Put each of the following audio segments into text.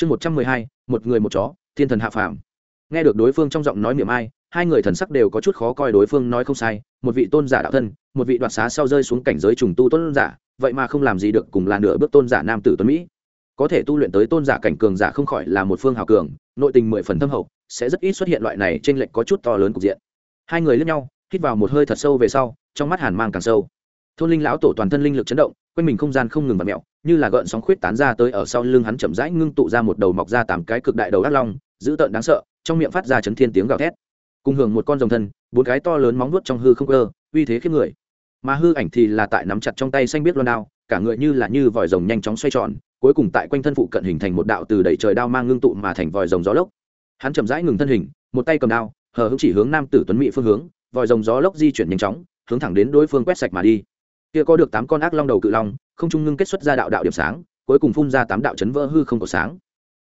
chương một trăm mười hai, một người một chó, thiên thần hạ phàm. Nghe được đối phương trong giọng nói miệng ai, hai người thần sắc đều có chút khó coi đối phương nói không sai, một vị tôn giả đạo thân, một vị đoạt xá sau rơi xuống cảnh giới trùng tu tôn giả, vậy mà không làm gì được cùng là nửa bước tôn giả nam tử tuấn mỹ. Có thể tu luyện tới tôn giả cảnh cường giả không khỏi là một phương hào cường, nội tình mười phần thâm hậu, sẽ rất ít xuất hiện loại này trên lệnh có chút to lớn cục diện. Hai người lướt nhau, hít vào một hơi thật sâu về sau, trong mắt hàn mang càng sâu. Thôn linh lão tổ toàn thân linh lực chấn động, quanh mình không gian không ngừng và mẹo như là gợn sóng khuyết tán ra tới ở sau lưng hắn chậm rãi ngưng tụ ra một đầu mọc ra tám cái cực đại đầu ác long dữ tợn đáng sợ, trong miệng phát ra chấn thiên tiếng gào thét. Cùng hưởng một con rồng thân, bốn cái to lớn móng nuốt trong hư không cơ, uy thế khiếp người. Mà hư ảnh thì là tại nắm chặt trong tay xanh biết loan đao, cả người như là như vòi rồng nhanh chóng xoay tròn, cuối cùng tại quanh thân phụ cận hình thành một đạo từ đẩy trời đao mang ngưng tụ mà thành vòi rồng gió lốc. Hắn chậm rãi ngừng thân hình, một tay cầm đao, hờ hững chỉ hướng nam tử tuấn mỹ phương hướng, vòi rồng gió lốc di chuyển nhanh chóng, hướng thẳng đến đối phương quét sạch mà đi. Kia có được tám con ác long đầu cự long không trung ngưng kết xuất ra đạo đạo điểm sáng, cuối cùng phun ra tám đạo chấn vỡ hư không có sáng.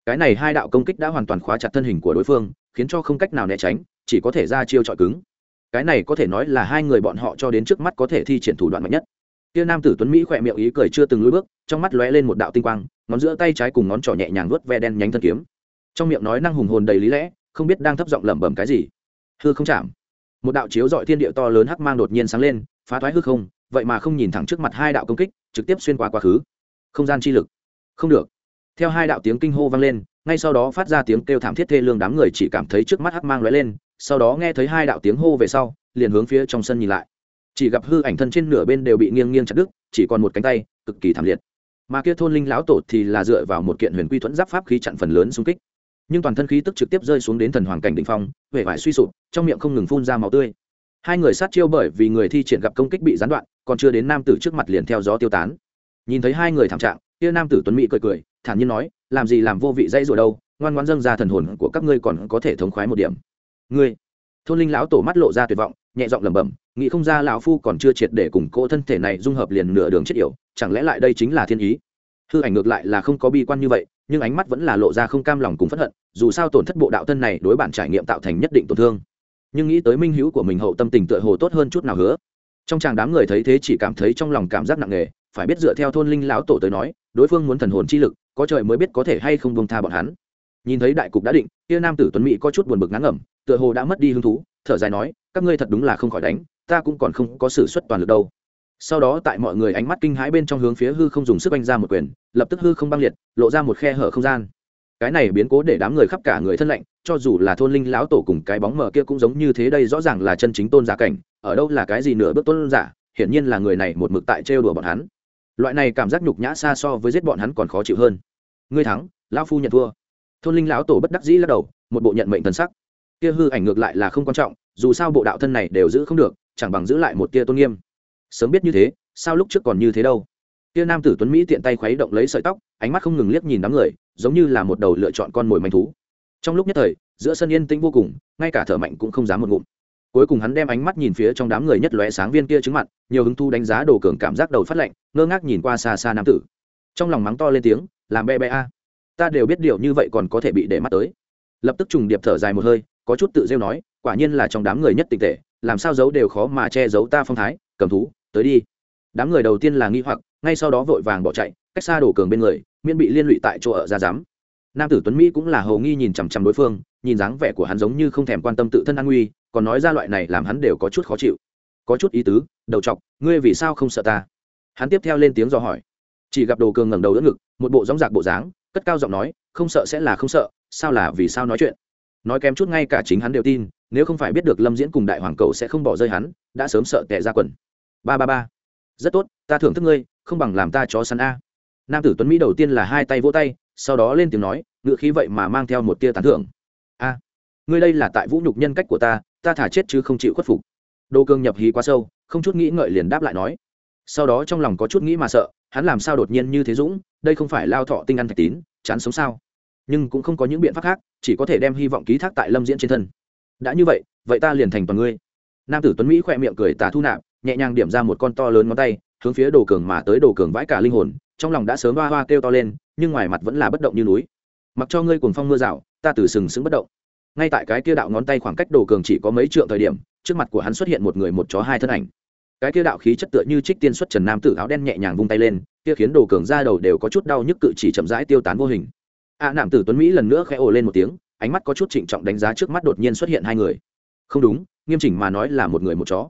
Cái này hai đạo công kích đã hoàn toàn khóa chặt thân hình của đối phương, khiến cho không cách nào né tránh, chỉ có thể ra chiêu trọi cứng. Cái này có thể nói là hai người bọn họ cho đến trước mắt có thể thi triển thủ đoạn mạnh nhất. Kia nam tử tuấn mỹ khỏe miệng ý cười chưa từng lùi bước, trong mắt lóe lên một đạo tinh quang, ngón giữa tay trái cùng ngón trỏ nhẹ nhàng vuốt ve đen nhánh thân kiếm. Trong miệng nói năng hùng hồn đầy lý lẽ, không biết đang thấp giọng lẩm bẩm cái gì. Hư không chạm. Một đạo chiếu dọi thiên địa to lớn hắc mang đột nhiên sáng lên, phá thoái hư không, vậy mà không nhìn thẳng trước mặt hai đạo công kích trực tiếp xuyên qua quá khứ. Không gian chi lực. Không được. Theo hai đạo tiếng kinh hô vang lên, ngay sau đó phát ra tiếng kêu thảm thiết thê lương đám người chỉ cảm thấy trước mắt hắc mang lóe lên, sau đó nghe thấy hai đạo tiếng hô về sau, liền hướng phía trong sân nhìn lại. Chỉ gặp hư ảnh thân trên nửa bên đều bị nghiêng nghiêng chặt đứt, chỉ còn một cánh tay, cực kỳ thảm liệt. Mà kia thôn linh lão tổ thì là dựa vào một kiện huyền quy thuẫn giáp pháp khí chặn phần lớn xung kích. Nhưng toàn thân khí tức trực tiếp rơi xuống đến thần hoàng cảnh đỉnh phong huệ vải suy sụp, trong miệng không ngừng phun ra máu tươi. Hai người sát chiêu bởi vì người thi triển gặp công kích bị gián đoạn còn chưa đến nam tử trước mặt liền theo gió tiêu tán. Nhìn thấy hai người thảm trạng, kia nam tử tuấn mỹ cười cười, thản nhiên nói, làm gì làm vô vị dây rồi đâu, ngoan ngoan dâng ra thần hồn của các ngươi còn có thể thống khoái một điểm. Ngươi? Thôn linh lão tổ mắt lộ ra tuyệt vọng, nhẹ giọng lẩm bẩm, nghĩ không ra lão phu còn chưa triệt để cùng cỗ thân thể này dung hợp liền nửa đường chết yểu, chẳng lẽ lại đây chính là thiên ý? Hư ảnh ngược lại là không có bi quan như vậy, nhưng ánh mắt vẫn là lộ ra không cam lòng cùng phẫn hận, dù sao tổn thất bộ đạo thân này đối bản trải nghiệm tạo thành nhất định tổn thương. Nhưng nghĩ tới minh hữu của mình hậu tâm tình tựa hồ tốt hơn chút nào hứa trong chàng đám người thấy thế chỉ cảm thấy trong lòng cảm giác nặng nề, phải biết dựa theo thôn linh lão tổ tới nói, đối phương muốn thần hồn chi lực, có trời mới biết có thể hay không bông tha bọn hắn. Nhìn thấy đại cục đã định, kia nam tử tuấn mỹ có chút buồn bực ngán ngẩm, tựa hồ đã mất đi hứng thú, thở dài nói, các ngươi thật đúng là không khỏi đánh, ta cũng còn không có sự xuất toàn lực đâu. Sau đó tại mọi người ánh mắt kinh hãi bên trong hướng phía hư không dùng sức oanh ra một quyền, lập tức hư không băng liệt, lộ ra một khe hở không gian. Cái này biến cố để đám người khắp cả người thân lạnh, cho dù là thôn linh lão tổ cùng cái bóng mờ kia cũng giống như thế đây rõ ràng là chân chính tôn giả cảnh ở đâu là cái gì nửa bước tôn giả, hiển nhiên là người này một mực tại trêu đùa bọn hắn. Loại này cảm giác nhục nhã xa so với giết bọn hắn còn khó chịu hơn. Ngươi thắng, lão phu nhận thua. Thôn linh lão tổ bất đắc dĩ lắc đầu, một bộ nhận mệnh thần sắc. Kia hư ảnh ngược lại là không quan trọng, dù sao bộ đạo thân này đều giữ không được, chẳng bằng giữ lại một tia tôn nghiêm. Sớm biết như thế, sao lúc trước còn như thế đâu? Kia nam tử tuấn mỹ tiện tay khuấy động lấy sợi tóc, ánh mắt không ngừng liếc nhìn đám người, giống như là một đầu lựa chọn con mồi manh thú. Trong lúc nhất thời, giữa sân yên tĩnh vô cùng, ngay cả thở mạnh cũng không dám một ngụm cuối cùng hắn đem ánh mắt nhìn phía trong đám người nhất lóe sáng viên kia chứng mặt nhiều hứng thu đánh giá đồ cường cảm giác đầu phát lạnh, ngơ ngác nhìn qua xa xa nam tử. Trong lòng mắng to lên tiếng, làm be be a. Ta đều biết điều như vậy còn có thể bị để mắt tới. Lập tức trùng điệp thở dài một hơi, có chút tự rêu nói, quả nhiên là trong đám người nhất tịch tệ, làm sao giấu đều khó mà che giấu ta phong thái, cầm thú, tới đi. Đám người đầu tiên là nghi hoặc, ngay sau đó vội vàng bỏ chạy, cách xa đổ cường bên người, miễn bị liên lụy tại chỗ ở ra giám nam tử tuấn mỹ cũng là hầu nghi nhìn chằm chằm đối phương, nhìn dáng vẻ của hắn giống như không thèm quan tâm tự thân an nguy, còn nói ra loại này làm hắn đều có chút khó chịu. Có chút ý tứ, đầu chọc, ngươi vì sao không sợ ta? Hắn tiếp theo lên tiếng dò hỏi. Chỉ gặp đồ cường ngẩng đầu đỡ ngực, một bộ dóng dạc bộ dáng, cất cao giọng nói, không sợ sẽ là không sợ, sao là vì sao nói chuyện? Nói kém chút ngay cả chính hắn đều tin, nếu không phải biết được lâm diễn cùng đại hoàng cầu sẽ không bỏ rơi hắn, đã sớm sợ tệ ra quần. Ba ba ba. Rất tốt, ta thưởng thức ngươi, không bằng làm ta chó săn a. Nam tử tuấn mỹ đầu tiên là hai tay vỗ tay sau đó lên tiếng nói, ngựa khí vậy mà mang theo một tia tán thưởng. A, ngươi đây là tại vũ nhục nhân cách của ta ta thả chết chứ không chịu khuất phục. Đô cương nhập hí quá sâu, không chút nghĩ ngợi liền đáp lại nói. Sau đó trong lòng có chút nghĩ mà sợ, hắn làm sao đột nhiên như thế dũng, đây không phải lao thọ tinh ăn thạch tín, chán sống sao? Nhưng cũng không có những biện pháp khác, chỉ có thể đem hy vọng ký thác tại lâm diễn trên thân. Đã như vậy vậy ta liền thành toàn ngươi. Nam tử tuấn mỹ khỏe miệng cười tà thu nạp, nhẹ nhàng điểm ra một con to lớn ngón tay, hướng phía đồ cường mà tới đồ cường vãi cả linh hồn, trong lòng đã sớm hoa hoa kêu to lên nhưng ngoài mặt vẫn là bất động như núi. Mặc cho ngươi cuồng phong mưa rào ta từ sừng sững bất động. Ngay tại cái kia đạo ngón tay khoảng cách đồ cường chỉ có mấy trượng thời điểm trước mặt của hắn xuất hiện một người một chó hai thân ảnh. Cái kia đạo khí chất tựa như trích tiên xuất trần nam tử áo đen nhẹ nhàng vung tay lên kia khiến đồ cường ra đầu đều có chút đau nhức cự chỉ chậm rãi tiêu tán vô hình. A à, nạm tử tuấn mỹ lần nữa khẽ ồ lên một tiếng ánh mắt có chút trịnh trọng đánh giá trước mắt đột nhiên xuất hiện hai người. Không đúng nghiêm chỉnh mà nói là một người một chó.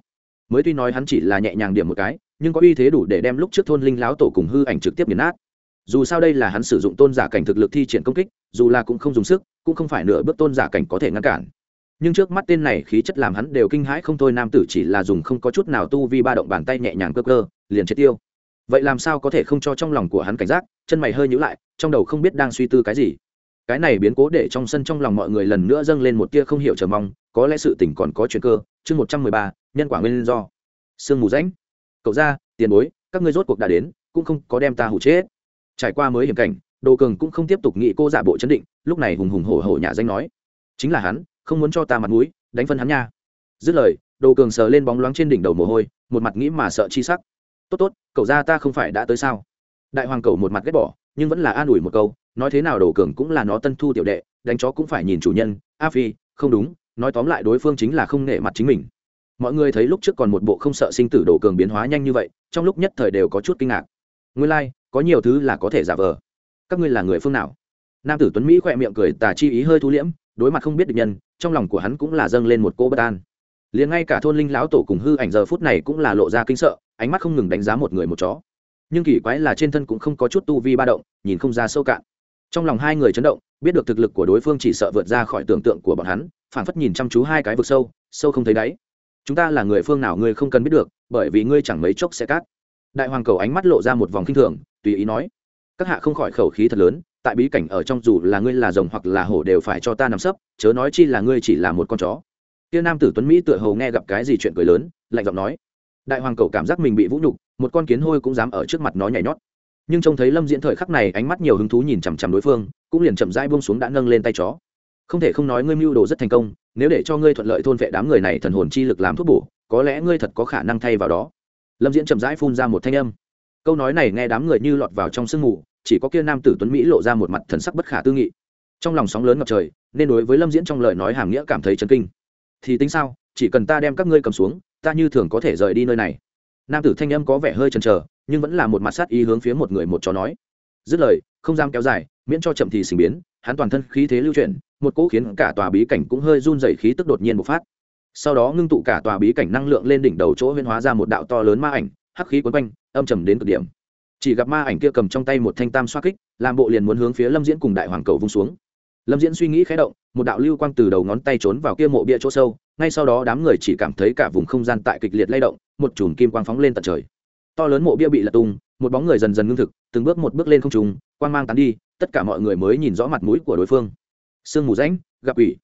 Mới tuy nói hắn chỉ là nhẹ nhàng điểm một cái nhưng có uy thế đủ để đem lúc trước thôn linh láo tổ cùng hư ảnh trực tiếp nghiền nát dù sao đây là hắn sử dụng tôn giả cảnh thực lực thi triển công kích, dù là cũng không dùng sức, cũng không phải nửa bước tôn giả cảnh có thể ngăn cản. Nhưng trước mắt tên này khí chất làm hắn đều kinh hãi không thôi, nam tử chỉ là dùng không có chút nào tu vi ba động bàn tay nhẹ nhàng cơ cơ, liền chết tiêu. Vậy làm sao có thể không cho trong lòng của hắn cảnh giác, chân mày hơi nhữ lại, trong đầu không biết đang suy tư cái gì. Cái này biến cố để trong sân trong lòng mọi người lần nữa dâng lên một tia không hiểu chờ mong, có lẽ sự tỉnh còn có chuyện cơ. Chương một trăm mười ba, nhân quả nguyên do. Sương mù rãnh. Cậu ra, tiền bối, các ngươi rốt cuộc đã đến, cũng không có đem ta hủ chết trải qua mới hiểm cảnh, đồ cường cũng không tiếp tục nghĩ cô giả bộ chấn định, lúc này hùng hùng hổ hổ nhà danh nói, chính là hắn, không muốn cho ta mặt mũi, đánh phân hắn nha. Dứt lời, đồ cường sờ lên bóng loáng trên đỉnh đầu mồ hôi, một mặt nghĩ mà sợ chi sắc. Tốt tốt, cậu ra ta không phải đã tới sao? Đại hoàng cậu một mặt ghét bỏ, nhưng vẫn là an ủi một câu, nói thế nào đồ cường cũng là nó tân thu tiểu đệ, đánh chó cũng phải nhìn chủ nhân, a phi, không đúng, nói tóm lại đối phương chính là không nể mặt chính mình. Mọi người thấy lúc trước còn một bộ không sợ sinh tử đồ cường biến hóa nhanh như vậy, trong lúc nhất thời đều có chút kinh ngạc. Nguyên lai có nhiều thứ là có thể giả vờ. Các ngươi là người phương nào? Nam tử tuấn mỹ khỏe miệng cười, tà chi ý hơi thu liễm, đối mặt không biết được nhân, trong lòng của hắn cũng là dâng lên một cô bất an. Liền ngay cả thôn linh lão tổ cùng hư ảnh giờ phút này cũng là lộ ra kinh sợ, ánh mắt không ngừng đánh giá một người một chó. Nhưng kỳ quái là trên thân cũng không có chút tu vi ba động, nhìn không ra sâu cạn. Trong lòng hai người chấn động, biết được thực lực của đối phương chỉ sợ vượt ra khỏi tưởng tượng của bọn hắn phản phất nhìn chăm chú hai cái vực sâu sâu không thấy đáy. Chúng ta là người phương nào ngươi không cần biết được, bởi vì ngươi chẳng mấy chốc sẽ cát đại hoàng cầu ánh mắt lộ ra một vòng kinh thường, tùy ý nói, các hạ không khỏi khẩu khí thật lớn, tại bí cảnh ở trong dù là ngươi là rồng hoặc là hổ đều phải cho ta nằm sấp, chớ nói chi là ngươi chỉ là một con chó. Kia nam tử tuấn mỹ tựa hầu nghe gặp cái gì chuyện cười lớn, lạnh giọng nói, đại hoàng cầu cảm giác mình bị vũ nhục, một con kiến hôi cũng dám ở trước mặt nó nhảy nhót. Nhưng trông thấy lâm diễn thời khắc này ánh mắt nhiều hứng thú nhìn chằm chằm đối phương, cũng liền chậm rãi buông xuống đã nâng lên tay chó. Không thể không nói ngươi mưu đồ rất thành công, nếu để cho ngươi thuận lợi thôn vệ đám người này thần hồn chi lực làm thuốc bổ, có lẽ ngươi thật có khả năng thay vào đó lâm diễn chậm rãi phun ra một thanh âm. Câu nói này nghe đám người như lọt vào trong sương mù, chỉ có kia nam tử tuấn mỹ lộ ra một mặt thần sắc bất khả tư nghị. Trong lòng sóng lớn ngập trời, nên đối với lâm diễn trong lời nói hàm nghĩa cảm thấy chấn kinh. Thì tính sao, chỉ cần ta đem các ngươi cầm xuống, ta như thường có thể rời đi nơi này. Nam tử thanh âm có vẻ hơi chần chờ, nhưng vẫn là một mặt sát ý hướng phía một người một chó nói. Dứt lời, không dám kéo dài, miễn cho chậm thì sinh biến, hắn toàn thân khí thế lưu chuyển, một cỗ khiến cả tòa bí cảnh cũng hơi run dày khí tức đột nhiên bộc phát sau đó ngưng tụ cả tòa bí cảnh năng lượng lên đỉnh đầu chỗ huyên hóa ra một đạo to lớn ma ảnh, hắc khí quấn quanh, âm trầm đến cực điểm. Chỉ gặp ma ảnh kia cầm trong tay một thanh tam xoa kích, làm bộ liền muốn hướng phía lâm diễn cùng đại hoàng cầu vung xuống. Lâm diễn suy nghĩ khé động, một đạo lưu quang từ đầu ngón tay trốn vào kia mộ bia chỗ sâu, ngay sau đó đám người chỉ cảm thấy cả vùng không gian tại kịch liệt lay động, một chùm kim quang phóng lên tận trời. To lớn mộ bia bị lật tung, một bóng người dần dần ngưng thực, từng bước một bước lên không trùng quang mang tán đi, tất cả mọi người mới nhìn rõ mặt mũi của đối phương. Sương mù rãnh, gặp ủy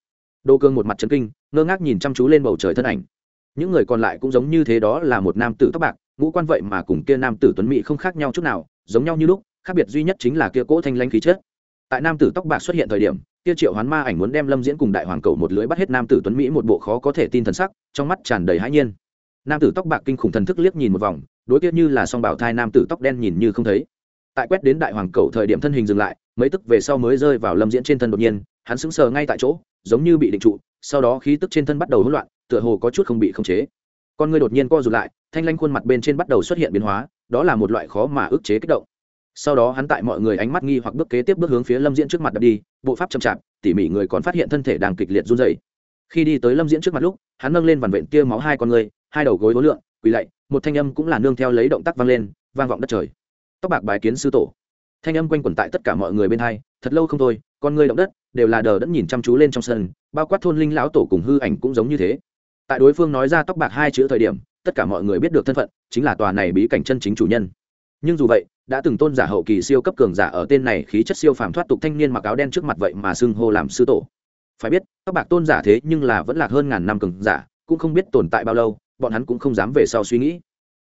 đô cương một mặt trấn kinh ngơ ngác nhìn chăm chú lên bầu trời thân ảnh. Những người còn lại cũng giống như thế đó là một nam tử tóc bạc, ngũ quan vậy mà cùng kia nam tử tuấn mỹ không khác nhau chút nào, giống nhau như lúc, khác biệt duy nhất chính là kia cỗ thanh lãnh khí chất. Tại nam tử tóc bạc xuất hiện thời điểm, kia triệu hoán ma ảnh muốn đem lâm diễn cùng đại hoàng cầu một lưới bắt hết nam tử tuấn mỹ một bộ khó có thể tin thần sắc, trong mắt tràn đầy hãi nhiên. Nam tử tóc bạc kinh khủng thần thức liếc nhìn một vòng, đối kia như là song bảo thai nam tử tóc đen nhìn như không thấy. Tại quét đến đại hoàng cầu thời điểm thân hình dừng lại, mấy tức về sau mới rơi vào lâm diễn trên thân đột nhiên, hắn sững sờ ngay tại chỗ, giống như bị định trụ sau đó khí tức trên thân bắt đầu hỗn loạn, tựa hồ có chút không bị khống chế. Con người đột nhiên co rụt lại, thanh lanh khuôn mặt bên trên bắt đầu xuất hiện biến hóa, đó là một loại khó mà ức chế kích động. Sau đó hắn tại mọi người ánh mắt nghi hoặc bước kế tiếp bước hướng phía lâm diễn trước mặt đập đi, bộ pháp chậm chạp, tỉ mỉ người còn phát hiện thân thể đang kịch liệt run dày khi đi tới lâm diễn trước mặt lúc, hắn nâng lên vằn vện tia máu hai con người, hai đầu gối hối lượng quỳ lạy, một thanh âm cũng là nương theo lấy động tác vang lên, vang vọng đất trời. Tóc bạc bài kiến sư tổ. Thanh âm quanh quẩn tại tất cả mọi người bên hai, thật lâu không thôi con người động đất, đều là đờ đẫn nhìn chăm chú lên trong sân, bao quát thôn linh lão tổ cùng hư ảnh cũng giống như thế. Tại đối phương nói ra tóc bạc hai chữ thời điểm, tất cả mọi người biết được thân phận, chính là tòa này bí cảnh chân chính chủ nhân. Nhưng dù vậy, đã từng tôn giả hậu kỳ siêu cấp cường giả ở tên này khí chất siêu phàm thoát tục thanh niên mặc áo đen trước mặt vậy mà xưng hô làm sư tổ. Phải biết, tóc bạc tôn giả thế nhưng là vẫn lạc hơn ngàn năm cường giả, cũng không biết tồn tại bao lâu, bọn hắn cũng không dám về sau suy nghĩ.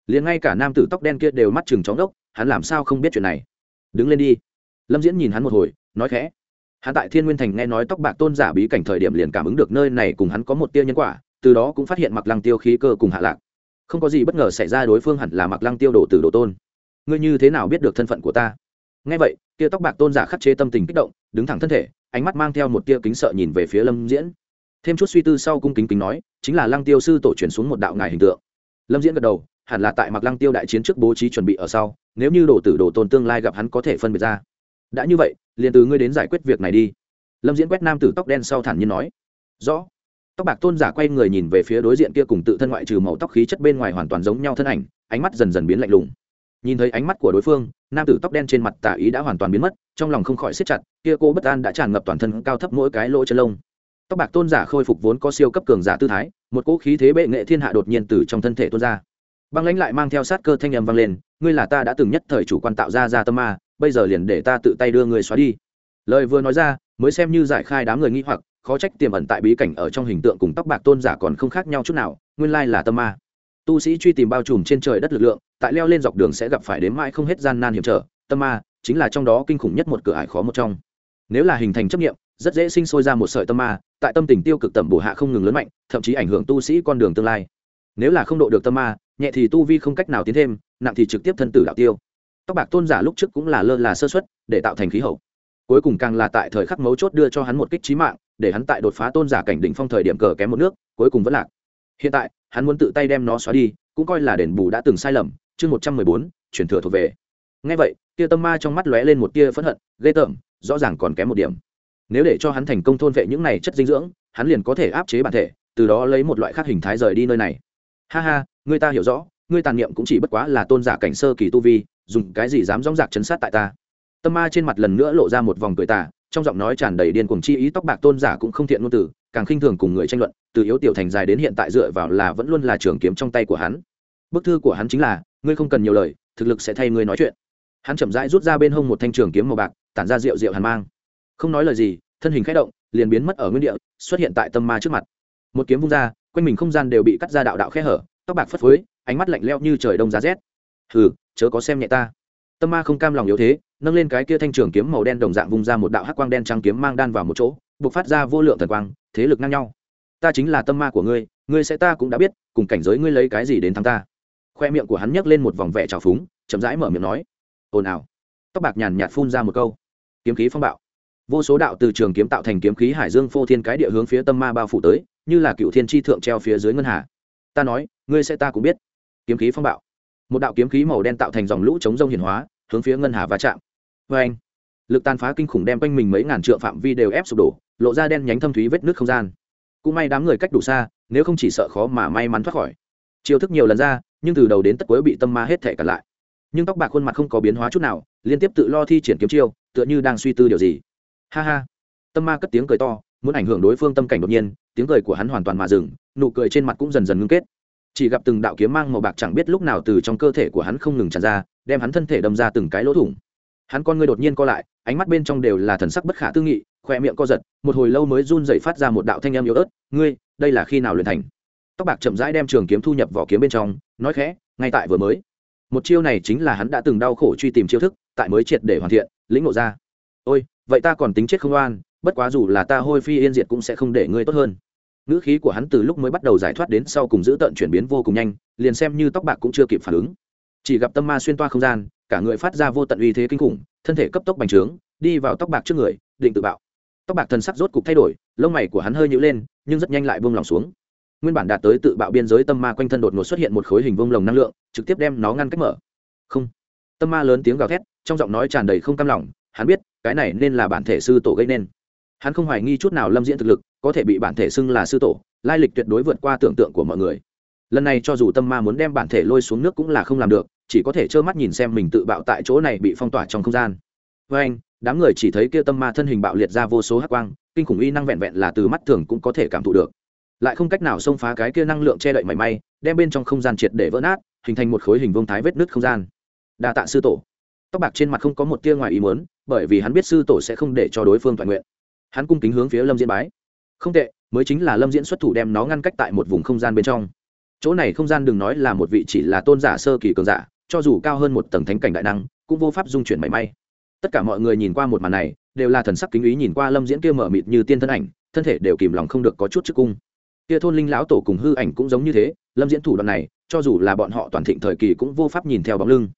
Liền ngay cả nam tử tóc đen kia đều mắt chừng chóng đốc hắn làm sao không biết chuyện này? Đứng lên đi. Lâm diễn nhìn hắn một hồi, nói khẽ hắn tại thiên nguyên thành nghe nói tóc bạc tôn giả bí cảnh thời điểm liền cảm ứng được nơi này cùng hắn có một tia nhân quả, từ đó cũng phát hiện mặc lăng tiêu khí cơ cùng hạ lạc. Không có gì bất ngờ xảy ra đối phương hẳn là mặc lăng tiêu đổ từ đồ tôn. Ngươi như thế nào biết được thân phận của ta? Nghe vậy, tia tóc bạc tôn giả khắc chế tâm tình kích động, đứng thẳng thân thể, ánh mắt mang theo một tia kính sợ nhìn về phía lâm diễn. Thêm chút suy tư sau cung kính kính nói, chính là lăng tiêu sư tổ truyền xuống một đạo ngài hình tượng. Lâm diễn gật đầu, hẳn là tại mặc lăng tiêu đại chiến trước bố trí chuẩn bị ở sau, nếu như đồ tử đồ tôn tương lai gặp hắn có thể phân biệt ra đã như vậy, liền từ ngươi đến giải quyết việc này đi. Lâm diễn quét nam tử tóc đen sau thản nhiên nói. Rõ. Tóc bạc tôn giả quay người nhìn về phía đối diện kia cùng tự thân ngoại trừ màu tóc khí chất bên ngoài hoàn toàn giống nhau thân ảnh, ánh mắt dần dần biến lạnh lùng. Nhìn thấy ánh mắt của đối phương, nam tử tóc đen trên mặt tả ý đã hoàn toàn biến mất, trong lòng không khỏi siết chặt, kia cô bất an đã tràn ngập toàn thân cao thấp mỗi cái lỗ chân lông. Tóc bạc tôn giả khôi phục vốn có siêu cấp cường giả tư thái, một cỗ khí thế bệ nghệ thiên hạ đột nhiên từ trong thân thể tôn ra. Băng lãnh lại mang theo sát cơ thanh âm vang lên, ngươi là ta đã từng nhất thời chủ quan tạo ra ra tâm ma bây giờ liền để ta tự tay đưa người xóa đi. Lời vừa nói ra, mới xem như giải khai đám người nghi hoặc, khó trách tiềm ẩn tại bí cảnh ở trong hình tượng cùng tóc bạc tôn giả còn không khác nhau chút nào, nguyên lai là tâm ma. Tu sĩ truy tìm bao trùm trên trời đất lực lượng, tại leo lên dọc đường sẽ gặp phải đến mãi không hết gian nan hiểm trở, tâm ma chính là trong đó kinh khủng nhất một cửa ải khó một trong. Nếu là hình thành chấp nghiệm rất dễ sinh sôi ra một sợi tâm ma, tại tâm tình tiêu cực tẩm bổ hạ không ngừng lớn mạnh, thậm chí ảnh hưởng tu sĩ con đường tương lai. Nếu là không độ được tâm ma, nhẹ thì tu vi không cách nào tiến thêm, nặng thì trực tiếp thân tử đạo tiêu tóc bạc tôn giả lúc trước cũng là lơ là sơ xuất để tạo thành khí hậu. Cuối cùng càng là tại thời khắc mấu chốt đưa cho hắn một kích trí mạng, để hắn tại đột phá tôn giả cảnh đỉnh phong thời điểm cờ kém một nước, cuối cùng vẫn lạc. Hiện tại, hắn muốn tự tay đem nó xóa đi, cũng coi là đền bù đã từng sai lầm, chương một trăm mười bốn chuyển thừa thuộc về. Ngay vậy, tia tâm ma trong mắt lóe lên một tia phẫn hận, ghê tởm, rõ ràng còn kém một điểm. Nếu để cho hắn thành công thôn vệ những này chất dinh dưỡng, hắn liền có thể áp chế bản thể, từ đó lấy một loại khác hình thái rời đi nơi này. Ha ha, người ta hiểu rõ ngươi tàn niệm cũng chỉ bất quá là tôn giả cảnh sơ kỳ tu vi dùng cái gì dám dóng dạc chấn sát tại ta? Tâm ma trên mặt lần nữa lộ ra một vòng cười tà, trong giọng nói tràn đầy điên cuồng chi ý tóc bạc tôn giả cũng không thiện ngôn từ, càng khinh thường cùng người tranh luận, từ yếu tiểu thành dài đến hiện tại dựa vào là vẫn luôn là trường kiếm trong tay của hắn. Bức thư của hắn chính là, ngươi không cần nhiều lời, thực lực sẽ thay ngươi nói chuyện. Hắn chậm rãi rút ra bên hông một thanh trường kiếm màu bạc, tản ra rượu rượu hàn mang. Không nói lời gì, thân hình khẽ động, liền biến mất ở nguyên địa, xuất hiện tại tâm ma trước mặt. Một kiếm vung ra, quanh mình không gian đều bị cắt ra đạo đạo khe hở, tóc bạc phất phới, ánh mắt lạnh leo như trời đông giá rét. Hừ chớ có xem nhẹ ta. Tâm ma không cam lòng yếu thế, nâng lên cái kia thanh trường kiếm màu đen đồng dạng vung ra một đạo hắc quang đen trắng kiếm mang đan vào một chỗ buộc phát ra vô lượng thần quang, thế lực ngang nhau. Ta chính là tâm ma của ngươi ngươi sẽ ta cũng đã biết, cùng cảnh giới ngươi lấy cái gì đến thắng ta. Khoe miệng của hắn nhấc lên một vòng vẻ trào phúng, chậm rãi mở miệng nói. Ồn ào. Tóc bạc nhàn nhạt phun ra một câu. Kiếm khí phong bạo. Vô số đạo từ trường kiếm tạo thành kiếm khí hải dương phô thiên cái địa hướng phía tâm ma bao phủ tới, như là cựu thiên tri thượng treo phía dưới ngân hà. Ta nói, ngươi sẽ ta cũng biết. Kiếm khí phong bạo một đạo kiếm khí màu đen tạo thành dòng lũ chống rông hiển hóa, hướng phía ngân hà va chạm. Vê anh, lực tàn phá kinh khủng đem quanh mình mấy ngàn trượng phạm vi đều ép sụp đổ, lộ ra đen nhánh thâm thúy vết nước không gian. Cũng may đám người cách đủ xa, nếu không chỉ sợ khó mà may mắn thoát khỏi. Chiêu thức nhiều lần ra, nhưng từ đầu đến tất cuối bị tâm ma hết thể cản lại. Nhưng tóc bạc khuôn mặt không có biến hóa chút nào, liên tiếp tự lo thi triển kiếm chiêu, tựa như đang suy tư điều gì. Ha ha. Tâm ma cất tiếng cười to, muốn ảnh hưởng đối phương tâm cảnh đột nhiên, tiếng cười của hắn hoàn toàn mà dừng, nụ cười trên mặt cũng dần dần ngưng kết chỉ gặp từng đạo kiếm mang màu bạc chẳng biết lúc nào từ trong cơ thể của hắn không ngừng tràn ra, đem hắn thân thể đâm ra từng cái lỗ thủng. Hắn con ngươi đột nhiên co lại, ánh mắt bên trong đều là thần sắc bất khả tư nghị, khoe miệng co giật, một hồi lâu mới run dậy phát ra một đạo thanh âm yếu ớt, ngươi, đây là khi nào luyện thành? Tóc bạc chậm rãi đem trường kiếm thu nhập vỏ kiếm bên trong, nói khẽ, ngay tại vừa mới. Một chiêu này chính là hắn đã từng đau khổ truy tìm chiêu thức, tại mới triệt để hoàn thiện, lĩnh ngộ ra. Ôi, vậy ta còn tính chết không oan, bất quá dù là ta hôi phi yên diệt cũng sẽ không để ngươi tốt hơn ngữ khí của hắn từ lúc mới bắt đầu giải thoát đến sau cùng giữ tận chuyển biến vô cùng nhanh, liền xem như tóc bạc cũng chưa kịp phản ứng. Chỉ gặp tâm ma xuyên toa không gian, cả người phát ra vô tận uy thế kinh khủng, thân thể cấp tốc bành trướng, đi vào tóc bạc trước người, định tự bạo. Tóc bạc thần sắc rốt cục thay đổi, lông mày của hắn hơi nhữ lên, nhưng rất nhanh lại vung lòng xuống. Nguyên bản đạt tới tự bạo biên giới tâm ma quanh thân đột ngột xuất hiện một khối hình vung lồng năng lượng, trực tiếp đem nó ngăn cách mở. Không. Tâm ma lớn tiếng gào thét, trong giọng nói tràn đầy không cam lòng, hắn biết, cái này nên là bản thể sư tổ gây nên hắn không hoài nghi chút nào lâm diễn thực lực, có thể bị bản thể xưng là sư tổ, lai lịch tuyệt đối vượt qua tưởng tượng của mọi người. Lần này cho dù tâm ma muốn đem bản thể lôi xuống nước cũng là không làm được, chỉ có thể trơ mắt nhìn xem mình tự bạo tại chỗ này bị phong tỏa trong không gian. Với anh, đám người chỉ thấy kia tâm ma thân hình bạo liệt ra vô số hắc quang, kinh khủng y năng vẹn vẹn là từ mắt thường cũng có thể cảm thụ được. Lại không cách nào xông phá cái kia năng lượng che đậy mảy may, đem bên trong không gian triệt để vỡ nát, hình thành một khối hình vương thái vết nứt không gian. Đa tạ sư tổ. Tóc bạc trên mặt không có một tia ngoài ý muốn, bởi vì hắn biết sư tổ sẽ không để cho đối phương toàn nguyện hắn cung kính hướng phía lâm diễn bái. Không tệ, mới chính là lâm diễn xuất thủ đem nó ngăn cách tại một vùng không gian bên trong. Chỗ này không gian đừng nói là một vị chỉ là tôn giả sơ kỳ cường giả, cho dù cao hơn một tầng thánh cảnh đại năng, cũng vô pháp dung chuyển mảy may. Tất cả mọi người nhìn qua một màn này, đều là thần sắc kính ý nhìn qua lâm diễn kia mở mịt như tiên thân ảnh, thân thể đều kìm lòng không được có chút trước cung. Kia thôn linh lão tổ cùng hư ảnh cũng giống như thế, lâm diễn thủ đoạn này, cho dù là bọn họ toàn thịnh thời kỳ cũng vô pháp nhìn theo bóng lưng.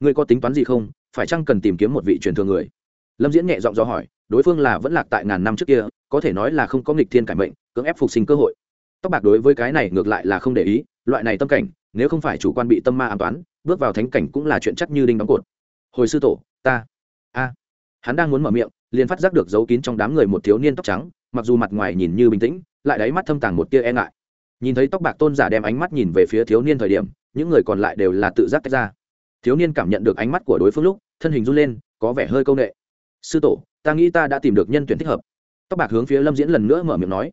Ngươi có tính toán gì không? Phải chăng cần tìm kiếm một vị truyền thừa người? Lâm diễn nhẹ giọng do hỏi đối phương là vẫn lạc tại ngàn năm trước kia, có thể nói là không có nghịch thiên cải mệnh, cưỡng ép phục sinh cơ hội. Tóc bạc đối với cái này ngược lại là không để ý, loại này tâm cảnh, nếu không phải chủ quan bị tâm ma an toán, bước vào thánh cảnh cũng là chuyện chắc như đinh đóng cột. Hồi sư tổ, ta, a. Hắn đang muốn mở miệng, liền phát giác được giấu kín trong đám người một thiếu niên tóc trắng, mặc dù mặt ngoài nhìn như bình tĩnh, lại đáy mắt thâm tàng một tia e ngại. Nhìn thấy tóc bạc tôn giả đem ánh mắt nhìn về phía thiếu niên thời điểm, những người còn lại đều là tự giác tách ra. Thiếu niên cảm nhận được ánh mắt của đối phương lúc, thân hình run lên, có vẻ hơi công nghệ sư tổ ta nghĩ ta đã tìm được nhân tuyển thích hợp. Tóc bạc hướng phía lâm diễn lần nữa mở miệng nói.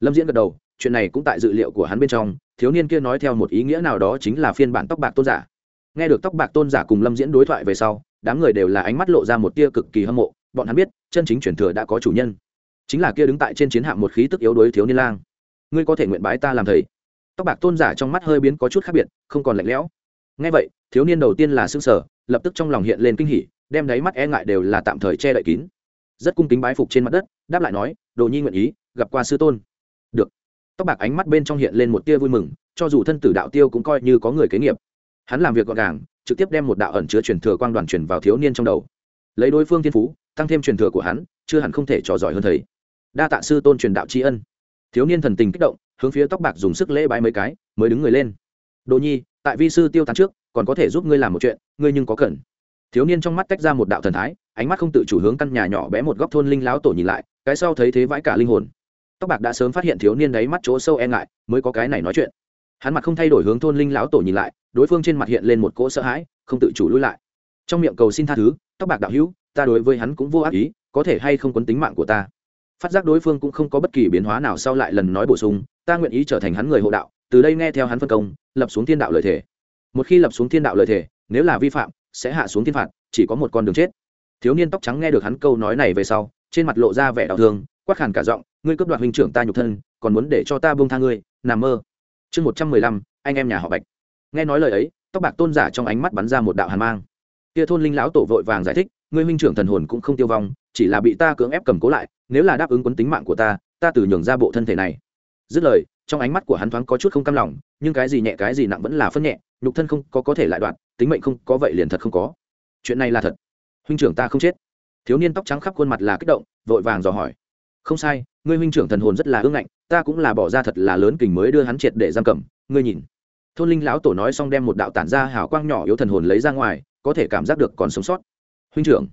Lâm diễn gật đầu, chuyện này cũng tại dự liệu của hắn bên trong, thiếu niên kia nói theo một ý nghĩa nào đó chính là phiên bản tóc bạc tôn giả. Nghe được tóc bạc tôn giả cùng lâm diễn đối thoại về sau, đám người đều là ánh mắt lộ ra một tia cực kỳ hâm mộ, bọn hắn biết, chân chính truyền thừa đã có chủ nhân. Chính là kia đứng tại trên chiến hạm một khí tức yếu đuối thiếu niên lang. Ngươi có thể nguyện bái ta làm thầy. Tóc bạc tôn giả trong mắt hơi biến có chút khác biệt, không còn lạnh lẽo. Ngay vậy, thiếu niên đầu tiên là xương sở lập tức trong lòng hiện lên kinh hỉ, đem đáy mắt e ngại đều là tạm thời che đậy kín rất cung kính bái phục trên mặt đất, đáp lại nói, đồ nhi nguyện ý, gặp qua sư tôn. Được. Tóc bạc ánh mắt bên trong hiện lên một tia vui mừng, cho dù thân tử đạo tiêu cũng coi như có người kế nghiệp. Hắn làm việc gọn gàng, trực tiếp đem một đạo ẩn chứa truyền thừa quang đoàn truyền vào thiếu niên trong đầu. Lấy đối phương thiên phú, tăng thêm truyền thừa của hắn, chưa hẳn không thể trò giỏi hơn thầy. Đa tạ sư tôn truyền đạo tri ân. Thiếu niên thần tình kích động, hướng phía tóc bạc dùng sức lễ bái mấy cái, mới đứng người lên. Đồ nhi, tại vi sư tiêu tán trước, còn có thể giúp ngươi làm một chuyện, ngươi nhưng có cần. Thiếu niên trong mắt tách ra một đạo thần thái ánh mắt không tự chủ hướng căn nhà nhỏ bé một góc thôn linh láo tổ nhìn lại, cái sau thấy thế vãi cả linh hồn. Tóc bạc đã sớm phát hiện thiếu niên đấy mắt chỗ sâu e ngại, mới có cái này nói chuyện. Hắn mặt không thay đổi hướng thôn linh lão tổ nhìn lại, đối phương trên mặt hiện lên một cỗ sợ hãi, không tự chủ lui lại. Trong miệng cầu xin tha thứ, tóc bạc đạo hữu, ta đối với hắn cũng vô ác ý, có thể hay không quấn tính mạng của ta? Phát giác đối phương cũng không có bất kỳ biến hóa nào sau lại lần nói bổ sung, ta nguyện ý trở thành hắn người hộ đạo, từ đây nghe theo hắn phân công, lập xuống thiên đạo lợi thể một khi lập xuống thiên đạo lợi thể nếu là vi phạm, sẽ hạ xuống thiên phạt, chỉ có một con đường chết thiếu niên tóc trắng nghe được hắn câu nói này về sau, trên mặt lộ ra vẻ đau thương, quát khàn cả giọng, ngươi cướp đoạt huynh trưởng ta nhục thân, còn muốn để cho ta buông tha ngươi, nằm mơ. Chương một trăm mười lăm, anh em nhà họ bạch. Nghe nói lời ấy, tóc bạc tôn giả trong ánh mắt bắn ra một đạo hàn mang. Kia thôn linh lão tổ vội vàng giải thích, ngươi huynh trưởng thần hồn cũng không tiêu vong, chỉ là bị ta cưỡng ép cầm cố lại, nếu là đáp ứng quấn tính mạng của ta ta từ nhường ra bộ thân thể này. Dứt lời, trong ánh mắt của hắn thoáng có chút không cam lòng, nhưng cái gì nhẹ cái gì nặng vẫn là phân nhẹ, nhục thân không có có thể lại đoạn, tính mệnh không có vậy liền thật không có. Chuyện này là thật huynh trưởng ta không chết. Thiếu niên tóc trắng khắp khuôn mặt là kích động, vội vàng dò hỏi. Không sai, ngươi huynh trưởng thần hồn rất là ương ngạnh, ta cũng là bỏ ra thật là lớn kình mới đưa hắn triệt để giam cầm, ngươi nhìn. Thôn linh lão tổ nói xong đem một đạo tản ra hào quang nhỏ yếu thần hồn lấy ra ngoài, có thể cảm giác được còn sống sót. Huynh trưởng.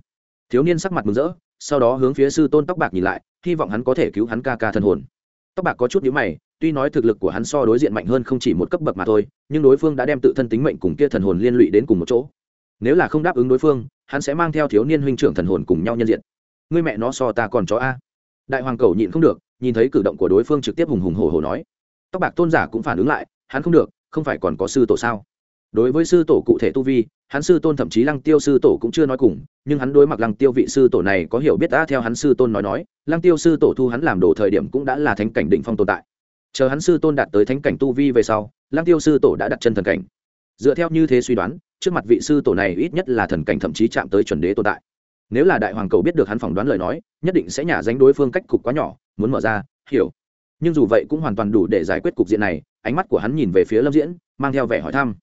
Thiếu niên sắc mặt mừng rỡ, sau đó hướng phía sư tôn tóc bạc nhìn lại, hy vọng hắn có thể cứu hắn ca ca thần hồn. Tóc bạc có chút nhữ mày, tuy nói thực lực của hắn so đối diện mạnh hơn không chỉ một cấp bậc mà thôi, nhưng đối phương đã đem tự thân tính mệnh cùng kia thần hồn liên lụy đến cùng một chỗ nếu là không đáp ứng đối phương, hắn sẽ mang theo thiếu niên huynh trưởng thần hồn cùng nhau nhân diện. Ngươi mẹ nó so ta còn chó a. Đại hoàng cầu nhịn không được, nhìn thấy cử động của đối phương trực tiếp hùng hùng hổ hổ nói. Tóc bạc tôn giả cũng phản ứng lại, hắn không được, không phải còn có sư tổ sao? Đối với sư tổ cụ thể tu vi, hắn sư tôn thậm chí lăng tiêu sư tổ cũng chưa nói cùng, nhưng hắn đối mặt lăng tiêu vị sư tổ này có hiểu biết đã theo hắn sư tôn nói nói, lăng tiêu sư tổ thu hắn làm đồ thời điểm cũng đã là thánh cảnh định phong tồn tại. Chờ hắn sư tôn đạt tới thánh cảnh tu vi về sau, lăng tiêu sư tổ đã đặt chân thần cảnh dựa theo như thế suy đoán, trước mặt vị sư tổ này ít nhất là thần cảnh thậm chí chạm tới chuẩn đế tồn tại. Nếu là đại hoàng cầu biết được hắn phỏng đoán lời nói, nhất định sẽ nhả danh đối phương cách cục quá nhỏ, muốn mở ra, hiểu. Nhưng dù vậy cũng hoàn toàn đủ để giải quyết cục diện này, ánh mắt của hắn nhìn về phía lâm diễn, mang theo vẻ hỏi thăm.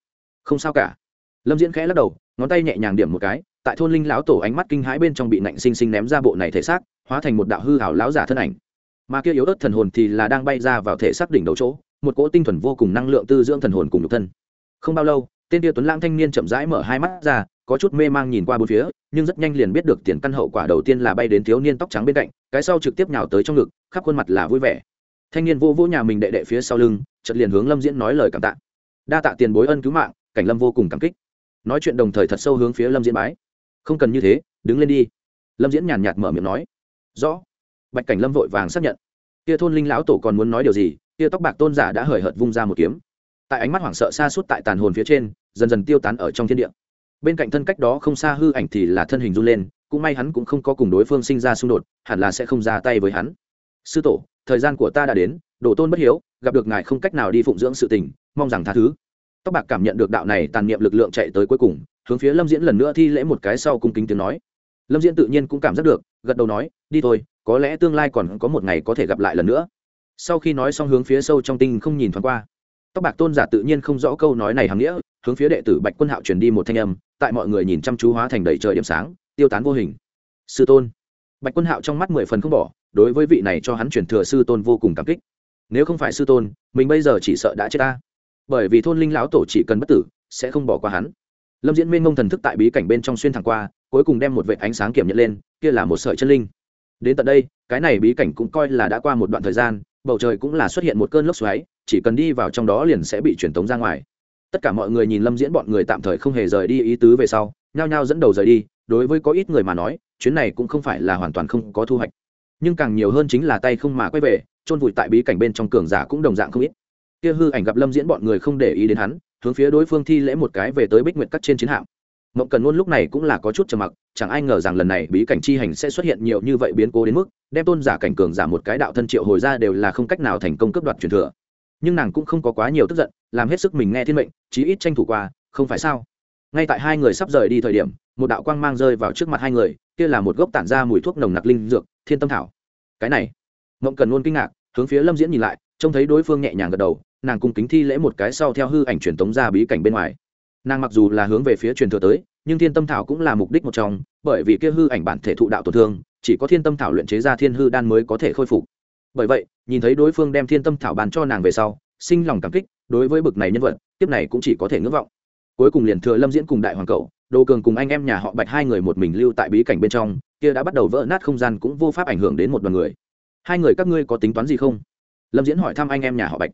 Không sao cả. Lâm diễn khẽ lắc đầu, ngón tay nhẹ nhàng điểm một cái, tại thôn linh lão tổ ánh mắt kinh hãi bên trong bị nạnh sinh sinh ném ra bộ này thể xác, hóa thành một đạo hư hảo lão giả thân ảnh. Mà kia yếu ớt thần hồn thì là đang bay ra vào thể xác đỉnh đầu chỗ, một cỗ tinh thuần vô cùng năng lượng tư dưỡng thần hồn cùng nhục thân không bao lâu, tên tia tuấn lãng thanh niên chậm rãi mở hai mắt ra, có chút mê mang nhìn qua bốn phía, nhưng rất nhanh liền biết được tiền căn hậu quả đầu tiên là bay đến thiếu niên tóc trắng bên cạnh, cái sau trực tiếp nhào tới trong ngực, khắp khuôn mặt là vui vẻ. Thanh niên vô vỗ nhà mình đệ đệ phía sau lưng, chợt liền hướng lâm diễn nói lời cảm tạ. Đa tạ tiền bối ân cứu mạng, cảnh lâm vô cùng cảm kích. Nói chuyện đồng thời thật sâu hướng phía lâm diễn bái. Không cần như thế, đứng lên đi. Lâm diễn nhàn nhạt mở miệng nói. Rõ. Bạch cảnh lâm vội vàng xác nhận. Kia thôn linh lão tổ còn muốn nói điều gì, kia tóc bạc tôn giả đã hời hợt vung ra một kiếm tại ánh mắt hoảng sợ xa suốt tại tàn hồn phía trên, dần dần tiêu tán ở trong thiên địa. Bên cạnh thân cách đó không xa hư ảnh thì là thân hình run lên, cũng may hắn cũng không có cùng đối phương sinh ra xung đột, hẳn là sẽ không ra tay với hắn. Sư tổ, thời gian của ta đã đến đổ tôn bất hiếu, gặp được ngài không cách nào đi phụng dưỡng sự tình, mong rằng tha thứ. Tóc bạc cảm nhận được đạo này tàn niệm lực lượng chạy tới cuối cùng, hướng phía lâm diễn lần nữa thi lễ một cái sau cung kính tiếng nói. Lâm diễn tự nhiên cũng cảm giác được, gật đầu nói, đi thôi, có lẽ tương lai còn có một ngày có thể gặp lại lần nữa. Sau khi nói xong hướng phía sâu trong tinh không nhìn thoáng qua tóc bạc tôn giả tự nhiên không rõ câu nói này hàm nghĩa, hướng phía đệ tử bạch quân hạo truyền đi một thanh âm, tại mọi người nhìn chăm chú hóa thành đầy trời điểm sáng, tiêu tán vô hình. Sư tôn. Bạch quân hạo trong mắt mười phần không bỏ, đối với vị này cho hắn chuyển thừa sư tôn vô cùng cảm kích. Nếu không phải sư tôn, mình bây giờ chỉ sợ đã chết ta. Bởi vì thôn linh lão tổ chỉ cần bất tử, sẽ không bỏ qua hắn. Lâm diễn minh mông thần thức tại bí cảnh bên trong xuyên thẳng qua, cuối cùng đem một vệ ánh sáng kiểm nhận lên, kia là một sợi chân linh. Đến tận đây, cái này bí cảnh cũng coi là đã qua một đoạn thời gian, bầu trời cũng là xuất hiện một cơn lốc xoáy chỉ cần đi vào trong đó liền sẽ bị truyền tống ra ngoài. Tất cả mọi người nhìn lâm diễn bọn người tạm thời không hề rời đi ý tứ về sau, nhao nhao dẫn đầu rời đi, đối với có ít người mà nói, chuyến này cũng không phải là hoàn toàn không có thu hoạch. Nhưng càng nhiều hơn chính là tay không mà quay về, chôn vùi tại bí cảnh bên trong cường giả cũng đồng dạng không ít. Kia hư ảnh gặp lâm diễn bọn người không để ý đến hắn, hướng phía đối phương thi lễ một cái về tới bích nguyệt cắt trên chiến hạm. Mộng cần luôn lúc này cũng là có chút trầm mặc, chẳng ai ngờ rằng lần này bí cảnh chi hành sẽ xuất hiện nhiều như vậy biến cố đến mức, đem tôn giả cảnh cường giả một cái đạo thân triệu hồi ra đều là không cách nào thành công cướp đoạt truyền thừa nhưng nàng cũng không có quá nhiều tức giận, làm hết sức mình nghe thiên mệnh, chí ít tranh thủ qua, không phải sao? Ngay tại hai người sắp rời đi thời điểm, một đạo quang mang rơi vào trước mặt hai người, kia là một gốc tản ra mùi thuốc nồng nặc linh dược, thiên tâm thảo. Cái này, mộng cần luôn kinh ngạc, hướng phía lâm diễn nhìn lại, trông thấy đối phương nhẹ nhàng gật đầu, nàng cung kính thi lễ một cái sau theo hư ảnh truyền tống ra bí cảnh bên ngoài. Nàng mặc dù là hướng về phía truyền thừa tới, nhưng thiên tâm thảo cũng là mục đích một trong, bởi vì kia hư ảnh bản thể thụ đạo tổn thương, chỉ có thiên tâm thảo luyện chế ra thiên hư đan mới có thể khôi phục bởi vậy, nhìn thấy đối phương đem thiên tâm thảo bàn cho nàng về sau, sinh lòng cảm kích, đối với bực này nhân vật tiếp này cũng chỉ có thể ngưỡng vọng. Cuối cùng liền thừa lâm diễn cùng đại hoàng cậu đồ cường cùng anh em nhà họ bạch hai người một mình lưu tại bí cảnh bên trong, kia đã bắt đầu vỡ nát không gian cũng vô pháp ảnh hưởng đến một đoàn người. Hai người các ngươi có tính toán gì không? Lâm diễn hỏi thăm anh em nhà họ bạch.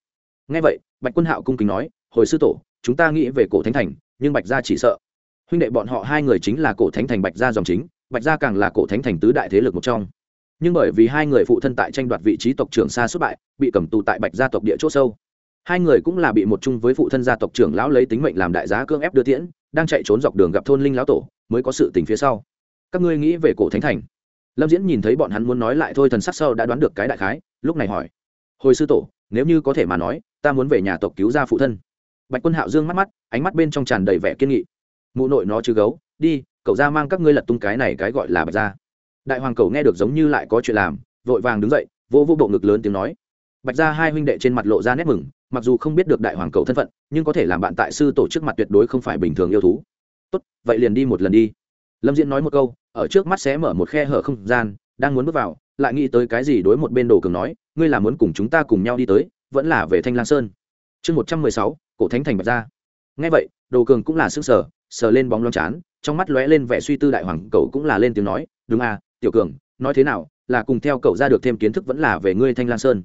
Nghe vậy, bạch quân hạo cung kính nói, hồi sư tổ, chúng ta nghĩ về cổ thánh thành, nhưng bạch gia chỉ sợ. Huynh đệ bọn họ hai người chính là cổ thánh thành bạch gia dòng chính, bạch gia càng là cổ thánh thành tứ đại thế lực một trong nhưng bởi vì hai người phụ thân tại tranh đoạt vị trí tộc trưởng xa xuất bại, bị cầm tù tại bạch gia tộc địa c h ỗ sâu. Hai người cũng là bị một chung với phụ thân gia tộc trưởng lão lấy tính mệnh làm đại giá cưỡng ép đưa tiễn, đang chạy trốn dọc đường gặp thôn linh lão tổ, mới có sự tình phía sau. Các ngươi nghĩ về cổ thánh thành? Lâm diễn nhìn thấy bọn hắn muốn nói lại thôi thần sắc sâu đã đoán được cái đại khái, lúc này hỏi. Hồi sư tổ, nếu như có thể mà nói, ta muốn về nhà tộc cứu gia phụ thân. Bạch quân hạo dương mắt mắt, ánh mắt bên trong tràn đầy vẻ kiên nghị. Mụ nội nó chứ gấu, đi, cậu ra mang các ngươi lật tung cái này cái gọi là bạch gia đại hoàng cầu nghe được giống như lại có chuyện làm, vội vàng đứng dậy vô vô bộ ngực lớn tiếng nói. Bạch gia hai huynh đệ trên mặt lộ ra nét mừng, mặc dù không biết được đại hoàng cầu thân phận, nhưng có thể làm bạn tại sư tổ trước mặt tuyệt đối không phải bình thường yêu thú. Tốt, vậy liền đi một lần đi. Lâm diễn nói một câu, ở trước mắt sẽ mở một khe hở không gian, đang muốn bước vào, lại nghĩ tới cái gì đối một bên đồ cường nói, ngươi là muốn cùng chúng ta cùng nhau đi tới, vẫn là về thanh lang sơn. Chương một trăm mười sáu, cổ thánh thành bạch gia. Nghe vậy, đồ cường cũng là sức sở sờ lên bóng loang chán, trong mắt lóe lên vẻ suy tư đại hoàng Cầu cũng là lên tiếng nói, đúng à tiểu cường, nói thế nào, là cùng theo cậu ra được thêm kiến thức vẫn là về ngươi thanh Lan sơn.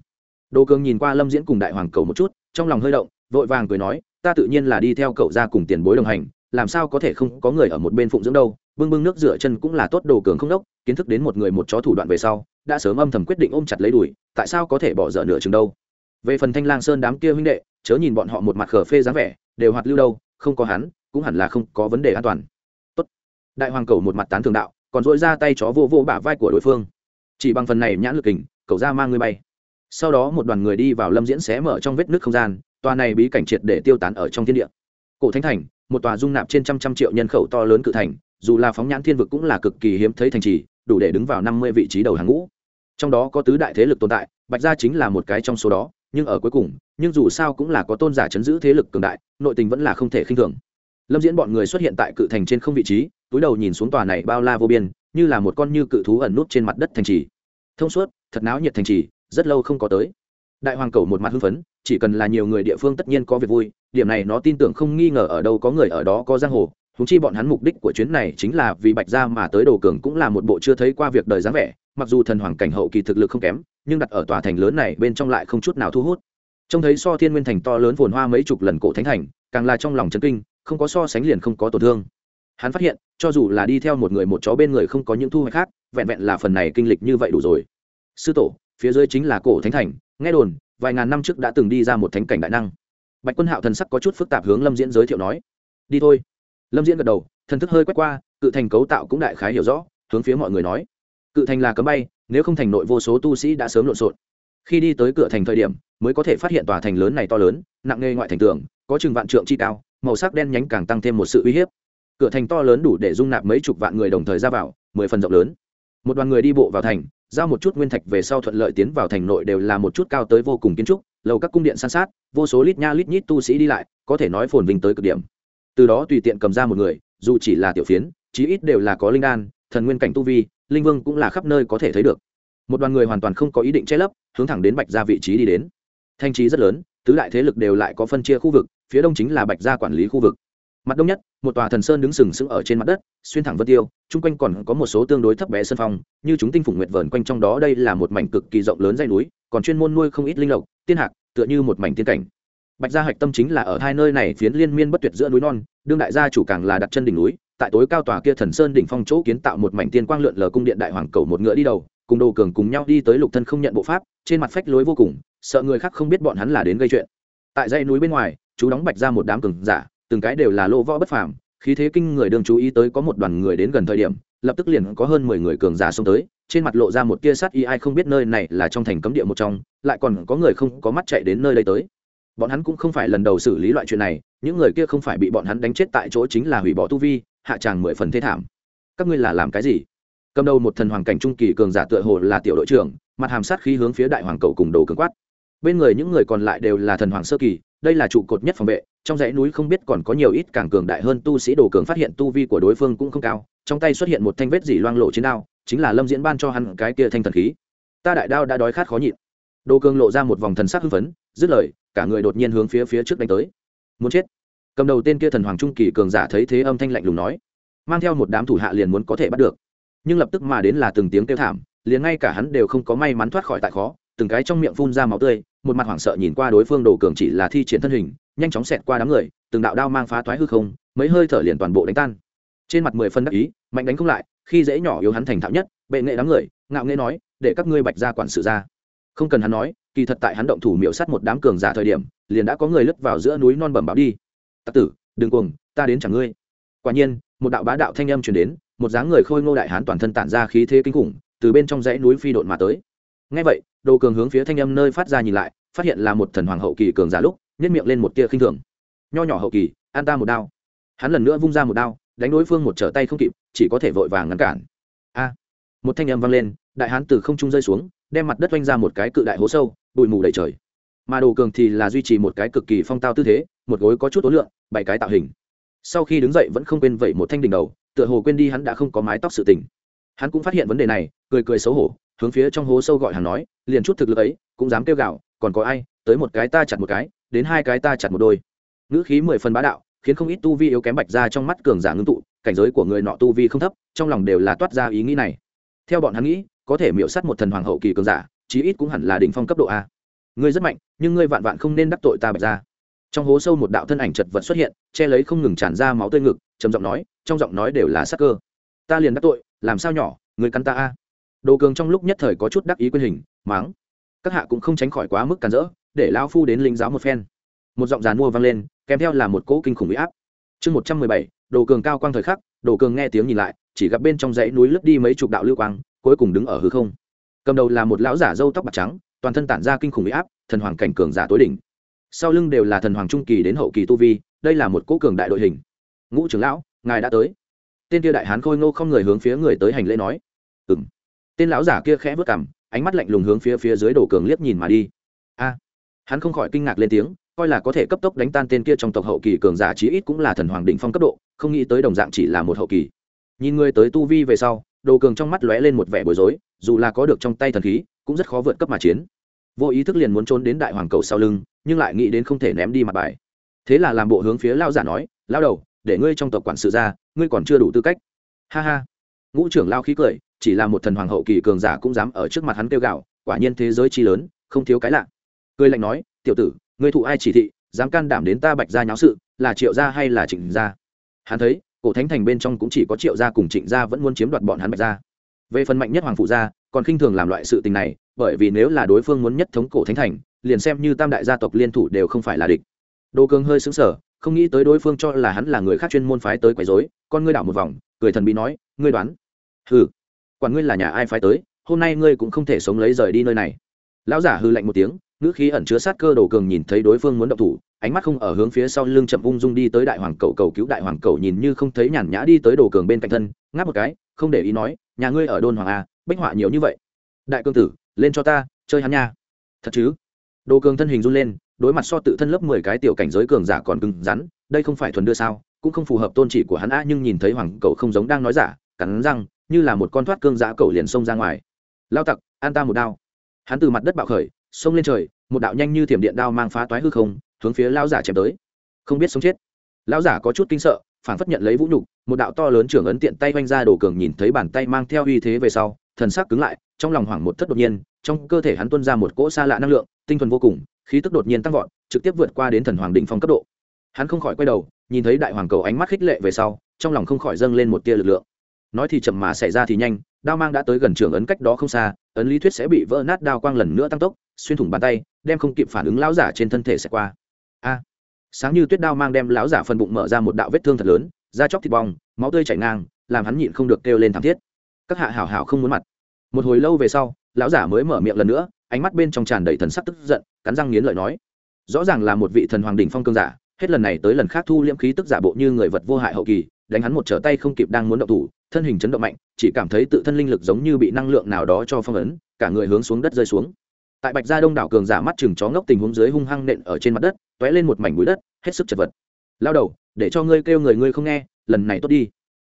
Đồ cường nhìn qua lâm diễn cùng đại hoàng Cầu một chút, trong lòng hơi động, vội vàng cười nói, ta tự nhiên là đi theo cậu ra cùng tiền bối đồng hành, làm sao có thể không có người ở một bên phụng dưỡng đâu, bưng bưng nước rửa chân cũng là tốt đồ cường không đốc, kiến thức đến một người một chó thủ đoạn về sau, đã sớm âm thầm quyết định ôm chặt lấy đuổi tại sao có thể bỏ dở nửa chừng đâu? Về phần thanh lang sơn đám kia huynh đệ, chớ nhìn bọn họ một mặt khờ phê dáng vẻ, đều hoạt lưu đâu, không có hắn, cũng hẳn là không có vấn đề an toàn. Tốt. Đại hoàng cầu một mặt tán thường đạo còn dội ra tay chó vô vô bả vai của đối phương. Chỉ bằng phần này nhãn lực kình, cậu ra mang người bay. Sau đó một đoàn người đi vào lâm diễn xé mở trong vết nước không gian, tòa này bí cảnh triệt để tiêu tán ở trong thiên địa. Cổ thánh thành, một tòa dung nạp trên trăm trăm triệu nhân khẩu to lớn cự thành, dù là phóng nhãn thiên vực cũng là cực kỳ hiếm thấy thành trì, đủ để đứng vào năm mươi vị trí đầu hàng ngũ. Trong đó có tứ đại thế lực tồn tại, bạch gia chính là một cái trong số đó, nhưng ở cuối cùng, nhưng dù sao cũng là có tôn giả chấn giữ thế lực cường đại, nội tình vẫn là không thể khinh thường lâm diễn bọn người xuất hiện tại cự thành trên không vị trí, túi đầu nhìn xuống tòa này bao la vô biên, như là một con như cự thú ẩn nút trên mặt đất thành trì. Thông suốt, thật náo nhiệt thành trì, rất lâu không có tới. Đại hoàng cầu một mặt hưng phấn, chỉ cần là nhiều người địa phương tất nhiên có việc vui, điểm này nó tin tưởng không nghi ngờ ở đâu có người ở đó có giang hồ húng chi bọn hắn mục đích của chuyến này chính là vì bạch gia mà tới đồ cường cũng là một bộ chưa thấy qua việc đời dáng vẻ, mặc dù thần hoàng cảnh hậu kỳ thực lực không kém, nhưng đặt ở tòa thành lớn này bên trong lại không chút nào thu hút. Trông thấy so thiên nguyên thành to lớn phồn hoa mấy chục lần cổ thánh thành, càng là trong lòng chấn kinh không có so sánh liền không có tổn thương. Hắn phát hiện, cho dù là đi theo một người một chó bên người không có những thu hoạch khác, vẹn vẹn là phần này kinh lịch như vậy đủ rồi. Sư tổ, phía dưới chính là cổ thánh thành, nghe đồn, vài ngàn năm trước đã từng đi ra một thánh cảnh đại năng. Bạch quân hạo thần sắc có chút phức tạp hướng lâm diễn giới thiệu nói, đi thôi. Lâm diễn gật đầu, thần thức hơi quét qua, cự thành cấu tạo cũng đại khái hiểu rõ, hướng phía mọi người nói, cự thành là cấm bay, nếu không thành nội vô số tu sĩ đã sớm lộn xộn. Khi đi tới cửa thành thời điểm, mới có thể phát hiện tòa thành lớn này to lớn, nặng nề ngoại thành tường, có chừng vạn trượng chi cao màu sắc đen nhánh càng tăng thêm một sự uy hiếp. Cửa thành to lớn đủ để dung nạp mấy chục vạn người đồng thời ra vào, mười phần rộng lớn. Một đoàn người đi bộ vào thành, giao một chút nguyên thạch về sau thuận lợi tiến vào thành nội đều là một chút cao tới vô cùng kiến trúc, lầu các cung điện san sát, vô số lít nha lít nhít tu sĩ đi lại, có thể nói phồn vinh tới cực điểm. Từ đó tùy tiện cầm ra một người, dù chỉ là tiểu phiến, chí ít đều là có linh đan, thần nguyên cảnh tu vi, linh vương cũng là khắp nơi có thể thấy được. Một đoàn người hoàn toàn không có ý định che lấp, hướng thẳng đến bạch ra vị trí đi đến. Thanh trí rất lớn, tứ đại thế lực đều lại có phân chia khu vực phía đông chính là bạch gia quản lý khu vực. Mặt đông nhất, một tòa thần sơn đứng sừng sững ở trên mặt đất, xuyên thẳng vân tiêu, chung quanh còn có một số tương đối thấp bé sân phong, như chúng tinh phủ nguyệt vờn quanh trong đó đây là một mảnh cực kỳ rộng lớn dây núi, còn chuyên môn nuôi không ít linh lộc, tiên hạc, tựa như một mảnh tiên cảnh. Bạch gia hạch tâm chính là ở hai nơi này phiến liên miên bất tuyệt giữa núi non, đương đại gia chủ càng là đặt chân đỉnh núi, tại tối cao tòa kia thần sơn đỉnh phong chỗ kiến tạo một mảnh tiên quang lượn lờ cung điện đại hoàng cầu một ngựa đi đầu, cùng đồ cường cùng nhau đi tới lục thân không nhận bộ pháp, trên mặt phách lối vô cùng, sợ người khác không biết bọn hắn là đến gây chuyện. Tại dãy núi bên ngoài chú đóng bạch ra một đám cường giả, từng cái đều là lô võ bất phàm, khí thế kinh người đương chú ý tới có một đoàn người đến gần thời điểm, lập tức liền có hơn mười người cường giả xông tới, trên mặt lộ ra một tia sát y ai không biết nơi này là trong thành cấm địa một trong, lại còn có người không có mắt chạy đến nơi đây tới. Bọn hắn cũng không phải lần đầu xử lý loại chuyện này, những người kia không phải bị bọn hắn đánh chết tại chỗ chính là hủy bỏ tu vi, hạ tràng mười phần thế thảm. Các ngươi là làm cái gì? Cầm đầu một thần hoàng cảnh trung kỳ cường giả tựa hồ là tiểu đội trưởng, mặt hàm sát khí hướng phía đại hoàng cầu cùng đồ cường quát. Bên người những người còn lại đều là thần hoàng sơ kỳ đây là trụ cột nhất phòng vệ, trong dãy núi không biết còn có nhiều ít càng cường đại hơn tu sĩ đồ cường phát hiện tu vi của đối phương cũng không cao, trong tay xuất hiện một thanh vết dỉ loang lộ chiến đao, chính là lâm diễn ban cho hắn cái kia thanh thần khí. Ta đại đao đã đói khát khó nhịn. Đồ cường lộ ra một vòng thần sắc hưng phấn, dứt lời, cả người đột nhiên hướng phía phía trước đánh tới. Muốn chết. Cầm đầu tên kia thần hoàng trung kỳ cường giả thấy thế âm thanh lạnh lùng nói, mang theo một đám thủ hạ liền muốn có thể bắt được. Nhưng lập tức mà đến là từng tiếng kêu thảm, liền ngay cả hắn đều không có may mắn thoát khỏi tại khó, từng cái trong miệng phun ra máu tươi một mặt hoảng sợ nhìn qua đối phương đồ cường chỉ là thi triển thân hình, nhanh chóng xẹt qua đám người, từng đạo đao mang phá toái hư không, mấy hơi thở liền toàn bộ đánh tan. Trên mặt mười phân đắc ý, mạnh đánh không lại, khi dễ nhỏ yếu hắn thành thạo nhất, bệ nghệ đám người, ngạo nghệ nói, để các ngươi bạch ra quản sự ra. Không cần hắn nói, kỳ thật tại hắn động thủ miệu sát một đám cường giả thời điểm, liền đã có người lướt vào giữa núi non bẩm báo đi. Tặc tử, đừng cuồng, ta đến chẳng ngươi. Quả nhiên, một đạo bá đạo thanh âm truyền đến, một dáng người khôi ngô đại hán toàn thân tản ra khí thế kinh khủng, từ bên trong dãy núi phi độn mà tới. Ngay vậy đồ cường hướng phía thanh âm nơi phát ra nhìn lại, phát hiện là một thần hoàng hậu kỳ cường giả lúc nhét miệng lên một tia khinh thường. Nho nhỏ hậu kỳ, an ta một đao. Hắn lần nữa vung ra một đao, đánh đối phương một trở tay không kịp, chỉ có thể vội vàng ngăn cản. A! Một thanh âm vang lên, đại hán từ không trung rơi xuống, đem mặt đất oanh ra một cái cự đại hố sâu, bụi mù đầy trời. Mà đồ cường thì là duy trì một cái cực kỳ phong tao tư thế, một gối có chút ối lượng, bảy cái tạo hình. Sau khi đứng dậy vẫn không quên vẩy một thanh đỉnh đầu, tựa hồ quên đi hắn đã không có mái tóc sự tình. Hắn cũng phát hiện vấn đề này, cười cười xấu hổ hướng phía trong hố sâu gọi hàng nói, liền chút thực lực ấy, cũng dám kêu gạo còn có ai, tới một cái ta chặt một cái, đến hai cái ta chặt một đôi. Ngữ khí mười phần bá đạo, khiến không ít tu vi yếu kém bạch ra trong mắt cường giả ngưng tụ, cảnh giới của người nọ tu vi không thấp, trong lòng đều là toát ra ý nghĩ này. Theo bọn hắn nghĩ, có thể miễu sát một thần hoàng hậu kỳ cường giả, chí ít cũng hẳn là đỉnh phong cấp độ a. Ngươi rất mạnh, nhưng ngươi vạn vạn không nên đắc tội ta bạch ra. Trong hố sâu một đạo thân ảnh chật vật xuất hiện, che lấy không ngừng tràn ra máu tươi ngực, trầm giọng nói, trong giọng nói đều là sắc cơ. Ta liền đắc tội, làm sao nhỏ người cắn ta a đồ cường trong lúc nhất thời có chút đắc ý quyền hình, máng. Các hạ cũng không tránh khỏi quá mức cản rỡ, để lao phu đến linh giáo một phen. Một giọng giàn mua vang lên, kèm theo là một cỗ kinh khủng bị áp. Chương một trăm mười bảy, đồ cường cao quang thời khắc, đồ cường nghe tiếng nhìn lại, chỉ gặp bên trong dãy núi lướt đi mấy chục đạo lưu quang, cuối cùng đứng ở hư không. Cầm đầu là một lão giả râu tóc bạc trắng, toàn thân tản ra kinh khủng bị áp, thần hoàng cảnh cường giả tối đỉnh. Sau lưng đều là thần hoàng trung kỳ đến hậu kỳ tu vi, đây là một cỗ cường đại đội hình. Ngũ trưởng lão, ngài đã tới. Tên kia đại hán khôi ngô không người hướng phía người tới hành lễ nói. Ừng tên lão giả kia khẽ vớt cảm ánh mắt lạnh lùng hướng phía phía dưới đồ cường liếc nhìn mà đi. A, hắn không khỏi kinh ngạc lên tiếng, coi là có thể cấp tốc đánh tan tên kia trong tộc hậu kỳ cường giả chí ít cũng là thần hoàng định phong cấp độ, không nghĩ tới đồng dạng chỉ là một hậu kỳ. Nhìn người tới tu vi về sau, đồ cường trong mắt lóe lên một vẻ bối rối, dù là có được trong tay thần khí, cũng rất khó vượt cấp mà chiến. Vô ý thức liền muốn trốn đến đại hoàng cầu sau lưng, nhưng lại nghĩ đến không thể ném đi mặt bài. Thế là làm bộ hướng phía lao giả nói lao đầu, để ngươi trong tộc quản sự ra, ngươi còn chưa đủ tư cách. Ha ha. Ngũ trưởng lao khí cười chỉ là một thần hoàng hậu kỳ cường giả cũng dám ở trước mặt hắn kêu gạo, quả nhiên thế giới chi lớn, không thiếu cái lạ. Cười lạnh nói, tiểu tử, ngươi thụ ai chỉ thị, dám can đảm đến ta bạch gia nháo sự, là triệu gia hay là trịnh gia? Hắn thấy, cổ thánh thành bên trong cũng chỉ có triệu gia cùng trịnh gia vẫn muốn chiếm đoạt bọn hắn bạch gia. Về phần mạnh nhất hoàng phụ gia, còn khinh thường làm loại sự tình này, bởi vì nếu là đối phương muốn nhất thống cổ thánh thành, liền xem như tam đại gia tộc liên thủ đều không phải là địch. Đồ cường hơi xứng sở không nghĩ tới đối phương cho là hắn là người khác chuyên môn phái tới quấy rối, con ngươi đảo một vòng, cười thần bí nói, ngươi đoán? Hừ quản ngươi là nhà ai phái tới, hôm nay ngươi cũng không thể sống lấy rời đi nơi này. Lão giả hư lạnh một tiếng, ngữ khí ẩn chứa sát cơ đồ cường nhìn thấy đối phương muốn động thủ, ánh mắt không ở hướng phía sau lưng chậm ung dung đi tới đại hoàng cầu cầu cứu đại hoàng cầu nhìn như không thấy nhàn nhã đi tới đồ cường bên cạnh thân, ngáp một cái, không để ý nói, nhà ngươi ở đôn hoàng a bích họa nhiều như vậy. Đại cương tử, lên cho ta, chơi hắn nha. Thật chứ? Đồ cường thân hình run lên, đối mặt so tự thân lớp mười cái tiểu cảnh giới cường giả còn cứng rắn, đây không phải thuần đưa sao, cũng không phù hợp tôn chỉ của hắn a, nhưng nhìn thấy hoàng cầu không giống đang nói giả, cắn răng như là một con thoát cương giã cầu liền xông ra ngoài. Lao tặc, an ta một đao. Hắn từ mặt đất bạo khởi, xông lên trời, một đạo nhanh như thiểm điện đao mang phá toái hư không, hướng phía lao giả chém tới. Không biết sống chết. Lão giả có chút kinh sợ phản phất nhận lấy vũ nhục, một đạo to lớn trưởng ấn tiện tay quanh ra đồ cường nhìn thấy bàn tay mang theo uy thế về sau, thần sắc cứng lại, trong lòng hoảng một thất đột nhiên, trong cơ thể hắn tuôn ra một cỗ xa lạ năng lượng, tinh thuần vô cùng, khí tức đột nhiên tăng vọt, trực tiếp vượt qua đến thần hoàng đỉnh phong cấp độ. Hắn không khỏi quay đầu, nhìn thấy đại hoàng cầu ánh mắt khích lệ về sau, trong lòng không khỏi dâng lên một tia lực lượng nói thì chậm mà xảy ra thì nhanh, đao mang đã tới gần trường ấn cách đó không xa, ấn lý thuyết sẽ bị vỡ nát đao quang lần nữa tăng tốc, xuyên thủng bàn tay, đem không kịp phản ứng lão giả trên thân thể sẽ qua. A, sáng như tuyết đao mang đem lão giả phần bụng mở ra một đạo vết thương thật lớn, da chóc thịt bong, máu tươi chảy ngang, làm hắn nhịn không được kêu lên thảm thiết. Các hạ hảo hảo không muốn mặt. Một hồi lâu về sau, lão giả mới mở miệng lần nữa, ánh mắt bên trong tràn đầy thần sắc tức giận, cắn răng nghiến lợi nói, rõ ràng là một vị thần hoàng đỉnh phong cương giả, hết lần này tới lần khác thu liễm khí tức giả bộ như người vật vô hại hậu kỳ đánh hắn một trở tay không kịp đang muốn động thủ, thân hình chấn động mạnh, chỉ cảm thấy tự thân linh lực giống như bị năng lượng nào đó cho phong ấn, cả người hướng xuống đất rơi xuống. Tại bạch gia đông đảo cường giả mắt chừng chó ngốc tình huống dưới hung hăng nện ở trên mặt đất t ó é lên một mảnh bụi đất, hết sức chật vật. Lao đầu, để cho ngươi kêu người ngươi không nghe, lần này tốt đi.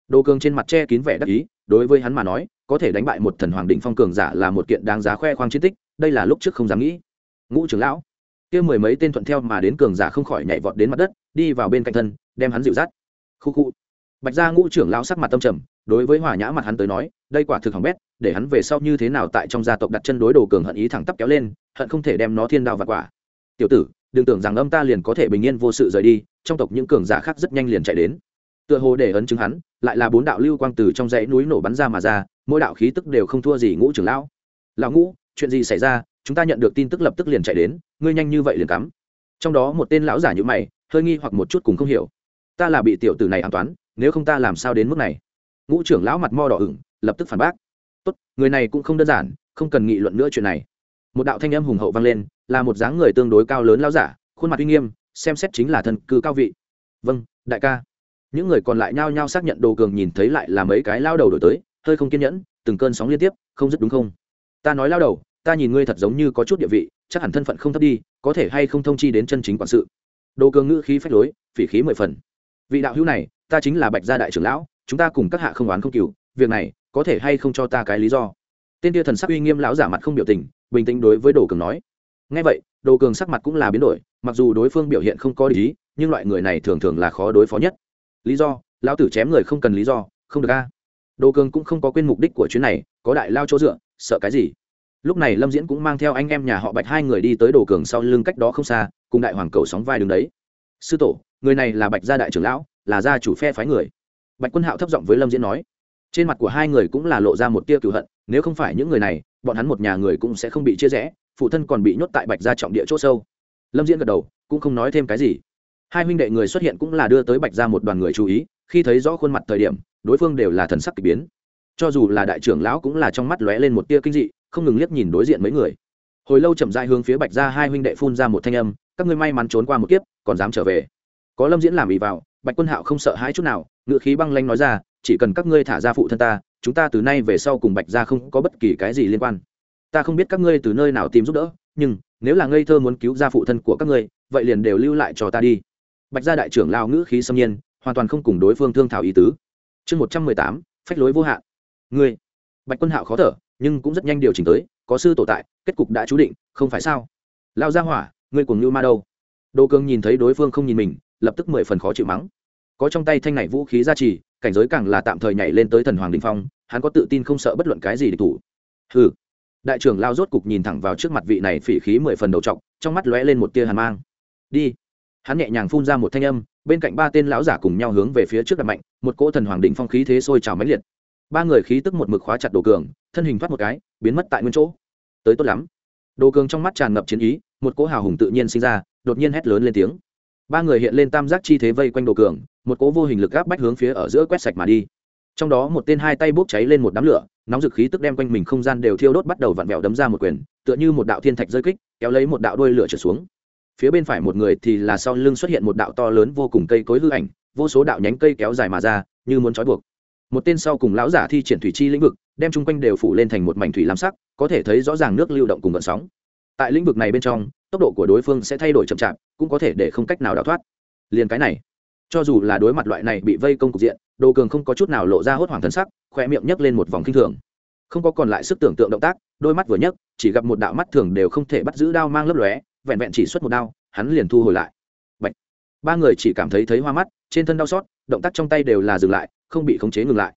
Đồ cường trên mặt che kín vẻ đắc ý, đối với hắn mà nói, có thể đánh bại một thần hoàng định phong cường giả là một kiện đáng giá khoe khoang chiến tích, đây là lúc trước không dám nghĩ. Ngũ trưởng lão. Kia mười mấy tên thuận theo mà đến cường giả không khỏi nhảy vọt đến mặt đất, đi vào bên cạnh thân, đem hắn dịu dắt. Khu khu bạch gia ngũ trưởng lão sắc mặt tâm trầm, đối với hòa nhã mặt hắn tới nói, đây quả thực hỏng bét, để hắn về sau như thế nào tại trong gia tộc đặt chân đối đồ cường hận ý thẳng tắp kéo lên, hận không thể đem nó thiên đao và quả. Tiểu tử, đừng tưởng rằng âm ta liền có thể bình yên vô sự rời đi, trong tộc những cường giả khác rất nhanh liền chạy đến. Tựa hồ để ấn chứng hắn, lại là bốn đạo lưu quang từ trong dãy núi nổ bắn ra mà ra, mỗi đạo khí tức đều không thua gì ngũ trưởng lão. Lão ngũ, chuyện gì xảy ra? Chúng ta nhận được tin tức lập tức liền chạy đến, ngươi nhanh như vậy liền cắm. Trong đó một tên lão giả như mày, hơi nghi hoặc một chút cùng không hiểu. Ta là bị tiểu tử này an toán nếu không ta làm sao đến mức này? Ngũ trưởng lão mặt mo đỏ ửng, lập tức phản bác. Tốt, người này cũng không đơn giản, không cần nghị luận nữa chuyện này. Một đạo thanh âm hùng hậu vang lên, là một dáng người tương đối cao lớn lão giả, khuôn mặt uy nghiêm, xem xét chính là thần cư cao vị. Vâng đại ca. Những người còn lại nhao nhao xác nhận đồ cường nhìn thấy lại là mấy cái lao đầu đổi tới, hơi không kiên nhẫn, từng cơn sóng liên tiếp, không dứt đúng không? Ta nói lao đầu, ta nhìn ngươi thật giống như có chút địa vị, chắc hẳn thân phận không thấp đi, có thể hay không thông chi đến chân chính quản sự. Đồ cường ngữ khí phách lối, phỉ khí mười phần. Vị đạo hữu này ta chính là bạch gia đại trưởng lão, chúng ta cùng các hạ không oán không cừu việc này, có thể hay không cho ta cái lý do? Tên tia thần sắc uy nghiêm lão giả mặt không biểu tình, bình tĩnh đối với đồ cường nói. Ngay vậy, đồ cường sắc mặt cũng là biến đổi, mặc dù đối phương biểu hiện không có lý, nhưng loại người này thường thường là khó đối phó nhất. Lý do, lão tử chém người không cần lý do, không được a. Đồ cường cũng không có quên mục đích của chuyến này, có đại lao chỗ dựa, sợ cái gì? Lúc này lâm diễn cũng mang theo anh em nhà họ bạch hai người đi tới đồ cường sau lưng cách đó không xa, cùng đại hoàng cầu sóng vai đứng đấy. Sư tổ, người này là bạch gia đại trưởng lão là gia chủ phe phái người. Bạch quân hạo thấp giọng với lâm diễn nói, trên mặt của hai người cũng là lộ ra một tia cựu hận, nếu không phải những người này, bọn hắn một nhà người cũng sẽ không bị chia rẽ, phụ thân còn bị nhốt tại bạch gia trọng địa c h ỗ sâu. Lâm diễn gật đầu, cũng không nói thêm cái gì. Hai huynh đệ người xuất hiện cũng là đưa tới bạch gia một đoàn người chú ý, khi thấy rõ khuôn mặt thời điểm, đối phương đều là thần sắc k ỳ biến. Cho dù là đại trưởng lão cũng là trong mắt lóe lên một tia kinh dị, không ngừng liếc nhìn đối diện mấy người. Hồi lâu chậm dại hướng phía bạch gia hai huynh đệ phun ra một thanh âm, các ngươi may mắn trốn qua một kiếp, còn dám trở về? Có lâm diễn làm ý vào bạch quân hạo không sợ hãi chút nào ngự khí băng lanh nói ra, chỉ cần các ngươi thả ra phụ thân ta, chúng ta từ nay về sau cùng bạch ra không có bất kỳ cái gì liên quan. Ta không biết các ngươi từ nơi nào tìm giúp đỡ, nhưng nếu là ngây thơ muốn cứu ra phụ thân của các ngươi, vậy liền đều lưu lại cho ta đi. Bạch gia đại trưởng lao ngữ khí xâm nhiên, hoàn toàn không cùng đối phương thương thảo ý tứ. Chương một trăm mười tám, phách lối vô hạn. Ngươi. Bạch quân hạo khó thở, nhưng cũng rất nhanh điều chỉnh tới, có sư tổ tại, kết cục đã chú định, không phải sao? Lao ra hỏa, ngươi cùng như ma đâu? Đô cương nhìn thấy đối phương không nhìn mình lập tức mười phần khó chịu mắng. Có trong tay thanh này vũ khí gia trì, cảnh giới càng là tạm thời nhảy lên tới thần hoàng đình phong, hắn có tự tin không sợ bất luận cái gì địch thủ. Hừ. Đại trưởng lao rốt cục nhìn thẳng vào trước mặt vị này phỉ khí mười phần đầu trọc, trong mắt lóe lên một tia hàn mang. Đi. Hắn nhẹ nhàng phun ra một thanh âm, bên cạnh ba tên lão giả cùng nhau hướng về phía trước đặt mạnh, một cỗ thần hoàng định phong khí thế sôi trào máy liệt. Ba người khí tức một mực khóa chặt đồ cường, thân hình thoát một cái, biến mất tại nguyên chỗ. Tới tốt lắm. Đồ cường trong mắt tràn ngập chiến ý, một cỗ hào hùng tự nhiên sinh ra, đột nhiên hét lớn lên tiếng ba người hiện lên tam giác chi thế vây quanh đồ cường, một cố vô hình lực gáp bách hướng phía ở giữa quét sạch mà đi. Trong đó một tên hai tay bốc cháy lên một đám lửa, nóng dực khí tức đem quanh mình không gian đều thiêu đốt bắt đầu vặn vẹo đấm ra một quyền, tựa như một đạo thiên thạch rơi kích, kéo lấy một đạo đuôi lửa trở xuống. Phía bên phải một người thì là sau lưng xuất hiện một đạo to lớn vô cùng cây cối hư ảnh, vô số đạo nhánh cây kéo dài mà ra, như muốn trói buộc. Một tên sau cùng lão giả thi triển thủy chi lĩnh vực, đem chung quanh đều phủ lên thành một mảnh thủy lam sắc, có thể thấy rõ ràng nước lưu động cùng vận sóng. Tại lĩnh vực này bên trong, tốc độ của đối phương sẽ thay đổi chậm chạp cũng có thể để không cách nào đào thoát. Liền cái này, cho dù là đối mặt loại này bị vây công cục diện, đồ cường không có chút nào lộ ra hốt hoảng thân sắc khoe miệng nhấc lên một vòng kinh thường. Không có còn lại sức tưởng tượng động tác, đôi mắt vừa nhấc, chỉ gặp một đạo mắt thường đều không thể bắt giữ đao mang lấp lóe, vẹn vẹn chỉ xuất một đao, hắn liền thu hồi lại. Bạch. ba người chỉ cảm thấy thấy hoa mắt, trên thân đau xót, động tác trong tay đều là dừng lại, không bị khống chế ngừng lại.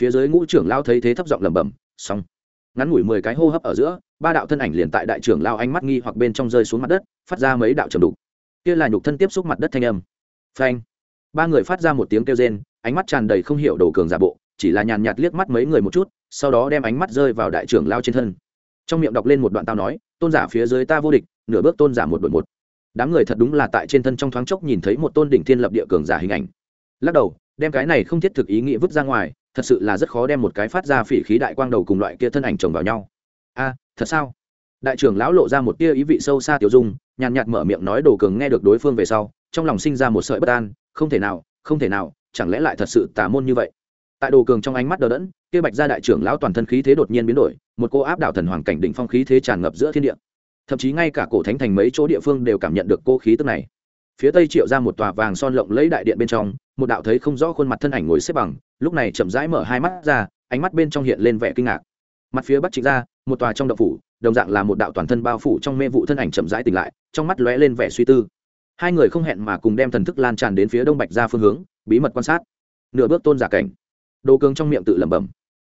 Phía dưới ngũ trưởng lao thấy thế thấp giọng lẩm bẩm, xong. Ngắn ngủi mười cái hô hấp ở giữa, ba đạo thân ảnh liền tại đại trưởng lao ánh mắt nghi hoặc bên trong rơi xuống mặt đất, phát ra mấy đạo trầm đục kia là nhục thân tiếp xúc mặt đất thanh âm. Phanh. Ba người phát ra một tiếng kêu rên, ánh mắt tràn đầy không hiểu đồ cường giả bộ, chỉ là nhàn nhạt liếc mắt mấy người một chút, sau đó đem ánh mắt rơi vào đại trưởng lao trên thân. Trong miệng đọc lên một đoạn tao nói, tôn giả phía dưới ta vô địch, nửa bước tôn giả một đội một. Đám người thật đúng là tại trên thân trong thoáng chốc nhìn thấy một tôn đỉnh thiên lập địa cường giả hình ảnh. Lắc đầu, đem cái này không thiết thực ý nghĩa vứt ra ngoài, thật sự là rất khó đem một cái phát ra phỉ khí đại quang đầu cùng loại kia thân ảnh chồng vào nhau. A, thật sao? Đại trưởng lão lộ ra một tia ý vị sâu xa tiểu dung nhàn nhạt mở miệng nói đồ cường nghe được đối phương về sau, trong lòng sinh ra một sợi bất an, không thể nào, không thể nào, chẳng lẽ lại thật sự tà môn như vậy? Tại đồ cường trong ánh mắt đờ đẫn, kia bạch gia đại trưởng lão toàn thân khí thế đột nhiên biến đổi, một cô áp đảo thần hoàng cảnh đỉnh phong khí thế tràn ngập giữa thiên địa. Thậm chí ngay cả cổ thánh thành mấy chỗ địa phương đều cảm nhận được cô khí tức này. Phía tây triệu ra một tòa vàng son lộng lấy đại điện bên trong, một đạo thấy không rõ khuôn mặt thân ảnh ngồi xếp bằng, lúc này chậm rãi mở hai mắt ra, ánh mắt bên trong hiện lên vẻ kinh ngạc. Mặt phía bắc trịnh ra, một tòa trong đậu phủ đồng dạng là một đạo toàn thân bao phủ trong mê vụ thân ảnh chậm rãi tỉnh lại, trong mắt lóe lên vẻ suy tư. Hai người không hẹn mà cùng đem thần thức lan tràn đến phía đông bạch ra phương hướng, bí mật quan sát. Nửa bước tôn giả cảnh. Đồ cường trong miệng tự lẩm bẩm.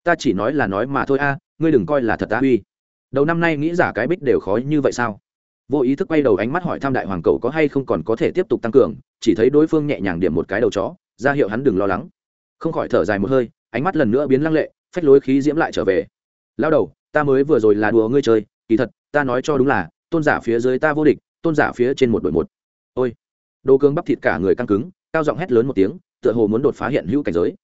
Ta chỉ nói là nói mà thôi a, ngươi đừng coi là thật ta uy. Đầu năm nay nghĩ giả cái bích đều khó như vậy sao? Vô ý thức quay đầu ánh mắt hỏi thăm đại hoàng cầu có hay không còn có thể tiếp tục tăng cường, chỉ thấy đối phương nhẹ nhàng điểm một cái đầu chó, ra hiệu hắn đừng lo lắng. Không khỏi thở dài một hơi, ánh mắt lần nữa biến lăng lệ, phách lối khí diễm lại trở về. Lao đầu ta mới vừa rồi là đùa ngươi chơi, kỳ thật, ta nói cho đúng là, tôn giả phía dưới ta vô địch, tôn giả phía trên một đội một. Ôi đồ cương bắp thịt cả người căng cứng, cao giọng hét lớn một tiếng, tựa hồ muốn đột phá hiện hữu cảnh giới.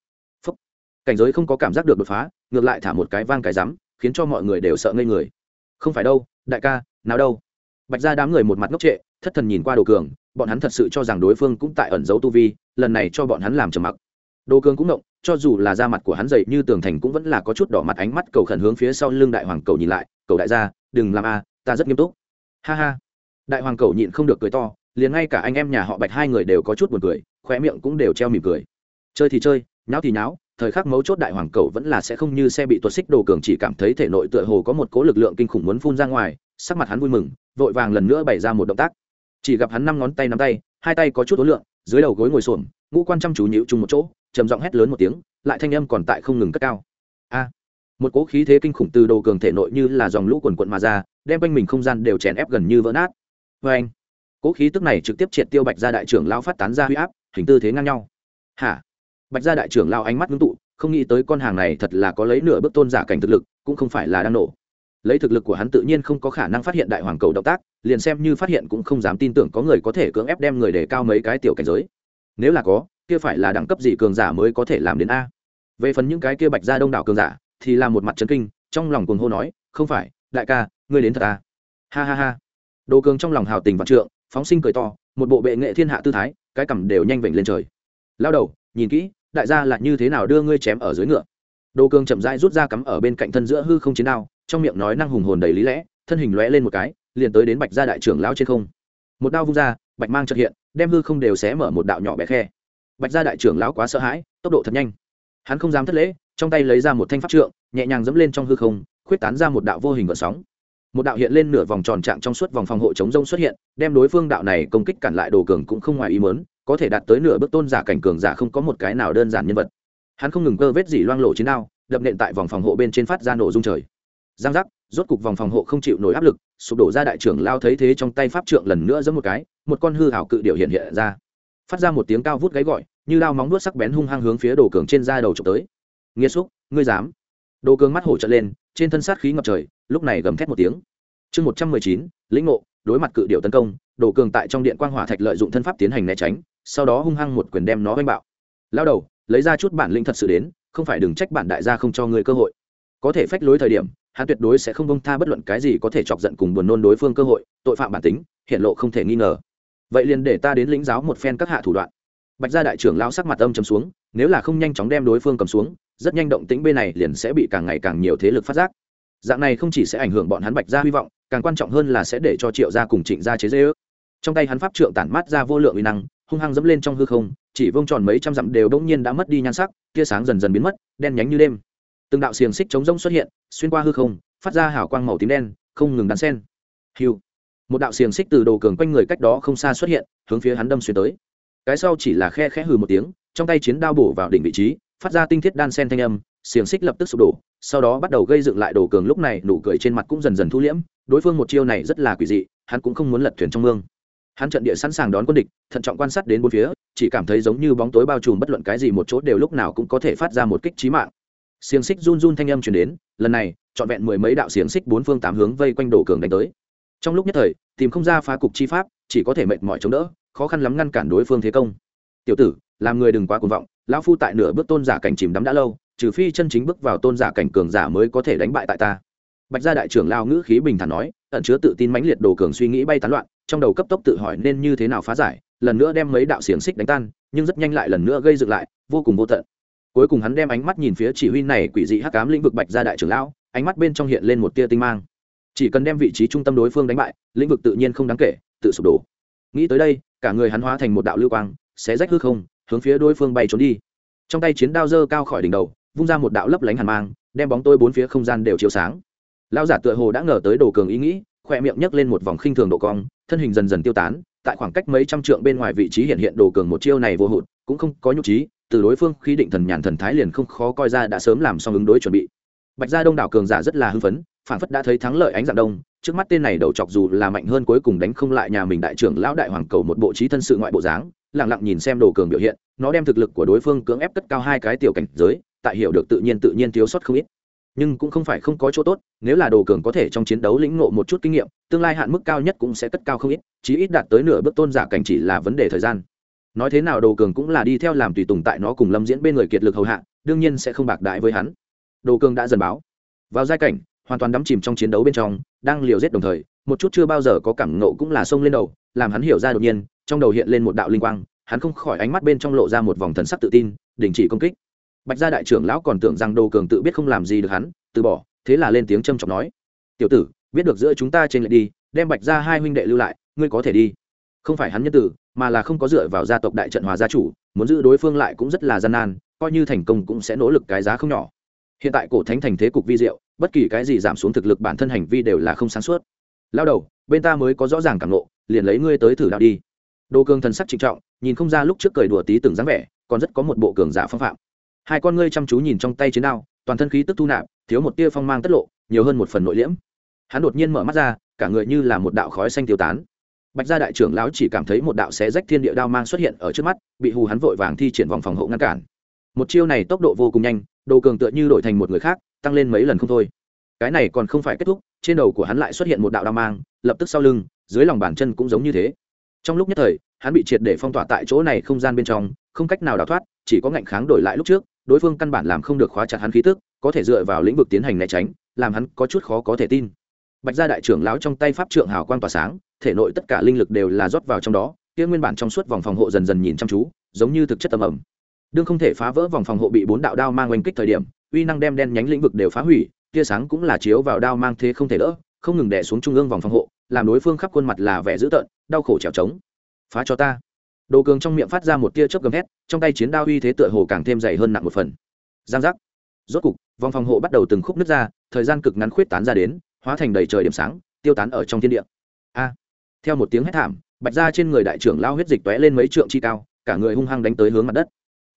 Phúc. cảnh giới không có cảm giác được đột phá, ngược lại thả một cái vang cái rắm, khiến cho mọi người đều sợ ngây người. Không phải đâu, đại ca, nào đâu. Bạch ra đám người một mặt ngốc trệ, thất thần nhìn qua đồ cường, bọn hắn thật sự cho rằng đối phương cũng tại ẩn giấu tu vi, lần này cho bọn hắn làm trầm mặc đồ cường cũng động, cho dù là da mặt của hắn dày như tường thành cũng vẫn là có chút đỏ mặt ánh mắt cầu khẩn hướng phía sau lưng đại hoàng cầu nhìn lại, cầu đại gia, đừng làm a, ta rất nghiêm túc. Ha ha. Đại hoàng cầu nhịn không được cười to, liền ngay cả anh em nhà họ bạch hai người đều có chút buồn cười, khóe miệng cũng đều treo mỉm cười. Chơi thì chơi, nháo thì nháo, thời khắc mấu chốt đại hoàng cầu vẫn là sẽ không như xe bị tuột xích đồ cường chỉ cảm thấy thể nội tựa hồ có một cố lực lượng kinh khủng muốn phun ra ngoài, sắc mặt hắn vui mừng, vội vàng lần nữa bày ra một động tác. Chỉ gặp hắn năm ngón tay nắm tay, hai tay có chút ối lượng dưới đầu gối ngồi xổm, ngũ quan chăm chú nhịu chung một chỗ trầm giọng hét lớn một tiếng, lại thanh âm còn tại không ngừng cất cao. A, một cỗ khí thế kinh khủng từ đồ cường thể nội như là dòng lũ quần quận mà ra, đem quanh mình không gian đều chèn ép gần như vỡ nát. Vê anh, cỗ khí tức này trực tiếp triệt tiêu bạch gia đại trưởng lao phát tán ra huy áp, hình tư thế ngang nhau. Hả? Bạch gia đại trưởng lao ánh mắt ngưng tụ, không nghĩ tới con hàng này thật là có lấy nửa bước tôn giả cảnh thực lực, cũng không phải là đang nổ. Lấy thực lực của hắn tự nhiên không có khả năng phát hiện đại hoàng cầu động tác, liền xem như phát hiện cũng không dám tin tưởng có người có thể cưỡng ép đem người để cao mấy cái tiểu cảnh giới. Nếu là có kia phải là đẳng cấp gì cường giả mới có thể làm đến a. Về phần những cái kia bạch gia đông đảo cường giả, thì là một mặt trấn kinh, trong lòng cuồng hô nói, không phải, đại ca, ngươi đến thật à ha ha ha. Đồ cường trong lòng hào tình vạn trượng, phóng sinh cười to, một bộ bệ nghệ thiên hạ tư thái, cái cằm đều nhanh vểnh lên trời. Lao đầu, nhìn kỹ, đại gia là như thế nào đưa ngươi chém ở dưới ngựa? Đồ cường chậm rãi rút ra cắm ở bên cạnh thân giữa hư không chiến đao, trong miệng nói năng hùng hồn đầy lý lẽ, thân hình lóe lên một cái, liền tới đến bạch gia đại trưởng lão trên không. Một đao vung ra, bạch mang trật hiện, đem hư không đều xé mở một đạo nhỏ bé khe bạch gia đại trưởng lão quá sợ hãi, tốc độ thật nhanh. Hắn không dám thất lễ, trong tay lấy ra một thanh pháp trượng, nhẹ nhàng dẫm lên trong hư không, khuyết tán ra một đạo vô hình gợn sóng. Một đạo hiện lên nửa vòng tròn trạng trong suốt vòng phòng hộ chống rông xuất hiện, đem đối phương đạo này công kích cản lại đồ cường cũng không ngoài ý mớn có thể đạt tới nửa bước tôn giả cảnh cường giả không có một cái nào đơn giản nhân vật. Hắn không ngừng cơ vết dỉ loang lộ chiến đao, đập nện tại vòng phòng hộ bên trên phát ra nổ dung trời. Giang giác, rốt cục vòng phòng hộ không chịu nổi áp lực, sụp đổ ra đại trưởng lao thấy thế trong tay pháp trượng lần nữa giẫm một cái, một con hư hảo cự điệu hiện hiện ra. Phát ra một tiếng cao vút gáy gọi như lao móng nuốt sắc bén hung hăng hướng phía đồ cường trên da đầu trộm tới. Nghĩa xúc, ngươi dám? Đồ cường mắt hổ trợn lên, trên thân sát khí ngập trời, lúc này gầm thét một tiếng. Chương một trăm mười chín, lĩnh ngộ, đối mặt cự điệu tấn công, đồ cường tại trong điện quang hỏa thạch lợi dụng thân pháp tiến hành né tránh, sau đó hung hăng một quyền đem nó oanh bạo. Lao đầu, lấy ra chút bản lĩnh thật sự đến, không phải đừng trách bản đại gia không cho ngươi cơ hội. Có thể phách lối thời điểm, hắn tuyệt đối sẽ không bông tha bất luận cái gì có thể chọc giận cùng buồn nôn đối phương cơ hội, tội phạm bản tính, hiện lộ không thể nghi ngờ. Vậy liền để ta đến lĩnh giáo một phen các hạ thủ đoạn bạch gia đại trưởng lao sắc mặt âm chấm xuống, nếu là không nhanh chóng đem đối phương cầm xuống, rất nhanh động tĩnh bên này liền sẽ bị càng ngày càng nhiều thế lực phát giác. Dạng này không chỉ sẽ ảnh hưởng bọn hắn bạch gia hy vọng, càng quan trọng hơn là sẽ để cho triệu gia cùng trịnh gia chế dễ ước trong tay hắn pháp trượng tản mát ra vô lượng uy năng, hung hăng dẫm lên trong hư không, chỉ vông tròn mấy trăm dặm đều đông nhiên đã mất đi nhan sắc, tia sáng dần dần biến mất, đen nhánh như đêm. Từng đạo xiềng xích chống rông xuất hiện, xuyên qua hư không, phát ra hào quang màu tím đen, không ngừng đan sen hiu. Một đạo xiềng xích từ đồ cường quanh người cách đó không xa xuất hiện, hướng phía hắn đâm xuyên tới cái sau chỉ là khe khẽ hừ một tiếng, trong tay chiến đao bổ vào đỉnh vị trí, phát ra tinh thiết đan sen thanh âm, xiềng xích lập tức sụp đổ, sau đó bắt đầu gây dựng lại đồ cường lúc này nụ cười trên mặt cũng dần dần thu liễm, đối phương một chiêu này rất là quỷ dị, hắn cũng không muốn lật thuyền trong mương. Hắn trận địa sẵn sàng đón quân địch, thận trọng quan sát đến bốn phía, chỉ cảm thấy giống như bóng tối bao trùm bất luận cái gì một chỗ đều lúc nào cũng có thể phát ra một kích trí mạng. Xiềng xích run run thanh âm chuyển đến, lần này, trọn vẹn mười mấy đạo xiềng xích bốn phương tám hướng vây quanh đồ cường đánh tới. Trong lúc nhất thời, tìm không ra phá cục chi pháp, chỉ có thể mệt mỏi chống đỡ khó khăn lắm ngăn cản đối phương thế công. Tiểu tử, làm người đừng quá cuồng vọng, lão phu tại nửa bước tôn giả cảnh chìm đắm đã lâu, trừ phi chân chính bước vào tôn giả cảnh cường giả mới có thể đánh bại tại ta. Bạch gia đại trưởng lao ngữ khí bình thản nói, ẩn chứa tự tin mãnh liệt đồ cường suy nghĩ bay tán loạn, trong đầu cấp tốc tự hỏi nên như thế nào phá giải, lần nữa đem mấy đạo xiềng xích đánh tan, nhưng rất nhanh lại lần nữa gây dựng lại, vô cùng vô tận. Cuối cùng hắn đem ánh mắt nhìn phía chỉ huy này quỷ dị hắc ám lĩnh vực bạch gia đại trưởng lão, ánh mắt bên trong hiện lên một tia tinh mang. Chỉ cần đem vị trí trung tâm đối phương đánh bại, lĩnh vực tự nhiên không đáng kể, tự sụp đổ. Nghĩ tới đây cả người hắn hóa thành một đạo lưu quang, xé rách hư không, hướng phía đối phương bay trốn đi. Trong tay chiến đao dơ cao khỏi đỉnh đầu, vung ra một đạo lấp lánh hàn mang, đem bóng tôi bốn phía không gian đều chiếu sáng. Lao giả tựa hồ đã ngờ tới đồ cường ý nghĩ khoe miệng nhấc lên một vòng khinh thường độ cong, thân hình dần dần tiêu tán, tại khoảng cách mấy trăm trượng bên ngoài vị trí hiện hiện đồ cường một chiêu này vô hụt, cũng không có nhục trí, từ đối phương khi định thần nhàn thần thái liền không khó coi ra đã sớm làm xong ứng đối chuẩn bị. Bạch gia đông đảo cường giả rất là hưng phấn phản phất đã thấy thắng lợi ánh dạng đông, trước mắt tên này đầu chọc dù là mạnh hơn cuối cùng đánh không lại nhà mình đại trưởng lão đại hoàng cầu một bộ trí thân sự ngoại bộ dáng lẳng lặng nhìn xem đồ cường biểu hiện, nó đem thực lực của đối phương cưỡng ép cất cao hai cái tiểu cảnh giới, tại hiểu được tự nhiên tự nhiên thiếu sót không ít. Nhưng cũng không phải không có chỗ tốt, nếu là đồ cường có thể trong chiến đấu lĩnh ngộ một chút kinh nghiệm, tương lai hạn mức cao nhất cũng sẽ cất cao không ít, chí ít đạt tới nửa bước tôn giả cảnh chỉ là vấn đề thời gian. Nói thế nào đồ cường cũng là đi theo làm tùy tùng tại nó cùng lâm diễn bên người kiệt lực hầu hạ, đương nhiên sẽ không bạc đại với hắn. Đồ cường đã dần báo. Vào giai cảnh hoàn toàn đắm chìm trong chiến đấu bên trong, đang liều giết đồng thời, một chút chưa bao giờ có cảm nộ cũng là xông lên đầu, làm hắn hiểu ra đột nhiên, trong đầu hiện lên một đạo linh quang, hắn không khỏi ánh mắt bên trong lộ ra một vòng thần sắc tự tin, đình chỉ công kích. Bạch gia đại trưởng lão còn tưởng rằng đồ cường tự biết không làm gì được hắn, từ bỏ, thế là lên tiếng trầm trọng nói, tiểu tử, biết được giữa chúng ta trên lại đi, đem bạch gia hai huynh đệ lưu lại, ngươi có thể đi. Không phải hắn nhân tử, mà là không có dựa vào gia tộc đại trận hòa gia chủ, muốn giữ đối phương lại cũng rất là gian nan, coi như thành công cũng sẽ nỗ lực cái giá không nhỏ. Hiện tại cổ thánh thành thế cục vi diệu bất kỳ cái gì giảm xuống thực lực bản thân hành vi đều là không sáng suốt. Lao đầu, bên ta mới có rõ ràng cảm nộ liền lấy ngươi tới thử đạo đi. Đồ cường thần sắc trịnh trọng, nhìn không ra lúc trước cười đùa tí từng dáng vẻ, còn rất có một bộ cường giả phong phạm. Hai con ngươi chăm chú nhìn trong tay chiến đao, toàn thân khí tức thu nạp, thiếu một tia phong mang tất lộ, nhiều hơn một phần nội liễm. Hắn đột nhiên mở mắt ra, cả người như là một đạo khói xanh tiêu tán. Bạch gia đại trưởng lão chỉ cảm thấy một đạo xé rách thiên địa đao mang xuất hiện ở trước mắt, bị hù hắn vội vàng thi triển vòng phòng hộ ngăn cản một chiêu này tốc độ vô cùng nhanh, đồ cường tựa như đổi thành một người khác, tăng lên mấy lần không thôi. Cái này còn không phải kết thúc, trên đầu của hắn lại xuất hiện một đạo đao mang, lập tức sau lưng, dưới lòng bàn chân cũng giống như thế. Trong lúc nhất thời, hắn bị triệt để phong tỏa tại chỗ này không gian bên trong, không cách nào đào thoát, chỉ có ngạnh kháng đổi lại lúc trước, đối phương căn bản làm không được khóa chặt hắn khí tức, có thể dựa vào lĩnh vực tiến hành né tránh, làm hắn có chút khó có thể tin. Bạch gia đại trưởng lão trong tay pháp trượng hào quang tỏa sáng, thể nội tất cả linh lực đều là rót vào trong đó, kia nguyên bản trong suốt vòng phòng hộ dần dần nhìn chăm chú, giống như thực chất tầm ẩm đương không thể phá vỡ vòng phòng hộ bị bốn đạo đao mang oanh kích thời điểm, uy năng đem đen nhánh lĩnh vực đều phá hủy, tia sáng cũng là chiếu vào đao mang thế không thể đỡ, không ngừng đè xuống trung ương vòng phòng hộ, làm đối phương khắp khuôn mặt là vẻ dữ tợn, đau khổ trèo trống. Phá cho ta. Đồ cường trong miệng phát ra một tia chớp gầm hét trong tay chiến đao uy thế tựa hồ càng thêm dày hơn nặng một phần. Giang giác. Rốt cục, vòng phòng hộ bắt đầu từng khúc nứt ra, thời gian cực ngắn khuyết tán ra đến, hóa thành đầy trời điểm sáng, tiêu tán ở trong thiên địa. A. Theo một tiếng hét thảm, bạch ra trên người đại trưởng lao huyết dịch tóe lên mấy trượng chi cao, cả người hung hăng đánh tới hướng mặt đất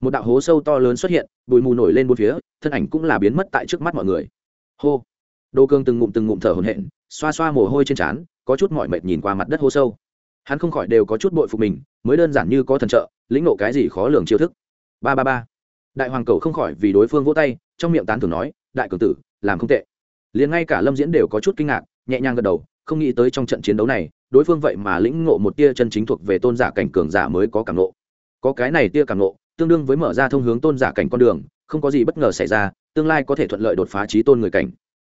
một đạo hố sâu to lớn xuất hiện, bụi mù nổi lên bốn phía, thân ảnh cũng là biến mất tại trước mắt mọi người. Hô! Đô cương từng ngụm từng ngụm thở hổn hển, xoa xoa mồ hôi trên trán, có chút mọi mệt nhìn qua mặt đất hố sâu. Hắn không khỏi đều có chút bội phục mình, mới đơn giản như có thần trợ, lĩnh nộ cái gì khó lường chiêu thức. Ba ba ba. Đại hoàng cầu không khỏi vì đối phương vỗ tay, trong miệng tán thường nói, đại cường tử, làm không tệ. Liền ngay cả lâm diễn đều có chút kinh ngạc, nhẹ nhàng gật đầu, không nghĩ tới trong trận chiến đấu này, đối phương vậy mà lĩnh ngộ một tia chân chính thuộc về tôn giả cảnh cường giả mới có cảm ngộ. Có cái này tia cảm ngộ tương đương với mở ra thông hướng tôn giả cảnh con đường, không có gì bất ngờ xảy ra, tương lai có thể thuận lợi đột phá trí tôn người cảnh.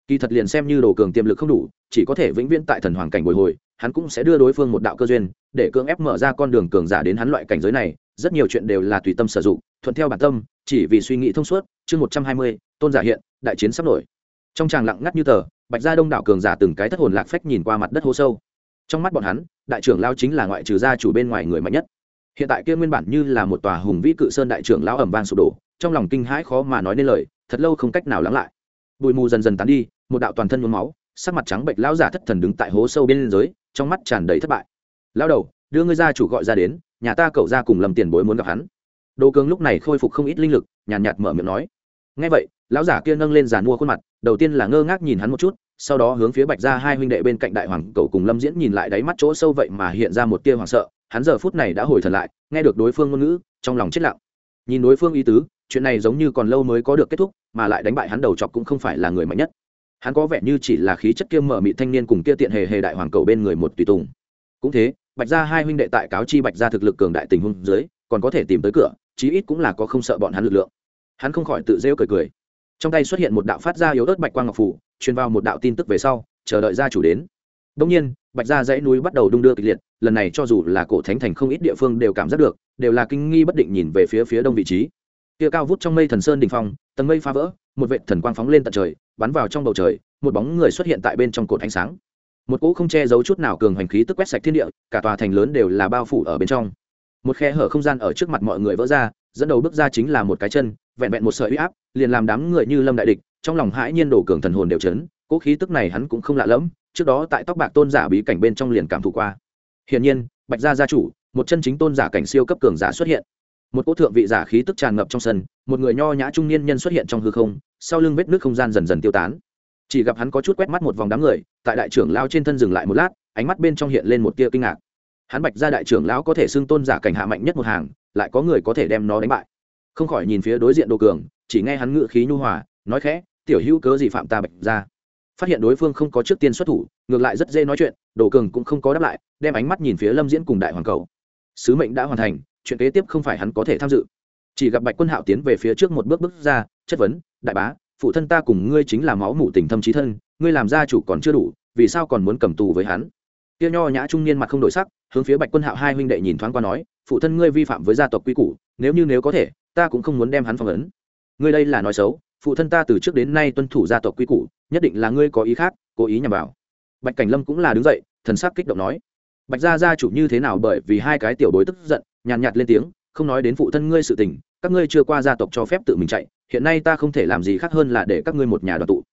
Kỳ thật liền xem như đồ cường tiềm lực không đủ, chỉ có thể vĩnh viễn tại thần hoàng cảnh bồi hồi, hắn cũng sẽ đưa đối phương một đạo cơ duyên, để cưỡng ép mở ra con đường cường giả đến hắn loại cảnh giới này, rất nhiều chuyện đều là tùy tâm sử dụng, thuận theo bản tâm, chỉ vì suy nghĩ thông suốt, chương một trăm hai mươi, tôn giả hiện, đại chiến sắp nổi. Trong tràng lặng ngắt như tờ, bạch gia đông đảo cường giả từng cái thất hồn lạc phách nhìn qua mặt đất hô sâu. Trong mắt bọn hắn, đại trưởng lao chính là ngoại trừ gia chủ bên ngoài người mạnh nhất hiện tại kia nguyên bản như là một tòa hùng vĩ cự sơn đại trưởng lão ẩm vang sụp đổ trong lòng kinh hãi khó mà nói nên lời thật lâu không cách nào lắng lại. Bụi mù dần dần tán đi một đạo toàn thân nhuốm máu sắc mặt trắng bệnh lão giả thất thần đứng tại hố sâu bên dưới trong mắt tràn đầy thất bại. Lão đầu đưa ngươi gia chủ gọi ra đến nhà ta cậu ra cùng lầm tiền bối muốn gặp hắn. Đồ cường lúc này khôi phục không ít linh lực nhàn nhạt, nhạt mở miệng nói. Ngay vậy lão giả kia nâng lên giàn mua khuôn mặt đầu tiên là ngơ ngác nhìn hắn một chút sau đó hướng phía bạch ra hai huynh đệ bên cạnh đại hoàng cậu cùng lâm diễn nhìn lại đáy mắt chỗ sâu vậy mà hiện ra một tia hoảng sợ hắn giờ phút này đã hồi thần lại, nghe được đối phương ngôn ngữ, trong lòng chết lặng. Nhìn đối phương ý tứ, chuyện này giống như còn lâu mới có được kết thúc, mà lại đánh bại hắn đầu chọc cũng không phải là người mạnh nhất. Hắn có vẻ như chỉ là khí chất kia mở mị thanh niên cùng kia tiện hề hề đại hoàng cầu bên người một tùy tùng. Cũng thế, bạch gia hai huynh đệ tại cáo chi bạch gia thực lực cường đại tình huống dưới, còn có thể tìm tới cửa, chí ít cũng là có không sợ bọn hắn lực lượng. Hắn không khỏi tự rêu cười cười. Trong tay xuất hiện một đạo phát ra yếu ớt bạch quang ngọc phủ, truyền vào một đạo tin tức về sau, chờ đợi gia chủ đến đông nhiên, bạch gia dãy núi bắt đầu đung đưa kịch liệt, lần này cho dù là cổ thánh thành không ít địa phương đều cảm giác được, đều là kinh nghi bất định nhìn về phía phía đông vị trí. Kia cao vút trong mây thần sơn đỉnh phong, tầng mây phá vỡ, một vệt thần quang phóng lên tận trời, bắn vào trong bầu trời, một bóng người xuất hiện tại bên trong cột ánh sáng. Một cỗ không che giấu chút nào cường hành khí tức quét sạch thiên địa, cả tòa thành lớn đều là bao phủ ở bên trong. Một khe hở không gian ở trước mặt mọi người vỡ ra, dẫn đầu bước ra chính là một cái chân, vẹn vẹn một sợi uy áp, liền làm đám người như lâm đại địch, trong lòng hãi nhiên đổ cường thần hồn đều chấn, cỗ khí tức này hắn cũng không lạ lẫm trước đó tại tóc bạc tôn giả bí cảnh bên trong liền cảm thụ qua. Hiển nhiên, bạch gia gia chủ, một chân chính tôn giả cảnh siêu cấp cường giả xuất hiện. Một cỗ thượng vị giả khí tức tràn ngập trong sân, một người nho nhã trung niên nhân xuất hiện trong hư không, sau lưng vết nước không gian dần dần tiêu tán. Chỉ gặp hắn có chút quét mắt một vòng đám người, tại đại trưởng lao trên thân dừng lại một lát, ánh mắt bên trong hiện lên một tia kinh ngạc. Hắn bạch ra đại trưởng lão có thể xưng tôn giả cảnh hạ mạnh nhất một hàng, lại có người có thể đem nó đánh bại. Không khỏi nhìn phía đối diện đồ cường, chỉ nghe hắn ngự khí nhu hòa, nói khẽ, tiểu hữu cớ gì phạm ta bạch ra phát hiện đối phương không có trước tiên xuất thủ, ngược lại rất dễ nói chuyện, đồ cường cũng không có đáp lại, đem ánh mắt nhìn phía lâm diễn cùng đại hoàng cầu. Sứ mệnh đã hoàn thành, chuyện kế tiếp không phải hắn có thể tham dự. Chỉ gặp bạch quân hạo tiến về phía trước một bước bước ra, chất vấn, đại bá, phụ thân ta cùng ngươi chính là máu mủ tình thâm trí thân, ngươi làm gia chủ còn chưa đủ, vì sao còn muốn cầm tù với hắn? Tiêu nho nhã trung niên mặt không đổi sắc, hướng phía bạch quân hạo hai huynh đệ nhìn thoáng qua nói, phụ thân ngươi vi phạm với gia tộc quy củ, nếu như nếu có thể, ta cũng không muốn đem hắn phong ấn. Ngươi đây là nói xấu, phụ thân ta từ trước đến nay tuân thủ gia tộc quy củ nhất định là ngươi có ý khác cố ý nhằm vào. Bạch cảnh lâm cũng là đứng dậy thần sắc kích động nói. Bạch gia gia chủ như thế nào bởi vì hai cái tiểu bối tức giận nhàn nhạt, nhạt lên tiếng không nói đến phụ thân ngươi sự tình các ngươi chưa qua gia tộc cho phép tự mình chạy hiện nay ta không thể làm gì khác hơn là để các ngươi một nhà đoàn tụ.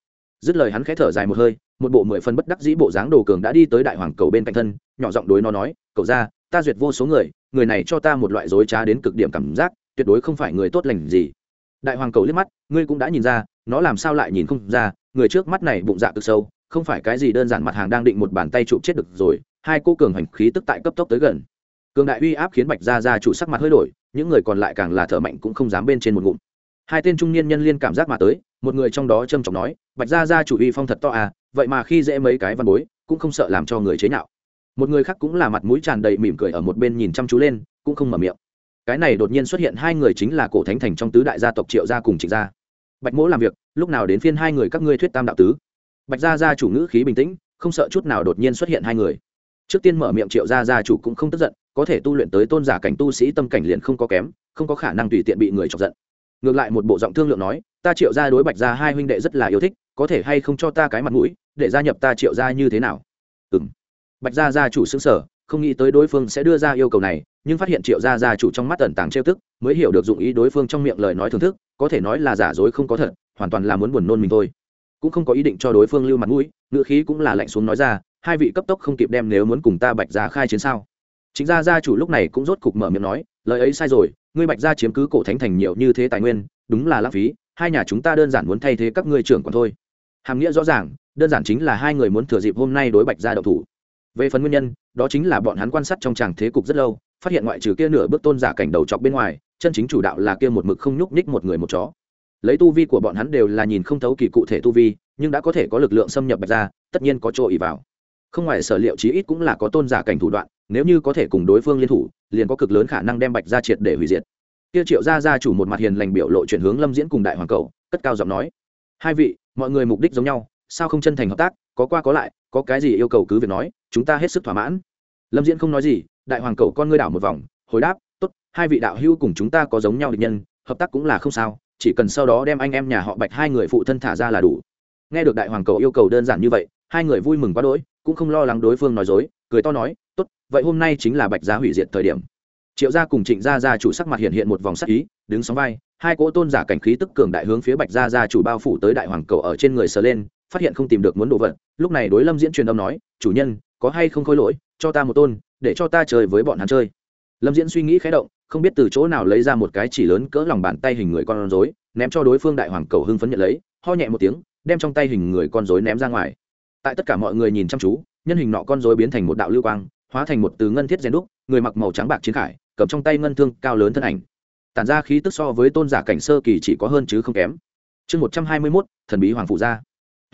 Dứt lời hắn khẽ thở dài một hơi một bộ mười phân bất đắc dĩ bộ dáng đồ cường đã đi tới đại hoàng cầu bên cạnh thân nhỏ giọng đối nó nói cậu ra ta duyệt vô số người người này cho ta một loại dối trá đến cực điểm cảm giác tuyệt đối không phải người tốt lành gì. Đại hoàng cầu liếc mắt ngươi cũng đã nhìn ra nó làm sao lại nhìn không ra người trước mắt này bụng dạ cực sâu, không phải cái gì đơn giản mặt hàng đang định một bàn tay chụp chết được rồi, hai cô cường hành khí tức tại cấp tốc tới gần. Cường đại uy áp khiến bạch gia gia chủ sắc mặt hơi đổi, những người còn lại càng là thở mạnh cũng không dám bên trên một ngụm. Hai tên trung niên nhân liên cảm giác mà tới, một người trong đó trầm trọng nói, bạch gia gia chủ uy phong thật to à vậy mà khi dễ mấy cái văn bối, cũng không sợ làm cho người chế nhạo. Một người khác cũng là mặt mũi tràn đầy mỉm cười ở một bên nhìn chăm chú lên, cũng không mở miệng. Cái này đột nhiên xuất hiện hai người chính là cổ thánh thành trong tứ đại gia tộc triệu gia cùng trịnh gia bạch mỗ làm việc, lúc nào đến phiên hai người các ngươi thuyết tam đạo tứ. Bạch gia gia chủ ngữ khí bình tĩnh, không sợ chút nào đột nhiên xuất hiện hai người. Trước tiên mở miệng triệu gia gia chủ cũng không tức giận, có thể tu luyện tới tôn giả cảnh tu sĩ tâm cảnh liền không có kém, không có khả năng tùy tiện bị người chọc giận. Ngược lại một bộ giọng thương lượng nói, ta triệu gia đối bạch gia hai huynh đệ rất là yêu thích, có thể hay không cho ta cái mặt mũi, để gia nhập ta triệu gia như thế nào? Ừ m bạch gia gia chủ xứng sở không nghĩ tới đối phương sẽ đưa ra yêu cầu này, nhưng phát hiện triệu gia gia chủ trong mắt tẩn tàng trêu tức, mới hiểu được dụng ý đối phương trong miệng lời nói thưởng thức, có thể nói là giả dối không có thật, hoàn toàn là muốn buồn nôn mình thôi. Cũng không có ý định cho đối phương lưu mặt mũi, ngữ khí cũng là lạnh xuống nói ra, hai vị cấp tốc không kịp đem nếu muốn cùng ta bạch gia khai chiến sao. Chính gia gia chủ lúc này cũng rốt cục mở miệng nói, lời ấy sai rồi, ngươi bạch gia chiếm cứ cổ thánh thành nhiều như thế tài nguyên, đúng là lãng phí, hai nhà chúng ta đơn giản muốn thay thế các ngươi trưởng còn thôi. Hàm nghĩa rõ ràng, đơn giản chính là hai người muốn thừa dịp hôm nay đối bạch gia đậu thủ về phần nguyên nhân, đó chính là bọn hắn quan sát trong tràng thế cục rất lâu, phát hiện ngoại trừ kia nửa bước tôn giả cảnh đầu chọc bên ngoài, chân chính chủ đạo là kia một mực không nhúc nhích một người một chó. Lấy tu vi của bọn hắn đều là nhìn không thấu kỳ cụ thể tu vi, nhưng đã có thể có lực lượng xâm nhập bạch ra, tất nhiên có chỗ ỉ vào. Không ngoài sở liệu chí ít cũng là có tôn giả cảnh thủ đoạn, nếu như có thể cùng đối phương liên thủ, liền có cực lớn khả năng đem bạch ra triệt để hủy diệt. Kia triệu gia gia chủ một mặt hiền lành biểu lộ chuyển hướng lâm diễn cùng đại hoàng cầu, cất cao giọng nói, hai vị, mọi người mục đích giống nhau, sao không chân thành hợp tác, có qua có lại có cái gì yêu cầu cứ việc nói, chúng ta hết sức thỏa mãn. Lâm diễn không nói gì, đại hoàng cầu con ngươi đảo một vòng, hồi đáp, tốt, hai vị đạo hữu cùng chúng ta có giống nhau định nhân, hợp tác cũng là không sao, chỉ cần sau đó đem anh em nhà họ bạch hai người phụ thân thả ra là đủ. Nghe được đại hoàng cầu yêu cầu đơn giản như vậy, hai người vui mừng quá đỗi, cũng không lo lắng đối phương nói dối, cười to nói, tốt, vậy hôm nay chính là bạch gia hủy diệt thời điểm. Triệu gia cùng trịnh gia gia chủ sắc mặt hiện hiện một vòng sắc ý, đứng sóng vai, hai cỗ tôn giả cảnh khí tức cường đại hướng phía bạch gia gia chủ bao phủ tới đại hoàng cầu ở trên người sờ lên phát hiện không tìm được muốn đồ vật, lúc này đối lâm diễn truyền âm nói, chủ nhân, có hay không khôi lỗi, cho ta một tôn, để cho ta chơi với bọn hắn chơi. Lâm diễn suy nghĩ khé động, không biết từ chỗ nào lấy ra một cái chỉ lớn cỡ lòng bàn tay hình người con rối, ném cho đối phương đại hoàng cầu hưng phấn nhận lấy, ho nhẹ một tiếng, đem trong tay hình người con rối ném ra ngoài. Tại tất cả mọi người nhìn chăm chú, nhân hình nọ con rối biến thành một đạo lưu quang, hóa thành một từ ngân thiết rèn đúc, người mặc màu trắng bạc chiến khải, cầm trong tay ngân thương cao lớn thân ảnh. Tản ra khí tức so với tôn giả cảnh sơ kỳ chỉ có hơn chứ không kém. Chương một trăm hai mươi mốt, thần bí hoàng phụ gia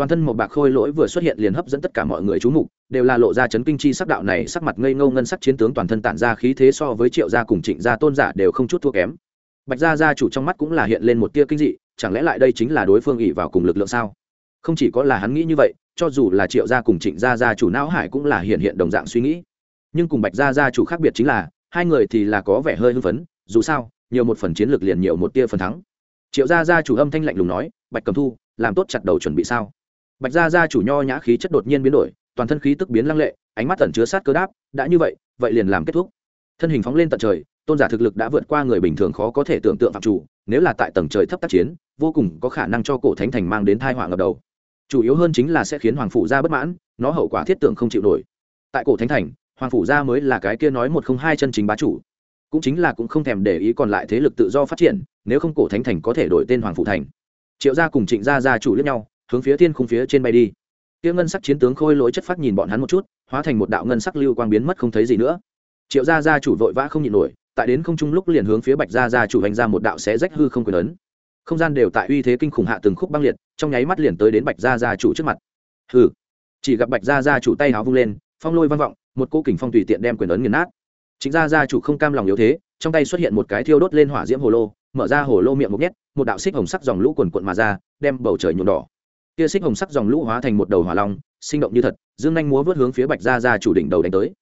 toàn thân một bạc khôi lỗi vừa xuất hiện liền hấp dẫn tất cả mọi người chú mục, đều là lộ ra chấn kinh chi sắc đạo này, sắc mặt ngây ngâu ngân sắc chiến tướng toàn thân tản ra khí thế so với triệu gia cùng trịnh gia tôn giả đều không chút thua kém. Bạch gia gia chủ trong mắt cũng là hiện lên một tia kinh dị, chẳng lẽ lại đây chính là đối phương ỉ vào cùng lực lượng sao? Không chỉ có là hắn nghĩ như vậy, cho dù là triệu gia cùng trịnh gia gia chủ não hải cũng là hiện hiện đồng dạng suy nghĩ. Nhưng cùng bạch gia gia chủ khác biệt chính là, hai người thì là có vẻ hơi hưng phấn, dù sao, nhiều một phần chiến lược liền nhiều một tia phần thắng. Triệu gia gia chủ âm thanh lạnh lùng nói, bạch cầm thu, làm tốt chặt đầu chuẩn bị sao? Bạch gia gia chủ nho nhã khí chất đột nhiên biến đổi, toàn thân khí tức biến lăng lệ, ánh mắt tẩn chứa sát cơ đáp, đã như vậy vậy liền làm kết thúc. Thân hình phóng lên tận trời, tôn giả thực lực đã vượt qua người bình thường khó có thể tưởng tượng phạm chủ, nếu là tại tầng trời thấp tác chiến, vô cùng có khả năng cho cổ thánh thành mang đến thai họa ngập đầu. Chủ yếu hơn chính là sẽ khiến hoàng phủ gia bất mãn, nó hậu quả thiết tưởng không chịu nổi. Tại cổ thánh thành, hoàng phủ gia mới là cái kia nói một không hai chân chính bá chủ. Cũng chính là cũng không thèm để ý còn lại thế lực tự do phát triển, nếu không cổ thánh thành có thể đổi tên hoàng phủ thành. Triệu gia cùng trịnh gia gia chủ lẫn nhau hướng phía thiên khung phía trên bay đi. Tiêu ngân sắc chiến tướng khôi lỗi chất phát nhìn bọn hắn một chút, hóa thành một đạo ngân sắc lưu quang biến mất không thấy gì nữa. Triệu gia gia chủ vội vã không nhịn nổi, tại đến không trung lúc liền hướng phía bạch gia gia chủ hành ra một đạo xé rách hư không quyền ấn. Không gian đều tại uy thế kinh khủng hạ từng khúc băng liệt, trong nháy mắt liền tới đến bạch gia gia chủ trước mặt. Hừ. Chỉ gặp bạch gia gia chủ tay háo vung lên, phong lôi vang vọng, một cô kình phong tùy tiện đem quyền ấn nghiền nát. Chính gia gia chủ không cam lòng yếu thế, trong tay xuất hiện một cái thiêu đốt lên hỏa diễm hồ lô, mở ra hồ lô miệng một nhét, một đạo xích hồng sắc dòng lũ quần quận mà ra, đem bầu trời nhuộm đỏ kia xích hồng sắc dòng lũ hóa thành một đầu hỏa long, sinh động như thật, dương nhanh múa vớt hướng phía bạch gia gia chủ đỉnh đầu đánh tới.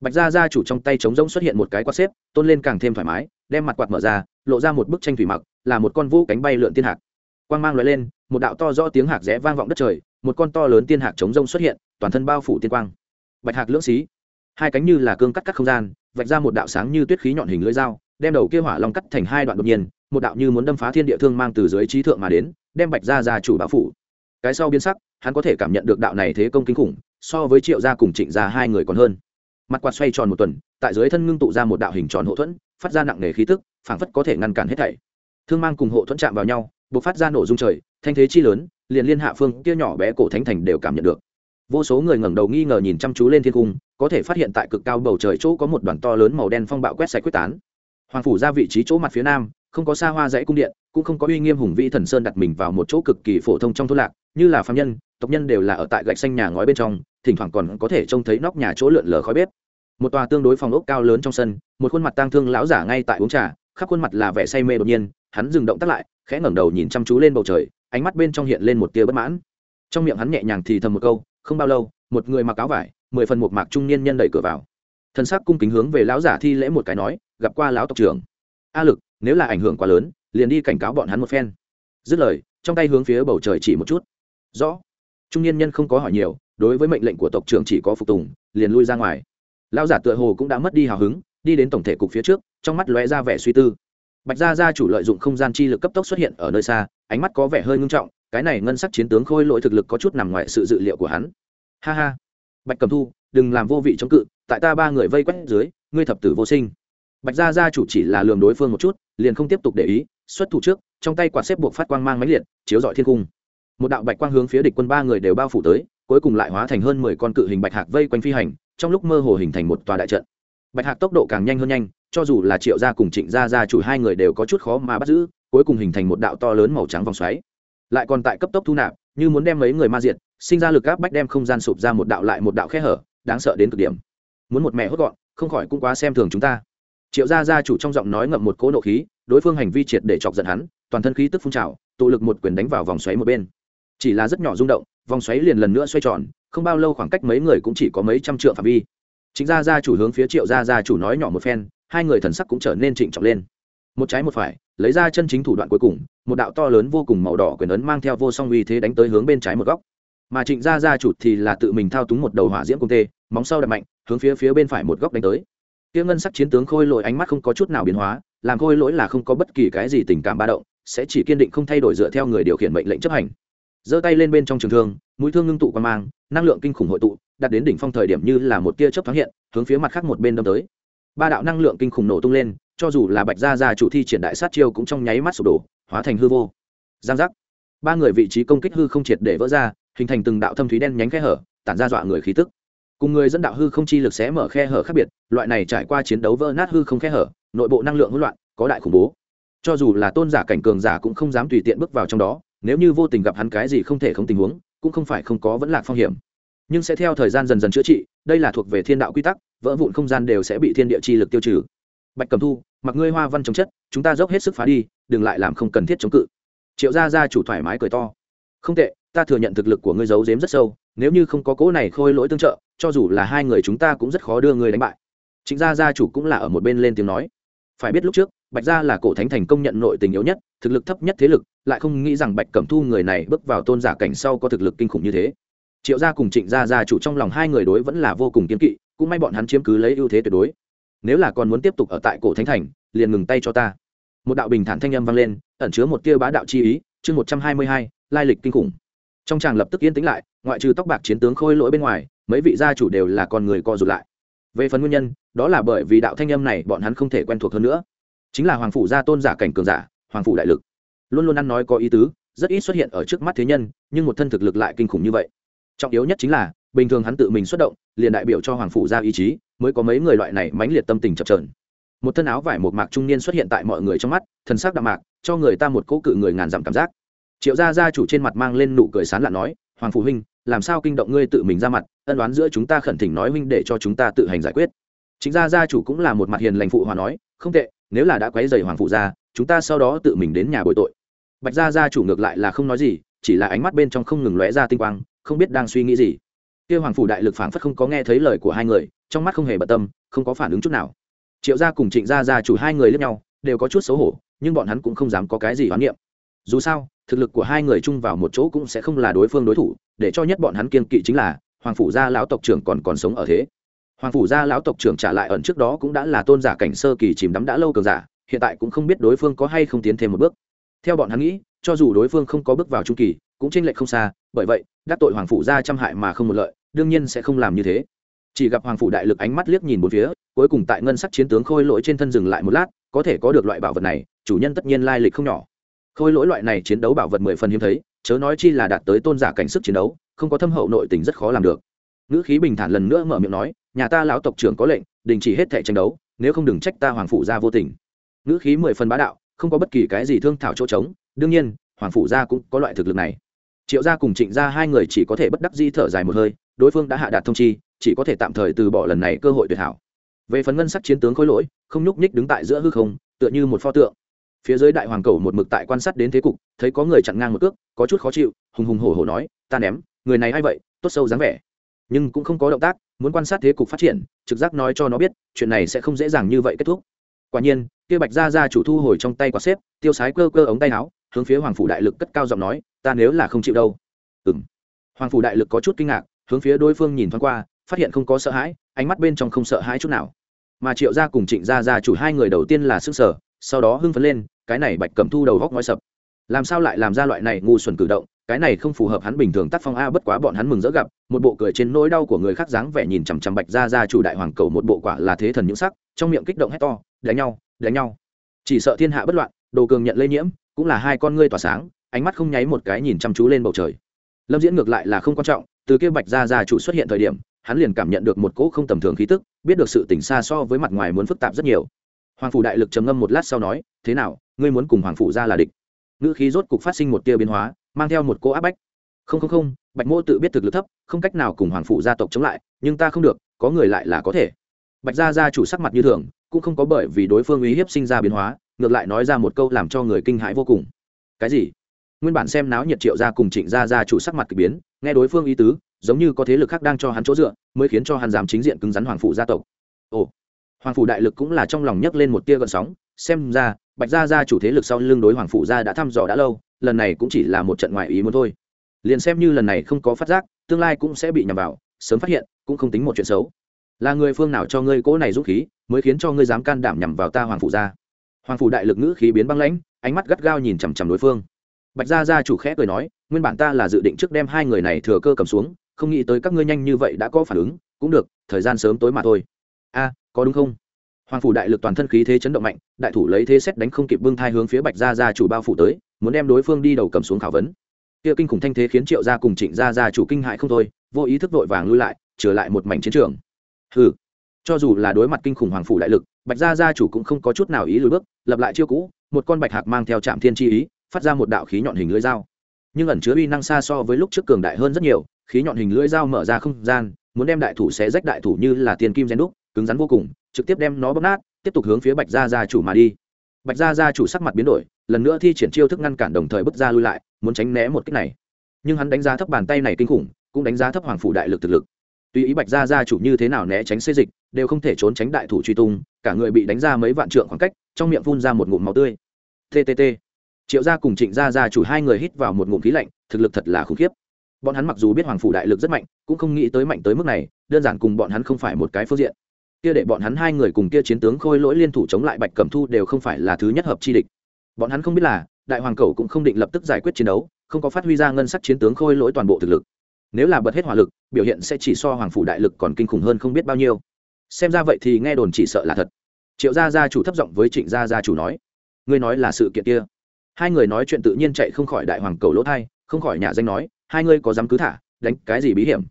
Bạch gia gia chủ trong tay trống rỗng xuất hiện một cái quạt xếp, tôn lên càng thêm thoải mái, đem mặt quạt mở ra, lộ ra một bức tranh thủy mặc, là một con vũ cánh bay lượn tiên hạc. Quang mang loại lên, một đạo to rõ tiếng hạc rẽ vang vọng đất trời, một con to lớn tiên hạc trống rông xuất hiện, toàn thân bao phủ tiên quang. Bạch hạc lưỡng xí, hai cánh như là cương cắt cắt không gian, vạch ra một đạo sáng như tuyết khí nhọn hình lưỡi dao, đem đầu kia hỏa long cắt thành hai đoạn đột nhiên, một đạo như muốn đâm phá thiên địa thương mang từ dưới trí thượng mà đến, đem bạch gia gia chủ báo phủ cái sau biến sắc, hắn có thể cảm nhận được đạo này thế công kinh khủng, so với triệu gia cùng trịnh gia hai người còn hơn. Mặt quạt xoay tròn một tuần, tại dưới thân ngưng tụ ra một đạo hình tròn hậu thuẫn, phát ra nặng nề khí tức, phảng phất có thể ngăn cản hết thảy. Thương mang cùng hộ thuẫn chạm vào nhau buộc phát ra nổ dung trời, thanh thế chi lớn, liền liên hạ phương kia nhỏ bé cổ thánh thành đều cảm nhận được. Vô số người ngẩng đầu nghi ngờ nhìn chăm chú lên thiên cung, có thể phát hiện tại cực cao bầu trời chỗ có một đoàn to lớn màu đen phong bạo quét sạch quyết tán. Hoàng phủ ra vị trí chỗ mặt phía nam, không có xa hoa dãy cung điện, cũng không có uy nghiêm hùng vĩ thần sơn đặt mình vào một chỗ cực kỳ phổ thông trong thôn lạc như là phạm nhân, tộc nhân đều là ở tại gạch xanh nhà ngói bên trong, thỉnh thoảng còn có thể trông thấy nóc nhà chỗ lượn lờ khói bếp. Một tòa tương đối phòng ốc cao lớn trong sân, một khuôn mặt tang thương lão giả ngay tại uống trà, khắp khuôn mặt là vẻ say mê đột nhiên, hắn dừng động tác lại, khẽ ngẩng đầu nhìn chăm chú lên bầu trời, ánh mắt bên trong hiện lên một tia bất mãn. Trong miệng hắn nhẹ nhàng thì thầm một câu, không bao lâu, một người mặc áo vải, mười phần một mạc trung niên nhân đẩy cửa vào. Thân xác cung kính hướng về lão giả thi lễ một cái nói, gặp qua lão tộc trưởng. A lực, nếu là ảnh hưởng quá lớn, liền đi cảnh cáo bọn hắn một phen. Dứt lời, trong tay hướng phía bầu trời chỉ một chút rõ. Trung niên nhân không có hỏi nhiều, đối với mệnh lệnh của tộc trưởng chỉ có phục tùng, liền lui ra ngoài. Lão giả tựa hồ cũng đã mất đi hào hứng, đi đến tổng thể cục phía trước, trong mắt lóe ra vẻ suy tư. Bạch gia gia chủ lợi dụng không gian chi lực cấp tốc xuất hiện ở nơi xa, ánh mắt có vẻ hơi ngưng trọng, cái này ngân sắc chiến tướng khôi lỗi thực lực có chút nằm ngoài sự dự liệu của hắn. Ha ha. Bạch cầm thu, đừng làm vô vị chống cự, tại ta ba người vây quét dưới, ngươi thập tử vô sinh. Bạch gia gia chủ chỉ là lường đối phương một chút, liền không tiếp tục để ý, xuất thủ trước, trong tay quạt xếp buộc phát quang mang máy liệt, chiếu dọi thiên cung một đạo bạch quang hướng phía địch quân ba người đều bao phủ tới cuối cùng lại hóa thành hơn mười con cự hình bạch hạc vây quanh phi hành trong lúc mơ hồ hình thành một tòa đại trận. Bạch hạc tốc độ càng nhanh hơn nhanh cho dù là triệu gia cùng trịnh gia gia chủ hai người đều có chút khó mà bắt giữ cuối cùng hình thành một đạo to lớn màu trắng vòng xoáy. Lại còn tại cấp tốc thu nạp như muốn đem mấy người ma diện, sinh ra lực áp bách đem không gian sụp ra một đạo lại một đạo khe hở đáng sợ đến cực điểm. Muốn một mẹ hốt gọn không khỏi cũng quá xem thường chúng ta. Triệu gia gia chủ trong giọng nói ngậm một cỗ nộ khí đối phương hành vi triệt để chọc giận hắn toàn thân khí tức phun trào tụ lực một quyền đánh vào vòng xoáy một bên chỉ là rất nhỏ rung động, vòng xoáy liền lần nữa xoay tròn, không bao lâu khoảng cách mấy người cũng chỉ có mấy trăm trượng phạm vi. Chính gia gia chủ hướng phía triệu gia gia chủ nói nhỏ một phen, hai người thần sắc cũng trở nên trịnh trọng lên. Một trái một phải, lấy ra chân chính thủ đoạn cuối cùng, một đạo to lớn vô cùng màu đỏ quyền ấn mang theo vô song uy thế đánh tới hướng bên trái một góc. Mà trịnh gia gia chủ thì là tự mình thao túng một đầu hỏa diễm cung tê, móng sau đập mạnh, hướng phía phía bên phải một góc đánh tới. Tiêu ngân sắc chiến tướng khôi lỗi ánh mắt không có chút nào biến hóa, làm khôi lỗi là không có bất kỳ cái gì tình cảm ba động, sẽ chỉ kiên định không thay đổi dựa theo người điều khiển mệnh lệnh chấp hành giơ tay lên bên trong trường thương, mũi thương ngưng tụ qua mang, năng lượng kinh khủng hội tụ đặt đến đỉnh phong thời điểm như là một tia chớp thoáng hiện, hướng phía mặt khác một bên đâm tới. Ba đạo năng lượng kinh khủng nổ tung lên, cho dù là bạch gia gia chủ thi triển đại sát chiêu cũng trong nháy mắt sụp đổ, hóa thành hư vô. Giang giác. Ba người vị trí công kích hư không triệt để vỡ ra, hình thành từng đạo thâm thúy đen nhánh khe hở, tản ra dọa người khí tức. Cùng người dẫn đạo hư không chi lực xé mở khe hở khác biệt, loại này trải qua chiến đấu vỡ nát hư không khe hở, nội bộ năng lượng hỗn loạn, có đại khủng bố. Cho dù là tôn giả cảnh cường giả cũng không dám tùy tiện bước vào trong đó nếu như vô tình gặp hắn cái gì không thể không tình huống, cũng không phải không có vẫn lạc phong hiểm. Nhưng sẽ theo thời gian dần dần chữa trị, đây là thuộc về thiên đạo quy tắc, vỡ vụn không gian đều sẽ bị thiên địa chi lực tiêu trừ. Bạch cầm thu, mặc ngươi hoa văn chống chất, chúng ta dốc hết sức phá đi, đừng lại làm không cần thiết chống cự. Triệu gia gia chủ thoải mái cười to. Không tệ, ta thừa nhận thực lực của ngươi giấu giếm rất sâu, nếu như không có cỗ này khôi lỗi tương trợ, cho dù là hai người chúng ta cũng rất khó đưa ngươi đánh bại. Chính gia gia chủ cũng là ở một bên lên tiếng nói. Phải biết lúc trước, bạch gia là cổ thánh thành công nhận nội tình yếu nhất thực lực thấp nhất thế lực, lại không nghĩ rằng bạch cẩm thu người này bước vào tôn giả cảnh sau có thực lực kinh khủng như thế. Triệu gia cùng trịnh gia gia chủ trong lòng hai người đối vẫn là vô cùng kiên kỵ, cũng may bọn hắn chiếm cứ lấy ưu thế tuyệt đối. Nếu là còn muốn tiếp tục ở tại cổ thánh thành, liền ngừng tay cho ta. Một đạo bình thản thanh âm vang lên, ẩn chứa một tia bá đạo chi ý, chương một trăm hai mươi hai, lai lịch kinh khủng. Trong chàng lập tức yên tĩnh lại, ngoại trừ tóc bạc chiến tướng khôi lỗi bên ngoài, mấy vị gia chủ đều là con người co rụt lại. Về phần nguyên nhân, đó là bởi vì đạo thanh âm này bọn hắn không thể quen thuộc hơn nữa. Chính là hoàng phủ gia tôn giả cảnh cường giả hoàng phủ đại lực. Luôn luôn ăn nói có ý tứ, rất ít xuất hiện ở trước mắt thế nhân, nhưng một thân thực lực lại kinh khủng như vậy. Trọng yếu nhất chính là, bình thường hắn tự mình xuất động, liền đại biểu cho hoàng phủ ra ý chí, mới có mấy người loại này mãnh liệt tâm tình chập trờn một thân áo vải một mạc trung niên xuất hiện tại mọi người trong mắt, thần sắc đạm mạc, cho người ta một cỗ cự người ngàn dặm cảm giác. Triệu gia gia chủ trên mặt mang lên nụ cười sán lạ nói, hoàng phụ huynh, làm sao kinh động ngươi tự mình ra mặt, ân đoán giữa chúng ta khẩn thỉnh nói huynh để cho chúng ta tự hành giải quyết. Chính gia gia chủ cũng là một mặt hiền lành phụ hòa nói, không tệ, nếu là đã quấy dày hoàng phụ gia chúng ta sau đó tự mình đến nhà bồi tội. Bạch gia gia chủ ngược lại là không nói gì, chỉ là ánh mắt bên trong không ngừng lóe ra tinh quang, không biết đang suy nghĩ gì. Kia hoàng phủ đại lực phảng phất không có nghe thấy lời của hai người, trong mắt không hề bận tâm, không có phản ứng chút nào. Triệu gia cùng trịnh gia gia chủ hai người lẫn nhau, đều có chút xấu hổ, nhưng bọn hắn cũng không dám có cái gì hoán niệm. Dù sao, thực lực của hai người chung vào một chỗ cũng sẽ không là đối phương đối thủ, để cho nhất bọn hắn kiên kỵ chính là, hoàng phủ gia lão tộc trưởng còn còn sống ở thế. Hoàng phủ gia lão tộc trưởng trả lại ẩn trước đó cũng đã là tôn giả cảnh sơ kỳ chìm đắm đã lâu cường giả hiện tại cũng không biết đối phương có hay không tiến thêm một bước. Theo bọn hắn nghĩ, cho dù đối phương không có bước vào trung kỳ, cũng tranh lệch không xa, bởi vậy, đắc tội hoàng phủ gia trăm hại mà không một lợi, đương nhiên sẽ không làm như thế. Chỉ gặp hoàng phủ đại lực ánh mắt liếc nhìn một phía, cuối cùng tại ngân sắc chiến tướng khôi lỗi trên thân dừng lại một lát, có thể có được loại bảo vật này, chủ nhân tất nhiên lai lịch không nhỏ. Khôi lỗi loại này chiến đấu bảo vật mười phần hiếm thấy, chớ nói chi là đạt tới tôn giả cảnh sức chiến đấu, không có thâm hậu nội tình rất khó làm được. Ngữ khí bình thản lần nữa mở miệng nói, nhà ta lão tộc trưởng có lệnh, đình chỉ hết thẻ tranh đấu, nếu không đừng trách ta hoàng phủ gia vô tình ngữ khí mười phần bá đạo, không có bất kỳ cái gì thương thảo chỗ trống, đương nhiên, hoàng phủ gia cũng có loại thực lực này. Triệu gia cùng trịnh gia hai người chỉ có thể bất đắc di thở dài một hơi, đối phương đã hạ đạt thông chi, chỉ có thể tạm thời từ bỏ lần này cơ hội tuyệt hảo. Về phần ngân sắc chiến tướng khối lỗi, không nhúc nhích đứng tại giữa hư không, tựa như một pho tượng. Phía dưới đại hoàng cầu một mực tại quan sát đến thế cục, thấy có người chặn ngang một cước, có chút khó chịu, hùng hùng hổ hổ nói, ta ném, người này hay vậy, tốt sâu dáng vẻ. Nhưng cũng không có động tác, muốn quan sát thế cục phát triển, trực giác nói cho nó biết, chuyện này sẽ không dễ dàng như vậy kết thúc quả nhiên, kia bạch gia gia chủ thu hồi trong tay quả xếp, tiêu sái cơ cơ ống tay áo, hướng phía hoàng phủ đại lực cất cao giọng nói, ta nếu là không chịu đâu. Ừng hoàng phủ đại lực có chút kinh ngạc, hướng phía đối phương nhìn thoáng qua, phát hiện không có sợ hãi, ánh mắt bên trong không sợ hãi chút nào. Mà triệu gia cùng trịnh gia gia chủ hai người đầu tiên là sức sở sau đó hưng phấn lên, cái này bạch cầm thu đầu góc ngói sập. Làm sao lại làm ra loại này ngu xuẩn cử động, cái này không phù hợp hắn bình thường tác phong a, bất quá bọn hắn mừng dỡ gặp, một bộ cười trên nỗi đau của người khác dáng vẻ nhìn chằm chằm bạch gia gia chủ đại hoàng cầu, một bộ quả là thế thần những sắc, trong miệng kích động hét to đánh nhau đánh nhau. Chỉ sợ thiên hạ bất loạn, đồ cường nhận lây nhiễm, cũng là hai con ngươi tỏa sáng, ánh mắt không nháy một cái nhìn chăm chú lên bầu trời. Lâm diễn ngược lại là không quan trọng, từ kia bạch gia gia chủ xuất hiện thời điểm, hắn liền cảm nhận được một cỗ không tầm thường khí tức, biết được sự tỉnh xa so với mặt ngoài muốn phức tạp rất nhiều. Hoàng phủ đại lực trầm ngâm một lát sau nói, thế nào, ngươi muốn cùng hoàng phủ ra là địch? Ngữ khí rốt cục phát sinh một tia biến hóa, mang theo một cỗ áp bách. Không không không, bạch mô tự biết thực lực thấp, không cách nào cùng hoàng phủ gia tộc chống lại, nhưng ta không được, có người lại là có thể. Bạch gia gia chủ sắc mặt như thường cũng không có bởi vì đối phương uy hiếp sinh ra biến hóa, ngược lại nói ra một câu làm cho người kinh hãi vô cùng. Cái gì? Nguyên bản xem náo nhiệt triệu gia cùng trịnh gia gia chủ sắc mặt k ỳ biến, nghe đối phương ý tứ, giống như có thế lực khác đang cho hắn chỗ dựa, mới khiến cho hắn dám chính diện cứng rắn hoàng phủ gia tộc. Ồ, hoàng phủ đại lực cũng là trong lòng nhấc lên một tia gợn sóng, xem ra, bạch gia gia chủ thế lực sau lưng đối hoàng phủ gia đã thăm dò đã lâu, lần này cũng chỉ là một trận ngoại ý muốn thôi. Liền xem như lần này không có phát giác, tương lai cũng sẽ bị nhầm vào, sớm phát hiện, cũng không tính một chuyện xấu là người phương nào cho ngươi cỗ này dũng khí, mới khiến cho ngươi dám can đảm nhằm vào ta hoàng phủ gia? Hoàng phủ đại lực ngữ khí biến băng lãnh, ánh mắt gắt gao nhìn chằm chằm đối phương. Bạch gia gia chủ khẽ cười nói, nguyên bản ta là dự định trước đem hai người này thừa cơ cầm xuống, không nghĩ tới các ngươi nhanh như vậy đã có phản ứng, cũng được, thời gian sớm tối mà thôi. A, có đúng không? Hoàng phủ đại lực toàn thân khí thế chấn động mạnh, đại thủ lấy thế xét đánh không kịp bưng thai hướng phía bạch gia gia chủ bao phủ tới, muốn đem đối phương đi đầu cầm xuống khảo vấn. Kia kinh khủng thanh thế khiến triệu gia cùng trịnh gia gia chủ kinh hại không thôi, vô ý thức vội vàng lui lại, trở lại một mảnh chiến trường hừ. Cho dù là đối mặt kinh khủng hoàng phủ đại lực, bạch gia gia chủ cũng không có chút nào ý lùi bước, lập lại chiêu cũ, một con bạch hạc mang theo trạm thiên chi ý, phát ra một đạo khí nhọn hình lưỡi dao. Nhưng ẩn chứa uy năng xa so với lúc trước cường đại hơn rất nhiều, khí nhọn hình lưỡi dao mở ra không gian, muốn đem đại thủ xé rách đại thủ như là tiền kim gen đúc, cứng rắn vô cùng, trực tiếp đem nó bóp nát, tiếp tục hướng phía bạch gia gia chủ mà đi. Bạch gia gia chủ sắc mặt biến đổi, lần nữa thi triển chiêu thức ngăn cản đồng thời bước ra lui lại, muốn tránh né một cách này. Nhưng hắn đánh giá thấp bàn tay này kinh khủng, cũng đánh giá thấp hoàng phủ đại lực thực lực tuy ý bạch gia gia chủ như thế nào né tránh xê dịch, đều không thể trốn tránh đại thủ truy tung, cả người bị đánh ra mấy vạn trượng khoảng cách, trong miệng phun ra một ngụm máu tươi. Ttt triệu gia cùng trịnh gia gia chủ hai người hít vào một ngụm khí lạnh, thực lực thật là khủng khiếp. Bọn hắn mặc dù biết hoàng phủ đại lực rất mạnh, cũng không nghĩ tới mạnh tới mức này, đơn giản cùng bọn hắn không phải một cái phương diện. Kia để bọn hắn hai người cùng kia chiến tướng khôi lỗi liên thủ chống lại bạch cẩm thu đều không phải là thứ nhất hợp chi địch. Bọn hắn không biết là, đại hoàng cầu cũng không định lập tức giải quyết chiến đấu, không có phát huy ra ngân sắc chiến tướng khôi lỗi toàn bộ thực lực nếu là bật hết hỏa lực biểu hiện sẽ chỉ so hoàng phủ đại lực còn kinh khủng hơn không biết bao nhiêu. Xem ra vậy thì nghe đồn chỉ sợ là thật. Triệu gia gia chủ thấp giọng với trịnh gia gia chủ nói ngươi nói là sự kiện kia. Hai người nói chuyện tự nhiên chạy không khỏi đại hoàng cầu lỗ thai không khỏi nhà danh nói hai ngươi có dám cứ thả đánh cái gì bí hiểm?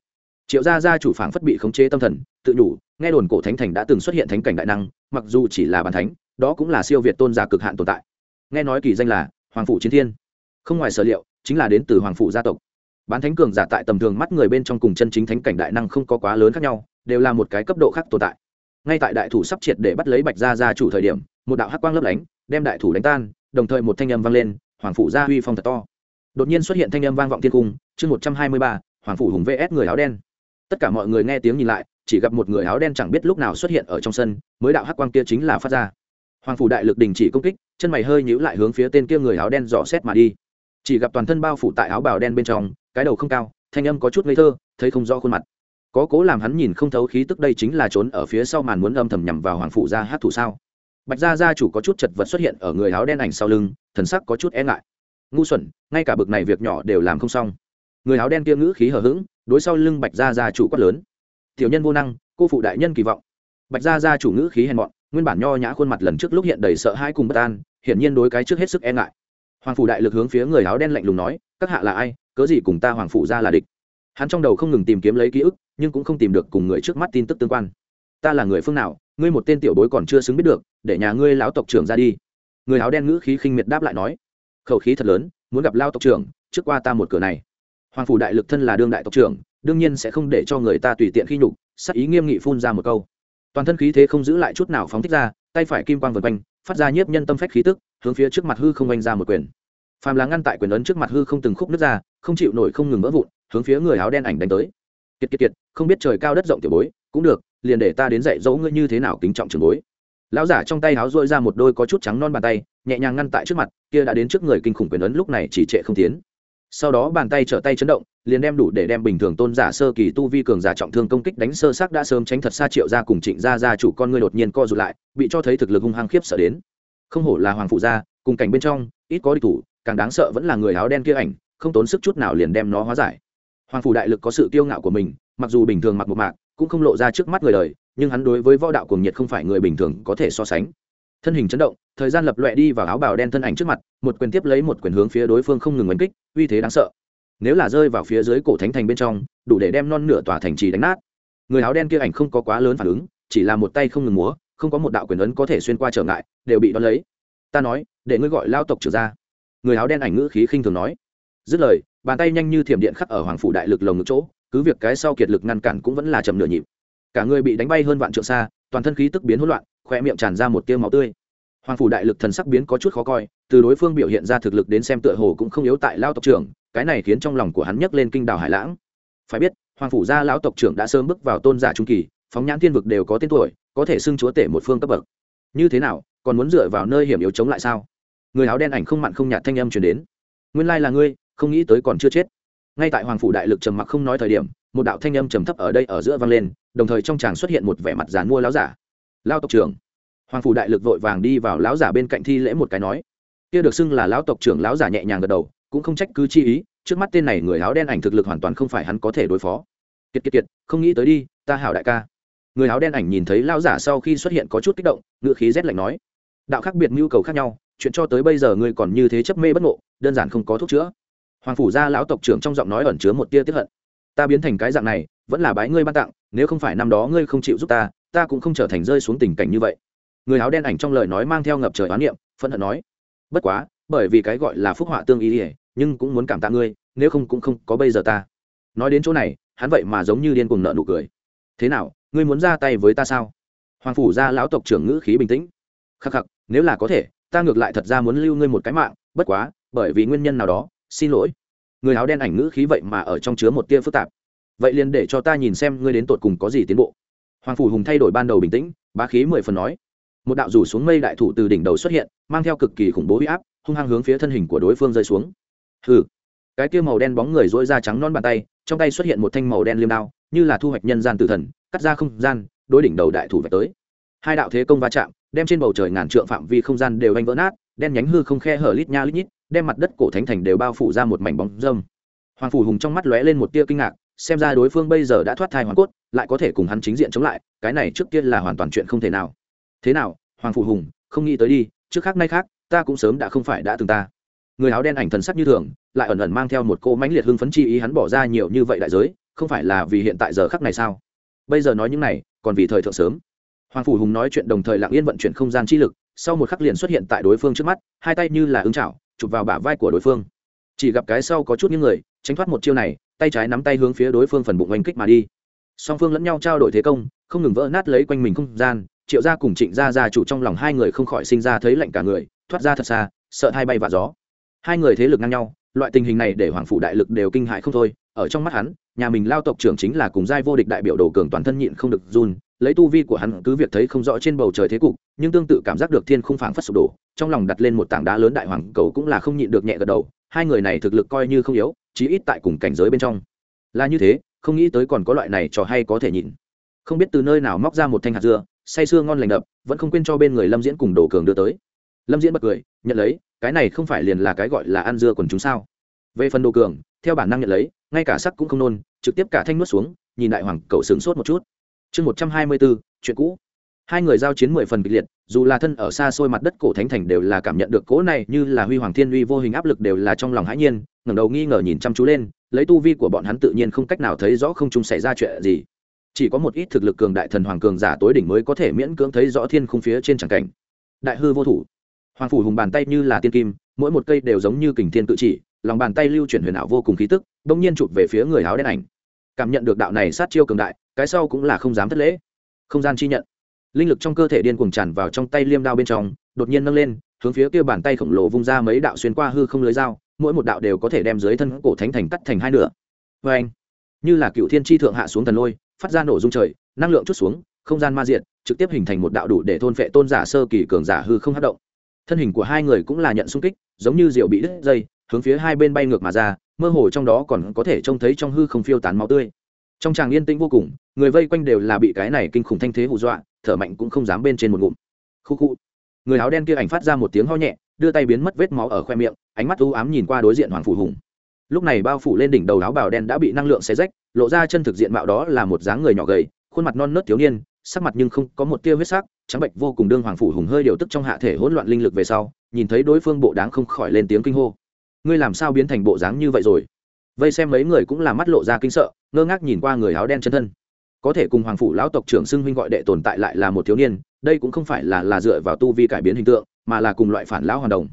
Triệu gia gia chủ phảng phất bị khống chế tâm thần tự nhủ, nghe đồn cổ thánh thành đã từng xuất hiện thánh cảnh đại năng mặc dù chỉ là bàn thánh đó cũng là siêu việt tôn giả cực hạn tồn tại. Nghe nói kỳ danh là hoàng phủ chiến thiên. Không ngoài sở liệu chính là đến từ hoàng phủ gia tộc bán thánh cường giả tại tầm thường mắt người bên trong cùng chân chính thánh cảnh đại năng không có quá lớn khác nhau, đều là một cái cấp độ khác tồn tại. Ngay tại đại thủ sắp triệt để bắt lấy bạch gia gia chủ thời điểm, một đạo hắc quang lấp lánh, đem đại thủ đánh tan, đồng thời một thanh âm vang lên, hoàng phủ gia huy phong thật to. Đột nhiên xuất hiện thanh âm vang vọng thiên cung, chương một trăm hai mươi ba, hoàng phủ hùng vs người áo đen. Tất cả mọi người nghe tiếng nhìn lại, chỉ gặp một người áo đen chẳng biết lúc nào xuất hiện ở trong sân, mới đạo hắc quang kia chính là phát ra. Hoàng phủ đại lực đình chỉ công kích, chân mày hơi nhíu lại hướng phía tên kia người áo đen dò xét mà đi chỉ gặp toàn thân bao phủ tại áo bào đen bên trong, cái đầu không cao, thanh âm có chút ngây thơ, thấy không rõ khuôn mặt. Có cố làm hắn nhìn không thấu khí tức đây chính là trốn ở phía sau màn muốn âm thầm nhằm vào hoàng phụ gia hát thủ sao. Bạch gia gia chủ có chút chật vật xuất hiện ở người áo đen ảnh sau lưng, thần sắc có chút e ngại. Ngu xuẩn, ngay cả bực này việc nhỏ đều làm không xong. Người áo đen kia ngữ khí hờ hững, đối sau lưng bạch gia gia chủ quát lớn. Tiểu nhân vô năng, cô phụ đại nhân kỳ vọng. Bạch gia gia chủ ngữ khí hèn mọn, nguyên bản nho nhã khuôn mặt lần trước lúc hiện đầy sợ hãi cùng bất an, hiển nhiên đối cái trước hết sức e ngại hoàng phủ đại lực hướng phía người áo đen lạnh lùng nói, các hạ là ai? Cớ gì cùng ta hoàng phủ ra là địch? Hắn trong đầu không ngừng tìm kiếm lấy ký ức, nhưng cũng không tìm được cùng người trước mắt tin tức tương quan. Ta là người phương nào? Ngươi một tên tiểu bối còn chưa xứng biết được, để nhà ngươi lão tộc trưởng ra đi. Người áo đen ngữ khí khinh miệt đáp lại nói, khẩu khí thật lớn, muốn gặp lao tộc trưởng, trước qua ta một cửa này. Hoàng phủ đại lực thân là đương đại tộc trưởng, đương nhiên sẽ không để cho người ta tùy tiện khi nhục, sắc ý nghiêm nghị phun ra một câu. Toàn thân khí thế không giữ lại chút nào phóng thích ra tay phải kim quang vượt quanh, phát ra nhiếp nhân tâm phách khí tức, hướng phía trước mặt hư không oanh ra một quyền. Phàm là ngăn tại quyền ấn trước mặt hư không từng khúc nước ra, không chịu nổi không ngừng vỡ vụn, hướng phía người áo đen ảnh đánh tới. Kiệt kiệt kiệt, không biết trời cao đất rộng tiểu bối, cũng được, liền để ta đến dạy dỗ ngươi như thế nào kính trọng trường bối. Lão giả trong tay áo dội ra một đôi có chút trắng non bàn tay, nhẹ nhàng ngăn tại trước mặt, kia đã đến trước người kinh khủng quyền ấn lúc này chỉ trệ không tiến sau đó bàn tay trở tay chấn động, liền đem đủ để đem bình thường tôn giả sơ kỳ tu vi cường giả trọng thương công kích đánh sơ xác đã sớm tránh thật xa triệu ra cùng trịnh gia gia chủ con ngươi đột nhiên co rụt lại, bị cho thấy thực lực hung hăng khiếp sợ đến. Không hổ là hoàng phụ gia, cùng cảnh bên trong, ít có địch thủ, càng đáng sợ vẫn là người áo đen kia ảnh, không tốn sức chút nào liền đem nó hóa giải. Hoàng phủ đại lực có sự kiêu ngạo của mình, mặc dù bình thường mặc một mạc, cũng không lộ ra trước mắt người đời, nhưng hắn đối với võ đạo cuồng nhiệt không phải người bình thường có thể so sánh thân hình chấn động, thời gian lập loẹ đi vào áo bào đen thân ảnh trước mặt, một quyền tiếp lấy một quyền hướng phía đối phương không ngừng oanh kích, uy thế đáng sợ. Nếu là rơi vào phía dưới cổ thánh thành bên trong, đủ để đem non nửa tòa thành trì đánh nát. Người áo đen kia ảnh không có quá lớn phản ứng, chỉ là một tay không ngừng múa, không có một đạo quyền ấn có thể xuyên qua trở ngại, đều bị đón lấy. Ta nói, để ngươi gọi lao tộc trở ra. Người áo đen ảnh ngữ khí khinh thường nói. Dứt lời, bàn tay nhanh như thiểm điện khắc ở hoàng phủ đại lực lồng ngực chỗ, cứ việc cái sau kiệt lực ngăn cản cũng vẫn là chậm nửa nhịp. Cả người bị đánh bay hơn vạn trượng xa, toàn thân khí tức biến hỗn loạn khoe miệng tràn ra một tiêu máu tươi. Hoàng phủ đại lực thần sắc biến có chút khó coi, từ đối phương biểu hiện ra thực lực đến xem tựa hồ cũng không yếu tại lao tộc trưởng, cái này khiến trong lòng của hắn nhấc lên kinh đảo hải lãng. Phải biết, hoàng phủ gia lão tộc trưởng đã sớm bước vào tôn giả trung kỳ, phóng nhãn thiên vực đều có tên tuổi, có thể xưng chúa tể một phương cấp bậc. Như thế nào, còn muốn dựa vào nơi hiểm yếu chống lại sao? Người áo đen ảnh không mặn không nhạt thanh âm truyền đến. Nguyên lai là ngươi, không nghĩ tới còn chưa chết. Ngay tại hoàng phủ đại lực trầm mặc không nói thời điểm, một đạo thanh âm trầm thấp ở đây ở giữa vang lên, đồng thời trong tràng xuất hiện một vẻ mặt dán mua láo giả lao tộc trưởng. Hoàng phủ đại lực vội vàng đi vào lão giả bên cạnh thi lễ một cái nói. Kia được xưng là lão tộc trưởng lão giả nhẹ nhàng gật đầu, cũng không trách cứ chi ý, trước mắt tên này người áo đen ảnh thực lực hoàn toàn không phải hắn có thể đối phó. Kiệt kiệt kiệt, không nghĩ tới đi, ta hảo đại ca. Người áo đen ảnh nhìn thấy lão giả sau khi xuất hiện có chút kích động ngựa khí rét lạnh nói. Đạo khác biệt mưu cầu khác nhau, chuyện cho tới bây giờ ngươi còn như thế chấp mê bất ngộ, đơn giản không có thuốc chữa. Hoàng phủ gia lão tộc trưởng trong giọng nói ẩn chứa một tia tiếp hận. Ta biến thành cái dạng này, vẫn là bái ngươi ban tặng, nếu không phải năm đó ngươi không chịu giúp ta ta cũng không trở thành rơi xuống tình cảnh như vậy. Người áo đen ảnh trong lời nói mang theo ngập trời oán niệm phân hận nói, bất quá, bởi vì cái gọi là phúc họa tương ý ỉa nhưng cũng muốn cảm tạ ngươi, nếu không cũng không có bây giờ ta. Nói đến chỗ này, hắn vậy mà giống như điên cuồng nợ nụ cười. Thế nào, ngươi muốn ra tay với ta sao? Hoàng phủ gia lão tộc trưởng ngữ khí bình tĩnh. Khắc khắc, nếu là có thể, ta ngược lại thật ra muốn lưu ngươi một cái mạng, bất quá, bởi vì nguyên nhân nào đó, xin lỗi. Người áo đen ảnh ngữ khí vậy mà ở trong chứa một tia phức tạp. Vậy liền để cho ta nhìn xem ngươi đến tột cùng có gì tiến bộ hoàng phủ hùng thay đổi ban đầu bình tĩnh, bá khí mười phần nói, một đạo rủ xuống mây đại thủ từ đỉnh đầu xuất hiện, mang theo cực kỳ khủng bố huy áp, hung hăng hướng phía thân hình của đối phương rơi xuống. Hừ. Cái kia màu đen bóng người dỗi ra trắng non bàn tay, trong tay xuất hiện một thanh màu đen liêm đao, như là thu hoạch nhân gian tử thần, cắt ra không gian, đối đỉnh đầu đại thủ vạch tới. Hai đạo thế công va chạm, đem trên bầu trời ngàn trượng phạm vi không gian đều anh vỡ nát, đen nhánh hư không khe hở lít nha lít nhít, đem mặt đất cổ thánh thành đều bao phủ ra một mảnh bóng dâm hoàng phủ hùng trong mắt lóe lên một tia kinh ngạc xem ra đối phương bây giờ đã thoát thai hoàn cốt, lại có thể cùng hắn chính diện chống lại, cái này trước tiên là hoàn toàn chuyện không thể nào. Thế nào, hoàng phủ hùng, không nghĩ tới đi, trước khác nay khác, ta cũng sớm đã không phải đã từng ta. Người áo đen ảnh thần sắc như thường, lại ẩn ẩn mang theo một cô mãnh liệt hưng phấn chi ý hắn bỏ ra nhiều như vậy đại giới, không phải là vì hiện tại giờ khắc này sao? Bây giờ nói những này, còn vì thời thượng sớm. Hoàng phủ hùng nói chuyện đồng thời lặng yên vận chuyển không gian chi lực, sau một khắc liền xuất hiện tại đối phương trước mắt, hai tay như là ứng chảo, chụp vào bả vai của đối phương. Chỉ gặp cái sau có chút những người, tránh thoát một chiêu này tay trái nắm tay hướng phía đối phương phần bụng oanh kích mà đi. Song phương lẫn nhau trao đổi thế công, không ngừng vỡ nát lấy quanh mình không gian, triệu gia cùng trịnh gia gia chủ trong lòng hai người không khỏi sinh ra thấy lạnh cả người, thoát ra thật xa, sợ hai bay vạ gió. Hai người thế lực ngang nhau, loại tình hình này để hoàng phủ đại lực đều kinh hại không thôi, ở trong mắt hắn, nhà mình lao tộc trưởng chính là cùng giai vô địch đại biểu đồ cường toàn thân nhịn không được run, lấy tu vi của hắn cứ việc thấy không rõ trên bầu trời thế cục, nhưng tương tự cảm giác được thiên không phảng phất sụp đổ, trong lòng đặt lên một tảng đá lớn đại hoàng cầu cũng là không nhịn được nhẹ gật đầu, hai người này thực lực coi như không yếu chí ít tại cùng cảnh giới bên trong. Là như thế, không nghĩ tới còn có loại này trò hay có thể nhịn. Không biết từ nơi nào móc ra một thanh hạt dưa, say sưa ngon lành đập, vẫn không quên cho bên người lâm diễn cùng đồ cường đưa tới. Lâm diễn bật cười, nhận lấy, cái này không phải liền là cái gọi là ăn dưa quần chúng sao? Về phần đồ cường, theo bản năng nhận lấy, ngay cả sắc cũng không nôn, trực tiếp cả thanh nuốt xuống, nhìn đại hoàng cậu sướng sốt một chút. Chương một trăm hai mươi bốn chuyện cũ hai người giao chiến mười phần kịch liệt, dù là thân ở xa xôi mặt đất cổ thánh thành đều là cảm nhận được cỗ này như là huy hoàng thiên uy vô hình áp lực đều là trong lòng hãi nhiên, ngẩng đầu nghi ngờ nhìn chăm chú lên, lấy tu vi của bọn hắn tự nhiên không cách nào thấy rõ không chung xảy ra chuyện gì. Chỉ có một ít thực lực cường đại thần hoàng cường giả tối đỉnh mới có thể miễn cưỡng thấy rõ thiên khung phía trên tràng cảnh. Đại hư vô thủ. Hoàng phủ hùng bàn tay như là tiên kim, mỗi một cây đều giống như kình thiên tự chỉ, lòng bàn tay lưu chuyển huyền ảo vô cùng khí tức, bỗng nhiên chụp về phía người áo đen ảnh. Cảm nhận được đạo này sát chiêu cường đại, cái sau cũng là không dám thất lễ. Không gian chi nhận linh lực trong cơ thể điên cuồng tràn vào trong tay liêm đao bên trong, đột nhiên nâng lên, hướng phía kia bàn tay khổng lồ vung ra mấy đạo xuyên qua hư không lưới dao, mỗi một đạo đều có thể đem dưới thân cổ thánh thành cắt thành hai nửa. Vê anh như là cựu thiên tri thượng hạ xuống thần lôi, phát ra nổ dung trời, năng lượng chút xuống, không gian ma diện trực tiếp hình thành một đạo đủ để thôn phệ tôn giả sơ kỳ cường giả hư không hát động. Thân hình của hai người cũng là nhận xung kích, giống như rượu bị đứt dây, hướng phía hai bên bay ngược mà ra, mơ hồ trong đó còn có thể trông thấy trong hư không phiêu tán máu tươi trong tràng yên tĩnh vô cùng, người vây quanh đều là bị cái này kinh khủng thanh thế hù dọa, thở mạnh cũng không dám bên trên một ngụm. Khu khu. Người áo đen kia ảnh phát ra một tiếng ho nhẹ, đưa tay biến mất vết máu ở khoe miệng, ánh mắt u ám nhìn qua đối diện hoàng phủ hùng. Lúc này bao phủ lên đỉnh đầu áo bào đen đã bị năng lượng xé rách, lộ ra chân thực diện mạo đó là một dáng người nhỏ gầy, khuôn mặt non nớt thiếu niên, sắc mặt nhưng không có một tia huyết sắc, trắng bệnh vô cùng đương hoàng phủ hùng hơi điều tức trong hạ thể hỗn loạn linh lực về sau, nhìn thấy đối phương bộ đáng không khỏi lên tiếng kinh hô. Ngươi làm sao biến thành bộ dáng như vậy rồi? Vây xem mấy người cũng là mắt lộ ra kinh sợ, ngơ ngác nhìn qua người áo đen chân thân. Có thể cùng hoàng phủ lão tộc trưởng xưng huynh gọi đệ tồn tại lại là một thiếu niên, đây cũng không phải là là dựa vào tu vi cải biến hình tượng, mà là cùng loại phản lão hoàn đồng.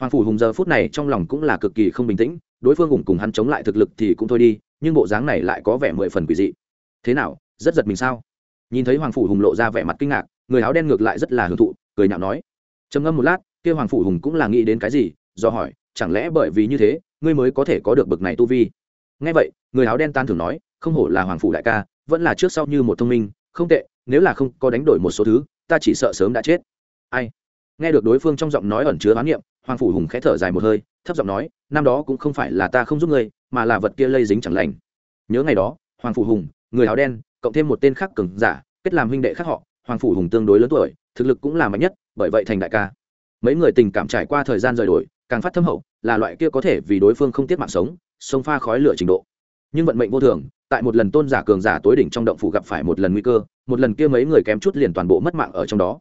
Hoàng phủ hùng giờ phút này trong lòng cũng là cực kỳ không bình tĩnh, đối phương cùng cùng hắn chống lại thực lực thì cũng thôi đi, nhưng bộ dáng này lại có vẻ mười phần quỷ dị. Thế nào, rất giật mình sao? Nhìn thấy hoàng phủ hùng lộ ra vẻ mặt kinh ngạc, người áo đen ngược lại rất là hưởng thụ, cười nhạo nói. Trầm ngâm một lát, kia hoàng phủ hùng cũng là nghĩ đến cái gì, do hỏi chẳng lẽ bởi vì như thế, ngươi mới có thể có được bực này tu vi? Ngay vậy, người áo đen tan thường nói, không hổ là hoàng phủ đại ca, vẫn là trước sau như một thông minh, không tệ, nếu là không có đánh đổi một số thứ, ta chỉ sợ sớm đã chết. Ai? Nghe được đối phương trong giọng nói ẩn chứa bán niệm, hoàng phủ hùng khẽ thở dài một hơi, thấp giọng nói, năm đó cũng không phải là ta không giúp ngươi, mà là vật kia lây dính chẳng lành. Nhớ ngày đó, hoàng phủ hùng, người áo đen, cộng thêm một tên khác cường giả, kết làm huynh đệ khác họ, hoàng phủ hùng tương đối lớn tuổi, thực lực cũng là mạnh nhất, bởi vậy thành đại ca. Mấy người tình cảm trải qua thời gian rời đổi càng phát thâm hậu, là loại kia có thể vì đối phương không tiết mạng sống, sông pha khói lửa trình độ. Nhưng vận mệnh vô thường, tại một lần tôn giả cường giả tối đỉnh trong động phủ gặp phải một lần nguy cơ, một lần kia mấy người kém chút liền toàn bộ mất mạng ở trong đó.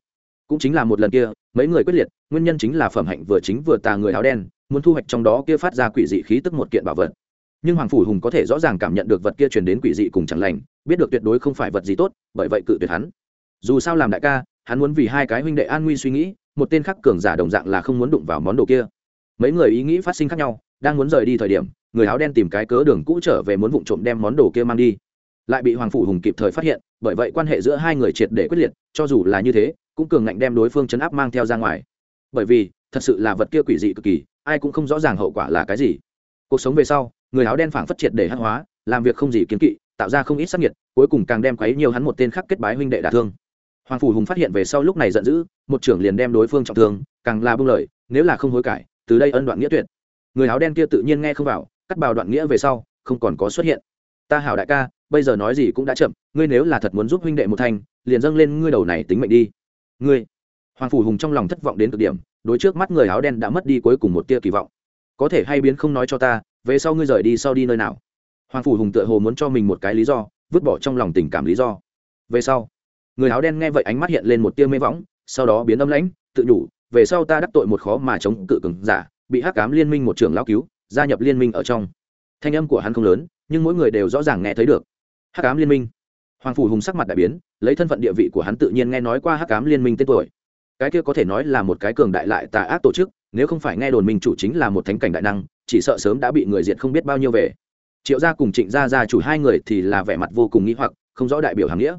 Cũng chính là một lần kia, mấy người quyết liệt, nguyên nhân chính là phẩm hạnh vừa chính vừa tà người áo đen, muốn thu hoạch trong đó kia phát ra quỷ dị khí tức một kiện bảo vật. Nhưng hoàng phủ hùng có thể rõ ràng cảm nhận được vật kia truyền đến quỷ dị cùng chẳng lành, biết được tuyệt đối không phải vật gì tốt, bởi vậy cự tuyệt hắn. Dù sao làm đại ca, hắn muốn vì hai cái huynh đệ an nguy suy nghĩ, một tên khắc cường giả đồng dạng là không muốn đụng vào món đồ kia mấy người ý nghĩ phát sinh khác nhau, đang muốn rời đi thời điểm, người áo đen tìm cái cớ đường cũ trở về muốn vụng trộm đem món đồ kia mang đi. Lại bị hoàng phủ hùng kịp thời phát hiện, bởi vậy quan hệ giữa hai người triệt để quyết liệt, cho dù là như thế, cũng cường ngạnh đem đối phương chấn áp mang theo ra ngoài. Bởi vì, thật sự là vật kia quỷ dị cực kỳ, ai cũng không rõ ràng hậu quả là cái gì. Cuộc sống về sau, người áo đen phảng phất triệt để hắc hóa, làm việc không gì kiến kỵ, tạo ra không ít sắc nhiệt cuối cùng càng đem quấy nhiều hắn một tên khác kết bái huynh đệ đả thương. Hoàng phủ hùng phát hiện về sau lúc này giận dữ, một trưởng liền đem đối phương trọng thương, càng là bưng lời, nếu là không hối cải từ đây ân đoạn nghĩa tuyệt. Người áo đen kia tự nhiên nghe không vào, cắt bào đoạn nghĩa về sau, không còn có xuất hiện. Ta hảo đại ca, bây giờ nói gì cũng đã chậm, ngươi nếu là thật muốn giúp huynh đệ một thành, liền dâng lên ngươi đầu này tính mệnh đi. Ngươi, hoàng phủ hùng trong lòng thất vọng đến cực điểm, đối trước mắt người áo đen đã mất đi cuối cùng một tia kỳ vọng. Có thể hay biến không nói cho ta, về sau ngươi rời đi sau đi nơi nào? Hoàng phủ hùng tựa hồ muốn cho mình một cái lý do, vứt bỏ trong lòng tình cảm lý do. Về sau, người áo đen nghe vậy ánh mắt hiện lên một tia mê võng, sau đó biến âm lãnh, tự nhủ về sau ta đắc tội một khó mà chống cự cường giả, bị hắc cám liên minh một trưởng lao cứu, gia nhập liên minh ở trong. Thanh âm của hắn không lớn, nhưng mỗi người đều rõ ràng nghe thấy được. Hắc cám liên minh. Hoàng phủ hùng sắc mặt đại biến, lấy thân phận địa vị của hắn tự nhiên nghe nói qua hắc cám liên minh tên tuổi. Cái kia có thể nói là một cái cường đại lại tà ác tổ chức, nếu không phải nghe đồn minh chủ chính là một thánh cảnh đại năng, chỉ sợ sớm đã bị người diệt không biết bao nhiêu về. Triệu gia cùng trịnh gia gia chủ hai người thì là vẻ mặt vô cùng nghĩ hoặc, không rõ đại biểu hàng nghĩa.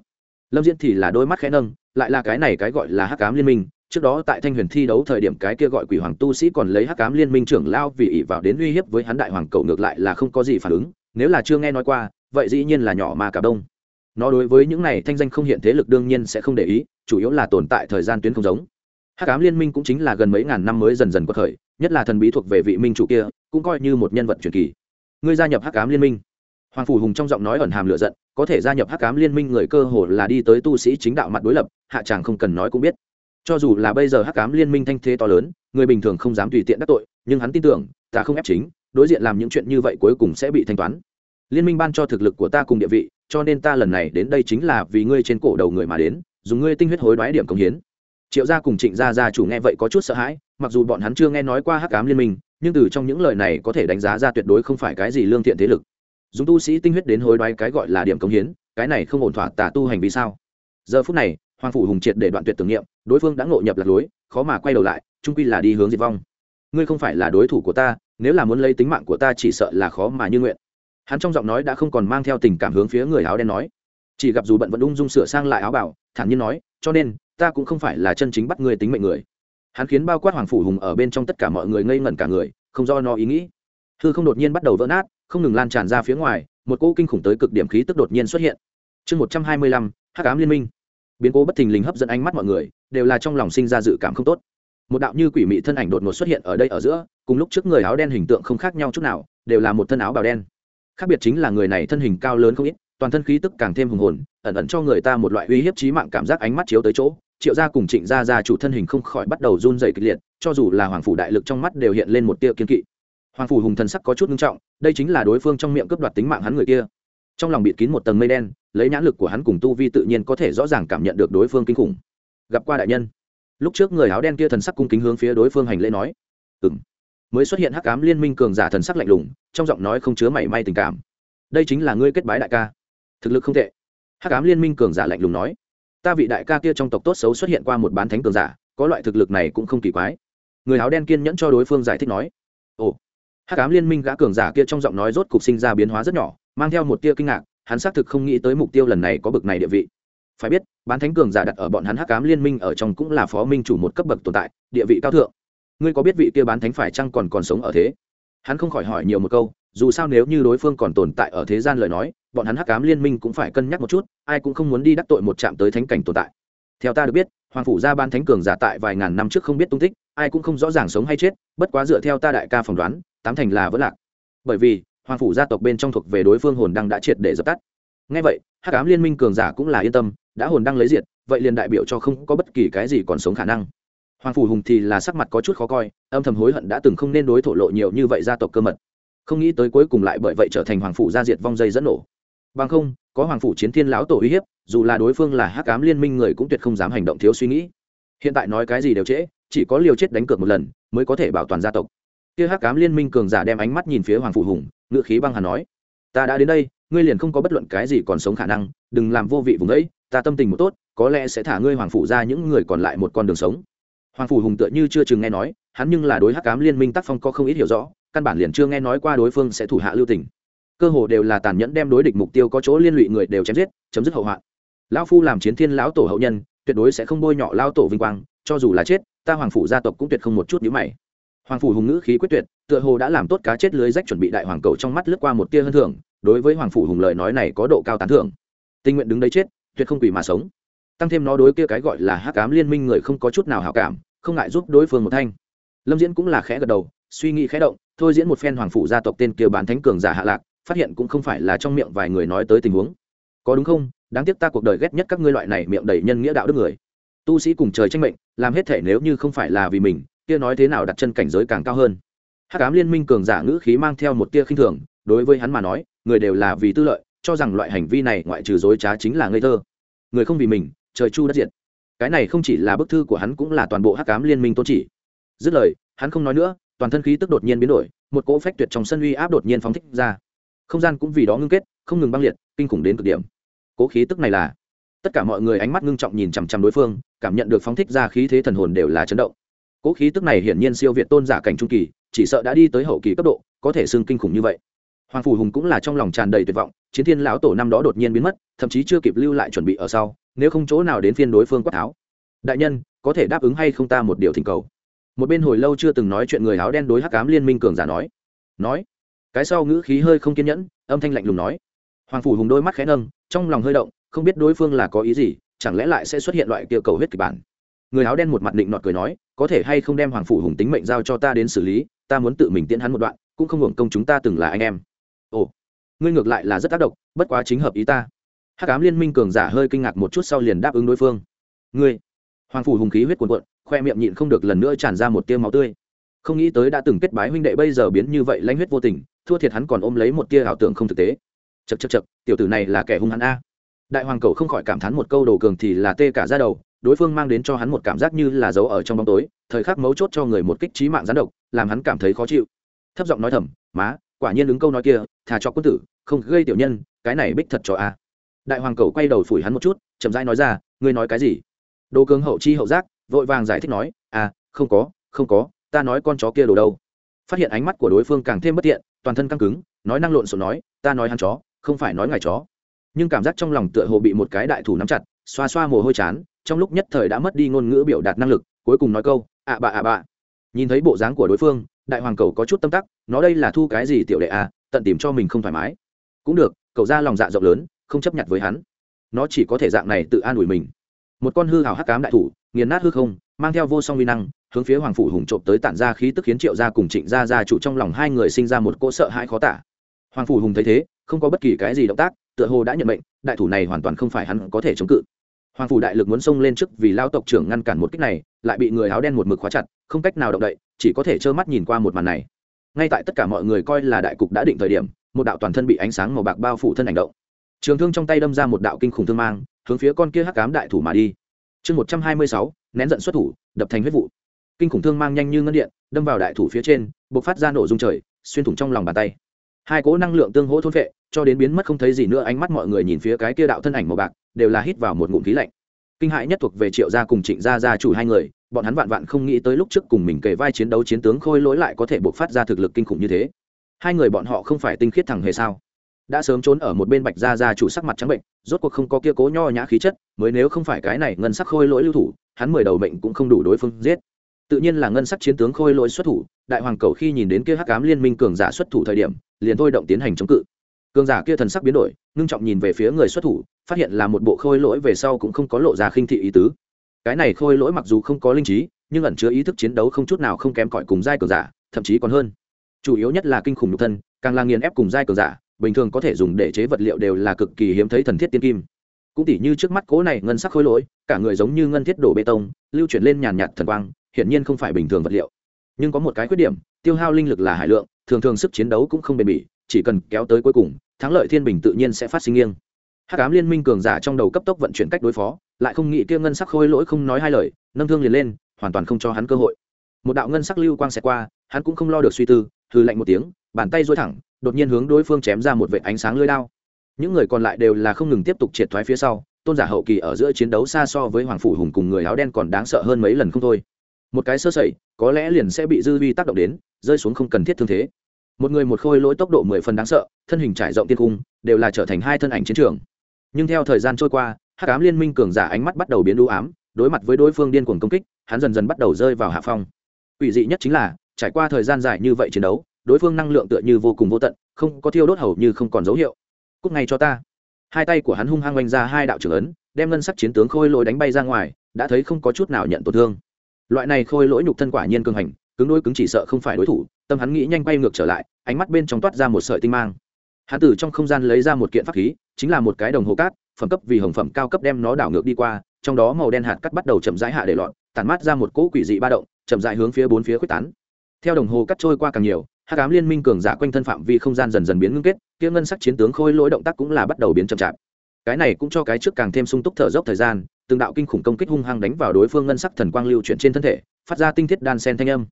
Lâm diễn thì là đôi mắt khẽ nâng, lại là cái này cái gọi là hắc cám liên minh trước đó tại thanh huyền thi đấu thời điểm cái kia gọi quỷ hoàng tu sĩ còn lấy hắc cám liên minh trưởng lao vì ỉ vào đến uy hiếp với hắn đại hoàng cầu ngược lại là không có gì phản ứng, nếu là chưa nghe nói qua, vậy dĩ nhiên là nhỏ mà cả đông nó đối với những này thanh danh không hiện thế lực đương nhiên sẽ không để ý, chủ yếu là tồn tại thời gian tuyến không giống. Hắc cám liên minh cũng chính là gần mấy ngàn năm mới dần dần có khởi, nhất là thần bí thuộc về vị minh chủ kia, cũng coi như một nhân vật truyền kỳ. Ngươi gia nhập hắc cám liên minh. Hoàng phủ hùng trong giọng nói ẩn hàm lựa giận, có thể gia nhập hắc cám liên minh người cơ hồ là đi tới tu sĩ chính đạo mặt đối lập, hạ chàng không cần nói cũng biết cho dù là bây giờ hắc cám liên minh thanh thế to lớn, người bình thường không dám tùy tiện đắc tội, nhưng hắn tin tưởng, ta không ép chính, đối diện làm những chuyện như vậy cuối cùng sẽ bị thanh toán. Liên minh ban cho thực lực của ta cùng địa vị, cho nên ta lần này đến đây chính là vì ngươi trên cổ đầu người mà đến, dùng ngươi tinh huyết hối đoái điểm công hiến. Triệu gia cùng trịnh gia gia chủ nghe vậy có chút sợ hãi, mặc dù bọn hắn chưa nghe nói qua hắc cám liên minh, nhưng từ trong những lời này có thể đánh giá ra tuyệt đối không phải cái gì lương thiện thế lực. Dùng tu sĩ tinh huyết đến hối đoái cái gọi là điểm công hiến, cái này không ổn thỏa tả tu hành vì sao? Giờ phút này hoàng phủ hùng triệt để đoạn tuyệt tưởng niệm, đối phương đã ngộ nhập lạc lối, khó mà quay đầu lại trung quy là đi hướng diệt vong. Ngươi không phải là đối thủ của ta, nếu là muốn lấy tính mạng của ta chỉ sợ là khó mà như nguyện. Hắn trong giọng nói đã không còn mang theo tình cảm hướng phía người áo đen nói. Chỉ gặp dù bận vẫn ung dung sửa sang lại áo bảo, thản nhiên nói, cho nên, ta cũng không phải là chân chính bắt người tính mệnh người. Hắn khiến bao quát hoàng phủ hùng ở bên trong tất cả mọi người ngây ngẩn cả người, không do nó ý nghĩ. Hư không đột nhiên bắt đầu vỡ nát, không ngừng lan tràn ra phía ngoài, một cỗ kinh khủng tới cực điểm khí tức đột nhiên xuất hiện. Chương một trăm hai mươi lăm, hắc ám liên minh biến cố bất thình lình hấp dẫn ánh mắt mọi người, đều là trong lòng sinh ra dự cảm không tốt. Một đạo như quỷ mị thân ảnh đột ngột xuất hiện ở đây ở giữa, cùng lúc trước người áo đen hình tượng không khác nhau chút nào, đều là một thân áo bào đen. Khác biệt chính là người này thân hình cao lớn không ít, toàn thân khí tức càng thêm hùng hồn, ẩn ẩn cho người ta một loại uy hiếp trí mạng cảm giác ánh mắt chiếu tới chỗ. Triệu gia cùng trịnh gia gia chủ thân hình không khỏi bắt đầu run dày kịch liệt, cho dù là hoàng phủ đại lực trong mắt đều hiện lên một tia kiên kỵ. Hoàng phủ hùng thần sắc có chút nghiêm trọng, đây chính là đối phương trong miệng cướp đoạt tính mạng hắn người kia trong lòng bịt kín một tầng mây đen, lấy nhãn lực của hắn cùng tu vi tự nhiên có thể rõ ràng cảm nhận được đối phương kinh khủng. Gặp qua đại nhân. Lúc trước người áo đen kia thần sắc cung kính hướng phía đối phương hành lễ nói. Ừng mới xuất hiện hắc cám liên minh cường giả thần sắc lạnh lùng, trong giọng nói không chứa mảy may tình cảm. Đây chính là ngươi kết bái đại ca. Thực lực không tệ. Hắc cám liên minh cường giả lạnh lùng nói. Ta vị đại ca kia trong tộc tốt xấu xuất hiện qua một bán thánh cường giả, có loại thực lực này cũng không kỳ quái. Người áo đen kiên nhẫn cho đối phương giải thích nói. Ồ. Hắc cám liên minh gã cường giả kia trong giọng nói rốt cục sinh ra biến hóa rất nhỏ mang theo một tia kinh ngạc, hắn xác thực không nghĩ tới mục tiêu lần này có bực này địa vị. Phải biết, bán thánh cường giả đặt ở bọn hắn hắc cám liên minh ở trong cũng là phó minh chủ một cấp bậc tồn tại, địa vị cao thượng. Ngươi có biết vị kia bán thánh phải chăng còn còn sống ở thế? Hắn không khỏi hỏi nhiều một câu, dù sao nếu như đối phương còn tồn tại ở thế gian lời nói, bọn hắn hắc cám liên minh cũng phải cân nhắc một chút, ai cũng không muốn đi đắc tội một chạm tới thánh cảnh tồn tại. Theo ta được biết, hoàng phủ gia ban thánh cường giả tại vài ngàn năm trước không biết tung tích, ai cũng không rõ ràng sống hay chết, bất quá dựa theo ta đại ca phỏng đoán, tám thành là vẫn lạc. Bởi vì hoàng phủ gia tộc bên trong thuộc về đối phương hồn đăng đã triệt để dập tắt. Ngay vậy, hắc ám liên minh cường giả cũng là yên tâm, đã hồn đăng lấy diệt, vậy liền đại biểu cho không có bất kỳ cái gì còn sống khả năng. Hoàng phủ hùng thì là sắc mặt có chút khó coi, âm thầm hối hận đã từng không nên đối thổ lộ nhiều như vậy gia tộc cơ mật. Không nghĩ tới cuối cùng lại bởi vậy trở thành hoàng phủ gia diệt vong dây dẫn nổ. Bằng không, có hoàng phủ chiến thiên lão tổ uy hiếp, dù là đối phương là hắc ám liên minh người cũng tuyệt không dám hành động thiếu suy nghĩ. Hiện tại nói cái gì đều trễ, chỉ có liều chết đánh cược một lần mới có thể bảo toàn gia tộc. Kia hắc ám liên minh cường giả đem ánh mắt nhìn phía hoàng phủ hùng ngự khí băng hà nói, ta đã đến đây, ngươi liền không có bất luận cái gì còn sống khả năng, đừng làm vô vị vùng ấy, ta tâm tình một tốt, có lẽ sẽ thả ngươi hoàng phủ ra những người còn lại một con đường sống. Hoàng phủ hùng tựa như chưa chừng nghe nói, hắn nhưng là đối hắc cám liên minh tác phong có không ít hiểu rõ, căn bản liền chưa nghe nói qua đối phương sẽ thủ hạ lưu tình. Cơ hồ đều là tàn nhẫn đem đối địch mục tiêu có chỗ liên lụy người đều chém giết, chấm dứt hậu hoạn. Lão phu làm chiến thiên lão tổ hậu nhân, tuyệt đối sẽ không bôi nhọ lao tổ vinh quang, cho dù là chết, ta hoàng phủ gia tộc cũng tuyệt không một chút nhíu mày hoàng phủ hùng ngữ khí quyết tuyệt, tựa hồ đã làm tốt cá chết lưới rách chuẩn bị đại hoàng cầu trong mắt lướt qua một tia hơn thưởng đối với hoàng phủ hùng lời nói này có độ cao tán thưởng. Tình nguyện đứng đấy chết, tuyệt không quỷ mà sống. Tăng thêm nó đối kia cái gọi là hắc ám liên minh người không có chút nào hảo cảm, không ngại giúp đối phương một thanh. Lâm diễn cũng là khẽ gật đầu, suy nghĩ khẽ động, thôi diễn một phen hoàng phủ gia tộc tên kia bán thánh cường giả hạ lạc, phát hiện cũng không phải là trong miệng vài người nói tới tình huống. Có đúng không? Đáng tiếc ta cuộc đời ghét nhất các ngươi loại này miệng đầy nhân nghĩa đạo đức người. Tu sĩ cùng trời tranh mệnh, làm hết thể nếu như không phải là vì mình kia nói thế nào đặt chân cảnh giới càng cao hơn. Hắc ám liên minh cường giả ngữ khí mang theo một tia khinh thường, đối với hắn mà nói, người đều là vì tư lợi, cho rằng loại hành vi này ngoại trừ dối trá chính là ngây thơ. Người không vì mình, trời chu đất diệt. Cái này không chỉ là bức thư của hắn cũng là toàn bộ hắc ám liên minh tôn chỉ. Dứt lời, hắn không nói nữa, toàn thân khí tức đột nhiên biến đổi, một cỗ phách tuyệt trong sân uy áp đột nhiên phóng thích ra. Không gian cũng vì đó ngưng kết, không ngừng băng liệt, kinh khủng đến cực điểm. Cố khí tức này là, tất cả mọi người ánh mắt ngưng trọng nhìn chằm chằm đối phương, cảm nhận được phóng thích ra khí thế thần hồn đều là chấn động. Cố khí tức này hiển nhiên siêu việt tôn giả cảnh trung kỳ, chỉ sợ đã đi tới hậu kỳ cấp độ, có thể xưng kinh khủng như vậy. Hoàng phủ hùng cũng là trong lòng tràn đầy tuyệt vọng, chiến thiên lão tổ năm đó đột nhiên biến mất, thậm chí chưa kịp lưu lại chuẩn bị ở sau, nếu không chỗ nào đến phiên đối phương quát tháo. Đại nhân, có thể đáp ứng hay không ta một điều thỉnh cầu. Một bên hồi lâu chưa từng nói chuyện người áo đen đối hắc cám liên minh cường giả nói. Nói. Cái sau ngữ khí hơi không kiên nhẫn, âm thanh lạnh lùng nói. Hoàng phủ hùng đôi mắt khẽ nâng, trong lòng hơi động, không biết đối phương là có ý gì, chẳng lẽ lại sẽ xuất hiện loại kia cầu huyết kịch bản người áo đen một mặt định nọt cười nói, có thể hay không đem hoàng phủ hùng tính mệnh giao cho ta đến xử lý, ta muốn tự mình tiễn hắn một đoạn, cũng không hưởng công chúng ta từng là anh em. Ồ, ngươi ngược lại là rất tác động, bất quá chính hợp ý ta. Hát cám liên minh cường giả hơi kinh ngạc một chút sau liền đáp ứng đối phương. Ngươi. Hoàng phủ hùng khí huyết cuồn cuộn, khoe miệng nhịn không được lần nữa tràn ra một tia máu tươi. Không nghĩ tới đã từng kết bái huynh đệ bây giờ biến như vậy lãnh huyết vô tình, thua thiệt hắn còn ôm lấy một tia ảo tưởng không thực tế. Chật chật chật tiểu tử này là kẻ hung hắn a. Đại hoàng cầu không khỏi cảm thán một câu đồ cường thì là tê cả ra đầu đối phương mang đến cho hắn một cảm giác như là giấu ở trong bóng tối, thời khắc mấu chốt cho người một kích trí mạng gián độc, làm hắn cảm thấy khó chịu. Thấp giọng nói thầm, má, quả nhiên ứng câu nói kia, thà cho quân tử, không gây tiểu nhân, cái này bích thật cho a. Đại hoàng cầu quay đầu phủi hắn một chút, chậm rãi nói ra, ngươi nói cái gì? Đồ cường hậu chi hậu giác, vội vàng giải thích nói à không có không có, ta nói con chó kia đồ đâu. Phát hiện ánh mắt của đối phương càng thêm bất tiện, toàn thân căng cứng, nói năng lộn xộn nói, ta nói hắn chó, không phải nói ngài chó. Nhưng cảm giác trong lòng tựa hồ bị một cái đại thủ nắm chặt, xoa xoa mồ hôi chán trong lúc nhất thời đã mất đi ngôn ngữ biểu đạt năng lực, cuối cùng nói câu ạ bạ ạ bạ nhìn thấy bộ dáng của đối phương, đại hoàng cầu có chút tâm tắc, nó đây là thu cái gì tiểu đệ à tận tìm cho mình không thoải mái. Cũng được, cậu ra lòng dạ rộng lớn, không chấp nhận với hắn. Nó chỉ có thể dạng này tự an ủi mình. Một con hư hào hắc cám đại thủ, nghiền nát hư không, mang theo vô song uy năng, hướng phía hoàng phủ hùng trộm tới tản ra khí tức khiến triệu gia cùng trịnh gia gia chủ trong lòng hai người sinh ra một cỗ sợ hãi khó tả. Hoàng phủ hùng thấy thế, không có bất kỳ cái gì động tác, tựa hồ đã nhận mệnh, đại thủ này hoàn toàn không phải hắn có thể chống cự hoàng phủ đại lực muốn xông lên trước vì lao tộc trưởng ngăn cản một cách này, lại bị người áo đen một mực khóa chặt, không cách nào động đậy, chỉ có thể trơ mắt nhìn qua một màn này. Ngay tại tất cả mọi người coi là đại cục đã định thời điểm, một đạo toàn thân bị ánh sáng màu bạc bao phủ thân hành động. Trường thương trong tay đâm ra một đạo kinh khủng thương mang, hướng phía con kia hắc cám đại thủ mà đi. Chương một trăm hai mươi sáu, nén giận xuất thủ, đập thành huyết vụ. Kinh khủng thương mang nhanh như ngân điện, đâm vào đại thủ phía trên b ộ c phát ra nổ dung trời, xuyên thủng trong lòng bàn tay hai cỗ năng lượng tương hỗ thôn vệ cho đến biến mất không thấy gì nữa, ánh mắt mọi người nhìn phía cái kia đạo thân ảnh màu bạc, đều là hít vào một ngụm khí lạnh. Kinh hại nhất thuộc về triệu gia cùng trịnh gia gia chủ hai người, bọn hắn vạn vạn không nghĩ tới lúc trước cùng mình kề vai chiến đấu chiến tướng khôi lỗi lại có thể buộc phát ra thực lực kinh khủng như thế. Hai người bọn họ không phải tinh khiết thẳng hề sao? Đã sớm trốn ở một bên bạch gia gia chủ sắc mặt trắng bệnh, rốt cuộc không có kia cố nho nhã khí chất, mới nếu không phải cái này ngân sắc khôi lỗi lưu thủ, hắn mười đầu bệnh cũng không đủ đối phương giết tự nhiên là ngân sắc chiến tướng khôi lỗi xuất thủ, đại hoàng cầu khi nhìn đến kia hắc cám liên minh cường giả xuất thủ thời điểm, liền thôi động tiến hành chống cự. Cường giả kia thần sắc biến đổi, ngưng trọng nhìn về phía người xuất thủ, phát hiện là một bộ khôi lỗi về sau cũng không có lộ ra khinh thị ý tứ. Cái này khôi lỗi mặc dù không có linh trí, nhưng ẩn chứa ý thức chiến đấu không chút nào không kém cỏi cùng giai cường giả, thậm chí còn hơn. Chủ yếu nhất là kinh khủng nhục thân, càng là nghiền ép cùng giai cường giả, bình thường có thể dùng để chế vật liệu đều là cực kỳ hiếm thấy thần thiết tiên kim. Cũng tỉ như trước mắt cố này ngân sắc khôi lỗi, cả người giống như ngân thiết đổ bê tông, lưu chuyển lên nhàn nhạt thần quang hiển nhiên không phải bình thường vật liệu. Nhưng có một cái khuyết điểm, tiêu hao linh lực là hải lượng, thường thường sức chiến đấu cũng không bền bỉ, chỉ cần kéo tới cuối cùng, thắng lợi thiên bình tự nhiên sẽ phát sinh nghiêng. Hát cám liên minh cường giả trong đầu cấp tốc vận chuyển cách đối phó, lại không nghĩ kia ngân sắc khôi lỗi không nói hai lời, nâng thương liền lên, hoàn toàn không cho hắn cơ hội. Một đạo ngân sắc lưu quang xẹt qua, hắn cũng không lo được suy tư hư lạnh một tiếng, bàn tay dối thẳng, đột nhiên hướng đối phương chém ra một vệ ánh sáng lưới đao. Những người còn lại đều là không ngừng tiếp tục triệt thoái phía sau, tôn giả hậu kỳ ở giữa chiến đấu xa so với hoàng phủ hùng cùng người áo đen còn đáng sợ hơn mấy lần không thôi một cái sơ sẩy, có lẽ liền sẽ bị dư vi tác động đến, rơi xuống không cần thiết thương thế. Một người một khôi lỗi tốc độ mười phần đáng sợ, thân hình trải rộng tiên cung, đều là trở thành hai thân ảnh chiến trường. Nhưng theo thời gian trôi qua hát cám liên minh cường giả ánh mắt bắt đầu biến đũ ám, đối mặt với đối phương điên cuồng công kích, hắn dần dần bắt đầu rơi vào hạ phong. Ủy dị nhất chính là, trải qua thời gian dài như vậy chiến đấu, đối phương năng lượng tựa như vô cùng vô tận, không có thiêu đốt hầu như không còn dấu hiệu. Cúc ngay cho ta. Hai tay của hắn hung hăng oanh ra hai đạo trưởng ấn, đem ngân sắc chiến tướng khôi lỗi đánh bay ra ngoài, đã thấy không có chút nào nhận tổn thương loại này khôi lỗi nhục thân quả nhiên cường hành, cứng đôi cứng chỉ sợ không phải đối thủ, tâm hắn nghĩ nhanh bay ngược trở lại, ánh mắt bên trong toát ra một sợi tinh mang. Hắn từ trong không gian lấy ra một kiện pháp khí, chính là một cái đồng hồ cát, phẩm cấp vì hồng phẩm cao cấp đem nó đảo ngược đi qua, trong đó màu đen hạt cắt bắt đầu chậm rãi hạ để lọt, tản mát ra một cỗ quỷ dị ba động, chậm rãi hướng phía bốn phía quyết tán. Theo đồng hồ cắt trôi qua càng nhiều hát cám liên minh cường giả quanh thân phạm vi không gian dần dần biến ngưng kết, kia ngân sắc chiến tướng khôi lỗi động tác cũng là bắt đầu biến chậm chạp. Cái này cũng cho cái trước càng thêm sung túc thở dốc thời gian từng đạo kinh khủng công kích hung hăng đánh vào đối phương ngân sắc thần quang lưu chuyển trên thân thể, phát ra tinh thiết đan sen thanh âm.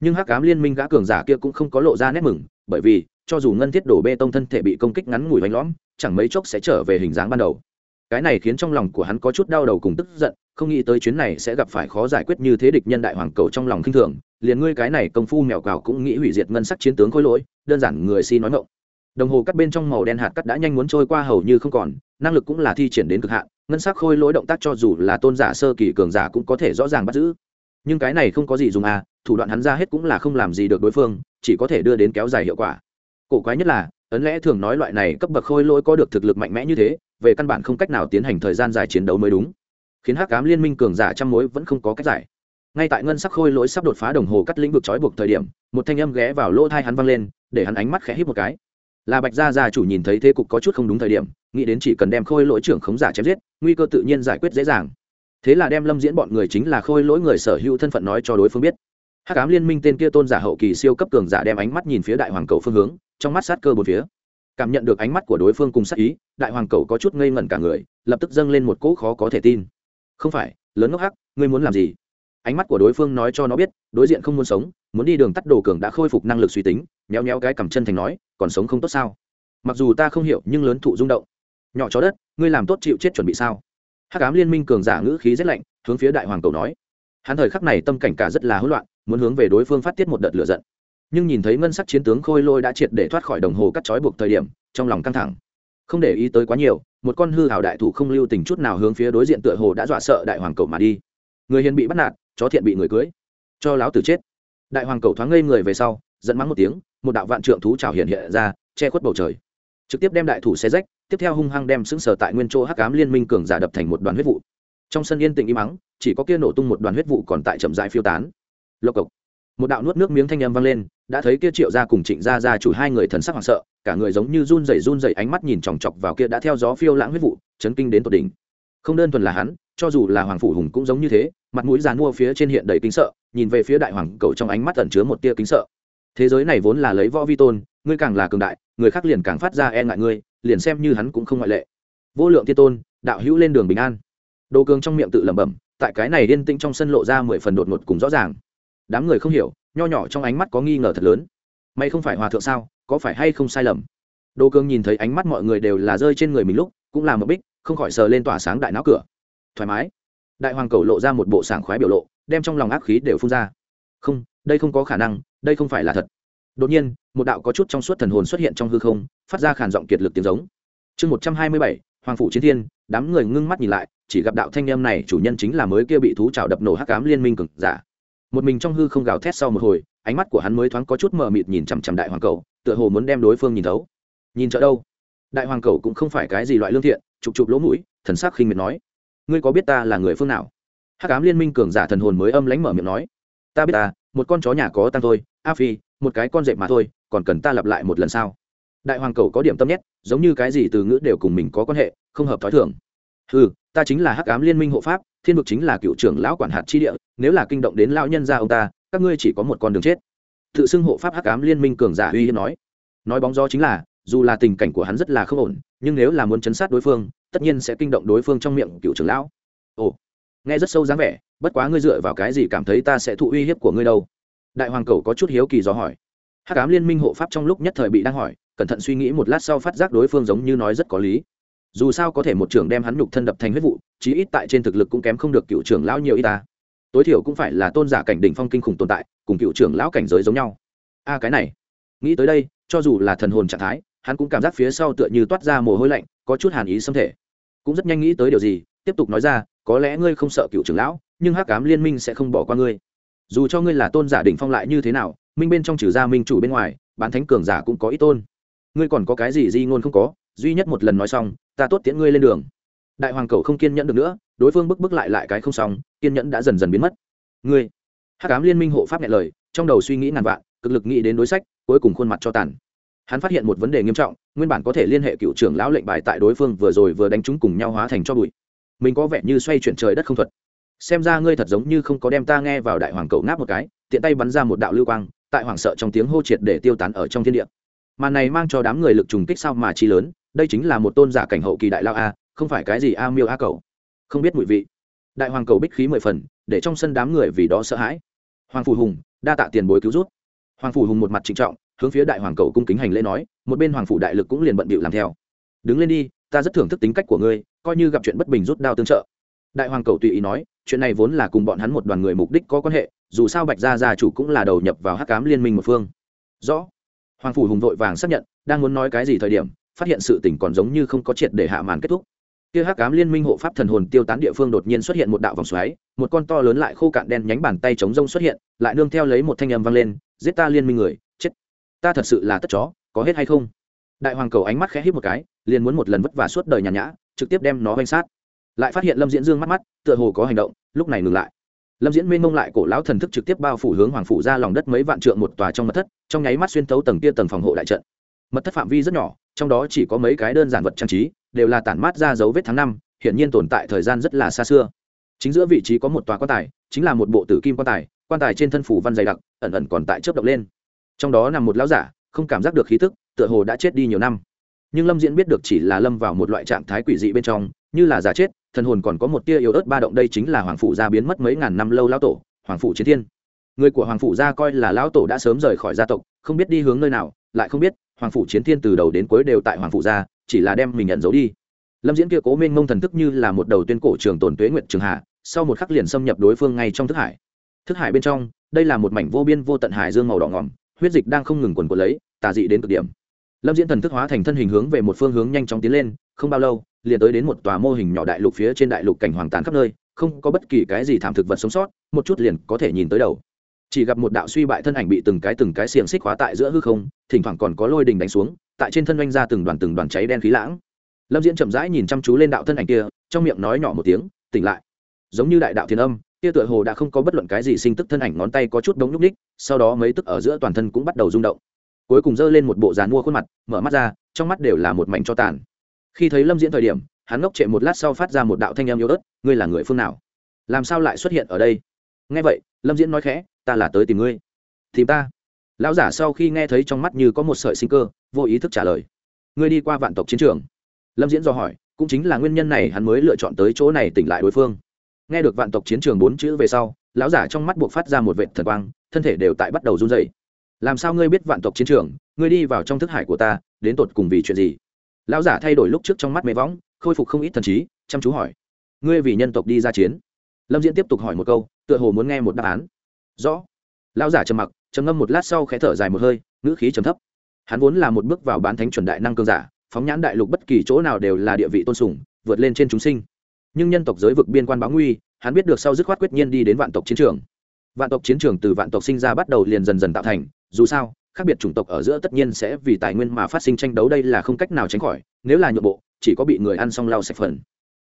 Nhưng hắc cám liên minh gã cường giả kia cũng không có lộ ra nét mừng, bởi vì, cho dù ngân thiết đổ bê tông thân thể bị công kích ngắn ngủi vánh lõm, chẳng mấy chốc sẽ trở về hình dáng ban đầu. Cái này khiến trong lòng của hắn có chút đau đầu cùng tức giận, không nghĩ tới chuyến này sẽ gặp phải khó giải quyết như thế địch nhân đại hoàng cầu trong lòng khinh thường, liền ngươi cái này công phu mèo cào cũng nghĩ hủy diệt ngân sắc chiến tướng khôi lỗi, đơn giản người si nói ngộng đồng hồ cắt bên trong màu đen hạt cắt đã nhanh muốn trôi qua hầu như không còn, năng lực cũng là thi triển đến cực hạn, ngân sắc khôi lỗi động tác cho dù là tôn giả sơ kỳ cường giả cũng có thể rõ ràng bắt giữ. Nhưng cái này không có gì dùng à thủ đoạn hắn ra hết cũng là không làm gì được đối phương, chỉ có thể đưa đến kéo dài hiệu quả. Cổ quái nhất là, ấn lẽ thường nói loại này cấp bậc khôi lỗi có được thực lực mạnh mẽ như thế, về căn bản không cách nào tiến hành thời gian dài chiến đấu mới đúng. Khiến hắc cám liên minh cường giả trăm mối vẫn không có cách giải. Ngay tại ngân sắc khôi lỗi sắp đột phá đồng hồ cắt lĩnh vực trói buộc thời điểm, một thanh âm ghé vào lỗ thai hắn văng lên, để hắn ánh mắt khẽ hít một cái là bạch gia gia chủ nhìn thấy thế cục có chút không đúng thời điểm, nghĩ đến chỉ cần đem khôi lỗi trưởng khống giả chém giết, nguy cơ tự nhiên giải quyết dễ dàng. Thế là đem lâm diễn bọn người chính là khôi lỗi người sở hữu thân phận nói cho đối phương biết. Hắc ám liên minh tên kia tôn giả hậu kỳ siêu cấp cường giả đem ánh mắt nhìn phía đại hoàng cầu phương hướng, trong mắt sát cơ bốn phía. Cảm nhận được ánh mắt của đối phương cùng sát ý, đại hoàng cầu có chút ngây ngẩn cả người, lập tức dâng lên một cỗ khó có thể tin. Không phải, lớn ngốc hắc, ngươi muốn làm gì? Ánh mắt của đối phương nói cho nó biết, đối diện không muốn sống, muốn đi đường tắt đồ cường đã khôi phục năng lực suy tính nhéo nhéo cái cầm chân thành nói còn sống không tốt sao? Mặc dù ta không hiểu, nhưng lớn thụ rung động. Nhỏ chó đất, ngươi làm tốt chịu chết chuẩn bị sao? Hát cám liên minh cường giả ngữ khí rét lạnh, hướng phía đại hoàng cầu nói. Hắn thời khắc này tâm cảnh cả rất là hỗn loạn, muốn hướng về đối phương phát tiết một đợt lửa giận. Nhưng nhìn thấy ngân sắc chiến tướng khôi lôi đã triệt để thoát khỏi đồng hồ cắt trói buộc thời điểm, trong lòng căng thẳng. Không để ý tới quá nhiều, một con hư hào đại thủ không lưu tình chút nào hướng phía đối diện tựa hồ đã dọa sợ đại hoàng cầu mà đi. Người hiền bị bắt nạt, chó thiện bị người cưới. Cho láo tử chết. Đại hoàng cầu thoáng ngây người về sau dẫn mắng một tiếng một đạo vạn trượng thú trào hiện hiện ra, che khuất bầu trời. Trực tiếp đem đại thủ xe rách, tiếp theo hung hăng đem xứng sở tại nguyên chỗ hắc cám liên minh cường giả đập thành một đoàn huyết vụ. Trong sân yên tĩnh im mắng, chỉ có kia nổ tung một đoàn huyết vụ còn tại chậm dại phiêu tán. Lộc cộc. Một đạo nuốt nước miếng thanh âm vang lên, đã thấy kia triệu ra cùng trịnh gia gia chủ hai người thần sắc hoảng sợ, cả người giống như run rẩy run rẩy ánh mắt nhìn chòng chọc vào kia đã theo gió phiêu lãng huyết vụ, chấn kinh đến tột đỉnh. Không đơn thuần là hắn, cho dù là hoàng phủ hùng cũng giống như thế, mặt mũi dàn mua phía trên hiện đầy kính sợ, nhìn về phía đại hoàng cầu trong ánh mắt ẩn chứa một tia kính sợ thế giới này vốn là lấy võ vi tôn, ngươi càng là cường đại, người khác liền càng phát ra e ngại ngươi, liền xem như hắn cũng không ngoại lệ. Vô lượng thiên tôn, đạo hữu lên đường bình an. Đồ cường trong miệng tự lẩm bẩm, tại cái này yên tĩnh trong sân lộ ra mười phần đột ngột cùng rõ ràng. Đám người không hiểu, nho nhỏ trong ánh mắt có nghi ngờ thật lớn. May không phải hòa thượng sao, có phải hay không sai lầm? Đồ cường nhìn thấy ánh mắt mọi người đều là rơi trên người mình lúc, cũng là một bích, không khỏi sờ lên tỏa sáng đại não cửa. Thoải mái. Đại hoàng cầu lộ ra một bộ sảng khoái biểu lộ, đem trong lòng ác khí đều phun ra. Không đây không có khả năng, đây không phải là thật. Đột nhiên, một đạo có chút trong suốt thần hồn xuất hiện trong hư không, phát ra khản giọng kiệt lực tiếng giống. Chương một trăm hai mươi bảy, hoàng phủ chiến thiên, đám người ngưng mắt nhìn lại, chỉ gặp đạo thanh em này chủ nhân chính là mới kia bị thú trào đập nổ hắc cám liên minh cực giả. Một mình trong hư không gào thét sau một hồi, ánh mắt của hắn mới thoáng có chút mờ mịt nhìn chằm chằm đại hoàng cầu, tựa hồ muốn đem đối phương nhìn thấu. Nhìn chợ đâu? Đại hoàng cầu cũng không phải cái gì loại lương thiện, chụp chụp lỗ mũi, thần sắc khinh miệt nói. Ngươi có biết ta là người phương nào? Hắc cám liên minh cường giả thần hồn mới âm lánh mở miệng nói. Ta biết ta một con chó nhà có tăng thôi a phi một cái con dẹp mà thôi còn cần ta lặp lại một lần sau đại hoàng cầu có điểm tâm nhất, giống như cái gì từ ngữ đều cùng mình có quan hệ không hợp t h ó i thường. Ừ ta chính là hắc ám liên minh hộ pháp thiên vực chính là cựu trưởng lão quản hạt chi địa nếu là kinh động đến lão nhân gia ông ta các ngươi chỉ có một con đường chết. Tự xưng hộ pháp hắc ám liên minh cường giả uy hiếp nói. Nói bóng gió chính là dù là tình cảnh của hắn rất là không ổn nhưng nếu là muốn chấn sát đối phương tất nhiên sẽ kinh động đối phương trong miệng cựu trưởng lão. Ồ nghe rất sâu dáng vẻ, bất quá ngươi dựa vào cái gì cảm thấy ta sẽ thụ uy hiếp của ngươi đâu? Đại hoàng cầu có chút hiếu kỳ do hỏi. Hắc ám liên minh hộ pháp trong lúc nhất thời bị đang hỏi, cẩn thận suy nghĩ một lát sau phát giác đối phương giống như nói rất có lý. Dù sao có thể một trưởng đem hắn nhục thân đập thành huyết vụ, chí ít tại trên thực lực cũng kém không được cựu trưởng lão nhiều y ta. Tối thiểu cũng phải là tôn giả cảnh đỉnh phong kinh khủng tồn tại, cùng cựu trưởng lão cảnh giới giống nhau. A, cái này. Nghĩ tới đây, cho dù là thần hồn trạng thái, hắn cũng cảm giác phía sau tựa như toát ra mồ hôi lạnh, có chút hàn ý xâm thể. Cũng rất nhanh nghĩ tới điều gì, tiếp tục nói ra có lẽ ngươi không sợ cựu trưởng lão, nhưng hắc cám liên minh sẽ không bỏ qua ngươi. Dù cho ngươi là tôn giả đỉnh phong lại như thế nào, minh bên trong trừ gia minh chủ bên ngoài, bán thánh cường giả cũng có ít tôn. Ngươi còn có cái gì di ngôn không có, duy nhất một lần nói xong, ta tốt tiễn ngươi lên đường. Đại hoàng cầu không kiên nhẫn được nữa, đối phương bức bức lại lại cái không xong, kiên nhẫn đã dần dần biến mất. Ngươi, hắc cám liên minh hộ pháp nhẹ lời, trong đầu suy nghĩ ngàn vạn, cực lực nghĩ đến đối sách, cuối cùng khuôn mặt cho tàn. Hắn phát hiện một vấn đề nghiêm trọng, nguyên bản có thể liên hệ cựu trưởng lão lệnh bài tại đối phương vừa rồi vừa đánh chúng cùng nhau hóa thành cho bụi mình có vẻ như xoay chuyển trời đất không thuật. Xem ra ngươi thật giống như không có đem ta nghe vào đại hoàng cậu ngáp một cái, tiện tay bắn ra một đạo lưu quang, tại hoàng sợ trong tiếng hô triệt để tiêu tán ở trong thiên địa. Màn này mang cho đám người lực trùng kích sao mà chi lớn, đây chính là một tôn giả cảnh hậu kỳ đại lao a, không phải cái gì a miêu a cầu không biết mùi vị. Đại hoàng cầu bích khí mười phần, để trong sân đám người vì đó sợ hãi. Hoàng phủ hùng, đa tạ tiền bối cứu rút hoàng phủ hùng một mặt trịnh trọng, hướng phía đại hoàng cầu cung kính hành lễ nói, một bên hoàng phủ đại lực cũng liền bận bịu làm theo. Đứng lên đi, ta rất thưởng thức tính cách của ngươi coi như gặp chuyện bất bình rút đao tương trợ. Đại hoàng cầu tùy ý nói, chuyện này vốn là cùng bọn hắn một đoàn người mục đích có quan hệ, dù sao bạch gia gia chủ cũng là đầu nhập vào hắc cám liên minh một phương. Rõ. Hoàng phủ hùng vội vàng xác nhận, đang muốn nói cái gì thời điểm, phát hiện sự tình còn giống như không có triệt để hạ màn kết thúc. Kia hắc cám liên minh hộ pháp thần hồn tiêu tán địa phương đột nhiên xuất hiện một đạo vòng xoáy, một con to lớn lại khô cạn đen nhánh bàn tay chống rông xuất hiện, lại nương theo lấy một thanh âm vang lên, giết ta liên minh người, chết. Ta thật sự là tất chó, có hết hay không? Đại hoàng cầu ánh mắt khẽ hít một cái liền muốn một lần vất vả suốt đời nhàn nhã, trực tiếp đem nó oanh sát. Lại phát hiện lâm diễn dương mắt mắt, tựa hồ có hành động, lúc này ngừng lại. Lâm diễn mênh mông lại cổ lão thần thức trực tiếp bao phủ hướng hoàng phủ ra lòng đất mấy vạn trượng một tòa trong mật thất, trong nháy mắt xuyên thấu tầng kia tầng phòng hộ đại trận. Mật thất phạm vi rất nhỏ, trong đó chỉ có mấy cái đơn giản vật trang trí, đều là tản mát ra dấu vết tháng năm, hiển nhiên tồn tại thời gian rất là xa xưa. Chính giữa vị trí có một tòa quan tài, chính là một bộ tử kim quan tài quan tài trên thân phủ văn dày đặc, ẩn ẩn còn tại chớp động lên. Trong đó nằm một lão giả, không cảm giác được khí tức, tựa hồ đã chết đi nhiều năm nhưng lâm diễn biết được chỉ là lâm vào một loại trạng thái quỷ dị bên trong, như là giả chết, thần hồn còn có một tia yếu ớt ba động đây chính là hoàng phụ gia biến mất mấy ngàn năm lâu lão tổ, hoàng phụ chiến thiên. Người của hoàng phụ gia coi là lão tổ đã sớm rời khỏi gia tộc, không biết đi hướng nơi nào, lại không biết, hoàng phụ chiến thiên từ đầu đến cuối đều tại hoàng phụ gia, chỉ là đem mình nhận giấu đi. Lâm diễn kia cố mênh mông thần thức như là một đầu tuyên cổ trường tồn tuế nguyện trường hạ, sau một khắc liền xâm nhập đối phương ngay trong thức hải. Thức hải bên trong, đây là một mảnh vô biên vô tận hải dương màu đỏ ngỏm huyết dịch đang không ngừng quần quần lấy, tà dị đến cực điểm lâm diễn thần thức hóa thành thân hình hướng về một phương hướng nhanh chóng tiến lên, không bao lâu, liền tới đến một tòa mô hình nhỏ đại lục phía trên đại lục cảnh hoàng tàn khắp nơi, không có bất kỳ cái gì thảm thực vật sống sót, một chút liền có thể nhìn tới đầu. Chỉ gặp một đạo suy bại thân ảnh bị từng cái từng cái xiềng xích hóa tại giữa hư không, thỉnh thoảng còn có lôi đình đánh xuống, tại trên thân oanh ra từng đoàn từng đoàn cháy đen khí lãng. Lâm diễn chậm rãi nhìn chăm chú lên đạo thân ảnh kia, trong miệng nói nhỏ một tiếng, tỉnh lại. Giống như đại đạo thiên âm, kia tựa hồ đã không có bất luận cái gì sinh tức thân ảnh ngón tay có chút đống nhúc ních sau đó mấy tức ở giữa toàn thân cũng bắt đầu rung động cuối cùng giơ lên một bộ dàn mua khuôn mặt, mở mắt ra, trong mắt đều là một mảnh cho tàn. Khi thấy lâm diễn thời điểm, hắn ngốc trệ một lát sau phát ra một đạo thanh âm yếu ớt, ngươi là người phương nào? Làm sao lại xuất hiện ở đây? Nghe vậy, lâm diễn nói khẽ, ta là tới tìm ngươi. Tìm ta? Lão giả sau khi nghe thấy trong mắt như có một sợi sinh cơ, vô ý thức trả lời, ngươi đi qua vạn tộc chiến trường. Lâm diễn do hỏi, cũng chính là nguyên nhân này hắn mới lựa chọn tới chỗ này tỉnh lại đối phương? Nghe được vạn tộc chiến trường bốn chữ về sau, lão giả trong mắt buộc phát ra một vệ thần quang, thân thể đều tại bắt đầu run dày làm sao ngươi biết vạn tộc chiến trường, ngươi đi vào trong thức hải của ta, đến tột cùng vì chuyện gì? Lão giả thay đổi lúc trước trong mắt mê võng, khôi phục không ít thần trí, chăm chú hỏi. Ngươi vì nhân tộc đi ra chiến? Lâm diễn tiếp tục hỏi một câu, tựa hồ muốn nghe một đáp án. Rõ. Lão giả trầm mặc, trầm ngâm một lát sau khẽ thở dài một hơi, ngữ khí trầm thấp. Hắn vốn là một bước vào bán thánh chuẩn đại năng cương giả, phóng nhãn đại lục bất kỳ chỗ nào đều là địa vị tôn sùng, vượt lên trên chúng sinh. Nhưng nhân tộc giới vực biên quan báo nguy, hắn biết được sau dứt khoát quyết nhiên đi đến vạn tộc chiến trường. Vạn tộc chiến trường từ vạn tộc sinh ra bắt đầu liền dần dần tạo thành dù sao, khác biệt chủng tộc ở giữa tất nhiên sẽ vì tài nguyên mà phát sinh tranh đấu, đây là không cách nào tránh khỏi, nếu là nhượng bộ, chỉ có bị người ăn xong lau sạch phần.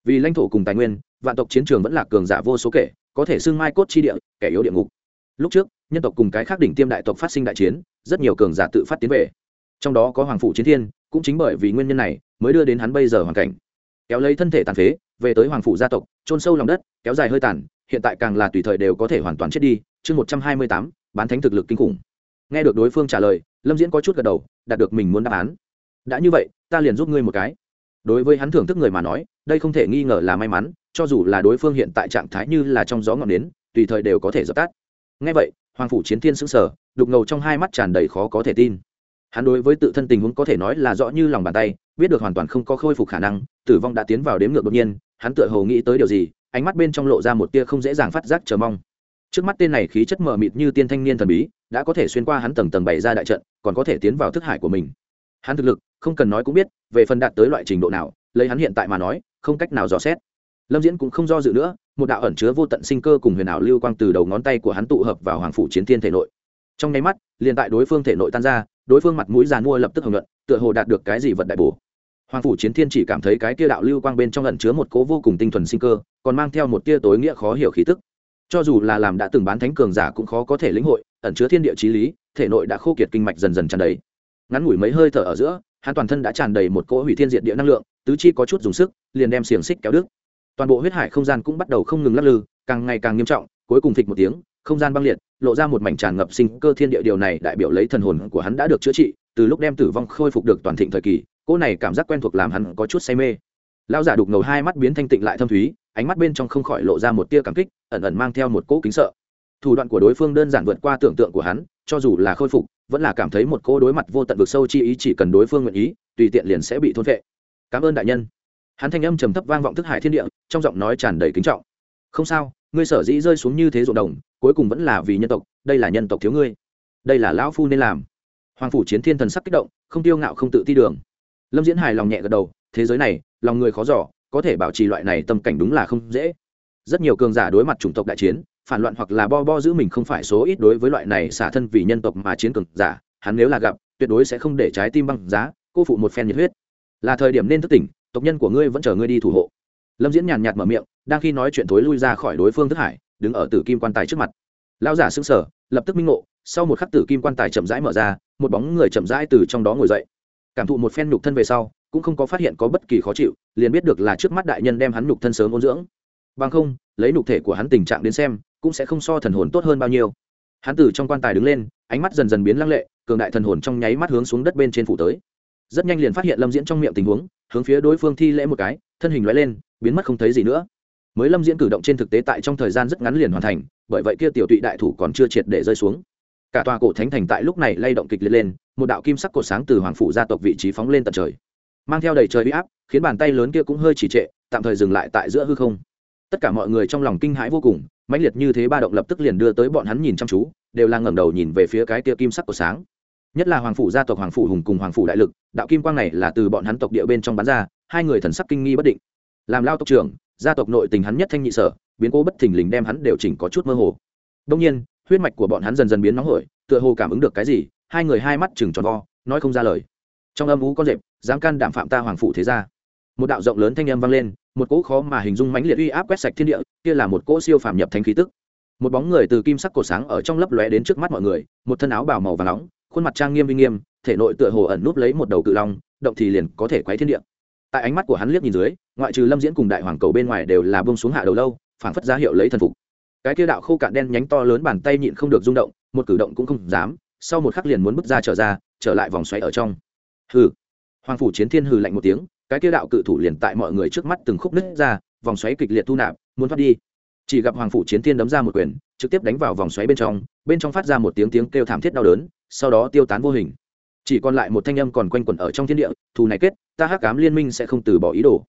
Vì lãnh thổ cùng tài nguyên, vạn tộc chiến trường vẫn là cường giả vô số kể, có thể xưng mai cốt chi địa, kẻ yếu địa ngục. Lúc trước, nhân tộc cùng cái khác đỉnh tiêm đại tộc phát sinh đại chiến, rất nhiều cường giả tự phát tiến về. Trong đó có hoàng phủ chiến thiên, cũng chính bởi vì nguyên nhân này, mới đưa đến hắn bây giờ hoàn cảnh. Kéo lấy thân thể tàn phế, về tới hoàng phủ gia tộc trôn sâu lòng đất, kéo dài hơi tàn, hiện tại càng là tùy thời đều có thể hoàn toàn chết đi. Chương một trăm hai mươi tám, bán thánh thực lực kinh khủng nghe được đối phương trả lời, lâm diễn có chút gật đầu, đạt được mình muốn đáp án. Đã như vậy, ta liền giúp ngươi một cái. Đối với hắn thưởng thức người mà nói, đây không thể nghi ngờ là may mắn, cho dù là đối phương hiện tại trạng thái như là trong gió ngọn nến, tùy thời đều có thể dập tắt. Ngay vậy, hoàng phủ chiến thiên sững sờ, đục ngầu trong hai mắt tràn đầy khó có thể tin. Hắn đối với tự thân tình huống có thể nói là rõ như lòng bàn tay, biết được hoàn toàn không có khôi phục khả năng, tử vong đã tiến vào đếm ngược đột nhiên, hắn tựa hồ nghĩ tới điều gì, ánh mắt bên trong lộ ra một tia không dễ dàng phát giác chờ mong. Trước mắt tên này khí chất mờ mịt như tiên thanh niên thần bí đã có thể xuyên qua hắn tầng tầng bày ra đại trận, còn có thể tiến vào thức hải của mình. Hắn thực lực, không cần nói cũng biết, về phần đạt tới loại trình độ nào, lấy hắn hiện tại mà nói, không cách nào dò xét. Lâm diễn cũng không do dự nữa, một đạo ẩn chứa vô tận sinh cơ cùng huyền ảo lưu quang từ đầu ngón tay của hắn tụ hợp vào hoàng phủ chiến thiên thể nội. Trong nháy mắt, liền tại đối phương thể nội tan ra, đối phương mặt mũi giàn mua lập tức hồng luận tựa hồ đạt được cái gì vật đại bổ. Hoàng phủ chiến thiên chỉ cảm thấy cái kia đạo lưu quang bên trong ẩn chứa một cố vô cùng tinh thuần sinh cơ, còn mang theo một tia tối nghĩa khó hiểu khí tức cho dù là làm đã từng bán thánh cường giả cũng khó có thể lĩnh hội, ẩn chứa thiên địa trí lý, thể nội đã khô kiệt kinh mạch dần dần tràn đầy. Ngắn ngủi mấy hơi thở ở giữa, hắn toàn thân đã tràn đầy một cỗ hủy thiên diệt địa năng lượng, tứ chi có chút dùng sức, liền đem xiềng xích kéo đứt. Toàn bộ huyết hải không gian cũng bắt đầu không ngừng lắc lư, càng ngày càng nghiêm trọng, cuối cùng thịch một tiếng, không gian băng liệt, lộ ra một mảnh tràn ngập sinh cơ thiên địa điều này đại biểu lấy thần hồn của hắn đã được chữa trị, từ lúc đem tử vong khôi phục được toàn thịnh thời kỳ, cỗ này cảm giác quen thuộc làm hắn có chút say mê. Lao giả đục ngầu hai mắt biến thanh tịnh lại thâm thúy ánh mắt bên trong không khỏi lộ ra một tia cảm kích, ẩn ẩn mang theo một cỗ kính sợ. Thủ đoạn của đối phương đơn giản vượt qua tưởng tượng của hắn, cho dù là khôi phục, vẫn là cảm thấy một cỗ đối mặt vô tận vực sâu chi ý chỉ cần đối phương nguyện ý, tùy tiện liền sẽ bị thôn vệ. Cảm ơn đại nhân. Hắn thanh âm trầm thấp vang vọng thức hải thiên địa, trong giọng nói tràn đầy kính trọng. Không sao, ngươi sở dĩ rơi xuống như thế ruộng đồng, cuối cùng vẫn là vì nhân tộc, đây là nhân tộc thiếu ngươi. Đây là lão phu nên làm. Hoàng phủ chiến thiên thần sắc kích động, không tiêu ngạo không tự ti đường. Lâm diễn hài lòng nhẹ gật đầu, thế giới này, lòng người khó giỏ có thể bảo trì loại này tâm cảnh đúng là không dễ. Rất nhiều cường giả đối mặt chủng tộc đại chiến, phản loạn hoặc là bo bo giữ mình không phải số ít đối với loại này xả thân vì nhân tộc mà chiến cường giả, hắn nếu là gặp, tuyệt đối sẽ không để trái tim băng giá, cô phụ một phen nhiệt huyết. Là thời điểm nên thức tỉnh, tộc nhân của ngươi vẫn chờ ngươi đi thủ hộ. Lâm diễn nhàn nhạt mở miệng, đang khi nói chuyện thối lui ra khỏi đối phương thức hải, đứng ở tử kim quan tài trước mặt. Lão giả xứng sở lập tức minh ngộ, sau một khắc tử kim quan tài chậm rãi mở ra, một bóng người chậm rãi từ trong đó ngồi dậy. Cảm thụ một phen nhục thân về sau cũng không có phát hiện có bất kỳ khó chịu, liền biết được là trước mắt đại nhân đem hắn nhục thân sớm ôn dưỡng. Bằng không, lấy nhục thể của hắn tình trạng đến xem, cũng sẽ không so thần hồn tốt hơn bao nhiêu. Hắn từ trong quan tài đứng lên, ánh mắt dần dần biến lăng lệ, cường đại thần hồn trong nháy mắt hướng xuống đất bên trên phủ tới. Rất nhanh liền phát hiện lâm diễn trong miệng tình huống, hướng phía đối phương thi lễ một cái, thân hình loại lên, biến mất không thấy gì nữa. Mới lâm diễn cử động trên thực tế tại trong thời gian rất ngắn liền hoàn thành, bởi vậy kia tiểu tụy đại thủ còn chưa triệt để rơi xuống. Cả tòa cổ thánh thành tại lúc này lay động kịch liệt lên, một đạo kim sắc cột sáng từ hoàng phủ gia tộc vị trí phóng lên tận trời mang theo đầy trời uy áp, khiến bàn tay lớn kia cũng hơi chỉ trệ, tạm thời dừng lại tại giữa hư không. Tất cả mọi người trong lòng kinh hãi vô cùng, mãnh liệt như thế ba động lập tức liền đưa tới bọn hắn nhìn chăm chú, đều là ngẩng đầu nhìn về phía cái kia kim sắc của sáng. Nhất là hoàng phủ gia tộc hoàng phủ hùng cùng hoàng phủ đại lực, đạo kim quang này là từ bọn hắn tộc địa bên trong bán ra, hai người thần sắc kinh nghi bất định. Làm lao tộc trưởng, gia tộc nội tình hắn nhất thanh nhị sở, biến cố bất thình lình đem hắn đều chỉnh có chút mơ hồ. Đông nhiên, huyết mạch của bọn hắn dần dần biến nóng hổi, tựa hồ cảm ứng được cái gì, hai người hai mắt chừng tròn vo, nói không ra lời trong âm ú con rệp, dám can đảm phạm ta hoàng phụ thế gia. Một đạo rộng lớn thanh âm vang lên, một cỗ khó mà hình dung mãnh liệt uy áp quét sạch thiên địa, kia là một cỗ siêu phàm nhập thánh khí tức. Một bóng người từ kim sắc cổ sáng ở trong lấp lóe đến trước mắt mọi người, một thân áo bào màu và nóng, khuôn mặt trang nghiêm uy nghiêm, thể nội tựa hồ ẩn núp lấy một đầu cự long, động thì liền có thể quấy thiên địa. Tại ánh mắt của hắn liếc nhìn dưới, ngoại trừ lâm diễn cùng đại hoàng cầu bên ngoài đều là bông xuống hạ đầu lâu, phảng phất ra hiệu lấy thần phục. Cái kia đạo khô cạn đen nhánh to lớn bàn tay nhịn không được rung động, một cử động cũng không dám, sau một khắc liền muốn bước ra trở ra, trở lại vòng xoáy ở trong hừ. Hoàng phủ chiến thiên hừ lạnh một tiếng, cái kia đạo cự thủ liền tại mọi người trước mắt từng khúc nứt ra, vòng xoáy kịch liệt thu nạp, muốn thoát đi. Chỉ gặp hoàng phủ chiến thiên đấm ra một quyền, trực tiếp đánh vào vòng xoáy bên trong bên trong phát ra một tiếng tiếng kêu thảm thiết đau đớn, sau đó tiêu tán vô hình. Chỉ còn lại một thanh âm còn quanh quẩn ở trong thiên địa, thù này kết, ta hắc cám liên minh sẽ không từ bỏ ý đồ.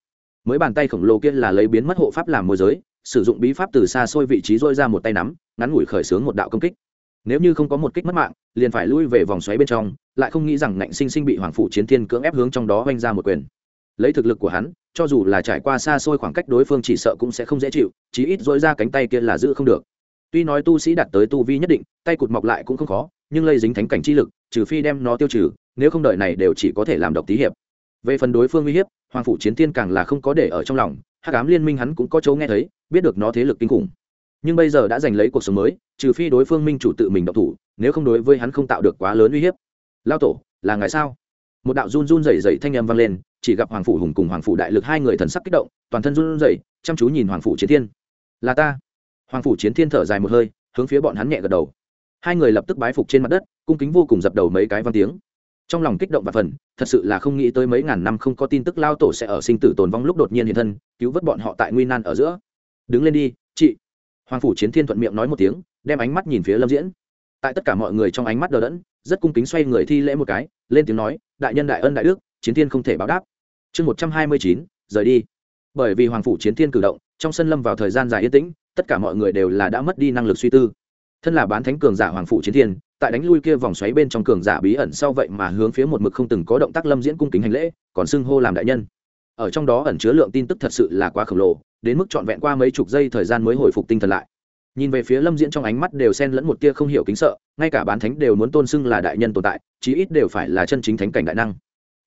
Mới bàn tay khổng lồ kia là lấy biến mất hộ pháp làm môi giới, sử dụng bí pháp từ xa xôi vị trí dôi ra một tay nắm, ngắn ngủi khởi xướng một đạo công kích nếu như không có một kích mất mạng, liền phải lui về vòng xoáy bên trong, lại không nghĩ rằng ngạnh sinh sinh bị hoàng phủ chiến thiên cưỡng ép hướng trong đó oanh ra một quyền. Lấy thực lực của hắn, cho dù là trải qua xa xôi khoảng cách đối phương chỉ sợ cũng sẽ không dễ chịu, chí ít dỗi ra cánh tay kia là giữ không được. Tuy nói tu sĩ đạt tới tu vi nhất định, tay cụt mọc lại cũng không khó, nhưng lây dính thánh cảnh chi lực, trừ phi đem nó tiêu trừ, nếu không đợi này đều chỉ có thể làm độc tí hiệp. Về phần đối phương uy hiếp, hoàng phủ chiến thiên càng là không có để ở trong lòng hát cám liên minh hắn cũng có chỗ nghe thấy, biết được nó thế lực kinh khủng nhưng bây giờ đã giành lấy cuộc sống mới, trừ phi đối phương minh chủ tự mình độc thủ, nếu không đối với hắn không tạo được quá lớn uy hiếp. Lao tổ, là ngài sao? Một đạo run run rẩy rẩy thanh âm vang lên, chỉ gặp hoàng phủ hùng cùng hoàng phủ đại lực hai người thần sắc kích động, toàn thân run rẩy, chăm chú nhìn hoàng phủ chiến thiên. Là ta. Hoàng phủ chiến thiên thở dài một hơi, hướng phía bọn hắn nhẹ gật đầu. Hai người lập tức bái phục trên mặt đất, cung kính vô cùng dập đầu mấy cái văn tiếng. Trong lòng kích động và phần, thật sự là không nghĩ tới mấy ngàn năm không có tin tức lao tổ sẽ ở sinh tử tồn vong lúc đột nhiên hiện thân, cứu vớt bọn họ tại nguy nan ở giữa. Đứng lên đi, chị hoàng phủ chiến thiên thuận miệng nói một tiếng, đem ánh mắt nhìn phía lâm diễn. Tại tất cả mọi người trong ánh mắt đờ đẫn, rất cung kính xoay người thi lễ một cái, lên tiếng nói, đại nhân đại ân đại đức, chiến thiên không thể báo đáp. Chương một trăm hai mươi chín, rời đi. Bởi vì hoàng phủ chiến thiên cử động, trong sân lâm vào thời gian dài yên tĩnh, tất cả mọi người đều là đã mất đi năng lực suy tư. Thân là bán thánh cường giả hoàng phủ chiến thiên, tại đánh lui kia vòng xoáy bên trong cường giả bí ẩn sau vậy mà hướng phía một mực không từng có động tác lâm diễn cung kính hành lễ, còn xưng hô làm đại nhân. Ở trong đó ẩn chứa lượng tin tức thật sự là quá khổng lồ đến mức trọn vẹn qua mấy chục giây thời gian mới hồi phục tinh thần lại. Nhìn về phía lâm diễn trong ánh mắt đều xen lẫn một tia không hiểu kính sợ, ngay cả bán thánh đều muốn tôn xưng là đại nhân tồn tại, chí ít đều phải là chân chính thánh cảnh đại năng.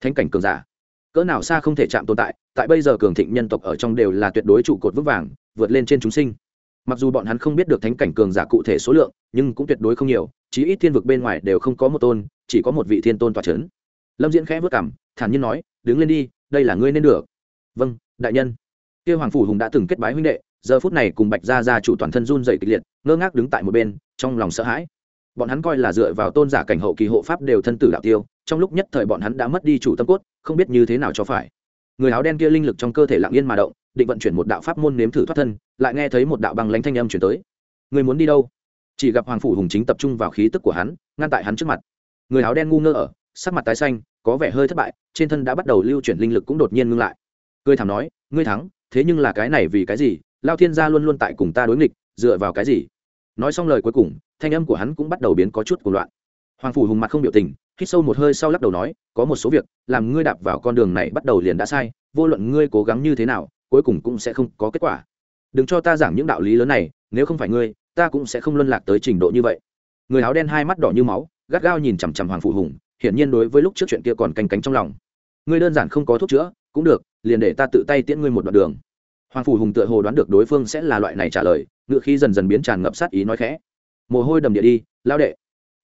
Thánh cảnh cường giả. Cỡ nào xa không thể chạm tồn tại tại bây giờ cường thịnh nhân tộc ở trong đều là tuyệt đối trụ cột vững vàng, vượt lên trên chúng sinh. Mặc dù bọn hắn không biết được thánh cảnh cường giả cụ thể số lượng, nhưng cũng tuyệt đối không nhiều, chí ít thiên vực bên ngoài đều không có một tôn, chỉ có một vị thiên tôn tòa c h ấ n lâm diễn khẽ vất cảm thản nhiên nói, đứng lên đi, đây là ngươi nên được. Vâng đại nhân kia hoàng phủ hùng đã từng kết bái huynh đệ, giờ phút này cùng bạch gia gia chủ toàn thân run dày kịch liệt, ngơ ngác đứng tại một bên, trong lòng sợ hãi. Bọn hắn coi là dựa vào tôn giả cảnh hậu kỳ hộ pháp đều thân tử đạo tiêu, trong lúc nhất thời bọn hắn đã mất đi chủ tâm cốt, không biết như thế nào cho phải. Người áo đen kia linh lực trong cơ thể lặng yên mà động, định vận chuyển một đạo pháp môn nếm thử thoát thân, lại nghe thấy một đạo băng lánh thanh âm chuyển tới. Người muốn đi đâu? Chỉ gặp hoàng phủ hùng chính tập trung vào khí tức của hắn, ngăn tại hắn trước mặt. Người áo đen ngu ngơ ở, sắc mặt tái xanh, có vẻ hơi thất bại, trên thân đã bắt đầu lưu chuyển linh lực cũng đột nhiên ngưng lại. Cười thảm nói, ngươi thắng thế nhưng là cái này vì cái gì? Lao thiên gia luôn luôn tại cùng ta đối nghịch, dựa vào cái gì? Nói xong lời cuối cùng, thanh âm của hắn cũng bắt đầu biến có chút cuồng loạn. Hoàng phủ hùng mặt không biểu tình, hít sâu một hơi sau lắc đầu nói, có một số việc, làm ngươi đạp vào con đường này bắt đầu liền đã sai, vô luận ngươi cố gắng như thế nào, cuối cùng cũng sẽ không có kết quả. Đừng cho ta giảng những đạo lý lớn này, nếu không phải ngươi, ta cũng sẽ không luân lạc tới trình độ như vậy. Người áo đen hai mắt đỏ như máu, gắt gao nhìn chằm chằm hoàng phủ hùng, hiển nhiên đối với lúc trước chuyện kia còn canh cánh trong lòng. Ngươi đơn giản không có thuốc chữa, cũng được liền để ta tự tay tiễn ngươi một đoạn đường. Hoàng phủ hùng tựa hồ đoán được đối phương sẽ là loại này trả lời ngựa khí dần dần biến tràn ngập sát ý nói khẽ. Mồ hôi đầm địa đi lao đệ.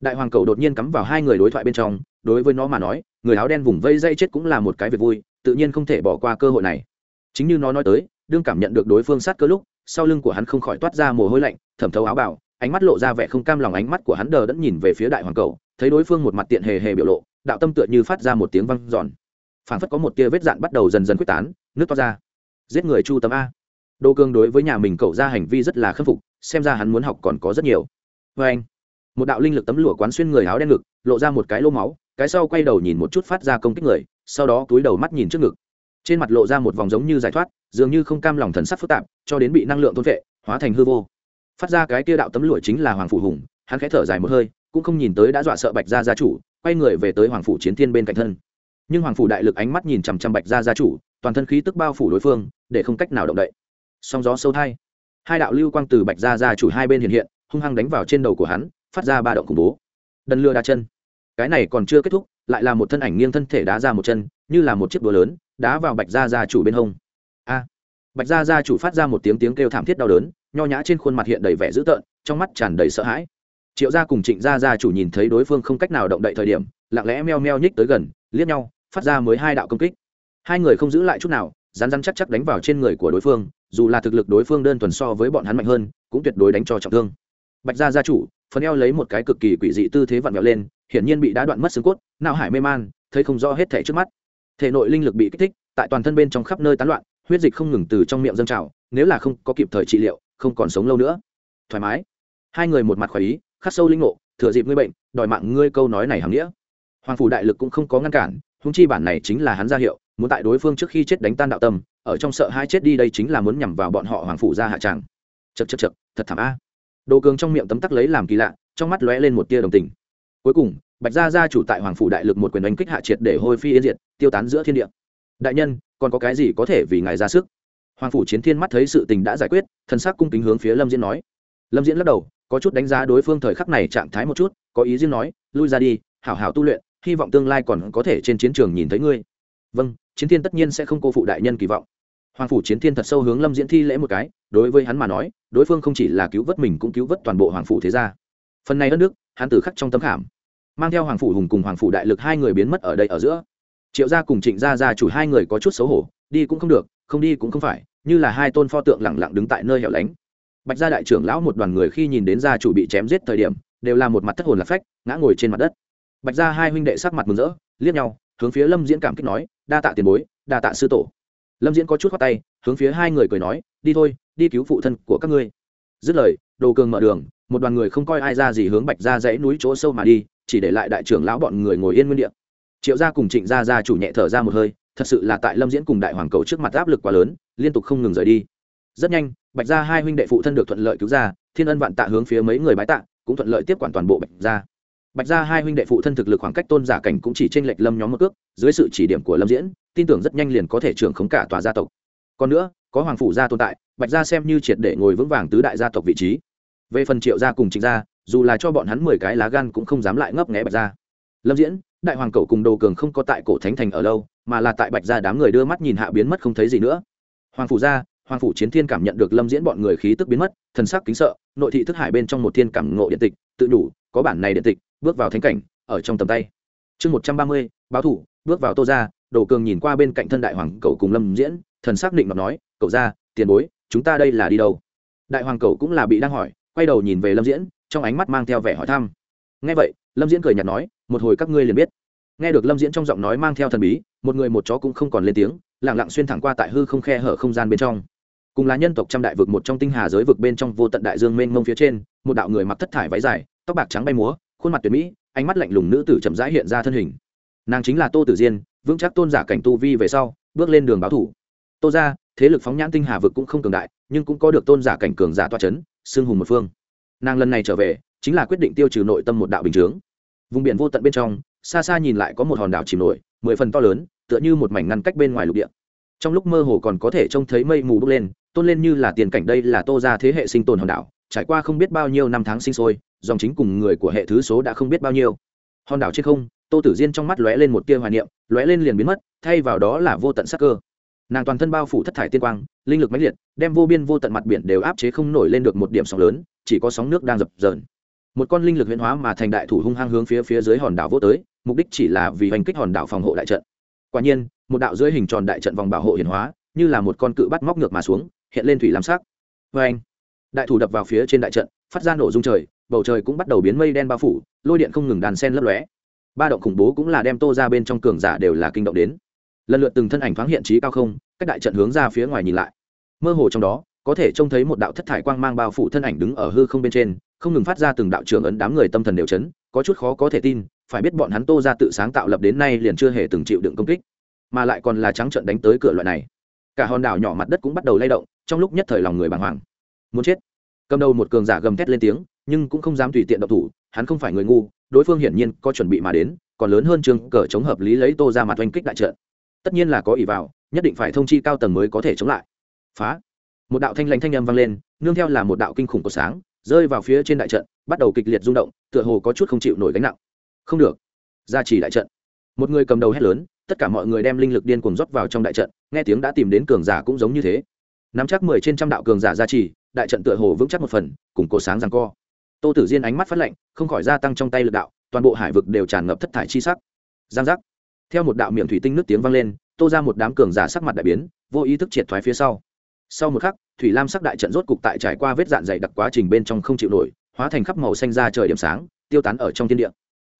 Đại hoàng cầu đột nhiên cắm vào hai người đối thoại bên trong, đối với nó mà nói, người áo đen vùng vây dây chết cũng là một cái việc vui, tự nhiên không thể bỏ qua cơ hội này. Chính như nó nói tới, đương cảm nhận được đối phương sát cơ lúc, sau lưng của hắn không khỏi toát ra mồ hôi lạnh, thẩm thấu áo bảo ánh mắt lộ ra vẻ không cam lòng ánh mắt của hắn đờ đẫn nhìn về phía đại hoàng cầu, thấy đối phương một mặt tiện hề hề biểu lộ, đạo tâm tựa như phát ra một tiếng văng giòn phản phất có một tia vết dạn bắt đầu dần dần quyết tán, nước to ra. Giết người chu tâm a. Đô cương đối với nhà mình cậu ra hành vi rất là khâm phục, xem ra hắn muốn học còn có rất nhiều. Vê anh, một đạo linh lực tấm lụa quán xuyên người áo đen ngực, lộ ra một cái lô máu, cái sau quay đầu nhìn một chút phát ra công kích người, sau đó túi đầu mắt nhìn trước ngực. Trên mặt lộ ra một vòng giống như giải thoát, dường như không cam lòng thần sắc phức tạp, cho đến bị năng lượng thôn vệ, hóa thành hư vô. Phát ra cái kia đạo tấm lụa chính là hoàng phủ hùng, hắn khẽ thở dài một hơi, cũng không nhìn tới đã dọa sợ bạch gia gia chủ, quay người về tới hoàng phủ chiến thiên bên cạnh thân nhưng hoàng phủ đại lực ánh mắt nhìn chằm chằm bạch gia gia chủ, toàn thân khí tức bao phủ đối phương, để không cách nào động đậy. Song gió sâu thay hai đạo lưu quang từ bạch gia gia chủ hai bên hiện hiện, hung hăng đánh vào trên đầu của hắn, phát ra ba động khủng bố. Đần lừa đa chân. Cái này còn chưa kết thúc, lại là một thân ảnh nghiêng thân thể đá ra một chân, như là một chiếc đũa lớn, đá vào bạch gia gia chủ bên hông. A! Bạch gia gia chủ phát ra một tiếng tiếng kêu thảm thiết đau đớn, nho nhã trên khuôn mặt hiện đầy vẻ dữ tợn, trong mắt tràn đầy sợ hãi. Triệu gia cùng trịnh gia gia chủ nhìn thấy đối phương không cách nào động đậy thời điểm, lặng lẽ meo meo nhích tới gần, liếc nhau phát ra mới hai đạo công kích. Hai người không giữ lại chút nào rán rán chắc chắc đánh vào trên người của đối phương, dù là thực lực đối phương đơn thuần so với bọn hắn mạnh hơn, cũng tuyệt đối đánh cho trọng thương. Bạch gia gia chủ, phần eo lấy một cái cực kỳ quỷ dị tư thế vặn vẹo lên, hiển nhiên bị đá đoạn mất xương cốt, não hải mê man, thấy không rõ hết thể trước mắt. Thể nội linh lực bị kích thích, tại toàn thân bên trong khắp nơi tán loạn, huyết dịch không ngừng từ trong miệng dâng trào, nếu là không có kịp thời trị liệu, không còn sống lâu nữa. Thoải mái. Hai người một mặt khỏi ý, khắc sâu linh ngộ, thừa dịp ngươi bệnh, đòi mạng ngươi câu nói này hằng nghĩa. Hoàng phủ đại lực cũng không có ngăn cản húng chi bản này chính là hắn ra hiệu, muốn tại đối phương trước khi chết đánh tan đạo tâm, ở trong sợ hai chết đi đây chính là muốn nhằm vào bọn họ hoàng phủ ra hạ tràng. Chật chật chật thật thảm a. Đồ cường trong miệng tấm tắc lấy làm kỳ lạ, trong mắt lóe lên một tia đồng tình. Cuối cùng, bạch gia gia chủ tại hoàng phủ đại lực một quyền đánh kích hạ triệt để hôi phi yên diệt, tiêu tán giữa thiên địa. Đại nhân, còn có cái gì có thể vì ngài ra sức? Hoàng phủ chiến thiên mắt thấy sự tình đã giải quyết, thần sắc cung kính hướng phía lâm diễn nói. Lâm diễn lắc đầu, có chút đánh giá đối phương thời khắc này trạng thái một chút, có ý riêng nói, lui ra đi, hảo hảo tu luyện hy vọng tương lai còn có thể trên chiến trường nhìn thấy ngươi. Vâng chiến thiên tất nhiên sẽ không cô phụ đại nhân kỳ vọng. Hoàng phủ chiến thiên thật sâu hướng lâm diễn thi lễ một cái, đối với hắn mà nói, đối phương không chỉ là cứu vớt mình cũng cứu vớt toàn bộ hoàng phủ thế gia. Phần này đất nước, hắn tử khắc trong tấm khảm. Mang theo hoàng phủ hùng cùng hoàng phủ đại lực hai người biến mất ở đây ở giữa. Triệu gia cùng trịnh gia gia chủ hai người có chút xấu hổ, đi cũng không được, không đi cũng không phải, như là hai tôn pho tượng lẳng lặng đứng tại nơi hẻo lánh. Bạch gia đại trưởng lão một đoàn người khi nhìn đến gia chủ bị chém giết thời điểm, đều là một mặt thất hồn lạc phách, ngã ngồi trên mặt đất bạch ra hai huynh đệ sắc mặt mừng rỡ, liếc nhau, hướng phía lâm diễn cảm kích nói, đa tạ tiền bối, đa tạ sư tổ. Lâm diễn có chút khoát tay, hướng phía hai người cười nói, đi thôi, đi cứu phụ thân của các ngươi. Dứt lời, đồ cường mở đường, một đoàn người không coi ai ra gì hướng bạch ra dãy núi chỗ sâu mà đi, chỉ để lại đại trưởng lão bọn người ngồi yên nguyên đ ị a triệu gia cùng trịnh gia gia chủ nhẹ thở ra một hơi, thật sự là tại lâm diễn cùng đại hoàng cầu trước mặt áp lực quá lớn, liên tục không ngừng rời đi. Rất nhanh, bạch gia hai huynh đệ phụ thân được thuận lợi cứu ra, thiên ân vạn tạ hướng phía mấy người bái tạ, cũng thuận lợi tiếp quản toàn bộ bạch gia bạch gia hai huynh đệ phụ thân thực lực khoảng cách tôn giả cảnh cũng chỉ t r ê n lệch lâm nhóm một cước, dưới sự chỉ điểm của lâm diễn, tin tưởng rất nhanh liền có thể trưởng khống cả tòa gia tộc. Còn nữa, có hoàng phủ gia tồn tại, bạch gia xem như triệt để ngồi vững vàng tứ đại gia tộc vị trí. Về phần triệu gia cùng trịnh gia, dù là cho bọn hắn mười cái lá gan cũng không dám lại ngấp nghẽ bạch gia. Lâm diễn, đại hoàng cậu cùng đồ cường không có tại cổ thánh thành ở lâu, mà là tại bạch gia đám người đưa mắt nhìn hạ biến mất không thấy gì nữa. Hoàng phủ gia hoàng phủ chiến thiên cảm nhận được lâm diễn bọn người khí tức biến mất, thần sắc kính sợ, nội thị thức hải bên trong một thiên cảm ngộ điện tịch, tự đủ, có bản này điện tịch, bước vào thánh cảnh, ở trong tầm tay. Chương một trăm ba mươi, báo thủ, bước vào tô ra đồ cường nhìn qua bên cạnh thân đại hoàng cậu cùng lâm diễn, thần sắc định mà nói, cậu ra tiền bối, chúng ta đây là đi đâu? Đại hoàng cậu cũng là bị đang hỏi, quay đầu nhìn về lâm diễn, trong ánh mắt mang theo vẻ hỏi thăm. Nghe vậy, lâm diễn cười nhạt nói, một hồi các ngươi liền biết. Nghe được lâm diễn trong giọng nói mang theo thần bí, một người một chó cũng không còn lên tiếng lẳng lặng xuyên thẳng qua tại hư không khe hở không gian bên trong cùng là nhân tộc trăm đại vực một trong tinh hà giới vực bên trong vô tận đại dương mênh mông phía trên, một đạo người mặc thất thải váy dài, tóc bạc trắng bay múa, khuôn mặt tuyệt mỹ, ánh mắt lạnh lùng nữ tử chậm rãi hiện ra thân hình. Nàng chính là tô tử diên, vững chắc tôn giả cảnh tu vi về sau, bước lên đường báo thủ. Tô ra thế lực phóng nhãn tinh hà vực cũng không cường đại, nhưng cũng có được tôn giả cảnh cường giả toa c h ấ n xương hùng một phương. Nàng lần này trở về, chính là quyết định tiêu trừ nội tâm một đạo bình chướng. Vùng biển vô tận bên trong, xa xa nhìn lại có một hòn đảo chìm nổi, mười phần to lớn, tựa như một mảnh ngăn cách bên ngoài lục địa. Trong lúc mơ hồ còn có thể trông thấy mây mù bốc lên tôn lên như là tiền cảnh đây là tô ra thế hệ sinh tồn hòn đảo, trải qua không biết bao nhiêu năm tháng sinh sôi, dòng chính cùng người của hệ thứ số đã không biết bao nhiêu. Hòn đảo trên không, tô tử diên trong mắt lóe lên một tia hoài niệm, lóe lên liền biến mất, thay vào đó là vô tận sắc cơ. Nàng toàn thân bao phủ thất thải tiên quang, linh lực mãnh liệt, đem vô biên vô tận mặt biển đều áp chế không nổi lên được một điểm sóng lớn, chỉ có sóng nước đang dập dờn. Một con linh lực huyễn hóa mà thành đại thủ hung hăng hướng phía phía dưới hòn đảo vô tới, mục đích chỉ là vì hành kích hòn đảo phòng hộ đại trận. Quả nhiên, một đạo dưới hình tròn đại trận vòng bảo hộ hiển hóa, như là một con cự bắt móc ngược mà xuống hiện lên thủy lam sắc. Vê anh, đại thủ đập vào phía trên đại trận, phát ra nổ dung trời, bầu trời cũng bắt đầu biến mây đen bao phủ, lôi điện không ngừng đàn sen lấp lóe. Ba động khủng bố cũng là đem tô ra bên trong cường giả đều là kinh động đến. Lần lượt từng thân ảnh thoáng hiện trí cao không, cách đại trận hướng ra phía ngoài nhìn lại. Mơ hồ trong đó, có thể trông thấy một đạo thất thải quang mang bao phủ thân ảnh đứng ở hư không bên trên, không ngừng phát ra từng đạo trưởng ấn đám người tâm thần đều chấn, có chút khó có thể tin, phải biết bọn hắn tô ra tự sáng tạo lập đến nay liền chưa hề từng chịu đựng công kích, mà lại còn là trắng trận đánh tới cửa loại này cả hòn đảo nhỏ mặt đất cũng bắt đầu lay động, trong lúc nhất thời lòng người bàng hoàng. Muốn chết. Cầm đầu một cường giả gầm thét lên tiếng, nhưng cũng không dám tùy tiện độc thủ, hắn không phải người ngu, đối phương hiển nhiên có chuẩn bị mà đến, còn lớn hơn trường cờ chống hợp lý lấy tô ra mặt oanh kích đại trận. Tất nhiên là có ỷ vào, nhất định phải thông chi cao tầng mới có thể chống lại. Phá. Một đạo thanh lãnh thanh âm vang lên, nương theo là một đạo kinh khủng của sáng, rơi vào phía trên đại trận, bắt đầu kịch liệt rung động, tựa hồ có chút không chịu nổi gánh nặng. Không được. Ra chỉ đại trận. Một người cầm đầu hét lớn tất cả mọi người đem linh lực điên cuồng rót vào trong đại trận, nghe tiếng đã tìm đến cường giả cũng giống như thế. Nắm chắc mười trên trăm đạo cường giả gia trì, đại trận tựa hồ vững chắc một phần, cùng cổ sáng rằng co. Tô tử diên ánh mắt phát lạnh, không khỏi gia tăng trong tay lực đạo, toàn bộ hải vực đều tràn ngập thất thải chi sắc. Giang giác. Theo một đạo miệng thủy tinh nước tiếng vang lên, tô ra một đám cường giả sắc mặt đại biến, vô ý thức triệt thoái phía sau. Sau một khắc, thủy lam sắc đại trận rốt cục tại trải qua vết dạn dày đặc quá trình bên trong không chịu nổi, hóa thành khắp màu xanh ra trời điểm sáng, tiêu tán ở trong thiên địa.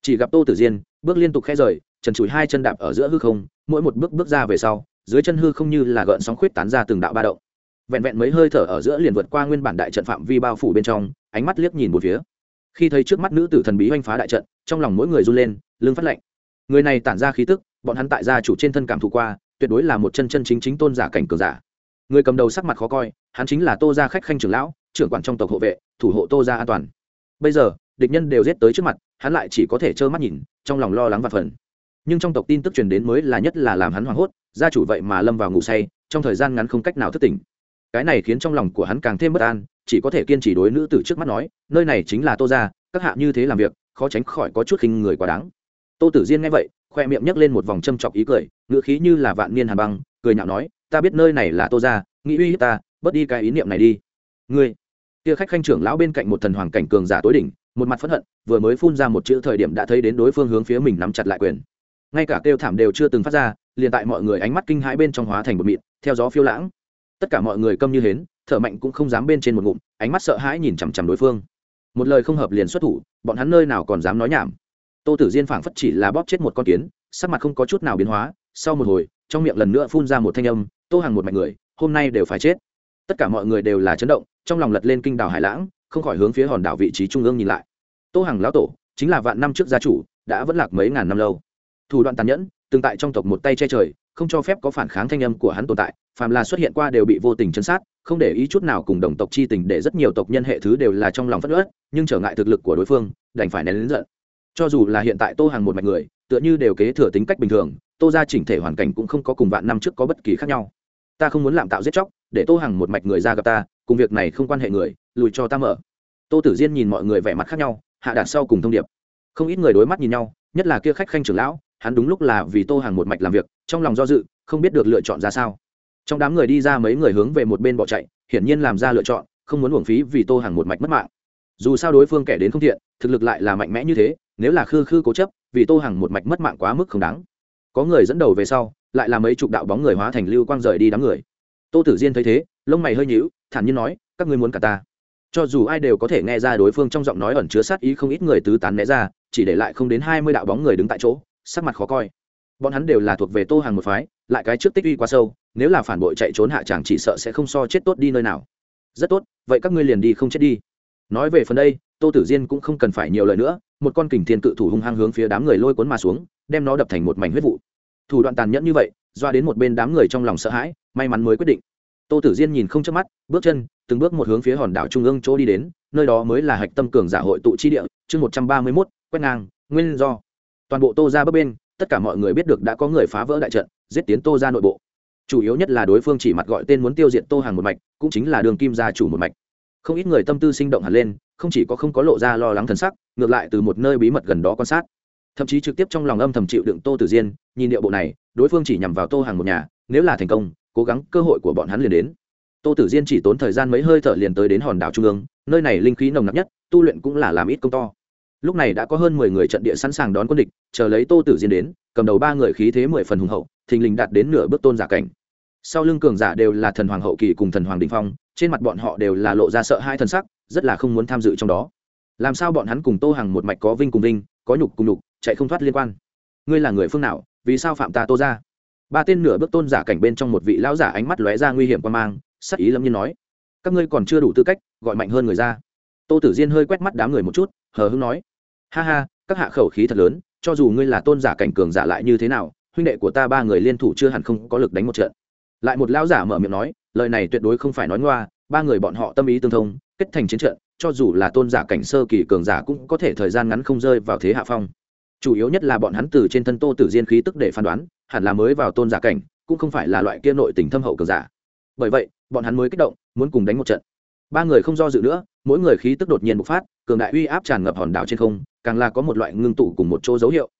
Chỉ gặp tô tử diên, bước liên tục khe rời trần trụi hai chân đạp ở giữa hư không, mỗi một bước bước ra về sau, dưới chân hư không như là gợn sóng khuyết tán ra từng đạo ba động. Vẹn vẹn mấy hơi thở ở giữa liền vượt qua nguyên bản đại trận phạm vi bao phủ bên trong, ánh mắt liếc nhìn một phía. Khi thấy trước mắt nữ tử thần bí oanh phá đại trận, trong lòng mỗi người run lên, lưng phát lạnh. Người này tản ra khí tức, bọn hắn tại gia chủ trên thân cảm thụ qua, tuyệt đối là một chân chân chính chính tôn giả cảnh cường giả. Người cầm đầu sắc mặt khó coi, hắn chính là tô gia khách khanh trưởng lão, trưởng quản trong tộc hộ vệ, thủ hộ tô gia an toàn. Bây giờ, địch nhân đều giết tới trước mặt, hắn lại chỉ có thể trơ mắt nhìn, trong lòng lo lắng và phần nhưng trong tộc tin tức truyền đến mới là nhất là làm hắn hoảng hốt, gia chủ vậy mà lâm vào ngủ say, trong thời gian ngắn không cách nào thức tỉnh. Cái này khiến trong lòng của hắn càng thêm bất an, chỉ có thể kiên trì đối nữ tử trước mắt nói, nơi này chính là tô gia, các hạ như thế làm việc, khó tránh khỏi có chút khinh người quá đáng. Tô tử diên nghe vậy, khoe miệng nhấc lên một vòng châm chọc ý cười ngựa khí như là vạn niên hàn băng, cười nhạo nói, ta biết nơi này là tô gia, nghĩ uy hiếp ta, bớt đi cái ý niệm này đi. Ngươi? Kia khách khanh trưởng lão bên cạnh một thần hoàng cảnh cường giả tối đỉnh, một mặt phẫn hận, vừa mới phun ra một chữ thời điểm đã thấy đến đối phương hướng phía mình nắm chặt lại quyền ngay cả kêu thảm đều chưa từng phát ra, liền tại mọi người ánh mắt kinh hãi bên trong hóa thành một mịn, theo gió phiêu lãng. Tất cả mọi người câm như hến, thở mạnh cũng không dám bên trên một ngụm, ánh mắt sợ hãi nhìn chằm chằm đối phương. Một lời không hợp liền xuất thủ, bọn hắn nơi nào còn dám nói nhảm. Tô tử diên phảng phất chỉ là bóp chết một con kiến, sắc mặt không có chút nào biến hóa, sau một hồi, trong miệng lần nữa phun ra một thanh âm, tô hàng một mạch người, hôm nay đều phải chết. Tất cả mọi người đều là chấn động, trong lòng lật lên kinh đảo hải lãng, không khỏi hướng phía hòn đảo vị trí trung ương nhìn lại. Tô hàng lão tổ, chính là vạn năm trước gia chủ, đã vẫn lạc mấy ngàn năm lâu thủ đoạn tàn nhẫn, từng tại trong tộc một tay che trời, không cho phép có phản kháng thanh âm của hắn tồn tại, phàm là xuất hiện qua đều bị vô tình chấn sát, không để ý chút nào cùng đồng tộc chi tình để rất nhiều tộc nhân hệ thứ đều là trong lòng phất ớt nhưng trở ngại thực lực của đối phương, đành phải nén lớn giận. Cho dù là hiện tại tô hàng một mạch người, tựa như đều kế thừa tính cách bình thường, tô ra chỉnh thể hoàn cảnh cũng không có cùng vạn năm trước có bất kỳ khác nhau. Ta không muốn làm tạo giết chóc, để tô hàng một mạch người ra gặp ta, cùng việc này không quan hệ người, lùi cho ta mở. Tô tử diên nhìn mọi người vẻ mặt khác nhau, hạ đạt sau cùng thông điệp. Không ít người đối mắt nhìn nhau, nhất là kia khách khanh trưởng lão hắn đúng lúc là vì tô hàng một mạch làm việc, trong lòng do dự, không biết được lựa chọn ra sao. Trong đám người đi ra mấy người hướng về một bên bỏ chạy, hiển nhiên làm ra lựa chọn, không muốn uổng phí vì tô hàng một mạch mất mạng. Dù sao đối phương kẻ đến không thiện, thực lực lại là mạnh mẽ như thế, nếu là khư khư cố chấp, vì tô hàng một mạch mất mạng quá mức không đáng. Có người dẫn đầu về sau, lại là mấy chục đạo bóng người hóa thành lưu quang rời đi đám người. Tô tử diên thấy thế, lông mày hơi nhíu, thản nhiên nói, các ngươi muốn cả ta? Cho dù ai đều có thể nghe ra đối phương trong giọng nói ẩn chứa sát ý không ít người tứ tán né ra, chỉ để lại không đến hai mươi đạo bóng người đứng tại chỗ sắc mặt khó coi. Bọn hắn đều là thuộc về tô hàng một phái, lại cái trước tích uy quá sâu, nếu là phản bội chạy trốn hạ chàng chỉ sợ sẽ không so chết tốt đi nơi nào. Rất tốt, vậy các ngươi liền đi không chết đi. Nói về phần đây, tô tử diên cũng không cần phải nhiều lời nữa, một con kình thiên cự thủ hung hăng hướng phía đám người lôi cuốn mà xuống, đem nó đập thành một mảnh huyết vụ. Thủ đoạn tàn nhẫn như vậy, doa đến một bên đám người trong lòng sợ hãi, may mắn mới quyết định. Tô tử diên nhìn không chớp mắt, bước chân, từng bước một hướng phía hòn đảo trung ương chỗ đi đến, nơi đó mới là hạch tâm cường giả hội tụ chi địa, chương một trăm ba mươi mốt, quét ngang, nguyên do toàn bộ tô ra bấp bên, tất cả mọi người biết được đã có người phá vỡ đại trận, giết tiến tô ra nội bộ. Chủ yếu nhất là đối phương chỉ mặt gọi tên muốn tiêu diệt tô hàng một mạch, cũng chính là đường kim gia chủ một mạch. Không ít người tâm tư sinh động hẳn lên, không chỉ có không có lộ ra lo lắng thần sắc, ngược lại từ một nơi bí mật gần đó quan sát. Thậm chí trực tiếp trong lòng âm thầm chịu đựng tô tử diên, nhìn điệu bộ này, đối phương chỉ nhằm vào tô hàng một nhà, nếu là thành công, cố gắng cơ hội của bọn hắn liền đến. Tô tử diên chỉ tốn thời gian mấy hơi thở liền tới đến hòn đảo trung ương, nơi này linh khí nồng nặc nhất, tu luyện cũng là làm ít công to lúc này đã có hơn mười người trận địa sẵn sàng đón quân địch, chờ lấy tô tử diên đến, cầm đầu ba người khí thế mười phần hùng hậu, thình lình đạt đến nửa bước tôn giả cảnh. Sau lưng cường giả đều là thần hoàng hậu kỳ cùng thần hoàng đình phong, trên mặt bọn họ đều là lộ ra sợ hai thần sắc, rất là không muốn tham dự trong đó. Làm sao bọn hắn cùng tô hàng một mạch có vinh cùng vinh, có nhục cùng nhục, chạy không thoát liên quan? Ngươi là người phương nào, vì sao phạm ta tô ra ba tên nửa bước tôn giả cảnh bên trong một vị lão giả ánh mắt lóe ra nguy hiểm quan mang, sắc ý lâm nhiên nói, các ngươi còn chưa đủ tư cách, gọi mạnh hơn người ra. Tô tử diên hơi quét mắt đám người một chút, hờ hưng nói ha ha, các hạ khẩu khí thật lớn, cho dù ngươi là tôn giả cảnh cường giả lại như thế nào, huynh đệ của ta ba người liên thủ chưa hẳn không có lực đánh một trận. Lại một lão giả mở miệng nói, lời này tuyệt đối không phải nói ngoa, ba người bọn họ tâm ý tương thông, kết thành chiến trận, cho dù là tôn giả cảnh sơ kỳ cường giả cũng có thể thời gian ngắn không rơi vào thế hạ phong. Chủ yếu nhất là bọn hắn từ trên thân tô tử diên khí tức để phán đoán, hẳn là mới vào tôn giả cảnh, cũng không phải là loại kia nội tình thâm hậu cường giả. Bởi vậy, bọn hắn mới kích động, muốn cùng đánh một trận. Ba người không do dự nữa, mỗi người khí tức đột nhiên bộc phát, cường đại uy áp tràn ngập hòn đảo trên không càng là có một loại ngưng tụ cùng một chỗ dấu hiệu.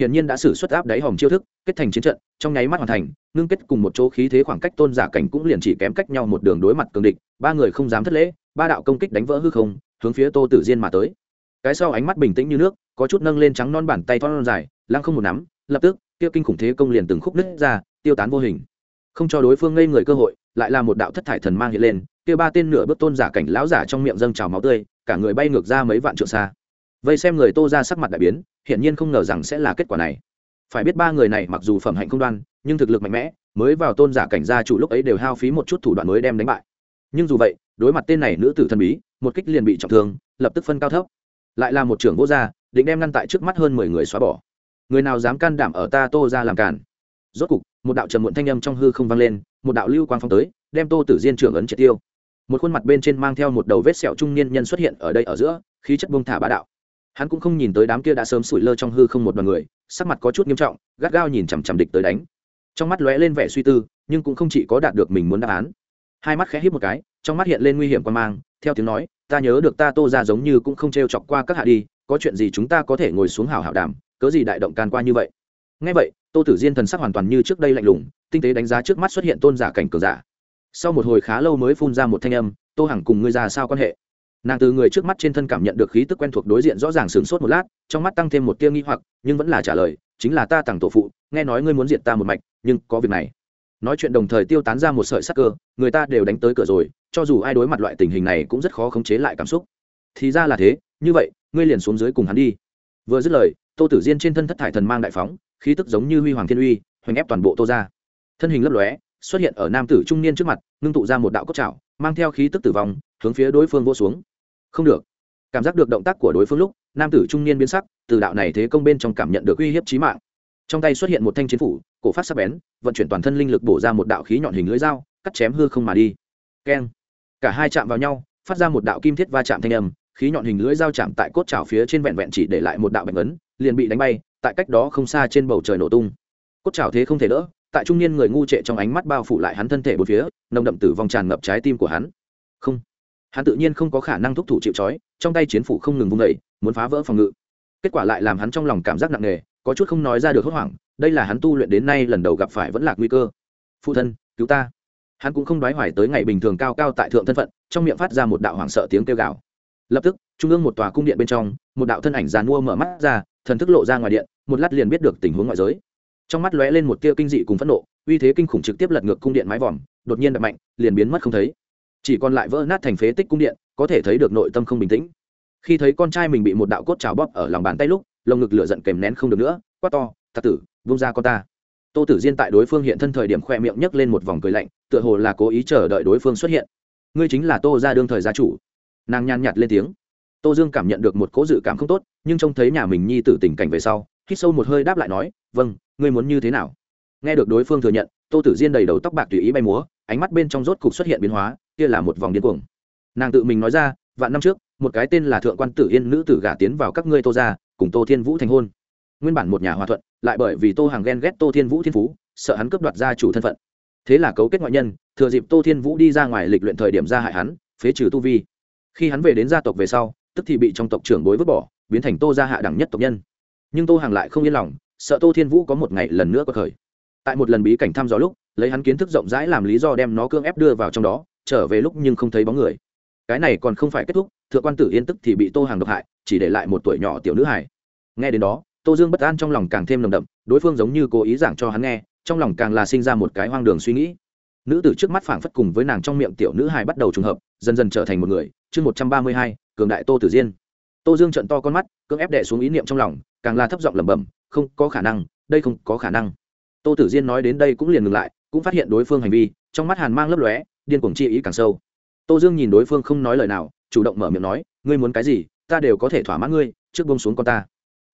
Hiển nhiên đã xử suất áp đáy hòm chiêu thức, kết thành chiến trận, trong nháy mắt hoàn thành, ngưng kết cùng một chỗ khí thế khoảng cách tôn giả cảnh cũng liền chỉ kém cách nhau một đường đối mặt cường địch, ba người không dám thất lễ, ba đạo công kích đánh vỡ hư không, hướng phía tô tử diên mà tới. Cái sau ánh mắt bình tĩnh như nước, có chút nâng lên trắng non bàn tay thon dài, lăng không một nắm, lập tức, kia kinh khủng thế công liền từng khúc nứt ra, tiêu tán vô hình. Không cho đối phương ngây người cơ hội, lại là một đạo thất thải thần mang hiện lên, kia ba tên nửa bước tôn giả cảnh lão giả trong miệng dâng trào máu tươi, cả người bay ngược ra mấy vạn trượng xa vậy xem người tô ra sắc mặt đại biến, hiển nhiên không ngờ rằng sẽ là kết quả này. Phải biết ba người này mặc dù phẩm hạnh không đoan, nhưng thực lực mạnh mẽ, mới vào tôn giả cảnh gia chủ lúc ấy đều hao phí một chút thủ đoạn mới đem đánh bại. Nhưng dù vậy, đối mặt tên này nữ tử thần bí, một kích liền bị trọng thương, lập tức phân cao thấp. Lại là một trưởng vô gia, định đem ngăn tại trước mắt hơn mười người xóa bỏ. Người nào dám can đảm ở ta tô ra làm cản rốt cục, một đạo trầm muộn thanh âm trong hư không vang lên, một đạo lưu quang phong tới, đem tô tử diên trưởng ấn triệt tiêu. Một khuôn mặt bên trên mang theo một đầu vết sẹo trung niên nhân xuất hiện ở đây ở giữa, khí chất bông thả bá đạo hắn cũng không nhìn tới đám kia đã sớm sủi lơ trong hư không một đoàn người, sắc mặt có chút nghiêm trọng, gắt gao nhìn chằm chằm địch tới đánh. Trong mắt lóe lên vẻ suy tư, nhưng cũng không chỉ có đạt được mình muốn đáp án. Hai mắt khẽ hít một cái, trong mắt hiện lên nguy hiểm quan mang, theo tiếng nói, ta nhớ được ta tô ra giống như cũng không t r e o chọc qua các hạ đi, có chuyện gì chúng ta có thể ngồi xuống hào hảo đàm, cớ gì đại động can qua như vậy? Ngay vậy, tô tử diên thần sắc hoàn toàn như trước đây lạnh lùng, tinh tế đánh giá trước mắt xuất hiện tôn giả cảnh cờ giả. Sau một hồi khá lâu mới phun ra một thanh âm, tô hằng cùng ngươi ra sao quan hệ? Nàng từ người trước mắt trên thân cảm nhận được khí tức quen thuộc đối diện rõ ràng sửng sốt một lát, trong mắt tăng thêm một tia nghi hoặc, nhưng vẫn là trả lời, chính là ta tặng tổ phụ, nghe nói ngươi muốn diệt ta một mạch, nhưng có việc này. Nói chuyện đồng thời tiêu tán ra một sợi sắc cơ, người ta đều đánh tới cửa rồi, cho dù ai đối mặt loại tình hình này cũng rất khó khống chế lại cảm xúc. Thì ra là thế, như vậy, ngươi liền xuống dưới cùng hắn đi. Vừa dứt lời, tô tử diên trên thân thất thải thần mang đại phóng, khí tức giống như huy hoàng thiên uy, hoành ép toàn bộ tô ra thân hình lấp lóe, xuất hiện ở nam tử trung niên trước mặt, ngưng tụ ra một đạo cốt trào mang theo khí tức tử vong, hướng phía đối phương vô xuống không được. Cảm giác được động tác của đối phương lúc, nam tử trung niên biến sắc, từ đạo này thế công bên trong cảm nhận được uy hiếp trí mạng. Trong tay xuất hiện một thanh chiến phủ, cổ phát sắc bén, vận chuyển toàn thân linh lực bổ ra một đạo khí nhọn hình lưỡi dao, cắt chém hư không mà đi. Keng. Cả hai chạm vào nhau, phát ra một đạo kim thiết va chạm thanh âm, khí nhọn hình lưỡi dao chạm tại cốt chảo phía trên vẹn vẹn chỉ để lại một đạo bạch ấn, liền bị đánh bay, tại cách đó không xa trên bầu trời nổ tung. Cốt chảo thế không thể đỡ, tại trung niên người ngu trệ trong ánh mắt bao phủ lại hắn thân thể bốn phía, nồng đậm tử vong tràn ngập trái tim của hắn. Không hắn tự nhiên không có khả năng thúc thủ chịu trói, trong tay chiến phủ không ngừng vung vẩy muốn phá vỡ phòng ngự. Kết quả lại làm hắn trong lòng cảm giác nặng nề, có chút không nói ra được hốt hoảng, đây là hắn tu luyện đến nay lần đầu gặp phải vẫn là nguy cơ. Phụ thân, cứu ta. Hắn cũng không đoái hoài tới ngày bình thường cao cao tại thượng thân phận, trong miệng phát ra một đạo hoảng sợ tiếng kêu gào. Lập tức, trung ương một tòa cung điện bên trong, một đạo thân ảnh giàn mua mở mắt ra, thần thức lộ ra ngoài điện, một lát liền biết được tình huống ngoại giới. Trong mắt lóe lên một tia kinh dị cùng phẫn nộ, uy thế kinh khủng trực tiếp lật ngược cung điện mái vòm, đột nhiên đập mạnh, liền biến mất không thấy chỉ còn lại vỡ nát thành phế tích cung điện, có thể thấy được nội tâm không bình tĩnh. Khi thấy con trai mình bị một đạo cốt trào bóp ở lòng bàn tay lúc, lồng ngực lửa giận kèm nén không được nữa, quát to thật tử vung ra con ta. Tô tử diên tại đối phương hiện thân thời điểm khoe miệng nhấc lên một vòng cười lạnh, tựa hồ là cố ý chờ đợi đối phương xuất hiện. Ngươi chính là tô ra đương thời gia chủ. Nàng nhàn nhạt lên tiếng. Tô dương cảm nhận được một cố dự cảm không tốt, nhưng trông thấy nhà mình nhi tử tình cảnh về sau, hít sâu một hơi đáp lại nói vâng ngươi muốn như thế nào? Nghe được đối phương thừa nhận, tô tử diên đầy đầu tóc bạc tùy ý bay múa ánh mắt bên trong rốt cục xuất hiện biến hóa, kia là một vòng điên cuồng. Nàng tự mình nói ra, vạn năm trước, một cái tên là thượng quan tử yên nữ tử gả tiến vào các ngươi tô ra cùng tô thiên vũ thành hôn. Nguyên bản một nhà hòa thuận, lại bởi vì tô hàng ghen ghét tô thiên vũ thiên phú, sợ hắn cướp đoạt gia chủ thân phận. Thế là cấu kết ngoại nhân, thừa dịp tô thiên vũ đi ra ngoài lịch luyện thời điểm ra hại hắn, phế trừ tu vi. Khi hắn về đến gia tộc về sau, tức thì bị trong tộc trưởng bối vứt bỏ, biến thành tô gia hạ đẳng nhất tộc nhân. Nhưng tô hàng lại không yên lòng, sợ tô thiên vũ có một ngày lần nữa có khởi tại một lần bí cảnh thăm dò lúc, lấy hắn kiến thức rộng rãi làm lý do đem nó cưỡng ép đưa vào trong đó, trở về lúc nhưng không thấy bóng người. Cái này còn không phải kết thúc, thượng quan tử yên tức thì bị tô hàng độc hại, chỉ để lại một tuổi nhỏ tiểu nữ hải nghe đến đó, tô dương bất an trong lòng càng thêm nồng đậm, đối phương giống như cố ý giảng cho hắn nghe, trong lòng càng là sinh ra một cái hoang đường suy nghĩ. Nữ tử trước mắt phảng phất cùng với nàng trong miệng tiểu nữ hài bắt đầu trùng hợp, dần dần trở thành một người. Chương một trăm ba mươi hai, cường đại tô tử diên. Tô dương trận to con mắt, cưỡng ép đệ xuống ý niệm trong lòng, càng là thấp giọng lẩm bẩm, không có khả năng, đây không có khả năng tô tử diên nói đến đây cũng liền ngừng lại, cũng phát hiện đối phương hành vi, trong mắt hàn mang lấp lóe, điên cuồng chi ý càng sâu. Tô dương nhìn đối phương không nói lời nào, chủ động mở miệng nói, ngươi muốn cái gì, ta đều có thể thỏa mãn ngươi, trước bông xuống con ta.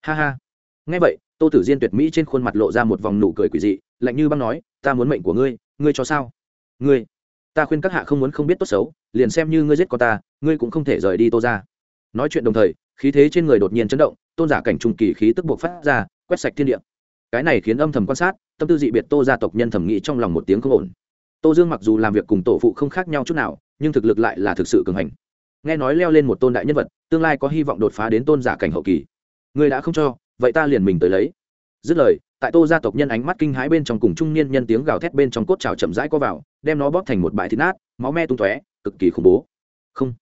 Ha ha. Ngay vậy, tô tử diên tuyệt mỹ trên khuôn mặt lộ ra một vòng nụ cười quỷ dị, lạnh như băng nói, ta muốn mệnh của ngươi ngươi cho sao? Ngươi, ta khuyên các hạ không muốn không biết tốt xấu, liền xem như ngươi giết con ta, ngươi cũng không thể rời đi tô ra nói chuyện đồng thời, khí thế trên người đột nhiên chấn động, tôn giả cảnh trung kỳ khí tức buộc phát ra, quét sạch thiên địa cái này khiến âm thầm quan sát, tâm tư dị biệt tô gia tộc nhân thẩm nghĩ trong lòng một tiếng không ổn. Tô dương mặc dù làm việc cùng tổ phụ không khác nhau chút nào, nhưng thực lực lại là thực sự cường hành. Nghe nói leo lên một tôn đại nhân vật, tương lai có hy vọng đột phá đến tôn giả cảnh hậu kỳ. Người đã không cho, vậy ta liền mình tới lấy. Dứt lời, tại tô gia tộc nhân ánh mắt kinh hãi bên trong cùng trung niên nhân tiếng gào thét bên trong cốt trào chậm rãi co vào, đem nó bóp thành một bãi thịt nát, máu me tung tóe, cực kỳ khủng bố. Không.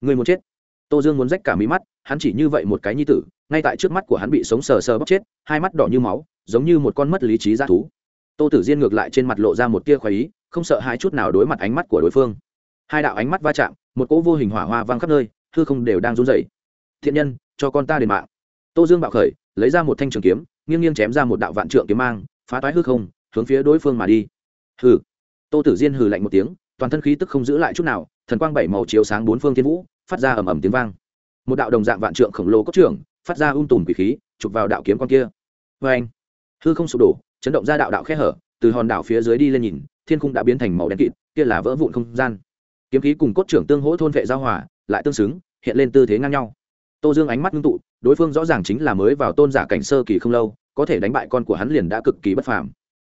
Người muốn chết. Tô dương muốn rách cả mí mắt, hắn chỉ như vậy một cái nhi tử ngay tại trước mắt của hắn bị sống sờ sờ bóc chết, hai mắt đỏ như máu, giống như một con mất lý trí g thú. Tô tử diên ngược lại trên mặt lộ ra một tia khoái ý, không sợ hai chút nào đối mặt ánh mắt của đối phương. Hai đạo ánh mắt va chạm, một cỗ vô hình hỏa hoa văng khắp nơi, hư không đều đang run rẩy. Thiện nhân, cho con ta đền mạng. Tô dương bạo khởi, lấy ra một thanh trường kiếm, nghiêng nghiêng chém ra một đạo vạn trượng kiếm mang, phá toái hư không, hướng phía đối phương mà đi. Hừ. Tô tử diên hừ lạnh một tiếng, toàn thân khí tức không giữ lại chút nào, thần quang bảy màu chiếu sáng bốn phương thiên vũ, phát ra ầm ầm tiếng vang. Một đạo đồng dạng vạn trượng khổng lồ cốt trưởng phát ra um tùm quỷ khí, chụp vào đạo kiếm con kia. Vê anh, hư không sụp đổ, chấn động ra đạo đạo khe hở, từ hòn đảo phía dưới đi lên nhìn, thiên khung đã biến thành màu đen kịt, kia là vỡ vụn không gian. Kiếm khí cùng cốt trưởng tương hỗ thôn vệ giao hòa, lại tương xứng, hiện lên tư thế ngang nhau. Tô dương ánh mắt ngưng tụ, đối phương rõ ràng chính là mới vào tôn giả cảnh sơ kỳ không lâu, có thể đánh bại con của hắn liền đã cực kỳ bất phàm.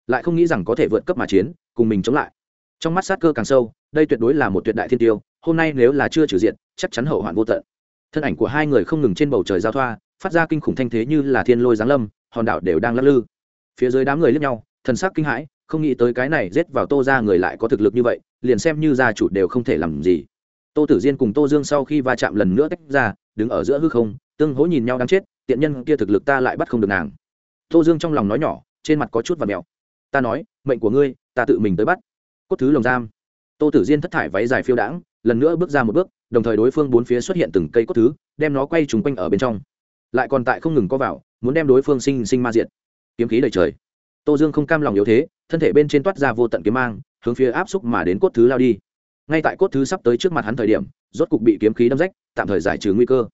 Lại không nghĩ rằng có thể vượt cấp mà chiến, cùng mình chống lại. Trong mắt sát cơ càng sâu, đây tuyệt đối là một tuyệt đại thiên tiêu, hôm nay nếu là chưa trừ diện, chắc chắn hậu hoạn vô tận thân ảnh của hai người không ngừng trên bầu trời giao thoa, phát ra kinh khủng thanh thế như là thiên lôi giáng lâm, hòn đảo đều đang lắc lư. Phía dưới đám người lướt nhau, thần sắc kinh hãi, không nghĩ tới cái này rết vào tô ra người lại có thực lực như vậy, liền xem như gia chủ đều không thể làm gì. Tô tử diên cùng tô dương sau khi va chạm lần nữa tách ra, đứng ở giữa hư không, tương hỗ nhìn nhau đang chết, tiện nhân kia thực lực ta lại bắt không được nàng. Tô dương trong lòng nói nhỏ, trên mặt có chút và mèo ta nói, mệnh của ngươi, ta tự mình tới bắt. Cốt thứ lồng giam. Tô tử diên thất thải váy dài phiêu đãng, lần nữa bước ra một bước đồng thời đối phương bốn phía xuất hiện từng cây cốt thứ, đem nó quay trúng quanh ở bên trong. Lại còn tại không ngừng có vào, muốn đem đối phương sinh sinh ma diện kiếm khí đầy trời. Tô dương không cam lòng yếu thế, thân thể bên trên toát ra vô tận kiếm mang, hướng phía áp xúc mà đến cốt thứ lao đi. Ngay tại cốt thứ sắp tới trước mặt hắn thời điểm, rốt cục bị kiếm khí đâm rách, tạm thời giải trừ nguy cơ.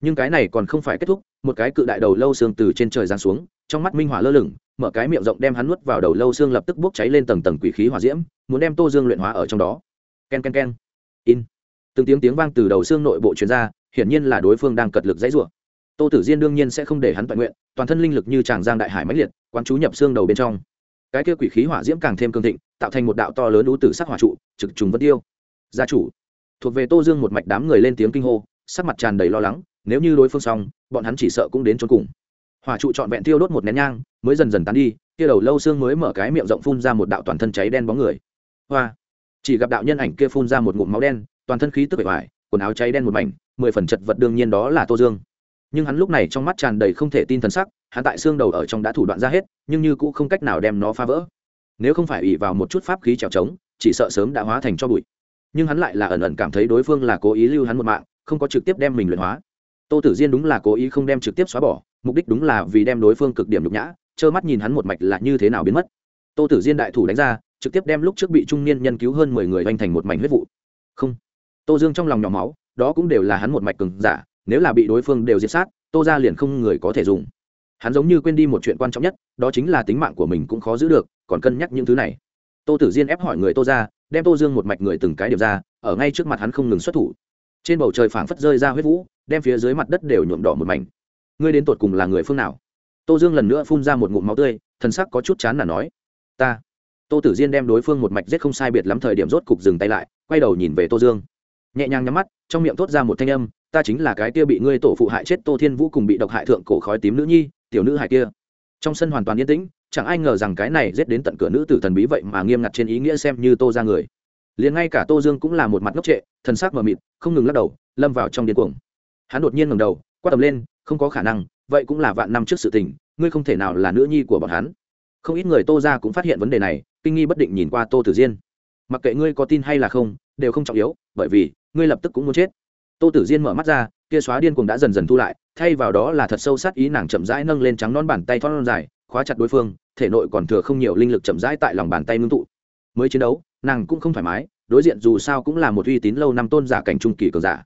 Nhưng cái này còn không phải kết thúc, một cái cự đại đầu lâu xương từ trên trời giáng xuống, trong mắt minh hỏa lơ lửng, mở cái miệng rộng đem hắn nuốt vào đầu lâu xương lập tức bốc cháy lên tầng tầng quỷ khí hỏa diễm, muốn đem tô dương luyện hóa ở trong đó. K e n k e n k e n in từng tiếng tiếng vang từ đầu xương nội bộ truyền ra, hiển nhiên là đối phương đang cật lực dãy rủa. Tô tử diên đương nhiên sẽ không để hắn toàn nguyện, toàn thân linh lực như tràng giang đại hải mãnh liệt, quán chú nhập xương đầu bên trong. Cái kia quỷ khí hỏa diễm càng thêm cương thịnh, tạo thành một đạo to lớn ú tử sắc hỏa trụ, trực trùng vân tiêu. Gia chủ. Thuộc về tô dương một mạch đám người lên tiếng kinh hô, sắc mặt tràn đầy lo lắng, nếu như đối phương xong, bọn hắn chỉ sợ cũng đến trốn cùng. Hỏa trụ trọn vẹn tiêu đốt một nén nhang, mới dần dần tán đi, kia đầu lâu xương mới mở cái miệng rộng phun ra một đạo toàn thân cháy đen bóng người. Hoa. Chỉ gặp đạo nhân ảnh kia phun ra một ngụm máu đen toàn thân khí tức bể bại quần áo cháy đen một mảnh, mười phần chật vật đương nhiên đó là tô dương. Nhưng hắn lúc này trong mắt tràn đầy không thể tin thần sắc, hắn tại xương đầu ở trong đã thủ đoạn ra hết, nhưng như cũng không cách nào đem nó phá vỡ. Nếu không phải ỉ vào một chút pháp khí trèo trống, chỉ sợ sớm đã hóa thành cho bụi. Nhưng hắn lại là ẩn ẩn cảm thấy đối phương là cố ý lưu hắn một mạng, không có trực tiếp đem mình luyện hóa. Tô tử diên đúng là cố ý không đem trực tiếp xóa bỏ, mục đích đúng là vì đem đối phương cực điểm nhục nhã, trơ mắt nhìn hắn một mạch là như thế nào biến mất. Tô tử diên đại thủ đánh ra, trực tiếp đem lúc trước bị trung niên nhân cứu hơn mười người oanh thành một mảnh huyết vụ. Không tô dương trong lòng nhỏ máu, đó cũng đều là hắn một mạch cường giả, nếu là bị đối phương đều diệt sát, tô ra liền không người có thể dùng. Hắn giống như quên đi một chuyện quan trọng nhất, đó chính là tính mạng của mình cũng khó giữ được, còn cân nhắc những thứ này. Tô tử diên ép hỏi người tô ra đem tô dương một mạch người từng cái điểm ra, ở ngay trước mặt hắn không ngừng xuất thủ. Trên bầu trời phảng phất rơi ra huyết vũ, đem phía dưới mặt đất đều nhuộm đỏ một mảnh. Ngươi đến tột cùng là người phương nào? Tô dương lần nữa phun ra một ngụm máu tươi, thần sắc có chút chán là nói. Ta. Tô tử diên đem đối phương một mạch giết không sai biệt lắm thời điểm rốt cục dừng tay lại, quay đầu nhìn về tô dương nhẹ nhàng nhắm mắt, trong miệng thốt ra một thanh âm, ta chính là cái kia bị ngươi tổ phụ hại chết tô thiên vũ cùng bị độc hại thượng cổ khói tím nữ nhi, tiểu nữ hại kia. Trong sân hoàn toàn yên tĩnh, chẳng ai ngờ rằng cái này giết đến tận cửa nữ tử thần bí vậy mà nghiêm ngặt trên ý nghĩa xem như tô ra người. Liền ngay cả tô dương cũng là một mặt ngốc trệ, thần sắc mờ mịt, không ngừng lắc đầu, lâm vào trong điên cuồng. Hắn đột nhiên ngầm đầu, quát tầm lên, không có khả năng, vậy cũng là vạn năm trước sự tình, ngươi không thể nào là nữ nhi của bọn hắn. Không ít người tô ra cũng phát hiện vấn đề này, kinh nghi bất định nhìn qua tô tử diên. Mặc kệ ngươi có tin hay là không đều không trọng yếu, bởi vì, ngươi lập tức cũng muốn chết. Tô tử diên mở mắt ra, kia xóa điên cuồng đã dần dần thu lại, thay vào đó là thật sâu sát ý nàng chậm rãi nâng lên trắng non bàn tay thon dài, khóa chặt đối phương, thể nội còn thừa không nhiều linh lực chậm rãi tại lòng bàn tay ngưng tụ. Mới chiến đấu, nàng cũng không thoải mái, đối diện dù sao cũng là một uy tín lâu năm tôn giả cảnh trung kỳ cường giả.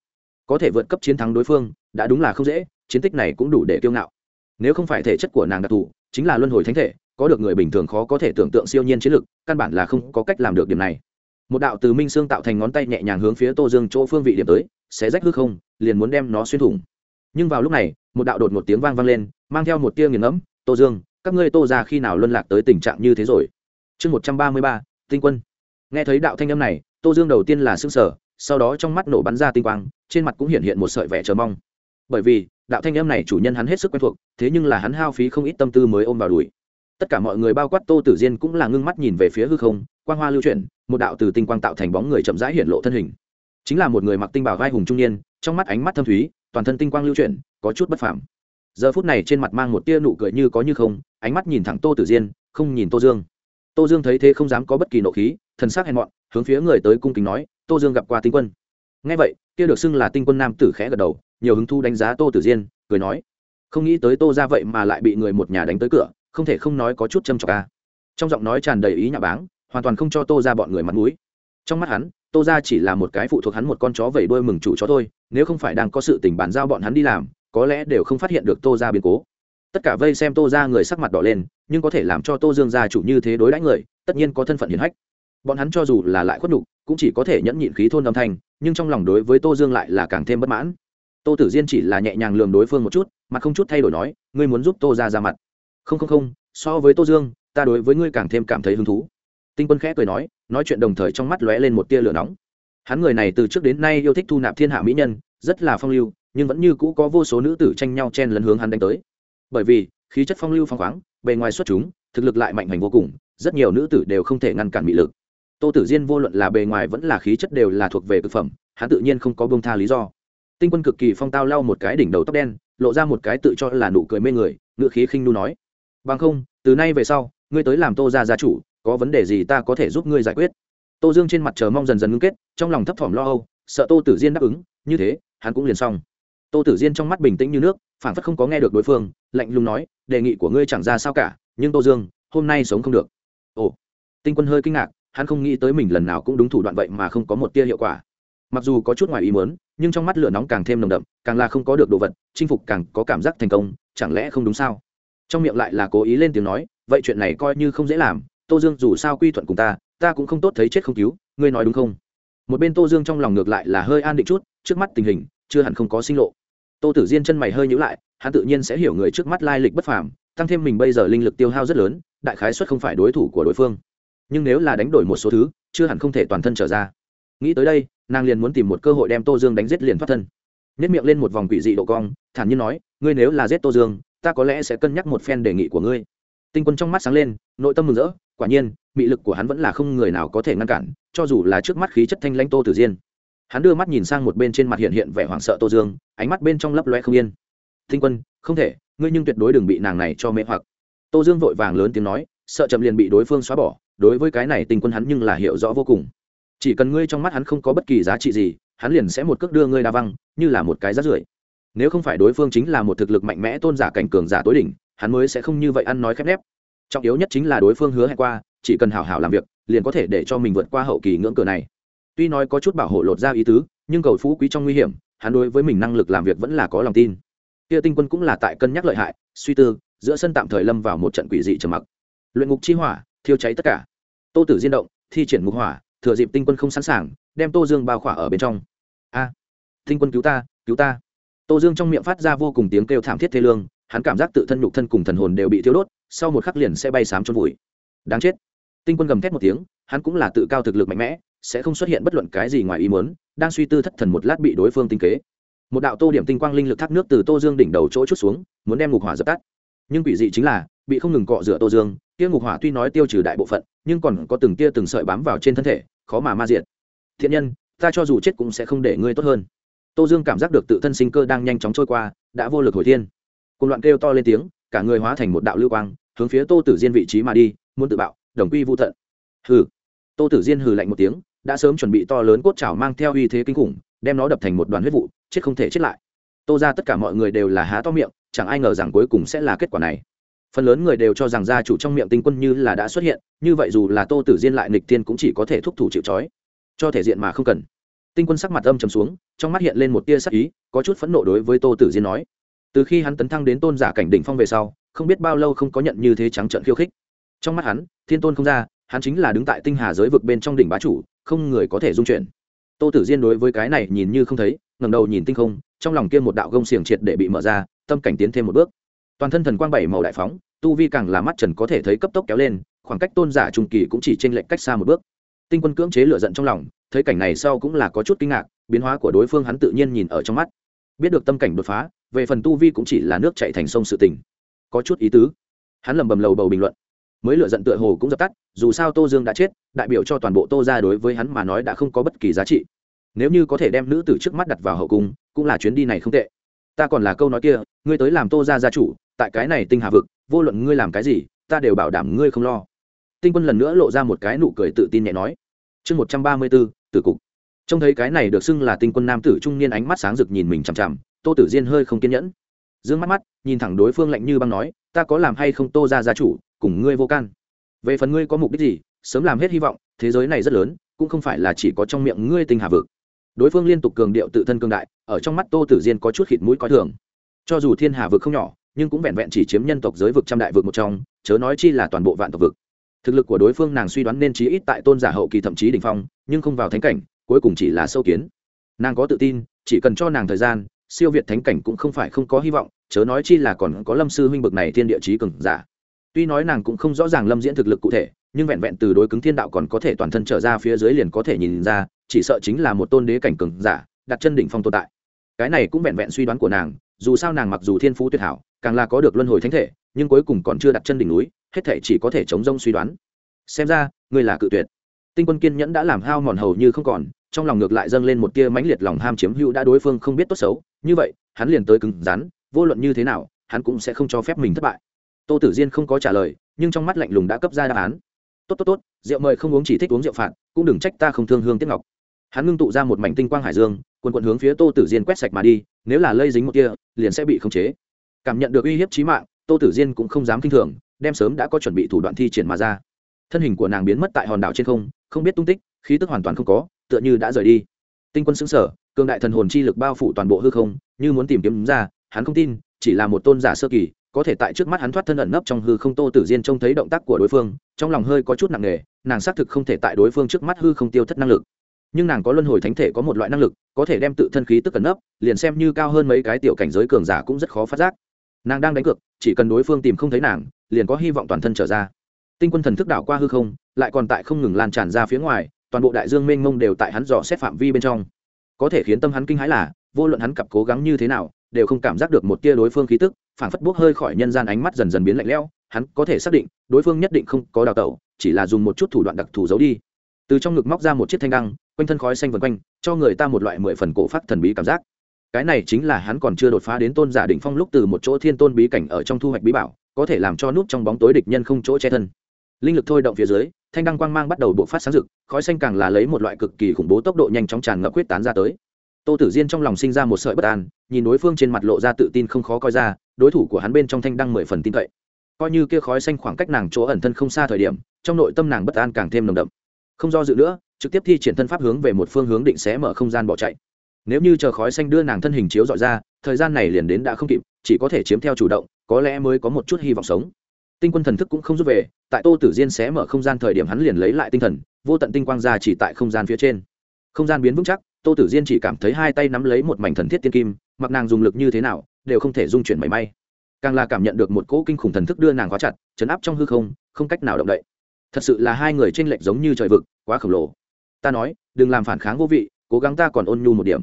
Có thể vượt cấp chiến thắng đối phương, đã đúng là không dễ, chiến tích này cũng đủ để kiêu ngạo. Nếu không phải thể chất của nàng đặc thù, chính là luân hồi thánh thể, có được người bình thường khó có thể tưởng tượng siêu nhiên chiến lực, căn bản là không có cách làm được điểm này một đạo từ minh xương tạo thành ngón tay nhẹ nhàng hướng phía tô dương chỗ phương vị điểm tới sẽ rách hư không, liền muốn đem nó xuyên thủng. Nhưng vào lúc này, một đạo đột một tiếng vang vang lên, mang theo một tia nghiền ngẫm, tô dương, các ngươi tô ra khi nào luân lạc tới tình trạng như thế rồi? Chương một trăm ba mươi ba, tinh quân. Nghe thấy đạo thanh âm này, tô dương đầu tiên là s ư n g sở sau đó trong mắt nổ bắn ra tinh quang, trên mặt cũng hiện hiện một sợi vẻ chờ mong. Bởi vì, đạo thanh âm này chủ nhân hắn hết sức quen thuộc, thế nhưng là hắn hao phí không ít tâm tư mới ôm vào đùi. Tất cả mọi người bao quát tô tử diên cũng là ngưng mắt nhìn về phía hư không, quang hoa lưu chuyển một đạo từ tinh quang tạo thành bóng người chậm rãi hiện lộ thân hình. Chính là một người mặc tinh bảo vai hùng trung niên, trong mắt ánh mắt thâm thúy, toàn thân tinh quang lưu chuyển, có chút bất phàm. Giờ phút này trên mặt mang một tia nụ cười như có như không, ánh mắt nhìn thẳng tô tử diên, không nhìn tô dương. Tô dương thấy thế không dám có bất kỳ nộ khí, thần sắc hèn mọn, hướng phía người tới cung kính nói, tô dương gặp qua tinh quân. Ngay vậy, kia được xưng là tinh quân nam tử khẽ gật đầu, nhiều hứng thu đánh giá tô tử diên, cười nói, không nghĩ tới tô ra vậy mà lại bị người một nhà đánh tới cửa, không thể không nói có chút châm trọc ca trong giọng nói tràn đầy ý nhà báng hoàn toàn không cho tô ra bọn người mặt mũi. Trong mắt hắn, tô ra chỉ là một cái phụ thuộc hắn một con chó vẩy đuôi mừng chủ chó thôi, nếu không phải đang có sự tình bàn giao bọn hắn đi làm, có lẽ đều không phát hiện được tô ra biến cố. Tất cả vây xem tô ra người sắc mặt đỏ lên, nhưng có thể làm cho tô dương gia chủ như thế đối đãi người, tất nhiên có thân phận hiền hách. Bọn hắn cho dù là lại khuất nhục, cũng chỉ có thể nhẫn nhịn khí thôn âm thanh, nhưng trong lòng đối với tô dương lại là càng thêm bất mãn. Tô tử diên chỉ là nhẹ nhàng lường đối phương một chút mà không chút thay đổi nói, ngươi muốn giúp tô ra ra mặt. Không không không, so với tô dương, ta đối với ngươi càng thêm cảm thấy hứng thú tinh quân khẽ cười nói nói chuyện đồng thời trong mắt lóe lên một tia lửa nóng. Hắn người này từ trước đến nay yêu thích thu nạp thiên hạ mỹ nhân, rất là phong lưu, nhưng vẫn như cũ có vô số nữ tử tranh nhau chen lấn hướng hắn đánh tới. Bởi vì, khí chất phong lưu phong khoáng, bề ngoài xuất chúng, thực lực lại mạnh hành vô cùng, rất nhiều nữ tử đều không thể ngăn cản mỹ lực. Tô tử diên vô luận là bề ngoài vẫn là khí chất đều là thuộc về thực phẩm, hắn tự nhiên không có bông tha lý do. Tinh quân cực kỳ phong tao lau một cái đỉnh đầu tóc đen, lộ ra một cái tự cho là nụ cười mê người, ngựa khí khinh nu nói. Bằng không, từ nay về sau, ngươi tới làm tô ra gia chủ có vấn đề gì ta có thể giúp ngươi giải quyết. Tô dương trên mặt chờ mong dần dần ngưng kết, trong lòng thấp thỏm lo âu, sợ tô tử diên đáp ứng, như thế, hắn cũng liền xong. Tô tử diên trong mắt bình tĩnh như nước phản phất không có nghe được đối phương, lạnh lùng nói, đề nghị của ngươi chẳng ra sao cả, nhưng tô dương, hôm nay sống không được. Ồ, tinh quân hơi kinh ngạc, hắn không nghĩ tới mình lần nào cũng đúng thủ đoạn vậy mà không có một tia hiệu quả. Mặc dù có chút ngoài ý muốn, nhưng trong mắt lửa nóng càng thêm nồng đậm, càng là không có được đồ vật, chinh phục càng có cảm giác thành công, chẳng lẽ không đúng sao? Trong miệng lại là cố ý lên tiếng nói, vậy chuyện này coi như không dễ làm tô dương dù sao quy thuận cùng ta ta cũng không tốt thấy chết không cứu, ngươi nói đúng không? Một bên tô dương trong lòng ngược lại là hơi an định chút, trước mắt tình hình, chưa hẳn không có sinh lộ. Tô tử diên chân mày hơi nhữ lại, hắn tự nhiên sẽ hiểu người trước mắt lai lịch bất phàm, tăng thêm mình bây giờ linh lực tiêu hao rất lớn, đại khái xuất không phải đối thủ của đối phương. Nhưng nếu là đánh đổi một số thứ, chưa hẳn không thể toàn thân trở ra. Nghĩ tới đây, nàng liền muốn tìm một cơ hội đem tô dương đánh giết liền thoát thân. Nếp miệng lên một vòng quỷ dị độ cong, thản nhiên nói, ngươi nếu là giết tô dương, ta có lẽ sẽ cân nhắc một phen đề nghị của ngươi. Tinh quân trong mắt sáng lên, nội tâm mừng rỡ quả nhiên, mị lực của hắn vẫn là không người nào có thể ngăn cản, cho dù là trước mắt khí chất thanh lãnh tô tử diên. Hắn đưa mắt nhìn sang một bên trên mặt hiện hiện vẻ hoảng sợ tô dương, ánh mắt bên trong lấp loe không yên. Thinh quân, không thể, ngươi nhưng tuyệt đối đừng bị nàng này cho mê hoặc. Tô dương vội vàng lớn tiếng nói, sợ chậm liền bị đối phương xóa bỏ, đối với cái này tinh quân hắn nhưng là hiểu rõ vô cùng. Chỉ cần ngươi trong mắt hắn không có bất kỳ giá trị gì, hắn liền sẽ một cước đưa ngươi đa văng, như là một cái rát rưởi. Nếu không phải đối phương chính là một thực lực mạnh mẽ tôn giả cảnh cường giả tối đỉnh, hắn mới sẽ không như vậy ăn nói khép nép trọng yếu nhất chính là đối phương hứa hẹn qua, chỉ cần hảo hảo làm việc, liền có thể để cho mình vượt qua hậu kỳ ngưỡng cửa này. Tuy nói có chút bảo hộ lột ra ý tứ, nhưng cầu phú quý trong nguy hiểm, hắn đối với mình năng lực làm việc vẫn là có lòng tin. Kia tinh quân cũng là tại cân nhắc lợi hại, suy tư, giữa sân tạm thời lâm vào một trận quỷ dị trầm mặc. Luyện ngục chi hỏa, thiêu cháy tất cả. Tô tử diên động, thi triển ngục hỏa, thừa dịp tinh quân không sẵn sàng, đem tô dương bao khỏa ở bên trong. A, tinh quân cứu ta cứu ta. Tô dương trong miệng phát ra vô cùng tiếng kêu thảm thiết thê lương, hắn cảm giác tự thân nhục thân cùng thần hồn đều bị thiêu đốt sau một khắc liền sẽ bay sám trôn vùi. Đáng chết. Tinh quân gầm thét một tiếng, hắn cũng là tự cao thực lực mạnh mẽ, sẽ không xuất hiện bất luận cái gì ngoài ý muốn, đang suy tư thất thần một lát bị đối phương tinh kế. Một đạo tô điểm tinh quang linh lực thác nước từ tô dương đỉnh đầu chỗ chút xuống, muốn đem ngục hỏa dập tắt. Nhưng quỷ dị chính là, bị không ngừng cọ rửa tô dương, kia ngục hỏa tuy nói tiêu trừ đại bộ phận, nhưng còn có từng tia từng sợi bám vào trên thân thể, khó mà ma diệt. Thiện nhân, ta cho dù chết cũng sẽ không để ngươi tốt hơn. Tô dương cảm giác được tự thân sinh cơ đang nhanh chóng trôi qua, đã vô lực hồi thiên. Cùng loạn kêu to lên tiếng cả người hóa thành một đạo lưu quang, hướng phía tô tử diên vị trí mà đi, muốn tự bạo, đồng quy vô thận hừ. Tô tử diên hừ lạnh một tiếng, đã sớm chuẩn bị to lớn cốt chảo mang theo uy thế kinh khủng, đem nó đập thành một đoàn huyết vụ, chết không thể chết lại. Tô ra tất cả mọi người đều là há to miệng, chẳng ai ngờ rằng cuối cùng sẽ là kết quả này. Phần lớn người đều cho rằng gia chủ trong miệng tinh quân như là đã xuất hiện, như vậy dù là tô tử diên lại nịch tiên cũng chỉ có thể thúc thủ chịu trói. Cho thể diện mà không cần. Tinh quân sắc mặt âm trầm xuống, trong mắt hiện lên một tia sắc ý, có chút phẫn nộ đối với tô tử diên nói từ khi hắn tấn thăng đến tôn giả cảnh đỉnh phong về sau, không biết bao lâu không có nhận như thế trắng trợn khiêu khích. Trong mắt hắn, thiên tôn không ra, hắn chính là đứng tại tinh hà giới vực bên trong đỉnh bá chủ, không người có thể dung chuyển. Tô tử diên đối với cái này nhìn như không thấy, ngẩng đầu nhìn tinh không, trong lòng kia một đạo gông xiềng triệt để bị mở ra, tâm cảnh tiến thêm một bước. Toàn thân thần quang bảy màu đại phóng, tu vi càng là mắt trần có thể thấy cấp tốc kéo lên, khoảng cách tôn giả trung kỳ cũng chỉ trên lệnh cách xa một bước. Tinh quân cưỡng chế lựa giận trong lòng, thấy cảnh này sau cũng là có chút kinh ngạc, biến hóa của đối phương hắn tự nhiên nhìn ở trong mắt. Biết được tâm cảnh đột phá về phần tu vi cũng chỉ là nước chạy thành sông sự tình. Có chút ý tứ. Hắn lầm bầm lầu bầu bình luận. Mới lựa giận tựa hồ cũng dập tắt, dù sao tô dương đã chết, đại biểu cho toàn bộ tô ra đối với hắn mà nói đã không có bất kỳ giá trị. Nếu như có thể đem nữ tử trước mắt đặt vào hậu cung, cũng là chuyến đi này không tệ. Ta còn là câu nói kia, ngươi tới làm tô ra gia chủ, tại cái này tinh hà vực, vô luận ngươi làm cái gì, ta đều bảo đảm ngươi không lo. Tinh quân lần nữa lộ ra một cái nụ cười tự tin nhẹ nói. Chương một trăm ba mươi b tử cục. Trông thấy cái này được xưng là tinh quân nam tử trung niên ánh mắt sáng rực nhìn mình chằm chằm tô tử diên hơi không kiên nhẫn. D ư ơ n g mắt mắt, nhìn thẳng đối phương lạnh như băng nói, ta có làm hay không tô ra gia chủ, cùng ngươi vô can. Về phần ngươi có mục đích gì, sớm làm hết hy vọng, thế giới này rất lớn, cũng không phải là chỉ có trong miệng ngươi tinh hà vực. Đối phương liên tục cường điệu tự thân cương đại, ở trong mắt tô tử diên có chút khịt mũi coi thường. Cho dù thiên hà vực không nhỏ, nhưng cũng vẹn vẹn chỉ chiếm nhân tộc giới vực trăm đại vực một trong, chớ nói chi là toàn bộ vạn tộc vực. Thực lực của đối phương nàng suy đoán nên chí ít tại tôn giả hậu kỳ thậm chí đ ỉ n h phong, nhưng không vào thánh cảnh, cuối cùng chỉ là sâu kiến. Nàng có tự tin, chỉ cần cho nàng thời gian siêu việt thánh cảnh cũng không phải không có hy vọng, chớ nói chi là còn có lâm sư huynh bực này thiên địa chí cường giả. Tuy nói nàng cũng không rõ ràng lâm diễn thực lực cụ thể, nhưng vẹn vẹn từ đối cứng thiên đạo còn có thể toàn thân trở ra phía dưới liền có thể nhìn ra, chỉ sợ chính là một tôn đế cảnh cường giả, đặt chân đỉnh phong tồn tại. Cái này cũng vẹn vẹn suy đoán của nàng, dù sao nàng mặc dù thiên phú tuyệt hảo, càng là có được luân hồi thánh thể, nhưng cuối cùng còn chưa đặt chân đỉnh núi, hết thể chỉ có thể chống rông suy đoán. Xem ra, ngươi là cự tuyệt. Tinh quân kiên nhẫn đã làm hao mòn hầu như không còn, trong lòng ngược lại dâng lên một tia mãnh liệt lòng ham chiếm hữu đã đối phương không biết tốt xấu như vậy, hắn liền tới cứng rắn, vô luận như thế nào, hắn cũng sẽ không cho phép mình thất bại. Tô tử diên không có trả lời, nhưng trong mắt lạnh lùng đã cấp ra đáp án. Tốt tốt tốt, rượu mời không uống chỉ thích uống rượu phạt, cũng đừng trách ta không thương hương tiếc ngọc. Hắn ngưng tụ ra một mảnh tinh quang hải dương, quần quận hướng phía tô tử diên quét sạch mà đi, nếu là lây dính một kia, liền sẽ bị khống chế. Cảm nhận được uy hiếp chí mạng, tô tử diên cũng không dám kinh thường, đem sớm đã có chuẩn bị thủ đoạn thi triển mà ra. Thân hình của nàng biến mất tại hòn đảo trên không không biết tung tích, khí tức hoàn toàn không có, tựa như đã rời đi. Tinh quân xứng sở cường đại thần hồn chi lực bao phủ toàn bộ hư không, như muốn tìm kiếm ra, hắn không tin, chỉ là một tôn giả sơ kỳ, có thể tại trước mắt hắn thoát thân ẩn nấp trong hư không tô tử diên trông thấy động tác của đối phương, trong lòng hơi có chút nặng nề, nàng xác thực không thể tại đối phương trước mắt hư không tiêu thất năng lực. Nhưng nàng có luân hồi thánh thể có một loại năng lực, có thể đem tự thân khí tức ẩn nấp, liền xem như cao hơn mấy cái tiểu cảnh giới cường giả cũng rất khó phát giác. Nàng đang đánh cược, chỉ cần đối phương tìm không thấy nàng, liền có hy vọng toàn thân trở ra. Tinh quân thần thức đảo qua hư không, lại còn tại không ngừng lan tràn ra phía ngoài, toàn bộ đại dương mênh mông đều tại hắn dò xét phạm vi bên trong có thể khiến tâm hắn kinh hãi là, vô luận hắn cặp cố gắng như thế nào, đều không cảm giác được một tia đối phương khí tức phản phất buốc hơi khỏi nhân gian ánh mắt dần dần biến lạnh lẽo, hắn có thể xác định, đối phương nhất định không có đào tẩu, chỉ là dùng một chút thủ đoạn đặc thù giấu đi. Từ trong ngực móc ra một chiếc thanh đăng, quanh thân khói xanh vần quanh, cho người ta một loại mười phần cổ phát thần bí cảm giác. Cái này chính là hắn còn chưa đột phá đến tôn giả đỉnh phong lúc từ một chỗ thiên tôn bí cảnh ở trong thu hoạch bí bảo, có thể làm cho nút trong bóng tối địch nhân không chỗ che thân linh lực thôi động phía dưới, thanh đăng quang mang bắt đầu bộ phát sáng rực, khói xanh càng là lấy một loại cực kỳ khủng bố tốc độ nhanh chóng tràn ngập quyết tán ra tới. Tô tử diên trong lòng sinh ra một sợi bất an, nhìn đối phương trên mặt lộ ra tự tin không khó coi ra, đối thủ của hắn bên trong thanh đăng mười phần tin cậy. Coi như kia khói xanh khoảng cách nàng chỗ ẩn thân không xa thời điểm, trong nội tâm nàng bất an càng thêm nồng đậm. Không do dự nữa, trực tiếp thi triển thân pháp hướng về một phương hướng định sẽ mở không gian bỏ chạy. Nếu như chờ khói xanh đưa nàng thân hình chiếu dọi ra, thời gian này liền đến đã không kịp, chỉ có thể chiếm theo chủ động, có lẽ mới có một chút hy vọng sống tinh quân thần thức cũng không rút về, tại tô tử diên sẽ mở không gian thời điểm hắn liền lấy lại tinh thần, vô tận tinh quang ra chỉ tại không gian phía trên. Không gian biến vững chắc, tô tử diên chỉ cảm thấy hai tay nắm lấy một mảnh thần thiết tiên kim, mặc nàng dùng lực như thế nào, đều không thể dung chuyển mảy may. Càng là cảm nhận được một cỗ kinh khủng thần thức đưa nàng quá chặt, chấn áp trong hư không không cách nào động đậy. Thật sự là hai người tranh lệch giống như trời vực, quá khổng lồ. Ta nói, đừng làm phản kháng vô vị, cố gắng ta còn ôn nhu một điểm.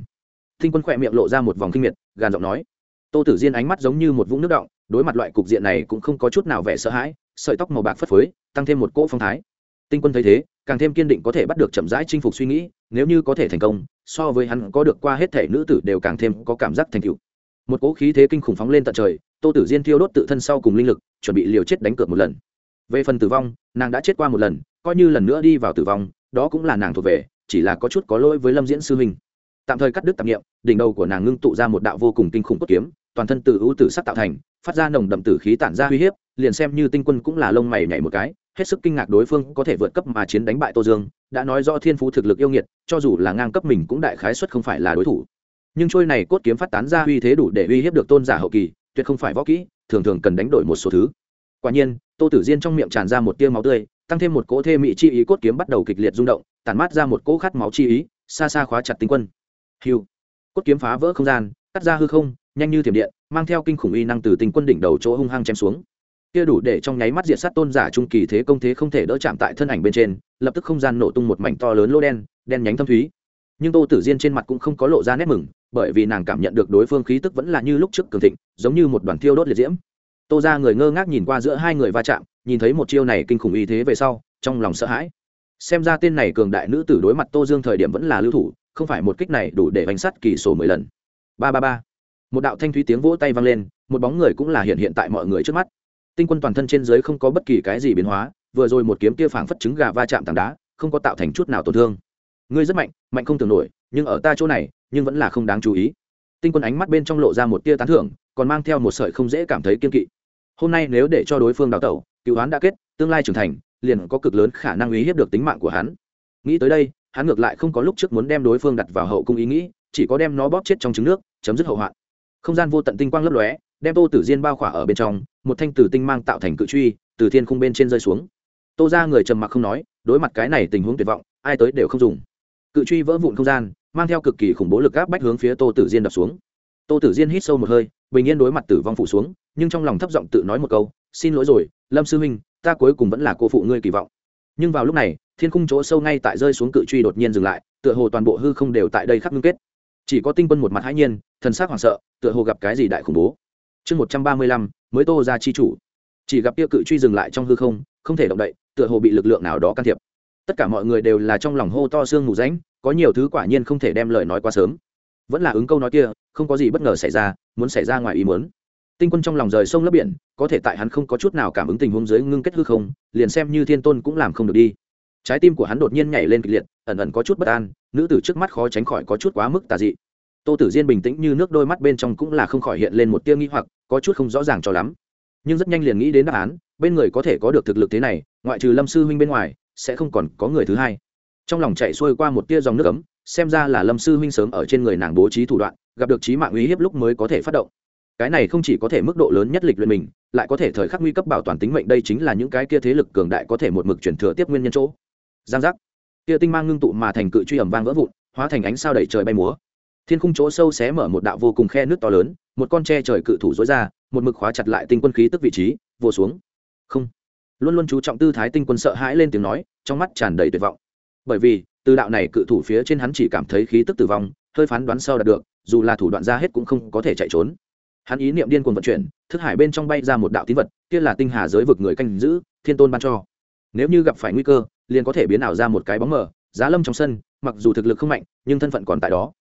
Thinh quân khỏe miệng lộ ra một vòng kinh miệt, gàn giọng nói. Tô tử diên ánh mắt giống như một vũng nước động đối mặt loại cục diện này cũng không có chút nào vẻ sợ hãi, sợi tóc màu bạc phất phới, tăng thêm một cỗ phong thái. Tinh quân thấy thế, càng thêm kiên định có thể bắt được chậm rãi chinh phục suy nghĩ, nếu như có thể thành công, so với hắn có được qua hết thể nữ tử đều càng thêm có cảm giác thành cựu một cỗ khí thế kinh khủng phóng lên tận trời, tô tử diên thiêu đốt tự thân sau cùng linh lực, chuẩn bị liều chết đánh cược một lần. Về phần tử vong, nàng đã chết qua một lần, coi như lần nữa đi vào tử vong, đó cũng là nàng thuộc về, chỉ là có chút có lỗi với lâm diễn sư huynh tạm thời cắt đứt tạp nghiệm, đỉnh đầu của nàng ngưng tụ ra một đạo vô cùng kinh khủng cốt kiếm toàn thân từ ưu tử sắc tạo thành, phát ra nồng đậm tử khí tản ra uy hiếp, liền xem như tinh quân cũng là lông mày nhảy một cái, hết sức kinh ngạc đối phương có thể vượt cấp mà chiến đánh bại tô dương, đã nói do thiên phú thực lực yêu nghiệt, cho dù là ngang cấp mình cũng đại khái xuất không phải là đối thủ. Nhưng trôi này cốt kiếm phát tán ra uy thế đủ để uy hiếp được tôn giả hậu kỳ, tuyệt không phải võ kỹ, thường thường cần đánh đổi một số thứ. Quả nhiên, tô tử diên trong miệng tràn ra một tia máu tươi, tăng thêm một cỗ thê mị chi ý cốt kiếm bắt đầu kịch liệt rung động, tản mát ra một cỗ khát máu chi ý, xa xa khóa chặt tinh quân. Hiu cốt kiếm phá vỡ không gian, cắt ra hư không nhanh như thiểm điện, mang theo kinh khủng uy năng từ tinh quân đỉnh đầu chỗ hung hăng chém xuống. Kia đủ để trong nháy mắt diệt sát tôn giả trung kỳ thế công thế không thể đỡ chạm tại thân ảnh bên trên, lập tức không gian nổ tung một mảnh to lớn lô đen đen nhánh thâm thúy. Nhưng tô tử diên trên mặt cũng không có lộ ra nét mừng, bởi vì nàng cảm nhận được đối phương khí tức vẫn là như lúc trước cường thịnh, giống như một đoàn thiêu đốt liệt diễm. Tô ra người ngơ ngác nhìn qua giữa hai người va chạm, nhìn thấy một chiêu này kinh khủng uy thế về sau, trong lòng sợ hãi. Xem ra tên này cường đại nữ tử đối mặt tô dương thời điểm vẫn là lưu thủ, không phải một kích này đủ để bánh sắt kỳ sổ mười lần. Ba ba ba một đạo thanh thúy tiếng vỗ tay vang lên, một bóng người cũng là hiện hiện tại mọi người trước mắt. Tinh quân toàn thân trên dưới không có bất kỳ cái gì biến hóa, vừa rồi một kiếm kia phảng phất trứng gà va chạm tảng đá, không có tạo thành chút nào tổn thương. Ngươi rất mạnh mạnh không tưởng nổi, nhưng ở ta chỗ này, nhưng vẫn là không đáng chú ý. Tinh quân ánh mắt bên trong lộ ra một tia tán thưởng, còn mang theo một sợi không dễ cảm thấy kiên kỵ. Hôm nay nếu để cho đối phương đào tẩu cựu hắn đã kết, tương lai trưởng thành, liền có cực lớn khả năng uy hiếp được tính mạng của hắn. Nghĩ tới đây, hắn ngược lại không có lúc trước muốn đem đối phương đặt vào hậu cung ý nghĩ, chỉ có đem nó bóp chết trong trứng nước, chấm dứt hậu hoạn không gian vô tận tinh quang lấp lóe, đem tô tử diên bao khỏa ở bên trong, một thanh tử tinh mang tạo thành cự truy, từ thiên khung bên trên rơi xuống. Tô ra người trầm mặc không nói, đối mặt cái này tình huống tuyệt vọng, ai tới đều không dùng. Cự truy vỡ vụn không gian, mang theo cực kỳ khủng bố lực áp bách hướng phía tô tử diên đập xuống. Tô tử diên hít sâu một hơi, bình yên đối mặt tử vong phủ xuống, nhưng trong lòng thấp giọng tự nói một câu, xin lỗi rồi, lâm sư huynh, ta cuối cùng vẫn là cô phụ ngươi kỳ vọng. Nhưng vào lúc này, thiên khung chỗ sâu ngay tại rơi xuống cự truy đột nhiên dừng lại, tựa hồ toàn bộ hư không đều tại đây khắc ngưng kết chỉ có tinh quân một mặt hãi nhiên, thần sắc hoảng sợ, tựa hồ gặp cái gì đại khủng bố. Chương một trăm ba mươi lăm, mới tô ra chi chủ. Chỉ gặp kia cự truy dừng lại trong hư không không thể động đậy, tựa hồ bị lực lượng nào đó can thiệp. Tất cả mọi người đều là trong lòng hô to xương mù ránh có nhiều thứ quả nhiên không thể đem lời nói quá sớm. Vẫn là ứng câu nói kia, không có gì bất ngờ xảy ra, muốn xảy ra ngoài ý muốn. Tinh quân trong lòng rời sông lấp biển, có thể tại hắn không có chút nào cảm ứng tình huống dưới ngưng kết hư không, liền xem như thiên tôn cũng làm không được đi trái tim của hắn đột nhiên nhảy lên kịch liệt, ẩn ẩn có chút bất an, nữ tử trước mắt khó tránh khỏi có chút quá mức tà dị. Tô tử diên bình tĩnh như nước đôi mắt bên trong cũng là không khỏi hiện lên một tia nghi hoặc, có chút không rõ ràng cho lắm. Nhưng rất nhanh liền nghĩ đến đáp án, bên người có thể có được thực lực thế này, ngoại trừ lâm sư huynh bên ngoài, sẽ không còn có người thứ hai. Trong lòng chạy xuôi qua một tia dòng nước ấm, xem ra là lâm sư huynh sớm ở trên người nàng bố trí thủ đoạn, gặp được trí mạng uy hiếp lúc mới có thể phát động. Cái này không chỉ có thể mức độ lớn nhất lịch luyện mình, lại có thể thời khắc nguy cấp bảo toàn tính mệnh, đây chính là những cái kia thế lực cường đại có thể một mực chuyển thừa tiếp nguyên nhân chỗ giang giác. Kia tinh mang ngưng tụ mà thành cự truy ẩm vang vỡ vụn, hóa thành ánh sao đầy trời bay múa. Thiên khung chỗ sâu xé mở một đạo vô cùng khe nước to lớn, một con tre trời cự thủ dối ra, một mực khóa chặt lại tinh quân khí tức vị trí vô xuống. Không. Luôn luôn chú trọng tư thái tinh quân sợ hãi lên tiếng nói, trong mắt tràn đầy tuyệt vọng. Bởi vì, từ đạo này cự thủ phía trên hắn chỉ cảm thấy khí tức tử vong, hơi phán đoán sau đạt được, dù là thủ đoạn ra hết cũng không có thể chạy trốn. Hắn ý niệm điên cuồng vận chuyển, thức hải bên trong bay ra một đạo tín vật, kia là tinh hà giới vực người canh giữ, thiên tôn ban cho. Nếu như gặp phải nguy cơ liền có thể biến ảo ra một cái bóng mờ, giá lâm trong sân, mặc dù thực lực không mạnh, nhưng thân phận còn tại đó.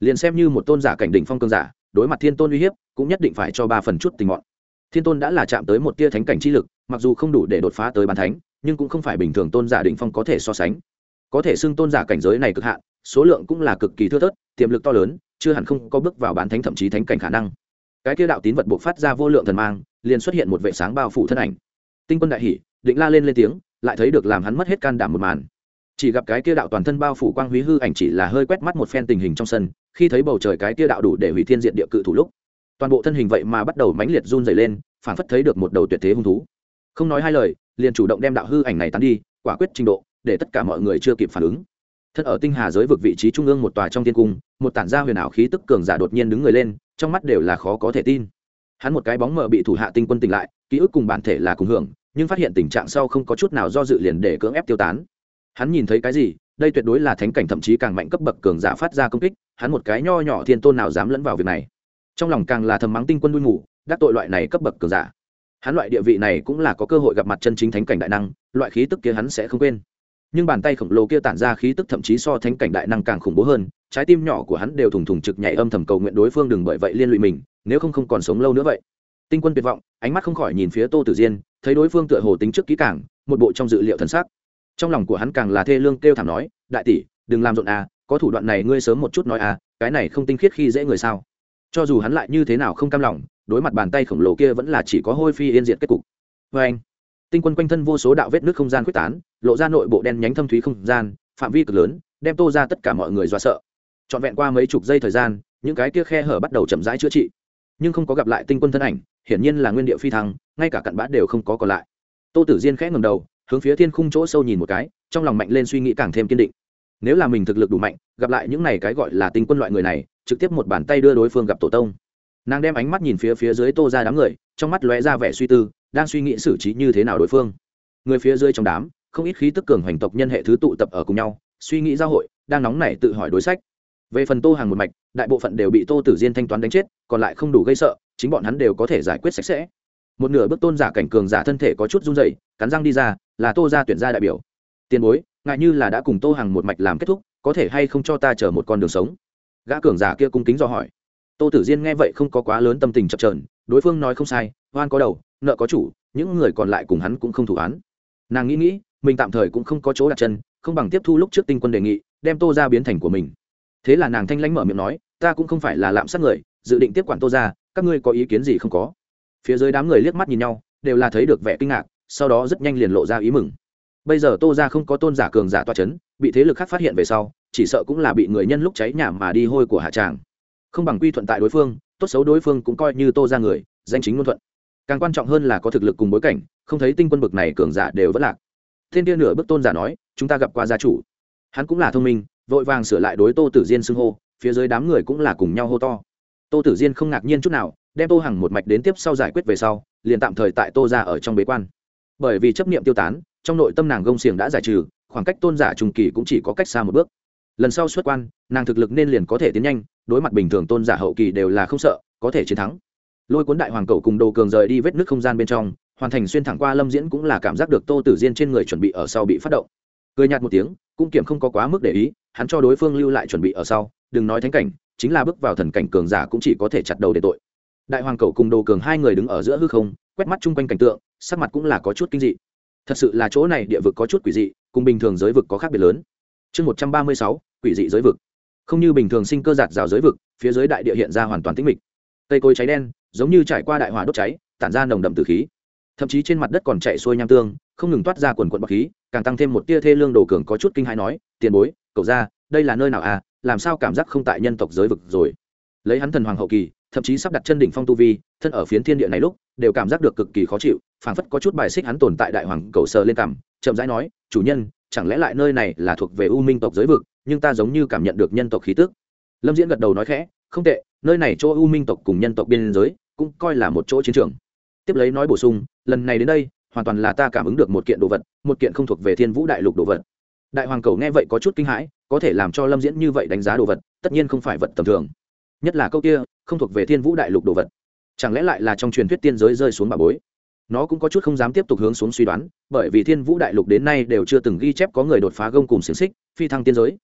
Liền xem như một tôn giả cảnh đỉnh phong cương giả, đối mặt thiên tôn uy hiếp, cũng nhất định phải cho ba phần chút tình mọn. Thiên tôn đã là chạm tới một tia thánh cảnh chi lực, mặc dù không đủ để đột phá tới bàn thánh, nhưng cũng không phải bình thường tôn giả đỉnh phong có thể so sánh. Có thể xưng tôn giả cảnh giới này cực hạn, số lượng cũng là cực kỳ thưa thớt, tiềm lực to lớn, chưa hẳn không có bước vào bán thánh thậm chí thánh cảnh khả năng. Cái kia đạo tín vật buộc phát ra vô lượng thần mang, liền xuất hiện một vệ sáng bao phủ thân ảnh. Tinh quân đại hỷ định la lên lên tiếng lại thấy được làm hắn mất hết can đảm một màn. Chỉ gặp cái kia đạo toàn thân bao phủ quang húy hư ảnh chỉ là hơi quét mắt một phen tình hình trong sân, khi thấy bầu trời cái kia đạo đủ để hủy thiên diện địa cự thủ lúc, toàn bộ thân hình vậy mà bắt đầu mãnh liệt run dày lên phản phất thấy được một đầu tuyệt thế hung thú. Không nói hai lời, liền chủ động đem đạo hư ảnh này tán đi, quả quyết trình độ, để tất cả mọi người chưa kịp phản ứng. Thân ở tinh hà giới vực vị trí trung ương một tòa trong thiên cung, một tản gia huyền ảo khí tức cường giả đột nhiên đứng người lên, trong mắt đều là khó có thể tin. Hắn một cái bóng mờ bị thủ hạ tinh quân tỉnh lại, ký ức cùng bản thể là cùng hưởng nhưng phát hiện tình trạng sau không có chút nào do dự liền để cưỡng ép tiêu tán. Hắn nhìn thấy cái gì, đây tuyệt đối là thánh cảnh thậm chí càng mạnh cấp bậc cường giả phát ra công kích, hắn một cái nho nhỏ thiên tôn nào dám lẫn vào việc này. Trong lòng càng là thầm mắng tinh quân đuôi ngủ, đắc tội loại này cấp bậc cường giả. Hắn loại địa vị này cũng là có cơ hội gặp mặt chân chính thánh cảnh đại năng, loại khí tức kia hắn sẽ không quên. Nhưng bàn tay khổng lồ kia tản ra khí tức thậm chí so thánh cảnh đại năng càng khủng bố hơn, trái tim nhỏ của hắn đều thùng thùng trực nhảy âm thầm cầu nguyện đối phương đừng bởi vậy liên lụy mình, nếu không không còn sống lâu nữa vậy. Tinh quân tuyệt vọng, ánh mắt không khỏi nhìn phía tô tử diên thấy đối phương tựa hồ tính trước kỹ càng, một bộ trong dự liệu thần sắc. Trong lòng của hắn càng là thê lương kêu thảm nói, đại tỷ, đừng làm rộn à có thủ đoạn này ngươi sớm một chút nói à cái này không tinh khiết khi dễ người sao? Cho dù hắn lại như thế nào không cam lòng, đối mặt bàn tay khổng lồ kia vẫn là chỉ có hôi phi yên diệt kết cục. Vê anh. Tinh quân quanh thân vô số đạo vết nước không gian quyết tán, lộ ra nội bộ đen nhánh thâm thúy không gian, phạm vi cực lớn, đem tô ra tất cả mọi người do sợ. Trọn vẹn qua mấy chục giây thời gian, những cái kia khe hở bắt đầu chậm rãi chữa trị. Nhưng không có gặp lại tinh quân thân ảnh, hiển nhiên là nguyên địa phi thăng ngay cả cặn bã đều không có còn lại. Tô tử diên khẽ ngầm đầu, hướng phía thiên khung chỗ sâu nhìn một cái, trong lòng mạnh lên suy nghĩ càng thêm kiên định. Nếu là mình thực lực đủ mạnh, gặp lại những này cái gọi là tinh quân loại người này, trực tiếp một bàn tay đưa đối phương gặp tổ tông. Nàng đem ánh mắt nhìn phía phía dưới tô ra đám người, trong mắt lóe ra vẻ suy tư, đang suy nghĩ xử trí như thế nào đối phương. Người phía dưới trong đám, không ít khí tức cường hoành tộc nhân hệ thứ tụ tập ở cùng nhau, suy nghĩ giao hội, đang nóng nảy tự hỏi đối sách. Về phần tô hàng một mạch, đại bộ phận đều bị tô tử diên thanh toán đánh chết, còn lại không đủ gây sợ, chính bọn hắn đều có thể giải quyết sạch sẽ một nửa bước tôn giả cảnh cường giả thân thể có chút run dậy cắn răng đi ra, là tô ra tuyển ra đại biểu. Tiền bối ngại như là đã cùng tô hàng một mạch làm kết thúc, có thể hay không cho ta chở một con đường sống? Gã cường giả kia cung kính do hỏi. Tô tử diên nghe vậy không có quá lớn tâm tình chập trờn đối phương nói không sai hoan có đầu, nợ có chủ, những người còn lại cùng hắn cũng không thủ án. Nàng nghĩ nghĩ, mình tạm thời cũng không có chỗ đặt chân, không bằng tiếp thu lúc trước tinh quân đề nghị, đem tô ra biến thành của mình. Thế là nàng thanh lãnh mở miệng nói, ta cũng không phải là lạm sát người, dự định tiếp quản tô ra các ngươi có ý kiến gì không có? Phía dưới đám người liếc mắt nhìn nhau, đều là thấy được vẻ kinh ngạc, sau đó rất nhanh liền lộ ra ý mừng. Bây giờ tô ra không có tôn giả cường giả toa c h ấ n bị thế lực khác phát hiện về sau, chỉ sợ cũng là bị người nhân lúc cháy nhà mà đi hôi của hạ tràng. Không bằng quy thuận tại đối phương, tốt xấu đối phương cũng coi như tô ra người, danh chính ngôn thuận. Càng quan trọng hơn là có thực lực cùng bối cảnh, không thấy tinh quân bực này cường giả đều vẫn lạc. Thiên tiên nửa bức tôn giả nói, chúng ta gặp qua gia chủ. Hắn cũng là thông minh, vội vàng sửa lại đối tô tử diên xưng hô, phía dưới đám người cũng là cùng nhau hô to. Tô tử diên không ngạc nhiên chút nào đem tô hằng một mạch đến tiếp sau giải quyết về sau, liền tạm thời tại tô ra ở trong bế quan. Bởi vì chấp niệm tiêu tán, trong nội tâm nàng gông xiềng đã giải trừ, khoảng cách tôn giả trung kỳ cũng chỉ có cách xa một bước. Lần sau xuất quan, nàng thực lực nên liền có thể tiến nhanh, đối mặt bình thường tôn giả hậu kỳ đều là không sợ, có thể chiến thắng. Lôi cuốn đại hoàng cầu cùng đồ cường rời đi vết nước không gian bên trong, hoàn thành xuyên thẳng qua lâm diễn cũng là cảm giác được tô tử diên trên người chuẩn bị ở sau bị phát động. Cười nhạt một tiếng, cũng kiểm không có quá mức để ý, hắn cho đối phương lưu lại chuẩn bị ở sau, đừng nói thánh cảnh, chính là bước vào thần cảnh cường giả cũng chỉ có thể chặt đầu để tội đại hoàng cầu cùng đồ cường hai người đứng ở giữa hư không, quét mắt chung quanh cảnh tượng, sắc mặt cũng là có chút kinh dị. Thật sự là chỗ này địa vực có chút quỷ dị, cùng bình thường giới vực có khác biệt lớn. Chương một trăm ba mươi sáu, quỷ dị giới vực. Không như bình thường sinh cơ giạt rào giới vực, phía dưới đại địa hiện ra hoàn toàn tĩnh mịch. Cây cối cháy đen, giống như trải qua đại hỏa đốt cháy, tản ra nồng đậm từ khí. Thậm chí trên mặt đất còn chạy xuôi nham tương, không ngừng toát ra quần quận bọc khí, càng tăng thêm một tia thê lương đồ cường có chút kinh hãi nói, tiền bối, cậu ra, đây là nơi nào à? Làm sao cảm giác không tại nhân tộc giới vực rồi? Lấy hắn thần hoàng hậu kỳ thậm chí sắp đặt chân đỉnh phong tu vi, thân ở phiến thiên địa này lúc, đều cảm giác được cực kỳ khó chịu, phảng phất có chút bài xích hắn tồn tại đại hoàng cầu sờ lên cằm chậm rãi nói, chủ nhân, chẳng lẽ lại nơi này là thuộc về u minh tộc giới vực, nhưng ta giống như cảm nhận được nhân tộc khí tức. Lâm diễn gật đầu nói khẽ, không tệ, nơi này chỗ u minh tộc cùng nhân tộc biên giới, cũng coi là một chỗ chiến trường. Tiếp lấy nói bổ sung, lần này đến đây, hoàn toàn là ta cảm ứng được một kiện đồ vật, một kiện không thuộc về thiên vũ đại lục đồ vật. Đại hoàng cầu nghe vậy có chút kinh hãi, có thể làm cho lâm diễn như vậy đánh giá đồ vật, tất nhiên không phải vật tầm thường nhất là câu kia, không thuộc về thiên vũ đại lục đồ vật. Chẳng lẽ lại là trong truyền thuyết tiên giới rơi xuống bà bối? Nó cũng có chút không dám tiếp tục hướng xuống suy đoán, bởi vì thiên vũ đại lục đến nay đều chưa từng ghi chép có người đột phá gông cùng xiềng xích, phi thăng tiên giới.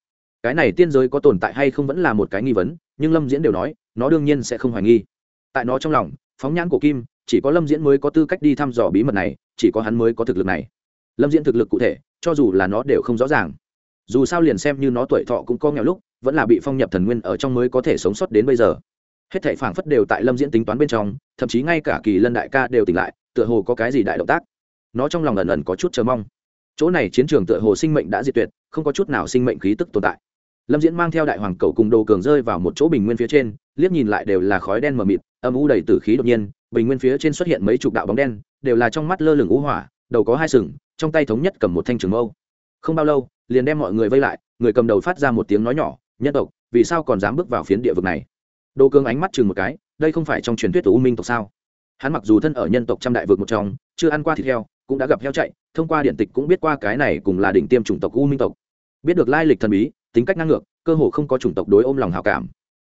Cái này tiên giới có tồn tại hay không vẫn là một cái nghi vấn, nhưng lâm diễn đều nói, nó đương nhiên sẽ không hoài nghi. Tại nó trong lòng, phóng nhãn của kim, chỉ có lâm diễn mới có tư cách đi thăm dò bí mật này, chỉ có hắn mới có thực lực này. Lâm diễn thực lực cụ thể, cho dù là nó đều không rõ ràng dù sao liền xem như nó tuổi thọ cũng có nghèo lúc, vẫn là bị phong nhập thần nguyên ở trong mới có thể sống sót đến bây giờ. Hết thảy phảng phất đều tại lâm diễn tính toán bên trong, thậm chí ngay cả kỳ lân đại ca đều tỉnh lại, tựa hồ có cái gì đại động tác. Nó trong lòng ẩn ẩn có chút chờ mong. Chỗ này chiến trường tựa hồ sinh mệnh đã diệt tuyệt, không có chút nào sinh mệnh khí tức tồn tại. Lâm diễn mang theo đại hoàng cầu cùng đồ cường rơi vào một chỗ bình nguyên phía trên, liếc nhìn lại đều là khói đen mờ mịt, âm u đầy tử khí đột nhiên, bình nguyên phía trên xuất hiện mấy chục đạo bóng đen, đều là trong mắt lơ lửng u hỏa, đầu có hai sừng, trong tay thống nhất cầm một thanh trường mâu. Không bao lâu liền đem mọi người vây lại, người cầm đầu phát ra một tiếng nói nhỏ, nhân tộc, vì sao còn dám bước vào phiến địa vực này? Đô Cương ánh mắt chừng một cái, đây không phải trong truyền thuyết của u minh tộc sao? Hắn mặc dù thân ở nhân tộc trăm đại vực một trong, chưa ăn qua thịt heo, cũng đã gặp heo chạy, thông qua điện tịch cũng biết qua cái này cùng là đỉnh tiêm chủng tộc u minh tộc. Biết được lai lịch thần bí, tính cách ngang ngược, cơ hồ không có chủng tộc đối ôm lòng hào cảm.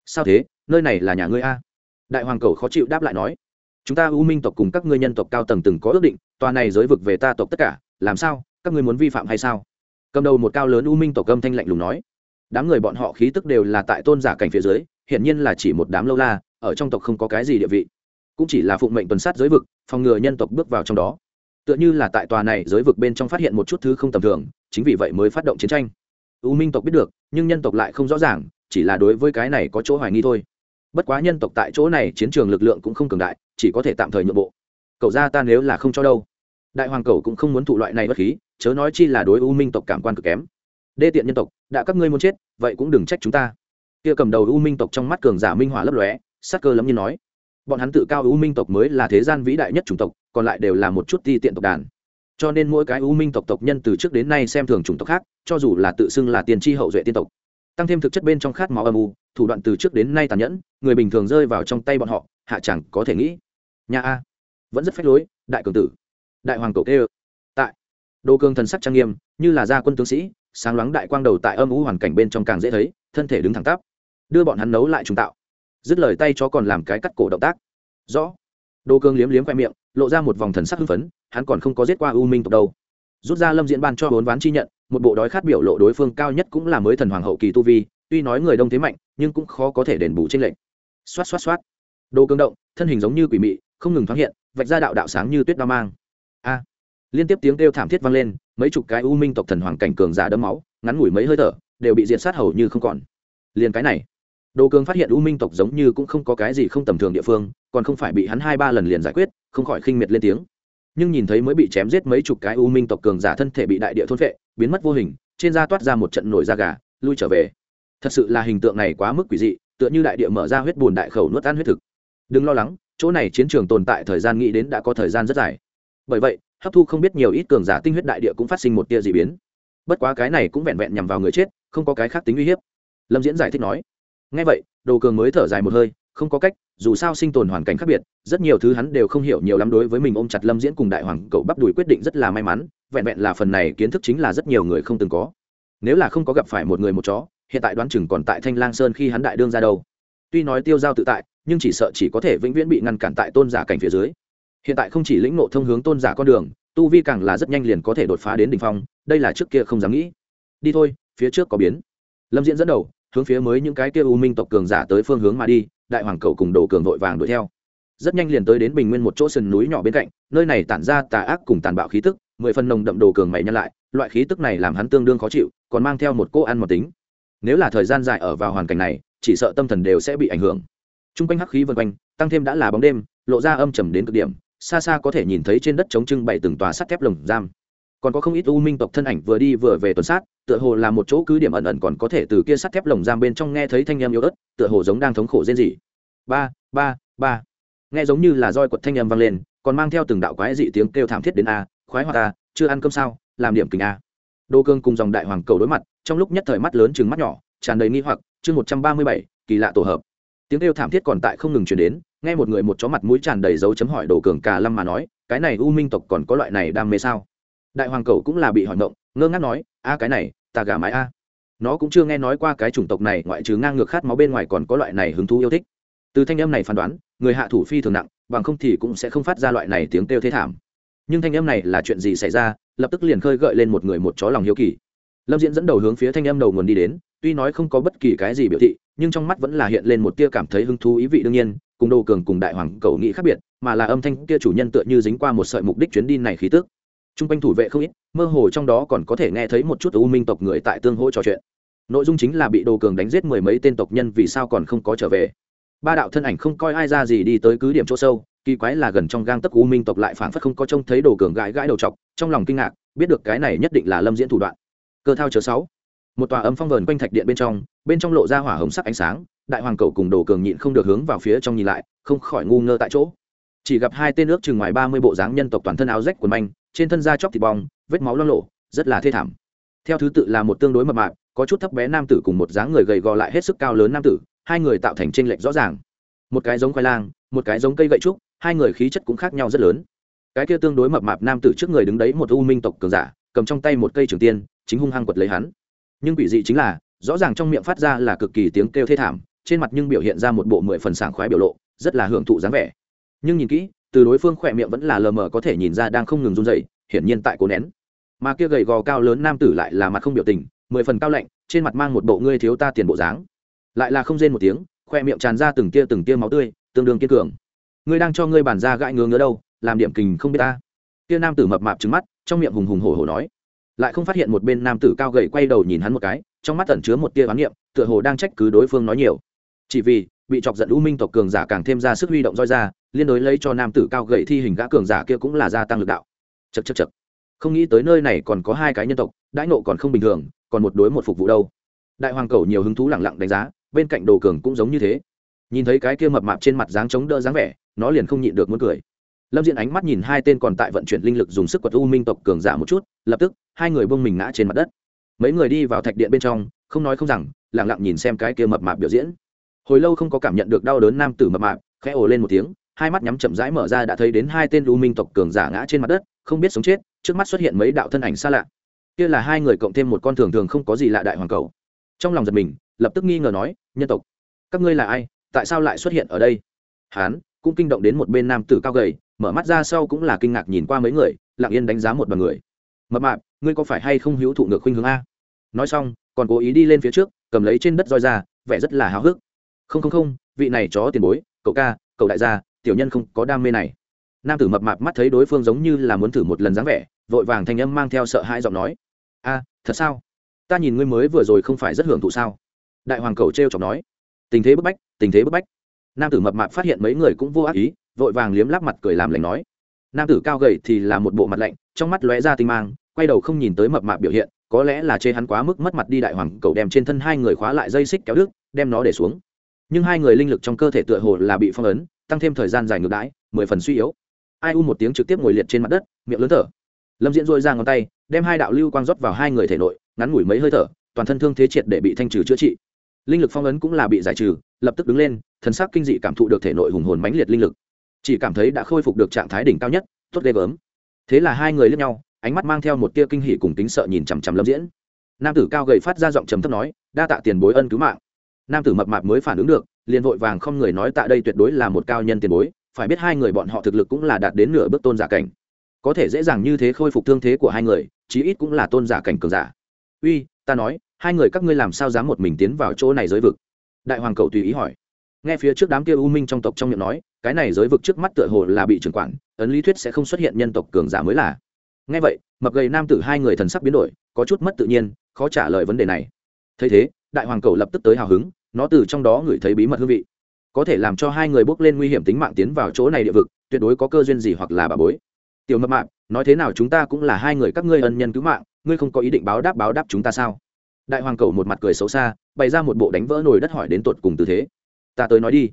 Sao thế? Nơi này là nhà ngươi a? Đại hoàng cầu khó chịu đáp lại nói, chúng ta u minh tộc cùng các ngươi nhân tộc cao tầng từng có ước định, tòa này giới vực về ta tộc tất cả, làm sao? Các ngươi muốn vi phạm hay sao? Cầm đầu một cao lớn u minh tổ cầm thanh lạnh lùng nói. Đám người bọn họ khí tức đều là tại tôn giả cảnh phía dưới, hiển nhiên là chỉ một đám lâu la, ở trong tộc không có cái gì địa vị. Cũng chỉ là phụng mệnh tuần sát giới vực, phòng ngừa nhân tộc bước vào trong đó. Tựa như là tại tòa này giới vực bên trong phát hiện một chút thứ không tầm thường, chính vì vậy mới phát động chiến tranh. U minh tộc biết được, nhưng nhân tộc lại không rõ ràng, chỉ là đối với cái này có chỗ hoài nghi thôi. Bất quá nhân tộc tại chỗ này chiến trường lực lượng cũng không cường đại, chỉ có thể tạm thời nhượng bộ. Cậu ra ta nếu là không cho đâu đại hoàng cầu cũng không muốn thụ loại này bất khí, chớ nói chi là đối u minh tộc cảm quan cực kém. Đê tiện nhân tộc, đã các ngươi muốn chết, vậy cũng đừng trách chúng ta. Kia cầm đầu u minh tộc trong mắt cường giả minh hỏa lấp lóe sắc cơ lắm như nói. Bọn hắn tự cao u minh tộc mới là thế gian vĩ đại nhất chủng tộc, còn lại đều là một chút ti tiện tộc đàn. Cho nên mỗi cái u minh tộc tộc nhân từ trước đến nay xem thường chủng tộc khác, cho dù là tự xưng là tiền tri hậu duệ tiên tộc. Tăng thêm thực chất bên trong khát máu âm u, thủ đoạn từ trước đến nay tàn nhẫn, người bình thường rơi vào trong tay bọn họ, hạ chẳng có thể nghĩ. Nhà a, vẫn rất phách lối, đại cường tử đại hoàng cầu kê ơ. Tại, đô cương thần sắc trang nghiêm, như là gia quân tướng sĩ, sáng loáng đại quang đầu tại âm u hoàn cảnh bên trong càng dễ thấy, thân thể đứng thẳng tắp, đưa bọn hắn nấu lại trùng tạo. Dứt lời tay cho còn làm cái cắt cổ động tác. Rõ. Đô cương liếm liếm khoe miệng, lộ ra một vòng thần sắc hưng phấn, hắn còn không có giết qua u minh tộc đâu. Rút ra lâm diễn ban cho bốn ván chi nhận, một bộ đói khát biểu lộ đối phương cao nhất cũng là mới thần hoàng hậu kỳ tu vi, tuy nói người đông thế mạnh, nhưng cũng khó có thể đền bù trên lệnh xoát xoát xoát. Đồ cương động, thân hình giống như quỷ mị, không ngừng thoáng hiện, vạch ra đạo đạo sáng như tuyết đao mang a. Liên tiếp tiếng kêu thảm thiết vang lên, mấy chục cái u minh tộc thần hoàng cảnh cường giả đấm máu, ngắn ngủi mấy hơi thở, đều bị diệt sát hầu như không còn. Liền cái này, đồ cường phát hiện u minh tộc giống như cũng không có cái gì không tầm thường địa phương, còn không phải bị hắn hai ba lần liền giải quyết, không khỏi khinh miệt lên tiếng. Nhưng nhìn thấy mới bị chém giết mấy chục cái u minh tộc cường giả thân thể bị đại địa thôn vệ biến mất vô hình, trên da toát ra một trận nổi da gà, lui trở về. Thật sự là hình tượng này quá mức quỷ dị, tựa như đại địa mở ra huyết bùn đại khẩu nuốt ăn huyết thực. Đừng lo lắng, chỗ này chiến trường tồn tại thời gian nghĩ đến đã có thời gian rất dài bởi vậy, hấp thu không biết nhiều ít cường giả tinh huyết đại địa cũng phát sinh một tia d ị biến. Bất quá cái này cũng vẹn vẹn nhằm vào người chết, không có cái khác tính uy hiếp. Lâm diễn giải thích nói ngay vậy, đồ cường mới thở dài một hơi, không có cách, dù sao sinh tồn hoàn cảnh khác biệt, rất nhiều thứ hắn đều không hiểu nhiều lắm đối với mình ôm chặt lâm diễn cùng đại hoàng cậu bắp đùi quyết định rất là may mắn, vẹn vẹn là phần này kiến thức chính là rất nhiều người không từng có. Nếu là không có gặp phải một người một chó, hiện tại đoán chừng còn tại thanh lang sơn khi hắn đại đương ra đâu. Tuy nói tiêu giao tự tại, nhưng chỉ sợ chỉ có thể vĩnh viễn bị ngăn cản tại tôn giả cảnh phía dưới hiện tại không chỉ lĩnh nộ thông hướng tôn giả con đường, tu vi càng là rất nhanh liền có thể đột phá đến đ ỉ n h phong, đây là trước kia không dám nghĩ. Đi thôi, phía trước có biến. Lâm diễn dẫn đầu, hướng phía mới những cái kia u minh tộc cường giả tới phương hướng mà đi, đại hoàng cầu cùng đồ cường vội vàng đuổi theo. Rất nhanh liền tới đến bình nguyên một chỗ sườn núi nhỏ bên cạnh, nơi này tản ra tà ác cùng tàn bạo khí tức, mười phần nồng đậm đồ cường mày nhân lại, loại khí tức này làm hắn tương đương khó chịu, còn mang theo một cô ăn một tính. Nếu là thời gian dài ở vào hoàn cảnh này, chỉ sợ tâm thần đều sẽ bị ảnh hưởng. T r u n g quanh hắc khí vân quanh, tăng thêm đã là bóng đêm, lộ ra âm trầm đến cực điểm xa xa có thể nhìn thấy trên đất chống trưng bày từng tòa sắt thép lồng giam. Còn có không ít u minh tộc thân ảnh vừa đi vừa về tuần sát, tựa hồ là một chỗ cứ điểm ẩn ẩn còn có thể từ kia sắt thép lồng giam bên trong nghe thấy thanh â m yếu ớt, tựa hồ giống đang thống khổ rên rỉ. Ba ba ba. Nghe giống như là roi quật thanh â m vang lên, còn mang theo từng đạo quái dị tiếng kêu thảm thiết đến a, khoái hoa ta chưa ăn cơm sao, làm điểm kình a. Đô cương cùng dòng đại hoàng cầu đối mặt, trong lúc nhất thời mắt lớn chừng mắt nhỏ, tràn đầy nghi hoặc, chương một trăm ba mươi bảy, kỳ lạ tổ hợp. Tiếng kêu thảm thiết còn tại không ngừng chuyển đến nghe một người một chó mặt mũi tràn đầy dấu chấm hỏi đồ cường cả lâm mà nói, cái này u minh tộc còn có loại này đam mê sao? Đại hoàng cầu cũng là bị hỏi ngộng, ngơ ngác nói, a, cái này, ta gà mái a. Nó cũng chưa nghe nói qua cái chủng tộc này, ngoại trừ ngang ngược khát máu bên ngoài còn có loại này hứng thú yêu thích. Từ thanh âm này phán đoán, người hạ thủ phi thường nặng, bằng không thì cũng sẽ không phát ra loại này tiếng kêu thế thảm. Nhưng thanh âm này là chuyện gì xảy ra? Lập tức liền khơi gợi lên một người một chó lòng hiếu kỳ. Lâm diễn dẫn đầu hướng phía thanh âm đầu nguồn đi đến tuy nói không có bất kỳ cái gì biểu thị, nhưng trong mắt vẫn là hiện lên một tia cảm thấy hứng thú ý vị đương nhiên, cùng đồ cường cùng đại hoàng cầu nghĩ khác biệt, mà là âm thanh kia chủ nhân tựa như dính qua một sợi mục đích chuyến đi này khí tức. T r u n g quanh thủ vệ không ít, mơ hồ trong đó còn có thể nghe thấy một chút u minh tộc người tại tương hỗ trò chuyện. Nội dung chính là bị đồ cường đánh giết mười mấy tên tộc nhân vì sao còn không có trở về. Ba đạo thân ảnh không coi ai ra gì đi tới cứ điểm chỗ sâu, kỳ quái là gần trong gang tấc u minh tộc lại phảng phất không có trông thấy đồ cường gãi gãi đầu chọc, trong lòng kinh ngạc, biết được cái này nhất định là lâm diễn thủ đoạn. Cơ thao chớ sáu một tòa âm phong vờn quanh thạch điện bên trong bên trong lộ ra hỏa hồng sắc ánh sáng, đại hoàng cầu cùng đồ cường nhịn không được hướng vào phía trong nhìn lại, không khỏi ngu ngơ tại chỗ. Chỉ gặp hai tên nước chừng ngoài ba mươi bộ dáng nhân tộc toàn thân áo rách quần manh, trên thân da chóc thịt bong, vết máu lo lộ, rất là thê thảm. Theo thứ tự là một tương đối mập mạp, có chút thấp bé nam tử cùng một dáng người gầy gò lại hết sức cao lớn nam tử, hai người tạo thành tranh lệch rõ ràng. Một cái giống khoai lang, một cái giống cây gậy trúc, hai người khí chất cũng khác nhau rất lớn. Cái kia tương đối mập mạp nam tử trước người đứng đấy một u minh tộc cường giả, cầm trong tay một cây trường tiên, chính hung hăng quật lấy hắn nhưng quỷ dị chính là, rõ ràng trong miệng phát ra là cực kỳ tiếng kêu thê thảm, trên mặt nhưng biểu hiện ra một bộ mười phần sảng khoái biểu lộ, rất là hưởng thụ dáng vẻ. Nhưng nhìn kỹ, từ đối phương khỏe miệng vẫn là lờ mờ có thể nhìn ra đang không ngừng run dậy hiển nhiên tại cố nén. Mà kia gầy gò cao lớn nam tử lại là mặt không biểu tình, mười phần cao lạnh, trên mặt mang một bộ ngươi thiếu ta tiền bộ dáng. Lại là không rên một tiếng, khoe miệng tràn ra từng tia từng tia máu tươi, tương đương kiên cường. Ngươi đang cho ngươi bản ra gãi ngứa ngứa đâu, làm điểm kình không biết ta. Kia nam tử mập mạp trứng mắt, trong miệng hùng hùng hổ hổ nói lại không phát hiện một bên nam tử cao gầy quay đầu nhìn hắn một cái, trong mắt tẩn chứa một tia oán niệm, tựa hồ đang trách cứ đối phương nói nhiều. Chỉ vì, bị chọc giận u minh tộc cường giả càng thêm ra sức huy động roi ra, liên đối lấy cho nam tử cao gầy thi hình gã cường giả kia cũng là gia tăng lực đạo. Chật chật chật không nghĩ tới nơi này còn có hai cái nhân tộc, đãi nộ còn không bình thường, còn một đối một phục vụ đâu. Đại hoàng cầu nhiều hứng thú lẳng lặng đánh giá, bên cạnh đồ cường cũng giống như thế. Nhìn thấy cái kia mập mạp trên mặt dáng chống đỡ dáng vẻ, nó liền không nhịn được muốn cười lâm diễn ánh mắt nhìn hai tên còn tại vận chuyển linh lực dùng sức quật u minh tộc cường giả một chút, lập tức, hai người bông mình ngã trên mặt đất. Mấy người đi vào thạch điện bên trong, không nói không rằng lẳng lặng nhìn xem cái kia mập mạp biểu diễn. Hồi lâu không có cảm nhận được đau đớn nam tử mập mạp, khẽ ồ lên một tiếng, hai mắt nhắm chậm rãi mở ra đã thấy đến hai tên u minh tộc cường giả ngã trên mặt đất, không biết sống chết, trước mắt xuất hiện mấy đạo thân ảnh xa lạ. Kia là hai người cộng thêm một con thường thường không có gì lạ đại hoàng cầu. Trong lòng giật mình, lập tức nghi ngờ nói, nhân tộc, các ngươi là ai? Tại sao lại xuất hiện ở đây? Hán, cũng kinh động đến một bên nam tử cao gầy mở mắt ra sau cũng là kinh ngạc nhìn qua mấy người, lặng yên đánh giá một đoàn người. Mập mạp, ngươi có phải hay không hữu thụ ngược khuynh hướng a? Nói xong, còn cố ý đi lên phía trước, cầm lấy trên đất roi ra, vẻ rất là háo hức. Không không không, vị này chó tiền bối, cậu ca, cậu đại gia, tiểu nhân không có đam mê này. Nam tử mập mạp mắt thấy đối phương giống như là muốn thử một lần dáng vẻ, vội vàng thanh âm mang theo sợ hãi giọng nói. A, thật sao? Ta nhìn ngươi mới vừa rồi không phải rất hưởng thụ sao? Đại hoàng cầu t r e o chọc nói. Tình thế bức bách, tình thế bức bách. Nam tử mập mạp phát hiện mấy người cũng vô ác ý vội vàng liếm láp mặt cười làm lành nói. Nam tử cao gầy thì là một bộ mặt lạnh, trong mắt lóe ra tinh mang, quay đầu không nhìn tới mập mạp biểu hiện, có lẽ là chê hắn quá mức mất mặt đi đại hoàng cầu đem trên thân hai người khóa lại dây xích kéo đứt, đem nó để xuống. Nhưng hai người linh lực trong cơ thể tựa hồ là bị phong ấn, tăng thêm thời gian dài ngược đãi, mười phần suy yếu. Ai u một tiếng trực tiếp ngồi liệt trên mặt đất, miệng lớn thở. Lâm diễn dội ra ngón tay, đem hai đạo lưu quang rót vào hai người thể nội, ngắn ngủi mấy hơi thở, toàn thân thương thế triệt để bị thanh trừ chữa trị. Linh lực phong ấn cũng là bị giải trừ, lập tức đứng lên, thần sắc kinh dị cảm thụ được thể nội hùng hồn mãnh liệt linh lực chỉ cảm thấy đã khôi phục được trạng thái đỉnh cao nhất, tốt ghê gớm. Thế là hai người lướt nhau, ánh mắt mang theo một tia kinh hỉ cùng tính sợ nhìn chằm chằm lâm diễn. Nam tử cao gầy phát ra giọng trầm thấp nói, đa tạ tiền bối ân cứu mạng. Nam tử mập mạp mới phản ứng được, liền vội vàng không người nói tạ đây tuyệt đối là một cao nhân tiền bối, phải biết hai người bọn họ thực lực cũng là đạt đến nửa bước tôn giả cảnh. Có thể dễ dàng như thế khôi phục thương thế của hai người, chí ít cũng là tôn giả cảnh cường giả. Uy, ta nói, hai người các ngươi làm sao dám một mình tiến vào chỗ này giới vực? Đại hoàng cậu tùy ý hỏi. Nghe phía trước đám kia u minh trong tộc trong miệng nói cái này giới vực trước mắt tựa hồ là bị trưởng quản ấn lý thuyết sẽ không xuất hiện nhân tộc cường giả mới là. Ngay vậy mập gầy nam tử hai người thần sắc biến đổi có chút mất tự nhiên khó trả lời vấn đề này. Thấy thế đại hoàng cầu lập tức tới hào hứng nó từ trong đó ngửi thấy bí mật hương vị. Có thể làm cho hai người bước lên nguy hiểm tính mạng tiến vào chỗ này địa vực tuyệt đối có cơ duyên gì hoặc là bà bối. Tiểu mập mạng, nói thế nào chúng ta cũng là hai người các ngươi ân nhân cứu mạng ngươi không có ý định báo đáp báo đáp chúng ta sao? Đại hoàng cầu một mặt cười xấu xa bày ra một bộ đánh vỡ nồi đất hỏi đến tột cùng tư thế. Ta tới nói đi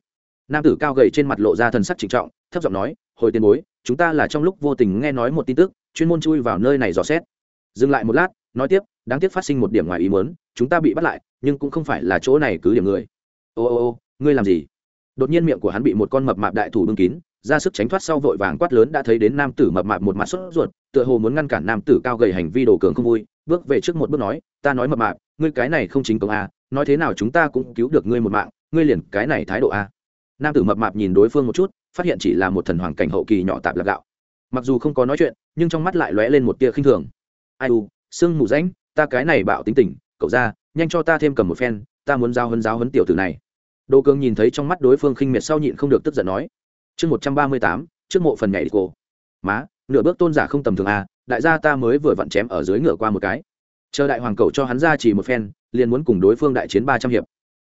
nam tử cao gầy trên mặt lộ ra thần sắc trịnh trọng, thấp giọng nói, hồi tiền bối, chúng ta là trong lúc vô tình nghe nói một tin tức, chuyên môn chui vào nơi này dò xét. Dừng lại một lát, nói tiếp, đáng tiếc phát sinh một điểm ngoài ý muốn, chúng ta bị bắt lại, nhưng cũng không phải là chỗ này cứ điểm người. Ô ô ô, ngươi làm gì? Đột nhiên miệng của hắn bị một con mập mạp đại thủ bưng kín, ra sức tránh thoát sau vội vàng quát lớn đã thấy đến nam tử mập mạp một mặt sốt ruột, tựa hồ muốn ngăn cản nam tử cao gầy hành vi đồ cường không vui, bước về trước một bước nói, ta nói mập mạp, ngươi cái này không chính công a, nói thế nào chúng ta cũng cứu được ngươi một mạng, ngươi liền cái này thái độ a nam tử mập mạp nhìn đối phương một chút phát hiện chỉ là một thần hoàng cảnh hậu kỳ nhỏ tạp lạc gạo. Mặc dù không có nói chuyện nhưng trong mắt lại lóe lên một tia khinh thường. Ai u sương mù ránh, ta cái này bạo tính tình cậu ra nhanh cho ta thêm cầm một phen ta muốn giao hấn giáo hấn tiểu tử này. Đô cường nhìn thấy trong mắt đối phương khinh miệt sau nhịn không được tức giận nói. Chương một trăm ba mươi tám trước mộ phần nhảy đi cổ. Má nửa bước tôn giả không tầm thường à, đại gia ta mới vừa vặn chém ở dưới ngựa qua một cái. Chờ đại hoàng cầu cho hắn ra chỉ một phen liền muốn cùng đối phương đại chiến ba trăm hiệp.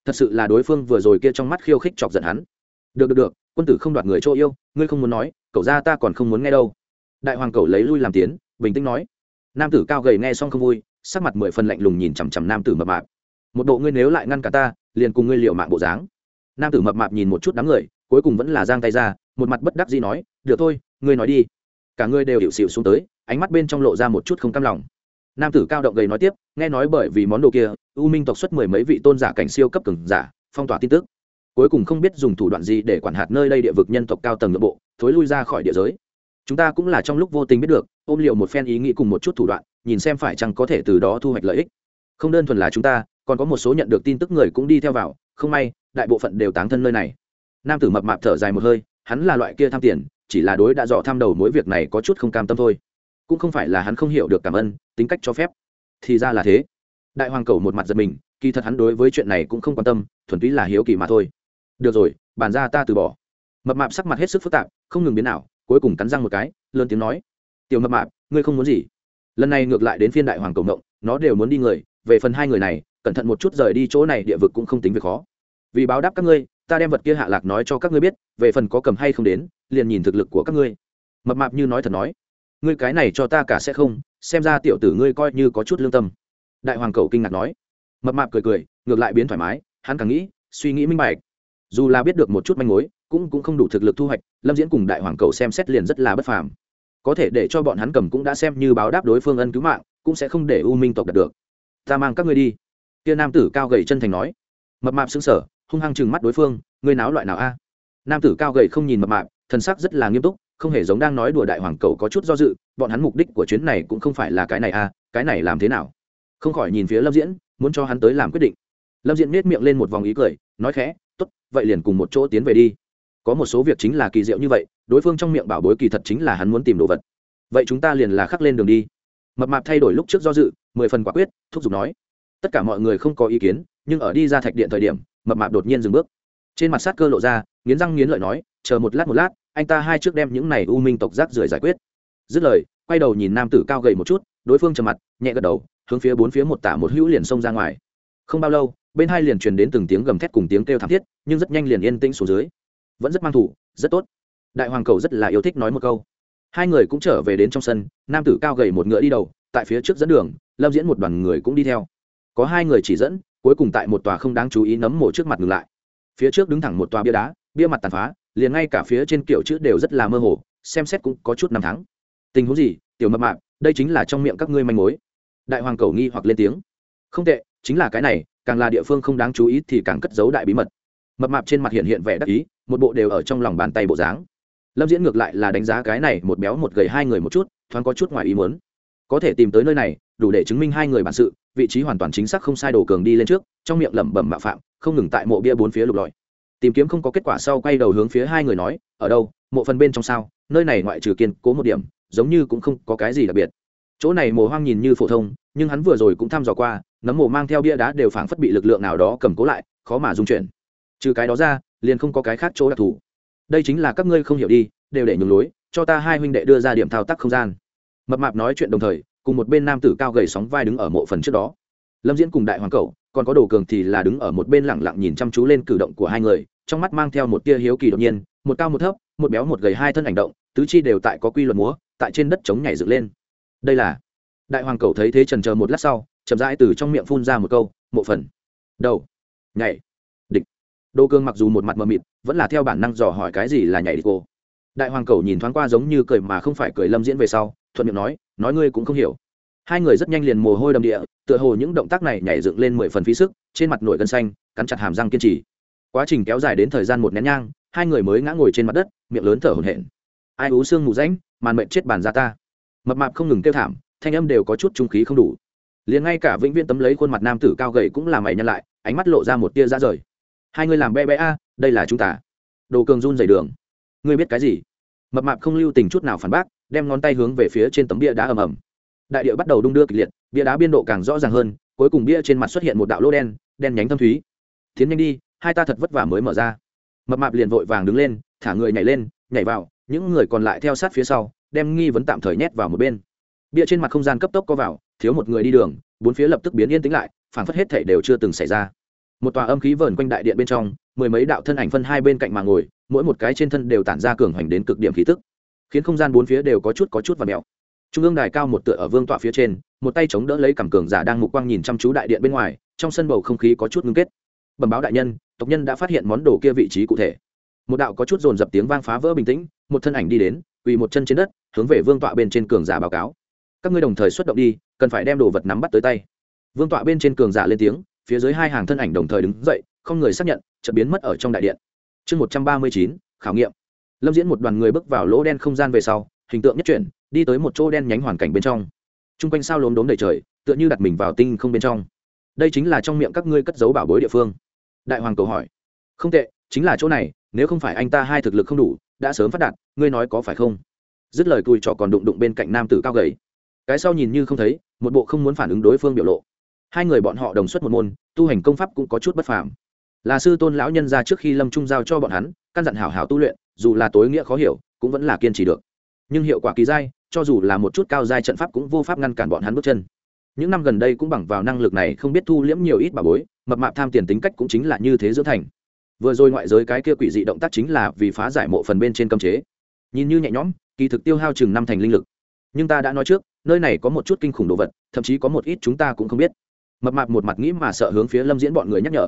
Thật sự là đối phương vừa rồi kia trong mắt khiêu khích chọc giận hắn được được được, quân tử không đoạt người chỗ yêu, ngươi không muốn nói, cậu ra ta còn không muốn nghe đâu. Đại hoàng cầu lấy lui làm tiến, bình tĩnh nói. Nam tử cao gầy nghe xong không vui, sắc mặt mười phần lạnh lùng nhìn chằm chằm nam tử mập mạp. Một bộ ngươi nếu lại ngăn cả ta, liền cùng ngươi liệu mạng bộ dáng. Nam tử mập mạp nhìn một chút đám người, cuối cùng vẫn là giang tay ra, một mặt bất đắc dĩ nói, được thôi, ngươi nói đi. Cả ngươi đều hiệu xịu xuống tới, ánh mắt bên trong lộ ra một chút không cam lòng. Nam tử cao động gầy nói tiếp, nghe nói bởi vì món đồ kia, u minh tộc xuất mười mấy vị tôn giả cảnh siêu cấp cường giả, phong tỏa tin tức cuối cùng không biết dùng thủ đoạn gì để quản hạt nơi đây địa vực nhân tộc cao tầng nội bộ, thối lui ra khỏi địa giới. Chúng ta cũng là trong lúc vô tình biết được, ôm liệu một phen ý nghĩ cùng một chút thủ đoạn, nhìn xem phải chăng có thể từ đó thu hoạch lợi ích. Không đơn thuần là chúng ta, còn có một số nhận được tin tức người cũng đi theo vào, không may, đại bộ phận đều táng thân nơi này. Nam tử mập mạp thở dài một hơi, hắn là loại kia tham tiền, chỉ là đối đã dọ tham đầu mối việc này có chút không cam tâm thôi. Cũng không phải là hắn không hiểu được cảm ơn, tính cách cho phép. Thì ra là thế. Đại hoàng cầu một mặt giật mình, kỳ thật hắn đối với chuyện này cũng không quan tâm, thuần túy là hiếu kỳ mà thôi được rồi, bàn ra ta từ bỏ. Mập mạp sắc mặt hết sức phức tạp, không ngừng biến nào cuối cùng cắn răng một cái, lớn tiếng nói. Tiểu mập mạp, ngươi không muốn gì? Lần này ngược lại đến phiên đại hoàng cầu ngộng, nó đều muốn đi người, về phần hai người này, cẩn thận một chút rời đi chỗ này địa vực cũng không tính việc khó. Vì báo đáp các ngươi, ta đem vật kia hạ lạc nói cho các ngươi biết, về phần có cầm hay không đến, liền nhìn thực lực của các ngươi. Mập mạp như nói thật nói. Ngươi cái này cho ta cả sẽ không, xem ra tiểu tử ngươi coi như có chút lương tâm. Đại hoàng cầu kinh ngạc nói. Mập mạp cười cười, ngược lại biến thoải mái, hắn càng nghĩ, suy nghĩ minh bạch dù là biết được một chút manh mối, cũng cũng không đủ thực lực thu hoạch, lâm diễn cùng đại hoàng cầu xem xét liền rất là bất phàm. Có thể để cho bọn hắn cầm cũng đã xem như báo đáp đối phương ân cứu mạng, cũng sẽ không để u minh tộc đạt được. Ta mang các ngươi đi. Kia nam tử cao gầy chân thành nói. Mập mạp xứng sở hung hăng chừng mắt đối phương, ngươi náo loại nào a? Nam tử cao gầy không nhìn mập mạp, thần sắc rất là nghiêm túc, không hề giống đang nói đùa đại hoàng cầu có chút do dự, bọn hắn mục đích của chuyến này cũng không phải là cái này a, cái này làm thế nào? Không khỏi nhìn phía lâm diễn, muốn cho hắn tới làm quyết định. Lâm diễn nết miệng lên một vòng ý cười, nói khẽ tốt, vậy liền cùng một chỗ tiến về đi. Có một số việc chính là kỳ diệu như vậy, đối phương trong miệng bảo bối kỳ thật chính là hắn muốn tìm đồ vật. Vậy chúng ta liền là khắc lên đường đi. Mập mạp thay đổi lúc trước do dự, mười phần quả quyết, thúc giục nói. Tất cả mọi người không có ý kiến, nhưng ở đi ra thạch điện thời điểm, mập mạp đột nhiên dừng bước. Trên mặt sát cơ lộ ra, nghiến răng nghiến lợi nói, chờ một lát một lát, anh ta hai trước đem những này u minh tộc rác rưởi giải quyết. Dứt lời, quay đầu nhìn nam tử cao gầy một chút, đối phương trầm mặt, nhẹ gật đầu, hướng phía bốn phía một tả một hữu liền xông ra ngoài không bao lâu, bên hai liền truyền đến từng tiếng gầm thét cùng tiếng kêu thảm thiết, nhưng rất nhanh liền yên tĩnh xuống dưới. Vẫn rất mang thủ, rất tốt. Đại hoàng cầu rất là yêu thích nói một câu. Hai người cũng trở về đến trong sân, nam tử cao gầy một ngựa đi đầu, tại phía trước dẫn đường, lâm diễn một đoàn người cũng đi theo. Có hai người chỉ dẫn, cuối cùng tại một tòa không đáng chú ý nấm mổ trước mặt ngừng lại. Phía trước đứng thẳng một tòa bia đá, bia mặt tàn phá, liền ngay cả phía trên kiểu chữ đều rất là mơ hồ, xem xét cũng có chút năm tháng. Tình huống gì, tiểu mập mạp, đây chính là trong miệng các ngươi manh mối. Đại hoàng cầu nghi hoặc lên tiếng. Không tệ chính là cái này, càng là địa phương không đáng chú ý thì càng cất giấu đại bí mật. Mập mạp trên mặt hiện hiện vẻ đắc ý, một bộ đều ở trong lòng bàn tay bộ dáng. Lâm diễn ngược lại là đánh giá cái này một béo một gầy hai người một chút, thoáng có chút ngoài ý muốn. Có thể tìm tới nơi này, đủ để chứng minh hai người bản sự, vị trí hoàn toàn chính xác không sai đồ cường đi lên trước, trong miệng lẩm bẩm mạo phạm, không ngừng tại mộ bia bốn phía lục lọi. Tìm kiếm không có kết quả sau quay đầu hướng phía hai người nói, ở đâu? Mộ phần bên trong sao? Nơi này ngoại trừ kiên cố một điểm, giống như cũng không có cái gì đặc biệt. Chỗ này mồ hoang nhìn như phổ thông, nhưng hắn vừa rồi cũng thăm dò qua nấm mồ mang theo bia đá đều phảng phất bị lực lượng nào đó cầm cố lại, khó mà dung chuyển. Trừ cái đó ra, liền không có cái khác chỗ đặc thù. Đây chính là các ngươi không hiểu đi, đều để nhường lối, cho ta hai huynh đệ đưa ra điểm thao tác không gian. Mập mạp nói chuyện đồng thời, cùng một bên nam tử cao gầy sóng vai đứng ở mộ phần trước đó. Lâm diễn cùng đại hoàng cậu còn có đồ cường thì là đứng ở một bên lẳng lặng nhìn chăm chú lên cử động của hai người, trong mắt mang theo một tia hiếu kỳ đột nhiên, một cao một thấp, một béo một gầy hai thân hành động, tứ chi đều tại có quy luật múa, tại trên đất chống nhảy dựng lên. Đây là đại hoàng cậu thấy thế trần chờ một lát sau chậm rãi từ trong miệng phun ra một câu, mộ phần, đầu, nhảy, địch. Đô cương mặc dù một mặt mờ mịt, vẫn là theo bản năng dò hỏi cái gì là nhảy đi cô. Đại hoàng cầu nhìn thoáng qua giống như cười mà không phải cười lâm diễn về sau, thuận miệng nói nói ngươi cũng không hiểu. Hai người rất nhanh liền mồ hôi đầm địa, tựa hồ những động tác này nhảy dựng lên mười phần phí sức, trên mặt nổi gân xanh, cắn chặt hàm răng kiên trì. Quá trình kéo dài đến thời gian một nén nhang, hai người mới ngã ngồi trên mặt đất, miệng lớn thở hổn hển. Ai ú xương mù ránh màn mệnh chết bàn ra ta. Mập mạp không ngừng kêu thảm, thanh âm đều có chút trung khí không đủ liền ngay cả vĩnh viễn tấm lấy khuôn mặt nam tử cao gầy cũng làm mày nhăn lại, ánh mắt lộ ra một tia ra rời. Hai người làm bé bé a, đây là chúng ta. Đồ cường run dày đường. Ngươi biết cái gì? Mập mạp không lưu tình chút nào phản bác, đem ngón tay hướng về phía trên tấm bia đá ầm ầm. Đại địa bắt đầu đung đưa kịch liệt, bia đá biên độ càng rõ ràng hơn, cuối cùng bia trên mặt xuất hiện một đạo lỗ đen đen nhánh thâm thúy. Tiến nhanh đi, hai ta thật vất vả mới mở ra. Mập mạp liền vội vàng đứng lên, thả người nhảy lên, nhảy vào, những người còn lại theo sát phía sau, đem nghi vấn tạm thời nhét vào một bên. Bia trên mặt không gian cấp tốc có vào thiếu một người đi đường, bốn phía lập tức biến yên tĩnh lại, phảng phất hết thể đều chưa từng xảy ra. Một tòa âm khí vờn quanh đại điện bên trong, mười mấy đạo thân ảnh phân hai bên cạnh mà ngồi, mỗi một cái trên thân đều tản ra cường hoành đến cực điểm khí tức, khiến không gian bốn phía đều có chút có chút và mèo trung ương đài cao một tựa ở vương tọa phía trên, một tay chống đỡ lấy cảm cường giả đang mục quang nhìn chăm chú đại điện bên ngoài, trong sân bầu không khí có chút ngưng kết. Bẩm báo đại nhân, tộc nhân đã phát hiện món đồ kia vị trí cụ thể. Một đạo có chút dồn dập tiếng vang phá vỡ bình tĩnh, một thân ảnh đi đến, quỳ một chân trên đất, hướng về vương tọa bên trên cường giả báo cáo các ngươi đồng thời xuất động đi, cần phải đem đồ vật nắm bắt tới tay. Vương tọa bên trên cường giả lên tiếng, phía dưới hai hàng thân ảnh đồng thời đứng dậy, không người xác nhận, chợt biến mất ở trong đại điện. Chương một trăm ba mươi chín, khảo nghiệm. Lâm diễn một đoàn người bước vào lỗ đen không gian về sau, hình tượng nhất chuyển, đi tới một chỗ đen nhánh hoàn cảnh bên trong. T r u n g quanh sao lốm đốm đầy trời, tựa như đặt mình vào tinh không bên trong. Đây chính là trong miệng các ngươi cất giấu bảo bối địa phương. Đại hoàng cầu hỏi. Không tệ, chính là chỗ này, nếu không phải anh ta hai thực lực không đủ, đã sớm phát đạt, ngươi nói có phải không? Dứt lời cùi trọ còn đụng đụng bên cạnh nam tử cao gầy cái sau nhìn như không thấy, một bộ không muốn phản ứng đối phương biểu lộ. Hai người bọn họ đồng xuất một môn, tu hành công pháp cũng có chút bất phàm. Là sư tôn lão nhân ra trước khi lâm trung giao cho bọn hắn, căn dặn hảo hảo tu luyện, dù là tối nghĩa khó hiểu, cũng vẫn là kiên trì được. Nhưng hiệu quả kỳ dai, cho dù là một chút cao dai trận pháp cũng vô pháp ngăn cản bọn hắn bước chân. Những năm gần đây cũng bằng vào năng lực này không biết thu liễm nhiều ít bà bối, mập mạp tham tiền tính cách cũng chính là như thế dưỡng thành. Vừa rồi ngoại giới cái kia quỷ dị động tác chính là vì phá giải mộ phần bên trên cơm chế. Nhìn như nhẹ nhõm, kỳ thực tiêu hao chừng năm thành linh lực. Nhưng ta đã nói trước nơi này có một chút kinh khủng đồ vật, thậm chí có một ít chúng ta cũng không biết. Mập mạp một mặt nghĩ mà sợ hướng phía lâm diễn bọn người nhắc nhở.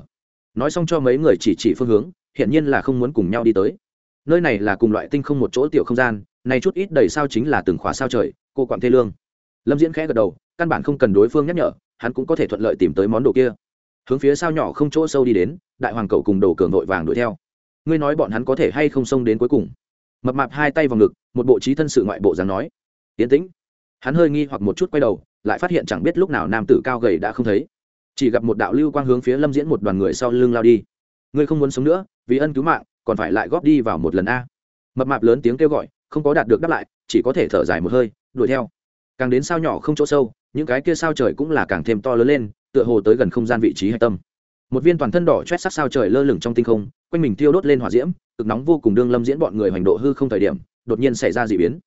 Nói xong cho mấy người chỉ chỉ phương hướng, hiển nhiên là không muốn cùng nhau đi tới. Nơi này là cùng loại tinh không một chỗ tiểu không gian, này chút ít đầy sao chính là từng khóa sao trời, cô quặng thê lương. Lâm diễn khẽ gật đầu, căn bản không cần đối phương nhắc nhở, hắn cũng có thể thuận lợi tìm tới món đồ kia. Hướng phía sao nhỏ không chỗ sâu đi đến, đại hoàng cậu cùng đồ cường vội vàng đuổi theo. Ngươi nói bọn hắn có thể hay không xông đến cuối cùng? Mập mạp hai tay vào ngực, một bộ trí thân sự ngoại bộ dáng nói. Tiến tĩnh hắn hơi nghi hoặc một chút quay đầu, lại phát hiện chẳng biết lúc nào nam tử cao gầy đã không thấy. Chỉ gặp một đạo lưu quang hướng phía lâm diễn một đoàn người sau lưng lao đi. Ngươi không muốn sống nữa, vì ân cứu mạng, còn phải lại góp đi vào một lần a. Mập mạp lớn tiếng kêu gọi, không có đạt được đáp lại, chỉ có thể thở dài một hơi, đuổi theo. Càng đến sao nhỏ không chỗ sâu, những cái kia sao trời cũng là càng thêm to lớn lên, tựa hồ tới gần không gian vị trí hạch tâm. Một viên toàn thân đỏ chét sắc sao trời lơ lửng trong tinh không, quanh mình tiêu đốt lên hỏa diễm, cực nóng vô cùng đương lâm diễn bọn người hoành độ hư không thời điểm, đột nhiên xảy ra d ị biến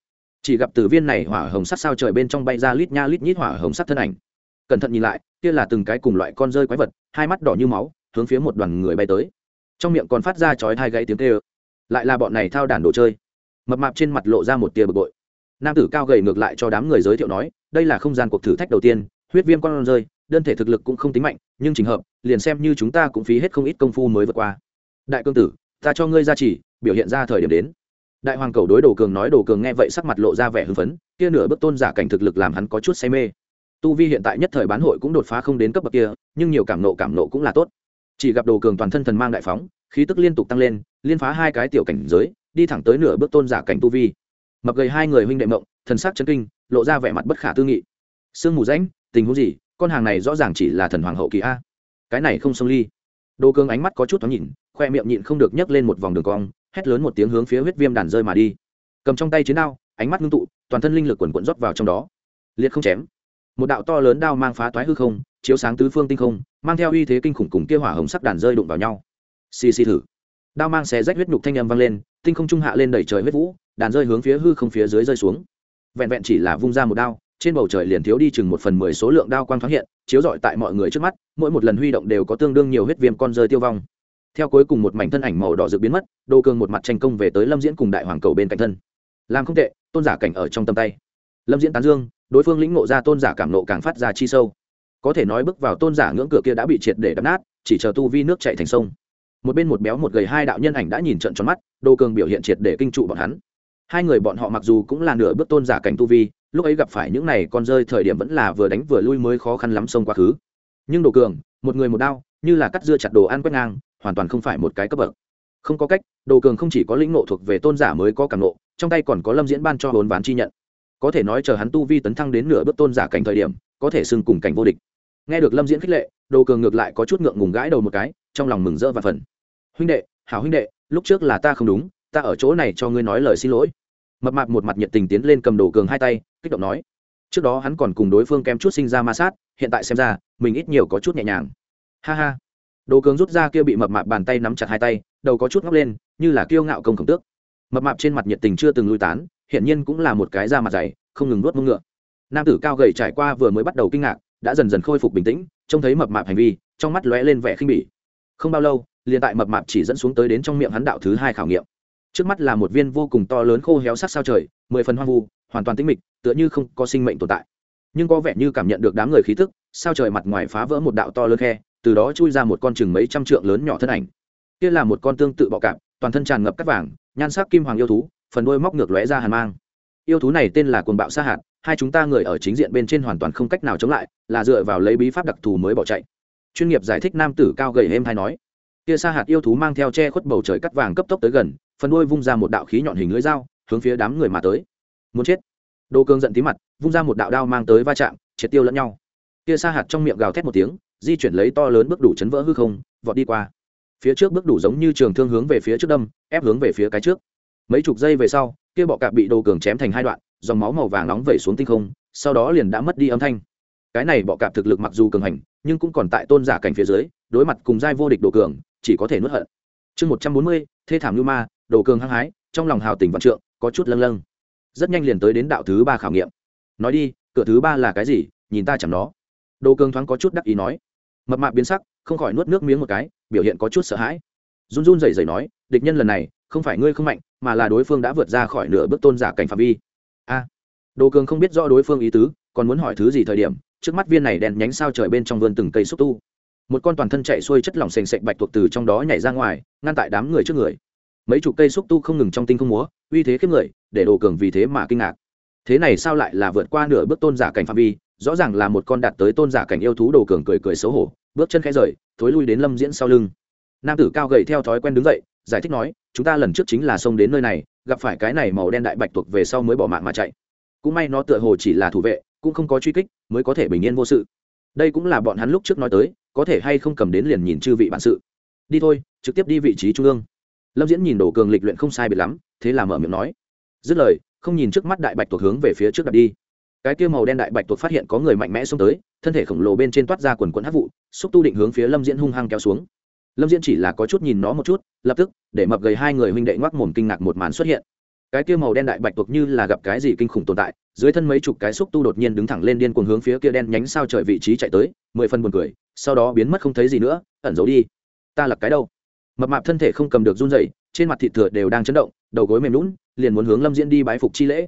chỉ gặp từ viên này hỏa hồng sắc sao trời bên trong bay ra lít nha lít nhít hỏa hồng sắc thân ảnh. Cẩn thận nhìn lại, kia là từng cái cùng loại con rơi quái vật, hai mắt đỏ như máu, hướng phía một đoàn người bay tới. Trong miệng còn phát ra chói hai gãy tiếng kêu. Lại là bọn này thao đàn đồ chơi. Mập mạp trên mặt lộ ra một tia bực bội. Nam tử cao gầy ngược lại cho đám người giới thiệu nói, đây là không gian cuộc thử thách đầu tiên, huyết viêm con rơi, đơn thể thực lực cũng không tính mạnh, nhưng trình hợp, liền xem như chúng ta cũng phí hết không ít công phu mới vượt qua. Đại cương tử, ta cho ngươi ra chỉ biểu hiện ra thời điểm đến đại hoàng cầu đối đồ cường nói, đồ cường nghe vậy sắc mặt lộ ra vẻ hưng phấn, kia nửa bức tôn giả cảnh thực lực làm hắn có chút say mê. Tu vi hiện tại nhất thời bán hội cũng đột phá không đến cấp bậc kia, nhưng nhiều cảm nộ cảm nộ cũng là tốt. Chỉ gặp đồ cường toàn thân thần mang đại phóng, khí tức liên tục tăng lên, liên phá hai cái tiểu cảnh giới, đi thẳng tới nửa bước tôn giả cảnh tu vi. Mập gầy hai người huynh đệ mộng, thần sắc chấn kinh, lộ ra vẻ mặt bất khả tư nghị. Sương mù rãnh, tình huống gì? Con hàng này rõ ràng chỉ là thần hoàng hậu kỳ a. Cái này không xông ly. Đồ cường ánh mắt có chút thoáng nhìn, khoe miệng nhịn không được nhấc lên một vòng đường cong hét lớn một tiếng hướng phía huyết viêm đàn rơi mà đi. Cầm trong tay chiến đao, ánh mắt ngưng tụ, toàn thân linh lực quần quận rót vào trong đó. Liệt không chém. Một đạo to lớn đao mang phá toái hư không, chiếu sáng tứ phương tinh không, mang theo uy thế kinh khủng cùng kia hỏa hồng sắc đàn rơi đụng vào nhau. Xì xì thử. Đao mang xé rách huyết nhục thanh âm vang lên, tinh không trung hạ lên đẩy trời huyết vũ, đàn rơi hướng phía hư không phía dưới rơi xuống. Vẹn vẹn chỉ là vung ra một đao, trên bầu trời liền thiếu đi chừng một phần mười số lượng đao quang thoáng hiện, chiếu rọi tại mọi người trước mắt, mỗi một lần huy động đều có tương đương nhiều huyết viêm con rơi tiêu vong theo cuối cùng một mảnh thân ảnh màu đỏ rực biến mất, đô cương một mặt tranh công về tới lâm diễn cùng đại hoàng cầu bên cạnh thân. Làm không tệ, tôn giả cảnh ở trong tâm tay. Lâm diễn tán dương, đối phương lĩnh ngộ ra tôn giả cảm nộ càng phát ra chi sâu. Có thể nói bước vào tôn giả ngưỡng cửa kia đã bị triệt để đập nát, chỉ chờ tu vi nước chạy thành sông. Một bên một béo một gầy hai đạo nhân ảnh đã nhìn trận tròn mắt, đô cường biểu hiện triệt để kinh trụ bọn hắn. Hai người bọn họ mặc dù cũng là nửa bước tôn giả cảnh tu vi, lúc ấy gặp phải những này con rơi thời điểm vẫn là vừa đánh vừa lui mới khó khăn lắm xông quá khứ. Nhưng đồ cường, một người một đao, như là cắt dưa chặt đồ ăn quét ngang hoàn toàn không phải một cái cấp bậc. Không có cách, đồ cường không chỉ có lĩnh nộ thuộc về tôn giả mới có cảm nộ trong tay còn có lâm diễn ban cho hồn ván chi nhận. Có thể nói chờ hắn tu vi tấn thăng đến nửa bước tôn giả cảnh thời điểm, có thể xưng cùng cảnh vô địch. Nghe được lâm diễn khích lệ, đồ cường ngược lại có chút ngượng ngùng gãi đầu một cái, trong lòng mừng rỡ và phần huynh đệ, hảo huynh đệ, lúc trước là ta không đúng, ta ở chỗ này cho ngươi nói lời xin lỗi. Mập mạp một mặt nhiệt tình tiến lên cầm đồ cường hai tay, kích động nói. Trước đó hắn còn cùng đối phương kém chút sinh ra ma sát, hiện tại xem ra, mình ít nhiều có chút nhẹ nhàng. Ha ha đồ cường rút ra kia bị mập mạp bàn tay nắm chặt hai tay, đầu có chút ngóc lên, như là kiêu ngạo công khổng tước. Mập mạp trên mặt nhiệt tình chưa từng lui tán hiện nhiên cũng là một cái da mặt dày, không ngừng nuốt mông ngựa. Nam tử cao gầy trải qua vừa mới bắt đầu kinh ngạc, đã dần dần khôi phục bình tĩnh, trông thấy mập mạp hành vi, trong mắt lóe lên vẻ khinh bỉ. Không bao lâu, liền tại mập mạp chỉ dẫn xuống tới đến trong miệng hắn đạo thứ hai khảo nghiệm. Trước mắt là một viên vô cùng to lớn khô héo sắc sao trời, mười phần hoang vu, hoàn toàn tĩnh mịch, tựa như không có sinh mệnh tồn tại. Nhưng có vẻ như cảm nhận được đám người khí thức sao trời mặt ngoài phá vỡ một đạo to lớn khe từ đó chui ra một con chừng mấy trăm trượng lớn nhỏ thân ảnh. Kia là một con tương tự bọ cạp, toàn thân tràn ngập cắt vàng, nhan sắc kim hoàng yêu thú, phần đuôi móc ngược lóe ra hàn mang. Yêu thú này tên là cuồng bạo sa hạt, hai chúng ta người ở chính diện bên trên hoàn toàn không cách nào chống lại, là dựa vào lấy bí pháp đặc thù mới bỏ chạy. Chuyên nghiệp giải thích nam tử cao gầy êm hay nói. Kia sa hạt yêu thú mang theo che khuất bầu trời cắt vàng cấp tốc tới gần, phần đuôi vung ra một đạo khí nhọn hình lưỡi dao, hướng phía đám người mà tới. Muốn chết. Đô cương giận tí mặt, vung ra một đạo đao mang tới va chạm, triệt tiêu lẫn nhau. Kia sa hạt trong miệng gào thét một tiếng di chuyển lấy to lớn bước đủ chấn vỡ hư không, vọt đi qua. Phía trước bước đủ giống như trường thương hướng về phía trước đâm, ép hướng về phía cái trước. Mấy chục giây về sau, kia bọ cạp bị đồ cường chém thành hai đoạn, dòng máu màu vàng nóng vẩy xuống tinh không, sau đó liền đã mất đi âm thanh. Cái này bọ cạp thực lực mặc dù cường hành, nhưng cũng còn tại tôn giả cảnh phía dưới, đối mặt cùng giai vô địch đồ cường, chỉ có thể nuốt hận. Chương một trăm bốn mươi, thê thảm như ma, đồ cường hăng hái, trong lòng hào tình vạn trượng, có chút lâng lâng. Rất nhanh liền tới đến đạo thứ ba khảo nghiệm. Nói đi, cửa thứ ba là cái gì, nhìn ta chẳng nó đồ cường thoáng có chút đắc ý nói mập mạp biến sắc, không khỏi nuốt nước miếng một cái, biểu hiện có chút sợ hãi. Run run rẩy rẩy nói, địch nhân lần này, không phải ngươi không mạnh, mà là đối phương đã vượt ra khỏi nửa bước tôn giả cảnh phạm vi. A. Đồ cường không biết rõ đối phương ý tứ, còn muốn hỏi thứ gì thời điểm, trước mắt viên này đèn nhánh sao trời bên trong vườn từng cây xúc tu. Một con toàn thân chạy xuôi chất lỏng sền sệch bạch tuộc từ trong đó nhảy ra ngoài, ngăn tại đám người trước người. Mấy chục cây xúc tu không ngừng trong tinh không múa, uy thế khiếp người, để đồ cường vì thế mà kinh ngạc. Thế này sao lại là vượt qua nửa bước tôn giả cảnh phạm vi rõ ràng là một con đạt tới tôn giả cảnh yêu thú đồ cường cười cười xấu hổ, bước chân khẽ rời, thối lui đến lâm diễn sau lưng. Nam tử cao gầy theo thói quen đứng dậy, giải thích nói, chúng ta lần trước chính là xông đến nơi này, gặp phải cái này màu đen đại bạch tuộc về sau mới bỏ mạng mà chạy. Cũng may nó tựa hồ chỉ là thủ vệ, cũng không có truy kích, mới có thể bình yên vô sự. Đây cũng là bọn hắn lúc trước nói tới, có thể hay không cầm đến liền nhìn chư vị bản sự. Đi thôi, trực tiếp đi vị trí trung ương. Lâm diễn nhìn đồ cường lịch luyện không sai biệt lắm, thế là mở miệng nói. Dứt lời, không nhìn trước mắt đại bạch tuộc hướng về phía trước đặt đi cái kia màu đen đại bạch tuộc phát hiện có người mạnh mẽ xông tới, thân thể khổng lồ bên trên toát ra quần quẫn hát vụ, xúc tu định hướng phía lâm diễn hung hăng kéo xuống. Lâm diễn chỉ là có chút nhìn nó một chút, lập tức, để mập gầy hai người huynh đệ ngoác mồm kinh ngạc một màn xuất hiện. Cái kia màu đen đại bạch tuộc như là gặp cái gì kinh khủng tồn tại, dưới thân mấy chục cái xúc tu đột nhiên đứng thẳng lên điên cuồng hướng phía kia đen nhánh sao trời vị trí chạy tới, mười phân buồn cười, sau đó biến mất không thấy gì nữa, ẩn giấu đi. Ta là cái đâu? Mập mạp thân thể không cầm được run dậy trên mặt thịt thừa đều đang chấn động, đầu gối mềm lún liền muốn hướng lâm diễn đi bái phục chi lễ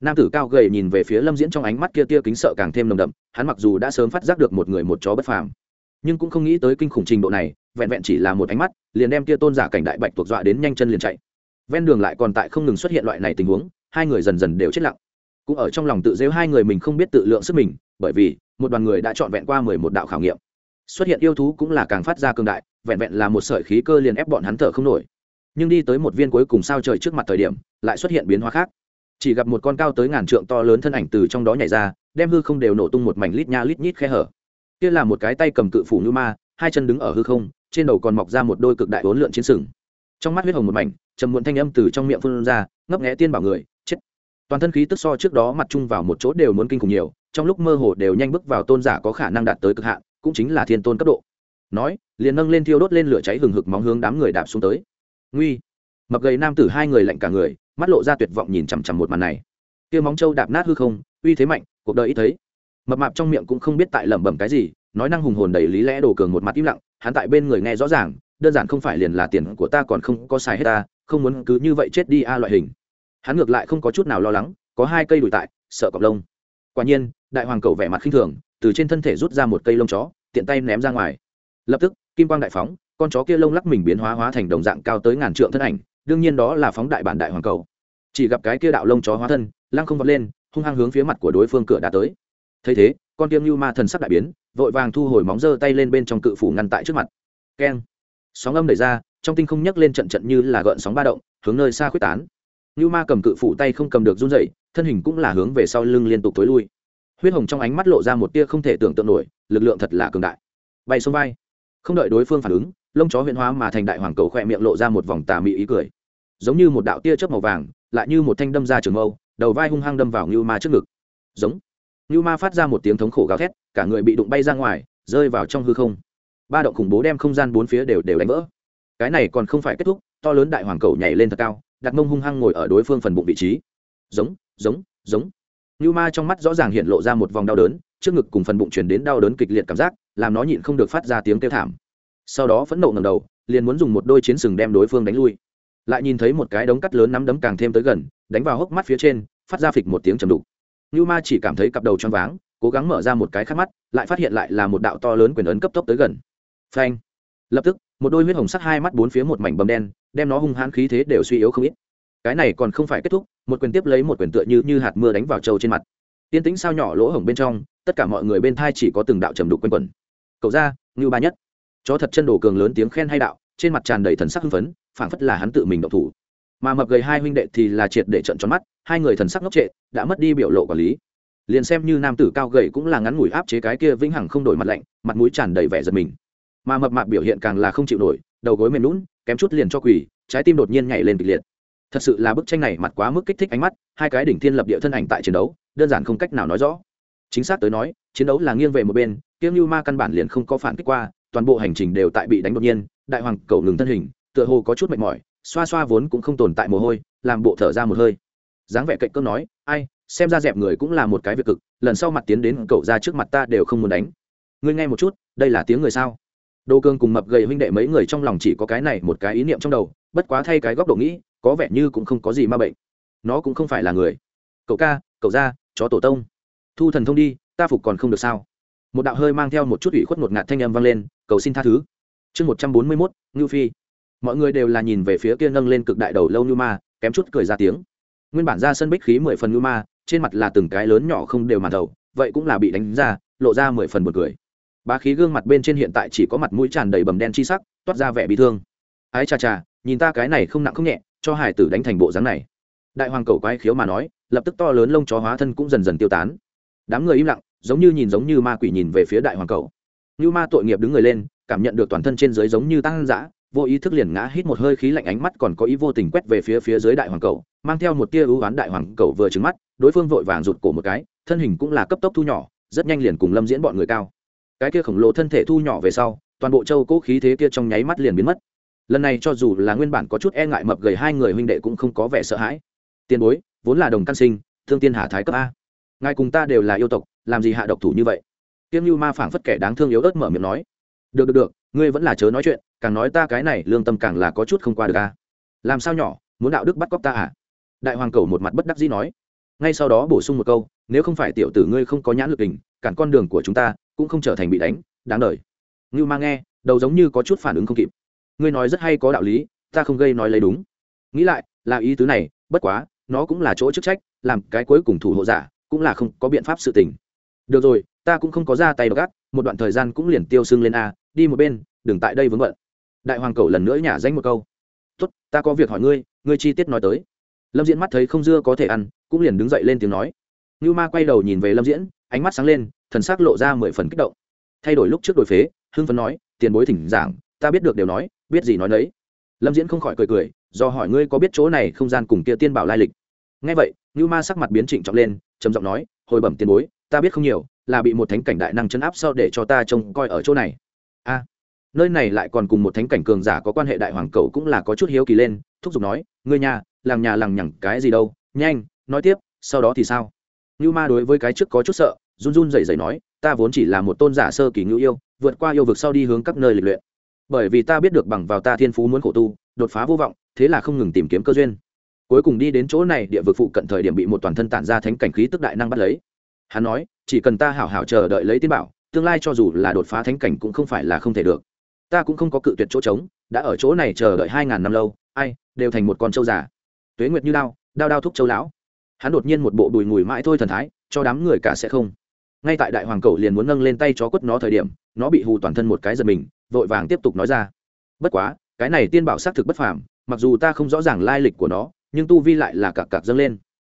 nam tử cao gầy nhìn về phía lâm diễn trong ánh mắt kia tia kính sợ càng thêm nồng đậm, hắn mặc dù đã sớm phát giác được một người một chó bất phàm, nhưng cũng không nghĩ tới kinh khủng trình độ này, vẹn vẹn chỉ là một ánh mắt, liền đem kia tôn giả cảnh đại bạch tuộc dọa đến nhanh chân liền chạy. Ven đường lại còn tại không ngừng xuất hiện loại này tình huống, hai người dần dần đều chết lặng. Cũng ở trong lòng tự dễu hai người mình không biết tự lượng sức mình, bởi vì, một đoàn người đã trọn vẹn qua mười một đạo khảo nghiệm. Xuất hiện yêu thú cũng là càng phát ra cường đại, vẹn vẹn là một sợi khí cơ liền ép bọn hắn thở không nổi. Nhưng đi tới một viên cuối cùng sao trời trước mặt thời điểm, lại xuất hiện biến hóa khác chỉ gặp một con cao tới ngàn trượng to lớn thân ảnh từ trong đó nhảy ra, đem hư không đều nổ tung một mảnh lít nha lít nhít khe hở. Kia là một cái tay cầm cự phủ như ma, hai chân đứng ở hư không, trên đầu còn mọc ra một đôi cực đại bốn lượn chiến sừng. Trong mắt huyết hồng một mảnh, trầm muộn thanh âm từ trong miệng phun ra, ngấp nghẽ tiên bảo người, chết. Toàn thân khí tức so trước đó mặt chung vào một chỗ đều muốn kinh khủng nhiều, trong lúc mơ hồ đều nhanh bước vào tôn giả có khả năng đạt tới cực hạn, cũng chính là thiên tôn cấp độ. Nói, liền nâng lên thiêu đốt lên lửa cháy hừng hực móng hướng đám người đạp xuống tới. Nguy. Mập gầy nam tử hai người lạnh cả người mắt lộ ra tuyệt vọng nhìn chằm chằm một màn này. Kia móng trâu đạp nát hư không, uy thế mạnh, cuộc đời ít thấy. Mập mạp trong miệng cũng không biết tại lẩm bẩm cái gì, nói năng hùng hồn đầy lý lẽ đồ cường một mặt im lặng, hắn tại bên người nghe rõ ràng, đơn giản không phải liền là tiền của ta còn không có xài hết ta, không muốn cứ như vậy chết đi a loại hình. Hắn ngược lại không có chút nào lo lắng, có hai cây đùi tại, sợ cọc lông. Quả nhiên, đại hoàng cầu vẻ mặt khinh thường, từ trên thân thể rút ra một cây lông chó, tiện tay ném ra ngoài. Lập tức, kim quang đại phóng, con chó kia lông lắc mình biến hóa hóa thành đồng dạng cao tới ngàn trượng thân ảnh đương nhiên đó là phóng đại bản đại hoàng cầu. Chỉ gặp cái kia đạo lông chó hóa thân, lăng không vọt lên, hung hăng hướng phía mặt của đối phương cửa đã tới. Thấy thế, con tiêm lưu ma thần sắc đại biến, vội vàng thu hồi móng giơ tay lên bên trong cự phủ ngăn tại trước mặt. Keng. Sóng âm đẩy ra, trong tinh không nhấc lên trận trận như là gợn sóng ba động, hướng nơi xa quyết tán. Lưu ma cầm cự phủ tay không cầm được run dậy thân hình cũng là hướng về sau lưng liên tục tối lui. Huyết hồng trong ánh mắt lộ ra một tia không thể tưởng tượng nổi, lực lượng thật là cường đại. Bay xuống vai. Không đợi đối phương phản ứng lông chó huyện hóa mà thành đại hoàng cầu khỏe miệng lộ ra một vòng tà mị ý cười. Giống như một đạo tia chớp màu vàng, lại như một thanh đâm ra trường mâu, đầu vai hung hăng đâm vào ngưu ma trước ngực. Giống. Ngưu ma phát ra một tiếng thống khổ gào thét, cả người bị đụng bay ra ngoài, rơi vào trong hư không. Ba động khủng bố đem không gian bốn phía đều đều đánh vỡ. Cái này còn không phải kết thúc, to lớn đại hoàng cầu nhảy lên thật cao, đặt mông hung hăng ngồi ở đối phương phần bụng vị trí. Giống giống giống. Ngưu ma trong mắt rõ ràng hiện lộ ra một vòng đau đớn, trước ngực cùng phần bụng chuyển đến đau đớn kịch liệt cảm giác, làm nó nhịn không được phát ra tiếng kêu thảm sau đó phẫn nộ ngầm đầu, liền muốn dùng một đôi chiến sừng đem đối phương đánh lui. Lại nhìn thấy một cái đống cắt lớn nắm đấm càng thêm tới gần, đánh vào hốc mắt phía trên, phát ra phịch một tiếng trầm đục. Như ma chỉ cảm thấy cặp đầu choáng váng, cố gắng mở ra một cái khắc mắt, lại phát hiện lại là một đạo to lớn quyền ấn cấp tốc tới gần. Phanh! Lập tức, một đôi huyết hồng sắc hai mắt bốn phía một mảnh bầm đen, đem nó hung hãn khí thế đều suy yếu không ít. Cái này còn không phải kết thúc, một quyền tiếp lấy một quyền tựa như như hạt mưa đánh vào trâu trên mặt. Tiên tính sao nhỏ lỗ hổng bên trong, tất cả mọi người bên thai chỉ có từng đạo trầm đục quanh quẩn. Cậu ra ngưu ba nhất chó thật chân đồ cường lớn tiếng khen hay đạo, trên mặt tràn đầy thần sắc hưng phấn, phảng phất là hắn tự mình động thủ. Mà mập gầy hai huynh đệ thì là triệt để trận tròn mắt, hai người thần sắc ngốc trệ, đã mất đi biểu lộ quản lý. Liền xem như nam tử cao gầy cũng là ngắn ngủi áp chế cái kia vĩnh hằng không đổi mặt lạnh, mặt mũi tràn đầy vẻ giật mình. Mà mập mạp biểu hiện càng là không chịu nổi, đầu gối mềm lún kém chút liền cho quỳ, trái tim đột nhiên nhảy lên kịch liệt. Thật sự là bức tranh này mặt quá mức kích thích ánh mắt, hai cái đỉnh thiên lập địa thân ảnh tại chiến đấu, đơn giản không cách nào nói rõ. Chính xác tới nói, chiến đấu là nghiêng về một bên kiếm như ma căn bản liền không có phản kích qua toàn bộ hành trình đều tại bị đánh đột nhiên, đại hoàng cầu ngừng thân hình, tựa hồ có chút mệt mỏi, xoa xoa vốn cũng không tồn tại mồ hôi, làm bộ thở ra một hơi. Dáng vẻ cạnh cơn nói, ai, xem ra dẹp người cũng là một cái việc cực, lần sau mặt tiến đến cậu ra trước mặt ta đều không muốn đánh. Ngươi nghe một chút, đây là tiếng người sao? Đô cương cùng mập gầy huynh đệ mấy người trong lòng chỉ có cái này một cái ý niệm trong đầu, bất quá thay cái góc độ nghĩ, có vẻ như cũng không có gì ma bệnh. Nó cũng không phải là người. Cậu ca, cậu ra, chó tổ tông. Thu thần thông đi, ta phục còn không được sao? Một đạo hơi mang theo một chút ủy khuất ngột ngạt thanh âm vang lên, cầu xin tha thứ. Chương một trăm bốn mươi mốt, ngưu phi. Mọi người đều là nhìn về phía kia nâng lên cực đại đầu lâu như ma, kém chút cười ra tiếng. Nguyên bản ra sân bích khí mười phần như ma, trên mặt là từng cái lớn nhỏ không đều màn đầu, vậy cũng là bị đánh ra, lộ ra mười phần một cười. Bá khí gương mặt bên trên hiện tại chỉ có mặt mũi tràn đầy bầm đen chi sắc, toát ra vẻ bị thương. Ái chà chà nhìn ta cái này không nặng không nhẹ, cho hải tử đánh thành bộ dáng này. Đại hoàng cầu quái khiếu mà nói, lập tức to lớn lông chó hóa thân cũng dần dần tiêu tán. Đám người im lặng giống như nhìn giống như ma quỷ nhìn về phía đại hoàng cầu. Như ma tội nghiệp đứng người lên, cảm nhận được toàn thân trên dưới giống như tăng dã, vô ý thức liền ngã hít một hơi khí lạnh ánh mắt còn có ý vô tình quét về phía phía dưới đại hoàng cầu, mang theo một tia ưu oán đại hoàng cầu vừa trứng mắt, đối phương vội vàng rụt cổ một cái, thân hình cũng là cấp tốc thu nhỏ, rất nhanh liền cùng lâm diễn bọn người cao. Cái kia khổng lồ thân thể thu nhỏ về sau, toàn bộ châu cố khí thế kia trong nháy mắt liền biến mất. Lần này cho dù là nguyên bản có chút e ngại mập gầy hai người huynh đệ cũng không có vẻ sợ hãi. Tiền bối, vốn là đồng căn sinh, thương tiên hà thái cấp a. Ngài cùng ta đều là yêu tộc làm gì hạ độc thủ như vậy? Tiêm như ma phảng phất kẻ đáng thương yếu ớt mở miệng nói. Được được được, ngươi vẫn là chớ nói chuyện, càng nói ta cái này lương tâm càng là có chút không qua được a làm sao nhỏ, muốn đạo đức bắt cóc ta à? Đại hoàng cầu một mặt bất đắc dĩ nói. Ngay sau đó bổ sung một câu, nếu không phải tiểu tử ngươi không có nhãn lực hình, cản con đường của chúng ta, cũng không trở thành bị đánh, đáng đời. Ngưu ma nghe, đầu giống như có chút phản ứng không kịp. Ngươi nói rất hay có đạo lý, ta không gây nói lấy đúng. Nghĩ lại, là ý tứ này, bất quá, nó cũng là chỗ chức trách, làm cái cuối cùng thủ hộ giả, cũng là không có biện pháp sự tình được rồi, ta cũng không có ra tay gắt một đoạn thời gian cũng liền tiêu xưng lên a, đi một bên, đừng tại đây vướng bận. Đại hoàng cầu lần nữa nhả danh một câu. Tốt, ta có việc hỏi ngươi ngươi chi tiết nói tới. Lâm diễn mắt thấy không dưa có thể ăn, cũng liền đứng dậy lên tiếng nói. Như ma quay đầu nhìn về lâm diễn, ánh mắt sáng lên, thần s ắ c lộ ra mười phần kích động. Thay đổi lúc trước đổi phế, hưng phấn nói, tiền bối thỉnh giảng, ta biết được đều nói, biết gì nói đấy lâm diễn không khỏi cười cười, do hỏi ngươi có biết chỗ này không gian cùng kia tiên bảo lai lịch. Ngay vậy như ma sắc mặt biến trịnh trọng lên, trầm giọng nói, hồi bẩm tiền bối ta biết không nhiều, là bị một thánh cảnh đại năng chấn áp sau để cho ta trông coi ở chỗ này. A, nơi này lại còn cùng một thánh cảnh cường giả có quan hệ đại hoàng cầu cũng là có chút hiếu kỳ lên, thúc giục nói, ngươi nhà, làng nhà làng nhẳng cái gì đâu? Nhanh, nói tiếp, sau đó thì sao? Như ma đối với cái trước có chút sợ, run run rẩy rẩy nói, ta vốn chỉ là một tôn giả sơ kỳ ngữ yêu, vượt qua yêu vực sau đi hướng các nơi lịch luyện. Bởi vì ta biết được bằng vào ta thiên phú muốn khổ tu, đột phá vô vọng, thế là không ngừng tìm kiếm cơ duyên. Cuối cùng đi đến chỗ này, địa vực phụ cận thời điểm bị một toàn thân tản ra thánh cảnh khí tức đại năng bắt lấy hắn nói, chỉ cần ta hảo hảo chờ đợi lấy tiên bảo, tương lai cho dù là đột phá thánh cảnh cũng không phải là không thể được. Ta cũng không có cự tuyệt chỗ trống, đã ở chỗ này chờ đợi hai ngàn năm lâu, ai, đều thành một con trâu già. Tuế nguyệt như đao đao đao thúc châu lão. Hắn đột nhiên một bộ bùi ngùi mãi thôi thần thái, cho đám người cả sẽ không. Ngay tại đại hoàng cầu liền muốn nâng lên tay chó quất nó thời điểm, nó bị hù toàn thân một cái giật mình, vội vàng tiếp tục nói ra. Bất quá, cái này tiên bảo xác thực bất phàm, mặc dù ta không rõ ràng lai lịch của nó, nhưng tu vi lại là cặp cặp dâng lên.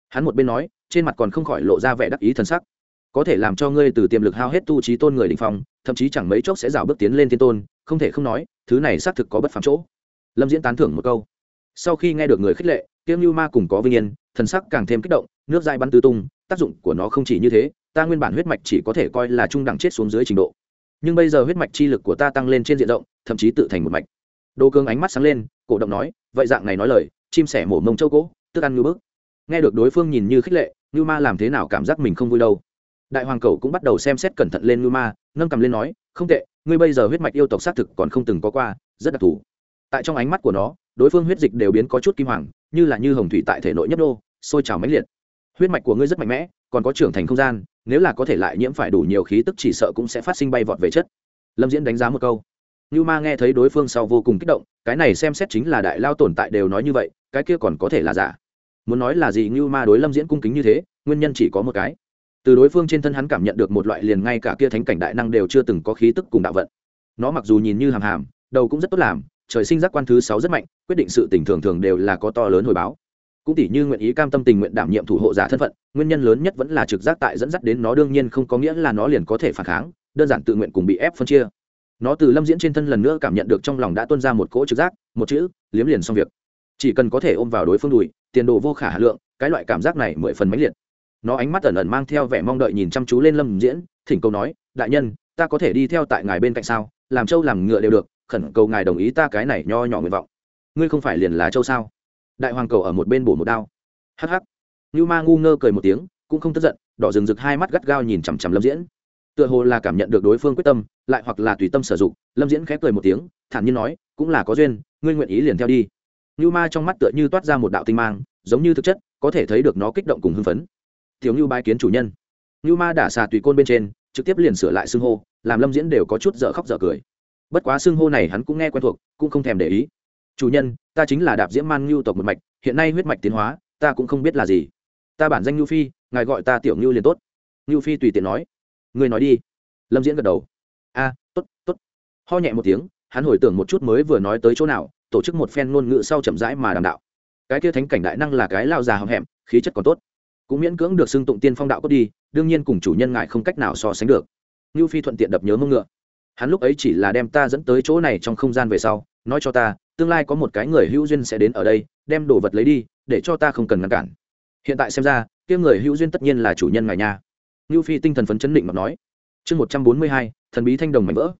Hắn một bên nói trên mặt còn không khỏi lộ ra vẻ đắc ý thân sắc. Có thể làm cho ngươi từ tiềm lực hao hết tu trí tôn người đình phong, thậm chí chẳng mấy chốc sẽ rào bước tiến lên thiên tôn, không thể không nói, thứ này xác thực có bất phàm chỗ. Lâm diễn tán thưởng một câu. Sau khi nghe được người khích lệ tiêm lưu ma cùng có vinh yên, thần sắc càng thêm kích động, nước dai bắn tứ tung, tác dụng của nó không chỉ như thế, ta nguyên bản huyết mạch chỉ có thể coi là trung đẳng chết xuống dưới trình độ. Nhưng bây giờ huyết mạch chi lực của ta tăng lên trên diện rộng, thậm chí tự thành một mạch. Đồ cương ánh mắt sáng lên, cổ động nói, vậy dạng này nói lời, chim sẻ mổ mông châu cỗ tức ăn ngư bước nghe được đối phương nhìn như khích lệ ngư ma làm thế nào cảm giác mình không vui đâu? Đại hoàng cầu cũng bắt đầu xem xét cẩn thận lên ngư ma nâng cầm lên nói, không tệ, ngươi bây giờ huyết mạch yêu tộc xác thực còn không từng có qua, rất đặc thù. Tại trong ánh mắt của nó, đối phương huyết dịch đều biến có chút kim hoàng, như là như hồng thủy tại thể nội nhất đô sôi trào mãnh liệt. Huyết mạch của ngươi rất mạnh mẽ, còn có trưởng thành không gian, nếu là có thể lại nhiễm phải đủ nhiều khí tức chỉ sợ cũng sẽ phát sinh bay vọt về chất. Lâm diễn đánh giá một câu. Như ma nghe thấy đối phương sau vô cùng kích động, cái này xem xét chính là đại lao tồn tại đều nói như vậy, cái kia còn có thể là giả muốn nói là gì như ma đối lâm diễn cung kính như thế, nguyên nhân chỉ có một cái. Từ đối phương trên thân hắn cảm nhận được một loại liền ngay cả kia thánh cảnh đại năng đều chưa từng có khí tức cùng đạo vận. Nó mặc dù nhìn như hàm hàm, đầu cũng rất tốt làm, trời sinh giác quan thứ sáu rất mạnh, quyết định sự tình thường thường đều là có to lớn hồi báo. Cũng tỷ như nguyện ý cam tâm tình nguyện đảm nhiệm thủ hộ giả thân phận, nguyên nhân lớn nhất vẫn là trực giác tại dẫn dắt đến nó đương nhiên không có nghĩa là nó liền có thể phản kháng, đơn giản tự nguyện cùng bị ép phân chia. Nó từ lâm diễn trên thân lần nữa cảm nhận được trong lòng đã tuân ra một cỗ trực giác, một chữ, liếm liền xong việc. Chỉ cần có thể ôm vào đối phương đùi tiền đồ vô khả hà lượng, cái loại cảm giác này mười phần mãnh liệt. Nó ánh mắt ẩn ẩn mang theo vẻ mong đợi nhìn chăm chú lên lâm diễn, thỉnh cầu nói, đại nhân, ta có thể đi theo tại ngài bên cạnh sao? Làm trâu làm ngựa đều được, khẩn cầu ngài đồng ý ta cái này nho nhỏ nguyện vọng. Ngươi không phải liền là châu sao? Đại hoàng cầu ở một bên bổ một đao. Hắc hắc. Như ma ngu ngơ cười một tiếng, cũng không tức giận, đỏ rừng rực hai mắt gắt gao nhìn chằm chằm lâm diễn. Tựa hồ là cảm nhận được đối phương quyết tâm, lại hoặc là tùy tâm sử dụng, lâm diễn khép cười một tiếng, thản nhiên nói, cũng là có duyên, ngươi nguyện ý liền theo đi. Nưu ma trong mắt tựa như toát ra một đạo tinh mang giống như thực chất có thể thấy được nó kích động cùng hưng phấn. Tiểu Nưu bái kiến chủ nhân. Nưu ma đả xà tùy côn bên trên trực tiếp liền sửa lại xưng hô làm lâm diễn đều có chút dở khóc dở cười. Bất quá xưng hô này hắn cũng nghe quen thuộc cũng không thèm để ý. Chủ nhân ta chính là đạp diễm man Nưu tộc một mạch hiện nay huyết mạch tiến hóa ta cũng không biết là gì. Ta bản danh Nưu phi ngài gọi ta tiểu Nưu liền tốt. Nưu phi tùy tiện nói. Ngươi nói đi. Lâm diễn gật đầu. A tốt, tốt. t ho nhẹ một tiếng hắn hồi tưởng một chút mới vừa nói tới chỗ nào tổ chức một phen ngôn ngữ sau chậm rãi mà đàm đạo. Cái kia thánh cảnh đại năng là cái lao già hậm hẹm, khí chất còn tốt. Cũng miễn cưỡng được xưng tụng tiên phong đạo cốt đi, đương nhiên cùng chủ nhân ngài không cách nào so sánh được. Ngưu phi thuận tiện đập nhớ mông ngựa. Hắn lúc ấy chỉ là đem ta dẫn tới chỗ này trong không gian về sau, nói cho ta, tương lai có một cái người hữu duyên sẽ đến ở đây, đem đồ vật lấy đi, để cho ta không cần ngăn cản. Hiện tại xem ra, kia người hữu duyên tất nhiên là chủ nhân ngài nha. Ngưu phi tinh thần phấn chấn định mà nói. Chương một trăm bốn mươi hai, thần bí thanh đồng mảnh vỡ.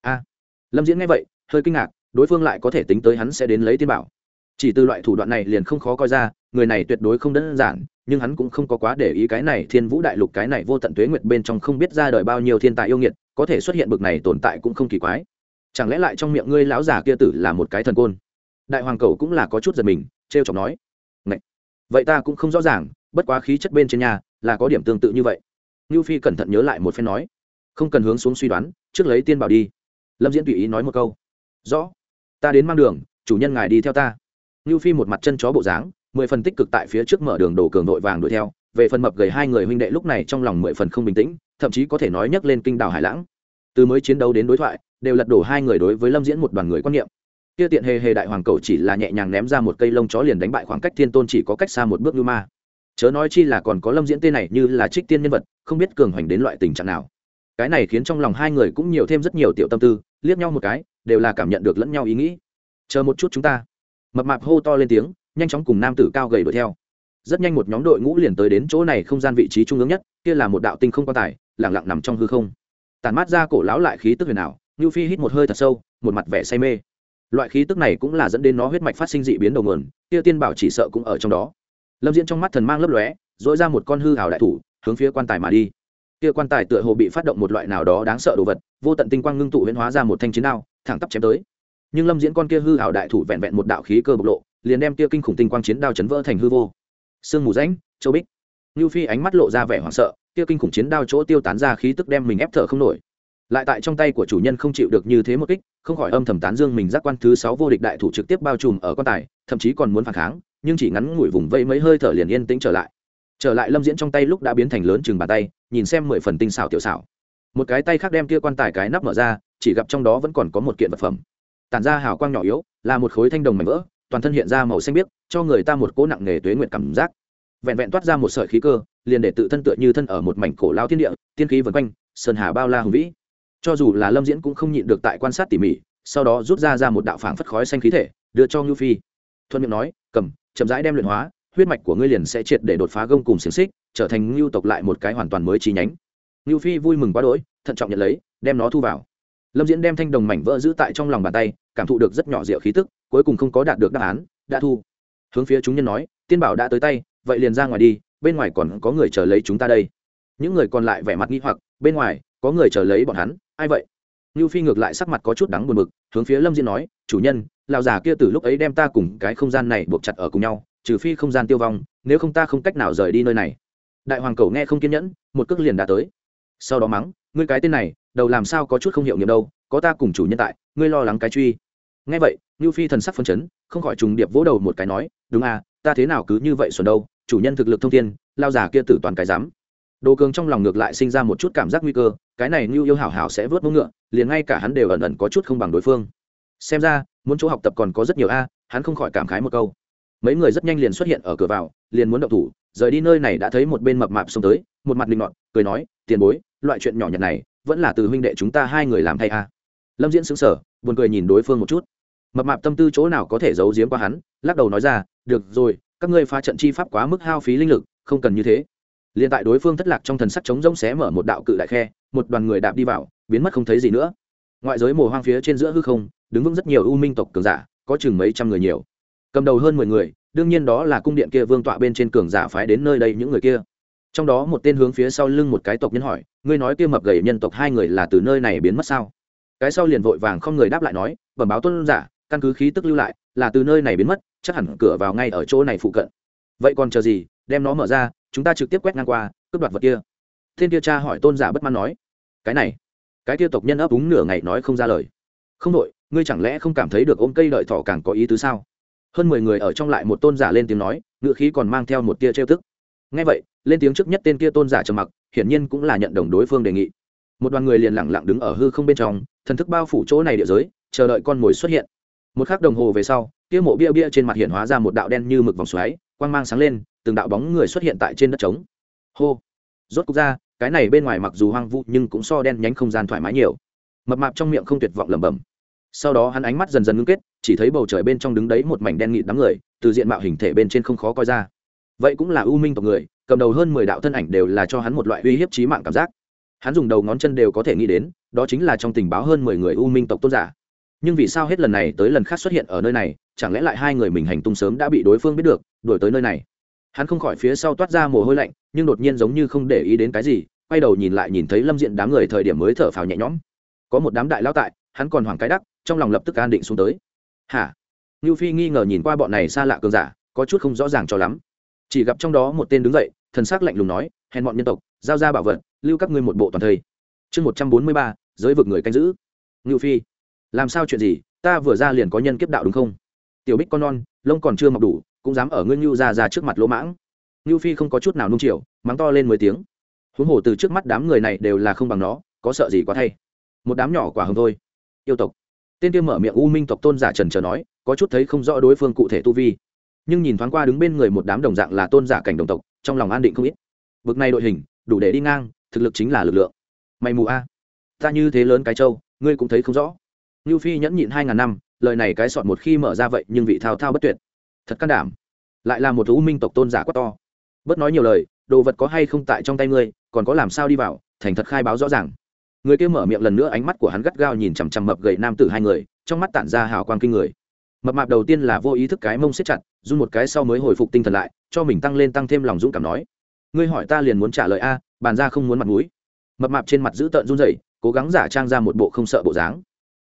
A. Lâm diễn nghe vậy, hơi kinh ngạc đối phương lại có thể tính tới hắn sẽ đến lấy tiên bảo. Chỉ từ loại thủ đoạn này liền không khó coi ra, người này tuyệt đối không đơn giản, nhưng hắn cũng không có quá để ý cái này thiên vũ đại lục, cái này vô tận tuế nguyệt bên trong không biết ra đời bao nhiêu thiên tài yêu nghiệt, có thể xuất hiện bực này tồn tại cũng không kỳ quái. Chẳng lẽ lại trong miệng ngươi lão già kia tử là một cái thần côn? Đại hoàng cầu cũng là có chút giật mình t r e o chọc nói. Ngậy! vậy ta cũng không rõ ràng, bất quá khí chất bên trên nhà là có điểm tương tự như vậy. Ngưu phi cẩn thận nhớ lại một phen nói. Không cần hướng xuống suy đoán, trước lấy tiên bảo đi. Lâm diễn tùy ý nói một câu. Rõ ta đến mang đường, chủ nhân ngài đi theo ta. Ngưu phi một mặt chân chó bộ dáng, mười phần tích cực tại phía trước mở đường đổ cường đội vàng đuổi theo. Về phần mập gầy hai người huynh đệ lúc này trong lòng mười phần không bình tĩnh, thậm chí có thể nói nhấc lên kinh đảo hải lãng. Từ mới chiến đấu đến đối thoại, đều lật đổ hai người đối với lâm diễn một đoàn người quan niệm. Kia tiện hề hề đại hoàng cầu chỉ là nhẹ nhàng ném ra một cây lông chó liền đánh bại khoảng cách thiên tôn chỉ có cách xa một bước như ma. Chớ nói chi là còn có lâm diễn tên này như là trích tiên nhân vật, không biết cường hoành đến loại tình trạng nào. Cái này khiến trong lòng hai người cũng nhiều thêm rất nhiều tiểu tâm tư, liếc nhau một cái đều là cảm nhận được lẫn nhau ý nghĩ. Chờ một chút chúng ta. Mập mạp hô to lên tiếng, nhanh chóng cùng nam tử cao gầy đuổi theo. Rất nhanh một nhóm đội ngũ liền tới đến chỗ này không gian vị trí trung ương nhất, kia là một đạo tinh không quan tài lẳng lặng nằm trong hư không. Tàn mát ra cổ lão lại khí tức huyền ảo như phi hít một hơi thật sâu, một mặt vẻ say mê. Loại khí tức này cũng là dẫn đến nó huyết mạch phát sinh dị biến đầu nguồn, kia tiên bảo chỉ sợ cũng ở trong đó. Lâm diễn trong mắt thần mang lấp lóe dỗi ra một con hư hào đại thủ, hướng phía quan tài mà đi. Kia quan tài tựa hồ bị phát động một loại nào đó đáng sợ đồ vật, vô tận tinh quang ngưng tụ huyễn hóa ra một thanh chiến đao thẳng tắp chém tới nhưng lâm diễn con kia hư ảo đại thủ vẹn vẹn một đạo khí cơ bộc lộ liền đem kia kinh khủng tinh quang chiến đao chấn vỡ thành hư vô sương mù rãnh châu bích Nưu Phi ánh mắt lộ ra vẻ hoảng sợ, kia kinh khủng chiến đao chỗ tiêu tán ra khí tức đem mình ép thở không nổi. Lại tại trong tay của chủ nhân không chịu được như thế một kích, không khỏi âm thầm tán dương mình giác quan thứ sáu vô địch đại thủ trực tiếp bao trùm ở quan tài, thậm chí còn muốn phản kháng, nhưng chỉ ngắn ngủi vùng vây mấy hơi thở liền yên tĩnh trở lại. Trở lại Lâm Diễn trong tay lúc đã biến thành lớn chừng bàn tay, nhìn xem mười phần tinh xảo tiểu xảo. Một cái tay khác đem kia quan tài cái nắp mở ra, chỉ gặp trong đó vẫn còn có một kiện vật phẩm. Tản ra hào quang nhỏ yếu, là một khối thanh đồng mảnh vỡ, toàn thân hiện ra màu xanh biếc, cho người ta một cỗ nặng nề tuế nguyện cảm giác. Vẹn vẹn toát ra một sợi khí cơ liền để tự thân tựa như thân ở một mảnh cổ lao thiên địa tiên khí vân quanh sơn hà bao la hùng vĩ. Cho dù là lâm diễn cũng không nhịn được tại quan sát tỉ mỉ sau đó rút ra ra một đạo phảng phất khói xanh khí thể đưa cho ngưu phi. Thuận miệng nói cầm chậm rãi đem luyện hóa huyết mạch của ngươi liền sẽ triệt để đột phá gông cùng xiềng xích trở thành ngưu tộc lại một cái hoàn toàn mới chi nhánh. Ngưu phi vui mừng quá đỗi thận trọng nhận lấy đem nó thu vào lâm diễn đem thanh đồng mảnh vỡ giữ tại trong lòng bàn tay, cảm thụ được rất nhỏ rượu khí tức, cuối cùng không có đạt được đáp án, đã thu. Hướng phía chúng nhân nói, tiên bảo đã tới tay, vậy liền ra ngoài đi, bên ngoài còn có người chờ lấy chúng ta đây. Những người còn lại vẻ mặt nghi hoặc, bên ngoài, có người chờ lấy bọn hắn, ai vậy? Như phi ngược lại sắc mặt có chút đắng buồn bực, hướng phía lâm diễn nói, chủ nhân, lão già kia từ lúc ấy đem ta cùng cái không gian này buộc chặt ở cùng nhau, trừ phi không gian tiêu vong, nếu không ta không cách nào rời đi nơi này. Đại hoàng cầu nghe không kiên nhẫn, một cước liền đã tới. Sau đó mắng, ngươi cái tên này đầu làm sao có chút không hiệu nghiệm đâu, có ta cùng chủ nhân tại, ngươi lo lắng cái truy. Nghe vậy ngưu phi thần sắc phân chấn, không khỏi trùng điệp vỗ đầu một cái nói, đúng à ta thế nào cứ như vậy xuân đâu, chủ nhân thực lực thông thiên, lao già kia tử toàn cái dám. Đồ cường trong lòng ngược lại sinh ra một chút cảm giác nguy cơ, cái này như yêu hảo hảo sẽ vớt mông ngựa, liền ngay cả hắn đều ẩn ẩn có chút không bằng đối phương. Xem ra, muốn chỗ học tập còn có rất nhiều a, hắn không khỏi cảm khái một câu. Mấy người rất nhanh liền xuất hiện ở cửa vào, liền muốn động thủ, rời đi nơi này đã thấy một bên mập mạp xông tới, một mặt linh ngọn cười nói, tiền bối, loại chuyện nhỏ nhặt này vẫn là từ huynh đệ chúng ta hai người làm thay a. Lâm diễn xứng sở buồn cười nhìn đối phương một chút. Mập mạp tâm tư chỗ nào có thể giấu giếm qua hắn, lắc đầu nói ra, được rồi, các ngươi phá trận chi pháp quá mức hao phí linh lực, không cần như thế. Liền tại đối phương thất lạc trong thần sắc chống rỗng xé mở một đạo cự đại khe, một đoàn người đạp đi vào, biến mất không thấy gì nữa. Ngoại giới mồ hoang phía trên giữa hư không, đứng vững rất nhiều u minh tộc cường giả, có chừng mấy trăm người nhiều. Cầm đầu hơn mười người, đương nhiên đó là cung điện kia vương tọa bên trên cường giả phái đến nơi đây những người kia trong đó một tên hướng phía sau lưng một cái tộc nhân hỏi, ngươi nói kia mập gầy nhân tộc hai người là từ nơi này biến mất sao? Cái sau liền vội vàng không người đáp lại nói, bẩm báo tuân giả, căn cứ khí tức lưu lại, là từ nơi này biến mất, chắc hẳn cửa vào ngay ở chỗ này phụ cận. Vậy còn chờ gì, đem nó mở ra, chúng ta trực tiếp quét ngang qua, cướp đoạt vật kia. Thiên kia cha hỏi tôn giả bất mãn nói, cái này? Cái kia tộc nhân ấp úng nửa ngày nói không ra lời. Không đội, ngươi chẳng lẽ không cảm thấy được ôm cây đợi thỏ càng có ý tứ sao? Hơn mười người ở trong lại một tôn giả lên tiếng nói ngựa khí còn mang theo một tia trêu tức. Ngay vậy lên tiếng trước nhất tên kia tôn giả trầm mặc, hiển nhiên cũng là nhận đồng đối phương đề nghị. Một đoàn người liền lẳng lặng đứng ở hư không bên trong, thần thức bao phủ chỗ này địa giới, chờ đợi con mồi xuất hiện. Một khắc đồng hồ về sau, kia mộ bia bia trên mặt hiện hóa ra một đạo đen như mực vòng xoáy, quang mang sáng lên, từng đạo bóng người xuất hiện tại trên đất trống. Hô! Rốt cục ra, cái này bên ngoài mặc dù hoang vu nhưng cũng so đen nhánh không gian thoải mái nhiều. Mập mạp trong miệng không tuyệt vọng lẩm bẩm. Sau đó hắn ánh mắt dần dần ngưng kết, chỉ thấy bầu trời bên trong đứng đấy một mảnh đen nghịt đám người, từ diện mạo hình thể bên trên không khó coi ra. Vậy cũng là ưu minh tộc người cầm đầu hơn mười đạo thân ảnh đều là cho hắn một loại uy hiếp trí mạng cảm giác. Hắn dùng đầu ngón chân đều có thể nghĩ đến, đó chính là trong tình báo hơn mười người ưu minh tộc tôn giả. Nhưng vì sao hết lần này tới lần khác xuất hiện ở nơi này, chẳng lẽ lại hai người mình hành tung sớm đã bị đối phương biết được, đuổi tới nơi này? Hắn không khỏi phía sau toát ra mồ hôi lạnh, nhưng đột nhiên giống như không để ý đến cái gì, quay đầu nhìn lại nhìn thấy lâm diện đám người thời điểm mới thở phào nhẹ nhõm. Có một đám đại lao tại, hắn còn hoảng cái đắc, trong lòng lập tức an định xuống tới. Hả? Ngưu phi nghi ngờ nhìn qua bọn này xa lạ cường giả, có chút không rõ ràng cho lắm chỉ gặp trong đó một tên đứng dậy, thần s ắ c lạnh lùng nói, hèn bọn nhân tộc, giao ra bảo vật, lưu các ngươi một bộ toàn thây. Chương một trăm bốn mươi ba, giới vực người canh giữ. Ngự phi, làm sao chuyện gì? Ta vừa ra liền có nhân kiếp đạo đúng không? Tiểu bích con non, lông còn chưa mọc đủ, cũng dám ở ngươi ngưu ra ra trước mặt lỗ mãng. Ngưu phi không có chút nào nung chiều, mắng to lên mười tiếng. Huống hồ từ trước mắt đám người này đều là không bằng nó, có sợ gì quá thay. Một đám nhỏ quả hồng thôi. Yêu tộc. Tên kia mở miệng u minh tộc tôn giả trần trờ nói, có chút thấy không rõ đối phương cụ thể tu vi nhưng nhìn thoáng qua đứng bên người một đám đồng dạng là tôn giả cảnh đồng tộc trong lòng an định không ít bực này đội hình đủ để đi ngang thực lực chính là lực lượng mày mù a ta như thế lớn cái trâu ngươi cũng thấy không rõ Nưu Phi nhẫn nhịn hai ngàn năm, lời này cái sọt một khi mở ra vậy nhưng vị thao thao bất tuyệt. Thật can đảm. Lại là một thú minh tộc tôn giả quá to. Bất nói nhiều lời, đồ vật có hay không tại trong tay ngươi, còn có làm sao đi vào, thành thật khai báo rõ ràng. Người kia mở miệng lần nữa ánh mắt của hắn gắt gao nhìn chằm chằm mập gầy nam tử hai người, trong mắt tản ra hào quang kinh người. Mập mạp đầu tiên là vô ý thức cái mông siết chặt, run một cái sau mới hồi phục tinh thần lại, cho mình tăng lên tăng thêm lòng dũng cảm nói: ngươi hỏi ta liền muốn trả lời a bàn ra không muốn mặt mũi. Mập mạp trên mặt giữ tợn run rẩy cố gắng giả trang ra một bộ không sợ bộ dáng.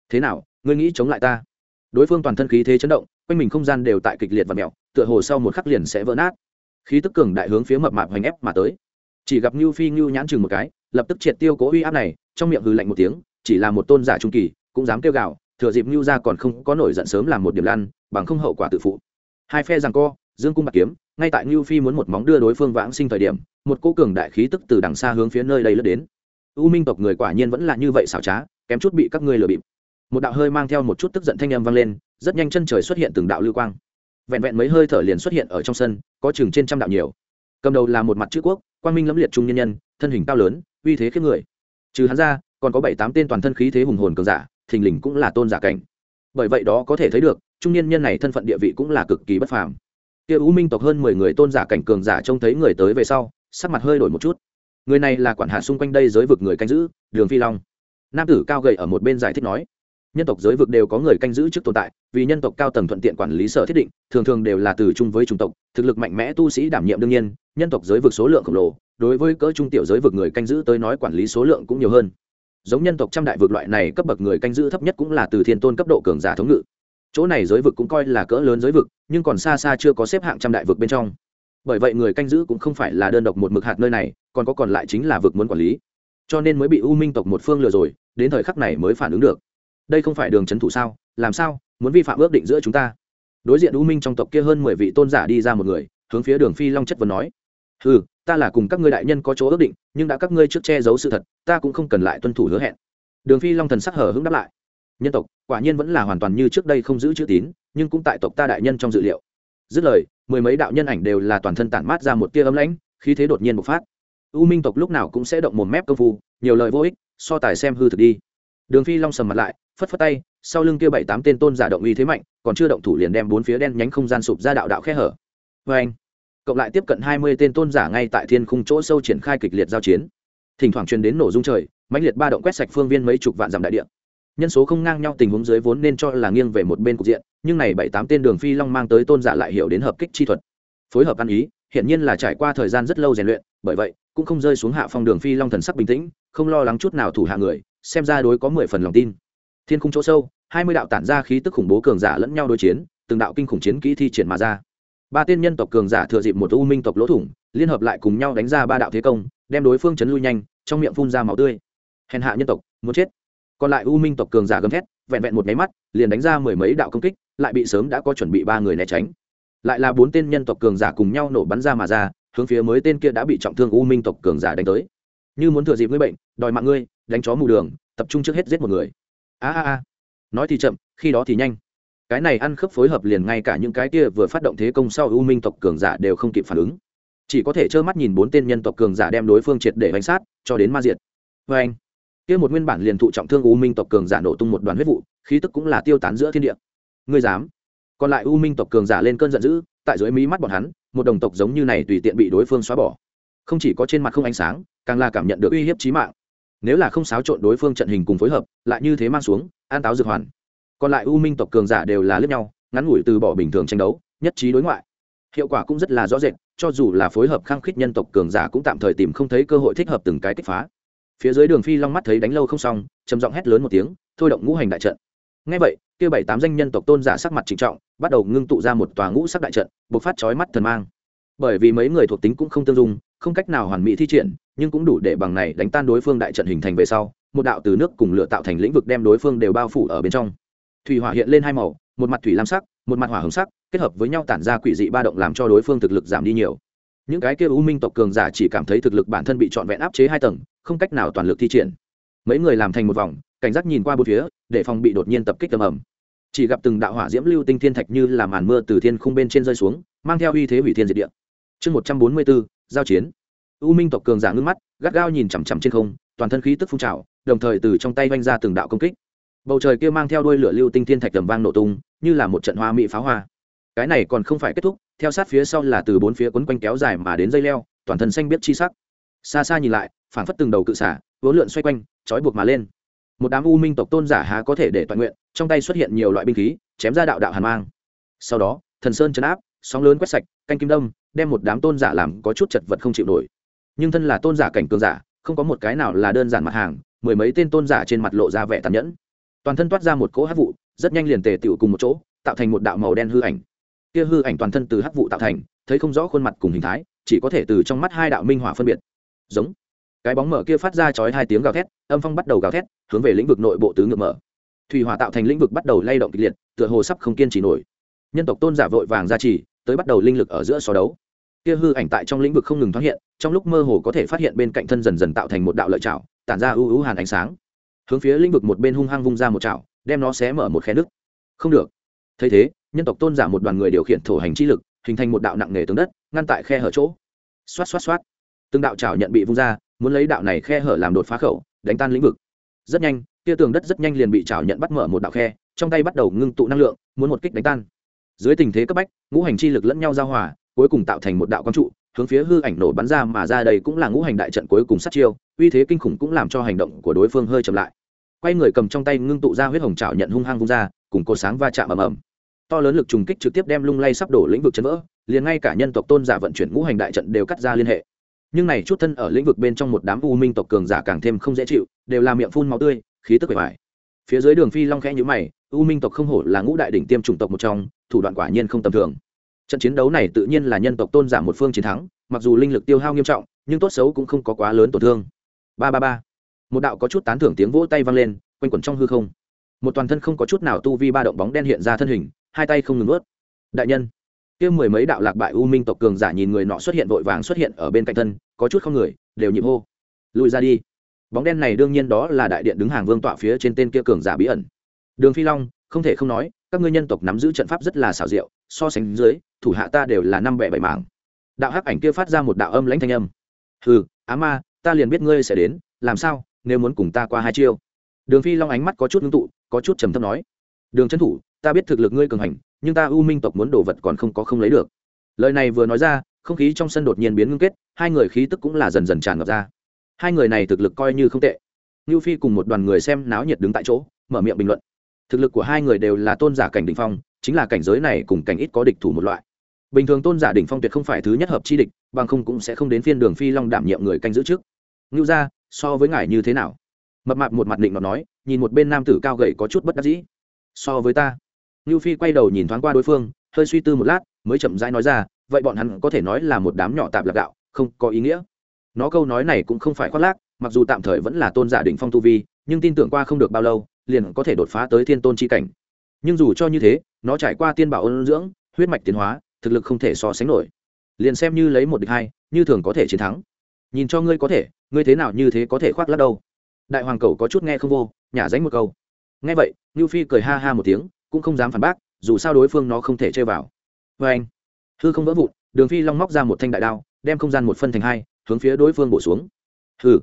Thế nào ngươi nghĩ chống lại ta? Đối phương toàn thân khí thế chấn động quanh mình không gian đều tại kịch liệt và mèo tựa hồ sau một khắc liền sẽ vỡ nát. Khí tức cường đại hướng phía mập mạp hoành ép mà tới. Chỉ gặp ngưu phi ngưu nhãn chừng một cái lập tức triệt tiêu cố uy áp này trong miệng hừ lạnh một tiếng chỉ là một tôn giả trung kỳ cũng dám kêu gào thừa dịp Nưu gia còn không có nổi giận sớm làm một điểm lăn, bằng không hậu quả tự phụ. Hai phe giằng co, dương cung bạc kiếm, ngay tại Nưu phi muốn một móng đưa đối phương vãng sinh thời điểm, một cỗ cường đại khí tức từ đằng xa hướng phía nơi đây lướt đến. U minh tộc người quả nhiên vẫn là như vậy xảo trá, kém chút bị các ngươi lừa bịp. Một đạo hơi mang theo một chút tức giận thanh âm vang lên, rất nhanh chân trời xuất hiện từng đạo lưu quang. Vẹn vẹn mấy hơi thở liền xuất hiện ở trong sân, có chừng trên trăm đạo nhiều. Cầm đầu là một mặt chữ quốc, quang minh lẫm liệt trung nhân nhân, thân hình cao lớn, uy thế khiếp người. Trừ hắn ra, còn có bảy tám tên toàn thân khí thế hùng hồn cường giả thình lình cũng là tôn giả cảnh. Bởi vậy đó có thể thấy được, trung niên nhân này thân phận địa vị cũng là cực kỳ bất phàm. Kia u minh tộc hơn mười người tôn giả cảnh cường giả trông thấy người tới về sau, sắc mặt hơi đổi một chút. Người này là quản hạ xung quanh đây giới vực người canh giữ, đường phi long. Nam tử cao gầy ở một bên giải thích nói, nhân tộc giới vực đều có người canh giữ trước tồn tại, vì nhân tộc cao tầng thuận tiện quản lý sở thiết định, thường thường đều là từ chung với chủng tộc, thực lực mạnh mẽ tu sĩ đảm nhiệm đương nhiên, nhân tộc giới vực số lượng khổng lồ, đối với cỡ trung tiểu giới vực người canh giữ tới nói quản lý số lượng cũng nhiều hơn giống nhân tộc trăm đại vực loại này cấp bậc người canh giữ thấp nhất cũng là từ thiên tôn cấp độ cường giả thống ngự. Chỗ này giới vực cũng coi là cỡ lớn giới vực, nhưng còn xa xa chưa có xếp hạng trăm đại vực bên trong. Bởi vậy người canh giữ cũng không phải là đơn độc một mực hạt nơi này, còn có còn lại chính là vực muốn quản lý. Cho nên mới bị u minh tộc một phương lừa rồi, đến thời khắc này mới phản ứng được. Đây không phải đường trấn thủ sao? Làm sao? Muốn vi phạm ước định giữa chúng ta? Đối diện u minh trong tộc kia hơn mười vị tôn giả đi ra một người, hướng phía đường phi long chất vấn nói. Ừ ta là cùng các ngươi đại nhân có chỗ ước định, nhưng đã các ngươi trước che giấu sự thật, ta cũng không cần lại tuân thủ hứa hẹn. Đường phi long thần sắc hở hứng đáp lại. Nhân tộc, quả nhiên vẫn là hoàn toàn như trước đây không giữ chữ tín, nhưng cũng tại tộc ta đại nhân trong dự liệu. Dứt lời, mười mấy đạo nhân ảnh đều là toàn thân tản mát ra một tia ấm lãnh, khí thế đột nhiên bộc phát. U minh tộc lúc nào cũng sẽ động một mép công phu, nhiều lời vô ích, so tài xem hư thực đi. Đường phi long sầm mặt lại, phất phất tay, sau lưng kia bảy tám tên tôn giả động uy thế mạnh, còn chưa động thủ liền đem bốn phía đen nhánh không gian sụp ra đạo đạo khe hở. Vê anh cộng lại tiếp cận hai mươi tên tôn giả ngay tại thiên khung chỗ sâu triển khai kịch liệt giao chiến. Thỉnh thoảng truyền đến nổ rung trời, mãnh liệt ba động quét sạch phương viên mấy chục vạn dặm đại địa. Nhân số không ngang nhau, tình huống dưới vốn nên cho là nghiêng về một bên cục diện, nhưng này bảy tám tên đường phi long mang tới tôn giả lại hiểu đến hợp kích chi thuật. Phối hợp ăn ý hiện nhiên là trải qua thời gian rất lâu rèn luyện, bởi vậy, cũng không rơi xuống hạ phong đường phi long thần sắc bình tĩnh, không lo lắng chút nào thủ hạ người, xem ra đối có mười phần lòng tin. Thiên khung chỗ sâu, hai mươi đạo tản ra khí tức khủng bố cường giả lẫn nhau đối chiến, từng đạo kinh khủng chiến kỹ thi triển mà ra ba tên nhân tộc cường giả thừa dịp một u minh tộc lỗ thủng, liên hợp lại cùng nhau đánh ra ba đạo thế công, đem đối phương chấn lui nhanh, trong miệng phun ra máu tươi. Hèn hạ nhân tộc, muốn chết. Còn lại u minh tộc cường giả gầm thét, vẹn vẹn một máy mắt, liền đánh ra mười mấy đạo công kích, lại bị sớm đã có chuẩn bị ba người né tránh. Lại là bốn tên nhân tộc cường giả cùng nhau nổ bắn ra mà ra, hướng phía mới tên kia đã bị trọng thương u minh tộc cường giả đánh tới. Như muốn thừa dịp ngươi bệnh, đòi mạng ngươi, đánh chó mù đường, tập trung trước hết giết một người. A a a. Nói thì chậm, khi đó thì nhanh cái này ăn khớp phối hợp liền ngay cả những cái kia vừa phát động thế công sau u minh tộc cường giả đều không kịp phản ứng. Chỉ có thể trơ mắt nhìn bốn tên nhân tộc cường giả đem đối phương triệt để bánh sát, cho đến ma diệt. Vê anh, kia một nguyên bản liền thụ trọng thương u minh tộc cường giả nổ tung một đoàn huyết vụ, khí tức cũng là tiêu tán giữa thiên địa. Ngươi dám? Còn lại u minh tộc cường giả lên cơn giận dữ, tại dưới mí mắt bọn hắn, một đồng tộc giống như này tùy tiện bị đối phương xóa bỏ. Không chỉ có trên mặt không ánh sáng, càng là cảm nhận được uy hiếp chí mạng. Nếu là không xáo trộn đối phương trận hình cùng phối hợp, lại như thế mang xuống, an táo dược hoàn còn lại u minh tộc cường giả đều là lướt nhau, ngắn ngủi từ bỏ bình thường tranh đấu, nhất trí đối ngoại. Hiệu quả cũng rất là rõ rệt, cho dù là phối hợp khăng khít nhân tộc cường giả cũng tạm thời tìm không thấy cơ hội thích hợp từng cái kích phá. Phía dưới đường phi long mắt thấy đánh lâu không xong, trầm giọng hét lớn một tiếng, thôi động ngũ hành đại trận. Ngay vậy, kia bảy tám danh nhân tộc tôn giả sắc mặt trịnh trọng, bắt đầu ngưng tụ ra một tòa ngũ sắc đại trận buộc phát chói mắt thần mang. Bởi vì mấy người thuộc tính cũng không tương dung, không cách nào hoàn mỹ thi triển, nhưng cũng đủ để bằng này đánh tan đối phương đại trận hình thành về sau, một đạo từ nước cùng lửa tạo thành lĩnh vực đem đối phương đều bao phủ ở bên trong thủy hỏa hiện lên hai màu, một mặt thủy lam sắc, một mặt hỏa hồng sắc, kết hợp với nhau tản ra quỷ dị ba động làm cho đối phương thực lực giảm đi nhiều. Những cái kia u minh tộc cường giả chỉ cảm thấy thực lực bản thân bị trọn vẹn áp chế hai tầng, không cách nào toàn lực thi triển. Mấy người làm thành một vòng, cảnh giác nhìn qua bốn phía, để phòng bị đột nhiên tập kích tầm ầm. Chỉ gặp từng đạo hỏa diễm lưu tinh thiên thạch như là màn mưa từ thiên khung bên trên rơi xuống, mang theo uy thế hủy thiên diệt địa. Chương một trăm bốn mươi bốn, giao chiến. U minh tộc cường giả ngưng mắt, gắt gao nhìn chằm chằm trên không, toàn thân khí tức phun trào, đồng thời từ trong tay vanh ra từng đạo công kích bầu trời kia mang theo đuôi lửa lưu tinh thiên thạch tầm vang nổ tung, như là một trận hoa mỹ pháo hoa. Cái này còn không phải kết thúc, theo sát phía sau là từ bốn phía quấn quanh kéo dài mà đến dây leo, toàn thân xanh biết chi sắc. Xa xa nhìn lại, phảng phất từng đầu cự xả, vốn lượn xoay quanh, trói buộc mà lên. Một đám u minh tộc tôn giả há có thể để toàn nguyện, trong tay xuất hiện nhiều loại binh khí, chém ra đạo đạo hàn mang. Sau đó, thần sơn chấn áp, sóng lớn quét sạch, canh kim đông đem một đám tôn giả làm có chút chật vật không chịu nổi. Nhưng thân là tôn giả cảnh cường giả, không có một cái nào là đơn giản mặt hàng, mười mấy tên tôn giả trên mặt lộ ra vẻ tàn nhẫn toàn thân toát ra một cỗ hắc vụ, rất nhanh liền tề tựu cùng một chỗ, tạo thành một đạo màu đen hư ảnh. Kia hư ảnh toàn thân từ hắc vụ tạo thành, thấy không rõ khuôn mặt cùng hình thái, chỉ có thể từ trong mắt hai đạo minh hỏa phân biệt. Giống. Cái bóng mở kia phát ra chói hai tiếng gào thét, âm phong bắt đầu gào thét, hướng về lĩnh vực nội bộ tứ ngược mở. Thủy hỏa tạo thành lĩnh vực bắt đầu lay động kịch liệt, tựa hồ sắp không kiên trì nổi. Nhân tộc tôn giả vội vàng ra trì tới bắt đầu linh lực ở giữa so đấu. Kia hư ảnh tại trong lĩnh vực không ngừng thoát hiện, trong lúc mơ hồ có thể phát hiện bên cạnh thân dần dần tạo thành một đạo lợi chảo tản ra ưu ưu hàn ánh sáng hướng phía lĩnh vực một bên hung hăng vung ra một chảo, đem nó xé mở một khe nứt không được. Thấy thế, nhân tộc tôn giả một đoàn người điều khiển thổ hành chi lực, hình thành một đạo nặng nề tướng đất, ngăn tại khe hở chỗ. Xoát xoát xoát. Từng đạo chảo nhận bị vung ra, muốn lấy đạo này khe hở làm đột phá khẩu, đánh tan lĩnh vực. Rất nhanh kia tường đất rất nhanh liền bị chảo nhận bắt mở một đạo khe, trong tay bắt đầu ngưng tụ năng lượng, muốn một kích đánh tan. Dưới tình thế cấp bách, ngũ hành chi lực lẫn nhau giao hòa, cuối cùng tạo thành một đạo quang trụ, hướng phía hư ảnh nổ bắn ra mà ra đây cũng là ngũ hành đại trận cuối cùng sát chiêu, uy thế kinh khủng cũng làm cho hành động của đối phương hơi chậm lại quay người cầm trong tay ngưng tụ ra huyết hồng trảo nhận hung hăng vung ra, cùng cột sáng va chạm ầm ầm. To lớn lực trùng kích trực tiếp đem lung lay sắp đổ lĩnh vực chấn vỡ, liền ngay cả nhân tộc tôn giả vận chuyển ngũ hành đại trận đều cắt ra liên hệ. Nhưng này chút thân ở lĩnh vực bên trong một đám u minh tộc cường giả càng thêm không dễ chịu, đều là miệng phun máu tươi, khí tức bề bài phía dưới đường phi long khẽ nhíu mày, u minh tộc không hổ là ngũ đại đỉnh tiêm chủng tộc một trong, thủ đoạn quả nhiên không tầm thường. Trận chiến đấu này tự nhiên là nhân tộc tôn giả một phương chiến thắng, mặc dù linh lực tiêu hao nghiêm trọng, nhưng tốt xấu cũng không có quá lớn tổn thương. Ba ba ba một đạo có chút tán thưởng tiếng vỗ tay vang lên, quanh quẩn trong hư không. Một toàn thân không có chút nào tu vi ba động bóng đen hiện ra thân hình, hai tay không ngừng ướt đại nhân, kia mười mấy đạo lạc bại u minh tộc cường giả nhìn người nọ xuất hiện vội vàng xuất hiện ở bên cạnh thân, có chút không người, đều nhịp hô. Lùi ra đi. Bóng đen này đương nhiên đó là đại điện đứng hàng vương tọa phía trên tên kia cường giả bí ẩn. Đường phi long, không thể không nói, các ngươi nhân tộc nắm giữ trận pháp rất là xảo diệu, so sánh dưới, thủ hạ ta đều là năm bẻ bảy mảng. Đạo hắc ảnh kia phát ra một đạo âm lãnh thanh âm. Hừ, á ma, ta liền biết ngươi sẽ đến, làm sao? Nếu muốn cùng ta qua hai chiêu. Đường phi long ánh mắt có chút ngưng tụ, có chút trầm thấp nói. Đường trấn thủ, ta biết thực lực ngươi cường hành, nhưng ta u minh tộc muốn đồ vật còn không có không lấy được. Lời này vừa nói ra, không khí trong sân đột nhiên biến ngưng kết, hai người khí tức cũng là dần dần tràn ngập ra. Hai người này thực lực coi như không tệ. Ngưu phi cùng một đoàn người xem náo nhiệt đứng tại chỗ, mở miệng bình luận. Thực lực của hai người đều là tôn giả cảnh đ ỉ n h phong, chính là cảnh giới này cùng cảnh ít có địch thủ một loại. Bình thường tôn giả đ ỉ n h phong tuyệt không phải thứ nhất hợp chi địch, bằng không cũng sẽ không đến phiên đường phi long đảm nhiệm người canh giữ trước. Ngưu ra so với ngài như thế nào? Mập mạp một mặt định ngọc nói nhìn một bên nam tử cao gầy có chút bất đắc dĩ. So với ta. Ngưu phi quay đầu nhìn thoáng qua đối phương hơi suy tư một lát mới chậm rãi nói ra vậy bọn hắn có thể nói là một đám nhỏ tạp lạc đạo, không có ý nghĩa. Nó câu nói này cũng không phải khoác lác mặc dù tạm thời vẫn là tôn giả định phong tu vi nhưng tin tưởng qua không được bao lâu liền có thể đột phá tới thiên tôn chi cảnh. Nhưng dù cho như thế nó trải qua tiên bảo ôn dưỡng huyết mạch tiến hóa thực lực không thể so sánh nổi. Liền xem như lấy một địch hai như thường có thể chiến thắng. Nhìn cho ngươi có thể ngươi thế nào như thế có thể khoác lắc đâu? Đại hoàng cầu có chút nghe không vô, nhả dánh một câu. Nghe vậy ngưu phi cười ha ha một tiếng, cũng không dám phản bác, dù sao đối phương nó không thể chơi vào. Vê anh, hư không vỡ vụn, đường phi long móc ra một thanh đại đao, đem không gian một phân thành hai, hướng phía đối phương bổ xuống. Hừ.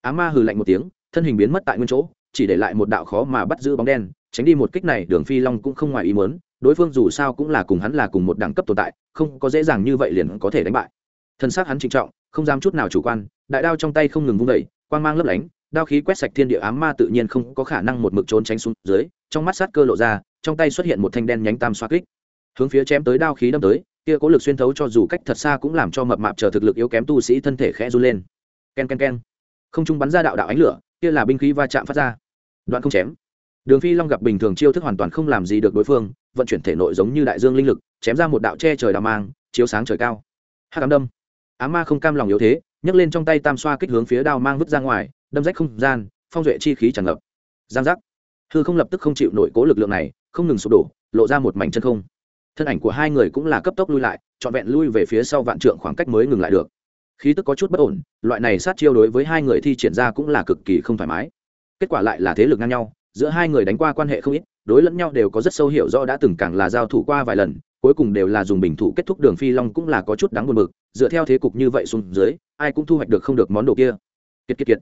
Á ma hừ lạnh một tiếng, thân hình biến mất tại nguyên chỗ, chỉ để lại một đạo khó mà bắt giữ bóng đen, tránh đi một kích này, đường phi long cũng không ngoài ý muốn, đối phương dù sao cũng là cùng hắn là cùng một đẳng cấp tồn tại, không có dễ dàng như vậy liền có thể đánh bại. Thân xác hắn trịnh trọng, không dám chút nào chủ quan đại đao trong tay không ngừng vung đẩy quang mang lấp lánh, đao khí quét sạch thiên địa ám ma tự nhiên không có khả năng một mực trốn tránh xuống dưới, trong mắt sát cơ lộ ra, trong tay xuất hiện một thanh đen nhánh tam xoa kích. Hướng phía chém tới đao khí đâm tới, kia cố lực xuyên thấu cho dù cách thật xa cũng làm cho mập mạp chờ thực lực yếu kém tu sĩ thân thể khẽ run lên. Ken ken ken. Không trung bắn ra đạo đạo ánh lửa, kia là binh khí va chạm phát ra. Đoạn không chém. Đường phi long gặp bình thường chiêu thức hoàn toàn không làm gì được đối phương, vận chuyển thể nội giống như đại dương linh lực, chém ra một đạo che trời đào mang, chiếu sáng trời cao. Hắc ám đâm. Ám ma không cam lòng yếu thế nhấc lên trong tay tam xoa kích hướng phía đao mang vứt ra ngoài, đâm rách không gian, phong duệ chi khí tràn ngập. Giang giác. Hư không lập tức không chịu nổi cố lực lượng này, không ngừng sụp đổ, lộ ra một mảnh chân không. Thân ảnh của hai người cũng là cấp tốc lui lại, trọn vẹn lui về phía sau vạn trượng khoảng cách mới ngừng lại được. Khí tức có chút bất ổn, loại này sát chiêu đối với hai người thi triển ra cũng là cực kỳ không thoải mái. Kết quả lại là thế lực ngang nhau, giữa hai người đánh qua quan hệ không ít, đối lẫn nhau đều có rất sâu hiểu rõ đã từng càng là giao thủ qua vài lần, cuối cùng đều là dùng bình thủ kết thúc đường phi long cũng là có chút đáng buồn bực dựa theo thế cục như vậy xuống dưới, ai cũng thu hoạch được không được món đồ kia. Kiệt kiệt kiệt.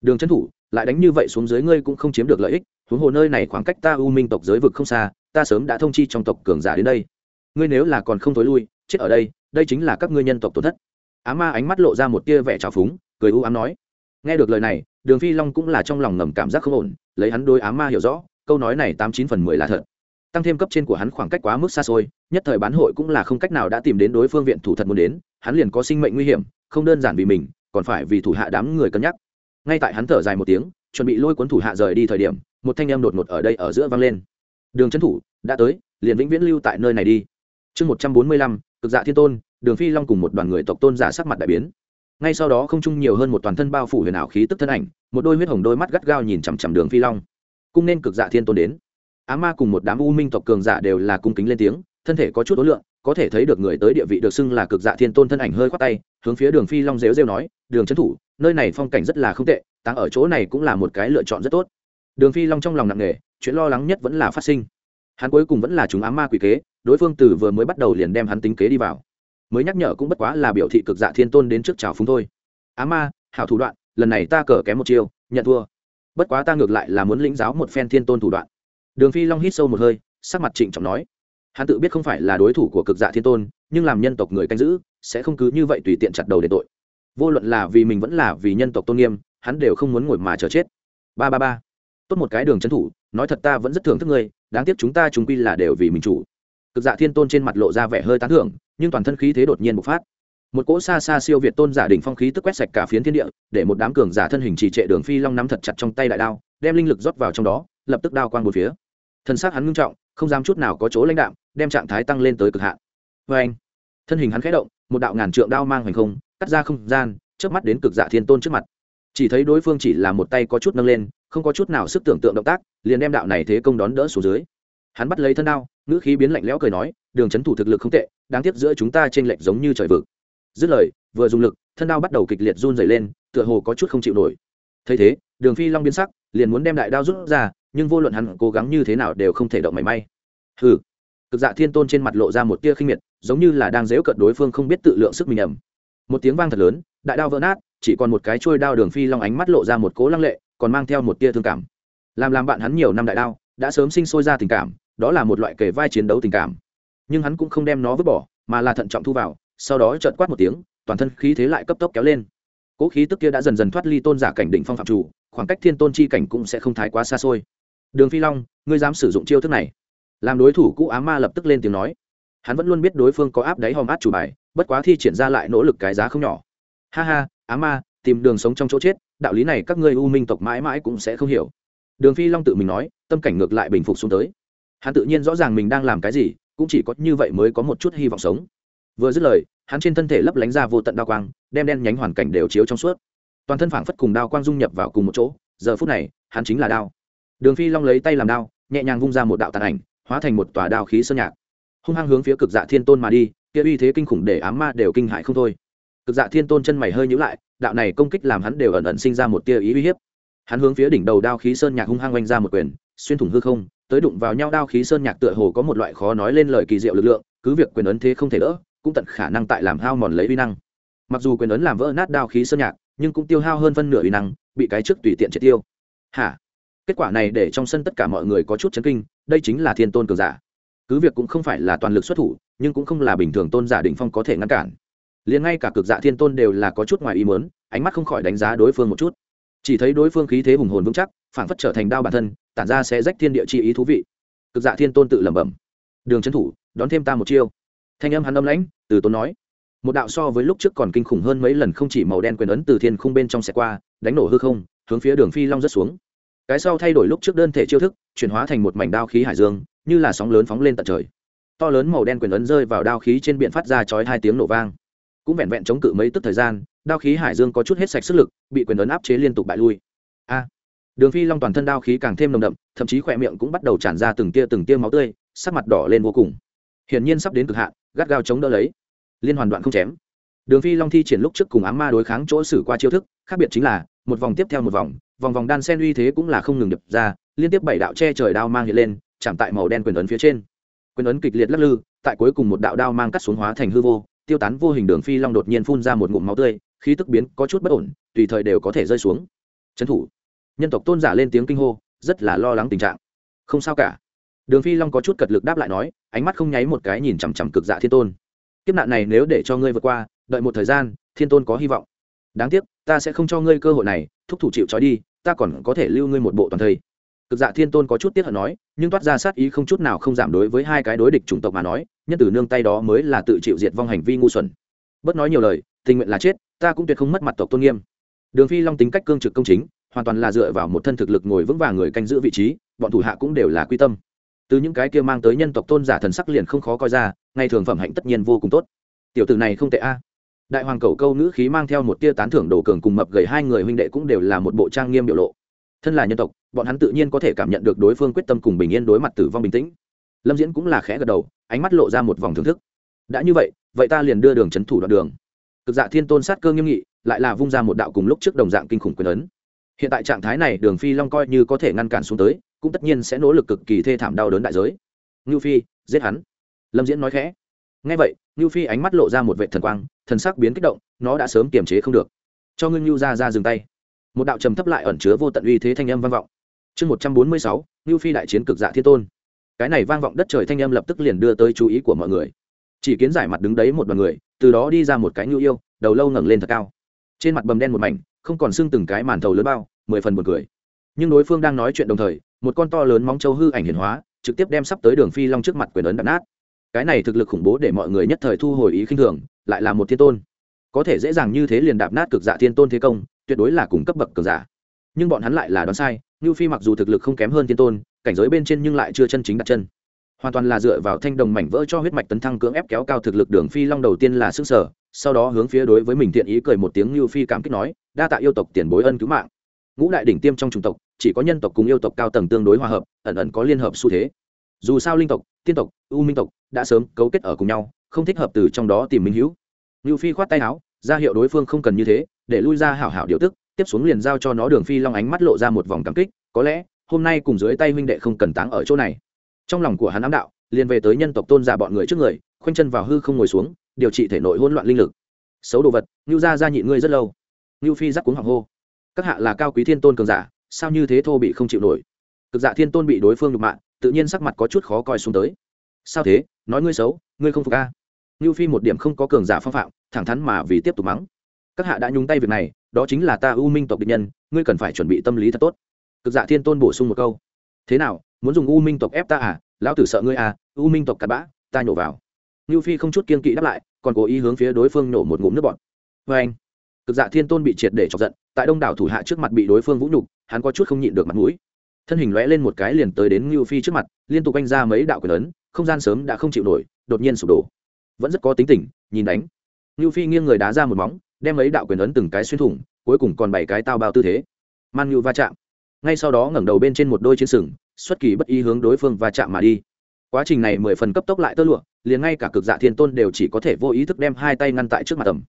Đường trấn thủ, lại đánh như vậy xuống dưới ngươi cũng không chiếm được lợi ích, huống hồ nơi này khoảng cách ta u minh tộc giới vực không xa, ta sớm đã thông chi trong tộc cường giả đến đây. Ngươi nếu là còn không thối lui, chết ở đây đây chính là các ngươi nhân tộc tổn thất. Á ma ánh mắt lộ ra một tia vẻ trào phúng, cười u ám nói. Nghe được lời này, đường phi long cũng là trong lòng ngầm cảm giác không ổn, lấy hắn đôi á ma hiểu rõ, câu nói này tám chín phần mười là thật tăng thêm cấp trên của hắn khoảng cách quá mức xa xôi, nhất thời bán hội cũng là không cách nào đã tìm đến đối phương viện thủ thật muốn đến, hắn liền có sinh mệnh nguy hiểm, không đơn giản vì mình, còn phải vì thủ hạ đám người cân nhắc. Ngay tại hắn thở dài một tiếng, chuẩn bị lôi cuốn thủ hạ rời đi thời điểm, một thanh em đột ngột ở đây ở giữa vang lên. Đường trấn thủ, đã tới, liền vĩnh viễn lưu tại nơi này đi. Chương một trăm bốn mươi lăm, cực dạ thiên tôn, đường phi long cùng một đoàn người tộc tôn giả sắc mặt đại biến. Ngay sau đó không chung nhiều hơn một toàn thân bao phủ huyền ảo khí tức thân ảnh, một đôi huyết hồng đôi mắt gắt gao nhìn chằm chằm đường phi long. Cung nên cực dạ thiên tôn đến á ma cùng một đám u minh tộc cường giả đều là cung kính lên tiếng, thân thể có chút ối lượng, có thể thấy được người tới địa vị được xưng là cực dạ thiên tôn thân ảnh hơi khoát tay, hướng phía đường phi long rêu rêu nói, đường trấn thủ, nơi này phong cảnh rất là không tệ, táng ở chỗ này cũng là một cái lựa chọn rất tốt. Đường phi long trong lòng nặng nề, chuyện lo lắng nhất vẫn là phát sinh. Hắn cuối cùng vẫn là chúng á ma quỷ kế, đối phương từ vừa mới bắt đầu liền đem hắn tính kế đi vào. Mới nhắc nhở cũng bất quá là biểu thị cực dạ thiên tôn đến trước chào phúng thôi. Á ma, hảo thủ đoạn, lần này ta cờ kém một chiêu, nhận thua. Bất quá ta ngược lại là muốn lĩnh giáo một phen thiên tôn thủ đoạn đường phi long hít sâu một hơi, sắc mặt trịnh trọng nói, hắn tự biết không phải là đối thủ của cực dạ thiên tôn, nhưng làm nhân tộc người canh giữ, sẽ không cứ như vậy tùy tiện chặt đầu để tội. Vô luận là vì mình vẫn là vì nhân tộc tôn nghiêm, hắn đều không muốn ngồi mà chờ chết. Ba ba ba. Tốt một cái đường trấn thủ, nói thật ta vẫn rất thưởng thức ngươi, đáng tiếc chúng ta chúng quy là đều vì mình chủ. Cực dạ thiên tôn trên mặt lộ ra vẻ hơi tán thưởng, nhưng toàn thân khí thế đột nhiên bộc phát. Một cỗ xa xa siêu việt tôn giả đỉnh phong khí tức quét sạch cả phiến thiên địa, để một đám cường giả thân hình trì trệ đường phi long nắm thật chặt trong tay đại đao, đem linh lực rót vào trong đó, lập tức đao quang một phía thân xác hắn ngưng trọng, không dám chút nào có chỗ lãnh đạm, đem trạng thái tăng lên tới cực hạn. Vê anh, thân hình hắn khẽ động, một đạo ngàn trượng đao mang hoành không, cắt ra không gian trước mắt đến cực dạ thiên tôn trước mặt. Chỉ thấy đối phương chỉ là một tay có chút nâng lên, không có chút nào sức tưởng tượng động tác, liền đem đạo này thế công đón đỡ xuống dưới. Hắn bắt lấy thân đao, ngữ khí biến lạnh lẽo cười nói, đường c thủ thực lực không tệ, đáng tiếc giữa chúng ta t r ê n lệch giống như trời vực. Dứt lời, vừa dùng lực, thân đao bắt đầu kịch liệt run dày lên, tựa hồ có chút không chịu nổi. Thấy thế, đường phi long biến sắc, liền muốn đem đại đao rút ra nhưng vô luận hắn cố gắng như thế nào đều không thể động mảy may. Hừ. Cực dạ thiên tôn trên mặt lộ ra một tia khinh miệt, giống như là đang dễu cận đối phương không biết tự lượng sức mình ẩm một tiếng vang thật lớn, đại đao vỡ nát, chỉ còn một cái trôi đao đường phi long ánh mắt lộ ra một cố lăng lệ, còn mang theo một tia thương cảm. Làm làm bạn hắn nhiều năm đại đao, đã sớm sinh sôi ra tình cảm, đó là một loại kề vai chiến đấu tình cảm. Nhưng hắn cũng không đem nó vứt bỏ, mà là thận trọng thu vào, sau đó chợt quát một tiếng, toàn thân khí thế lại cấp tốc kéo lên. Cố khí tức kia đã dần dần thoát ly tôn giả cảnh đỉnh phong phạm chủ, khoảng cách thiên tôn chi cảnh cũng sẽ không thái quá xa xôi đường phi long, ngươi dám sử dụng chiêu thức này? Làm đối thủ cũ á ma lập tức lên tiếng nói. Hắn vẫn luôn biết đối phương có áp đáy hòm át chủ bài, bất quá thi triển ra lại nỗ lực cái giá không nhỏ. Ha ha, á ma, tìm đường sống trong chỗ chết, đạo lý này các ngươi u minh tộc mãi mãi cũng sẽ không hiểu. Đường phi long tự mình nói, tâm cảnh ngược lại bình phục xuống tới. Hắn tự nhiên rõ ràng mình đang làm cái gì, cũng chỉ có như vậy mới có một chút hy vọng sống. Vừa dứt lời, hắn trên thân thể lấp lánh ra vô tận đao quang, đem đen nhánh hoàn cảnh đều chiếu trong suốt. Toàn thân phảng phất cùng đao quang dung nhập vào cùng một chỗ, giờ phút này, hắn chính là đao đường phi long lấy tay làm đao, nhẹ nhàng vung ra một đạo tàn ảnh, hóa thành một tòa đao khí sơn nhạc. Hung hăng hướng phía cực dạ thiên tôn mà đi, kia uy thế kinh khủng để ám ma đều kinh hại không thôi. Cực dạ thiên tôn chân mày hơi nhíu lại, đạo này công kích làm hắn đều ẩn ẩn sinh ra một tia ý uy hiếp. Hắn hướng phía đỉnh đầu đao khí sơn nhạc hung hăng oanh ra một quyền, xuyên thủng hư không, tới đụng vào nhau đao khí sơn nhạc tựa hồ có một loại khó nói lên lời kỳ diệu lực lượng, cứ việc quyền ấn thế không thể đỡ, cũng tận khả năng tại làm hao mòn lấy uy năng. Mặc dù quyền ấn làm vỡ nát đao khí sơn nhạc, nhưng cũng tiêu hao hơn phân nửa uy năng, bị cái trước tùy tiện triệt tiêu. Hả? Kết quả này để trong sân tất cả mọi người có chút chấn kinh, đây chính là thiên tôn cường giả. Cứ việc cũng không phải là toàn lực xuất thủ, nhưng cũng không là bình thường tôn giả đỉnh phong có thể ngăn cản. Liền ngay cả cực dạ thiên tôn đều là có chút ngoài ý mớn ánh mắt không khỏi đánh giá đối phương một chút. Chỉ thấy đối phương khí thế hùng hồn vững chắc phản phất trở thành đao bản thân, tản ra sẽ rách thiên địa chi ý thú vị. Cực dạ thiên tôn tự lẩm bẩm. Đường trấn thủ, đón thêm ta một chiêu. Thanh âm hắn âm lãnh, từ tốn nói. Một đạo so với lúc trước còn kinh khủng hơn mấy lần không chỉ màu đen quyền ấn từ thiên khung bên trong xe qua, đánh nổ hư không, hướng phía đường phi long rất xuống cái sau thay đổi lúc trước đơn thể chiêu thức, chuyển hóa thành một mảnh đao khí hải dương, như là sóng lớn phóng lên tận trời. To lớn màu đen quyền ấn rơi vào đao khí trên biển phát ra chói hai tiếng nổ vang. Cũng vẹn vẹn chống cự mấy tức thời gian, đao khí hải dương có chút hết sạch sức lực, bị quyền ấn áp chế liên tục bại lui. A! Đường phi long toàn thân đao khí càng thêm nồng đậm, thậm chí khỏe miệng cũng bắt đầu tràn ra từng tia từng tia máu tươi, sắc mặt đỏ lên vô cùng. Hiển nhiên sắp đến cực hạn, gắt gao chống đỡ lấy. Liên hoàn đoạn không chém. Đường phi long thi triển lúc trước cùng ám ma đối kháng chỗ xử qua chiêu thức, khác biệt chính là, một vòng tiếp theo một vòng vòng vòng đan sen uy thế cũng là không ngừng đập ra, liên tiếp bảy đạo che trời đao mang hiện lên, chạm tại màu đen quyền ấn phía trên. Quyền ấn kịch liệt lắc lư, tại cuối cùng một đạo đao mang cắt xuống hóa thành hư vô, tiêu tán vô hình đường phi long đột nhiên phun ra một ngụm máu tươi, khí tức biến có chút bất ổn, tùy thời đều có thể rơi xuống. Trấn thủ. Nhân tộc tôn giả lên tiếng kinh hô, rất là lo lắng tình trạng. Không sao cả. Đường phi long có chút cật lực đáp lại nói, ánh mắt không nháy một cái nhìn chằm chằm cực dạ thiên tôn. Kiếp nạn này nếu để cho ngươi vượt qua, đợi một thời gian, thiên tôn có hy vọng. Đáng tiếc, ta sẽ không cho ngươi cơ hội này thúc thủ chịu trói đi, ta còn có thể lưu ngươi một bộ toàn thây. Cực dạ thiên tôn có chút tiếc hận nói, nhưng toát ra sát ý không chút nào không giảm đối với hai cái đối địch chủng tộc mà nói, nhân tử nương tay đó mới là tự chịu diệt vong hành vi ngu xuẩn. Bất nói nhiều lời, tình nguyện là chết, ta cũng tuyệt không mất mặt tộc tôn nghiêm. Đường phi long tính cách cương trực công chính, hoàn toàn là dựa vào một thân thực lực ngồi vững vàng người canh giữ vị trí, bọn thủ hạ cũng đều là quy tâm. Từ những cái kia mang tới nhân tộc tôn giả thần sắc liền không khó coi ra, ngày thường phẩm hạnh tất nhiên vô cùng tốt. Tiểu tử này không tệ a đại hoàng cầu câu nữ khí mang theo một tia tán thưởng đồ cường cùng mập gầy hai người huynh đệ cũng đều là một bộ trang nghiêm biểu lộ. Thân là nhân tộc, bọn hắn tự nhiên có thể cảm nhận được đối phương quyết tâm cùng bình yên đối mặt tử vong bình tĩnh. Lâm diễn cũng là khẽ gật đầu, ánh mắt lộ ra một vòng thưởng thức. Đã như vậy vậy ta liền đưa đường c thủ đoạn đường. Cực dạ thiên tôn sát cơ nghiêm nghị, lại là vung ra một đạo cùng lúc trước đồng dạng kinh khủng quyền ấn. Hiện tại trạng thái này đường phi long coi như có thể ngăn cản xuống tới, cũng tất nhiên sẽ nỗ lực cực kỳ thê thảm đau đớn đại giới. Ngưu phi, giết hắn. Lâm diễn nói khẽ ngay vậy, ngưu phi ánh mắt lộ ra một vệ thần quang, thần sắc biến kích động, nó đã sớm kiềm chế không được. Cho ngưng ngưu ra ra dừng tay. Một đạo trầm thấp lại ẩn chứa vô tận uy thế thanh âm vang vọng. Chương một trăm bốn mươi sáu, ngưu phi đại chiến cực dạ thiên tôn. Cái này vang vọng đất trời thanh âm lập tức liền đưa tới chú ý của mọi người. Chỉ kiến giải mặt đứng đấy một đoàn người, từ đó đi ra một cái ngưu yêu, đầu lâu ngẩng lên thật cao. Trên mặt bầm đen một mảnh, không còn xưng từng cái màn thầu lớn bao, mười phần một cười. Nhưng đối phương đang nói chuyện đồng thời, một con to lớn móng châu hư ảnh hiển hóa, trực tiếp đem sắp tới đường phi long trước mặt quyền ấn đập nát cái này thực lực khủng bố để mọi người nhất thời thu hồi ý khinh thường, lại là một thiên tôn. Có thể dễ dàng như thế liền đạp nát cực dạ thiên tôn thế công, tuyệt đối là cùng cấp bậc cường giả. Nhưng bọn hắn lại là đoán sai như phi mặc dù thực lực không kém hơn thiên tôn, cảnh giới bên trên nhưng lại chưa chân chính đặt chân. Hoàn toàn là dựa vào thanh đồng mảnh vỡ cho huyết mạch tấn thăng cưỡng ép kéo cao thực lực đường phi long đầu tiên là xương sở, sau đó hướng phía đối với mình thiện ý cười một tiếng như phi cảm kích nói, đa tạ yêu tộc tiền bối ân cứu mạng. Ngũ đại đỉnh tiêm trong chủng tộc, chỉ có nhân tộc cùng yêu tộc cao tầng tương đối hòa hợp, ẩn ẩn có liên hợp xu thế. Dù sao linh tộc tiên tộc, u minh tộc đã sớm cấu kết ở cùng nhau, không thích hợp từ trong đó tìm minh hữu. Ngưu phi khoát tay áo, ra hiệu đối phương không cần như thế, để lui ra hảo hảo điều tức, tiếp xuống liền giao cho nó đường phi long ánh mắt lộ ra một vòng cảm kích, có lẽ, hôm nay cùng dưới tay huynh đệ không cần táng ở chỗ này. Trong lòng của hắn ám đạo, liền về tới nhân tộc tôn giả bọn người trước người, khoanh chân vào hư không ngồi xuống, điều trị thể nội hỗn loạn linh lực. Xấu đồ vật, ngưu gia gia nhịn ngươi rất lâu. Ngưu phi giắc cuống hoàng hô. Các hạ là cao quý thiên tôn cường giả, sao như thế thô bị không chịu nổi? Cực dạ thiên tôn bị đối phương đục mạng tự nhiên sắc mặt có chút khó coi xuống tới. Sao thế? Nói ngươi xấu, ngươi không phục a? Ngưu phi một điểm không có cường giả phong phạm, thẳng thắn mà vì tiếp tục mắng. Các hạ đã nhúng tay việc này, đó chính là ta u minh tộc địch nhân, ngươi cần phải chuẩn bị tâm lý thật tốt. Cực dạ thiên tôn bổ sung một câu. Thế nào, muốn dùng u minh tộc ép ta à? Lão tử sợ ngươi à? U minh tộc cặp bã, ta nhổ vào. Ngưu phi không chút kiên kỵ đáp lại, còn cố ý hướng phía đối phương nổ một ngụm nước bọt. Vê anh, cực dạ thiên tôn bị triệt để chọc giận, tại đông đảo thủ hạ trước mặt bị đối phương vũ nhục, hắn có chút không nhịn được mặt mũi thân hình lóe lên một cái liền tới đến ngưu phi trước mặt, liên tục anh ra mấy đạo quyền ấn không gian sớm đã không chịu nổi, đột nhiên sụp đổ. Vẫn rất có tính tình, nhìn đánh. Ngưu phi nghiêng người đá ra một móng, đem mấy đạo quyền ấn từng cái xuyên thủng, cuối cùng còn bảy cái tao bao tư thế. Man ngưu va chạm. Ngay sau đó ngẩng đầu bên trên một đôi chiến sừng, xuất kỳ bất ý hướng đối phương va chạm mà đi. Quá trình này mười phần cấp tốc lại tơ lụa, liền ngay cả cực dạ thiên tôn đều chỉ có thể vô ý thức đem hai tay ngăn tại trước mặt tầm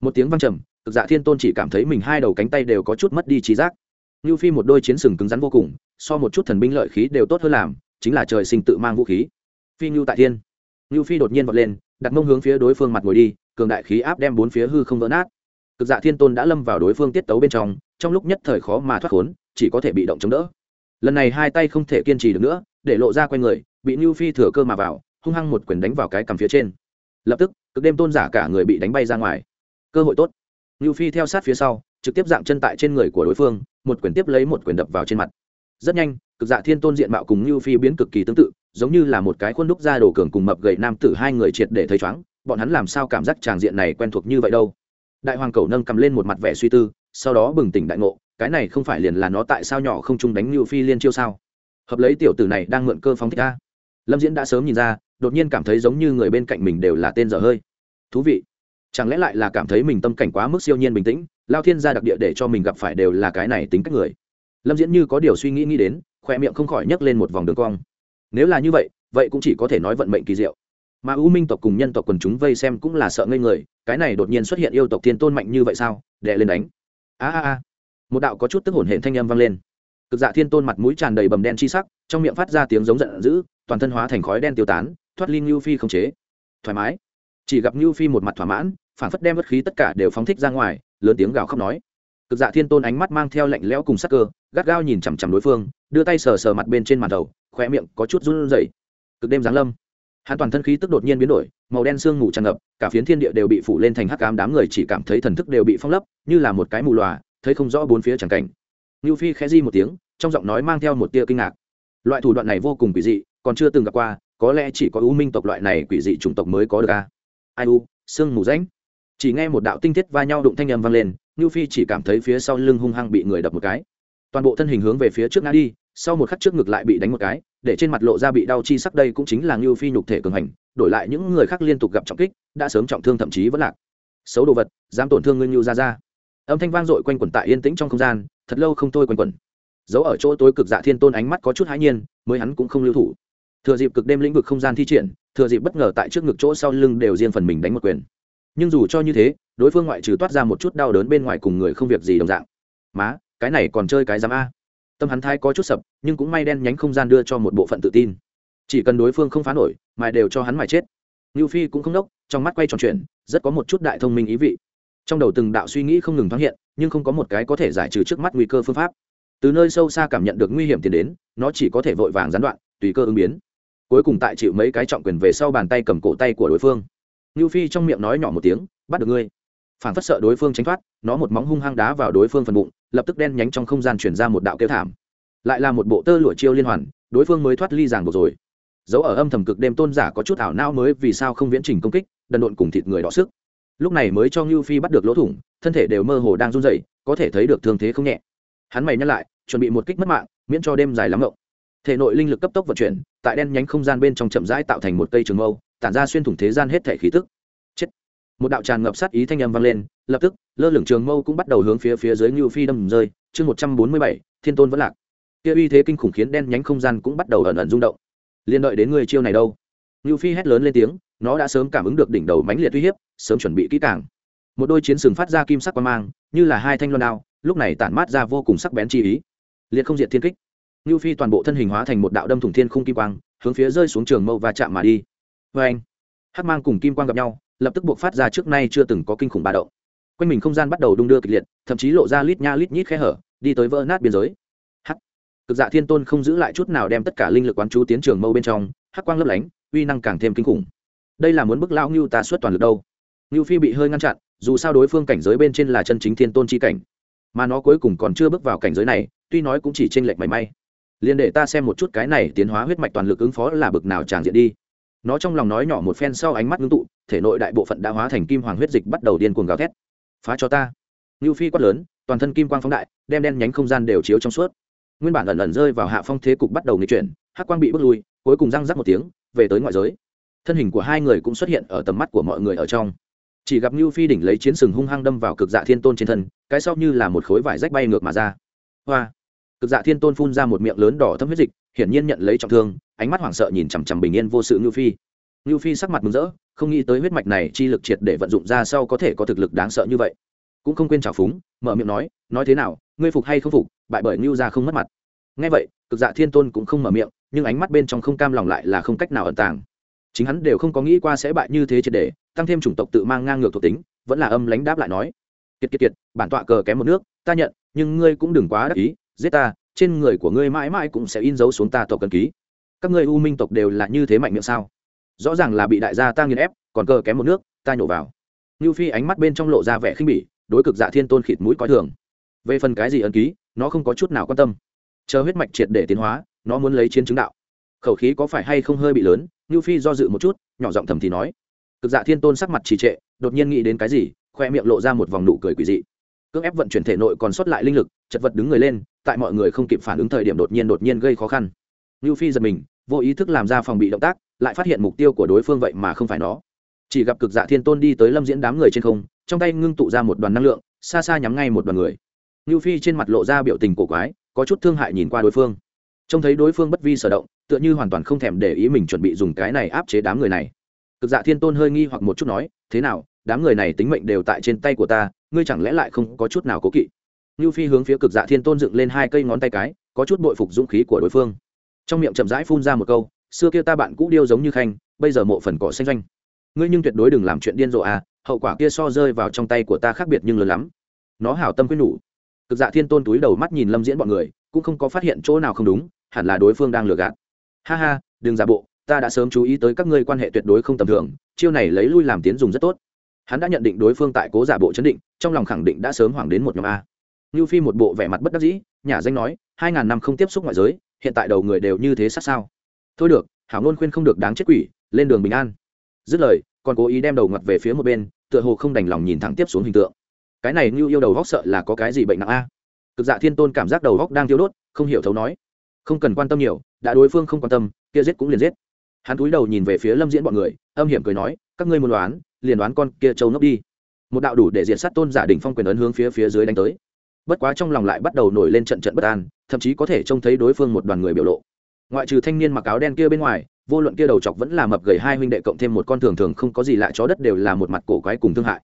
một tiếng văng trầm, cực dạ thiên tôn chỉ cảm thấy mình hai đầu cánh tay đều có chút mất đi trí giác. Như phi một đôi chiến sừng cứng rắn vô cùng so một chút thần binh lợi khí đều tốt hơn làm, chính là trời sinh tự mang vũ khí. Phi ngưu tại thiên. Ngưu phi đột nhiên vọt lên, đặt mông hướng phía đối phương mặt ngồi đi, cường đại khí áp đem bốn phía hư không vỡ nát. Cực dạ thiên tôn đã lâm vào đối phương tiết tấu bên trong trong lúc nhất thời khó mà thoát khốn, chỉ có thể bị động chống đỡ. Lần này hai tay không thể kiên trì được nữa, để lộ ra q u a n người, bị ngưu phi thừa cơ mà vào, hung hăng một quyền đánh vào cái cằm phía trên. Lập tức, cực đêm tôn giả cả người bị đánh bay ra ngoài. Cơ hội tốt. Ngưu phi theo sát phía sau, trực tiếp dạng chân tại trên người của đối phương, một quyền tiếp lấy một quyền đập vào trên mặt rất nhanh, cực dạ thiên tôn diện mạo cùng như phi biến cực kỳ tương tự, giống như là một cái khuôn đúc ra đồ cường cùng mập gậy nam tử hai người triệt để thấy chóng, bọn hắn làm sao cảm giác tràng diện này quen thuộc như vậy đâu? Đại hoàng cầu nâng cầm lên một mặt vẻ suy tư, sau đó bừng tỉnh đại ngộ, cái này không phải liền là nó tại sao nhỏ không chung đánh như phi liên chiêu sao? Hợp lấy tiểu tử này đang mượn cơ phóng thích ra lâm diễn đã sớm nhìn ra, đột nhiên cảm thấy giống như người bên cạnh mình đều là tên dở hơi. Thú vị. Chẳng lẽ lại là cảm thấy mình tâm cảnh quá mức siêu nhiên bình tĩnh, lao thiên gia đặc địa để cho mình gặp phải đều là cái này tính cách người? Lâm diễn như có điều suy nghĩ nghĩ đến khoe miệng không khỏi nhấc lên một vòng đường cong. Nếu là như vậy vậy cũng chỉ có thể nói vận mệnh kỳ diệu. Mà u minh tộc cùng nhân tộc quần chúng vây xem cũng là sợ ngây người, cái này đột nhiên xuất hiện yêu tộc thiên tôn mạnh như vậy sao? Đệ lên đánh. A a a. Một đạo có chút tức hổn hển thanh âm vang lên. Cực dạ thiên tôn mặt mũi tràn đầy bầm đen chi sắc, trong miệng phát ra tiếng giống giận dữ, toàn thân hóa thành khói đen tiêu tán, thoát ly ngưu phi không chế. Thoải mái. Chỉ gặp ngưu phi một mặt thỏa mãn phản phất đem bất khí tất cả đều phóng thích ra ngoài, lớn tiếng gào khóc nói cực dạ thiên tôn ánh mắt mang theo lạnh lẽo cùng sắc cơ, gắt gao nhìn chằm chằm đối phương, đưa tay sờ sờ mặt bên trên màn đầu, khóe miệng có chút run rẩy. Cực đêm giáng lâm. Hắn toàn thân khí tức đột nhiên biến đổi, màu đen sương mù tràn ngập, cả phiến thiên địa đều bị phủ lên thành hắc ám đám người chỉ cảm thấy thần thức đều bị phong lấp, như là một cái mù lòa, thấy không rõ bốn phía chẳng cảnh. Ngưu phi khẽ di một tiếng, trong giọng nói mang theo một tia kinh ngạc. Loại thủ đoạn này vô cùng quỷ dị, còn chưa từng gặp qua, có lẽ chỉ có u minh tộc loại này quỷ dị chủng tộc mới có được a. Ai u sương mù rãnh. Chỉ nghe một đạo tinh thiết va nhau đụng thanh âm vang lên Nưu phi chỉ cảm thấy phía sau lưng hung hăng bị người đập một cái. Toàn bộ thân hình hướng về phía trước ngã đi, sau một khắc trước ngực lại bị đánh một cái, để trên mặt lộ ra bị đau chi sắc đây cũng chính là Nưu phi nhục thể cường hành, đổi lại những người khác liên tục gặp trọng kích, đã sớm trọng thương thậm chí vẫn lạc. Xấu đồ vật, dám tổn thương ngươi ngưu gia gia. âm thanh vang dội quanh quẩn tại yên tĩnh trong không gian, thật lâu không thôi quanh quẩn giấu ở chỗ tối cực dạ thiên tôn ánh mắt có chút hãi nhiên, mới hắn cũng không lưu thủ. Thừa dịp cực đêm lĩnh vực không gian thi triển, thừa dịp bất ngờ tại trước ngực chỗ sau lưng đều riêng phần mình đánh một quyền. Nhưng dù cho như thế đối phương ngoại trừ toát ra một chút đau đớn bên ngoài cùng người không việc gì đồng dạng. Má, cái này còn chơi cái giám a. Tâm hắn thái có chút sập, nhưng cũng may đen nhánh không gian đưa cho một bộ phận tự tin. Chỉ cần đối phương không phá nổi, mà đều cho hắn mài chết. Như phi cũng không đốc, trong mắt quay tròn chuyện rất có một chút đại thông minh ý vị. Trong đầu từng đạo suy nghĩ không ngừng thoáng hiện, nhưng không có một cái có thể giải trừ trước mắt nguy cơ phương pháp. Từ nơi sâu xa cảm nhận được nguy hiểm tiến đến, nó chỉ có thể vội vàng gián đoạn, tùy cơ ứng biến. Cuối cùng tại chịu mấy cái trọng quyền về sau bàn tay cầm cổ tay của đối phương. Như phi trong miệng nói nhỏ một tiếng, bắt được ngươi phản phất sợ đối phương tránh thoát, nó một móng hung hăng đá vào đối phương phần bụng, lập tức đen nhánh trong không gian chuyển ra một đạo kêu thảm. Lại là một bộ tơ lụa chiêu liên hoàn, đối phương mới thoát ly ràng buộc rồi. Dấu ở âm thầm cực đêm tôn giả có chút ảo não mới vì sao không viễn trình công kích, đần độn cùng thịt người đọ sức. Lúc này mới cho ngưu phi bắt được lỗ thủng, thân thể đều mơ hồ đang run rẩy, có thể thấy được thương thế không nhẹ. Hắn mày nhắc lại, chuẩn bị một kích mất mạng, miễn cho đêm dài lắm ngộng. Thể nội linh lực cấp tốc vận chuyển, tại đen nhánh không gian bên trong chậm rãi tạo thành một cây trường mâu, tản ra xuyên thủng thế gian hết thể khí tức một đạo tràn ngập sát ý thanh âm vang lên, lập tức, lơ lửng trường mâu cũng bắt đầu hướng phía phía dưới ngưu phi đâm rơi, chương một trăm bốn mươi bảy, thiên tôn vẫn lạc. Kia uy thế kinh khủng khiến đen nhánh không gian cũng bắt đầu ẩn ẩn rung động. Liên đợi đến người chiêu này đâu? Ngưu phi hét lớn lên tiếng, nó đã sớm cảm ứng được đỉnh đầu mãnh liệt uy hiếp, sớm chuẩn bị kỹ càng. Một đôi chiến sừng phát ra kim sắc quang mang, như là hai thanh loan đao, lúc này tản mát ra vô cùng sắc bén chi ý. Liệt không diệt thiên kích. Ngưu phi toàn bộ thân hình hóa thành một đạo đâm thủng thiên không kim quang, hướng phía rơi xuống trường mâu và chạm mà đi. Vê anh hắc mang cùng kim quang gặp nhau lập tức buộc phát ra trước nay chưa từng có kinh khủng ba động. Quanh mình không gian bắt đầu đung đưa kịch liệt, thậm chí lộ ra lít nha lít nhít khe hở, đi tới vỡ nát biên giới. Hắc! Cực dạ thiên tôn không giữ lại chút nào đem tất cả linh lực quán chú tiến trường mâu bên trong, hắc quang lấp lánh, uy năng càng thêm kinh khủng. Đây là muốn bức lão ngưu ta xuất toàn lực đâu? Ngưu phi bị hơi ngăn chặn, dù sao đối phương cảnh giới bên trên là chân chính thiên tôn chi cảnh. Mà nó cuối cùng còn chưa bước vào cảnh giới này, tuy nói cũng chỉ t r ê n lệch mảy may. Liền để ta xem một chút cái này tiến hóa huyết mạch toàn lực ứng phó là bực nào tràng diện đi nó trong lòng nói nhỏ một phen sau ánh mắt ngưng tụ thể nội đại bộ phận đã hóa thành kim hoàng huyết dịch bắt đầu điên cuồng gào thét. Phá cho ta. Ngưu phi quát lớn toàn thân kim quang phóng đại đem đen nhánh không gian đều chiếu trong suốt. Nguyên bản ẩn ẩn rơi vào hạ phong thế cục bắt đầu nghịch chuyển hắc quang bị bước lui cuối cùng răng rắc một tiếng về tới ngoại giới. Thân hình của hai người cũng xuất hiện ở tầm mắt của mọi người ở trong. Chỉ gặp ngưu Phi đỉnh lấy chiến sừng hung hăng đâm vào cực dạ thiên tôn trên thân, cái sau như là một khối vải rách bay ngược mà ra. Hoa! Cực dạ thiên tôn phun ra một miệng lớn đỏ thâm huyết dịch, hiển nhiên nhận lấy trọng thương, ánh mắt hoảng sợ nhìn chằm chằm bình yên vô sự ngưu Phi. ngưu Phi sắc mặt mừng rỡ, không nghĩ tới huyết mạch này chi lực triệt để vận dụng ra sau có thể có thực lực đáng sợ như vậy. Cũng không quên trào phúng, mở miệng nói, nói thế nào, ngươi phục hay không phục, bại bởi ngưu gia không mất mặt. Nghe vậy, cực dạ thiên tôn cũng không mở miệng, nhưng ánh mắt bên trong không cam lòng lại là không cách nào ẩn tàng chính hắn đều không có nghĩ qua sẽ bại như thế triệt để tăng thêm chủng tộc tự mang ngang ngược thuộc tính vẫn là âm lãnh đáp lại nói kiệt kiệt kiệt bản tọa cờ kém một nước ta nhận nhưng ngươi cũng đừng quá đắc ý giết ta trên người của ngươi mãi mãi cũng sẽ in dấu xuống ta tộc cần ký. Các ngươi u minh tộc đều là như thế mạnh miệng sao? Rõ ràng là bị đại gia ta nghiền ép còn cờ kém một nước ta nhổ vào. Như phi ánh mắt bên trong lộ ra vẻ khinh bỉ đối cực dạ thiên tôn khịt mũi coi thường. Về phần cái gì ấn ký nó không có chút nào quan tâm. Chờ huyết mạch triệt để tiến hóa nó muốn lấy chiến chứng đạo. Khẩu khí có phải hay không hơi bị lớn như Phi do dự một chút, nhỏ giọng thầm thì nói. Cực Dạ Thiên Tôn sắc mặt trì trệ, đột nhiên nghĩ đến cái gì, khoe miệng lộ ra một vòng nụ cười quỷ dị. Cưỡng ép vận chuyển thể nội còn sót lại linh lực, chật vật đứng người lên, tại mọi người không kịp phản ứng thời điểm đột nhiên đột nhiên gây khó khăn. Nưu Phi giật mình, vô ý thức làm ra phòng bị động tác, lại phát hiện mục tiêu của đối phương vậy mà không phải nó. Chỉ gặp Cực Dạ Thiên Tôn đi tới Lâm Diễn đám người trên không, trong tay ngưng tụ ra một đoàn năng lượng, xa xa nhắm ngay một đoàn người. Nưu Phi trên mặt lộ ra biểu tình cổ quái, có chút thương hại nhìn qua đối phương. Trông thấy đối phương bất vi sở động, tựa như hoàn toàn không thèm để ý mình chuẩn bị dùng cái này áp chế đám người này cực dạ thiên tôn hơi nghi hoặc một chút nói thế nào đám người này tính mệnh đều tại trên tay của ta ngươi chẳng lẽ lại không có chút nào cố kỵ Nưu phi hướng phía cực dạ thiên tôn dựng lên hai cây ngón tay cái, có chút bội phục dũng khí của đối phương. Trong miệng chậm rãi phun ra một câu, xưa kia ta bạn cũ điêu giống như khanh, bây giờ mộ phần cỏ xanh doanh. Ngươi nhưng tuyệt đối đừng làm chuyện điên rồ à hậu quả kia so rơi vào trong tay của ta khác biệt nhưng lớn lắm. Nó hảo tâm quyết nhủ. Cực dạ thiên tôn túi đầu mắt nhìn lâm diễn bọn người, cũng không có phát hiện chỗ nào không đúng, hẳn là đối phương đang lừa gạt. Ha ha, đừng giả bộ, ta đã sớm chú ý tới các ngươi quan hệ tuyệt đối không tầm thường, chiêu này lấy lui làm tiến dùng rất tốt. Hắn đã nhận định đối phương tại cố giả bộ chấn định, trong lòng khẳng định đã sớm hoảng đến một nhóm a. Nưu phi một bộ vẻ mặt bất đắc dĩ nhà danh nói, hai ngàn năm không tiếp xúc ngoại giới, hiện tại đầu người đều như thế sát sao? Thôi được, hảo ngôn khuyên không được đáng chết quỷ, lên đường bình an. Dứt lời, còn cố ý đem đầu ngặt về phía một bên, tựa hồ không đành lòng nhìn thẳng tiếp xuống hình tượng. Cái này Nưu yêu đầu góc sợ là có cái gì bệnh nặng a? Cực dạ thiên tôn cảm giác đầu góc đang tiêu đốt, không hiểu thấu nói. Không cần quan tâm nhiều, đã đối phương không quan tâm, kia giết cũng liền giết. Hắn cúi đầu nhìn về phía lâm diễn bọn người, âm hiểm cười nói, các ngươi muốn đoán, liền đoán con kia châu nốc đi. Một đạo đủ để diệt sát tôn giả đỉnh phong quyền ấn hướng phía phía dưới đánh tới bất quá trong lòng lại bắt đầu nổi lên trận trận bất an, thậm chí có thể trông thấy đối phương một đoàn người biểu lộ. Ngoại trừ thanh niên mặc áo đen kia bên ngoài, vô luận kia đầu chọc vẫn là mập gầy hai huynh đệ cộng thêm một con thường thường không có gì lạ chó đất đều là một mặt cổ quái cùng thương hại.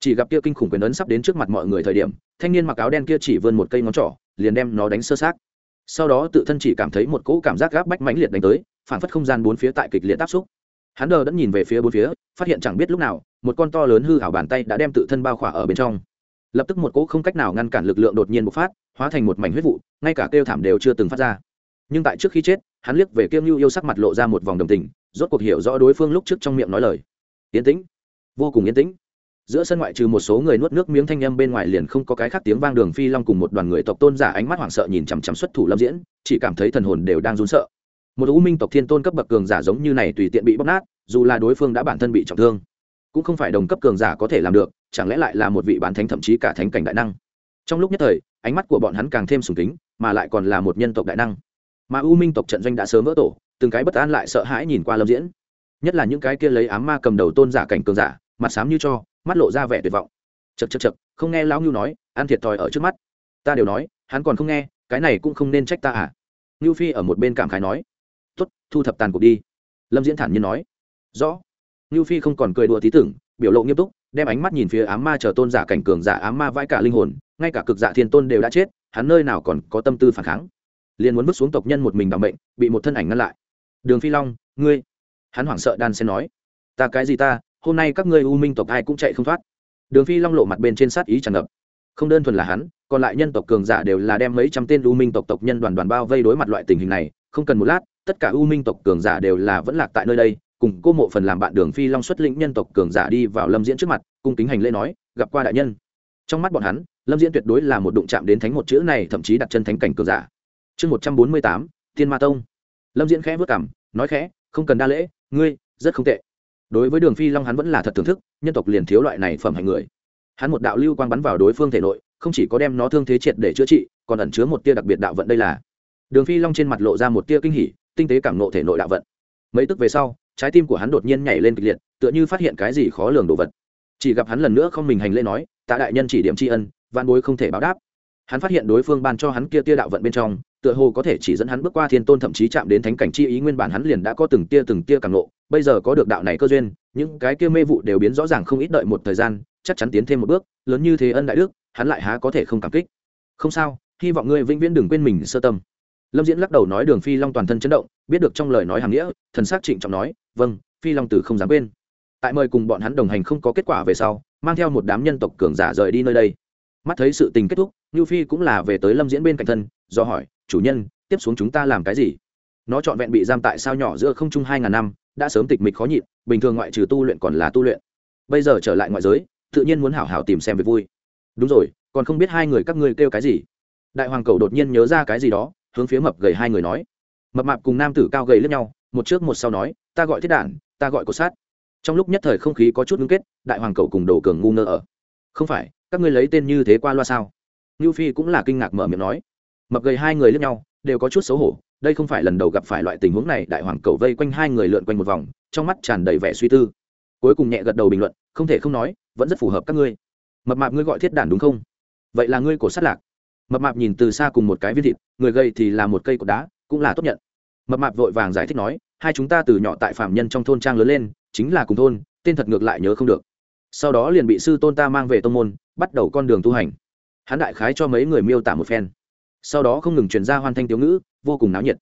Chỉ gặp kia kinh khủng quyền ấn sắp đến trước mặt mọi người thời điểm, thanh niên mặc áo đen kia chỉ vươn một cây ngón trỏ, liền đem nó đánh sơ sát sau đó tự thân chỉ cảm thấy một cỗ cảm giác gáp bách mãnh liệt đánh tới phản phất không gian bốn phía tại kịch liệt áp xúc. Hắn đờ đẫn nhìn về phía bốn phía, phát hiện chẳng biết lúc nào, một con to lớn hư hảo bàn tay đã đem tự thân bao khỏa ở bên trong lập tức một cỗ không cách nào ngăn cản lực lượng đột nhiên bộc phát, hóa thành một mảnh huyết vụ, ngay cả kêu thảm đều chưa từng phát ra. Nhưng tại trước khi chết, hắn liếc về kiêm lưu yêu sắc mặt lộ ra một vòng đồng tình, rốt cuộc hiểu rõ đối phương lúc trước trong miệng nói lời. Yên tĩnh. Vô cùng yên tĩnh. Giữa sân ngoại trừ một số người nuốt nước miếng thanh âm bên ngoài liền không có cái khác tiếng vang đường phi long cùng một đoàn người tộc tôn giả ánh mắt hoảng sợ nhìn chằm chằm xuất thủ lâm diễn, chỉ cảm thấy thần hồn đều đang run sợ. Một u minh tộc thiên tôn cấp bậc cường giả giống như này tùy tiện bị bóc nát, dù là đối phương đã bản thân bị trọng thương cũng không phải đồng cấp cường giả có thể làm được, chẳng lẽ lại là một vị bán thánh thậm chí cả thánh cảnh đại năng? Trong lúc nhất thời, ánh mắt của bọn hắn càng thêm sùng kính, mà lại còn là một nhân tộc đại năng. Mà u minh tộc trận doanh đã sớm vỡ tổ, từng cái bất an lại sợ hãi nhìn qua lâm diễn. Nhất là những cái kia lấy ám ma cầm đầu tôn giả cảnh cường giả, mặt xám như cho, mắt lộ ra vẻ tuyệt vọng. Chật chật chật không nghe lão ngưu nói, ăn thiệt thòi ở trước mắt. Ta đều nói, hắn còn không nghe, cái này cũng không nên trách ta à? Ngưu phi ở một bên cảm khái nói. T thu thập tàn cuộc đi. Lâm diễn thản nhiên nói. Rõ. Nưu phi không còn cười đùa tí tưởng, biểu lộ nghiêm túc, đem ánh mắt nhìn phía ám ma chờ tôn giả cảnh cường giả ám ma vãi cả linh hồn, ngay cả cực dạ thiên tôn đều đã chết, hắn nơi nào còn có tâm tư phản kháng. Liền muốn bước xuống tộc nhân một mình bằng bệnh bị một thân ảnh ngăn lại. Đường phi long, ngươi? Hắn hoảng sợ đan xen nói. Ta cái gì ta? Hôm nay các ngươi u minh tộc ai cũng chạy không thoát. Đường phi long lộ mặt bên trên sát ý tràn ngập. Không đơn thuần là hắn, còn lại nhân tộc cường giả đều là đem mấy trăm tên u minh tộc tộc nhân đoàn đoàn bao vây đối mặt loại tình hình này, không cần một lát, tất cả u minh tộc cường giả đều là vẫn lạc tại nơi đây cùng cô mộ phần làm bạn đường phi long xuất lĩnh nhân tộc cường giả đi vào lâm diễn trước mặt, cung kính hành lễ nói, gặp qua đại nhân. Trong mắt bọn hắn, lâm diễn tuyệt đối là một đụng chạm đến thánh một chữ này, thậm chí đặt chân thánh cảnh cường giả. Chương một trăm bốn mươi tám tiên ma tông. Lâm diễn khẽ vất cảm, nói khẽ, không cần đa lễ, ngươi, rất không tệ. Đối với đường phi long hắn vẫn là thật thưởng thức, nhân tộc liền thiếu loại này phẩm hành người. Hắn một đạo lưu quang bắn vào đối phương thể nội, không chỉ có đem nó thương thế triệt để chữa trị, còn ẩn chứa một tia đặc biệt đạo vận đây là. Đường phi long trên mặt lộ ra một tia kinh hỉ, tinh tế cảm nộ thể nội đạo vận. Mấy tức về sau trái tim của hắn đột nhiên nhảy lên kịch liệt, tựa như phát hiện cái gì khó lường đồ vật. Chỉ gặp hắn lần nữa không mình hành lễ nói, tạ đại nhân chỉ điểm tri ân văn bối không thể báo đáp. Hắn phát hiện đối phương ban cho hắn kia tia đạo vận bên trong, tựa hồ có thể chỉ dẫn hắn bước qua thiên tôn thậm chí chạm đến thánh cảnh chi ý nguyên bản hắn liền đã có từng tia từng tia càng nộ bây giờ có được đạo này cơ duyên, những cái kia mê vụ đều biến rõ ràng không ít đợi một thời gian, chắc chắn tiến thêm một bước, lớn như thế ân đại đức, hắn lại há có thể không cảm kích. Không sao, hy vọng ngươi vĩnh viễn đừng quên mình sơ tâm lâm diễn lắc đầu nói đường phi long toàn thân chấn động, biết được trong lời nói hàng nghĩa, thần s á c trịnh trọng nói vâng phi long tử không dám quên. Tại mời cùng bọn hắn đồng hành không có kết quả về sau, mang theo một đám nhân tộc cường giả rời đi nơi đây. Mắt thấy sự tình kết thúc như phi cũng là về tới lâm diễn bên cạnh thân, do hỏi, chủ nhân, tiếp xuống chúng ta làm cái gì? Nó trọn vẹn bị giam tại sao nhỏ giữa không trung hai ngàn năm, đã sớm tịch mịch khó nhịn, bình thường ngoại trừ tu luyện còn là tu luyện. Bây giờ trở lại ngoại giới, tự nhiên muốn hảo hảo tìm xem việc vui. Đúng rồi, còn không biết hai người các ngươi kêu cái gì? Đại hoàng cầu đột nhiên nhớ ra cái gì đó hướng phía mập gầy hai người nói. Mập mạp cùng nam tử cao gầy lẫn nhau, một trước một sau nói, ta gọi thiết đản, ta gọi cột sát. Trong lúc nhất thời không khí có chút ngưng kết, đại hoàng cầu cùng đồ cường ngu ngơ ở. Không phải, các ngươi lấy tên như thế qua loa sao? Ngưu phi cũng là kinh ngạc mở miệng nói. Mập gầy hai người lẫn nhau, đều có chút xấu hổ, đây không phải lần đầu gặp phải loại tình huống này, đại hoàng cầu vây quanh hai người lượn quanh một vòng, trong mắt tràn đầy vẻ suy tư. Cuối cùng nhẹ gật đầu bình luận, không thể không nói, vẫn rất phù hợp các ngươi. Mập mạp ngươi gọi thiết đản đúng không? Vậy là ngươi cổ sát lạc mập mạp nhìn từ xa cùng một cái viên thịt, người gầy thì là một cây cột đá, cũng là tốt nhận. Mập mạp vội vàng giải thích nói, hai chúng ta từ nhỏ tại phạm nhân trong thôn trang lớn lên, chính là cùng thôn, tên thật ngược lại nhớ không được. Sau đó liền bị sư tôn ta mang về tông môn, bắt đầu con đường tu hành. Hắn đại khái cho mấy người miêu tả một phen. Sau đó không ngừng chuyển ra hoan thanh tiếu ngữ, vô cùng náo nhiệt.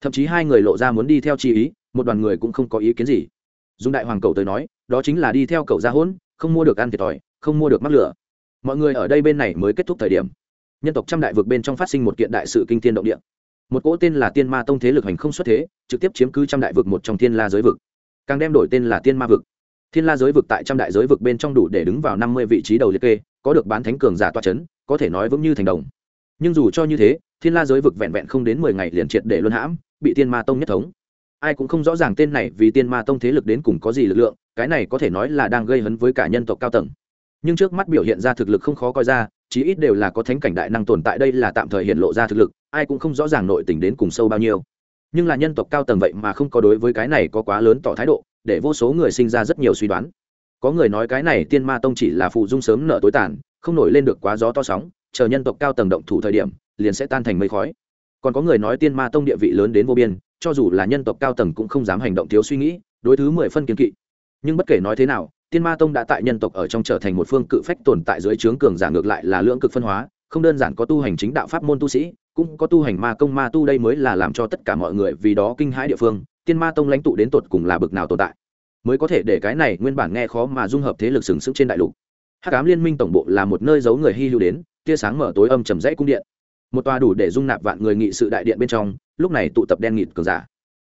Thậm chí hai người lộ ra muốn đi theo chi ý, một đoàn người cũng không có ý kiến gì. Dùng đại hoàng cầu tới nói, đó chính là đi theo cậu ra hỗn, không mua được ăn thiệt thòi, không mua được mắc lửa. Mọi người ở đây bên này mới kết thúc thời điểm nhân tộc trăm đại vực bên trong phát sinh một kiện đại sự kinh thiên động địa. Một cỗ tên là tiên ma tông thế lực hành không xuất thế, trực tiếp chiếm cứ trăm đại vực một trong thiên la giới vực. Càng đem đổi tên là tiên ma vực. Thiên la giới vực tại trăm đại giới vực bên trong đủ để đứng vào năm mươi vị trí đầu liệt kê, có được bán thánh cường giả toa c h ấ n có thể nói vững như thành đồng. Nhưng dù cho như thế, thiên la giới vực vẹn vẹn không đến mười ngày liền triệt để luân hãm, bị tiên ma tông nhất thống. Ai cũng không rõ ràng tên này vì tiên ma tông thế lực đến cùng có gì lực lượng, cái này có thể nói là đang gây hấn với cả nhân tộc cao tầng. Nhưng trước mắt biểu hiện ra thực lực không khó coi ra chí ít đều là có thánh cảnh đại năng tồn tại đây là tạm thời hiện lộ ra thực lực, ai cũng không rõ ràng nội tình đến cùng sâu bao nhiêu. Nhưng là nhân tộc cao tầng vậy mà không có đối với cái này có quá lớn tỏ thái độ, để vô số người sinh ra rất nhiều suy đoán. Có người nói cái này tiên ma tông chỉ là phụ dung sớm nợ tối tàn, không nổi lên được quá gió to sóng, chờ nhân tộc cao tầng động thủ thời điểm, liền sẽ tan thành mây khói. Còn có người nói tiên ma tông địa vị lớn đến vô biên, cho dù là nhân tộc cao tầng cũng không dám hành động thiếu suy nghĩ, đối thứ mười phân kiến kỵ. Nhưng bất kể nói thế nào tiên ma tông đã tại nhân tộc ở trong trở thành một phương cự phách tồn tại dưới trướng cường giả ngược lại là lưỡng cực phân hóa, không đơn giản có tu hành chính đạo pháp môn tu sĩ, cũng có tu hành ma công ma tu đây mới là làm cho tất cả mọi người vì đó kinh hãi địa phương, tiên ma tông lãnh tụ đến tột cùng là bực nào tồn tại? Mới có thể để cái này nguyên bản nghe khó mà dung hợp thế lực sừng sững trên đại lục. Hát cám liên minh tổng bộ là một nơi giấu người hy hữu đến, tia sáng mở tối âm trầm rẽ cung điện. Một tòa đủ để dung nạp vạn người nghị sự đại điện bên trong, lúc này tụ tập đen nghịt cường giả.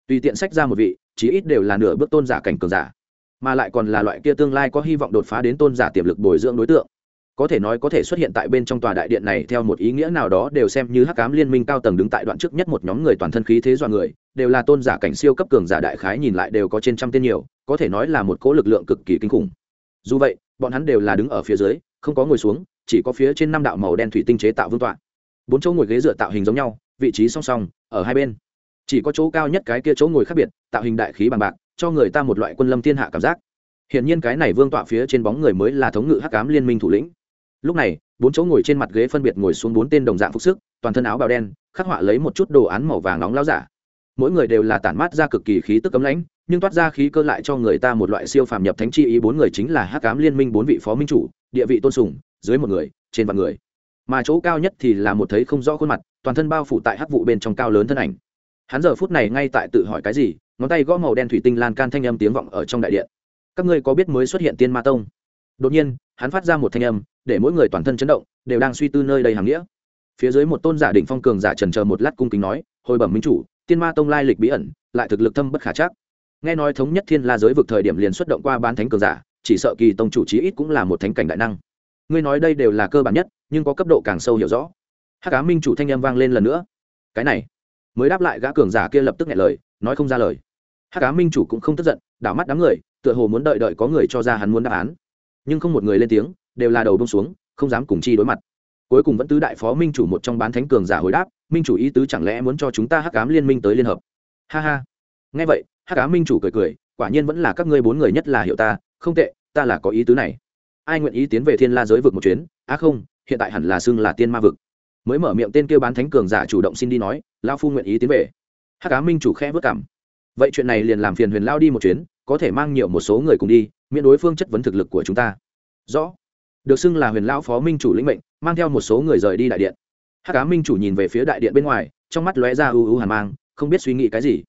Tùy tiện sách ra một vị, chí ít đều là nửa bước tôn giả cảnh cường giả mà lại còn là loại kia tương lai có hy vọng đột phá đến tôn giả tiềm lực bồi dưỡng đối tượng. Có thể nói có thể xuất hiện tại bên trong tòa đại điện này theo một ý nghĩa nào đó đều xem như hắc cám liên minh cao tầng đứng tại đoạn trước nhất một nhóm người toàn thân khí thế dọa người, đều là tôn giả cảnh siêu cấp cường giả đại khái nhìn lại đều có trên trăm tên nhiều, có thể nói là một cỗ lực lượng cực kỳ kinh khủng. Dù vậy, bọn hắn đều là đứng ở phía dưới, không có ngồi xuống, chỉ có phía trên năm đạo màu đen thủy tinh chế tạo vương tọa. Bốn chỗ ngồi ghế dựa tạo hình giống nhau, vị trí song song, ở hai bên. Chỉ có chỗ cao nhất cái kia chỗ ngồi khác biệt, tạo hình đại khí bằng bạc cho người ta một loại quân lâm thiên hạ cảm giác. Hiển nhiên cái này vương tọa phía trên bóng người mới là thống ngự hắc cám liên minh thủ lĩnh. Lúc này, bốn chỗ ngồi trên mặt ghế phân biệt ngồi xuống bốn tên đồng dạng phục sức, toàn thân áo bào đen, khắc họa lấy một chút đồ án màu vàng nóng lão giả. Mỗi người đều là tản mát ra cực kỳ khí tức cấm lãnh, nhưng toát ra khí cơ lại cho người ta một loại siêu phàm nhập thánh chi ý. Bốn người chính là hắc cám liên minh bốn vị phó minh chủ, địa vị tôn sùng, dưới một người, trên vạn người. Mà chỗ cao nhất thì là một thấy không rõ khuôn mặt, toàn thân bao phủ tại hắc vụ bên trong cao lớn thân ảnh. Hắn giờ phút này ngay tại tự hỏi cái gì ngón tay gõ màu đen thủy tinh lan can thanh âm tiếng vọng ở trong đại điện. Các ngươi có biết mới xuất hiện tiên ma tông? Đột nhiên, hắn phát ra một thanh âm, để mỗi người toàn thân chấn động, đều đang suy tư nơi đây hàng nghĩa. Phía dưới một tôn giả đỉnh phong cường giả trần chờ một lát cung kính nói, hồi bẩm minh chủ, tiên ma tông lai lịch bí ẩn, lại thực lực thâm bất khả chắc. Nghe nói thống nhất thiên la giới vực thời điểm liền xuất động qua ban thánh cường giả, chỉ sợ kỳ tông chủ chí ít cũng là một thánh cảnh đại năng. Ngươi nói đây đều là cơ bản nhất, nhưng có cấp độ càng sâu hiểu rõ. Hắc cá minh chủ thanh âm vang lên lần nữa. Cái này, mới đáp lại gã cường giả kia lập tức nghe lời, nói không ra lời hắc cá minh chủ cũng không tức giận, đảo mắt đám người, tựa hồ muốn đợi đợi có người cho ra hắn muốn đáp án. Nhưng không một người lên tiếng, đều là đầu bông xuống, không dám cùng chi đối mặt. Cuối cùng vẫn tứ đại phó minh chủ một trong bán thánh cường giả hồi đáp, minh chủ ý tứ chẳng lẽ muốn cho chúng ta hắc cám liên minh tới liên hợp? Ha ha. Nghe vậy, hắc cám minh chủ cười cười, quả nhiên vẫn là các ngươi bốn người nhất là hiệu ta, không tệ, ta là có ý tứ này. Ai nguyện ý tiến về thiên la giới vực một chuyến? Á không, hiện tại hẳn là xưng là tiên ma vực. Mới mở miệng tên kêu bán thánh cường giả chủ động xin đi nói lao phu nguyện ý tiến về. Hắc cá minh chủ khe vất cảm vậy chuyện này liền làm phiền huyền lao đi một chuyến, có thể mang nhiều một số người cùng đi, miễn đối phương chất vấn thực lực của chúng ta. Rõ. Được xưng là huyền lão phó minh chủ lĩnh mệnh, mang theo một số người rời đi đại điện. Hát cá minh chủ nhìn về phía đại điện bên ngoài, trong mắt lóe ra ưu ưu hàn mang, không biết suy nghĩ cái gì.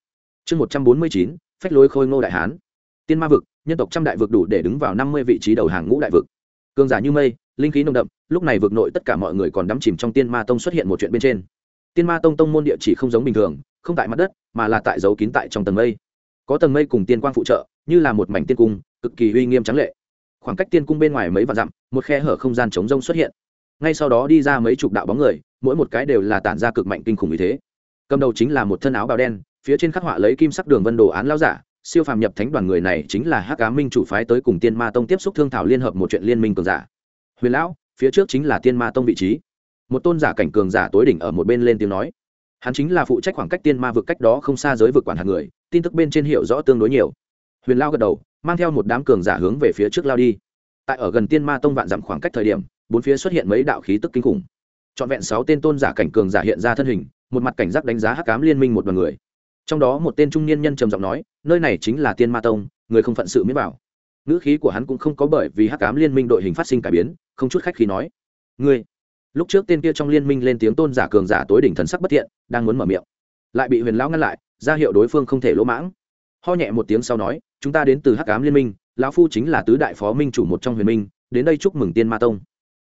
Chương một trăm bốn mươi chín, phách lối khôi ngô đại hán. Tiên ma vực, nhân tộc trăm đại vực đủ để đứng vào năm mươi vị trí đầu hàng ngũ đại vực. Cương giả như mây, linh khí nồng đậm, lúc này vực nội tất cả mọi người còn đắm chìm trong tiên ma tông xuất hiện một chuyện bên trên. Tiên ma tông tông môn địa chỉ không giống bình thường không tại mặt đất, mà là tại dấu kín tại trong tầng mây. Có tầng mây cùng tiên quang phụ trợ, như là một mảnh tiên cung, cực kỳ uy nghiêm trắng lệ. Khoảng cách tiên cung bên ngoài mấy vạn dặm, một khe hở không gian chống rông xuất hiện. Ngay sau đó đi ra mấy chục đạo bóng người, mỗi một cái đều là tản ra cực mạnh kinh khủng như thế. Cầm đầu chính là một thân áo bào đen, phía trên khắc họa lấy kim sắc đường vân đồ án lao giả, siêu phàm nhập thánh đoàn người này chính là hắc cá minh chủ phái tới cùng tiên ma tông tiếp xúc thương thảo liên hợp một chuyện liên minh cường giả. Huyền lão, phía trước chính là tiên ma tông vị trí. Một tôn giả cảnh cường giả tối đỉnh ở một bên lên tiếng nói hắn chính là phụ trách khoảng cách tiên ma vực cách đó không xa giới vực quản hạt người, tin tức bên trên hiểu rõ tương đối nhiều. Huyền lao gật đầu, mang theo một đám cường giả hướng về phía trước lao đi. Tại ở gần tiên ma tông vạn dặm khoảng cách thời điểm, bốn phía xuất hiện mấy đạo khí tức kinh khủng. Trọn vẹn sáu tên tôn giả cảnh cường giả hiện ra thân hình, một mặt cảnh giác đánh giá hắc cám liên minh một đoàn người. Trong đó một tên trung niên nhân trầm giọng nói, nơi này chính là tiên ma tông, người không phận sự mới bảo. Ngữ khí của hắn cũng không có bởi vì hắc cám liên minh đội hình phát sinh cải biến, không chút khách khí nói, ngươi lúc trước tên kia trong liên minh lên tiếng tôn giả cường giả tối đỉnh thần sắc bất thiện, đang muốn mở miệng. Lại bị huyền lão ngăn lại, ra hiệu đối phương không thể lỗ mãng. Ho nhẹ một tiếng sau nói, chúng ta đến từ hắc ám liên minh, lão phu chính là tứ đại phó minh chủ một trong huyền minh, đến đây chúc mừng tiên ma tông.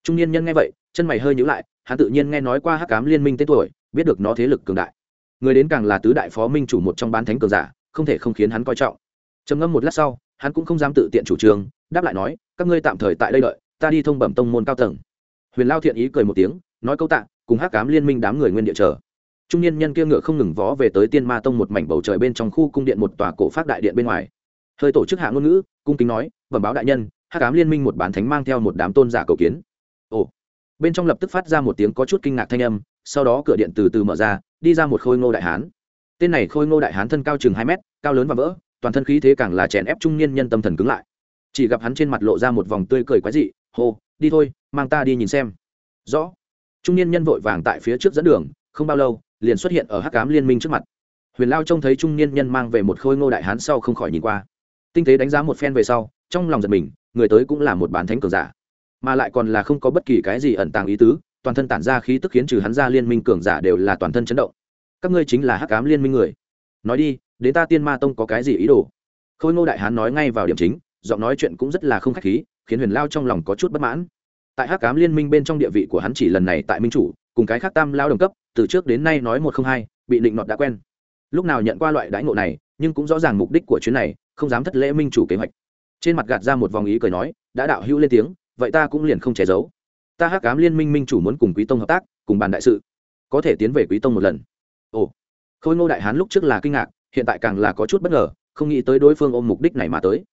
Trung niên nhân nghe vậy, chân mày hơi nhữ lại, hắn tự nhiên nghe nói qua hắc ám liên minh tên tuổi, biết được nó thế lực cường đại. Người đến càng là tứ đại phó minh chủ một trong bán thánh cường giả, không thể không khiến hắn coi trọng. Trầm ngâm một lát sau, hắn cũng không dám tự tiện chủ trương, đáp lại nói, các ngươi tạm thời tại đây đợi, ta đi thông bẩm tông môn cao tầng huyền lao thiện ý cười một tiếng, nói câu tạ, cùng hắc ám liên minh đám người nguyên địa chờ. Trung niên nhân kia ngựa không ngừng vó về tới tiên ma tông một mảnh bầu trời bên trong khu cung điện một tòa cổ phát đại điện bên ngoài. Hơi tổ chức hạ ngôn ngữ, cung kính nói, bẩm báo đại nhân, hắc ám liên minh một bán thánh mang theo một đám tôn giả cầu kiến. Ồ. Bên trong lập tức phát ra một tiếng có chút kinh ngạc thanh âm, sau đó cửa điện từ từ mở ra, đi ra một khôi ngô đại hán. Tên này khôi ngô đại hán thân cao chừng hai mét, cao lớn và vỡ, toàn thân khí thế càng là chèn ép trung niên nhân tâm thần cứng lại. Chỉ gặp hắn trên mặt lộ ra một vòng tươi cười quái dị, hô, đi thôi mang ta đi nhìn xem. Rõ. Trung niên nhân vội vàng tại phía trước dẫn đường, không bao lâu, liền xuất hiện ở hắc cám liên minh trước mặt. Huyền lao trông thấy trung niên nhân mang về một khôi ngô đại hán sau không khỏi nhìn qua. Tinh tế đánh giá một phen về sau, trong lòng giật mình, người tới cũng là một bản thánh cường giả. Mà lại còn là không có bất kỳ cái gì ẩn tàng ý tứ, toàn thân tản ra khí tức khiến trừ hắn ra liên minh cường giả đều là toàn thân chấn động. Các ngươi chính là hắc cám liên minh người. Nói đi, đến ta tiên ma tông có cái gì ý đồ? Khôi ngô đại hán nói ngay vào điểm chính, giọng nói chuyện cũng rất là không khách khí, khiến huyền lao trong lòng có chút bất mãn tại hắc cám liên minh bên trong địa vị của hắn chỉ lần này tại minh chủ, cùng cái khác tam lao đồng cấp, từ trước đến nay nói một không hai, bị định nọt đã quen. Lúc nào nhận qua loại đãi ngộ này, nhưng cũng rõ ràng mục đích của chuyến này, không dám thất lễ minh chủ kế hoạch. Trên mặt gạt ra một vòng ý cười nói, đã đạo hữu lên tiếng, vậy ta cũng liền không che giấu. Ta hắc cám liên minh minh chủ muốn cùng quý tông hợp tác, cùng bàn đại sự. Có thể tiến về quý tông một lần. Ồ. Khôi ngô đại hán lúc trước là kinh ngạc, hiện tại càng là có chút bất ngờ, không nghĩ tới đối phương ôm mục đích này mà tới.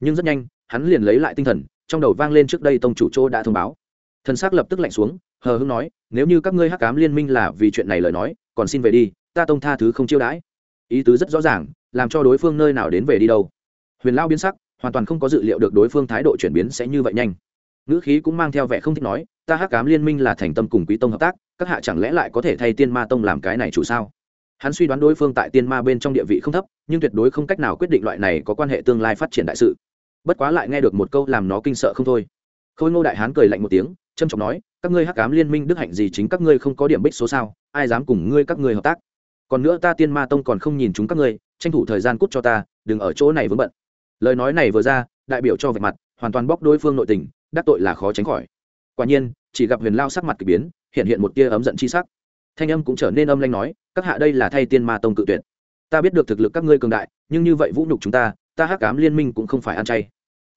Nhưng rất nhanh, hắn liền lấy lại tinh thần trong đầu vang lên trước đây tông chủ chỗ đã thông báo. Thân xác lập tức lạnh xuống, hờ hưng nói, nếu như các ngươi hắc cám liên minh là vì chuyện này lời nói, còn xin về đi, ta tông tha thứ không chiêu đãi. Ý tứ rất rõ ràng, làm cho đối phương nơi nào đến về đi đâu. Huyền lao biến sắc, hoàn toàn không có dự liệu được đối phương thái độ chuyển biến sẽ như vậy nhanh. Ngữ khí cũng mang theo vẻ không thích nói, ta hắc cám liên minh là thành tâm cùng quý tông hợp tác, các hạ chẳng lẽ lại có thể thay tiên ma tông làm cái này chủ sao? Hắn suy đoán đối phương tại tiên ma bên trong địa vị không thấp, nhưng tuyệt đối không cách nào quyết định loại này có quan hệ tương lai phát triển đại sự bất quá lại nghe được một câu làm nó kinh sợ không thôi. Khôi ngô đại hán cười lạnh một tiếng trâm trọng nói, các ngươi hắc cám liên minh đức hạnh gì chính các ngươi không có điểm bích số sao, ai dám cùng ngươi các ngươi hợp tác? Còn nữa ta tiên ma tông còn không nhìn chúng các ngươi, tranh thủ thời gian cút cho ta, đừng ở chỗ này vướng bận. Lời nói này vừa ra, đại biểu cho vạch mặt, hoàn toàn bóc đối phương nội tình, đắc tội là khó tránh khỏi. Quả nhiên, chỉ gặp huyền lao sắc mặt k ỳ biến, hiện hiện một tia ấm giận chi sắc. Thanh âm cũng trở nên âm lanh nói, các hạ đây là thay tiên ma tông cự tuyệt. Ta biết được thực lực các ngươi cường đại, nhưng như vậy vũ nhục chúng ta ta hắc cám liên minh cũng không phải ăn chay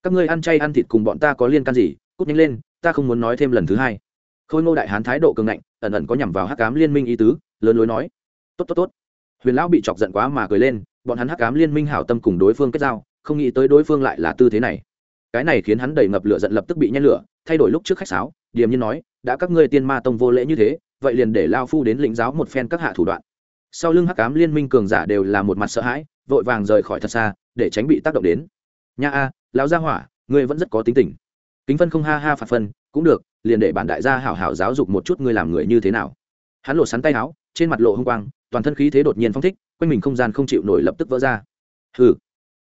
các ngươi ăn chay ăn thịt cùng bọn ta có liên can gì, cút nhanh lên, ta không muốn nói thêm lần thứ hai. Khôi ngô đại hán thái độ cường ngạnh, ẩn ẩn có nhằm vào hắc cám liên minh ý tứ, lớn lối nói. Tốt tốt tốt. Huyền lão bị chọc giận quá mà cười lên, bọn hắn hắc cám liên minh hảo tâm cùng đối phương kết giao, không nghĩ tới đối phương lại là tư thế này. Cái này khiến hắn đầy ngập lửa giận lập tức bị nhen lửa, thay đổi lúc trước khách sáo, điềm nhiên nói, đã các ngươi tiên ma tông vô lễ như thế, vậy liền để lao phu đến lĩnh giáo một phen các hạ thủ đoạn. Sau lưng hắc cám liên minh cường giả đều là một mặt sợ hãi, vội vàng rời khỏi thật xa, để tránh bị tác động đến. Nha a lão gia hỏa, ngươi vẫn rất có tính tình. Kính phân không ha ha phạt phân, cũng được, liền để bản đại gia hảo hảo giáo dục một chút ngươi làm người như thế nào. Hắn lộ sắn tay áo, trên mặt lộ hung quang, toàn thân khí thế đột nhiên phong thích, quanh mình không gian không chịu nổi lập tức vỡ ra. Hừ.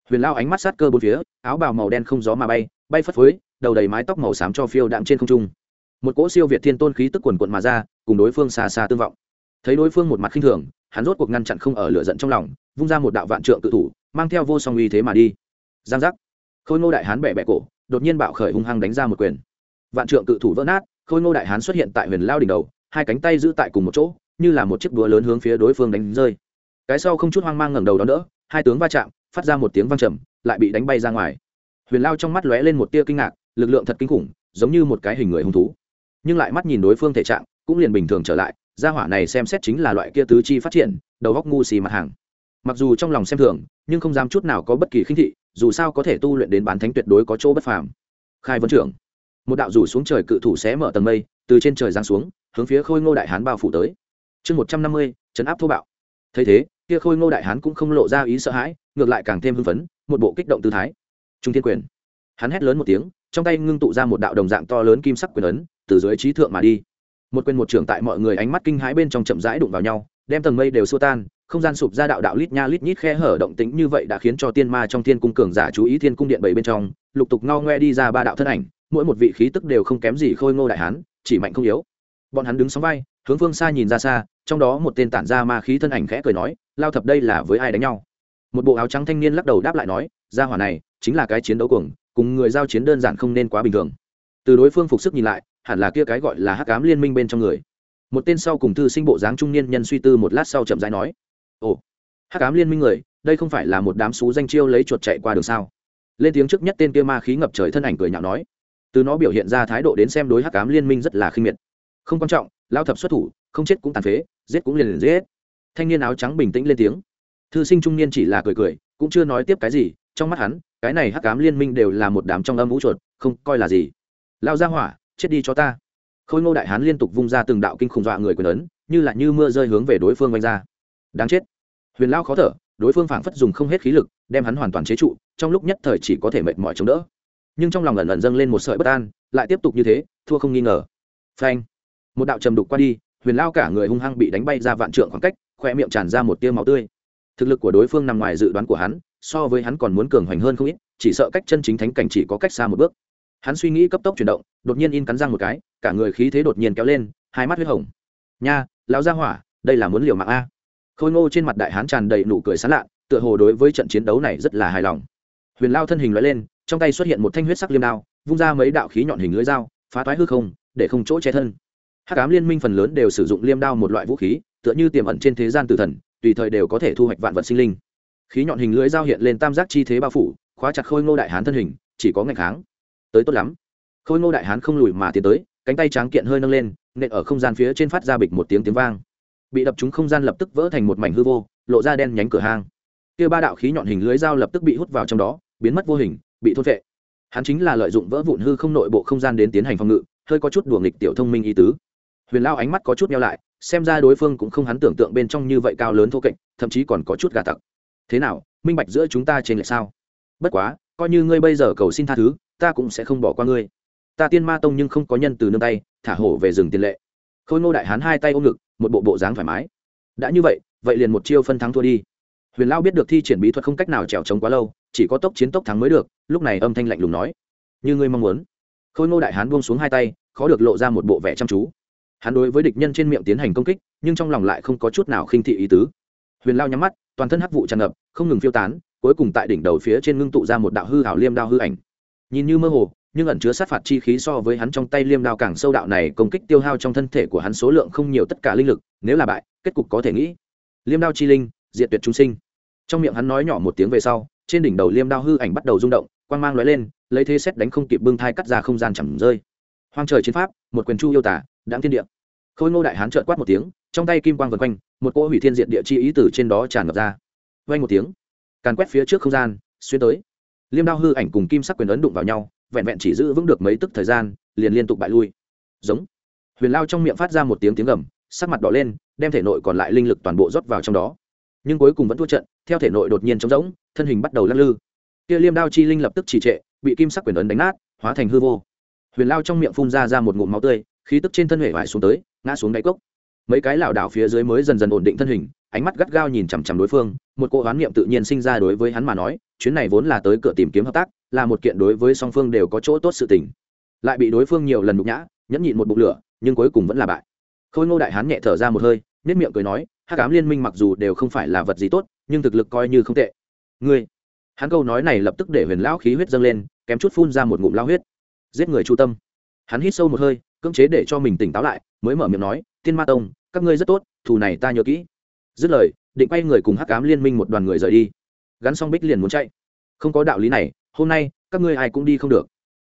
Huyền lao ánh mắt sát cơ bốn phía, áo bào màu đen không gió mà bay bay phất phới, đầu đầy mái tóc màu xám cho phiêu đạm trên không trung. Một cỗ siêu việt thiên tôn khí tức quần quận mà ra, cùng đối phương xa xa tương vọng. Thấy đối phương một mặt khinh thường, hắn rốt cuộc ngăn chặn không ở lửa giận trong lòng, vung ra một đạo vạn trượng tự thủ, mang theo vô song uy thế mà đi. Giang giác khôi ngô đại hán bẻ bẻ cổ đột nhiên bạo khởi hung hăng đánh ra một quyền. Vạn trượng cự thủ vỡ nát khôi ngô đại hán xuất hiện tại huyền lao đỉnh đầu hai cánh tay giữ tại cùng một chỗ như là một chiếc đũa lớn hướng phía đối phương đánh rơi. Cái sau không chút hoang mang ngẩng đầu đó nữa, hai tướng va chạm phát ra một tiếng vang trầm lại bị đánh bay ra ngoài. Huyền lao trong mắt lóe lên một tia kinh ngạc lực lượng thật kinh khủng giống như một cái hình người hung thú. Nhưng lại mắt nhìn đối phương thể trạng cũng liền bình thường trở lại gia hỏa này xem xét chính là loại kia tứ chi phát triển đầu góc ngu xì mặt hàng. Mặc dù trong lòng xem thường nhưng không dám chút nào có bất kỳ khinh thị dù sao có thể tu luyện đến bán thánh tuyệt đối có chỗ bất phàm. Khai vấn trưởng, một đạo rủ xuống trời cự thủ sẽ mở tầng mây, từ trên trời giáng xuống, hướng phía khôi ngô đại hán bao phủ tới. Chương một trăm năm mươi chấn áp thô bạo. Thấy thế, kia khôi ngô đại hán cũng không lộ ra ý sợ hãi, ngược lại càng thêm hưng phấn, một bộ kích động tư thái. Trung thiên quyền, hắn hét lớn một tiếng, trong tay ngưng tụ ra một đạo đồng dạng to lớn kim sắc quyền ấn, từ dưới trí thượng mà đi. Một quyền một trưởng tại mọi người ánh mắt kinh hãi bên trong chậm rãi đụng vào nhau, đem tầng mây đều xua tan không gian sụp ra đạo đạo lít nha lít nhít khe hở động tính như vậy đã khiến cho tiên ma trong thiên cung cường giả chú ý thiên cung điện bảy bên trong, lục tục ngao ngoe đi ra ba đạo thân ảnh, mỗi một vị khí tức đều không kém gì khôi ngô đại hán, chỉ mạnh không yếu. Bọn hắn đứng sóng vai, hướng phương xa nhìn ra xa, trong đó một tên tản ra ma khí thân ảnh khẽ cười nói, lao thập đây là với ai đánh nhau? Một bộ áo trắng thanh niên lắc đầu đáp lại nói ra hỏa này chính là cái chiến đấu cuồng, cùng người giao chiến đơn giản không nên quá bình thường. Từ đối phương phục sức nhìn lại, hẳn là kia cái gọi là hắc ám liên minh bên trong người. Một tên sau cùng thư sinh bộ dáng trung niên nhân suy tư một lát sau chậm rãi nói ồ, hắc ám liên minh người, đây không phải là một đám xú danh chiêu lấy chuột chạy qua đường sao? Lên tiếng trước nhất tên kia ma khí ngập trời thân ảnh cười nhạo nói. Từ nó biểu hiện ra thái độ đến xem đối hắc ám liên minh rất là khinh miệt. Không quan trọng lao thập xuất thủ, không chết cũng tàn phế, giết cũng liền liền giết. Thanh niên áo trắng bình tĩnh lên tiếng. Thư sinh trung niên chỉ là cười cười, cũng chưa nói tiếp cái gì, trong mắt hắn, cái này hắc ám liên minh đều là một đám trong âm vũ chuột, không coi là gì. Lao ra hỏa, chết đi cho ta. Khôi ngô đại hán liên tục vung ra từng đạo kinh khủng dọa người quyền ấn, như là như mưa rơi hướng về đối phương vanh ra đáng chết. Huyền lao khó thở, đối phương phảng phất dùng không hết khí lực, đem hắn hoàn toàn chế trụ, trong lúc nhất thời chỉ có thể mệt mỏi chống đỡ. Nhưng trong lòng lần lần dâng lên một sợi bất an, lại tiếp tục như thế, thua không nghi ngờ. Phanh. Một đạo trầm đục qua đi, huyền lao cả người hung hăng bị đánh bay ra vạn trượng khoảng cách khoe miệng tràn ra một tiêu máu tươi. Thực lực của đối phương nằm ngoài dự đoán của hắn, so với hắn còn muốn cường hoành hơn không ít, chỉ sợ cách chân chính thánh cảnh chỉ có cách xa một bước. Hắn suy nghĩ cấp tốc chuyển động, đột nhiên in cắn răng một cái, cả người khí thế đột nhiên kéo lên, hai mắt huyết hồng. Nha, lão gia hỏa, đây là muốn liều mạng a khôi ngô trên mặt đại hán tràn đầy nụ cười sán lạ, tựa hồ đối với trận chiến đấu này rất là hài lòng. Huyền lao thân hình loại lên, trong tay xuất hiện một thanh huyết sắc liêm đao, vung ra mấy đạo khí nhọn hình lưỡi dao, phá toái hư không, để không chỗ che thân. Hát cám liên minh phần lớn đều sử dụng liêm đao một loại vũ khí, tựa như tiềm ẩn trên thế gian tử thần, tùy thời đều có thể thu hoạch vạn vật sinh linh. Khí nhọn hình lưỡi dao hiện lên tam giác chi thế bao phủ, khóa chặt khôi ngô đại hán thân hình, chỉ có ngày kháng. Tới tốt lắm. Khôi ngô đại hán không lùi mà tiến tới, cánh tay tráng kiện hơi nâng lên, nện ở không gian phía trên phát ra bịch một tiếng tiếng vang bị đập trúng không gian lập tức vỡ thành một mảnh hư vô, lộ ra đen nhánh cửa hang. Kia ba đạo khí nhọn hình lưới dao lập tức bị hút vào trong đó, biến mất vô hình, bị thốt vệ hắn chính là lợi dụng vỡ vụn hư không nội bộ không gian đến tiến hành phòng ngự, hơi có chút đùa nghịch tiểu thông minh ý tứ. Huyền lao ánh mắt có chút nhau lại, xem ra đối phương cũng không hắn tưởng tượng bên trong như vậy cao lớn thô kệch, thậm chí còn có chút gà tặc. Thế nào, minh bạch giữa chúng ta trên lệ sao? Bất quá, coi như ngươi bây giờ cầu xin tha thứ, ta cũng sẽ không bỏ qua ngươi. Ta tiên ma tông nhưng không có nhân từ nương tay, thả hổ về rừng tiền lệ. Khôi ngô đại hán hai tay ôm ngực một bộ bộ dáng thoải mái. Đã như vậy vậy liền một chiêu phân thắng thua đi. Huyền lao biết được thi triển bí thuật không cách nào trèo trống quá lâu, chỉ có tốc chiến tốc thắng mới được, lúc này âm thanh lạnh lùng nói. Như ngươi mong muốn. Khôi ngô đại hán buông xuống hai tay, khó được lộ ra một bộ vẻ chăm chú. Hắn đối với địch nhân trên miệng tiến hành công kích, nhưng trong lòng lại không có chút nào khinh thị ý tứ. Huyền lao nhắm mắt, toàn thân hắc vụ tràn ngập, không ngừng phiêu tán, cuối cùng tại đỉnh đầu phía trên ngưng tụ ra một đạo hư hảo liêm đao hư ảnh. Nhìn như mơ hồ nhưng ẩn chứa sát phạt chi khí so với hắn trong tay liêm đao càng sâu đạo này công kích tiêu hao trong thân thể của hắn số lượng không nhiều tất cả linh lực, nếu là bại, kết cục có thể nghĩ. Liêm đao chi linh, diệt tuyệt chúng sinh. Trong miệng hắn nói nhỏ một tiếng về sau, trên đỉnh đầu liêm đao hư ảnh bắt đầu rung động, quang mang lóe lên, lấy thế xét đánh không kịp bưng thai cắt ra không gian chẳng rơi. Hoang trời chiến pháp, một quyền chu yêu tả, đáng thiên địa. Khôi ngô đại hán trợn quát một tiếng, trong tay kim quang vần quanh, một cỗ hủy thiên diện địa chi ý từ trên đó tràn ngập ra. Vang một tiếng, càn quét phía trước không gian, xuyên tới. Liêm đao hư ảnh cùng kim sắc quyền ấn đụng vào nhau vẹn vẹn chỉ giữ vững được mấy tức thời gian, liền liên tục bại lui. Giống. Huyền lao trong miệng phát ra một tiếng tiếng gầm, sắc mặt đỏ lên, đem thể nội còn lại linh lực toàn bộ rót vào trong đó. Nhưng cuối cùng vẫn thua trận, theo thể nội đột nhiên trống rỗng, thân hình bắt đầu lắc lư. Kia liêm đao chi linh lập tức trì trệ, bị kim sắc quyền ấn đánh nát, hóa thành hư vô. Huyền lao trong miệng phun ra ra một ngụm máu tươi, khí tức trên thân hệ vải xuống tới, ngã xuống đáy cốc. Mấy cái lảo đảo phía dưới mới dần dần ổn định thân hình, ánh mắt gắt gao nhìn chằm chằm đối phương, một cỗ hoán niệm tự nhiên sinh ra đối với hắn mà nói chuyến này vốn là tới cửa tìm kiếm hợp tác, là một kiện đối với song phương đều có chỗ tốt sự tình. Lại bị đối phương nhiều lần nhục nhã, nhẫn nhịn một bụng lửa, nhưng cuối cùng vẫn là bại. Khôi ngô đại hán nhẹ thở ra một hơi nết miệng cười nói hát cám liên minh mặc dù đều không phải là vật gì tốt, nhưng thực lực coi như không tệ. Ngươi? Hắn câu nói này lập tức để huyền lão khí huyết dâng lên, kém chút phun ra một ngụm lao huyết. Giết người chu tâm. Hắn hít sâu một hơi, cưỡng chế để cho mình tỉnh táo lại, mới mở miệng nói, tiên ma tông, các ngươi rất tốt, thù này ta nhớ kỹ. Dứt lời, định quay người cùng hắc cám liên minh một đoàn người rời đi gắn xong bích liền muốn chạy. Không có đạo lý này, hôm nay, các ngươi ai cũng đi không được.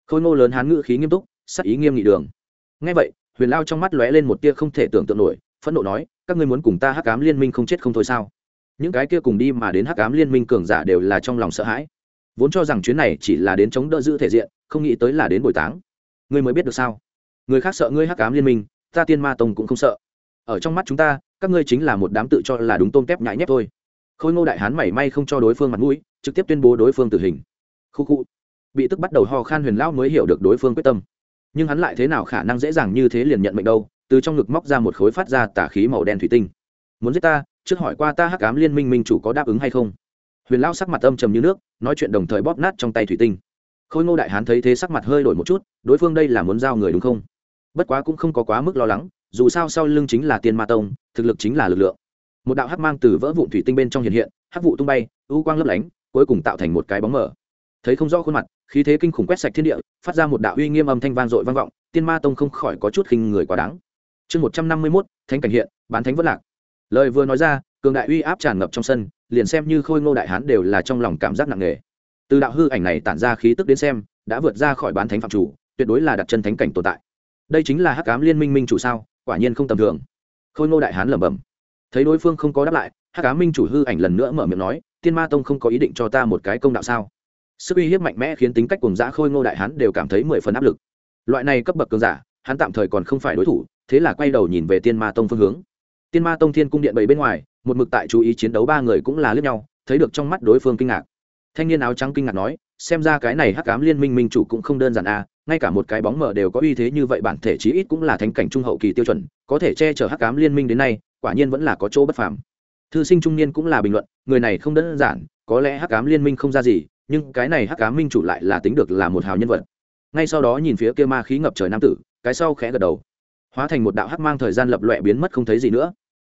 Khôi ngô lớn hán ngự khí nghiêm túc, sắc ý nghiêm nghị đường. Ngay vậy, huyền lao trong mắt lóe lên một tia không thể tưởng tượng nổi, phẫn nộ nói, các ngươi muốn cùng ta hắc cám liên minh không chết không thôi sao? Những cái kia cùng đi mà đến hắc cám liên minh cường giả đều là trong lòng sợ hãi. Vốn cho rằng chuyến này chỉ là đến chống đỡ giữ thể diện, không nghĩ tới là đến bồi táng. Ngươi mới biết được sao? Người khác sợ ngươi hắc cám liên minh, ta tiên ma tông cũng không sợ. Ở trong mắt chúng ta, các ngươi chính là một đám tự cho là đúng tôm tép nhãi nhép thôi khôi ngô đại hán mảy may không cho đối phương mặt mũi, trực tiếp tuyên bố đối phương tử hình. Khu khu. Bị tức bắt đầu ho khan huyền lão mới hiểu được đối phương quyết tâm. Nhưng hắn lại thế nào khả năng dễ dàng như thế liền nhận mệnh đâu, từ trong ngực móc ra một khối phát ra tả khí màu đen thủy tinh. Muốn giết ta, trước hỏi qua ta hắc ám liên minh minh chủ có đáp ứng hay không? Huyền lão sắc mặt âm trầm như nước, nói chuyện đồng thời bóp nát trong tay thủy tinh. Khôi ngô đại hán thấy thế sắc mặt hơi đổi một chút, đối phương đây là muốn giao người đúng không? Bất quá cũng không có quá mức lo lắng, dù sao sau lưng chính là tiên ma tông, thực lực chính là lực lượng một đạo hắc mang từ vỡ vụn thủy tinh bên trong hiện hiện, hắc vụ tung bay, u quang lấp lánh, cuối cùng tạo thành một cái bóng mở thấy không rõ khuôn mặt, khí thế kinh khủng quét sạch thiên địa, phát ra một đạo uy nghiêm âm thanh vang dội vang vọng, tiên ma tông không khỏi có chút khinh người quá đáng. Chương một trăm năm mươi mốt, thánh cảnh hiện, bán thánh vất lạc. Lời vừa nói ra, cường đại uy áp tràn ngập trong sân, liền xem như khôi ngô đại hán đều là trong lòng cảm giác nặng nề. Từ đạo hư ảnh này tản ra khí tức đến xem, đã vượt ra khỏi bán thánh phạm chủ, tuyệt đối là đặt chân thánh cảnh tồn tại. Đây chính là hắc cám liên minh minh chủ sao, quả nhiên không tầm thường. Khôi ngô đại hán lẩm bẩm thấy đối phương không có đáp lại hắc cá minh chủ hư ảnh lần nữa mở miệng nói tiên ma tông không có ý định cho ta một cái công đạo sao? Sức uy hiếp mạnh mẽ khiến tính cách cùng dã khôi ngô đại hán đều cảm thấy mười phần áp lực. Loại này cấp bậc cường giả hắn tạm thời còn không phải đối thủ thế là quay đầu nhìn về tiên ma tông phương hướng. Tiên ma tông thiên cung điện bảy bên ngoài một mực tại chú ý chiến đấu ba người cũng là lướt nhau thấy được trong mắt đối phương kinh ngạc. Thanh niên áo trắng kinh ngạc nói xem ra cái này hắc cám liên minh minh chủ cũng không đơn giản a à, ngay cả một cái bóng mờ đều có uy thế như vậy, bản thể chí ít cũng là thánh cảnh trung hậu kỳ tiêu chuẩn, có thể che chở hắc cám liên minh đến nay, quả nhiên vẫn là có chỗ bất phàm. Thư sinh trung niên cũng là bình luận, người này không đơn giản, có lẽ hắc cám liên minh không ra gì, nhưng cái này hắc cám minh chủ lại là tính được là một hào nhân vật. Ngay sau đó nhìn phía kia ma khí ngập trời nam tử, cái sau khẽ gật đầu. Hóa thành một đạo hắc mang thời gian lập loẹ biến mất không thấy gì nữa.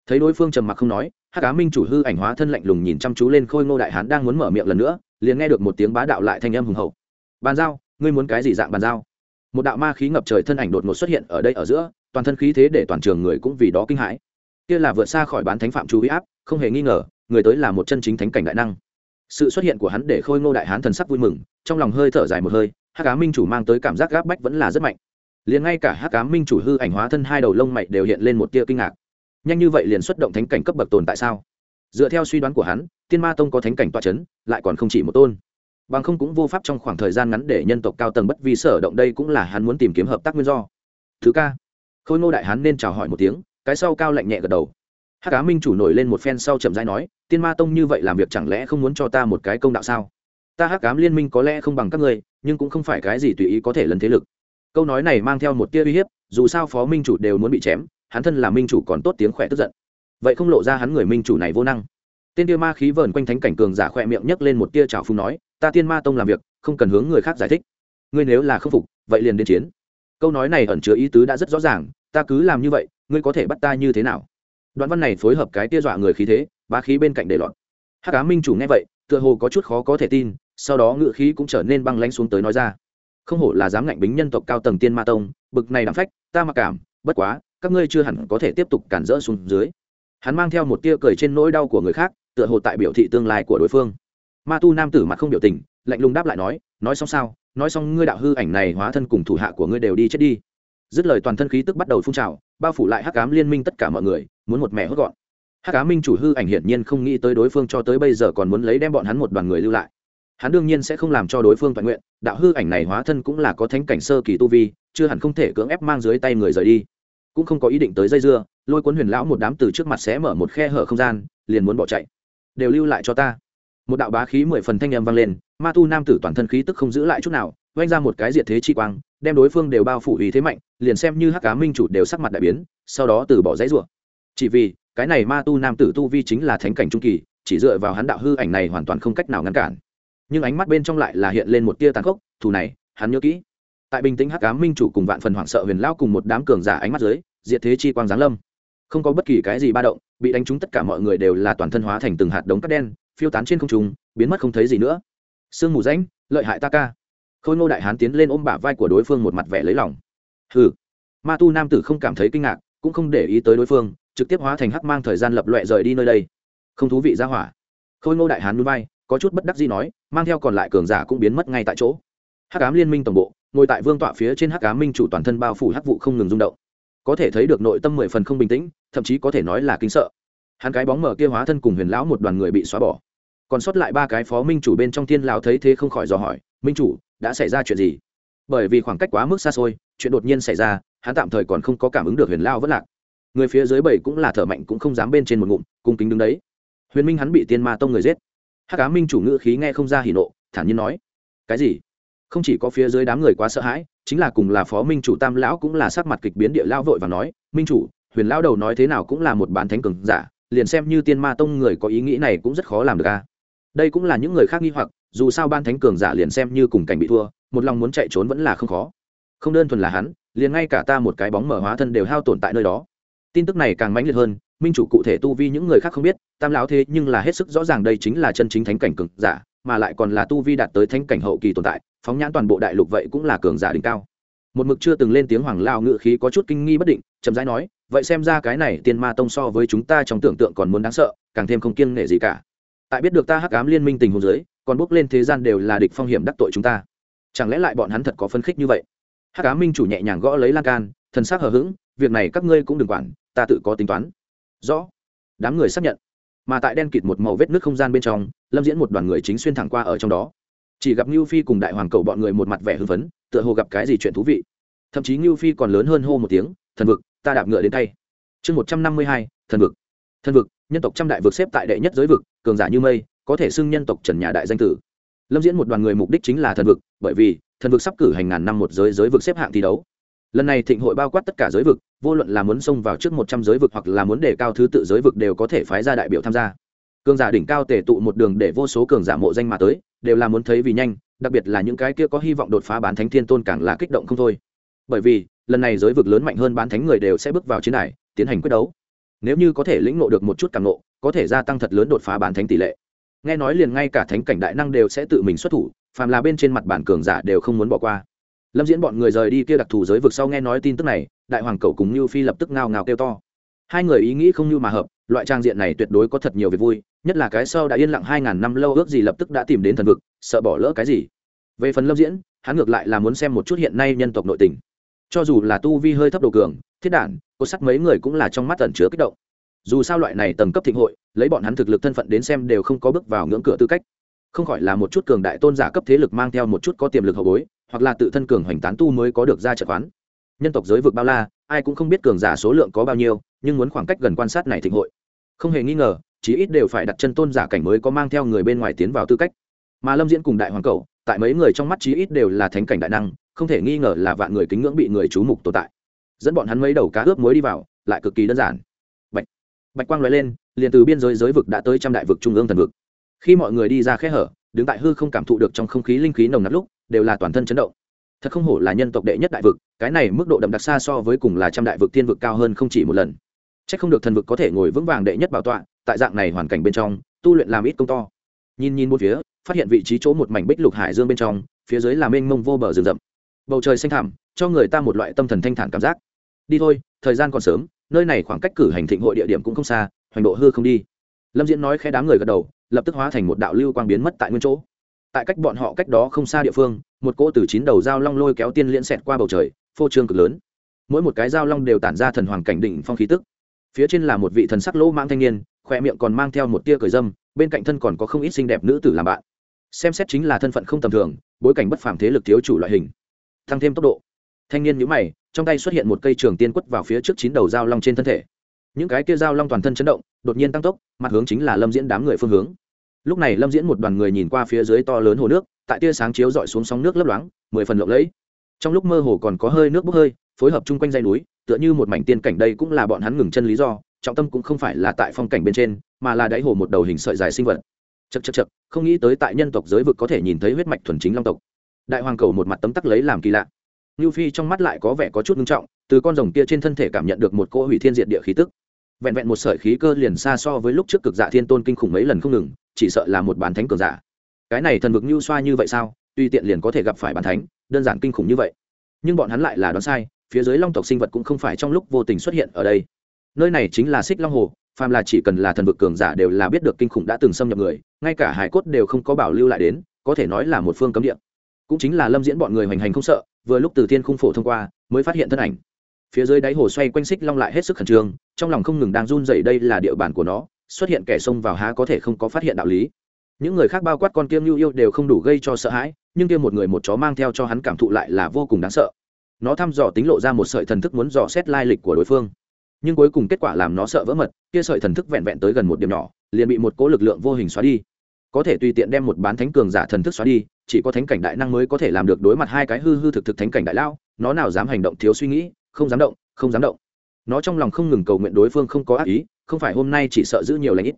Thấy đối phương trầm mặc không nói, hắc cá minh chủ hư ảnh hóa thân lạnh lùng nhìn chăm chú lên khôi ngô đại hán đang muốn mở miệng lần nữa, liền nghe được một tiếng bá đạo lại thanh âm hùng hậu. Bàn giao ngươi muốn cái gì dạng bàn giao? Một đạo ma khí ngập trời thân ảnh đột ngột xuất hiện ở đây ở giữa, toàn thân khí thế để toàn trường người cũng vì đó kinh hãi. Kia là vượt xa khỏi bán thánh phạm chú huy áp, không hề nghi ngờ, người tới là một chân chính thánh cảnh đại năng. Sự xuất hiện của hắn để khôi ngô đại hán thần sắc vui mừng, trong lòng hơi thở dài một hơi, hắc cá minh chủ mang tới cảm giác gáp bách vẫn là rất mạnh. Liền ngay cả hắc cá minh chủ hư ảnh hóa thân hai đầu lông mày đều hiện lên một tia kinh ngạc. Nhanh như vậy liền xuất động thánh cảnh cấp bậc tồn tại sao? Dựa theo suy đoán của hắn, tiên ma tông có thánh cảnh toa c h ấ n lại còn không chỉ một tôn bằng không cũng vô pháp trong khoảng thời gian ngắn để nhân tộc cao tầng bất vi sở động đây cũng là hắn muốn tìm kiếm hợp tác nguyên do. Thứ ca. Khôi ngô đại hắn nên chào hỏi một tiếng, cái sau cao lạnh nhẹ gật đầu. Hát cá minh chủ nổi lên một phen sau chậm rãi nói, tiên ma tông như vậy làm việc chẳng lẽ không muốn cho ta một cái công đạo sao? Ta hát cám liên minh có lẽ không bằng các ngươi, nhưng cũng không phải cái gì tùy ý có thể lần thế lực. Câu nói này mang theo một tia uy hiếp, dù sao phó minh chủ đều muốn bị chém, hắn thân là minh chủ còn tốt tiếng khỏe tức giận. Vậy không lộ ra hắn người minh chủ này vô năng tên tia ma khí vờn quanh thánh cảnh cường giả khỏe miệng nhấc lên một tia trào phung nói, ta tiên ma tông làm việc, không cần hướng người khác giải thích. Ngươi nếu là không phục, vậy liền đến chiến. Câu nói này ẩn chứa ý tứ đã rất rõ ràng, ta cứ làm như vậy, ngươi có thể bắt ta như thế nào? Đoạn văn này phối hợp cái tia dọa người khí thế, ba khí bên cạnh để lọt. Hát cá minh chủ nghe vậy, tựa hồ có chút khó có thể tin, sau đó ngự khí cũng trở nên băng lanh xuống tới nói ra, không hổ là dám ngạnh bính nhân tộc cao tầng tiên ma tông, bực này đạm phách, ta mặc cảm, bất quá, các ngươi chưa hẳn có thể tiếp tục cản rỡ xuống dưới. Hắn mang theo một tia cười trên nỗi đau của người khác tựa hồ tại biểu thị tương lai của đối phương. Ma tu nam tử mặt không biểu tình, lạnh lùng đáp lại nói nói xong sao? Nói xong ngươi đạo hư ảnh này hóa thân cùng thủ hạ của ngươi đều đi chết đi. Dứt lời toàn thân khí tức bắt đầu phun trào, bao phủ lại hắc cám liên minh tất cả mọi người, muốn một mẹ hốt gọn. Hắc ám minh chủ hư ảnh hiển nhiên không nghĩ tới đối phương cho tới bây giờ còn muốn lấy đem bọn hắn một đoàn người lưu lại. Hắn đương nhiên sẽ không làm cho đối phương toàn nguyện, đạo hư ảnh này hóa thân cũng là có thánh cảnh sơ kỳ tu vi, chưa hẳn không thể cưỡng ép mang dưới tay người rời đi. Cũng không có ý định tới dây dưa, lôi cuốn huyền lão một đám từ trước mặt sẽ mở một khe hở không gian, liền muốn bỏ chạy đều lưu lại cho ta. Một đạo bá khí mười phần thanh âm vang lên, ma tu nam tử toàn thân khí tức không giữ lại chút nào oanh ra một cái diệt thế chi quang, đem đối phương đều bao phủ ý thế mạnh, liền xem như hắc cá minh chủ đều sắc mặt đại biến, sau đó từ bỏ dãy rủa. Chỉ vì, cái này ma tu nam tử tu vi chính là thánh cảnh trung kỳ, chỉ dựa vào hắn đạo hư ảnh này hoàn toàn không cách nào ngăn cản. Nhưng ánh mắt bên trong lại là hiện lên một tia tàn khốc, thù này, hắn nhớ kỹ. Tại bình tĩnh hắc ám minh chủ cùng vạn phần hoảng sợ huyền lao cùng một đám cường giả ánh mắt dưới, diệt thế chi quang giáng lâm không có bất kỳ cái gì ba động, bị đánh trúng tất cả mọi người đều là toàn thân hóa thành từng hạt đống cát đen, phiêu tán trên không trung, biến mất không thấy gì nữa. Sương mù ránh lợi hại ta ca. Khôi ngô đại hán tiến lên ôm bả vai của đối phương một mặt vẻ lấy lòng. Hừ. Ma tu nam tử không cảm thấy kinh ngạc, cũng không để ý tới đối phương, trực tiếp hóa thành hắc mang thời gian lập loẹ rời đi nơi đây. Không thú vị ra hỏa. Khôi ngô đại hán núi bay có chút bất đắc gì nói, mang theo còn lại cường giả cũng biến mất ngay tại chỗ. Hắc ám liên minh tổng bộ, ngồi tại vương tọa phía trên hắc ám minh chủ toàn thân bao phủ hắc vụ không ngừng rung động có thể thấy được nội tâm mười phần không bình tĩnh, thậm chí có thể nói là kinh sợ. Hắn cái bóng mở kia hóa thân cùng huyền lão một đoàn người bị xóa bỏ. Còn sót lại ba cái phó minh chủ bên trong thiên lão thấy thế không khỏi dò hỏi, minh chủ, đã xảy ra chuyện gì? Bởi vì khoảng cách quá mức xa xôi, chuyện đột nhiên xảy ra, hắn tạm thời còn không có cảm ứng được huyền lao vất lạc. Người phía dưới bảy cũng là thở mạnh cũng không dám bên trên một ngụm, cung kính đứng đấy. Huyền minh hắn bị tiên ma tông người giết. Hắc cá minh chủ ngữ khí nghe không ra hỉ nộ, thản nhiên nói, cái gì? Không chỉ có phía dưới đám người quá sợ hãi chính là cùng là phó minh chủ tam lão cũng là sắc mặt kịch biến địa lão vội và nói, minh chủ, huyền lão đầu nói thế nào cũng là một bán thánh cường giả, liền xem như tiên ma tông người có ý nghĩ này cũng rất khó làm được a. Đây cũng là những người khác nghi hoặc, dù sao ban thánh cường giả liền xem như cùng cảnh bị thua, một lòng muốn chạy trốn vẫn là không khó. Không đơn thuần là hắn, liền ngay cả ta một cái bóng mở hóa thân đều hao tổn tại nơi đó. Tin tức này càng mãnh liệt hơn, minh chủ cụ thể tu vi những người khác không biết, tam lão thế nhưng là hết sức rõ ràng đây chính là chân chính thánh cảnh cường giả mà lại còn là tu vi đạt tới thánh cảnh hậu kỳ tồn tại, phóng nhãn toàn bộ đại lục vậy cũng là cường giả đỉnh cao. Một mực chưa từng lên tiếng hoàng lao ngự khí có chút kinh nghi bất định, chậm rãi nói, vậy xem ra cái này tiên ma tông so với chúng ta trong tưởng tượng còn muốn đáng sợ, càng thêm không kiêng nể gì cả. Tại biết được ta hắc ám liên minh tình huống dưới, còn bước lên thế gian đều là địch phong hiểm đắc tội chúng ta. Chẳng lẽ lại bọn hắn thật có phân khích như vậy? Hắc ám minh chủ nhẹ nhàng gõ lấy lan can, thần sắc hờ hững, việc này các ngươi cũng đừng quản, ta tự có tính toán. Rõ. Đám người xác nhận mà tại đen kịt một màu vết nước không gian bên trong, lâm diễn một đoàn người chính xuyên thẳng qua ở trong đó. Chỉ gặp ngưu phi cùng đại hoàng cầu bọn người một mặt vẻ hưng phấn, tựa hồ gặp cái gì chuyện thú vị. Thậm chí ngưu phi còn lớn hơn hô một tiếng, thần vực, ta đạp ngựa đến tay. Chương một trăm năm mươi hai, thần vực. Thần vực, nhân tộc trăm đại vực xếp tại đệ nhất giới vực, cường giả như mây, có thể xưng nhân tộc trần nhà đại danh tử. Lâm diễn một đoàn người mục đích chính là thần vực, bởi vì thần vực sắp cử hành ngàn năm một giới giới vực xếp hạng thi đấu lần này thịnh hội bao quát tất cả giới vực, vô luận là muốn xông vào trước một trăm giới vực hoặc là muốn đề cao thứ tự giới vực đều có thể phái ra đại biểu tham gia. Cường giả đỉnh cao tề tụ một đường để vô số cường giả mộ danh mà tới, đều là muốn thấy vì nhanh, đặc biệt là những cái kia có hy vọng đột phá bán thánh thiên tôn càng là kích động không thôi. Bởi vì, lần này giới vực lớn mạnh hơn bán thánh người đều sẽ bước vào chiến đài, tiến hành quyết đấu. Nếu như có thể lĩnh ngộ được một chút càng ngộ, có thể gia tăng thật lớn đột phá bán thánh tỷ lệ. Nghe nói liền ngay cả thánh cảnh đại năng đều sẽ tự mình xuất thủ, phàm là bên trên mặt bản cường giả đều không muốn bỏ qua lâm diễn bọn người rời đi kia đặc thù giới vực sau nghe nói tin tức này, đại hoàng cầu cùng như phi lập tức ngao ngao kêu to. Hai người ý nghĩ không như mà hợp, loại trang diện này tuyệt đối có thật nhiều việc vui, nhất là cái sau đã yên lặng hai ngàn năm lâu ước gì lập tức đã tìm đến thần vực, sợ bỏ lỡ cái gì. Về phần lâm diễn, hắn ngược lại là muốn xem một chút hiện nay nhân tộc nội tình. Cho dù là tu vi hơi thấp đồ cường, thiết đản cốt sắc mấy người cũng là trong mắt tẩn chứa kích động. Dù sao loại này tầng cấp thịnh hội, lấy bọn hắn thực lực thân phận đến xem đều không có bước vào ngưỡng cửa tư cách. Không khỏi là một chút cường đại tôn giả cấp thế lực mang theo một chút có tiềm lực hậu bối hoặc là tự thân cường hoành tán tu mới có được ra trợ khoán. Nhân tộc giới vực bao la, ai cũng không biết cường giả số lượng có bao nhiêu, nhưng muốn khoảng cách gần quan sát này thịnh hội. Không hề nghi ngờ, chí ít đều phải đặt chân tôn giả cảnh mới có mang theo người bên ngoài tiến vào tư cách. Mà lâm diễn cùng đại hoàng cầu tại mấy người trong mắt chí ít đều là thánh cảnh đại năng, không thể nghi ngờ là vạn người kính ngưỡng bị người chú mục tồn tại. Dẫn bọn hắn mấy đầu cá ướp muối đi vào, lại cực kỳ đơn giản. Bạch bạch quang l lên, liền từ biên giới giới vực đã tới trăm đại vực trung ương thần vực. Khi mọi người đi ra khe hở, đứng tại hư không cảm thụ được trong không khí linh khí nồng nặc lúc đều là toàn thân chấn động. Thật không hổ là nhân tộc đệ nhất đại vực, cái này mức độ đậm đặc xa so với cùng là trăm đại vực thiên vực cao hơn không chỉ một lần. C h ắ c không được thần vực có thể ngồi vững vàng đệ nhất bảo tọa, tại dạng này hoàn cảnh bên trong, tu luyện làm ít công to. Nhìn nhìn một phía, phát hiện vị trí chỗ một mảnh bích lục hải dương bên trong, phía dưới là mênh mông vô bờ rừng rậm. Bầu trời xanh thẳm, cho người ta một loại tâm thần thanh thản cảm giác. Đi thôi, thời gian còn sớm, nơi này khoảng cách cử hành thịnh hội địa điểm cũng không xa, hoành độ hư không đi. Lâm diễn nói khẽ đám người gật đầu, lập tức hóa thành một đạo lưu quang biến mất tại nguyên chỗ tại cách bọn họ cách đó không xa địa phương, một cỗ từ chín đầu dao long lôi kéo tiên liễn xẹt qua bầu trời, phô trương cực lớn. Mỗi một cái dao long đều tản ra thần hoàng cảnh đỉnh phong khí tức. Phía trên là một vị thần sắc lỗ mang thanh niên khoe miệng còn mang theo một tia cười dâm, bên cạnh thân còn có không ít xinh đẹp nữ tử làm bạn. Xem xét chính là thân phận không tầm thường, bối cảnh bất phàm thế lực thiếu chủ loại hình. Tăng thêm tốc độ. Thanh niên nhữ mày, trong tay xuất hiện một cây trường tiên quất vào phía trước chín đầu dao long trên thân thể. Những cái kia dao long toàn thân chấn động, đột nhiên tăng tốc, mặt hướng chính là lâm diễn đám người phương hướng lúc này lâm diễn một đoàn người nhìn qua phía dưới to lớn hồ nước, tại tia sáng chiếu dọi xuống sóng nước lấp loáng, mười phần lộng lẫy. Trong lúc mơ hồ còn có hơi nước bốc hơi, phối hợp chung quanh dây núi, tựa như một mảnh tiên cảnh đây cũng là bọn hắn ngừng chân lý do, trọng tâm cũng không phải là tại phong cảnh bên trên, mà là đáy hồ một đầu hình sợi dài sinh vật. Chật chật chật không nghĩ tới tại nhân tộc giới vực có thể nhìn thấy huyết mạch thuần chính long tộc. Đại hoàng cầu một mặt tấm tắc lấy làm kỳ lạ. Như phi trong mắt lại có vẻ có chút ngưng trọng, từ con rồng kia trên thân thể cảm nhận được một cỗ hủy thiên diệt địa khí tức. Vẹn vẹn một sợi khí cơ liền xa so với lúc trước cực dạ thiên tôn kinh khủng mấy lần không ngừng chỉ sợ là một bán thánh cường giả. Cái này thần vực nhu xoa như vậy sao? Tuy tiện liền có thể gặp phải bán thánh, đơn giản kinh khủng như vậy. Nhưng bọn hắn lại là đoán sai, phía dưới long tộc sinh vật cũng không phải trong lúc vô tình xuất hiện ở đây. Nơi này chính là xích long hồ, phàm là chỉ cần là thần vực cường giả đều là biết được kinh khủng đã từng xâm nhập người, ngay cả hải cốt đều không có bảo lưu lại đến, có thể nói là một phương cấm địa. Cũng chính là lâm diễn bọn người hoành hành không sợ, vừa lúc từ thiên khung phổ thông qua, mới phát hiện thân ảnh. Phía dưới đáy hồ xoay quanh xích long lại hết sức khẩn trương, trong lòng không ngừng đang run dày đây là địa bàn của nó xuất hiện kẻ xông vào há có thể không có phát hiện đạo lý. Những người khác bao quát con kiêm lưu yêu đều không đủ gây cho sợ hãi, nhưng kia một người một chó mang theo cho hắn cảm thụ lại là vô cùng đáng sợ. Nó thăm dò tính lộ ra một sợi thần thức muốn dò xét lai lịch của đối phương. Nhưng cuối cùng kết quả làm nó sợ vỡ mật, kia sợi thần thức vẹn vẹn tới gần một điểm nhỏ, liền bị một cỗ lực lượng vô hình xóa đi. Có thể tùy tiện đem một bán thánh cường giả thần thức xóa đi, chỉ có thánh cảnh đại năng mới có thể làm được đối mặt hai cái hư hư thực thực thánh cảnh đại lao nó nào dám hành động thiếu suy nghĩ, không dám động, không dám động. Nó trong lòng không ngừng cầu nguyện đối phương không có ác ý không phải hôm nay chỉ sợ giữ nhiều lãnh ít.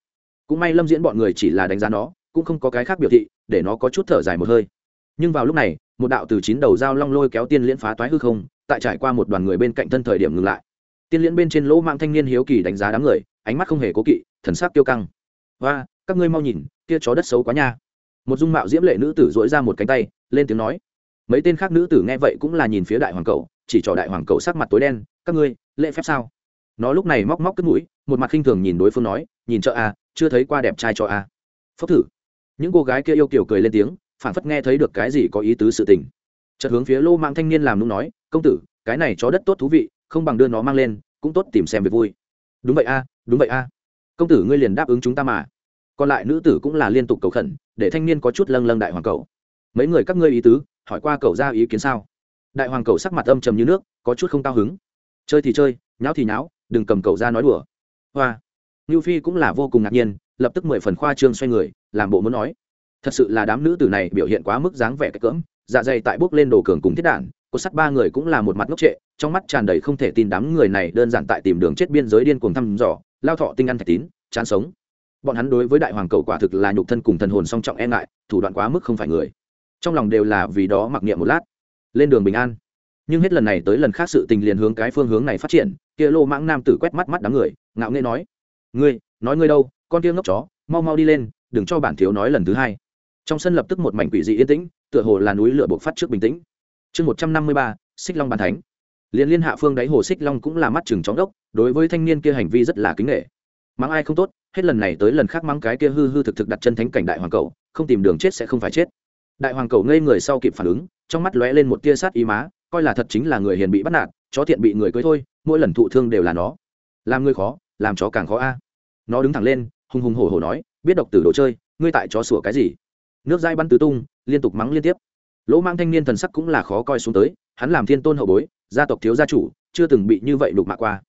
Cũng may lâm diễn bọn người chỉ là đánh giá nó cũng không có cái khác biểu thị để nó có chút thở dài một hơi. Nhưng vào lúc này một đạo từ chín đầu dao long lôi kéo tiên liễn phá toái hư không tại trải qua một đoàn người bên cạnh thân thời điểm ngừng lại. Tiên liễn bên trên lỗ mạng thanh niên hiếu kỳ đánh giá đám người ánh mắt không hề cố kỵ thần sắc tiêu căng. Và các ngươi mau nhìn kia chó đất xấu quá nha. Một dung mạo diễm lệ nữ tử dỗi ra một cánh tay lên tiếng nói. Mấy tên khác nữ tử nghe vậy cũng là nhìn phía đại hoàng cậu, chỉ cho đại hoàng cậu sắc mặt tối đen các ngươi lễ phép sao? Nó lúc này móc móc cất mũi một mặt khinh thường nhìn đối phương nói nhìn chợ a à, chưa thấy qua đẹp trai cho a. À. phốc thử. Những cô gái kia yêu kiểu cười lên tiếng phản phất nghe thấy được cái gì có ý tứ sự tình. Chợt hướng phía lô mạng thanh niên làm nung nói công tử cái này chó đất tốt thú vị không bằng đưa nó mang lên cũng tốt tìm xem việc vui. Đúng vậy a đúng vậy a. Công tử ngươi liền đáp ứng chúng ta mà. Còn lại nữ tử cũng là liên tục cầu khẩn để thanh niên có chút lâng lâng đại hoàng cầu. Mấy người các ngươi ý tứ hỏi qua cậu ra ý kiến sao? Đại hoàng cầu sắc mặt âm trầm như nước có chút không cao hứng. Chơi thì chơi nháo thì nháo đừng cầm cậu ra nói đùa. Hoa. Ngưu phi cũng là vô cùng ngạc nhiên, lập tức mười phần khoa trương xoay người, làm bộ muốn nói. Thật sự là đám nữ tử này biểu hiện quá mức dáng vẻ cách cỡm dạ dày tại bước lên đồ cường cùng thiết đản cột sắt ba người cũng là một mặt ngốc trệ, trong mắt tràn đầy không thể tin đám người này đơn giản tại tìm đường chết biên giới điên cuồng thăm dò, lao thọ tinh ăn thạch tín, chán sống. Bọn hắn đối với đại hoàng cầu quả thực là nhục thân cùng thần hồn song trọng e ngại, thủ đoạn quá mức không phải người. Trong lòng đều là vì đó mặc niệm một lát, lên đường bình an. Nhưng hết lần này tới lần khác sự tình liền hướng cái phương hướng này phát triển kia lô mãng nam tử quét mắt mắt đám người, ngạo nghễ nói, ngươi nói ngươi đâu, con kia ngốc chó, mau mau đi lên, đừng cho bản thiếu nói lần thứ hai. Trong sân lập tức một mảnh quỷ dị yên tĩnh, tựa hồ là núi lửa buộc phát trước bình tĩnh. Chương một trăm năm mươi ba, xích long bàn thánh. Liên liên hạ phương đáy hồ xích long cũng là mắt chừng chóng đốc, đối với thanh niên kia hành vi rất là kính nghệ mắng ai không tốt, hết lần này tới lần khác mắng cái kia hư hư thực thực đặt chân thánh cảnh đại hoàng cầu, không tìm đường chết sẽ không phải chết. Đại hoàng cầu ngây người sau kịp phản ứng, trong mắt lóe lên một tia sát ý má, coi là thật chính là người hiền bị bắt nạt, chó thiện bị người cưới thôi mỗi lần thụ thương đều là nó. Làm ngươi khó, làm chó càng khó a. Nó đứng thẳng lên, hùng hùng hổ hổ nói, biết độc tử đồ chơi, ngươi tại chó sủa cái gì? Nước dai bắn tứ tung, liên tục mắng liên tiếp. Lỗ mang thanh niên thần sắc cũng là khó coi xuống tới, hắn làm thiên tôn hậu bối, gia tộc thiếu gia chủ, chưa từng bị như vậy đục mạ qua.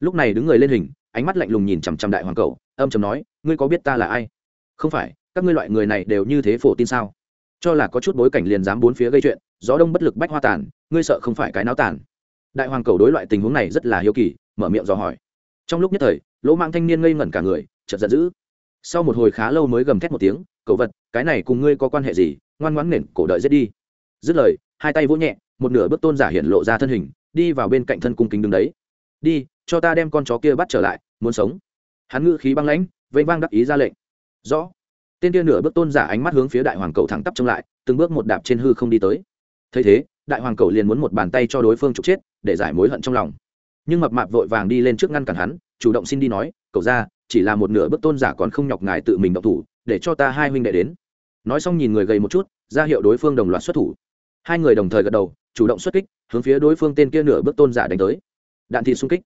Lúc này đứng người lên hình, ánh mắt lạnh lùng nhìn chằm chằm đại hoàng cầu âm chầm nói, ngươi có biết ta là ai? Không phải, các ngươi loại người này đều như thế phổ tin sao? Cho là có chút bối cảnh liền dám bốn phía gây chuyện, gió đông bất lực bách hoa tàn, ngươi sợ không phải cái náo tàn đại hoàng cầu đối loại tình huống này rất là hiếu kỳ, mở miệng dò hỏi. Trong lúc nhất thời, lỗ mạng thanh niên ngây ngẩn cả người, chợt giận dữ. Sau một hồi khá lâu mới gầm thét một tiếng, cậu vật, cái này cùng ngươi có quan hệ gì? Ngoan ngoãn nền, cổ đợi giết đi. Dứt lời, hai tay vỗ nhẹ, một nửa bước tôn giả hiện lộ ra thân hình, đi vào bên cạnh thân cung kính đứng đấy. Đi, cho ta đem con chó kia bắt trở lại, muốn sống. Hắn ngự khí băng lãnh vây vang đắc ý ra lệnh. Rõ. Tên kia nửa bước tôn giả ánh mắt hướng phía đại hoàng cầu thẳng tắp trông lại, từng bước một đạp trên hư không đi tới. Thấy thế đại hoàng cầu liền muốn một bàn tay cho đối phương trục chết, để giải mối hận trong lòng. Nhưng mập mạp vội vàng đi lên trước ngăn cản hắn, chủ động xin đi nói, cậu ra, chỉ là một nửa bước tôn giả còn không nhọc ngài tự mình động thủ, để cho ta hai huynh đệ đến. Nói xong nhìn người gầy một chút, ra hiệu đối phương đồng loạt xuất thủ. Hai người đồng thời gật đầu, chủ động xuất kích, hướng phía đối phương tên kia nửa bước tôn giả đánh tới. Đạn thị xung kích.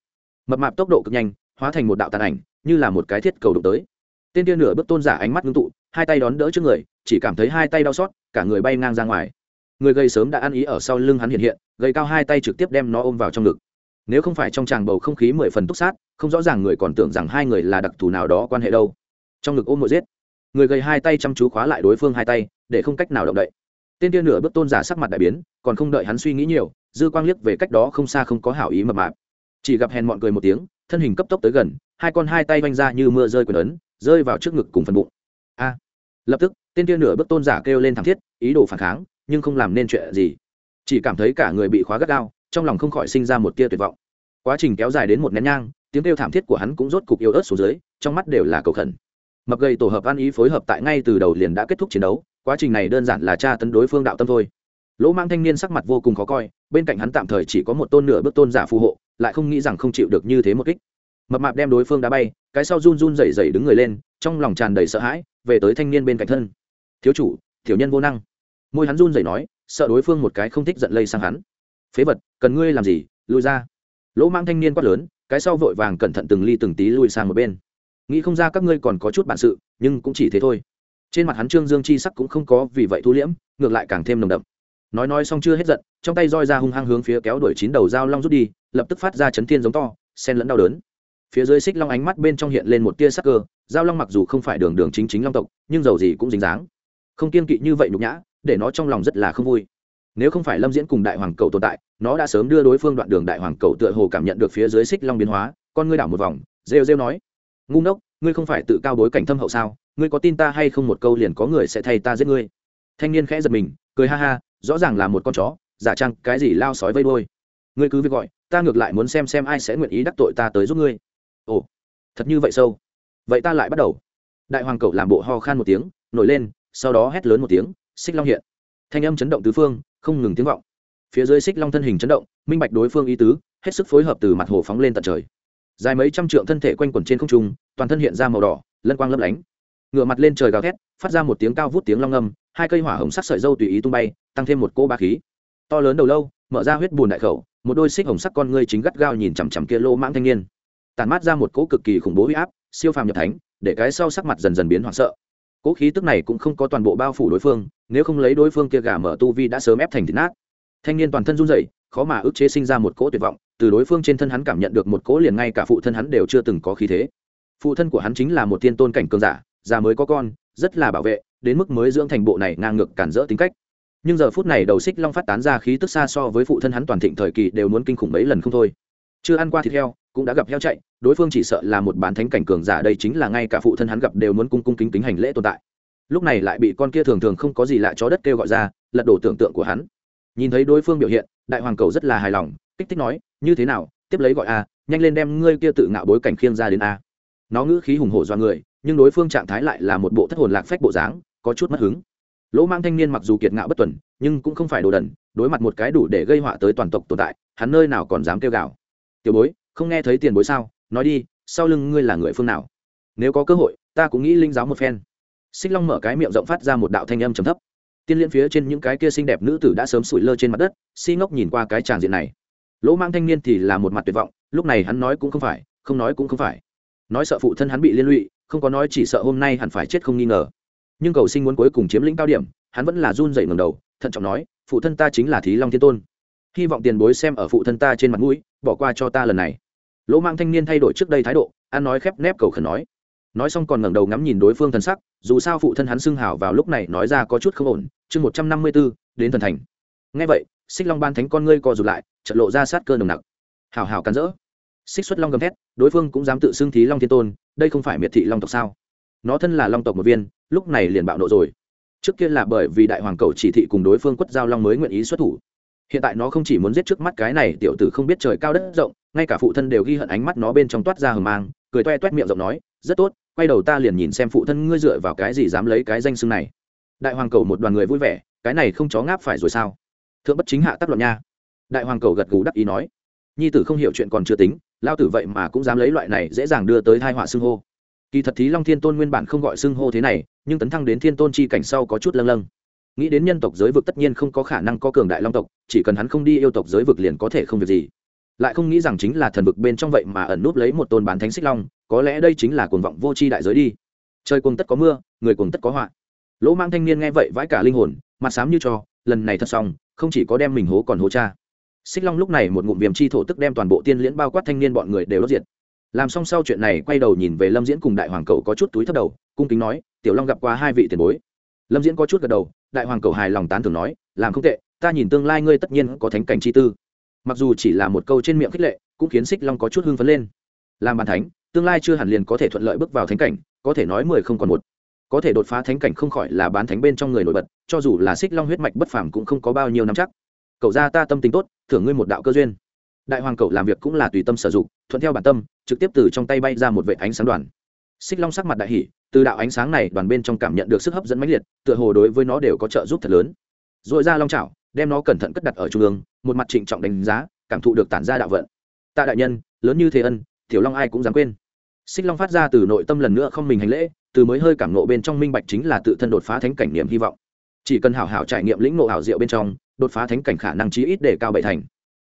Mập mạp tốc độ cực nhanh, hóa thành một đạo tàn ảnh, như là một cái thiết cầu đụng tới. Tên kia nửa bước tôn giả ánh mắt ngưng tụ, hai tay đón đỡ trước người, chỉ cảm thấy hai tay đau xót, cả người bay ngang ra ngoài người gây sớm đã ăn ý ở sau lưng hắn hiện hiện gây cao hai tay trực tiếp đem nó ôm vào trong ngực. Nếu không phải trong tràng bầu không khí mười phần túc sát, không rõ ràng người còn tưởng rằng hai người là đặc thù nào đó quan hệ đâu. Trong ngực ôm mồi giết. Người gầy hai tay chăm chú khóa lại đối phương hai tay, để không cách nào động đậy. Tên tiên nửa bước tôn giả sắc mặt đại biến, còn không đợi hắn suy nghĩ nhiều, dư quang liếc về cách đó không xa không có hảo ý mập mạp. Chỉ gặp hèn mọn cười một tiếng, thân hình cấp tốc tới gần, hai con hai tay vanh ra như mưa rơi quyền ấn, rơi vào trước ngực cùng phần bụng. A. Lập tức tên tiên nửa bước tôn giả kêu lên thảm thiết, ý đồ phản kháng nhưng không làm nên chuyện gì. Chỉ cảm thấy cả người bị khóa gắt gao, trong lòng không khỏi sinh ra một tia tuyệt vọng. Quá trình kéo dài đến một nén nhang, tiếng kêu thảm thiết của hắn cũng rốt cục yếu ớt xuống dưới, trong mắt đều là cầu khẩn. Mập gầy tổ hợp ăn ý phối hợp tại ngay từ đầu liền đã kết thúc chiến đấu, quá trình này đơn giản là tra tấn đối phương đạo tâm thôi. Lỗ mang thanh niên sắc mặt vô cùng khó coi, bên cạnh hắn tạm thời chỉ có một tôn nửa bước tôn giả phù hộ, lại không nghĩ rằng không chịu được như thế một kích. Mập mạp đem đối phương đá bay, cái sau run run rẩy rẩy đứng người lên, trong lòng tràn đầy sợ hãi, về tới thanh niên bên cạnh thân. Thiếu chủ, tiểu nhân vô năng môi hắn run rẩy nói, sợ đối phương một cái không thích giận lây sang hắn. Phế vật, cần ngươi làm gì? Lui ra. Lỗ mang thanh niên quát lớn, cái sau vội vàng cẩn thận từng ly từng tí lui sang một bên. Nghĩ không ra các ngươi còn có chút bản sự, nhưng cũng chỉ thế thôi. Trên mặt hắn trương dương chi sắc cũng không có vì vậy thu liễm, ngược lại càng thêm nồng đậm. Nói nói xong chưa hết giận, trong tay roi ra hung hăng hướng phía kéo đuổi chín đầu dao long rút đi, lập tức phát ra chấn thiên giống to sen lẫn đau đớn. Phía dưới xích long ánh mắt bên trong hiện lên một tia sắc cơ, dao long mặc dù không phải đường đường chính chính long tộc, nhưng dầu gì cũng dính dáng. Không kiên kỵ như vậy nhục nhã để nó trong lòng rất là không vui. Nếu không phải lâm diễn cùng đại hoàng cầu tồn tại, nó đã sớm đưa đối phương đoạn đường đại hoàng cầu tựa hồ cảm nhận được phía dưới xích long biến hóa, con ngươi đảo một vòng, rêu rêu nói, ngu ngốc, ngươi không phải tự cao bối cảnh thâm hậu sao? Ngươi có tin ta hay không một câu liền có người sẽ thay ta giết ngươi? Thanh niên khẽ giật mình, cười ha ha, rõ ràng là một con chó, giả trăng cái gì lao sói vây đôi ngươi cứ việc gọi, ta ngược lại muốn xem xem ai sẽ nguyện ý đắc tội ta tới giúp ngươi. Ồ, thật như vậy sâu? Vậy ta lại bắt đầu. Đại hoàng cậu làm bộ ho khan một tiếng, nổi lên, sau đó hét lớn một tiếng xích long hiện. Thanh âm chấn động tứ phương, không ngừng tiếng vọng. Phía dưới xích long thân hình chấn động, minh bạch đối phương ý tứ, hết sức phối hợp từ mặt hồ phóng lên tận trời. Dài mấy trăm trượng thân thể quanh quẩn trên không trung, toàn thân hiện ra màu đỏ, lân quang lấp lánh. Ngựa mặt lên trời gào thét, phát ra một tiếng cao vút tiếng long âm hai cây hỏa hồng sắc sợi dâu tùy ý tung bay, tăng thêm một cô ba khí. To lớn đầu lâu, mở ra huyết bùn đại khẩu, một đôi xích hồng sắc con ngươi chính gắt gao nhìn chằm chằm kia lô mãng thanh niên. Tàn mát ra một cỗ cực kỳ khủng bố huy áp, siêu phàm nhập thánh, để cái sau sắc mặt dần dần biến hoảng sợ cỗ khí tức này cũng không có toàn bộ bao phủ đối phương, nếu không lấy đối phương kia gà mở tu vi đã sớm ép thành thịt nát. Thanh niên toàn thân run rẩy, khó mà ức chế sinh ra một cỗ tuyệt vọng, từ đối phương trên thân hắn cảm nhận được một cỗ liền ngay cả phụ thân hắn đều chưa từng có khí thế. Phụ thân của hắn chính là một tiên tôn cảnh cường giả, già mới có con, rất là bảo vệ, đến mức mới dưỡng thành bộ này ngang ngược cản rỡ tính cách. Nhưng giờ phút này đầu xích long phát tán ra khí tức xa so với phụ thân hắn toàn thịnh thời kỳ đều muốn kinh khủng mấy lần không thôi chưa ăn qua thịt heo, cũng đã gặp heo chạy, đối phương chỉ sợ là một bán thánh cảnh cường giả đây chính là ngay cả phụ thân hắn gặp đều muốn cung cung kính kính hành lễ tồn tại. Lúc này lại bị con kia thường thường không có gì lạ chó đất kêu gọi ra, lật đổ tưởng tượng của hắn. Nhìn thấy đối phương biểu hiện, đại hoàng cầu rất là hài lòng, kích thích nói, như thế nào, tiếp lấy gọi a, nhanh lên đem ngươi kia tự ngạo bối cảnh khiêng ra đến a. Nó ngữ khí hùng hổ do người, nhưng đối phương trạng thái lại là một bộ thất hồn lạc phách bộ dáng, có chút mất hứng. Lỗ mang thanh niên mặc dù kiệt ngạo bất tuần, nhưng cũng không phải đồ đần, đối mặt một cái đủ để gây họa tới toàn tộc tồn tại, hắn nơi nào còn dám kêu gào tiểu bối, không nghe thấy tiền bối sao? Nói đi, sau lưng ngươi là người phương nào? Nếu có cơ hội, ta cũng nghĩ linh giáo một phen. Xích long mở cái miệng rộng phát ra một đạo thanh âm trầm thấp. Tiên liên phía trên những cái kia xinh đẹp nữ tử đã sớm sủi lơ trên mặt đất, si ngốc nhìn qua cái tràng diện này. Lỗ mang thanh niên thì là một mặt tuyệt vọng, lúc này hắn nói cũng không phải, không nói cũng không phải. Nói sợ phụ thân hắn bị liên lụy, không có nói chỉ sợ hôm nay hẳn phải chết không nghi ngờ. Nhưng cầu sinh muốn cuối cùng chiếm lĩnh cao điểm, hắn vẫn là run dậy ngầm đầu, thận trọng nói, phụ thân ta chính là thí long thiên tôn hy vọng tiền bối xem ở phụ thân ta trên mặt mũi, bỏ qua cho ta lần này. Lỗ mang thanh niên thay đổi trước đây thái độ, ăn nói khép nép cầu khẩn nói. Nói xong còn ngẩng đầu ngắm nhìn đối phương thần sắc, dù sao phụ thân hắn xưng hào vào lúc này nói ra có chút không ổn, chương một trăm năm mươi b ố đến thần thành. Ngay vậy, xích long ban thánh con ngươi co rụt lại trận lộ ra sát cơ nồng nặc. Hào hào cắn rỡ. Xích xuất long gầm thét, đối phương cũng dám tự xưng thí long thiên tôn, đây không phải miệt thị long tộc sao? Nó thân là long tộc một viên, lúc này liền bạo nộ rồi. Trước kia là bởi vì đại hoàng cầu chỉ thị cùng đối phương quất giao long mới nguyện ý xuất thủ hiện tại nó không chỉ muốn giết trước mắt cái này tiểu tử không biết trời cao đất rộng, ngay cả phụ thân đều ghi hận ánh mắt nó bên trong toát ra hờ mang, cười toe toét miệng rộng nói, rất tốt, quay đầu ta liền nhìn xem phụ thân ngươi dựa vào cái gì dám lấy cái danh xưng này. Đại hoàng cầu một đoàn người vui vẻ, cái này không chó ngáp phải rồi sao? Thượng bất chính hạ tắc luận nha. Đại hoàng cầu gật gù đắc ý nói, nhi tử không hiểu chuyện còn chưa tính, lao tử vậy mà cũng dám lấy loại này dễ dàng đưa tới hai họa xưng hô. Kỳ thật thí long thiên tôn nguyên bản không gọi xưng hô thế này, nhưng tấn thăng đến thiên tôn chi cảnh sau có chút lâng lâng nghĩ đến nhân tộc giới vực tất nhiên không có khả năng có cường đại long tộc, chỉ cần hắn không đi yêu tộc giới vực liền có thể không việc gì. Lại không nghĩ rằng chính là thần vực bên trong vậy mà ẩn núp lấy một tôn bán thánh xích long, có lẽ đây chính là cuồng vọng vô tri đại giới đi. Trời cuồng tất có mưa, người cuồng tất có họa. Lỗ mang thanh niên nghe vậy vãi cả linh hồn, mặt sám như cho, lần này thật xong, không chỉ có đem mình hố còn hố cha. Xích long lúc này một ngụm viêm chi thổ tức đem toàn bộ tiên liễn bao quát thanh niên bọn người đều đốt diệt. Làm xong sau chuyện này quay đầu nhìn về lâm diễn cùng đại hoàng cậu có chút túi thấp đầu, cung kính nói, tiểu long gặp qua hai vị tiền bối. Lâm diễn có chút gật đầu đại hoàng cầu hài lòng tán thưởng nói, làm không tệ, ta nhìn tương lai ngươi tất nhiên có thánh cảnh chi tư. Mặc dù chỉ là một câu trên miệng khích lệ, cũng khiến xích long có chút hưng phấn lên. Làm bàn thánh, tương lai chưa hẳn liền có thể thuận lợi bước vào thánh cảnh, có thể nói mười không còn một. Có thể đột phá thánh cảnh không khỏi là bán thánh bên trong người nổi bật, cho dù là xích long huyết mạch bất phàm cũng không có bao nhiêu năm chắc. Cậu ra ta tâm tính tốt, thưởng ngươi một đạo cơ duyên. Đại hoàng cậu làm việc cũng là tùy tâm sử dụng, thuận theo bản tâm, trực tiếp từ trong tay bay ra một vệ ánh sáng đoàn. Xích long sắc mặt đại hỷ từ đạo ánh sáng này đoàn bên trong cảm nhận được sức hấp dẫn mãnh liệt, tựa hồ đối với nó đều có trợ giúp thật lớn. R ồ i ra long chảo, đem nó cẩn thận cất đặt ở trung ương, một mặt trịnh trọng đánh giá, cảm thụ được tản ra đạo vận. Tạ đại nhân, lớn như thế ân, tiểu long ai cũng dám quên. Xích long phát ra từ nội tâm lần nữa không mình hành lễ, từ mới hơi cảm nộ bên trong minh bạch chính là tự thân đột phá thánh cảnh niệm hy vọng. Chỉ cần hảo hảo trải nghiệm lĩnh nộ hảo diệu bên trong, đột phá thánh cảnh khả năng chí ít để cao bảy thành.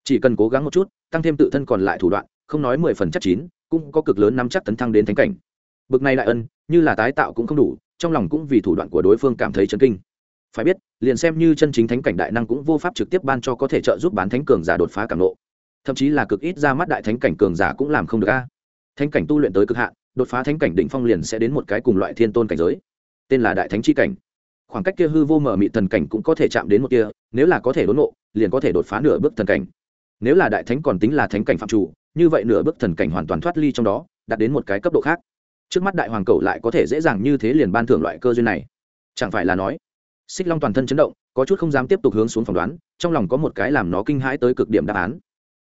Chỉ cần cố gắng một chút, tăng thêm tự thân còn lại thủ đoạn, không nói mười phần chắc chín, cũng có cực lớn nắm chắc tấn thăng đến thánh cảnh bực này lại ân như là tái tạo cũng không đủ trong lòng cũng vì thủ đoạn của đối phương cảm thấy chấn kinh. Phải biết liền xem như chân chính thánh cảnh đại năng cũng vô pháp trực tiếp ban cho có thể trợ giúp bán thánh cường giả đột phá cảm nộ thậm chí là cực ít ra mắt đại thánh cảnh cường giả cũng làm không được a. Thánh cảnh tu luyện tới cực hạn đột phá thánh cảnh đỉnh phong liền sẽ đến một cái cùng loại thiên tôn cảnh giới. Tên là đại thánh chi cảnh. Khoảng cách kia hư vô mở mị thần cảnh cũng có thể chạm đến một kia nếu là có thể đốn nộ, liền có thể đột phá nửa bước thần cảnh. Nếu là đại thánh còn tính là thánh cảnh phạm chủ như vậy nửa bước thần cảnh hoàn toàn thoát ly trong đó đạt đến một cái cấp độ khác trước mắt đại hoàng cầu lại có thể dễ dàng như thế liền ban thưởng loại cơ duyên này. Chẳng phải là nói, xích long toàn thân chấn động, có chút không dám tiếp tục hướng xuống phỏng đoán, trong lòng có một cái làm nó kinh hãi tới cực điểm đáp án.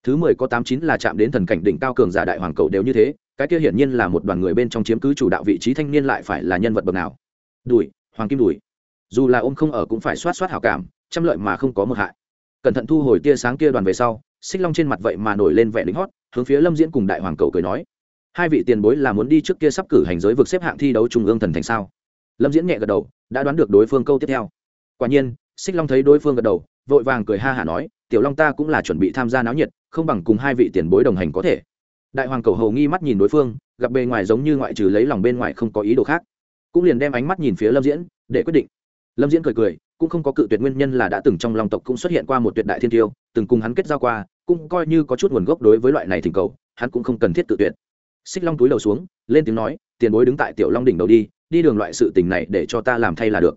Thứ mười có tám chín là chạm đến thần cảnh đỉnh cao cường giả đại hoàng cầu đều như thế, cái kia hiển nhiên là một đoàn người bên trong chiếm cứ chủ đạo vị trí thanh niên lại phải là nhân vật bậc nào. Đùi, hoàng kim đùi. Dù là ôm không ở cũng phải xoát xoát hảo cảm, trăm lợi mà không có một hại. Cẩn thận thu hồi tia sáng kia đoàn về sau, xích long trên mặt vậy mà nổi lên vẻ lính hót, hướng phía lâm diễn cùng đại hoàng cầu cười nói hai vị tiền bối là muốn đi trước kia sắp cử hành giới vực xếp hạng thi đấu trung ương thần thành sao? Lâm diễn nhẹ gật đầu, đã đoán được đối phương câu tiếp theo. Quả nhiên, xích long thấy đối phương gật đầu, vội vàng cười ha hả nói, tiểu long ta cũng là chuẩn bị tham gia náo nhiệt, không bằng cùng hai vị tiền bối đồng hành có thể. Đại hoàng cầu hầu nghi mắt nhìn đối phương, gặp bề ngoài giống như ngoại trừ lấy lòng bên ngoài không có ý đồ khác, cũng liền đem ánh mắt nhìn phía lâm diễn, để quyết định. Lâm diễn cười cười, cũng không có cự tuyệt nguyên nhân là đã từng trong lòng tộc cũng xuất hiện qua một tuyệt đại thiên tiêu, từng cùng hắn kết giao qua, cũng coi như có chút nguồn gốc đối với loại này thỉnh cầu, hắn cũng không cần thiết tự tuyệt xích long túi đầu xuống, lên tiếng nói, tiền bối đứng tại tiểu long đỉnh đầu đi đi đường loại sự tình này để cho ta làm thay là được.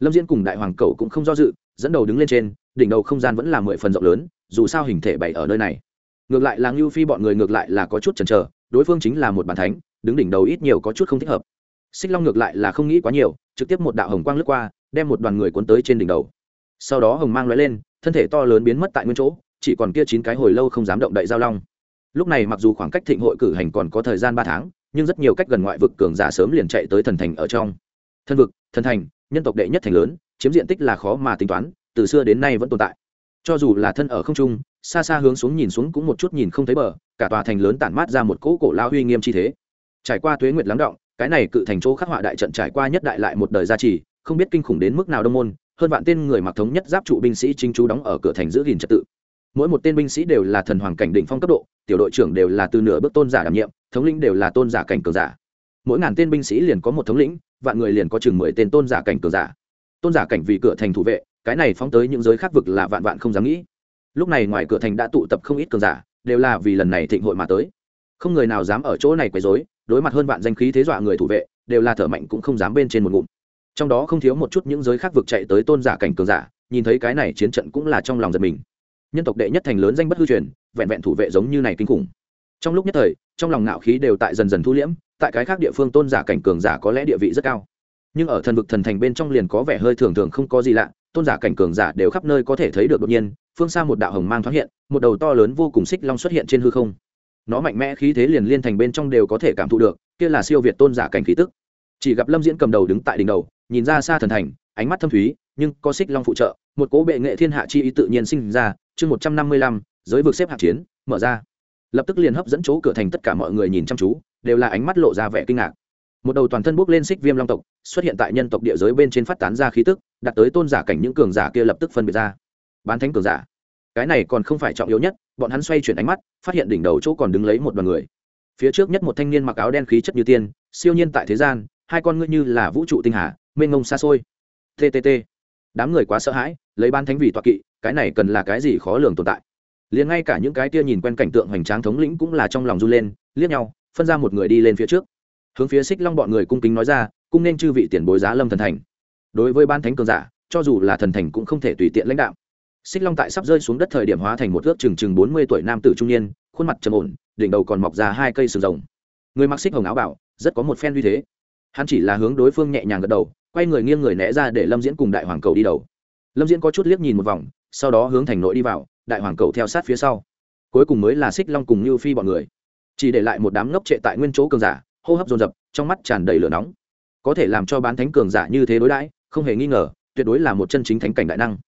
Lâm diễn cùng đại hoàng cầu cũng không do dự, dẫn đầu đứng lên trên, đỉnh đầu không gian vẫn là mười phần rộng lớn, dù sao hình thể bày ở nơi này. Ngược lại là ngưu phi bọn người ngược lại là có chút chần chờ, đối phương chính là một bàn thánh, đứng đỉnh đầu ít nhiều có chút không thích hợp. Xích long ngược lại là không nghĩ quá nhiều, trực tiếp một đạo hồng quang lướt qua, đem một đoàn người cuốn tới trên đỉnh đầu. Sau đó hồng mang lóe lên, thân thể to lớn biến mất tại nguyên chỗ, chỉ còn kia chín cái hồi lâu không dám động đậy giao long lúc này mặc dù khoảng cách thịnh hội cử hành còn có thời gian ba tháng, nhưng rất nhiều cách gần ngoại vực cường giả sớm liền chạy tới thần thành ở trong. Thân vực, thần thành, nhân tộc đệ nhất thành lớn, chiếm diện tích là khó mà tính toán, từ xưa đến nay vẫn tồn tại. Cho dù là thân ở không trung, xa xa hướng xuống nhìn xuống cũng một chút nhìn không thấy bờ, cả tòa thành lớn tản mát ra một cỗ cổ lao uy nghiêm chi thế. Trải qua tuế nguyệt lắng động, cái này cự thành chỗ khắc họa đại trận trải qua nhất đại lại một đời gia trì, không biết kinh khủng đến mức nào đông môn, hơn vạn tên người mặc thống nhất giáp trụ binh sĩ chính chú đóng ở cửa thành giữ gìn trật tự mỗi một tên binh sĩ đều là thần hoàng cảnh đỉnh phong cấp độ, tiểu đội trưởng đều là từ nửa bước tôn giả đảm nhiệm, thống lĩnh đều là tôn giả cảnh cường giả. Mỗi ngàn tên binh sĩ liền có một thống lĩnh, vạn người liền có chừng mười tên tôn giả cảnh cường giả. Tôn giả cảnh vì cửa thành thủ vệ, cái này phóng tới những giới khác vực là vạn vạn không dám nghĩ. Lúc này ngoài cửa thành đã tụ tập không ít cường giả, đều là vì lần này thịnh hội mà tới. Không người nào dám ở chỗ này quấy rối, đối mặt hơn vạn danh khí thế dọa người thủ vệ, đều là thở mạnh cũng không dám bên trên một ngụm. Trong đó không thiếu một chút những giới khác vực chạy tới tôn giả cảnh cường giả, nhìn thấy cái này chiến trận cũng là trong lòng giật mình nhân tộc đệ nhất thành lớn danh bất hư truyền, vẹn vẹn thủ vệ giống như này kinh khủng. Trong lúc nhất thời, trong lòng ngạo khí đều tại dần dần thu liễm, tại cái khác địa phương tôn giả cảnh cường giả có lẽ địa vị rất cao. Nhưng ở thần vực thần thành bên trong liền có vẻ hơi thường thường không có gì lạ, tôn giả cảnh cường giả đều khắp nơi có thể thấy được đột nhiên, phương xa một đạo hồng mang thoáng hiện, một đầu to lớn vô cùng xích long xuất hiện trên hư không. Nó mạnh mẽ khí thế liền liên thành bên trong đều có thể cảm thụ được, kia là siêu việt tôn giả cảnh khí tức. Chỉ gặp lâm diễn cầm đầu đứng tại đỉnh đầu, nhìn ra xa thần thành, ánh mắt thâm thúy, nhưng có xích long phụ trợ, một cố bệ nghệ thiên hạ chi ý tự nhiên sinh ra chương một trăm năm mươi lăm, giới vực xếp hạng chiến, mở ra. Lập tức liền hấp dẫn chỗ cửa thành tất cả mọi người nhìn chăm chú, đều là ánh mắt lộ ra vẻ kinh ngạc. Một đầu toàn thân bốc lên xích viêm long tộc, xuất hiện tại nhân tộc địa giới bên trên phát tán ra khí tức đặt tới tôn giả cảnh những cường giả kia lập tức phân biệt ra. Bán thánh cường giả. Cái này còn không phải trọng yếu nhất, bọn hắn xoay chuyển ánh mắt, phát hiện đỉnh đầu chỗ còn đứng lấy một đoàn người. Phía trước nhất một thanh niên mặc áo đen khí chất như tiên, siêu nhiên tại thế gian, hai con ngươi như là vũ trụ tinh hà, mênh ngông xa xôi. Ttt đám người quá sợ hãi, lấy ban thánh vì tọa kỵ cái này cần là cái gì khó lường tồn tại. Liền ngay cả những cái kia nhìn quen cảnh tượng hoành tráng thống lĩnh cũng là trong lòng run lên, liếc nhau, phân ra một người đi lên phía trước. Hướng phía xích long bọn người cung kính nói ra, cung nên chư vị tiền bối giá lâm thần thành. Đối với ban thánh cường giả, cho dù là thần thành cũng không thể tùy tiện lãnh đạo. Xích long tại sắp rơi xuống đất thời điểm hóa thành một ước chừng chừng bốn mươi tuổi nam tử trung niên, khuôn mặt trầm ổn, đỉnh đầu còn mọc ra hai cây sừng rồng. Người mặc xích hồng áo bảo, rất có một phen uy thế. Hắn chỉ là hướng đối phương nhẹ nhàng gật đầu, quay người nghiêng người né ra để lâm diễn cùng đại hoàng cầu đi đầu. Lâm diễn có chút liếc nhìn một vòng sau đó hướng thành nội đi vào, đại hoàng cầu theo sát phía sau. Cuối cùng mới là xích long cùng như phi bọn người. Chỉ để lại một đám ngốc trệ tại nguyên chỗ cường giả, hô hấp dồn dập, trong mắt tràn đầy lửa nóng. Có thể làm cho bán thánh cường giả như thế đối đãi, không hề nghi ngờ, tuyệt đối là một chân chính thánh cảnh đại năng.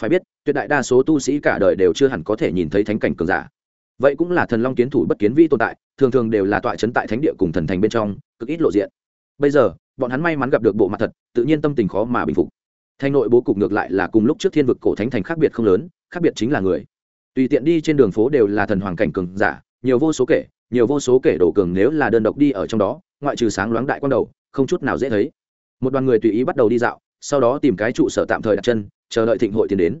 Phải biết, tuyệt đại đa số tu sĩ cả đời đều chưa hẳn có thể nhìn thấy thánh cảnh cường giả. Vậy cũng là thần long kiến thủ bất kiến vi tồn tại, thường thường đều là tọa chấn tại thánh địa cùng thần thành bên trong, cực ít lộ diện. Bây giờ, bọn hắn may mắn gặp được bộ mặt thật, tự nhiên tâm tình khó mà bình phục thành nội bố cục ngược lại là cùng lúc trước thiên vực cổ thánh thành khác biệt không lớn, khác biệt chính là người. Tùy tiện đi trên đường phố đều là thần hoàng cảnh cường giả, nhiều vô số kể, nhiều vô số kể đổ cường nếu là đơn độc đi ở trong đó, ngoại trừ sáng loáng đại quan đầu, không chút nào dễ thấy. Một đoàn người tùy ý bắt đầu đi dạo, sau đó tìm cái trụ sở tạm thời đặt chân, chờ đợi thịnh hội tiến đến.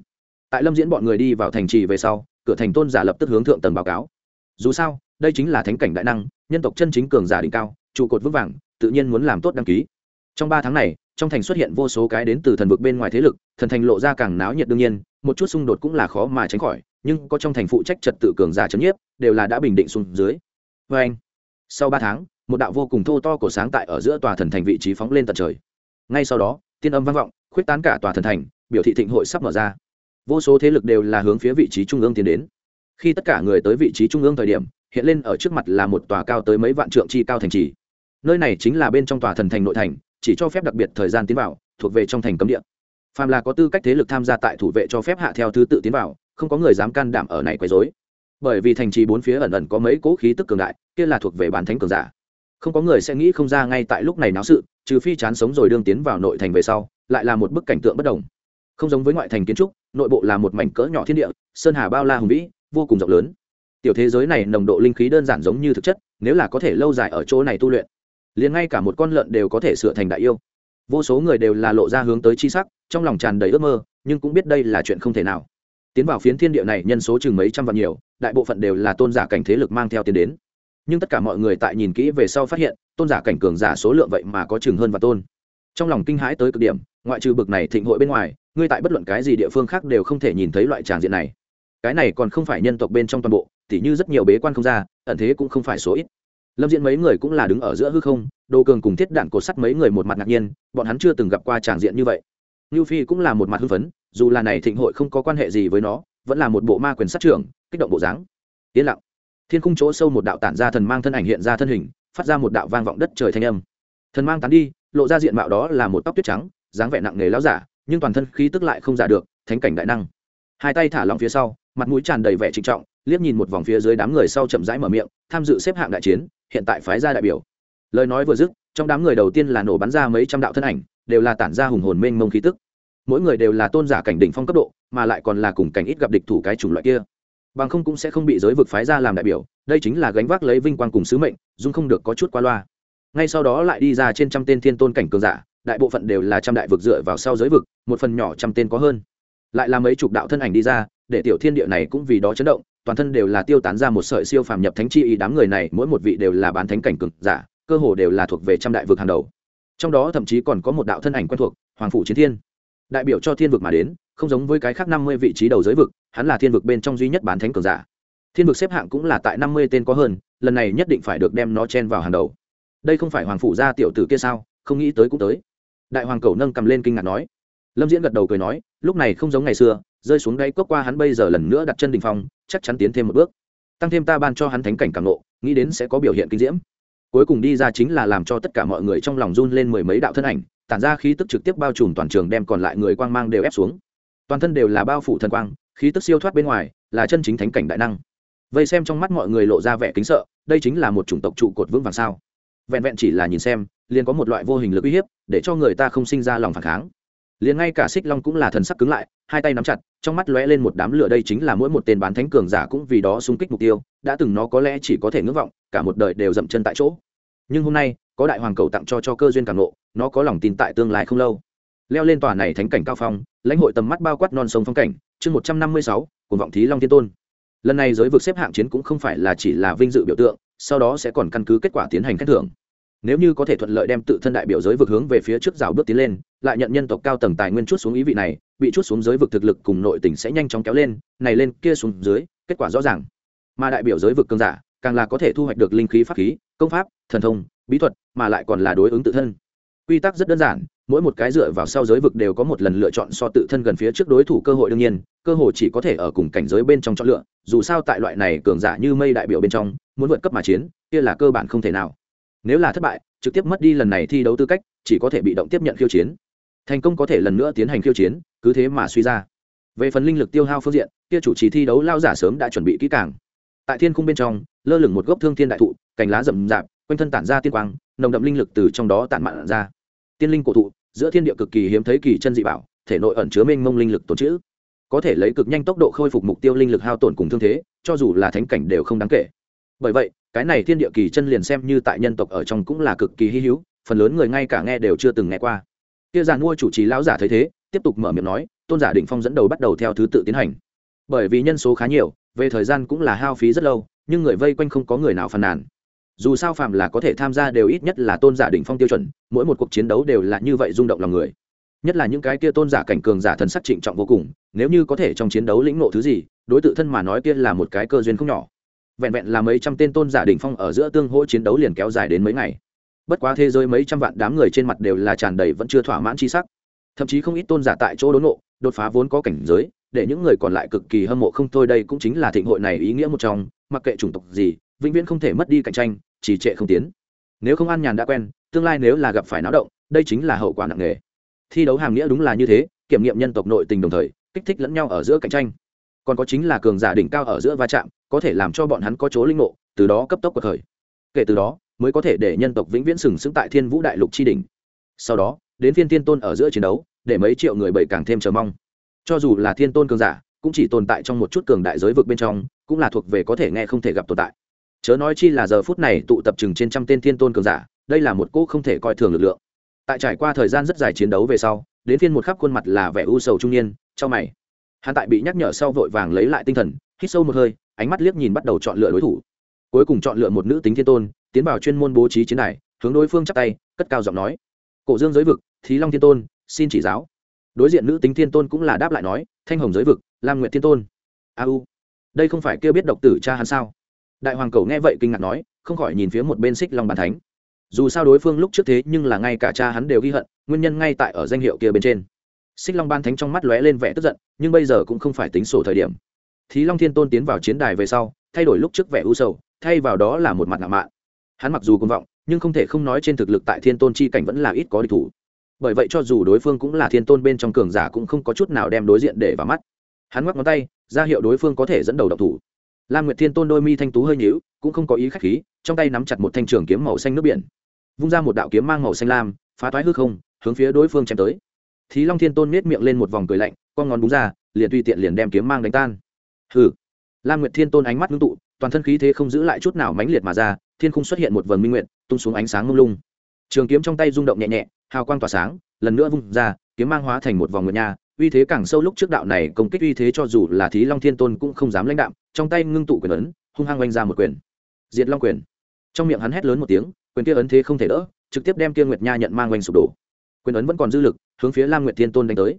Tại lâm diễn bọn người đi vào thành trì về sau, cửa thành tôn giả lập tức hướng thượng tầng báo cáo. Dù sao, đây chính là thánh cảnh đại năng, nhân tộc chân chính cường giả đỉnh cao, trụ cột vững vàng, tự nhiên muốn làm tốt đăng ký. Trong ba tháng này trong thành xuất hiện vô số cái đến từ thần vực bên ngoài thế lực, thần thành lộ ra càng náo nhiệt đương nhiên, một chút xung đột cũng là khó mà tránh khỏi, nhưng có trong thành phụ trách trật tự cường giả trấn nhiếp, đều là đã bình định xuống dưới. Vê anh, sau ba tháng, một đạo vô cùng thô to của sáng tại ở giữa tòa thần thành vị trí phóng lên tận trời. Ngay sau đó, tiên âm vang vọng, khuyết tán cả tòa thần thành, biểu thị thịnh hội sắp mở ra. Vô số thế lực đều là hướng phía vị trí trung ương tiến đến. Khi tất cả người tới vị trí trung ương thời điểm, hiện lên ở trước mặt là một tòa cao tới mấy vạn trượng chi cao thành trì. Nơi này chính là bên trong tòa thần thành nội thành chỉ cho phép đặc biệt thời gian tiến vào, thuộc về trong thành cấm địa. Phàm là có tư cách thế lực tham gia tại thủ vệ cho phép hạ theo thứ tự tiến vào, không có người dám can đảm ở này quấy rối. Bởi vì thành trì bốn phía ẩn ẩn có mấy cỗ khí tức cường đại, kia là thuộc về bản thánh cường giả. Không có người sẽ nghĩ không ra ngay tại lúc này náo sự, trừ phi chán sống rồi đương tiến vào nội thành về sau, lại là một bức cảnh tượng bất đồng. Không giống với ngoại thành kiến trúc, nội bộ là một mảnh cỡ nhỏ thiên địa, sơn hà bao la hùng vĩ, vô cùng rộng lớn. Tiểu thế giới này nồng độ linh khí đơn giản giống như thực chất, nếu là có thể lâu dài ở chỗ này tu luyện liền ngay cả một con lợn đều có thể sửa thành đại yêu. Vô số người đều là lộ ra hướng tới chi sắc, trong lòng tràn đầy ước mơ, nhưng cũng biết đây là chuyện không thể nào. Tiến vào phiến thiên địa này nhân số chừng mấy trăm vạn nhiều, đại bộ phận đều là tôn giả cảnh thế lực mang theo tiền đến. Nhưng tất cả mọi người tại nhìn kỹ về sau phát hiện, tôn giả cảnh cường giả số lượng vậy mà có chừng hơn và tôn. Trong lòng kinh hãi tới cực điểm, ngoại trừ bực này thịnh hội bên ngoài, ngươi tại bất luận cái gì địa phương khác đều không thể nhìn thấy loại tràng diện này. Cái này còn không phải nhân tộc bên trong toàn bộ, tỉ như rất nhiều bế quan không ra, ẩn thế cũng không phải số ít lâm diễn mấy người cũng là đứng ở giữa hư không đồ cường cùng thiết đạn cột sắt mấy người một mặt ngạc nhiên, bọn hắn chưa từng gặp qua tràng diện như vậy. Ngưu phi cũng là một mặt hưng phấn, dù là này thịnh hội không có quan hệ gì với nó, vẫn là một bộ ma quyền sát trưởng, kích động bộ dáng. Yên lặng. Thiên khung chỗ sâu một đạo tản ra thần mang thân ảnh hiện ra thân hình, phát ra một đạo vang vọng đất trời thanh âm. Thần mang tán đi, lộ ra diện mạo đó là một tóc tuyết trắng, dáng vẻ nặng nề láo giả, nhưng toàn thân khí tức lại không giả được, thánh cảnh đại năng. Hai tay thả lòng phía sau, mặt mũi tràn đầy vẻ trịnh trọng liếc nhìn một vòng phía dưới đám người sau chậm rãi mở miệng, tham dự xếp hạng đại chiến, hiện tại phái ra đại biểu. Lời nói vừa dứt, trong đám người đầu tiên là nổ bắn ra mấy trăm đạo thân ảnh, đều là tản ra hùng hồn mênh mông khí tức. Mỗi người đều là tôn giả cảnh đỉnh phong cấp độ, mà lại còn là cùng cảnh ít gặp địch thủ cái chủng loại kia. Bằng không cũng sẽ không bị giới vực phái ra làm đại biểu, đây chính là gánh vác lấy vinh quang cùng sứ mệnh, dung không được có chút qua loa. Ngay sau đó lại đi ra trên trăm tên thiên tôn cảnh cường giả, đại bộ phận đều là trăm đại vực dựa vào sau giới vực, một phần nhỏ trăm tên có hơn. Lại là mấy chục đạo thân ảnh đi ra, để tiểu thiên địa này cũng vì đó chấn động toàn thân đều là tiêu tán ra một sợi siêu phàm nhập thánh chi ý, đám người này, mỗi một vị đều là bán thánh cảnh cường giả, cơ hồ đều là thuộc về trăm đại vực hàng đầu. Trong đó thậm chí còn có một đạo thân ảnh quen thuộc, hoàng phủ chiến thiên. Đại biểu cho thiên vực mà đến, không giống với cái khác năm mươi vị trí đầu giới vực, hắn là thiên vực bên trong duy nhất bán thánh cường giả. Thiên vực xếp hạng cũng là tại năm mươi tên có hơn, lần này nhất định phải được đem nó chen vào hàng đầu. Đây không phải hoàng phủ gia tiểu tử kia sao, không nghĩ tới cũng tới. Đại hoàng cầu nâng cầm lên kinh ngạc nói. Lâm diễn gật đầu cười nói, lúc này không giống ngày xưa rơi xuống đáy cốc qua hắn bây giờ lần nữa đặt chân đình phong, chắc chắn tiến thêm một bước. Tăng thêm ta ban cho hắn thánh cảnh càng nộ nghĩ đến sẽ có biểu hiện kinh diễm. Cuối cùng đi ra chính là làm cho tất cả mọi người trong lòng run lên mười mấy đạo thân ảnh, tản ra khí tức trực tiếp bao trùm toàn trường đem còn lại người quang mang đều ép xuống. Toàn thân đều là bao phủ thần quang, khí tức siêu thoát bên ngoài, là chân chính thánh cảnh đại năng. Vây xem trong mắt mọi người lộ ra vẻ kính sợ, đây chính là một chủng tộc trụ cột vững vàng sao? Vẹn vẹn chỉ là nhìn xem, liền có một loại vô hình lực uy hiếp, để cho người ta không sinh ra lòng phản kháng liền ngay cả xích long cũng là thần sắc cứng lại, hai tay nắm chặt, trong mắt lóe lên một đám lửa đây chính là mỗi một tên bán thánh cường giả cũng vì đó xung kích mục tiêu, đã từng nó có lẽ chỉ có thể ngưỡng vọng, cả một đời đều dậm chân tại chỗ. Nhưng hôm nay, có đại hoàng cầu tặng cho cho cơ duyên càng nộ nó có lòng tin tại tương lai không lâu. Leo lên tòa này thánh cảnh cao phong, lãnh hội tầm mắt bao quát non sông phong cảnh, chương một trăm năm mươi sáu cùng vọng thí long thiên tôn. Lần này giới vực xếp hạng chiến cũng không phải là chỉ là vinh dự biểu tượng, sau đó sẽ còn căn cứ kết quả tiến hành khen thưởng nếu như có thể thuận lợi đem tự thân đại biểu giới vực hướng về phía trước rào bước tiến lên, lại nhận nhân tộc cao tầng tài nguyên chút xuống ý vị này, bị chút xuống giới vực thực lực cùng nội tình sẽ nhanh chóng kéo lên, này lên, kia xuống dưới, kết quả rõ ràng. Mà đại biểu giới vực cường giả, càng là có thể thu hoạch được linh khí pháp khí, công pháp, thần thông, bí thuật, mà lại còn là đối ứng tự thân. Quy tắc rất đơn giản, mỗi một cái dựa vào sau giới vực đều có một lần lựa chọn so tự thân gần phía trước đối thủ cơ hội đương nhiên, cơ hội chỉ có thể ở cùng cảnh giới bên trong chọn lựa, dù sao tại loại này cường giả như mây đại biểu bên trong, muốn vượt cấp mà chiến, kia là cơ bản không thể nào nếu là thất bại, trực tiếp mất đi lần này thi đấu tư cách, chỉ có thể bị động tiếp nhận khiêu chiến. Thành công có thể lần nữa tiến hành khiêu chiến, cứ thế mà suy ra. Về phần linh lực tiêu hao phương diện, kia chủ trì thi đấu lao giả sớm đã chuẩn bị kỹ càng. Tại thiên khung bên trong, lơ lửng một gốc thương thiên đại thụ, cành lá rậm rạp, quanh thân tản ra tiên quang, nồng đậm linh lực từ trong đó tản mạn ra. Tiên linh cổ thụ, giữa thiên địa cực kỳ hiếm thấy kỳ chân dị bảo, thể nội ẩn chứa mênh mông linh lực tồn chữ có thể lấy cực nhanh tốc độ khôi phục mục tiêu linh lực hao tổn cùng thương thế, cho dù là thánh cảnh đều không đáng kể. Bởi vậy cái này thiên địa kỳ chân liền xem như tại nhân tộc ở trong cũng là cực kỳ hy hữu, phần lớn người ngay cả nghe đều chưa từng nghe qua. Kia giàn mua chủ trì lão giả thấy thế, tiếp tục mở miệng nói, tôn giả định phong dẫn đầu bắt đầu theo thứ tự tiến hành. Bởi vì nhân số khá nhiều, về thời gian cũng là hao phí rất lâu, nhưng người vây quanh không có người nào phàn nàn. Dù sao phạm là có thể tham gia đều ít nhất là tôn giả đỉnh phong tiêu chuẩn, mỗi một cuộc chiến đấu đều là như vậy rung động lòng người. Nhất là những cái kia tôn giả cảnh cường giả thần sắc trịnh trọng vô cùng, nếu như có thể trong chiến đấu lĩnh ngộ thứ gì, đối tượng thân mà nói kia là một cái cơ duyên không nhỏ vẹn vẹn là mấy trăm tên tôn giả đỉnh phong ở giữa tương hỗ chiến đấu liền kéo dài đến mấy ngày. Bất quá thế giới mấy trăm vạn đám người trên mặt đều là tràn đầy vẫn chưa thỏa mãn chi sắc. Thậm chí không ít tôn giả tại chỗ đốn ngộ, đột phá vốn có cảnh giới, để những người còn lại cực kỳ hâm mộ không thôi đây cũng chính là thịnh hội này ý nghĩa một trong, mặc kệ chủng tộc gì, vĩnh viễn không thể mất đi cạnh tranh, trì trệ không tiến. Nếu không an nhàn đã quen, tương lai nếu là gặp phải náo động, đây chính là hậu quả nặng nề. Thi đấu hàm nghĩa đúng là như thế, kiểm nghiệm nhân tộc nội tình đồng thời, kích thích lẫn nhau ở giữa cạnh tranh. Còn có chính là cường giả đỉnh cao ở giữa va chạm có thể làm cho bọn hắn có chỗ linh ngộ, từ đó cấp tốc cuộc khởi. Kể từ đó, mới có thể để nhân tộc vĩnh viễn sừng sững tại thiên vũ đại lục tri đỉnh. Sau đó, đến phiên thiên tôn ở giữa chiến đấu, để mấy triệu người bảy càng thêm chờ mong. Cho dù là thiên tôn cường giả, cũng chỉ tồn tại trong một chút cường đại giới vực bên trong, cũng là thuộc về có thể nghe không thể gặp tồn tại. Chớ nói chi là giờ phút này tụ tập chừng trên trăm tên thiên tôn cường giả, đây là một cỗ không thể coi thường lực lượng. Tại trải qua thời gian rất dài chiến đấu về sau, đến phiên một khắp khuôn mặt là vẻ u sầu trung niên cho mày. Hắn tại bị nhắc nhở sau vội vàng lấy lại tinh thần, hít sâu một hơi ánh mắt liếc nhìn bắt đầu chọn lựa đối thủ. Cuối cùng chọn lựa một nữ tính thiên tôn, tiến vào chuyên môn bố trí chiến đài, hướng đối phương chắp tay, cất cao giọng nói. Cổ dương giới vực, thí long thiên tôn, xin chỉ giáo. Đối diện nữ tính thiên tôn cũng là đáp lại nói, thanh hồng giới vực, lam nguyện thiên tôn. A u. Đây không phải kêu biết độc tử cha hắn sao? Đại hoàng cầu nghe vậy kinh ngạc nói, không khỏi nhìn phía một bên xích long bàn thánh. Dù sao đối phương lúc trước thế nhưng là ngay cả cha hắn đều ghi hận, nguyên nhân ngay tại ở danh hiệu kia bên trên. Xích long ban thánh trong mắt lóe lên vẻ tức giận, nhưng bây giờ cũng không phải tính sổ thời điểm thí long thiên tôn tiến vào chiến đài về sau, thay đổi lúc trước vẻ u sầu, thay vào đó là một mặt ngạo mạn. Hắn mặc dù công vọng, nhưng không thể không nói trên thực lực tại thiên tôn chi cảnh vẫn là ít có địch thủ. Bởi vậy cho dù đối phương cũng là thiên tôn bên trong cường giả cũng không có chút nào đem đối diện để vào mắt. Hắn ngoắc ngón tay, ra hiệu đối phương có thể dẫn đầu độc thủ. Lam nguyệt thiên tôn đôi mi thanh tú hơi nhíu, cũng không có ý khách khí, trong tay nắm chặt một thanh trường kiếm màu xanh nước biển. Vung ra một đạo kiếm mang màu xanh lam, phá toái hư không, hướng phía đối phương chém tới. Thí long thiên tôn nết miệng lên một vòng cười lạnh, con ngón búng ra, liền tùy tiện liền đem kiếm mang đánh tan hừ. Lam nguyệt thiên tôn ánh mắt ngưng tụ, toàn thân khí thế không giữ lại chút nào mãnh liệt mà ra, thiên khung xuất hiện một vầng minh nguyện tung xuống ánh sáng ngông lung. Trường kiếm trong tay rung động nhẹ nhẹ, hào quang tỏa sáng, lần nữa vung ra, kiếm mang hóa thành một vòng nguyệt nha, uy thế càng sâu lúc trước đạo này công kích uy thế cho dù là thí long thiên tôn cũng không dám lãnh đạm, trong tay ngưng tụ quyền ấn, hung hăng oanh ra một quyền. Diệt long quyền. Trong miệng hắn hét lớn một tiếng, quyền kia ấn thế không thể đỡ, trực tiếp đem kia nguyệt nha nhận mang oanh sụp đổ. Quyền ấn vẫn còn dư lực, hướng phía lam nguyệt thiên tôn đánh tới.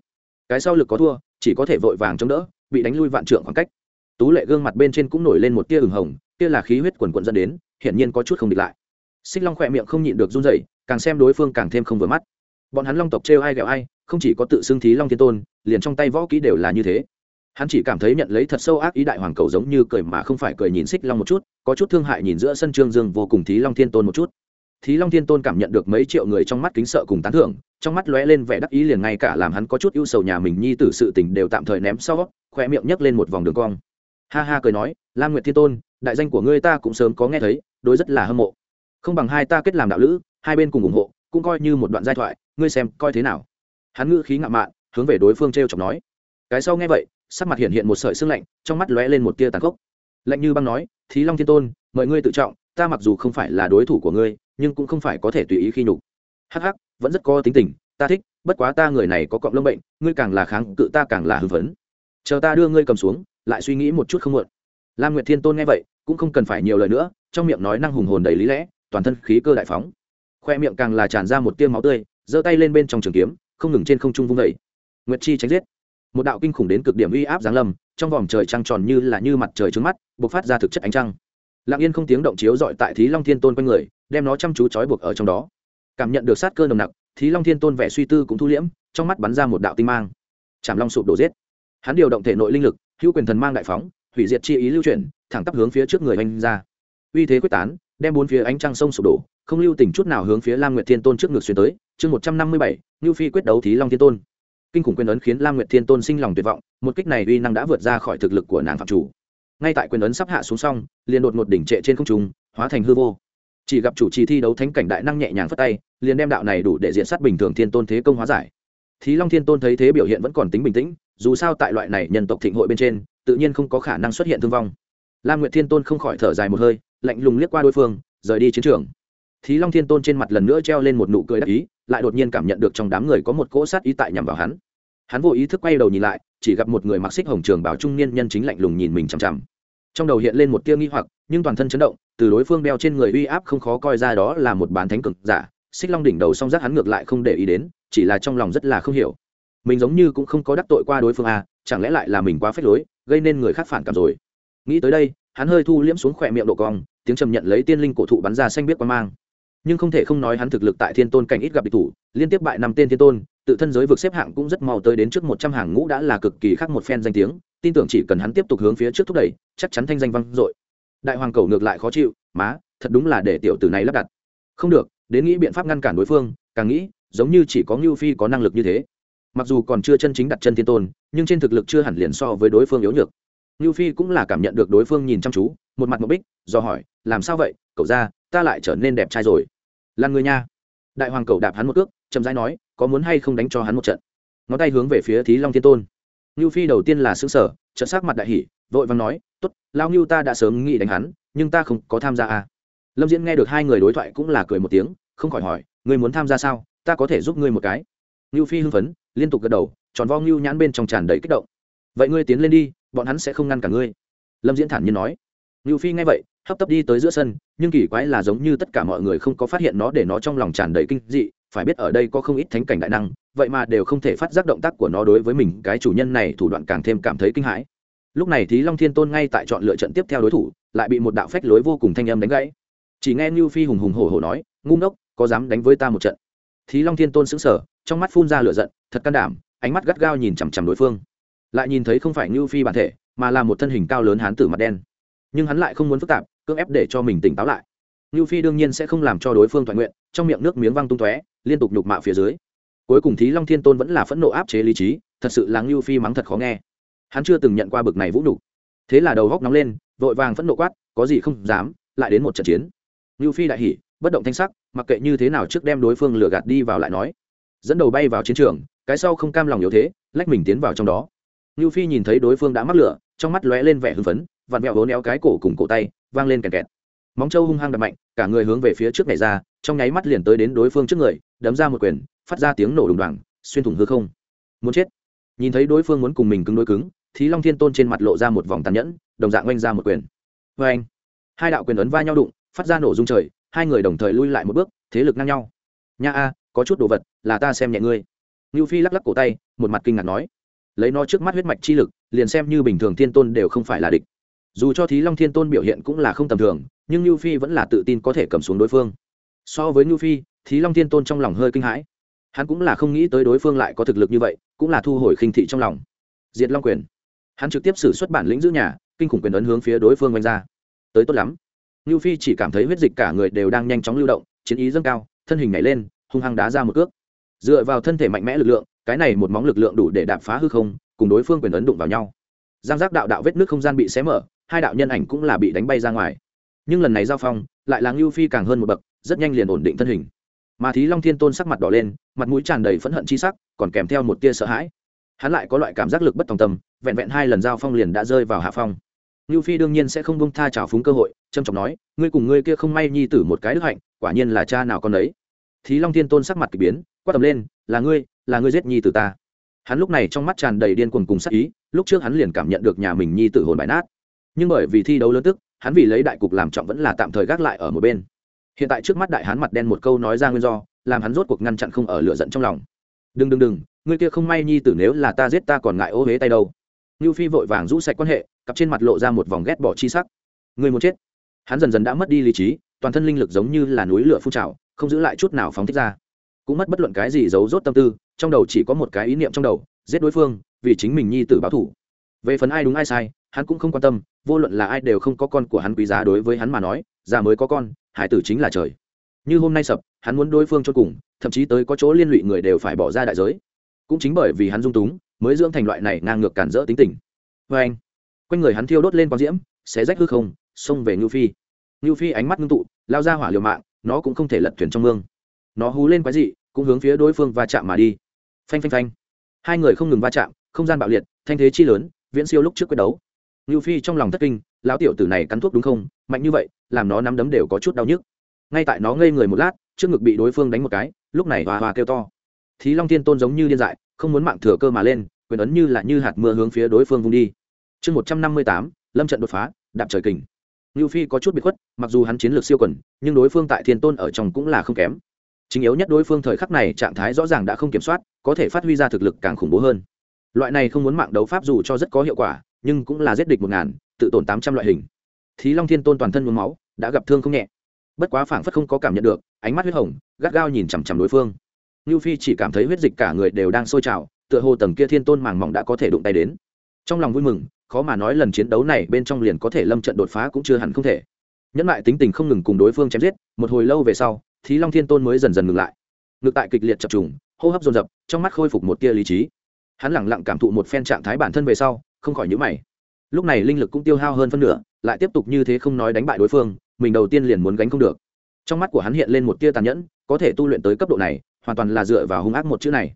Cái sau lực có thua, chỉ có thể vội vàng chống đỡ, bị đánh lui vạn trượng khoảng cách tú lệ gương mặt bên trên cũng nổi lên một tia ửng hồng, kia là khí huyết quần quận dẫn đến, hiển nhiên có chút không địch lại. Xích long khỏe miệng không nhịn được run rẩy, càng xem đối phương càng thêm không vừa mắt. Bọn hắn long tộc trêu ai ghẹo ai, không chỉ có tự xưng thí long thiên tôn, liền trong tay võ kỹ đều là như thế. Hắn chỉ cảm thấy nhận lấy thật sâu ác ý đại hoàng cầu giống như cười mà không phải cười nhìn xích long một chút, có chút thương hại nhìn giữa sân trương dương vô cùng thí long thiên tôn một chút. Thí long thiên tôn cảm nhận được mấy triệu người trong mắt kính sợ cùng tán thưởng, trong mắt lóe lên vẻ đắc ý liền ngay cả làm hắn có chút ưu sầu nhà mình nhi tử sự tình đều tạm thời ném sau khoe miệng nhấc lên một vòng đường cong ha ha cười nói, lam nguyệt thiên tôn, đại danh của ngươi ta cũng sớm có nghe thấy, đối rất là hâm mộ. Không bằng hai ta kết làm đạo lữ, hai bên cùng ủng hộ, cũng coi như một đoạn giai thoại, ngươi xem coi thế nào. Hắn ngữ khí ngạo mạn, hướng về đối phương t r e o chọc nói. Cái sau nghe vậy, sắc mặt hiện hiện một sợi sương lạnh, trong mắt lóe lên một tia tàn khốc. Lạnh như băng nói, thí long thiên tôn, mời ngươi tự trọng, ta mặc dù không phải là đối thủ của ngươi, nhưng cũng không phải có thể tùy ý khi nhục. Hắc hắc, vẫn rất có tính tình, ta thích, bất quá ta người này có cọng lông bệnh, ngươi càng là kháng cự ta càng là hưng phấn. Chờ ta đưa ngươi cầm xuống lại suy nghĩ một chút không muộn. Lam nguyệt thiên tôn nghe vậy, cũng không cần phải nhiều lời nữa, trong miệng nói năng hùng hồn đầy lý lẽ, toàn thân khí cơ đại phóng. Khoe miệng càng là tràn ra một tiêu máu tươi, giơ tay lên bên trong trường kiếm, không ngừng trên không trung vung vẩy nguyệt chi tránh giết. Một đạo kinh khủng đến cực điểm uy áp giáng lâm, trong vòng trời trăng tròn như là như mặt trời trước mắt, bộc phát ra thực chất ánh trăng. Lặng yên không tiếng động chiếu dọi tại thí long thiên tôn quanh người, đem nó chăm chú trói buộc ở trong đó. Cảm nhận được sát cơ nồng nặc, thí long thiên tôn vẻ suy tư cũng thu liễm, trong mắt bắn ra một đạo tinh mang. Chạm long sụp đổ giết. Hắn điều động thể nội linh lực hữu quyền thần mang đại phóng, hủy diệt chi ý lưu chuyển, thẳng tắp hướng phía trước người anh ra. Uy thế quyết tán, đem bốn phía ánh trăng sông sụp đổ, không lưu tình chút nào hướng phía lam nguyệt thiên tôn trước ngực xuyên tới, chương một trăm năm mươi bảy, ngưu phi quyết đấu thí long thiên tôn. Kinh khủng quyền ấn khiến lam nguyệt thiên tôn sinh lòng tuyệt vọng, một kích này uy năng đã vượt ra khỏi thực lực của nàng phạm chủ. Ngay tại quyền ấn sắp hạ xuống xong, liền đột một đỉnh trệ trên không trung, hóa thành hư vô. Chỉ gặp chủ trì thi đấu thánh cảnh đại năng nhẹ nhàng phất tay, liền đem đạo này đủ để diện sát bình thường thiên tôn thế công hóa giải. Thí long thiên tôn thấy thế biểu hiện vẫn còn tính bình tĩnh dù sao tại loại này nhân tộc thịnh hội bên trên, tự nhiên không có khả năng xuất hiện thương vong. Lam nguyệt thiên tôn không khỏi thở dài một hơi, lạnh lùng liếc qua đối phương, rời đi chiến trường. Thí long thiên tôn trên mặt lần nữa treo lên một nụ cười đắc ý, lại đột nhiên cảm nhận được trong đám người có một cỗ sát ý tại nhằm vào hắn. Hắn vô ý thức quay đầu nhìn lại, chỉ gặp một người mặc xích hồng trường bảo trung niên nhân chính lạnh lùng nhìn mình chằm chằm. Trong đầu hiện lên một tia nghi hoặc, nhưng toàn thân chấn động, từ đối phương đeo trên người uy áp không khó coi ra đó là một bán thánh cực giả, xích long đỉnh đầu song giác hắn ngược lại không để ý đến, chỉ là trong lòng rất là không hiểu mình giống như cũng không có đắc tội qua đối phương à chẳng lẽ lại là mình quá phép lối, gây nên người khác phản cảm rồi. Nghĩ tới đây, hắn hơi thu liễm xuống khỏe miệng độ cong, tiếng trầm nhận lấy tiên linh cổ thụ bắn ra xanh biết quan mang. Nhưng không thể không nói hắn thực lực tại thiên tôn cảnh ít gặp địch thủ, liên tiếp bại năm tên thiên tôn, tự thân giới vực xếp hạng cũng rất mau tới đến trước một trăm hàng ngũ đã là cực kỳ khác một phen danh tiếng, tin tưởng chỉ cần hắn tiếp tục hướng phía trước thúc đẩy, chắc chắn thanh danh vang dội. Đại hoàng cầu ngược lại khó chịu, má, thật đúng là để tiểu tử này lắp đặt. Không được, đến nghĩ biện pháp ngăn cản đối phương, càng nghĩ, giống như chỉ có ngưu phi có năng lực như thế mặc dù còn chưa chân chính đặt chân thiên tôn, nhưng trên thực lực chưa hẳn liền so với đối phương yếu nhược. Như phi cũng là cảm nhận được đối phương nhìn chăm chú, một mặt một bích do hỏi, làm sao vậy? Cậu ra, ta lại trở nên đẹp trai rồi. Là người nha đại hoàng cầu đạp hắn một cước, chậm rãi nói, có muốn hay không đánh cho hắn một trận? Ngón tay hướng về phía thí long thiên tôn. Như phi đầu tiên là xứ sở trợ sắc mặt đại hỷ vội vàng nói t ố t lao như ta đã sớm nghĩ đánh hắn, nhưng ta không có tham gia à. lâm diễn nghe được hai người đối thoại cũng là cười một tiếng, không khỏi hỏi, ngươi muốn tham gia sao? Ta có thể giúp ngươi một cái. Như phi hưng phấn liên tục gật đầu, tròn vo ngưu nhãn bên trong tràn đầy kích động. Vậy ngươi tiến lên đi, bọn hắn sẽ không ngăn cả ngươi. Lâm diễn thản nhiên nói. Ngưu phi nghe vậy, hấp tấp đi tới giữa sân, nhưng kỳ quái là giống như tất cả mọi người không có phát hiện nó để nó trong lòng tràn đầy kinh dị, phải biết ở đây có không ít thánh cảnh đại năng, vậy mà đều không thể phát giác động tác của nó đối với mình, cái chủ nhân này thủ đoạn càng thêm cảm thấy kinh hãi. Lúc này thì long thiên tôn ngay tại chọn lựa trận tiếp theo đối thủ, lại bị một đạo phách lối vô cùng thanh âm đánh gãy. Chỉ nghe ngưu phi hùng hùng hổ hổ nói, ngu ngốc, có dám đánh với ta một trận? Thì long thiên tôn sững sờ trong mắt phun ra lửa giận, thật can đảm, ánh mắt gắt gao nhìn chằm chằm đối phương. Lại nhìn thấy không phải ngưu phi bản thể, mà là một thân hình cao lớn hán tử mặt đen. Nhưng hắn lại không muốn phức tạp, cưỡng ép để cho mình tỉnh táo lại. Ngưu phi đương nhiên sẽ không làm cho đối phương toàn nguyện, trong miệng nước miếng văng tung tóe, liên tục nhục mạ phía dưới. Cuối cùng thí long thiên tôn vẫn là phẫn nộ áp chế lý trí, thật sự là ngưu phi mắng thật khó nghe. Hắn chưa từng nhận qua bực này vũ nhục. Thế là đầu góc nóng lên, vội vàng phẫn nộ quát, có gì không dám, lại đến một trận chiến. Ngưu phi đại hỉ, bất động thanh sắc, mặc kệ như thế nào trước đem đối phương lừa gạt đi vào lại nói dẫn đầu bay vào chiến trường, cái sau không cam lòng yếu thế, lách mình tiến vào trong đó. Ngưu phi nhìn thấy đối phương đã mắc lửa, trong mắt lóe lên vẻ hưng phấn, vặn vẹo hố néo cái cổ cùng cổ tay, vang lên kẹt kẹt. Móng trâu hung hăng đập mạnh, cả người hướng về phía trước này ra, trong nháy mắt liền tới đến đối phương trước người, đấm ra một quyền, phát ra tiếng nổ đùng đoàng, xuyên thủng hư không. Muốn chết. Nhìn thấy đối phương muốn cùng mình cứng đối cứng thì long thiên tôn trên mặt lộ ra một vòng tàn nhẫn, đồng dạng oanh ra một quyền. Vê anh hai đạo quyền ấn va nhau đụng, phát ra nổ rung trời, hai người đồng thời lui lại một bước, thế lực ngang nhau. Nha a có chút đồ vật, là ta xem nhẹ ngươi. Ngưu phi lắc lắc cổ tay, một mặt kinh ngạc nói. Lấy nó trước mắt huyết mạch chi lực, liền xem như bình thường thiên tôn đều không phải là địch. Dù cho thí long thiên tôn biểu hiện cũng là không tầm thường, nhưng ngưu phi vẫn là tự tin có thể cầm xuống đối phương. So với ngưu phi, thí long thiên tôn trong lòng hơi kinh hãi. Hắn cũng là không nghĩ tới đối phương lại có thực lực như vậy, cũng là thu hồi khinh thị trong lòng. Diệt long quyền. Hắn trực tiếp xử xuất bản lĩnh giữ nhà, kinh khủng quyền ấn hướng phía đối phương oanh ra. Tới tốt lắm. Ngưu phi chỉ cảm thấy huyết dịch cả người đều đang nhanh chóng lưu động, chiến ý dâng cao, thân hình nhảy lên hung hăng đá ra một cước. Dựa vào thân thể mạnh mẽ lực lượng, cái này một móng lực lượng đủ để đạp phá hư không, cùng đối phương quyền ấn đụng vào nhau. Giang giác đạo đạo vết nước không gian bị xé mở, hai đạo nhân ảnh cũng là bị đánh bay ra ngoài. Nhưng lần này giao phong, lại là ngưu phi càng hơn một bậc, rất nhanh liền ổn định thân hình. Mà thí long thiên tôn sắc mặt đỏ lên, mặt mũi tràn đầy phẫn hận chi sắc, còn kèm theo một tia sợ hãi. Hắn lại có loại cảm giác lực bất tòng tâm, vẹn vẹn hai lần giao phong liền đã rơi vào hạ phong. Ngưu phi đương nhiên sẽ không bông tha trào phúng cơ hội trâm trọng nói, ngươi cùng ngươi kia không may nhi tử một cái đức hạnh, quả nhiên là cha nào con ấy thí long thiên tôn sắc mặt k ỳ biến, quát tầm lên, là ngươi là ngươi giết nhi tử ta. Hắn lúc này trong mắt tràn đầy điên cuồng cùng sắc ý, lúc trước hắn liền cảm nhận được nhà mình nhi tử hồn bại nát. Nhưng bởi vì thi đấu lớn tức, hắn vì lấy đại cục làm trọng vẫn là tạm thời gác lại ở một bên. Hiện tại trước mắt đại hắn mặt đen một câu nói ra nguyên do, làm hắn rốt cuộc ngăn chặn không ở lửa giận trong lòng. Đừng đừng đừng, ngươi kia không may nhi tử nếu là ta giết ta còn ngại ô huế tay đâu. Như phi vội vàng rũ sạch quan hệ, cặp trên mặt lộ ra một vòng ghét bỏ chi sắc. Ngươi muốn chết. Hắn dần dần đã mất đi lý trí, toàn thân linh lực giống như là núi lửa phun trào không giữ lại chút nào phóng thích ra. Cũng mất bất luận cái gì giấu rốt tâm tư, trong đầu chỉ có một cái ý niệm trong đầu, giết đối phương, vì chính mình nhi tử báo thủ về phần ai đúng ai sai, hắn cũng không quan tâm, vô luận là ai đều không có con của hắn quý giá đối với hắn mà nói, già mới có con, hải tử chính là trời. Như hôm nay sập, hắn muốn đối phương cho cùng, thậm chí tới có chỗ liên lụy người đều phải bỏ ra đại giới. Cũng chính bởi vì hắn dung túng, mới dưỡng thành loại này ngang ngược cản rỡ tính tình. Vê anh, quanh người hắn thiêu đốt lên quang diễm, xé rách hư không, xông về ngưu phi. Ngưu phi ánh mắt ngưng tụ, lao ra hỏa liều mạng nó cũng không thể lật thuyền trong mương. Nó hú lên quái dị, cũng hướng phía đối phương va chạm mà đi. Phanh phanh phanh. Hai người không ngừng va chạm, không gian bạo liệt, thanh thế chi lớn, viễn siêu lúc trước quyết đấu. Ngưu phi trong lòng thất kinh, lão tiểu tử này cắn thuốc đúng không? Mạnh như vậy, làm nó nắm đấm đều có chút đau nhức. Ngay tại nó ngây người một lát, trước ngực bị đối phương đánh một cái, lúc này hòa hòa kêu to. Thí long tiên tôn giống như điên dại, không muốn mạng thừa cơ mà lên, quyền ấn như là như hạt mưa hướng phía đối phương vung đi. Chương một trăm năm mươi tám, lâm trận đột phá, đạp trời kình ngưu phi có chút biệt khuất, mặc dù hắn chiến lược siêu quần, nhưng đối phương tại thiên tôn ở trong cũng là không kém. Chính yếu nhất đối phương thời khắc này trạng thái rõ ràng đã không kiểm soát, có thể phát huy ra thực lực càng khủng bố hơn. Loại này không muốn mạng đấu pháp dù cho rất có hiệu quả, nhưng cũng là giết địch một ngàn, tự tổn tám trăm loại hình. Thí long thiên tôn toàn thân nhuốm máu, đã gặp thương không nhẹ. Bất quá phảng phất không có cảm nhận được, ánh mắt huyết hồng, gắt gao nhìn chằm chằm đối phương. Ngưu phi chỉ cảm thấy huyết dịch cả người đều đang sôi trào, tựa hồ tầng kia thiên tôn màng mỏng đã có thể đụng tay đến. Trong lòng vui mừng khó mà nói lần chiến đấu này bên trong liền có thể lâm trận đột phá cũng chưa hẳn không thể. Nhẫn lại tính tình không ngừng cùng đối phương chém giết, một hồi lâu về sau, thì long thiên tôn mới dần dần ngừng lại. Ngược tại kịch liệt chập trùng, hô hấp dồn dập, trong mắt khôi phục một tia lý trí. Hắn lẳng lặng cảm thụ một phen trạng thái bản thân về sau, không khỏi nhữ mày. Lúc này linh lực cũng tiêu hao hơn phân nửa, lại tiếp tục như thế không nói đánh bại đối phương, mình đầu tiên liền muốn gánh không được. Trong mắt của hắn hiện lên một tia tàn nhẫn, có thể tu luyện tới cấp độ này, hoàn toàn là dựa vào hung ác một chữ này.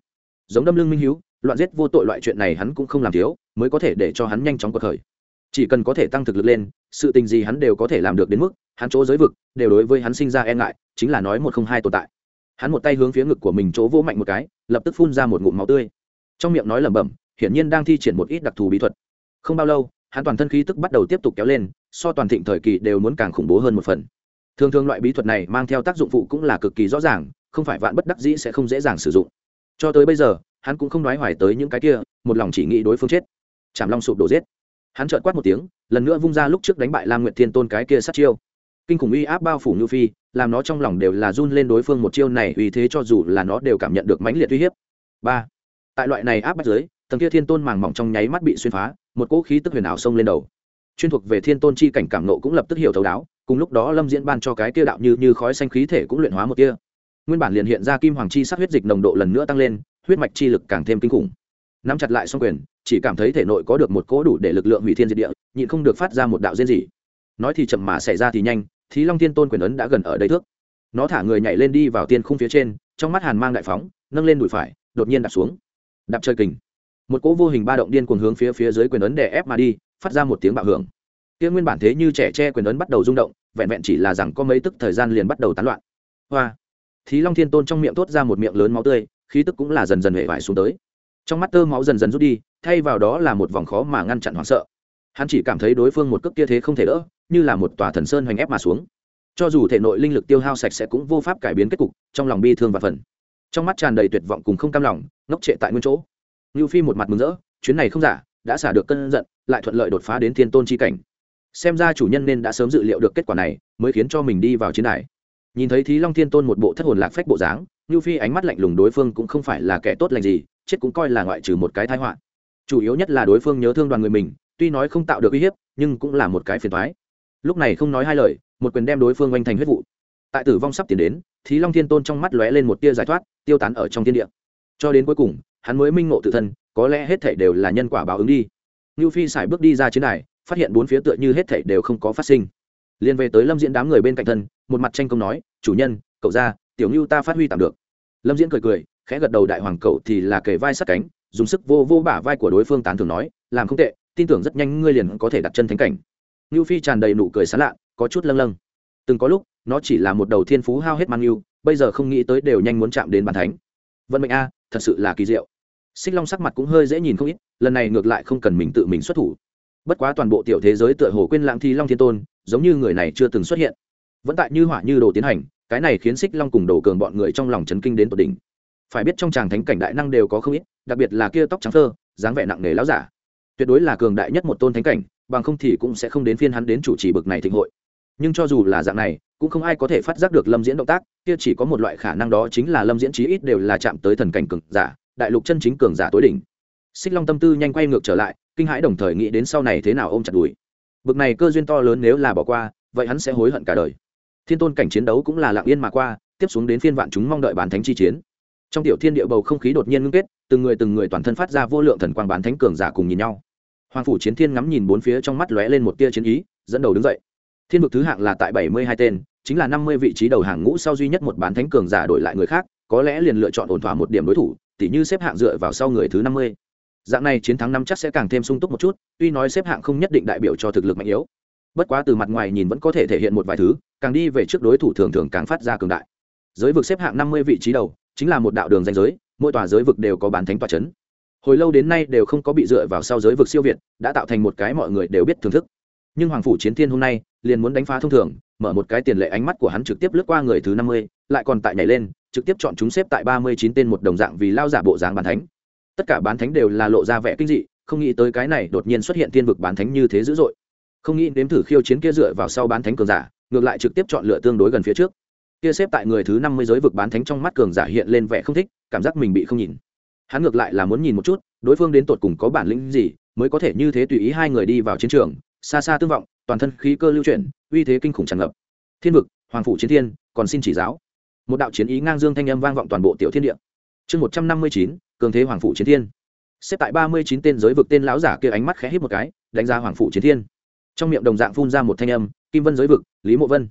Giống đâm lưng minh hiếu loạn giết vô tội loại chuyện này hắn cũng không làm thiếu, mới có thể để cho hắn nhanh chóng cuộc khởi. Chỉ cần có thể tăng thực lực lên, sự tình gì hắn đều có thể làm được đến mức, hắn chỗ giới vực đều đối với hắn sinh ra e ngại, chính là nói một không hai tồn tại. Hắn một tay hướng phía ngực của mình chỗ vỗ mạnh một cái, lập tức phun ra một ngụm máu tươi. Trong miệng nói lẩm bẩm, hiển nhiên đang thi triển một ít đặc thù bí thuật. Không bao lâu, hắn toàn thân khí tức bắt đầu tiếp tục kéo lên, so toàn thịnh thời kỳ đều muốn càng khủng bố hơn một phần. Thường thường loại bí thuật này mang theo tác dụng phụ cũng là cực kỳ rõ ràng, không phải vạn bất đắc dĩ sẽ không dễ dàng sử dụng. Cho tới bây giờ hắn cũng không nói hoài tới những cái kia, một lòng chỉ nghĩ đối phương chết. Chảm long sụp đổ giết. Hắn trợn quát một tiếng, lần nữa vung ra lúc trước đánh bại lam nguyệt thiên tôn cái kia sát chiêu. Kinh khủng uy áp bao phủ như phi, làm nó trong lòng đều là run lên đối phương một chiêu này, uy thế cho dù là nó đều cảm nhận được mãnh liệt uy hiếp. Ba. Tại loại này áp bách dưới, tầng kia thiên tôn màng mỏng trong nháy mắt bị xuyên phá, một cỗ khí tức huyền ảo xông lên đầu. Chuyên thuộc về thiên tôn chi cảnh cảm nộ cũng lập tức hiểu thấu đáo, cùng lúc đó lâm diễn ban cho cái kia đạo như như khói xanh khí thể cũng luyện hóa một kia nguyên bản liền hiện ra kim hoàng chi sắc huyết dịch nồng độ lần nữa tăng lên huyết mạch chi lực càng thêm kinh khủng. Nắm chặt lại xong quyền, chỉ cảm thấy thể nội có được một cỗ đủ để lực lượng hủy thiên diệt địa, nhịn không được phát ra một đạo diên gì nói thì chậm mà xảy ra thì nhanh, thí long tiên tôn quyền ấn đã gần ở đây thước. Nó thả người nhảy lên đi vào tiên khung phía trên, trong mắt hàn mang đại phóng, nâng lên đùi phải, đột nhiên đạp xuống. Đạp chơi kình. Một cỗ vô hình ba động điên cuồng hướng phía phía dưới quyền ấn đè ép mà đi, phát ra một tiếng bạo hưởng. Tiếng nguyên bản thế như trẻ tre quyền ấn bắt đầu rung động, vẹn vẹn chỉ là rằng có mấy tức thời gian liền bắt đầu tán loạn. Hoa. Thí long thiên tôn trong miệng thốt ra một miệng lớn máu tươi khí tức cũng là dần dần hệ vải xuống tới. Trong mắt tơ máu dần dần rút đi, thay vào đó là một vòng khó mà ngăn chặn hoảng sợ. Hắn chỉ cảm thấy đối phương một cước kia thế không thể đỡ, như là một tòa thần sơn hoành ép mà xuống. Cho dù thể nội linh lực tiêu hao sạch sẽ cũng vô pháp cải biến kết cục, trong lòng bi thương và phần trong mắt tràn đầy tuyệt vọng cùng không cam lòng, ngốc trệ tại nguyên chỗ. Ngưu phi một mặt mừng rỡ, chuyến này không giả, đã xả được cân giận, lại thuận lợi đột phá đến thiên tôn chi cảnh. Xem ra chủ nhân nên đã sớm dự liệu được kết quả này, mới khiến cho mình đi vào chiến đài. Nhìn thấy thí long thiên tôn một bộ thất hồn lạc phách bộ dáng Nưu phi ánh mắt lạnh lùng đối phương cũng không phải là kẻ tốt lành gì, chết cũng coi là ngoại trừ một cái tai họa. Chủ yếu nhất là đối phương nhớ thương đoàn người mình, tuy nói không tạo được uy hiếp, nhưng cũng là một cái phiền toái. lúc này không nói hai lời, một quyền đem đối phương oanh thành huyết vụ. Tại tử vong sắp tiến đến, thí long thiên tôn trong mắt lóe lên một tia giải thoát, tiêu tán ở trong thiên địa. Cho đến cuối cùng, hắn mới minh ngộ tự thân, có lẽ hết thảy đều là nhân quả báo ứng đi. Nưu phi xài bước đi ra chiến đài, phát hiện bốn phía tựa như hết thảy đều không có phát sinh. Liên về tới lâm diễn đám người bên cạnh thân, một mặt tranh công nói, chủ nhân, cậu ra tiểu ngưu ta phát huy tạm được. Lâm diễn cười cười, khẽ gật đầu đại hoàng cậu thì là kề vai sát cánh, dùng sức vô vô bả vai của đối phương tán thường nói, làm không tệ, tin tưởng rất nhanh ngươi liền có thể đặt chân thánh cảnh. Ngưu phi tràn đầy nụ cười sán lạ, có chút lâng lâng. Từng có lúc, nó chỉ là một đầu thiên phú hao hết mang ngưu bây giờ không nghĩ tới đều nhanh muốn chạm đến bàn thánh. Vận mệnh a, thật sự là kỳ diệu. Xích long sắc mặt cũng hơi dễ nhìn không ít, lần này ngược lại không cần mình tự mình xuất thủ. Bất quá toàn bộ tiểu thế giới tựa hồ quên lãng thi long thiên tôn, giống như người này chưa từng xuất hiện. Vẫn tại như hỏa như đồ tiến hành cái này khiến xích long cùng đồ cường bọn người trong lòng chấn kinh đến tột đỉnh. Phải biết trong tràng thánh cảnh đại năng đều có không ít, đặc biệt là kia tóc trắng thơ dáng vẻ nặng nề láo giả. Tuyệt đối là cường đại nhất một tôn thánh cảnh, bằng không thì cũng sẽ không đến phiên hắn đến chủ trì bực này thịnh hội. Nhưng cho dù là dạng này, cũng không ai có thể phát giác được lâm diễn động tác, kia chỉ có một loại khả năng đó chính là lâm diễn chí ít đều là chạm tới thần cảnh cường giả, đại lục chân chính cường giả tối đỉnh. Xích long tâm tư nhanh quay ngược trở lại, kinh hãi đồng thời nghĩ đến sau này thế nào ôm chặt đùi. Bực này cơ duyên to lớn nếu là bỏ qua, vậy hắn sẽ hối hận cả đời thiên tôn cảnh chiến đấu cũng là lặng yên mà qua, tiếp xuống đến phiên vạn chúng mong đợi bán thánh chi chiến. Trong tiểu thiên địa bầu không khí đột nhiên ngưng kết, từng người từng người toàn thân phát ra vô lượng thần quang bán thánh cường giả cùng nhìn nhau. Hoàng phủ chiến thiên ngắm nhìn bốn phía trong mắt lóe lên một tia chiến ý, dẫn đầu đứng dậy. Thiên vực thứ hạng là tại bảy mươi hai tên, chính là năm mươi vị trí đầu hàng ngũ sau duy nhất một bán thánh cường giả đổi lại người khác, có lẽ liền lựa chọn ổn thỏa một điểm đối thủ, tỉ như xếp hạng dựa vào sau người thứ năm mươi. Dạng này chiến thắng năm chắc sẽ càng thêm sung túc một chút, tuy nói xếp hạng không nhất định đại biểu cho thực lực mạnh yếu bất quá từ mặt ngoài nhìn vẫn có thể thể hiện một vài thứ, càng đi về trước đối thủ thường thường càng phát ra cường đại. Giới vực xếp hạng năm mươi vị trí đầu, chính là một đạo đường danh giới, mỗi tòa giới vực đều có bán thánh tòa c h ấ n hồi lâu đến nay đều không có bị dựa vào sau giới vực siêu việt, đã tạo thành một cái mọi người đều biết thưởng thức. Nhưng hoàng phủ chiến thiên hôm nay, liền muốn đánh phá thông thường, mở một cái tiền lệ ánh mắt của hắn trực tiếp lướt qua người thứ năm mươi, lại còn tại nhảy lên, trực tiếp chọn chúng xếp tại ba mươi chín tên một đồng dạng vì lao giả bộ dáng bán thánh. Tất cả bán thánh đều là lộ ra vẻ kinh dị, không nghĩ tới cái này đột nhiên xuất hiện tiên vực bán thánh như thế dữ dội không nghĩ nếm thử khiêu chiến kia dựa vào sau bán thánh cường giả, ngược lại trực tiếp chọn lựa tương đối gần phía trước. Kia xếp tại người thứ năm mươi giới vực bán thánh trong mắt cường giả hiện lên vẻ không thích, cảm giác mình bị không nhìn. Hắn ngược lại là muốn nhìn một chút, đối phương đến tột cùng có bản lĩnh gì, mới có thể như thế tùy ý hai người đi vào chiến trường, xa xa tương vọng, toàn thân khí cơ lưu chuyển, uy thế kinh khủng tràn ngập. Thiên vực, hoàng phủ chiến thiên, còn xin chỉ giáo. Một đạo chiến ý ngang dương thanh âm vang vọng toàn bộ tiểu thiên địa. Chương một trăm năm mươi chín, cường thế hoàng phủ chiến thiên. Xếp tại ba mươi chín tên giới vực tên lão giả kia ánh mắt khẽ hít một cái, đánh giá hoàng phủ chiến thiên trong miệng đồng dạng phun ra một thanh âm, kim vân giới vực, lý mộ vân.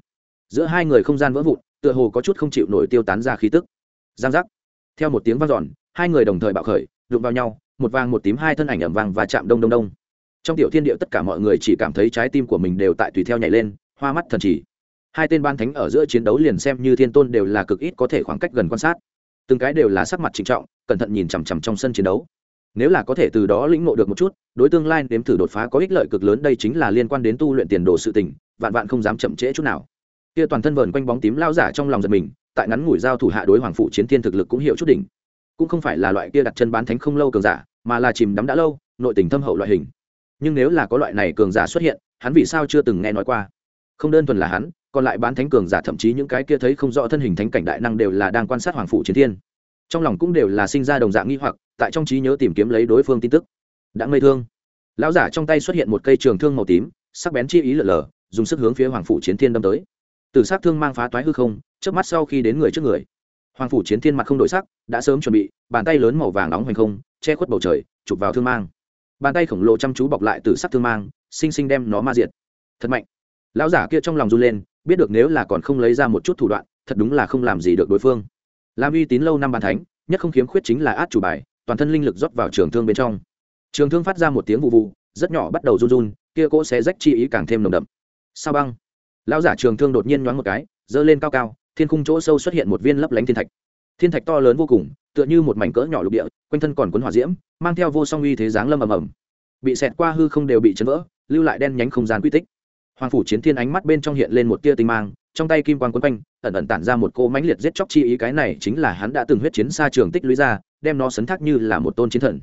Giữa hai người không gian vỡ vụn, tựa hồ có chút không chịu nổi tiêu tán ra khí tức. Giang giác. Theo một tiếng vang giòn hai người đồng thời bạo khởi, đụng vào nhau, một vàng một tím hai thân ảnh ẩm vàng và chạm đông đông đông. Trong tiểu thiên địa tất cả mọi người chỉ cảm thấy trái tim của mình đều tại tùy theo nhảy lên, hoa mắt thần chỉ. Hai tên ban thánh ở giữa chiến đấu liền xem như thiên tôn đều là cực ít có thể khoảng cách gần quan sát. Từng cái đều là sắc mặt trịnh trọng, cẩn thận nhìn chằm chằm trong sân chiến đấu nếu là có thể từ đó lĩnh ngộ được một chút, đối tương lai đếm thử đột phá có ích lợi cực lớn đây chính là liên quan đến tu luyện tiền đồ sự tình, vạn vạn không dám chậm trễ chút nào. Kia toàn thân vờn quanh bóng tím lao giả trong lòng giật mình, tại ngắn ngủi giao thủ hạ đối hoàng phụ chiến thiên thực lực cũng hiểu chút đỉnh. Cũng không phải là loại kia đặt chân bán thánh không lâu cường giả, mà là chìm đắm đã lâu, nội tình thâm hậu loại hình. Nhưng nếu là có loại này cường giả xuất hiện, hắn vì sao chưa từng nghe nói qua? Không đơn thuần là hắn, còn lại bán thánh cường giả thậm chí những cái kia thấy không rõ thân hình thánh cảnh đại năng đều là đang quan sát hoàng phụ chiến thiên trong lòng cũng đều là sinh ra đồng dạng nghi hoặc, tại trong trí nhớ tìm kiếm lấy đối phương tin tức. Đã ngây thương. Lão giả trong tay xuất hiện một cây trường thương màu tím, sắc bén chi ý lở lở, dùng sức hướng phía hoàng phủ chiến thiên đâm tới. Từ sát thương mang phá toái hư không trước mắt sau khi đến người trước người. Hoàng phủ chiến thiên mặt không đổi sắc, đã sớm chuẩn bị, bàn tay lớn màu vàng nóng hoành không, che khuất bầu trời, chụp vào thương mang. Bàn tay khổng lồ chăm chú bọc lại từ sắc thương mang, xinh xinh đem nó ma diệt. Thật mạnh. Lão giả kia trong lòng run lên, biết được nếu là còn không lấy ra một chút thủ đoạn, thật đúng là không làm gì được đối phương làm uy tín lâu năm bàn thánh, nhất không khiếm khuyết chính là át chủ bài, toàn thân linh lực rót vào trường thương bên trong. Trường thương phát ra một tiếng vụ vụ, rất nhỏ bắt đầu run run, kia cỗ sẽ rách chi ý càng thêm nồng đậm. Sao băng? Lão giả trường thương đột nhiên nhoáng một cái, giơ lên cao cao, thiên khung chỗ sâu xuất hiện một viên lấp lánh thiên thạch. Thiên thạch to lớn vô cùng, tựa như một mảnh cỡ nhỏ lục địa, quanh thân còn cuốn hỏa diễm, mang theo vô song uy thế dáng lâm ầm ầm. Bị xẹt qua hư không đều bị chấn vỡ, lưu lại đen nhánh không gian quy tích. Hoàng phủ chiến thiên ánh mắt bên trong hiện lên một tia tinh mang trong tay kim quang quấn quanh, ẩn ẩn tản ra một cô mãnh liệt giết chóc chi ý, cái này chính là hắn đã từng huyết chiến xa trường tích lũy ra, đem nó sấn thác như là một tôn chiến thần.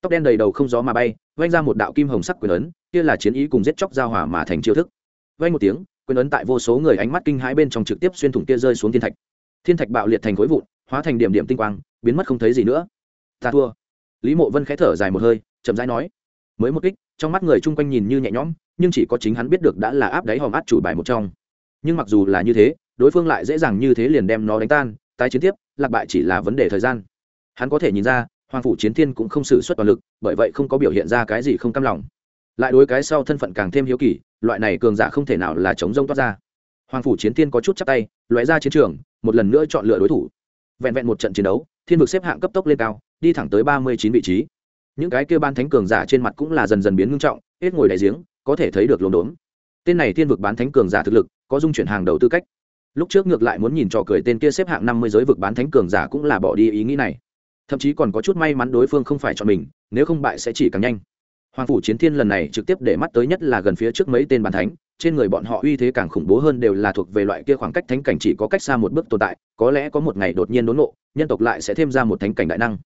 Tóc đen đầy đầu không gió mà bay vanh ra một đạo kim hồng sắc quyền ấn, kia là chiến ý cùng giết chóc giao hỏa mà thành chiêu thức. Vanh một tiếng, quyền ấn tại vô số người ánh mắt kinh hãi bên trong trực tiếp xuyên thủng kia rơi xuống thiên thạch. Thiên thạch bạo liệt thành khối vụn, hóa thành điểm điểm tinh quang, biến mất không thấy gì nữa. Ta thua. Lý mộ vân khẽ thở dài một hơi, chậm rãi nói. Mới một kích, trong mắt người chung quanh nhìn như nhẹ nhõm, nhưng chỉ có chính hắn biết được đã là áp đáy hòm át chủ bài một trong nhưng mặc dù là như thế, đối phương lại dễ dàng như thế liền đem nó đánh tan, tái chiến tiếp, lạc bại chỉ là vấn đề thời gian. Hắn có thể nhìn ra, hoàng phủ chiến thiên cũng không xử suất toàn lực, bởi vậy không có biểu hiện ra cái gì không cam lòng. Lại đối cái sau thân phận càng thêm hiếu kỳ, loại này cường giả không thể nào là chống rông toát ra. Hoàng phủ chiến thiên có chút chắc tay loại ra chiến trường, một lần nữa chọn lựa đối thủ. Vẹn vẹn một trận chiến đấu, thiên vực xếp hạng cấp tốc lên cao, đi thẳng tới ba mươi chín vị trí. Những cái kêu ban thánh cường giả trên mặt cũng là dần dần biến ngưng trọng, hết ngồi đại giếng, có thể thấy được lồn đốn tên này thiên vực bán thánh cường giả thực lực, có dung chuyển hàng đầu tư cách. Lúc trước ngược lại muốn nhìn trò cười tên kia xếp hạng năm mươi giới vực bán thánh cường giả cũng là bỏ đi ý nghĩ này. Thậm chí còn có chút may mắn đối phương không phải chọn mình, nếu không bại sẽ chỉ càng nhanh. Hoàng phủ chiến thiên lần này trực tiếp để mắt tới nhất là gần phía trước mấy tên bàn thánh, trên người bọn họ uy thế càng khủng bố hơn đều là thuộc về loại kia khoảng cách thánh cảnh chỉ có cách xa một bước tồn tại, có lẽ có một ngày đột nhiên đốn nộ, nhân tộc lại sẽ thêm ra một thánh cảnh đại năng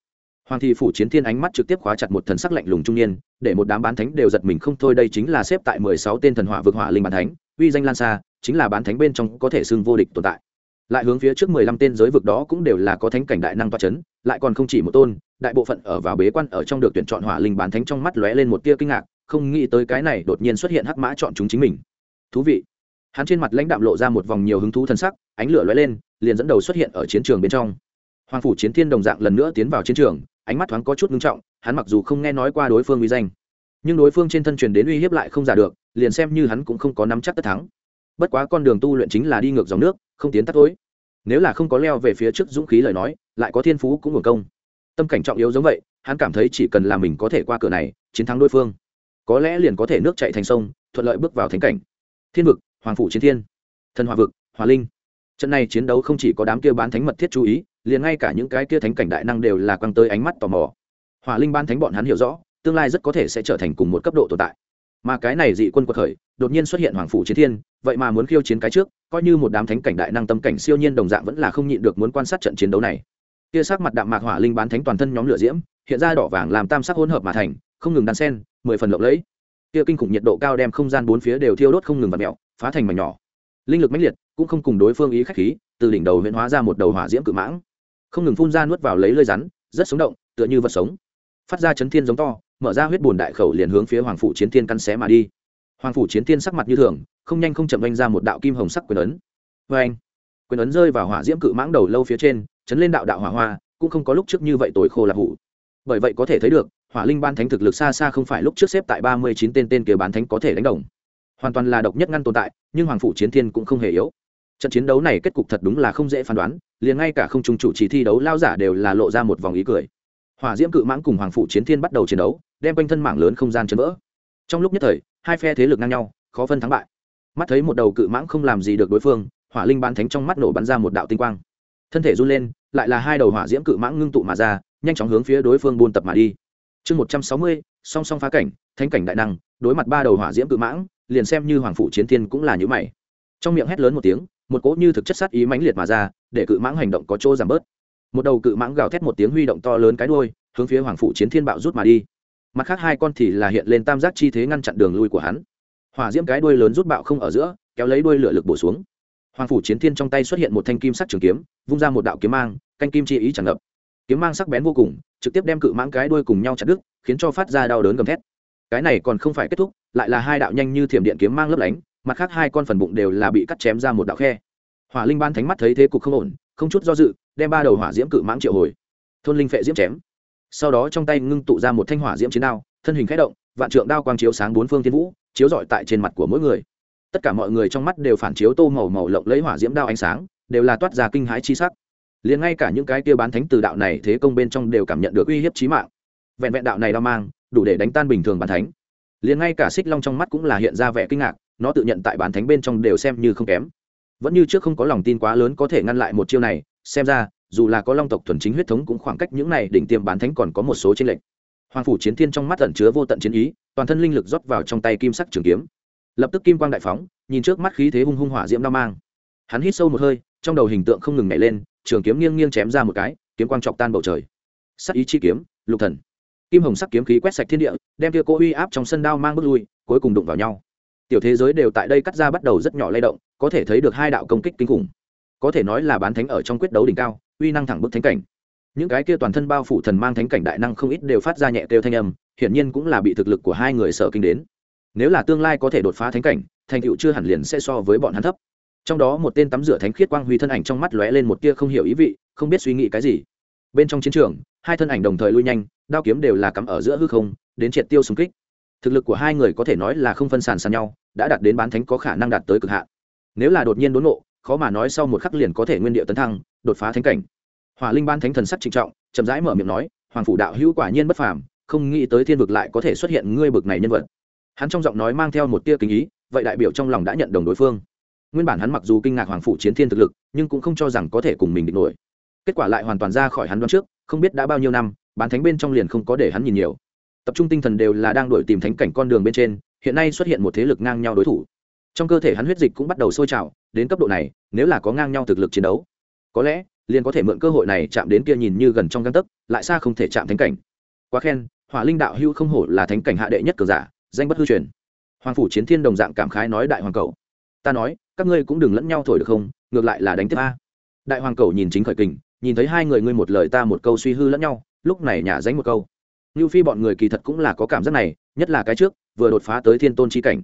hoàng thị phủ chiến thiên ánh mắt trực tiếp khóa chặt một thần sắc lạnh lùng trung niên để một đám bán thánh đều giật mình không thôi. Đây chính là xếp tại mười sáu tên thần hỏa vực hỏa linh bán thánh uy danh lan xa chính là bán thánh bên trong có thể xưng vô địch tồn tại. Lại hướng phía trước mười lăm tên giới vực đó cũng đều là có thánh cảnh đại năng toa chấn, lại còn không chỉ một tôn đại bộ phận ở vào bế quan ở trong được tuyển chọn hỏa linh bán thánh trong mắt lóe lên một tia kinh ngạc không nghĩ tới cái này đột nhiên xuất hiện hắc mã chọn chúng chính mình. Thú vị. Hắn trên mặt lãnh đạm lộ ra một vòng nhiều hứng thú thân sắc ánh lửa lóe lên liền dẫn đầu xuất hiện ở chiến trường bên trong. Hoàng phủ chiến thiên đồng dạng lần nữa tiến vào chiến trường ánh mắt thoáng có chút ngưng trọng, hắn mặc dù không nghe nói qua đối phương uy danh, nhưng đối phương trên thân truyền đến uy hiếp lại không giả được, liền xem như hắn cũng không có nắm chắc tất thắng. Bất quá con đường tu luyện chính là đi ngược dòng nước, không tiến tắt tối nếu là không có leo về phía trước dũng khí lời nói, lại có thiên phú cũng hưởng công. Tâm cảnh trọng yếu giống vậy, hắn cảm thấy chỉ cần là mình có thể qua cửa này, chiến thắng đối phương, có lẽ liền có thể nước chạy thành sông, thuận lợi bước vào thánh cảnh. Thiên vực, hoàng phủ chiến thiên. Thần hòa vực hòa linh trận này chiến đấu không chỉ có đám kia bán thánh mật thiết chú ý, liền ngay cả những cái kia thánh cảnh đại năng đều là quăng tới ánh mắt tò mò. Hỏa linh ban thánh bọn hắn hiểu rõ, tương lai rất có thể sẽ trở thành cùng một cấp độ tồn tại. Mà cái này dị quân quật khởi, đột nhiên xuất hiện hoàng phủ chiến thiên, vậy mà muốn khiêu chiến cái trước, coi như một đám thánh cảnh đại năng tâm cảnh siêu nhiên đồng dạng vẫn là không nhịn được muốn quan sát trận chiến đấu này. Kia sắc mặt đạm mạc hỏa linh bán thánh toàn thân nhóm lửa diễm, hiện ra đỏ vàng làm tam sắc hỗn hợp mà thành, không ngừng đan sen, mười phần lộng lẫy. Kia kinh khủng nhiệt độ cao đem không gian bốn phía đều thiêu đốt không ngừng và mẹo phá thành mảnh nhỏ. Linh lực mãnh liệt cũng không cùng đối phương ý khách khí, từ đỉnh đầu huyễn hóa ra một đầu hỏa diễm cự mãng. Không ngừng phun ra nuốt vào lấy lơi rắn, rất sống động, tựa như vật sống. Phát ra chấn thiên giống to, mở ra huyết bùn đại khẩu liền hướng phía hoàng phủ chiến thiên căn xé mà đi. Hoàng phủ chiến thiên sắc mặt như thường, không nhanh không chậm vung ra một đạo kim hồng sắc quyền ấn. Vê anh quyền ấn rơi vào hỏa diễm cự mãng đầu lâu phía trên, chấn lên đạo đạo hỏa hoa, cũng không có lúc trước như vậy tối khô là hủ. Bởi vậy có thể thấy được, hỏa linh ban thánh thực lực xa xa không phải lúc trước xếp tại ba mươi chín tên tên kia bán thánh có thể đánh đồng. Hoàn toàn là độc nhất ngăn tồn tại, nhưng hoàng phủ chiến thiên cũng không hề yếu trận chiến đấu này kết cục thật đúng là không dễ phán đoán, liền ngay cả không trung chủ trì thi đấu lao giả đều là lộ ra một vòng ý cười. Hỏa diễm cự mãng cùng hoàng phụ chiến thiên bắt đầu chiến đấu, đem quanh thân mảng lớn không gian chấn vỡ. Trong lúc nhất thời, hai phe thế lực ngang nhau, khó phân thắng bại. Mắt thấy một đầu cự mãng không làm gì được đối phương, hỏa linh bán thánh trong mắt nổ bắn ra một đạo tinh quang. Thân thể run lên, lại là hai đầu hỏa diễm cự mãng ngưng tụ mà ra, nhanh chóng hướng phía đối phương buôn tập mà đi. Chương một trăm sáu mươi, song song phá cảnh, thánh cảnh đại năng, đối mặt ba đầu hỏa diễm cự mãng, liền xem như hoàng phụ chiến thiên cũng là nhữ mày. Trong miệng hét lớn một tiếng một cỗ như thực chất sát ý mãnh liệt mà ra, để cự mãng hành động có chỗ giảm bớt. Một đầu cự mãng gào thét một tiếng huy động to lớn cái đuôi, hướng phía hoàng phủ chiến thiên bạo rút mà đi. Mặt khác hai con thì là hiện lên tam giác chi thế ngăn chặn đường lui của hắn. Hỏa diễm cái đuôi lớn rút bạo không ở giữa, kéo lấy đuôi lửa lực bổ xuống. Hoàng phủ chiến thiên trong tay xuất hiện một thanh kim sắc trường kiếm, vung ra một đạo kiếm mang, canh kim chi ý tràn ngập. Kiếm mang sắc bén vô cùng, trực tiếp đem cự mãng cái đuôi cùng nhau chặt đứt, khiến cho phát ra đau đớn gầm thét. Cái này còn không phải kết thúc, lại là hai đạo nhanh như thiểm điện kiếm mang lấp lánh mặt khác hai con phần bụng đều là bị cắt chém ra một đạo khe. Hỏa linh ban thánh mắt thấy thế cục không ổn, không chút do dự, đem ba đầu hỏa diễm cự mãng triệu hồi. Thôn linh phệ diễm chém. Sau đó trong tay ngưng tụ ra một thanh hỏa diễm chiến đao, thân hình khẽ động, vạn trượng đao quang chiếu sáng bốn phương thiên vũ, chiếu rọi tại trên mặt của mỗi người. Tất cả mọi người trong mắt đều phản chiếu tô màu màu lộng lấy hỏa diễm đao ánh sáng, đều là toát ra kinh hãi chi sắc. Liền ngay cả những cái kia bán thánh từ đạo này thế công bên trong đều cảm nhận được uy hiếp chí mạng. Vẹn vẹn đạo này đao mang, đủ để đánh tan bình thường bán thánh. Liền ngay cả xích long trong mắt cũng là hiện ra vẻ kinh ngạc nó tự nhận tại bán thánh bên trong đều xem như không kém. Vẫn như trước không có lòng tin quá lớn có thể ngăn lại một chiêu này, xem ra, dù là có long tộc thuần chính huyết thống cũng khoảng cách những này đỉnh tiêm bán thánh còn có một số tranh lệch. Hoàng phủ chiến thiên trong mắt tận chứa vô tận chiến ý, toàn thân linh lực rót vào trong tay kim sắc trường kiếm. Lập tức kim quang đại phóng, nhìn trước mắt khí thế hung hung hỏa diễm đao mang. Hắn hít sâu một hơi, trong đầu hình tượng không ngừng nhảy lên, trường kiếm nghiêng nghiêng chém ra một cái, kiếm quang chọc tan bầu trời. Sắc ý chi kiếm, lục thần. Kim hồng sắc kiếm khí quét sạch thiên địa, đem kia cô uy áp trong sân đao mang bước lui, cuối cùng đụng vào nhau tiểu thế giới đều tại đây cắt ra bắt đầu rất nhỏ lay động, có thể thấy được hai đạo công kích kinh khủng. Có thể nói là bán thánh ở trong quyết đấu đỉnh cao, uy năng thẳng bức thánh cảnh. Những cái kia toàn thân bao phủ thần mang thánh cảnh đại năng không ít đều phát ra nhẹ kêu thanh âm, hiển nhiên cũng là bị thực lực của hai người sợ kinh đến. Nếu là tương lai có thể đột phá thánh cảnh, thành tựu chưa hẳn liền sẽ so với bọn hắn thấp. Trong đó một tên tắm rửa thánh khiết quang huy thân ảnh trong mắt lóe lên một tia không hiểu ý vị, không biết suy nghĩ cái gì. Bên trong chiến trường, hai thân ảnh đồng thời lui nhanh, đao kiếm đều là cắm ở giữa hư không, đến triệt tiêu xung kích thực lực của hai người có thể nói là không phân sàn sàn nhau, đã đạt đến bán thánh có khả năng đạt tới cực hạn. Nếu là đột nhiên đốn nộ, khó mà nói sau một khắc liền có thể nguyên điệu tấn thăng, đột phá thánh cảnh. Hỏa linh ban thánh thần sắc trịnh trọng, chậm rãi mở miệng nói, hoàng phủ đạo hữu quả nhiên bất phàm, không nghĩ tới thiên vực lại có thể xuất hiện ngươi bực này nhân vật. Hắn trong giọng nói mang theo một tia kính ý, vậy đại biểu trong lòng đã nhận đồng đối phương. Nguyên bản hắn mặc dù kinh ngạc hoàng phủ chiến thiên thực lực, nhưng cũng không cho rằng có thể cùng mình địch nổi. Kết quả lại hoàn toàn ra khỏi hắn đoán trước, không biết đã bao nhiêu năm, bán thánh bên trong liền không có để hắn nhìn nhiều tập trung tinh thần đều là đang đổi tìm thánh cảnh con đường bên trên, hiện nay xuất hiện một thế lực ngang nhau đối thủ. Trong cơ thể hắn huyết dịch cũng bắt đầu sôi trào, đến cấp độ này, nếu là có ngang nhau thực lực chiến đấu, có lẽ, liền có thể mượn cơ hội này chạm đến kia nhìn như gần trong găng tấc, lại xa không thể chạm thánh cảnh. Quá khen, hỏa linh đạo hưu không hổ là thánh cảnh hạ đệ nhất cờ giả, danh bất hư truyền. Hoàng phủ chiến thiên đồng dạng cảm khái nói đại hoàng cầu, ta nói, các ngươi cũng đừng lẫn nhau thổi được không, ngược lại là đánh tiếp a. Đại hoàng cầu nhìn chính khởi kình, nhìn thấy hai người ngươi một lời ta một câu suy hư lẫn nhau, lúc này nhả dánh một câu. Nưu phi bọn người kỳ thật cũng là có cảm giác này, nhất là cái trước, vừa đột phá tới thiên tôn chi cảnh.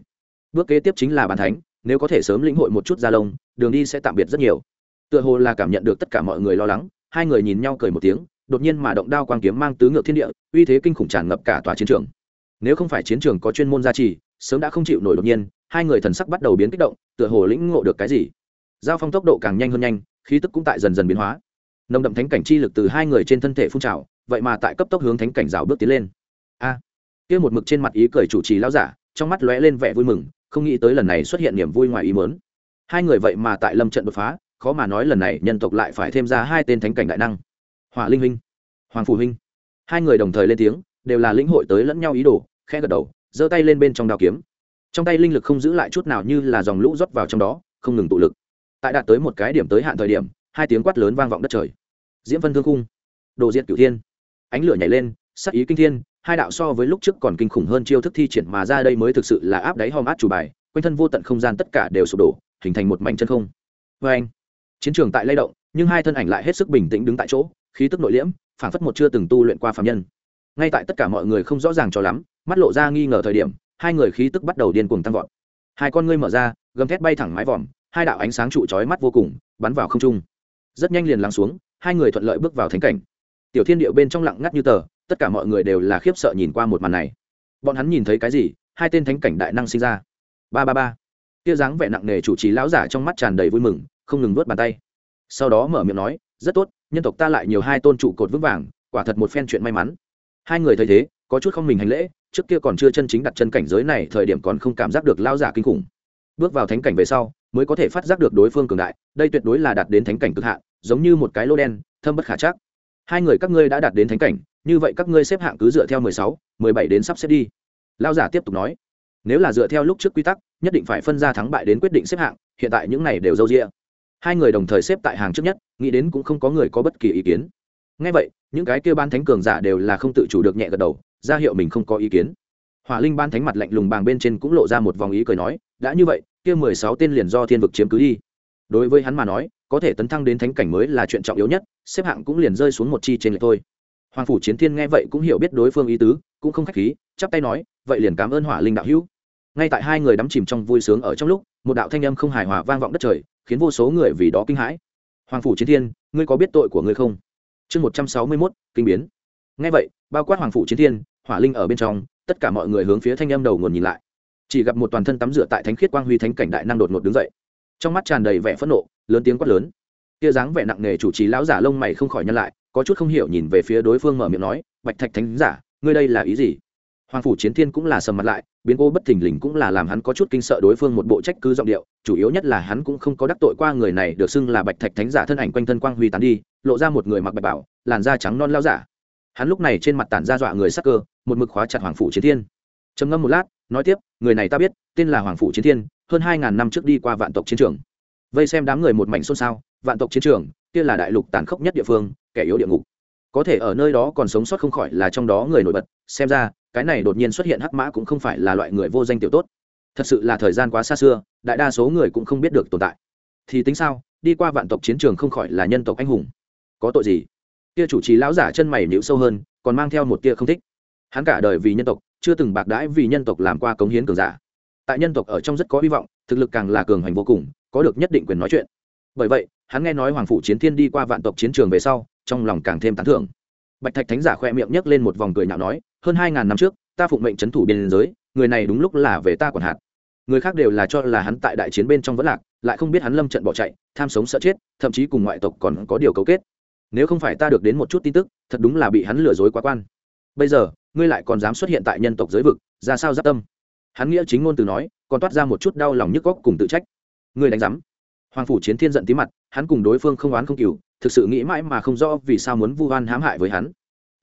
Bước kế tiếp chính là bàn thánh, nếu có thể sớm lĩnh hội một chút gia lông, đường đi sẽ tạm biệt rất nhiều. Tựa hồ là cảm nhận được tất cả mọi người lo lắng, hai người nhìn nhau cười một tiếng, đột nhiên mà động đao quang kiếm mang tứ ngược thiên địa, uy thế kinh khủng tràn ngập cả tòa chiến trường. Nếu không phải chiến trường có chuyên môn gia trì, sớm đã không chịu nổi đột nhiên, hai người thần sắc bắt đầu biến kích động, tựa hồ lĩnh ngộ được cái gì. Giao phong tốc độ càng nhanh hơn nhanh, khí tức cũng tại dần dần biến hóa. Nồng đậm thánh cảnh chi lực từ hai người trên thân thể phun trào vậy mà tại cấp tốc hướng thánh cảnh rào bước tiến lên. A, kia một mực trên mặt ý cười chủ trì lao giả, trong mắt lóe lên vẻ vui mừng, không nghĩ tới lần này xuất hiện niềm vui ngoài ý mớn hai người vậy mà tại lâm trận đột phá, khó mà nói lần này nhân tộc lại phải thêm ra hai tên thánh cảnh đại năng. Hỏa linh huynh, hoàng phủ huynh. Hai người đồng thời lên tiếng, đều là lĩnh hội tới lẫn nhau ý đồ khe gật đầu, giơ tay lên bên trong đao kiếm. Trong tay linh lực không giữ lại chút nào như là dòng lũ rót vào trong đó, không ngừng tụ lực. Tại đạt tới một cái điểm tới hạn thời điểm, hai tiếng quát lớn vang vọng đất trời. Diễm phân thương khung đồ diệt cửu thiên ánh lửa nhảy lên, sắc ý kinh thiên, hai đạo so với lúc trước còn kinh khủng hơn chiêu thức thi triển mà ra đây mới thực sự là áp đáy hòm át chủ bài, quanh thân vô tận không gian tất cả đều sụp đổ, hình thành một mảnh chân không. Vê anh, chiến trường tại lay động, nhưng hai thân ảnh lại hết sức bình tĩnh đứng tại chỗ, khí tức nội liễm, phảng phất một chưa từng tu luyện qua phạm nhân. Ngay tại tất cả mọi người không rõ ràng cho lắm, mắt lộ ra nghi ngờ thời điểm, hai người khí tức bắt đầu điên cuồng tăng vọt. Hai con ngươi mở ra, gầm thét bay thẳng mái vòm, hai đạo ánh sáng trụ chói mắt vô cùng, bắn vào không trung. Rất nhanh liền lắng xuống, hai người thuận lợi bước vào thánh cảnh tiểu thiên điệu bên trong lặng ngắt như tờ, tất cả mọi người đều là khiếp sợ nhìn qua một màn này. Bọn hắn nhìn thấy cái gì? Hai tên thánh cảnh đại năng sinh ra. Ba ba ba. Tia dáng vẻ nặng nề chủ trì lão giả trong mắt tràn đầy vui mừng, không ngừng vớt bàn tay. Sau đó mở miệng nói, rất tốt, nhân tộc ta lại nhiều hai tôn trụ cột vững vàng, quả thật một phen chuyện may mắn. Hai người thấy thế, có chút không mình hành lễ, trước kia còn chưa chân chính đặt chân cảnh giới này, thời điểm còn không cảm giác được lao giả kinh khủng. Bước vào thánh cảnh về sau, mới có thể phát giác được đối phương cường đại, đây tuyệt đối là đạt đến thánh cảnh cực hạn, giống như một cái lô đen, thâm bất khả chắc hai người các ngươi đã đạt đến thánh cảnh, như vậy các ngươi xếp hạng cứ dựa theo mười sáu, mười bảy đến sắp xếp đi. Lao giả tiếp tục nói, nếu là dựa theo lúc trước quy tắc, nhất định phải phân ra thắng bại đến quyết định xếp hạng, hiện tại những này đều d â u rĩa hai người đồng thời xếp tại hàng trước nhất, nghĩ đến cũng không có người có bất kỳ ý kiến. Ngay vậy, những cái kêu ban thánh cường giả đều là không tự chủ được nhẹ gật đầu, ra hiệu mình không có ý kiến. Hỏa linh ban thánh mặt lạnh lùng bàng bên trên cũng lộ ra một vòng ý cười nói, đã như vậy, kia mười sáu tên liền do thiên vực chiếm cứ đi. Đối với hắn mà nói có thể tấn thăng đến thánh cảnh mới là chuyện trọng yếu nhất, xếp hạng cũng liền rơi xuống một chi trên lệch thôi. Hoàng phủ chiến thiên nghe vậy cũng hiểu biết đối phương ý tứ, cũng không khách khí, chắp tay nói, vậy liền cảm ơn hỏa linh đạo hữu. Ngay tại hai người đắm chìm trong vui sướng ở trong lúc, một đạo thanh âm không hài hòa vang vọng đất trời, khiến vô số người vì đó kinh hãi. Hoàng phủ chiến thiên, ngươi có biết tội của ngươi không? Chương một trăm sáu mươi mốt, kinh biến. Ngay vậy, bao quát hoàng phủ chiến thiên, hỏa linh ở bên trong, tất cả mọi người hướng phía thanh âm đầu nguồn nhìn lại. Chỉ gặp một toàn thân tắm rửa tại thánh khiết quang huy thánh cảnh đại năng đột ngột đứng dậy. Trong mắt tràn đầy vẻ phẫn nộ lớn tiếng quát lớn. Kia dáng vẻ nặng nề chủ trì lão giả lông mày không khỏi nhăn lại, có chút không hiểu nhìn về phía đối phương mở miệng nói, bạch thạch thánh giả, ngươi đây là ý gì? Hoàng phủ chiến thiên cũng là sầm mặt lại, biến cố bất thình lình cũng là làm hắn có chút kinh sợ đối phương một bộ trách cứ giọng điệu, chủ yếu nhất là hắn cũng không có đắc tội qua người này, được xưng là bạch thạch thánh giả thân ảnh quanh thân quang huy tán đi, lộ ra một người mặc bạch bảo, làn da trắng non lao giả. Hắn lúc này trên mặt tản ra dọa người sắc cơ, một mực khóa chặt hoàng phủ chiến thiên. Trầm ngâm một lát, nói tiếp, người này ta biết, tên là hoàng phủ chiến thiên, hơn hai ngàn năm trước đi qua vạn tộc chiến trường vây xem đám người một mảnh xôn xao, vạn tộc chiến trường, kia là đại lục tàn khốc nhất địa phương, kẻ yếu địa ngục. Có thể ở nơi đó còn sống sót không khỏi là trong đó người nổi bật, xem ra, cái này đột nhiên xuất hiện hắc mã cũng không phải là loại người vô danh tiểu tốt. Thật sự là thời gian quá xa xưa, đại đa số người cũng không biết được tồn tại. Thì tính sao, đi qua vạn tộc chiến trường không khỏi là nhân tộc anh hùng. Có tội gì? Kia chủ trì lão giả chân mày nhịu sâu hơn, còn mang theo một tia không thích. Hắn cả đời vì nhân tộc, chưa từng bạc đãi vì nhân tộc làm qua cống hiến cường giả. Tại nhân tộc ở trong rất có hy vọng, thực lực càng là cường hành vô cùng có được nhất định quyền nói chuyện. Bởi vậy, hắn nghe nói hoàng phủ chiến thiên đi qua vạn tộc chiến trường về sau, trong lòng càng thêm tán thưởng. Bạch thạch thánh giả khoe miệng nhấc lên một vòng cười nhạo nói, hơn hai ngàn năm trước, ta phụng mệnh c h ấ n thủ biên giới, người này đúng lúc là về ta còn hạt. Người khác đều là cho là hắn tại đại chiến bên trong vẫn lạc, lại không biết hắn lâm trận bỏ chạy, tham sống sợ chết, thậm chí cùng ngoại tộc còn có điều cấu kết. Nếu không phải ta được đến một chút tin tức, thật đúng là bị hắn lừa dối quá quan. Bây giờ, ngươi lại còn dám xuất hiện tại nhân tộc giới vực, ra sao giáp tâm? Hắn nghĩa chính ngôn từ nói, còn toát ra một chút đau lòng nhức góc cùng tự trách ngươi đánh giám. Hoàng phủ chiến thiên giận tí mặt, hắn cùng đối phương không oán không cừu, thực sự nghĩ mãi mà không rõ vì sao muốn vu oan hãm hại với hắn.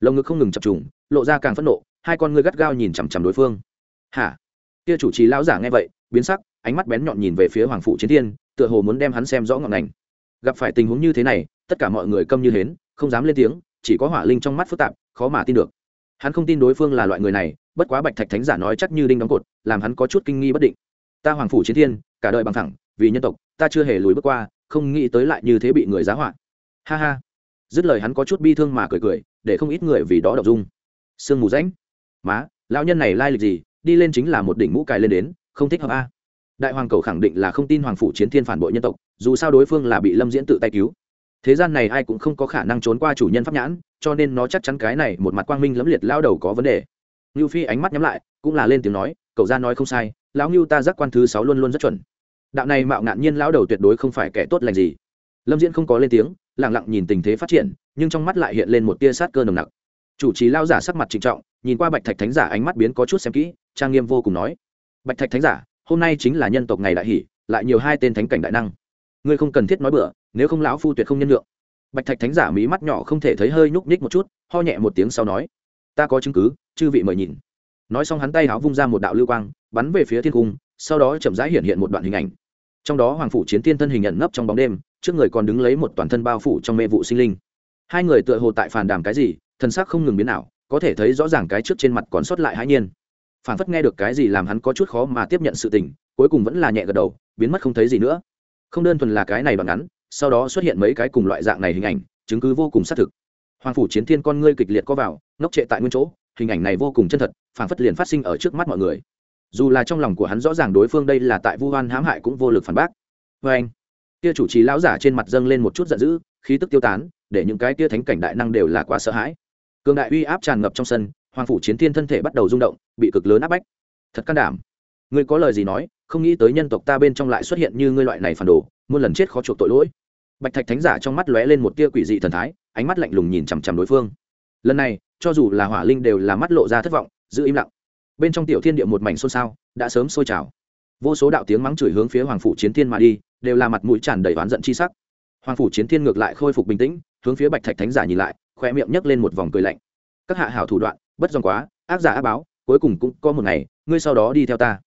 Lồng ngực không ngừng chập trùng, lộ ra càng phẫn nộ, hai con ngươi gắt gao nhìn chằm chằm đối phương. Hả? Kia chủ trì lão giả nghe vậy, biến sắc, ánh mắt bén nhọn nhìn về phía hoàng phụ chiến thiên, tựa hồ muốn đem hắn xem rõ ngọn ngành. Gặp phải tình huống như thế này, tất cả mọi người câm như hến, không dám lên tiếng, chỉ có hỏa linh trong mắt phức tạp, khó mà tin được. Hắn không tin đối phương là loại người này, bất quá bạch thạch thánh giả nói chắc như đinh đóng cột, làm hắn có chút kinh nghi bất định. Ta hoàng phủ chiến thiên, cả đời bằng thẳng vì nhân tộc, ta chưa hề lùi bước qua, không nghĩ tới lại như thế bị người giá họa. Ha ha. Dứt lời hắn có chút bi thương mà cười cười, để không ít người vì đó đọc dung. Sương mù rãnh. Má, lão nhân này lai lịch gì? Đi lên chính là một đỉnh mũ cài lên đến, không thích hợp a. Đại hoàng cầu khẳng định là không tin hoàng phủ chiến thiên phản bội nhân tộc, dù sao đối phương là bị lâm diễn tự tay cứu. Thế gian này ai cũng không có khả năng trốn qua chủ nhân pháp nhãn, cho nên nó chắc chắn cái này một mặt quang minh lẫm liệt lao đầu có vấn đề. Ngưu phi ánh mắt nhắm lại, cũng là lên tiếng nói, cậu ra nói không sai, lão ngưu ta giác quan thứ sáu luôn luôn rất chuẩn đạo này mạo ngạn nhiên lão đầu tuyệt đối không phải kẻ tốt lành gì. Lâm diễn không có lên tiếng lẳng lặng nhìn tình thế phát triển, nhưng trong mắt lại hiện lên một tia sát cơ nồng nặc. Chủ trì lao giả sắc mặt trịnh trọng, nhìn qua bạch thạch thánh giả ánh mắt biến có chút xem kỹ, trang nghiêm vô cùng nói, bạch thạch thánh giả, hôm nay chính là nhân tộc ngày đại hỷ, lại nhiều hai tên thánh cảnh đại năng. Ngươi không cần thiết nói bừa, nếu không lão phu tuyệt không nhân lượng bạch thạch thánh giả mí mắt nhỏ không thể thấy hơi nhúc nhích một chút, ho nhẹ một tiếng sau nói, ta có chứng cứ, chư vị mời nhìn. Nói xong hắn tay háo vung ra một đạo lưu quang, bắn về phía thiên cung, sau đó chậm rãi hiện hiện một đoạn hình ảnh trong đó hoàng phủ chiến tiên thân hình nhận nấp trong bóng đêm, trước người còn đứng lấy một toàn thân bao phủ trong mê vụ sinh linh. Hai người tựa hồ tại phàn đàm cái gì thân xác không ngừng biến nào có thể thấy rõ ràng cái trước trên mặt còn sót lại hãi nhiên. Phản phất nghe được cái gì làm hắn có chút khó mà tiếp nhận sự tình, cuối cùng vẫn là nhẹ gật đầu, biến mất không thấy gì nữa. Không đơn thuần là cái này đoạn ngắn, sau đó xuất hiện mấy cái cùng loại dạng này hình ảnh, chứng cứ vô cùng xác thực. Hoàng phủ chiến thiên con ngươi kịch liệt có vào, ngốc trệ tại nguyên chỗ, hình ảnh này vô cùng chân thật, phản phất liền phát sinh ở trước mắt mọi người dù là trong lòng của hắn rõ ràng đối phương đây là tại vu hoan hãm hại cũng vô lực phản bác. Vê anh. Kia chủ trì lão giả trên mặt dâng lên một chút giận dữ, khí tức tiêu tán, để những cái kia thánh cảnh đại năng đều là quá sợ hãi. Cường đại uy áp tràn ngập trong sân, hoàng phủ chiến thiên thân thể bắt đầu rung động, bị cực lớn áp bách. Thật can đảm. Ngươi có lời gì nói, không nghĩ tới nhân tộc ta bên trong lại xuất hiện như ngươi loại này phản đồ, muôn lần chết khó chuộc tội lỗi. Bạch thạch thánh giả trong mắt lóe lên một tia quỷ dị thần thái, ánh mắt lạnh lùng nhìn chằm chằm đối phương. Lần này, cho dù là hỏa linh đều là mắt lộ ra thất vọng, giữ im lặng bên trong tiểu thiên địa một mảnh xôn xao, đã sớm sôi trào. Vô số đạo tiếng mắng chửi hướng phía hoàng phủ chiến thiên mà đi, đều là mặt mũi tràn đầy oán giận chi sắc. Hoàng phủ chiến thiên ngược lại khôi phục bình tĩnh, hướng phía bạch thạch thánh giả nhìn lại khoe miệng nhấc lên một vòng cười lạnh. Các hạ hảo thủ đoạn, bất dòng quá, ác giả ác báo, cuối cùng cũng có một ngày, ngươi sau đó đi theo ta.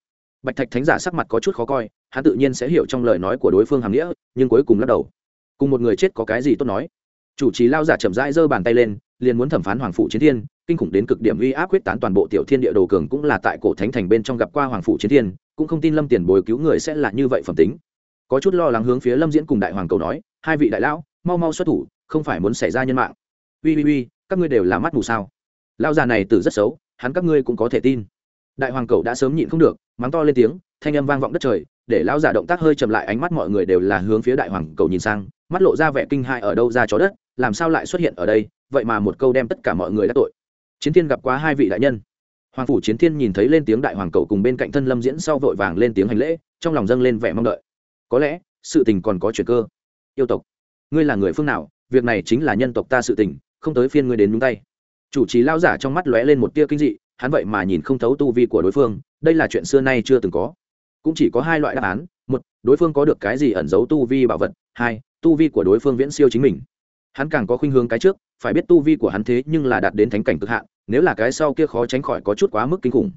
Bạch thạch thánh giả sắc mặt có chút khó coi, hắn tự nhiên sẽ hiểu trong lời nói của đối phương hàm nghĩa, nhưng cuối cùng lắc đầu. Cùng một người chết có cái gì tốt nói? Chủ trì lao giả chậm rãi giơ bàn tay lên, liền muốn thẩm phán hoàng phụ chiến thiên, kinh khủng đến cực điểm uy áp quyết tán toàn bộ tiểu thiên địa đồ cường cũng là tại cổ thánh thành bên trong gặp qua hoàng phụ chiến thiên, cũng không tin lâm tiền bồi cứu người sẽ là như vậy phẩm tính. Có chút lo lắng hướng phía lâm diễn cùng đại hoàng cầu nói, hai vị đại lão, mau mau xuất thủ, không phải muốn xảy ra nhân mạng. Uy uy uy, các ngươi đều là mắt mù sao? Lao già này từ rất xấu, hắn các ngươi cũng có thể tin. Đại hoàng cầu đã sớm nhịn không được, mắng to lên tiếng, thanh âm vang vọng đất trời, để lão giả động tác hơi chậm lại, ánh mắt mọi người đều là hướng phía đại hoàng cầu nhìn sang, mắt lộ ra vẻ kinh hại ở đâu ra chó đất làm sao lại xuất hiện ở đây, vậy mà một câu đem tất cả mọi người đã tội. Chiến thiên gặp quá hai vị đại nhân. Hoàng phủ chiến thiên nhìn thấy lên tiếng đại hoàng cầu cùng bên cạnh thân lâm diễn sau vội vàng lên tiếng hành lễ, trong lòng dâng lên vẻ mong đợi. Có lẽ, sự tình còn có chuyện cơ. Yêu tộc, ngươi là người phương nào? Việc này chính là nhân tộc ta sự tình, không tới phiên ngươi đến nhúng tay. Chủ trì lao giả trong mắt lóe lên một tia kinh dị, hắn vậy mà nhìn không thấu tu vi của đối phương, đây là chuyện xưa nay chưa từng có. Cũng chỉ có hai loại đáp án, một, đối phương có được cái gì ẩn giấu tu vi bảo vật, hai, tu vi của đối phương viễn siêu chính mình hắn càng có khuynh hướng cái trước, phải biết tu vi của hắn thế nhưng là đạt đến thánh cảnh cực hạn, nếu là cái sau kia khó tránh khỏi có chút quá mức kinh khủng.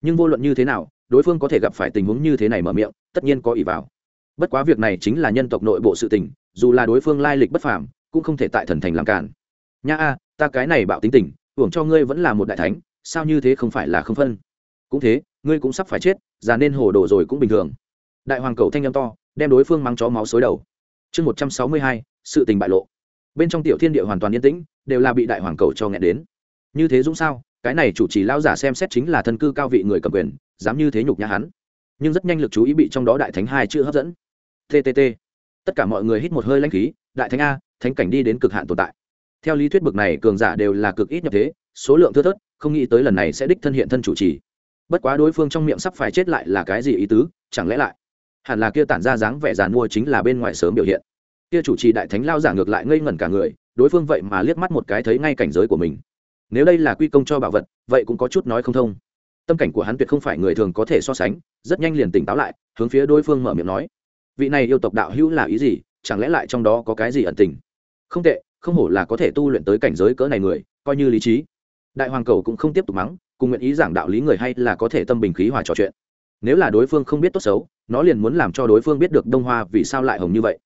Nhưng vô luận như thế nào, đối phương có thể gặp phải tình huống như thế này mở miệng, tất nhiên có ỷ vào. Bất quá việc này chính là nhân tộc nội bộ sự tình, dù là đối phương lai lịch bất phàm, cũng không thể tại thần thành làm cản nha a, ta cái này bạo tính tình, hưởng cho ngươi vẫn là một đại thánh, sao như thế không phải là không phân? Cũng thế, ngươi cũng sắp phải chết, già nên hồ đồ rồi cũng bình thường. Đại hoàng cầu thanh â m to, đem đối phương mắng chó máu xối đầu. Chương một trăm sáu mươi hai, sự tình bại lộ bên trong tiểu thiên địa hoàn toàn yên tĩnh, đều là bị đại hoàng cầu cho nghẹn đến. Như thế dũng sao? Cái này chủ trì lao giả xem xét chính là thân cư cao vị người cầm quyền, dám như thế nhục nhã hắn. Nhưng rất nhanh lực chú ý bị trong đó đại thánh hai chữ hấp dẫn. Ttt tất cả mọi người hít một hơi lanh khí, đại thánh a, thánh cảnh đi đến cực hạn tồn tại. Theo lý thuyết bực này cường giả đều là cực ít nhập thế, số lượng thưa thớt, không nghĩ tới lần này sẽ đích thân hiện thân chủ trì. Bất quá đối phương trong miệng sắp phải chết lại là cái gì ý tứ, chẳng lẽ lại? Hẳn là kia tản ra dáng vẻ giàn mua chính là bên ngoài sớm biểu hiện kia chủ trì đại thánh lao giả ngược lại ngây ngẩn cả người, đối phương vậy mà liếc mắt một cái thấy ngay cảnh giới của mình. Nếu đây là quy công cho bảo vật, vậy cũng có chút nói không thông. Tâm cảnh của hắn tuyệt không phải người thường có thể so sánh, rất nhanh liền tỉnh táo lại, hướng phía đối phương mở miệng nói. Vị này yêu tộc đạo hữu là ý gì? Chẳng lẽ lại trong đó có cái gì ẩn tình? Không tệ, không hổ là có thể tu luyện tới cảnh giới cỡ này người, coi như lý trí. Đại hoàng cầu cũng không tiếp tục mắng, cùng nguyện ý giảng đạo lý người hay là có thể tâm bình khí hòa trò chuyện. Nếu là đối phương không biết tốt xấu, nó liền muốn làm cho đối phương biết được đông hoa vì sao lại hồng như vậy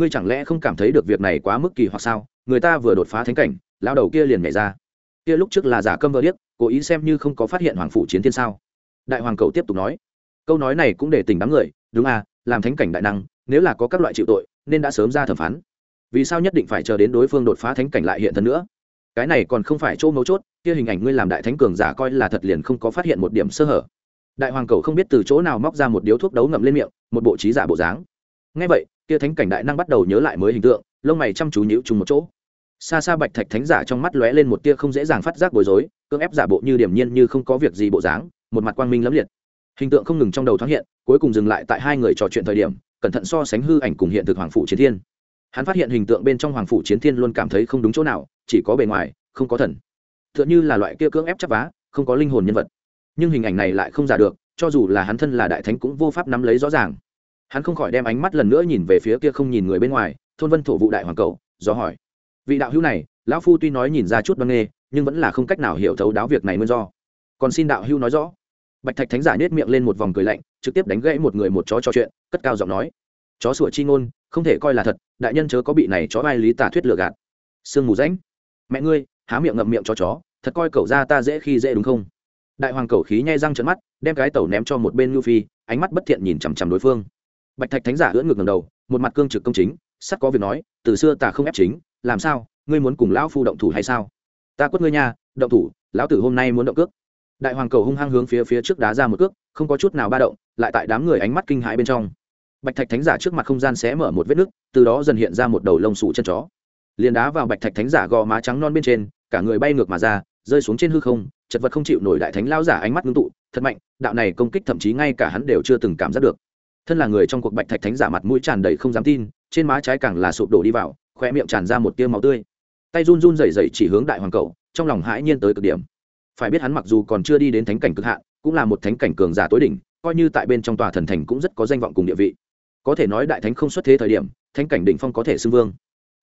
ngươi chẳng lẽ không cảm thấy được việc này quá mức kỳ hoặc sao? Người ta vừa đột phá thánh cảnh lao đầu kia liền nhảy ra. Kia lúc trước là giả câm vơ điếc, cố ý xem như không có phát hiện hoàng phủ chiến thiên sao? Đại hoàng cầu tiếp tục nói. Câu nói này cũng để tình đám người, đúng à làm thánh cảnh đại năng, nếu là có các loại chịu tội, nên đã sớm ra thẩm phán. Vì sao nhất định phải chờ đến đối phương đột phá thánh cảnh lại hiện thân nữa? Cái này còn không phải chỗ mấu chốt, kia hình ảnh ngươi làm đại thánh cường giả coi là thật liền không có phát hiện một điểm sơ hở. Đại hoàng cầu không biết từ chỗ nào móc ra một điếu thuốc đấu ngậm lên miệng, một bộ trí giả bộ dáng. Ngay vậy kia thánh cảnh đại năng bắt đầu nhớ lại mới hình tượng, lông mày chăm chú nhíu chung một chỗ. Xa xa bạch thạch thánh giả trong mắt lóe lên một tia không dễ dàng phát giác bối rối, cưỡng ép giả bộ như điểm nhiên như không có việc gì bộ dáng, một mặt quang minh lẫm liệt. Hình tượng không ngừng trong đầu thoáng hiện, cuối cùng dừng lại tại hai người trò chuyện thời điểm, cẩn thận so sánh hư ảnh cùng hiện thực hoàng phủ chiến thiên. Hắn phát hiện hình tượng bên trong hoàng phủ chiến thiên luôn cảm thấy không đúng chỗ nào, chỉ có bề ngoài, không có thần. T h ư ợ n h ư là loại kia cưỡng ép chắp vá, không có linh hồn nhân vật. Nhưng hình ảnh này lại không giả được, cho dù là hắn thân là đại thánh cũng vô pháp nắm lấy rõ ràng hắn không khỏi đem ánh mắt lần nữa nhìn về phía kia không nhìn người bên ngoài, thôn vân thổ vụ đại hoàng cầu, do hỏi. Vị đạo hữu này, lão phu tuy nói nhìn ra chút băng nghê, nhưng vẫn là không cách nào hiểu thấu đáo việc này nguyên do. Còn xin đạo hữu nói rõ. Bạch thạch thánh giả nết miệng lên một vòng cười lạnh, trực tiếp đánh gãy một người một chó trò chuyện, cất cao giọng nói. Chó sủa chi ngôn, không thể coi là thật, đại nhân chớ có bị này chó vai lý tả thuyết lừa gạt. Sương mù rãnh. Mẹ ngươi, há miệng ngậm miệng cho chó, thật coi cậu ra ta dễ khi dễ đúng không? Đại hoàng cầu khí nhai răng trận mắt, đem cái tẩu ném cho một bên ngưu phi, ánh mắt bất thiện nhìn chằm chằm đối phương bạch thạch thánh giả ưỡn ngược ngầm đầu, một mặt cương trực công chính, sắt có việc nói, từ xưa ta không ép chính, làm sao, ngươi muốn cùng lão phu động thủ hay sao? Ta quất ngươi nha, động thủ, lão tử hôm nay muốn động cước. Đại hoàng cầu hung hăng hướng phía phía trước đá ra một cước, không có chút nào ba động, lại tại đám người ánh mắt kinh hãi bên trong. Bạch thạch thánh giả trước mặt không gian xé mở một vết nứt, từ đó dần hiện ra một đầu lông sủ chân chó. Liền đá vào bạch thạch thánh giả gò má trắng non bên trên, cả người bay ngược mà ra, rơi xuống trên hư không, chật vật không chịu nổi đại thánh lao giả ánh mắt ngưng tụ, thật mạnh, đạo này công kích thậm chí ngay cả hắn đều chưa từng cảm giác được thân là người trong cuộc bạch thạch thánh giả mặt mũi tràn đầy không dám tin, trên má trái càng là sụp đổ đi vào khoe miệng tràn ra một tia máu tươi. Tay run run rẩy rẩy chỉ hướng đại hoàng cầu, trong lòng hãi nhiên tới cực điểm. Phải biết hắn mặc dù còn chưa đi đến thánh cảnh cực hạn, cũng là một thánh cảnh cường giả tối đỉnh, coi như tại bên trong tòa thần thành cũng rất có danh vọng cùng địa vị. Có thể nói đại thánh không xuất thế thời điểm, thánh cảnh đỉnh phong có thể xưng vương.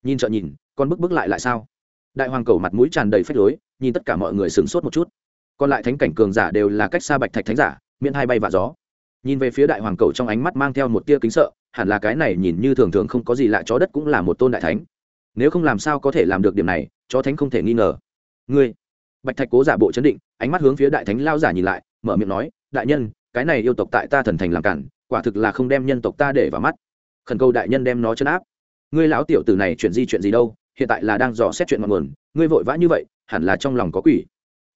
Nhìn trợ nhìn, con bước bước lại lại sao? Đại hoàng cầu mặt mũi tràn đầy phách lối, nhìn tất cả mọi người sửng sốt một chút. Còn lại thánh cảnh cường giả đều là cách xa bạch thạch thánh giả miễn hai bay và gió nhìn về phía đại hoàng cầu trong ánh mắt mang theo một tia kính sợ, hẳn là cái này nhìn như thường thường không có gì lạ chó đất cũng là một tôn đại thánh. Nếu không làm sao có thể làm được điểm này, chó thánh không thể nghi ngờ. Ngươi, bạch thạch cố giả bộ chấn định, ánh mắt hướng phía đại thánh lao giả nhìn lại, mở miệng nói, đại nhân, cái này yêu tộc tại ta thần thành làm cản, quả thực là không đem nhân tộc ta để vào mắt. Khẩn cầu đại nhân đem nó chấn áp. Ngươi lão tiểu tử này chuyện gì chuyện gì đâu, hiện tại là đang dò xét chuyện mọi nguồn, ngươi vội vã như vậy, hẳn là trong lòng có quỷ.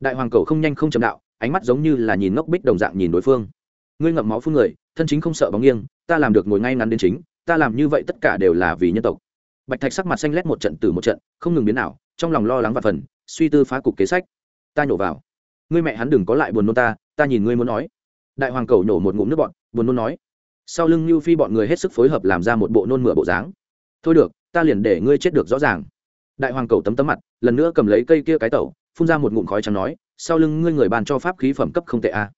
Đại hoàng cầu không nhanh không chậm đạo, ánh mắt giống như là nhìn ngốc bích đồng dạng nhìn đối phương ngươi ngậm máu phun người, thân chính không sợ bóng nghiêng, ta làm được ngồi ngay ngắn đến chính, ta làm như vậy tất cả đều là vì nhân tộc. Bạch thạch sắc mặt xanh lét một trận từ một trận, không ngừng biến nào trong lòng lo lắng và phần, suy tư phá cục kế sách. Ta nhổ vào. Ngươi mẹ hắn đừng có lại buồn nôn ta ta nhìn ngươi muốn nói. Đại hoàng cầu nổ một ngụm nước bọn buồn nôn nói. Sau lưng như phi bọn người hết sức phối hợp làm ra một bộ nôn mửa bộ dáng. Thôi được, ta liền để ngươi chết được rõ ràng. Đại hoàng cầu tấm tấm mặt, lần nữa cầm lấy cây kia cái tẩu, phun ra một ngụm khói trắng nói, sau lưng ngươi người bàn cho pháp khí phẩm cấp không tệ a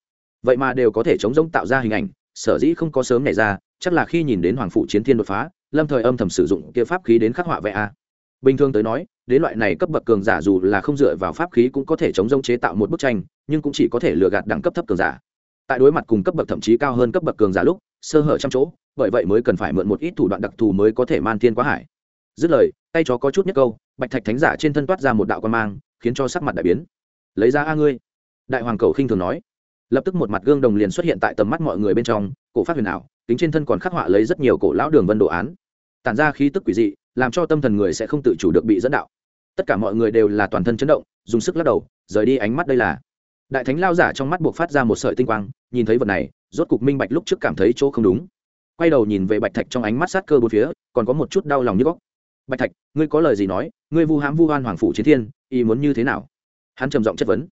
vậy mà đều có thể chống giống tạo ra hình ảnh, sở dĩ không có sớm nảy ra, chắc là khi nhìn đến hoàng phụ chiến thiên đột phá, lâm thời âm thầm sử dụng kia pháp khí đến khắc họa vẽ a. Bình thường tới nói, đến loại này cấp bậc cường giả dù là không dựa vào pháp khí cũng có thể chống giống chế tạo một bức tranh, nhưng cũng chỉ có thể lừa gạt đẳng cấp thấp cường giả. Tại đối mặt cùng cấp bậc thậm chí cao hơn cấp bậc cường giả lúc, sơ hở trăm chỗ, bởi vậy mới cần phải mượn một ít thủ đoạn đặc thù mới có thể man thiên quá hải. Dứt lời, tay chó có chút nhất câu, bạch thạch thánh giả trên thân toát ra một đạo quan mang, khiến cho sắc mặt đại biến. Lấy ra a ngươi. Đại hoàng cầu khinh thường nói lập tức một mặt gương đồng liền xuất hiện tại tầm mắt mọi người bên trong, cổ phát huyền ảo, kính trên thân còn khắc họa lấy rất nhiều cổ lão đường vân đồ án. Tản ra khí tức quỷ dị, làm cho tâm thần người sẽ không tự chủ được bị dẫn đạo. Tất cả mọi người đều là toàn thân chấn động, dùng sức lắc đầu, rời đi ánh mắt đây là. Đại thánh lao giả trong mắt buộc phát ra một sợi tinh quang, nhìn thấy vật này, rốt cục minh bạch lúc trước cảm thấy chỗ không đúng. Quay đầu nhìn về bạch thạch trong ánh mắt sát cơ bốn phía, còn có một chút đau lòng như góc. Bạch thạch, ngươi có lời gì nói? Ngươi vu hãm vu hoan hoàng phủ chiến thiên y muốn như thế nào? Hắn trầm giọng chất vấn.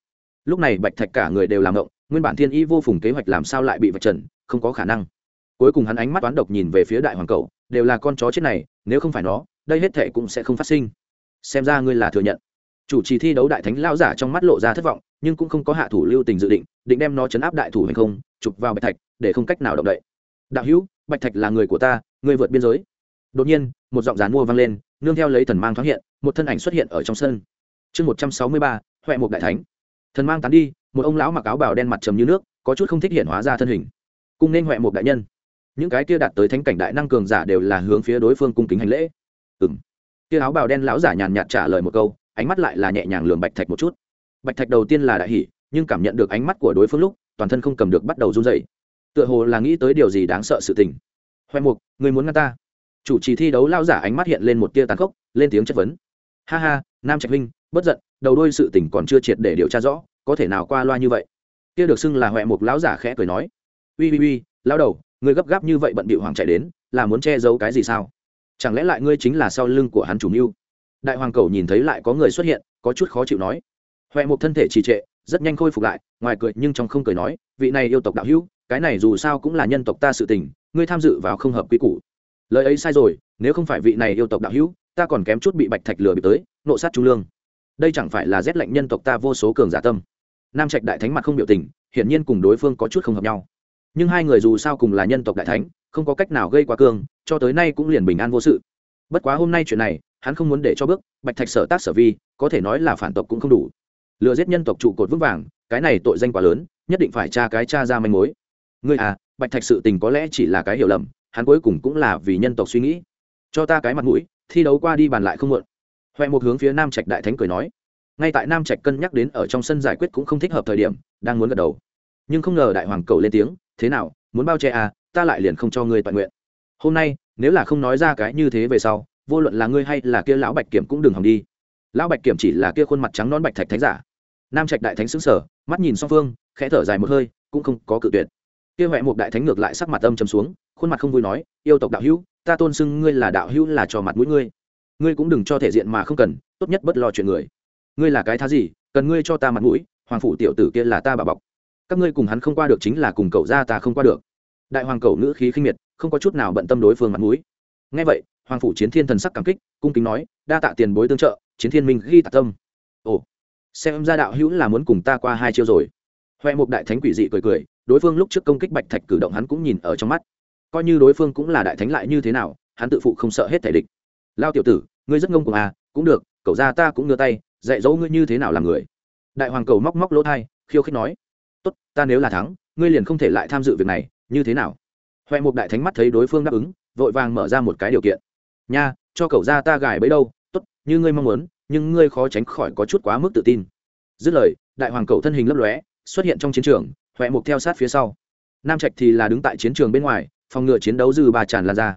Lúc này bạch thạch cả người đều làm động nguyên bản thiên y vô phùng kế hoạch làm sao lại bị vạch trần, không có khả năng. Cuối cùng hắn ánh mắt toán độc nhìn về phía đại hoàng cầu đều là con chó chết này, nếu không phải nó, đây hết thệ cũng sẽ không phát sinh. Xem ra ngươi là thừa nhận. Chủ trì thi đấu đại thánh lao giả trong mắt lộ ra thất vọng, nhưng cũng không có hạ thủ lưu tình dự định định đem nó chấn áp đại thủ hay không, chụp vào bạch thạch, để không cách nào động đậy. Đạo hữu, bạch thạch là người của ta người vượt biên giới. Đột nhiên, một giọng rán mua vang lên, nương theo lấy thần mang thoáng hiện, một thân ảnh xuất hiện ở trong sân. Chương một trăm sáu mươi ba, huệ một đại thánh. Thần mang tán đi một ông lão mặc áo bào đen mặt trầm như nước, có chút không thích hiện hóa ra thân hình. Cung nên huệ một đại nhân. Những cái kia đạt tới thánh cảnh đại năng cường giả đều là hướng phía đối phương cung kính hành lễ. Ừng kia áo bào đen lão giả nhàn nhạt trả lời một câu, ánh mắt lại là nhẹ nhàng lường bạch thạch một chút. Bạch thạch đầu tiên là đại hỷ nhưng cảm nhận được ánh mắt của đối phương lúc, toàn thân không cầm được bắt đầu run dậy tựa hồ là nghĩ tới điều gì đáng sợ sự tình. Huệ mục, người muốn ngăn ta? Chủ trì thi đấu lao giả ánh mắt hiện lên một tia tàn khốc, lên tiếng chất vấn. Ha ha, nam trạch linh bất giận, đầu đôi sự tình còn chưa triệt để điều tra rõ có thể nào qua loa như vậy? Kia được xưng là huệ mục lão giả khẽ cười nói. Uy uy uy lao đầu người gấp gáp như vậy bận bịu hoàng chạy đến, là muốn che giấu cái gì sao? Chẳng lẽ lại ngươi chính là sau lưng của hắn chủ mưu? Đại hoàng cầu nhìn thấy lại có người xuất hiện, có chút khó chịu nói. Huệ mục thân thể trì trệ, rất nhanh khôi phục lại, ngoài cười nhưng trong không cười nói, vị này yêu tộc đạo hữu, cái này dù sao cũng là nhân tộc ta sự tình, ngươi tham dự vào không hợp quy củ. Lời ấy sai rồi, nếu không phải vị này yêu tộc đạo hữu, ta còn kém chút bị bạch thạch lừa bị tới, nộ sát trung lương. Đây chẳng phải là rét lạnh nhân tộc ta vô số cường giả tâm nam trạch đại thánh mặt không biểu tình, hiển nhiên cùng đối phương có chút không hợp nhau. Nhưng hai người dù sao cùng là nhân tộc đại thánh, không có cách nào gây quá cương, cho tới nay cũng liền bình an vô sự. Bất quá hôm nay chuyện này, hắn không muốn để cho bước, bạch thạch sở tác sở vi, có thể nói là phản tộc cũng không đủ. Lừa giết nhân tộc trụ cột vững vàng, cái này tội danh quá lớn, nhất định phải tra cái tra ra manh mối. Ngươi à bạch thạch sự tình có lẽ chỉ là cái hiểu lầm, hắn cuối cùng cũng là vì nhân tộc suy nghĩ. Cho ta cái mặt mũi, thi đấu qua đi bàn lại không muộn. Huệ một hướng phía nam trạch đại thánh cười nói ngay tại nam trạch cân nhắc đến ở trong sân giải quyết cũng không thích hợp thời điểm, đang muốn gật đầu. Nhưng không ngờ đại hoàng cầu lên tiếng, thế nào, muốn bao che à ta lại liền không cho ngươi toàn nguyện. Hôm nay, nếu là không nói ra cái như thế về sau, vô luận là ngươi hay là kia lão bạch kiểm cũng đừng hòng đi. Lão bạch kiểm chỉ là kia khuôn mặt trắng non bạch thạch thánh giả. Nam trạch đại thánh xứng sở mắt nhìn song phương, khẽ thở dài một hơi, cũng không có cự tuyệt. Kia huệ một đại thánh ngược lại sắc mặt âm trầm xuống, khuôn mặt không vui nói, yêu tộc đạo hữu, ta tôn xưng ngươi là đạo hữu là cho mặt mũi ngươi. Ngươi cũng đừng cho thể diện mà không cần, tốt nhất bất lo chuyện người ngươi là cái thá gì, cần ngươi cho ta mặt mũi, hoàng phủ tiểu tử kia là ta bà bọc. Các ngươi cùng hắn không qua được chính là cùng cậu ra ta không qua được. Đại hoàng cậu ngữ khí khinh miệt, không có chút nào bận tâm đối phương mặt mũi. Ngay vậy, hoàng phủ chiến thiên thần sắc cảm kích, cung kính nói, đa tạ tiền bối tương trợ, chiến thiên minh ghi tạ tâm. Ồ, xem ra đạo hữu là muốn cùng ta qua hai chiêu rồi. Huệ một đại thánh quỷ dị cười cười, đối phương lúc trước công kích bạch thạch cử động hắn cũng nhìn ở trong mắt. Coi như đối phương cũng là đại thánh lại như thế nào, hắn tự phụ không sợ hết thể địch. Lao tiểu tử, ngươi rất ngông cuồng à cũng được, cậu ra ta cũng ngơ tay dạy dỗ ngươi như thế nào làm người. Đại hoàng cầu móc móc lỗ thai, khiêu khích nói, tốt, ta nếu là thắng, ngươi liền không thể lại tham dự việc này, như thế nào? Huệ mục đại thánh mắt thấy đối phương đáp ứng, vội vàng mở ra một cái điều kiện. Nha, cho cậu ra ta gài bấy đâu, tốt, như ngươi mong muốn, nhưng ngươi khó tránh khỏi có chút quá mức tự tin. Dứt lời, đại hoàng cầu thân hình lấp lóe, xuất hiện trong chiến trường huệ mục theo sát phía sau. Nam trạch thì là đứng tại chiến trường bên ngoài, phòng ngừa chiến đấu dư bà tràn lan ra.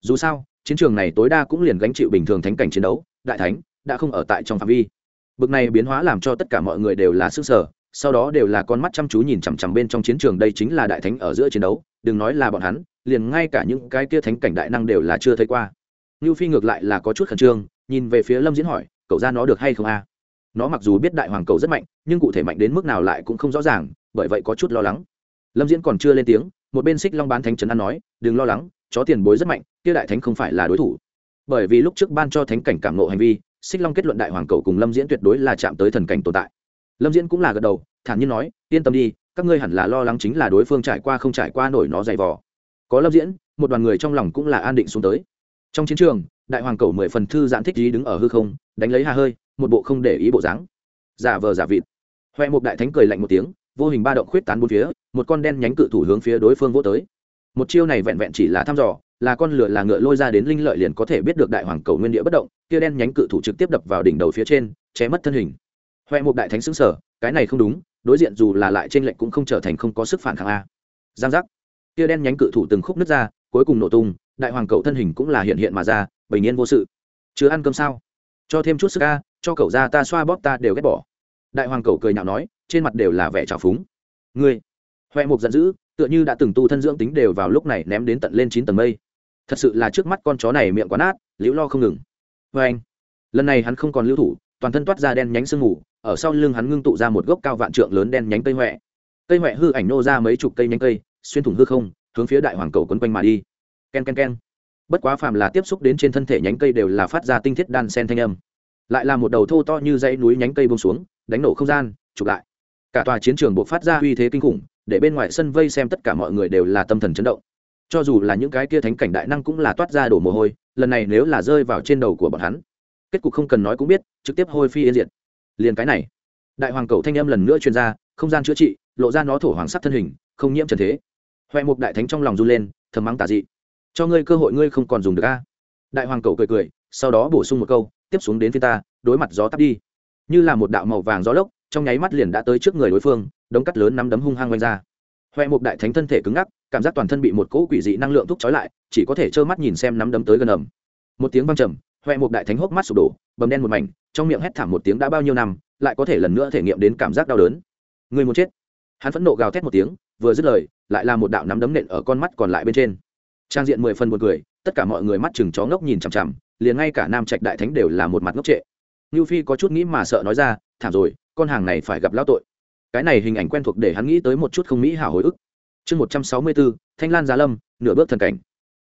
Dù sao, chiến trường này tối đa cũng liền gánh chịu bình thường thánh cảnh chiến đấu, đại thánh đã không ở tại trong phạm vi bực này biến hóa làm cho tất cả mọi người đều là sức sở sau đó đều là con mắt chăm chú nhìn chằm chằm bên trong chiến trường đây chính là đại thánh ở giữa chiến đấu đừng nói là bọn hắn liền ngay cả những cái kia thánh cảnh đại năng đều là chưa thấy qua Nưu Phi ngược lại là có chút khẩn trương, nhìn về phía Lâm Diễn hỏi, cậu ra nó được hay không a? Nó mặc dù biết đại hoàng cầu rất mạnh, nhưng cụ thể mạnh đến mức nào lại cũng không rõ ràng, bởi vậy có chút lo lắng. Lâm Diễn còn chưa lên tiếng, một bên Xích Long bán thánh trấn an nói, đừng lo lắng, chó tiền bối rất mạnh, kia đại thánh không phải là đối thủ. Bởi vì lúc trước ban cho thánh cảnh cảm ngộ hành vi, Xích Long kết luận đại hoàng cầu cùng Lâm Diễn tuyệt đối là chạm tới thần cảnh tồn tại. Lâm Diễn cũng là gật đầu, thản nhiên nói, yên tâm đi, các ngươi hẳn là lo lắng chính là đối phương trải qua không trải qua nổi nó dày vò. Có Lâm Diễn, một đoàn người trong lòng cũng là an định xuống tới trong chiến trường đại hoàng cầu mười phần thư giãn thích ý đứng ở hư không đánh lấy hà hơi một bộ không để ý bộ dáng giả vờ giả vịt huệ một đại thánh cười lạnh một tiếng vô hình ba động khuyết tán bốn phía một con đen nhánh cự thủ hướng phía đối phương vô tới một chiêu này vẹn vẹn chỉ là thăm dò là con lửa là ngựa lôi ra đến linh lợi liền có thể biết được đại hoàng cầu nguyên địa bất động, kia đen nhánh cự thủ trực tiếp đập vào đỉnh đầu phía trên, che mất thân hình. Huệ một đại thánh xứng sở, cái này không đúng, đối diện dù là lại trên lệnh cũng không trở thành không có sức phản kháng a. Giang giác. Kia đen nhánh cự thủ từng khúc nứt ra, cuối cùng nổ tung, đại hoàng cầu thân hình cũng là hiện hiện mà ra, bình yên vô sự. Chưa ăn cơm sao? Cho thêm chút sức a, cho cậu ra ta xoa bóp ta đều ghét bỏ. Đại hoàng cầu cười nhạo nói, trên mặt đều là vẻ trào phúng. Ngươi. Huệ mục giận dữ, tựa như đã từng tu thân dưỡng tính đều vào lúc này ném đến tận lên chín tầng mây thật sự là trước mắt con chó này miệng quá nát, liễu lo không ngừng. Vê anh, lần này hắn không còn lưu thủ, toàn thân toát ra đen nhánh sương mù, ở sau lưng hắn ngưng tụ ra một gốc cao vạn trượng lớn đen nhánh cây huệ cây huệ hư ảnh nô ra mấy chục cây nhánh cây, xuyên thủng hư không, hướng phía đại hoàng cầu quấn quanh mà đi. K e n k e n k e n bất quá phàm là tiếp xúc đến trên thân thể nhánh cây đều là phát ra tinh thiết đan sen thanh âm. Lại là một đầu thô to như dãy núi nhánh cây bông xuống, đánh nổ không gian, chụp lại. Cả tòa chiến trường buộc phát ra uy thế kinh khủng, để bên ngoài sân vây xem tất cả mọi người đều là tâm thần chấn động cho dù là những cái kia thánh cảnh đại năng cũng là toát ra đổ mồ hôi, lần này nếu là rơi vào trên đầu của bọn hắn, kết cục không cần nói cũng biết, trực tiếp hôi phi yên diệt. Liền cái này, đại hoàng cầu thanh âm lần nữa chuyên ra, không gian chữa trị, lộ ra nó thổ hoàng sắc thân hình, không nhiễm trần thế. Huệ mục đại thánh trong lòng run lên, thầm mắng tà dị. Cho ngươi cơ hội ngươi không còn dùng được a. Đại hoàng cầu cười cười, sau đó bổ sung một câu, tiếp xuống đến phía ta, đối mặt gió tắt đi. Như là một đạo màu vàng gió lốc, trong nháy mắt liền đã tới trước người đối phương, đống cắt lớn nắm đấm hung hăng quanh ra huệ mục đại thánh thân thể cứng ngắc, cảm giác toàn thân bị một cỗ quỷ dị năng lượng thúc trói lại, chỉ có thể trơ mắt nhìn xem nắm đấm tới gần ẩm một tiếng văng trầm huệ mục đại thánh hốc mắt sụp đổ, bầm đen một mảnh, trong miệng hét thảm một tiếng đã bao nhiêu năm, lại có thể lần nữa thể nghiệm đến cảm giác đau đớn. Người muốn chết. Hắn phẫn nộ gào thét một tiếng, vừa dứt lời, lại là một đạo nắm đấm nện ở con mắt còn lại bên trên. Trang diện mười phần một người tất cả mọi người mắt chừng chó ngốc nhìn chằm chằm, liền ngay cả nam trạch đại thánh đều là một mặt ngốc trệ. Như phi có chút nghĩ mà sợ nói ra, thảm rồi, con hàng này phải gặp lao tội cái này hình ảnh quen thuộc để hắn nghĩ tới một chút không mỹ hảo hồi ức. Chương một trăm sáu mươi bốn, thanh lan giá lâm, nửa bước thần cảnh.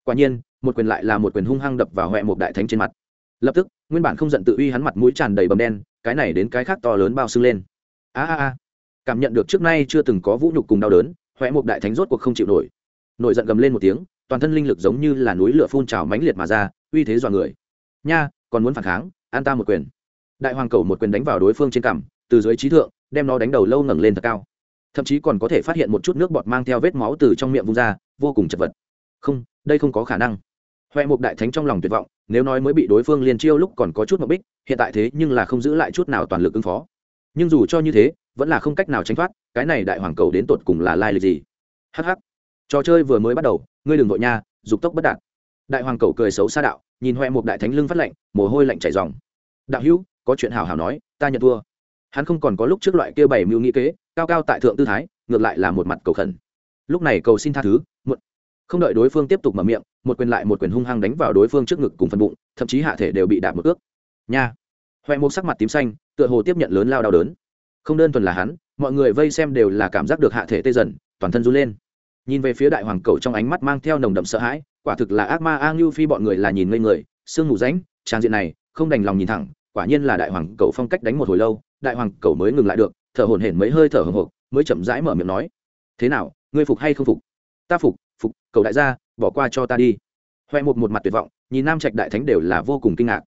Quả nhiên, một quyền lại là một quyền hung hăng đập vào huệ một đại thánh trên mặt. Lập tức, nguyên bản không giận tự uy hắn mặt mũi tràn đầy bầm đen, cái này đến cái khác to lớn bao sưng lên. A a a. Cảm nhận được trước nay chưa từng có vũ nhục cùng đau đớn huệ một đại thánh rốt cuộc không chịu nổi. Nổi giận gầm lên một tiếng, toàn thân linh lực giống như là núi lửa phun trào mãnh liệt mà ra, uy thế dọa người. Nha, còn muốn phản kháng, an ta một quyền. Đại hoàng cầu một quyền đánh vào đối phương trên cằm, từ dưới trí thượng đem nó đánh đầu lâu ngẩng lên thật cao. Thậm chí còn có thể phát hiện một chút nước bọt mang theo vết máu từ trong miệng vung ra, vô cùng chật vật. Không, đây không có khả năng. Huệ Mục đại thánh trong lòng tuyệt vọng, nếu nói mới bị đối phương liền chiêu lúc còn có chút mục bích hiện tại thế nhưng là không giữ lại chút nào toàn lực ứng phó. Nhưng dù cho như thế, vẫn là không cách nào tránh thoát, cái này đại hoàng cầu đến tột cùng là lai lịch gì? Hh trò chơi vừa mới bắt đầu, ngươi đừng vội nha, dục tốc bất đạt. Đại hoàng cầu cười xấu xa đạo, nhìn huệ mục đại thánh lưng phát lạnh, mồ hôi lạnh chảy dòng đạo hữu, có chuyện hào hào nói, ta nhận thua hắn không còn có lúc trước loại kia bảy mưu nghĩ kế, cao cao tại thượng tư thái, ngược lại là một mặt cầu khẩn. Lúc này cầu xin tha thứ, một không đợi đối phương tiếp tục mở miệng, một quyền lại một quyền hung hăng đánh vào đối phương trước ngực cùng phần bụng, thậm chí hạ thể đều bị đạp một ước. Nha! Huệ một sắc mặt tím xanh, tựa hồ tiếp nhận lớn lao đau đớn. Không đơn thuần là hắn, mọi người vây xem đều là cảm giác được hạ thể tê dần, toàn thân run lên. Nhìn về phía đại hoàng cầu trong ánh mắt mang theo nồng đậm sợ hãi, quả thực là ác ma a ngưu phi bọn người là nhìn ngây người, sương mù ránh trang diện này, không đành lòng nhìn thẳng quả nhiên là đại hoàng cầu phong cách đánh một hồi lâu, đại hoàng cầu mới ngừng lại được, thở hổn hển mấy hơi thở hồng hộc, mới chậm rãi mở miệng nói, thế nào, ngươi phục hay không phục? Ta phục phục, cầu đại gia, bỏ qua cho ta đi. Huệ một một mặt tuyệt vọng, nhìn nam trạch đại thánh đều là vô cùng kinh ngạc.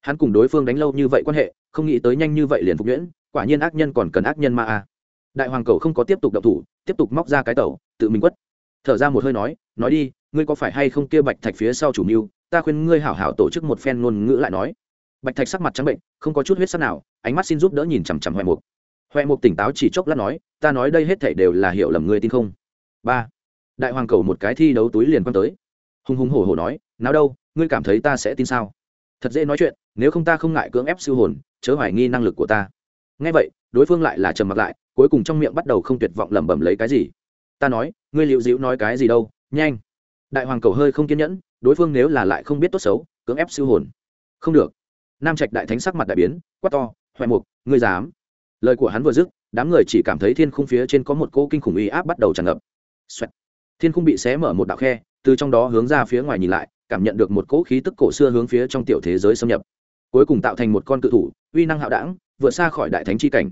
Hắn cùng đối phương đánh lâu như vậy quan hệ, không nghĩ tới nhanh như vậy liền phục nhuyễn, quả nhiên ác nhân còn cần ác nhân ma a. Đại hoàng cầu không có tiếp tục động thủ, tiếp tục móc ra cái tẩu, tự mình quất. Thở ra một hơi nói nói đi, ngươi có phải hay không kia bạch thạch phía sau chủ mưu? Ta khuyên ngươi hảo hảo tổ chức một phen ngôn ngữ lại nói bạch thạch sắc mặt trắng bệnh, không có chút huyết sắc nào, ánh mắt xin giúp đỡ nhìn chằm chằm huệ mục. Huệ mục tỉnh táo chỉ chốc lát nói, ta nói đây hết thảy đều là hiểu lầm ngươi tin không? Ba. Đại hoàng cầu một cái thi đấu túi liền quan tới. Hùng hùng hổ hổ nói, nào đâu, ngươi cảm thấy ta sẽ tin sao? Thật dễ nói chuyện, nếu không ta không ngại cưỡng ép siêu hồn, chớ hoài nghi năng lực của ta. Ngay vậy, đối phương lại là trầm mặc lại, cuối cùng trong miệng bắt đầu không tuyệt vọng lẩm bẩm lấy cái gì. Ta nói, ngươi liệu dịu nói cái gì đâu, nhanh. Đại hoàng cầu hơi không kiên nhẫn, đối phương nếu là lại không biết tốt xấu, cưỡng ép siêu hồn. Không được nam trạch đại thánh sắc mặt đại biến, quát to huệ mục, ngươi dám? Lời của hắn vừa dứt, đám người chỉ cảm thấy thiên khung phía trên có một cỗ kinh khủng uy áp bắt đầu tràn ngập. Xoẹt. thiên khung bị xé mở một đạo khe, từ trong đó hướng ra phía ngoài nhìn lại, cảm nhận được một cỗ khí tức cổ xưa hướng phía trong tiểu thế giới xâm nhập. Cuối cùng tạo thành một con cự thủ, uy năng hạo đảng vượt xa khỏi đại thánh chi cảnh.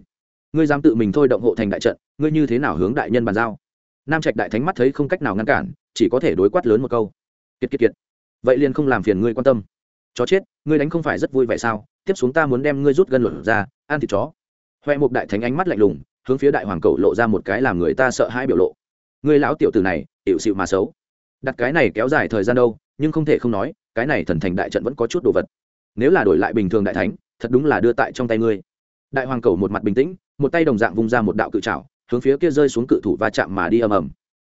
Ngươi dám tự mình thôi động hộ thành đại trận, ngươi như thế nào hướng đại nhân bàn giao? Nam trạch đại thánh mắt thấy không cách nào ngăn cản, chỉ có thể đối quát lớn một câu. Kiệt kiệt kiệt. Vậy liền không làm phiền ngươi quan tâm chó chết, ngươi đánh không phải rất vui vậy sao? Tiếp xuống ta muốn đem ngươi rút gân luận ra, ăn thịt chó. Huệ một đại thánh ánh mắt lạnh lùng, hướng phía đại hoàng cậu lộ ra một cái làm người ta sợ hãi biểu lộ. Ngươi lão tiểu tử này hiệu xịu mà xấu. Đặt cái này kéo dài thời gian đâu, nhưng không thể không nói, cái này thần thành đại trận vẫn có chút đồ vật. Nếu là đổi lại bình thường đại thánh, thật đúng là đưa tại trong tay ngươi. Đại hoàng cầu một mặt bình tĩnh, một tay đồng dạng vung ra một đạo cự trào hướng phía kia rơi xuống cự thủ va chạm mà đi ầm ầm.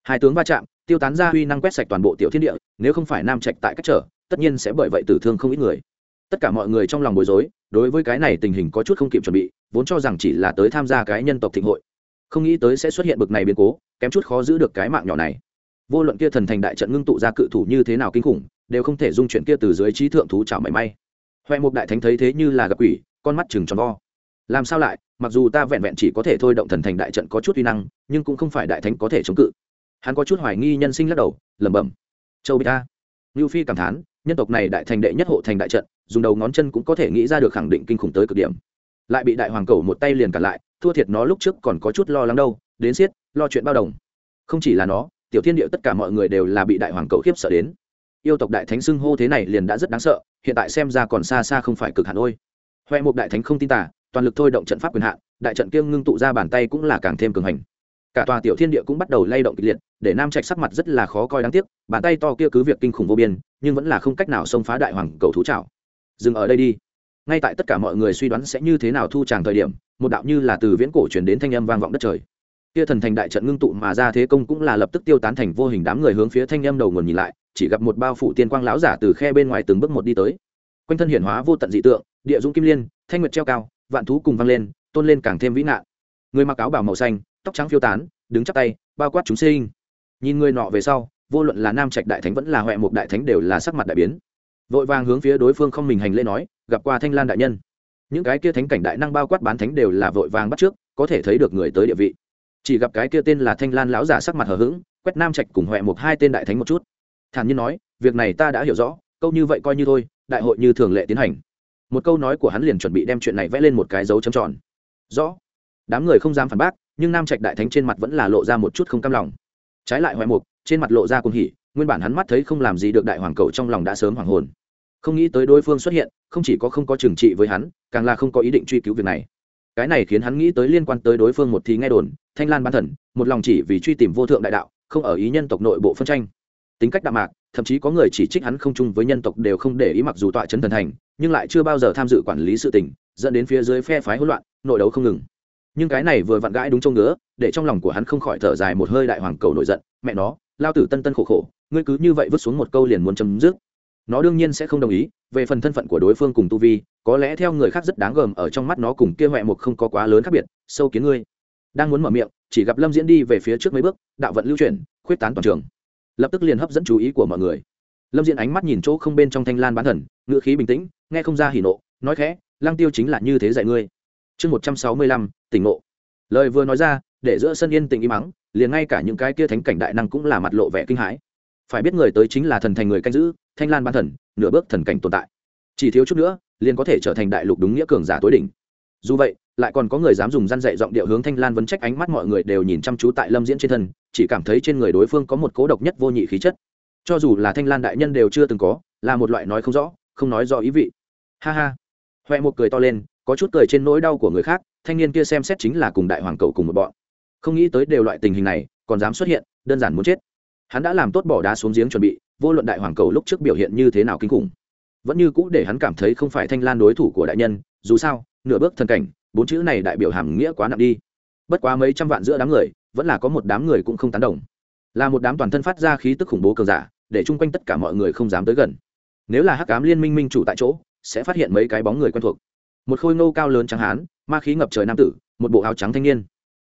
Hai tướng va chạm, tiêu tán ra huy năng quét sạch toàn bộ tiểu thiên địa, nếu không phải nam trạch tại cách trở tất nhiên sẽ bởi vậy tử thương không ít người. Tất cả mọi người trong lòng bối rối, đối với cái này tình hình có chút không kịp chuẩn bị, vốn cho rằng chỉ là tới tham gia cái nhân tộc thịnh hội. Không nghĩ tới sẽ xuất hiện bực này biến cố, kém chút khó giữ được cái mạng nhỏ này. Vô luận kia thần thành đại trận ngưng tụ ra cự thủ như thế nào kinh khủng, đều không thể dung chuyển kia từ dưới trí thượng thú chảo mảy may. Huệ mục đại thánh thấy thế như là gặp quỷ, con mắt chừng tròn vo. Làm sao lại, mặc dù ta vẹn vẹn chỉ có thể thôi động thần thành đại trận có chút uy năng, nhưng cũng không phải đại thánh có thể chống cự. Hắn có chút hoài nghi nhân sinh lắc đầu, lẩm bẩm. Châu bê ta ngưu phi cảm thán nhân tộc này đại thành đệ nhất hộ thành đại trận, dùng đầu ngón chân cũng có thể nghĩ ra được khẳng định kinh khủng tới cực điểm. Lại bị đại hoàng cầu một tay liền cản lại, thua thiệt nó lúc trước còn có chút lo lắng đâu, đến siết lo chuyện bao đồng. Không chỉ là nó, tiểu thiên địa tất cả mọi người đều là bị đại hoàng cầu khiếp sợ đến. Yêu tộc đại thánh xưng hô thế này liền đã rất đáng sợ, hiện tại xem ra còn xa xa không phải cực hạn ôi. Huệ một đại thánh không tin tả toàn lực thôi động trận pháp quyền hạn, đại trận kiêng ngưng tụ ra bàn tay cũng là càng thêm cường hành cả tòa tiểu thiên địa cũng bắt đầu lay động kịch liệt, để nam trạch sắc mặt rất là khó coi đáng tiếc, bàn tay to kia cứ việc kinh khủng vô biên, nhưng vẫn là không cách nào xông phá đại hoàng cầu thú trào dừng ở đây đi. Ngay tại tất cả mọi người suy đoán sẽ như thế nào thu tràng thời điểm, một đạo như là từ viễn cổ chuyển đến thanh âm vang vọng đất trời. Kia thần thành đại trận ngưng tụ mà ra thế công cũng là lập tức tiêu tán thành vô hình đám người hướng phía thanh âm đầu nguồn nhìn lại, chỉ gặp một bao phủ tiên quang lão giả từ khe bên ngoài từng bước một đi tới. Quanh thân hiển hóa vô tận dị tượng, địa dũng kim liên, thanh nguyệt treo cao, vạn thú cùng vang lên, tôn lên càng thêm vĩ nạn người mặc áo bảo màu xanh tóc trắng phiêu tán, đứng chắp tay, bao quát chúng sinh. Nhìn người nọ về sau, vô luận là nam trạch đại thánh vẫn là huệ mục đại thánh đều là sắc mặt đại biến. Vội vàng hướng phía đối phương không mình hành lễ nói, gặp qua thanh lan đại nhân. Những cái kia thánh cảnh đại năng bao quát bán thánh đều là vội vàng bắt trước, có thể thấy được người tới địa vị. Chỉ gặp cái kia tên là thanh lan lão giả sắc mặt hờ hững, quét nam trạch cùng huệ mục hai tên đại thánh một chút. Thản nhiên nói, việc này ta đã hiểu rõ, câu như vậy coi như thôi, đại hội như thường lệ tiến hành. Một câu nói của hắn liền chuẩn bị đem chuyện này vẽ lên một cái dấu chấm tròn. Rõ. Đám người không dám phản bác nhưng nam trạch đại thánh trên mặt vẫn là lộ ra một chút không cam lòng. Trái lại hoài mục, trên mặt lộ ra cùng hỉ, nguyên bản hắn mắt thấy không làm gì được đại hoàng cầu trong lòng đã sớm hoàng hồn. Không nghĩ tới đối phương xuất hiện, không chỉ có không có trừng trị với hắn, càng là không có ý định truy cứu việc này. Cái này khiến hắn nghĩ tới liên quan tới đối phương một thì nghe đồn, thanh lan ban thần, một lòng chỉ vì truy tìm vô thượng đại đạo, không ở ý nhân tộc nội bộ phân tranh. Tính cách đạm mạc, thậm chí có người chỉ trích hắn không chung với nhân tộc đều không để ý mặc dù tọa chấn thần thành, nhưng lại chưa bao giờ tham dự quản lý sự tình, dẫn đến phía dưới phe phái hỗn loạn, nội đấu không ngừng nhưng cái này vừa vặn gãi đúng trông ngứa, để trong lòng của hắn không khỏi thở dài một hơi đại hoàng cầu nổi giận, mẹ nó, lao tử tân tân khổ khổ, ngươi cứ như vậy vứt xuống một câu liền muốn chấm dứt. Nó đương nhiên sẽ không đồng ý, về phần thân phận của đối phương cùng tu vi, có lẽ theo người khác rất đáng gờm ở trong mắt nó cùng kia huệ một không có quá lớn khác biệt, sâu kiến ngươi. Đang muốn mở miệng, chỉ gặp lâm diễn đi về phía trước mấy bước, đạo vận lưu chuyển, khuyết tán toàn trường. Lập tức liền hấp dẫn chú ý của mọi người. Lâm diễn ánh mắt nhìn chỗ không bên trong thanh lan bán thần, ngữ khí bình tĩnh, nghe không ra hỉ nộ, nói khẽ lang tiêu chính là như thế dạy ngươi chương một trăm sáu mươi lăm, tỉnh ngộ. Lời vừa nói ra, để giữa sân yên tĩnh im mắng liền ngay cả những cái kia thánh cảnh đại năng cũng là mặt lộ vẻ kinh hãi. Phải biết người tới chính là thần thành người canh giữ, thanh lan ban thần, nửa bước thần cảnh tồn tại. Chỉ thiếu chút nữa, liền có thể trở thành đại lục đúng nghĩa cường giả tối đỉnh. Dù vậy, lại còn có người dám dùng răn dạy giọng điệu hướng thanh lan vấn trách ánh mắt mọi người đều nhìn chăm chú tại lâm diễn trên thân, chỉ cảm thấy trên người đối phương có một cố độc nhất vô nhị khí chất. Cho dù là thanh lan đại nhân đều chưa từng có, là một loại nói không rõ, không nói rõ ý vị. Ha ha. Huệ một cười to lên có chút cười trên nỗi đau của người khác, thanh niên kia xem xét chính là cùng đại hoàng cầu cùng một bọn. Không nghĩ tới đều loại tình hình này, còn dám xuất hiện, đơn giản muốn chết. Hắn đã làm tốt bỏ đá xuống giếng chuẩn bị, vô luận đại hoàng cầu lúc trước biểu hiện như thế nào kinh khủng, vẫn như cũ để hắn cảm thấy không phải thanh lan đối thủ của đại nhân, dù sao, nửa bước thần cảnh, bốn chữ này đại biểu hàm nghĩa quá nặng đi. Bất quá mấy trăm vạn giữa đám người, vẫn là có một đám người cũng không tán đồng. Là một đám toàn thân phát ra khí tức khủng bố cường giả, để chung quanh tất cả mọi người không dám tới gần. Nếu là hắc cám liên minh minh chủ tại chỗ, sẽ phát hiện mấy cái bóng người quen thuộc một khôi ngô cao lớn trắng hán, ma khí ngập trời nam tử, một bộ áo trắng thanh niên.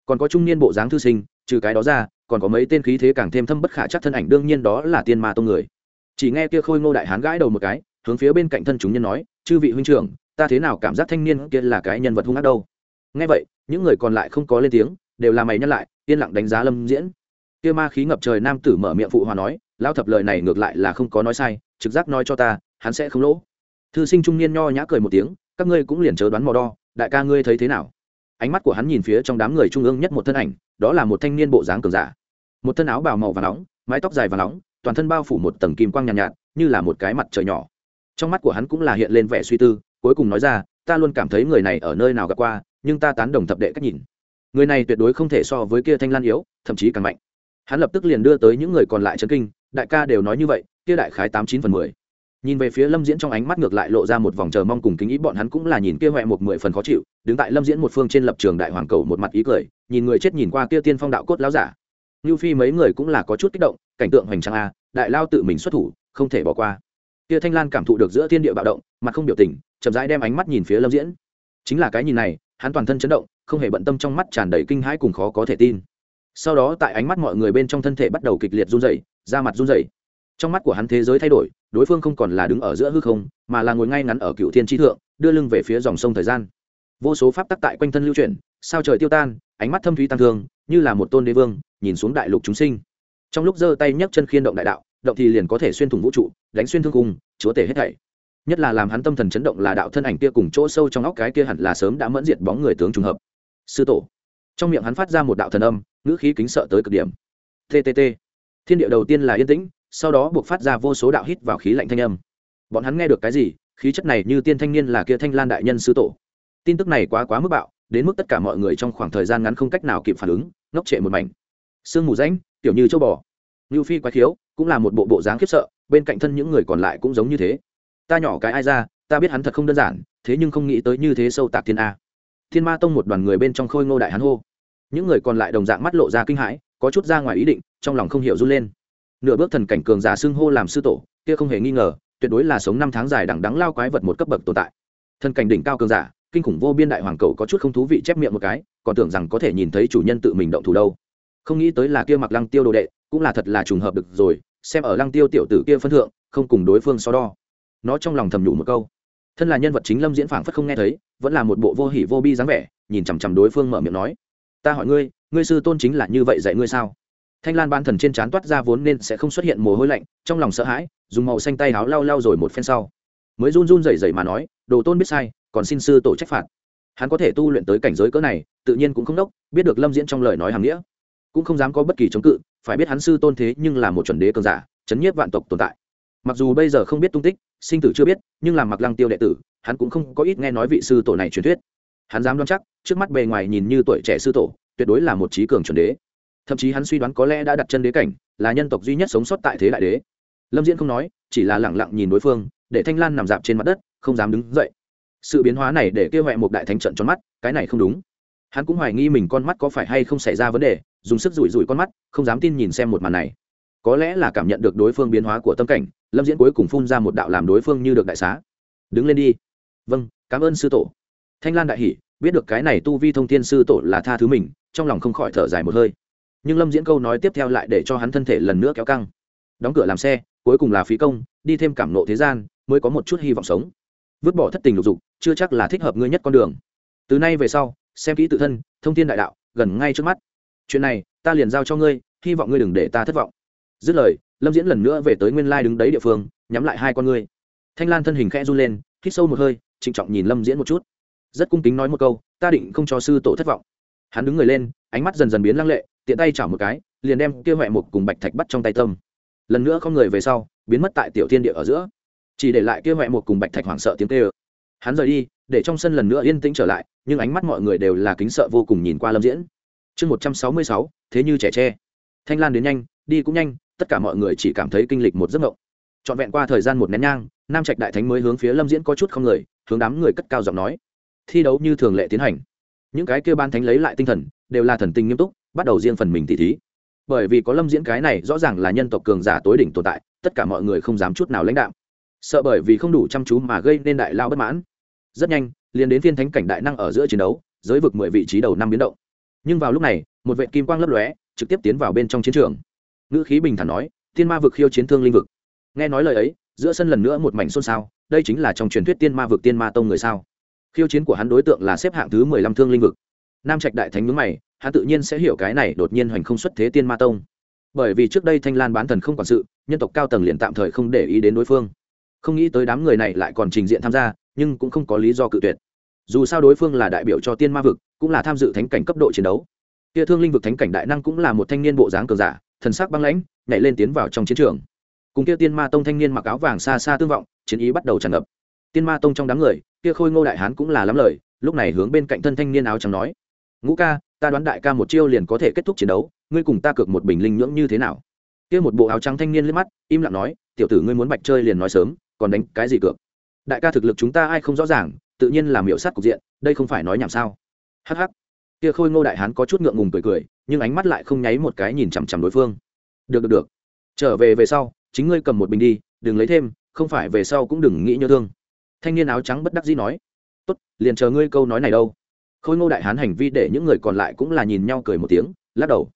Còn có trung niên bộ dáng thư sinh, trừ cái đó ra, còn có mấy tên khí thế càng thêm thâm bất khả chắc thân ảnh, đương nhiên đó là tiên ma tông người. Chỉ nghe kia khôi ngô đại hán gãi đầu một cái, hướng phía bên cạnh thân chúng nhân nói, chư vị huynh trưởng, ta thế nào cảm giác thanh niên kia là cái nhân vật hung ác đâu? Nghe vậy, những người còn lại không có lên tiếng, đều là mày nhắc lại, yên lặng đánh giá lâm diễn. Kia ma khí ngập trời nam tử mở miệng phụ hòa nói lao thập lời này ngược lại là không có nói sai, trực giác nói cho ta, hắn sẽ không lỗ. Thư sinh trung niên nho nhã cười một tiếng các ngươi cũng liền chớ đoán mò đo đại ca ngươi thấy thế nào? Ánh mắt của hắn nhìn phía trong đám người trung ương nhất một thân ảnh đó là một thanh niên bộ dáng cường giả. Một thân áo bào màu và nóng mái tóc dài và nóng toàn thân bao phủ một tầng kim quang nhàn nhạt, nhạt như là một cái mặt trời nhỏ. Trong mắt của hắn cũng là hiện lên vẻ suy tư cuối cùng nói ra ta luôn cảm thấy người này ở nơi nào gặp qua nhưng ta tán đồng thập đệ cách nhìn. Người này tuyệt đối không thể so với kia thanh lan yếu thậm chí càng mạnh. Hắn lập tức liền đưa tới những người còn lại chấn kinh đại ca đều nói như vậy kia đại khái tám chín phần mười nhìn về phía lâm diễn trong ánh mắt ngược lại lộ ra một vòng chờ mong cùng kính ý, bọn hắn cũng là nhìn kia huệ một mười phần khó chịu, đứng tại lâm diễn một phương trên lập trường đại hoàng cầu một mặt ý cười, nhìn người chết nhìn qua kia tiên phong đạo cốt láo giả. Như phi mấy người cũng là có chút kích động, cảnh tượng hoành trang a, đại lao tự mình xuất thủ, không thể bỏ qua. Kia thanh lan cảm thụ được giữa thiên địa bạo động, mặt không biểu tình, chậm rãi đem ánh mắt nhìn phía lâm diễn. Chính là cái nhìn này, hắn toàn thân chấn động, không hề bận tâm trong mắt tràn đầy kinh hãi cùng khó có thể tin. Sau đó tại ánh mắt mọi người bên trong thân thể bắt đầu kịch liệt run rẩy, da mặt run rẩy. Trong mắt của hắn thế giới thay đổi đối phương không còn là đứng ở giữa hư không, mà là ngồi ngay ngắn ở cựu thiên tri thượng, đưa lưng về phía dòng sông thời gian. Vô số pháp tắc tại quanh thân lưu chuyển, sao trời tiêu tan, ánh mắt thâm thúy tăng thương, như là một tôn đế vương, nhìn xuống đại lục chúng sinh. Trong lúc giơ tay nhấc chân khiên động đại đạo, động thì liền có thể xuyên thủng vũ trụ, đánh xuyên thương cung, chúa tể hết thảy. Nhất là làm hắn tâm thần chấn động là đạo thân ảnh kia cùng chỗ sâu trong óc cái kia hẳn là sớm đã mẫn diệt bóng người tướng trùng hợp. Sư tổ. Trong miệng hắn phát ra một đạo thần âm, ngữ khí kính sợ tới cực điểm. Ttt thiên địa đầu tiên là yên tĩnh sau đó buộc phát ra vô số đạo hít vào khí lạnh thanh âm. Bọn hắn nghe được cái gì? Khí chất này như tiên thanh niên là kia thanh lan đại nhân sư tổ. Tin tức này quá quá mức bạo đến mức tất cả mọi người trong khoảng thời gian ngắn không cách nào kịp phản ứng ngốc trệ một mảnh. Sương mù ránh, tiểu như châu bò. Như phi quá khiếu cũng là một bộ bộ dáng khiếp sợ bên cạnh thân những người còn lại cũng giống như thế. Ta nhỏ cái ai ra ta biết hắn thật không đơn giản thế nhưng không nghĩ tới như thế sâu tạc thiên a. Thiên ma tông một đoàn người bên trong khôi ngô đại hắn hô. Những người còn lại đồng dạng mắt lộ ra kinh hãi có chút ra ngoài ý định trong lòng không hiểu run lên nửa bước thần cảnh cường giả xưng hô làm sư tổ, kia không hề nghi ngờ, tuyệt đối là sống năm tháng dài đằng đắng lao quái vật một cấp bậc tồn tại. Thần cảnh đỉnh cao cường giả, kinh khủng vô biên đại hoàng cầu có chút không thú vị chép miệng một cái, còn tưởng rằng có thể nhìn thấy chủ nhân tự mình động thủ đâu. Không nghĩ tới là kia mặc lăng tiêu đồ đệ, cũng là thật là trùng hợp được rồi, xem ở lăng tiêu tiểu tử kia phân thượng, không cùng đối phương so đo. Nó trong lòng thầm nhủ một câu. Thân là nhân vật chính lâm diễn phảng phất không nghe thấy, vẫn là một bộ vô hỉ vô bi dáng vẻ, nhìn chằm chằm đối phương mở miệng nói. Ta hỏi ngươi ngươi sư tôn chính là như vậy dạy ngươi sao? Thanh lan ban thần trên trán toát ra vốn nên sẽ không xuất hiện mồ hôi lạnh, trong lòng sợ hãi, dùng màu xanh tay áo lau lau rồi một phen sau. Mới run run rẩy rẩy mà nói, đồ tôn biết sai, còn xin sư tổ trách phạt. Hắn có thể tu luyện tới cảnh giới cỡ này, tự nhiên cũng không đốc, biết được lâm diễn trong lời nói hàng nghĩa. Cũng không dám có bất kỳ chống cự, phải biết hắn sư tôn thế nhưng là một chuẩn đế cường giả, chấn nhiếp vạn tộc tồn tại. Mặc dù bây giờ không biết tung tích, sinh tử chưa biết, nhưng làm mặc lăng tiêu đệ tử, hắn cũng không có ít nghe nói vị sư tổ này truyền thuyết. Hắn dám đoán chắc, trước mắt bề ngoài nhìn như tuổi trẻ sư tổ, tuyệt đối là một trí cường chuẩn đế thậm chí hắn suy đoán có lẽ đã đặt chân đế cảnh, là nhân tộc duy nhất sống sót tại thế đại đế. Lâm diễn không nói, chỉ là lẳng lặng nhìn đối phương, để thanh lan nằm dạp trên mặt đất, không dám đứng dậy. Sự biến hóa này để kêu huệ một đại thánh trận tròn mắt, cái này không đúng. Hắn cũng hoài nghi mình con mắt có phải hay không xảy ra vấn đề, dùng sức rủi rủi con mắt, không dám tin nhìn xem một màn này. Có lẽ là cảm nhận được đối phương biến hóa của tâm cảnh, lâm diễn cuối cùng phun ra một đạo làm đối phương như được đại xá. Đứng lên đi. Vâng cảm ơn sư tổ. Thanh lan đại hỷ biết được cái này tu vi thông thiên sư tổ là tha thứ mình, trong lòng không khỏi thở dài một hơi nhưng lâm diễn câu nói tiếp theo lại để cho hắn thân thể lần nữa kéo căng đóng cửa làm xe cuối cùng là phí công đi thêm cảm nộ thế gian mới có một chút hy vọng sống vứt bỏ thất tình lục dục chưa chắc là thích hợp ngươi nhất con đường từ nay về sau xem kỹ tự thân thông tin đại đạo gần ngay trước mắt chuyện này ta liền giao cho ngươi hy vọng ngươi đừng để ta thất vọng dứt lời lâm diễn lần nữa về tới nguyên lai đứng đấy địa phương nhắm lại hai con ngươi thanh lan thân hình khẽ run lên hít sâu một hơi trịnh trọng nhìn lâm diễn một chút rất cung kính nói một câu ta định không cho sư tổ thất vọng hắn đứng người lên ánh mắt dần dần biến lăng lệ tiện tay chảo một cái, liền đem kia huệ mục cùng bạch thạch bắt trong tay tâm. Lần nữa không người về sau, biến mất tại tiểu thiên địa ở giữa. Chỉ để lại kia huệ mục cùng bạch thạch hoảng sợ tiếng kêu. Hắn rời đi, để trong sân lần nữa yên tĩnh trở lại, nhưng ánh mắt mọi người đều là kính sợ vô cùng nhìn qua lâm diễn. Chương một trăm sáu mươi sáu, thế như trẻ tre. Thanh lan đến nhanh, đi cũng nhanh, tất cả mọi người chỉ cảm thấy kinh lịch một giấc mộng. Trọn vẹn qua thời gian một nén nhang, nam trạch đại thánh mới hướng phía lâm diễn có chút không người, hướng đám người cất cao giọng nói. Thi đấu như thường lệ tiến hành. Những cái kêu ban thánh lấy lại tinh thần, đều là thần tình nghiêm túc bắt đầu riêng phần mình tỉ thí. Bởi vì có lâm diễn cái này rõ ràng là nhân tộc cường giả tối đỉnh tồn tại, tất cả mọi người không dám chút nào lãnh đạo sợ bởi vì không đủ chăm chú mà gây nên đại lao bất mãn. Rất nhanh, liền đến thiên thánh cảnh đại năng ở giữa chiến đấu, giới vực mười vị trí đầu năm biến động. Nhưng vào lúc này, một vệ kim quang lấp lóe, trực tiếp tiến vào bên trong chiến trường. Ngữ khí bình thản nói thiên ma vực khiêu chiến thương linh vực. Nghe nói lời ấy, giữa sân lần nữa một mảnh xôn xao, đây chính là trong truyền thuyết tiên ma vực tiên ma tông người sao? Khiêu chiến của hắn đối tượng là xếp hạng thứ mười lăm thương linh vực. Nam trạch đại thánh nhướng mày hắn tự nhiên sẽ hiểu cái này đột nhiên hoành không xuất thế tiên ma tông. Bởi vì trước đây thanh lan bán thần không quản sự, nhân tộc cao tầng liền tạm thời không để ý đến đối phương. Không nghĩ tới đám người này lại còn trình diện tham gia, nhưng cũng không có lý do cự tuyệt. Dù sao đối phương là đại biểu cho tiên ma vực, cũng là tham dự thánh cảnh cấp độ chiến đấu. Kia thương linh vực thánh cảnh đại năng cũng là một thanh niên bộ dáng cường giả, thần sắc băng lãnh, nhảy lên tiến vào trong chiến trường. Cùng kia tiên ma tông thanh niên mặc áo vàng xa xa tương vọng, chiến ý bắt đầu tràn ngập. Tiên ma tông trong đám người, kia khôi ngô đại hán cũng là lắm lời, lúc này hướng bên cạnh thân thanh niên áo trắng nói, ngũ ca ta đoán đại ca một chiêu liền có thể kết thúc chiến đấu, ngươi cùng ta cược một bình linh nhưỡng như thế nào? Kia một bộ áo trắng thanh niên liếc mắt, im lặng nói, tiểu tử ngươi muốn bạch chơi liền nói sớm, còn đánh cái gì cược? Đại ca thực lực chúng ta ai không rõ ràng, tự nhiên là miểu sát cục diện, đây không phải nói nhảm sao? Hh kia khôi ngô đại hán có chút ngượng ngùng cười cười, nhưng ánh mắt lại không nháy một cái nhìn chằm chằm đối phương. Được được được. Trở về về sau, chính ngươi cầm một bình đi, đừng lấy thêm, không phải về sau cũng đừng nghĩ nhớ thương. Thanh niên áo trắng bất đắc dĩ nói. Tốt, liền chờ ngươi câu nói này đâu khôi ngô đại hán hành vi để những người còn lại cũng là nhìn nhau cười một tiếng, lắc đầu.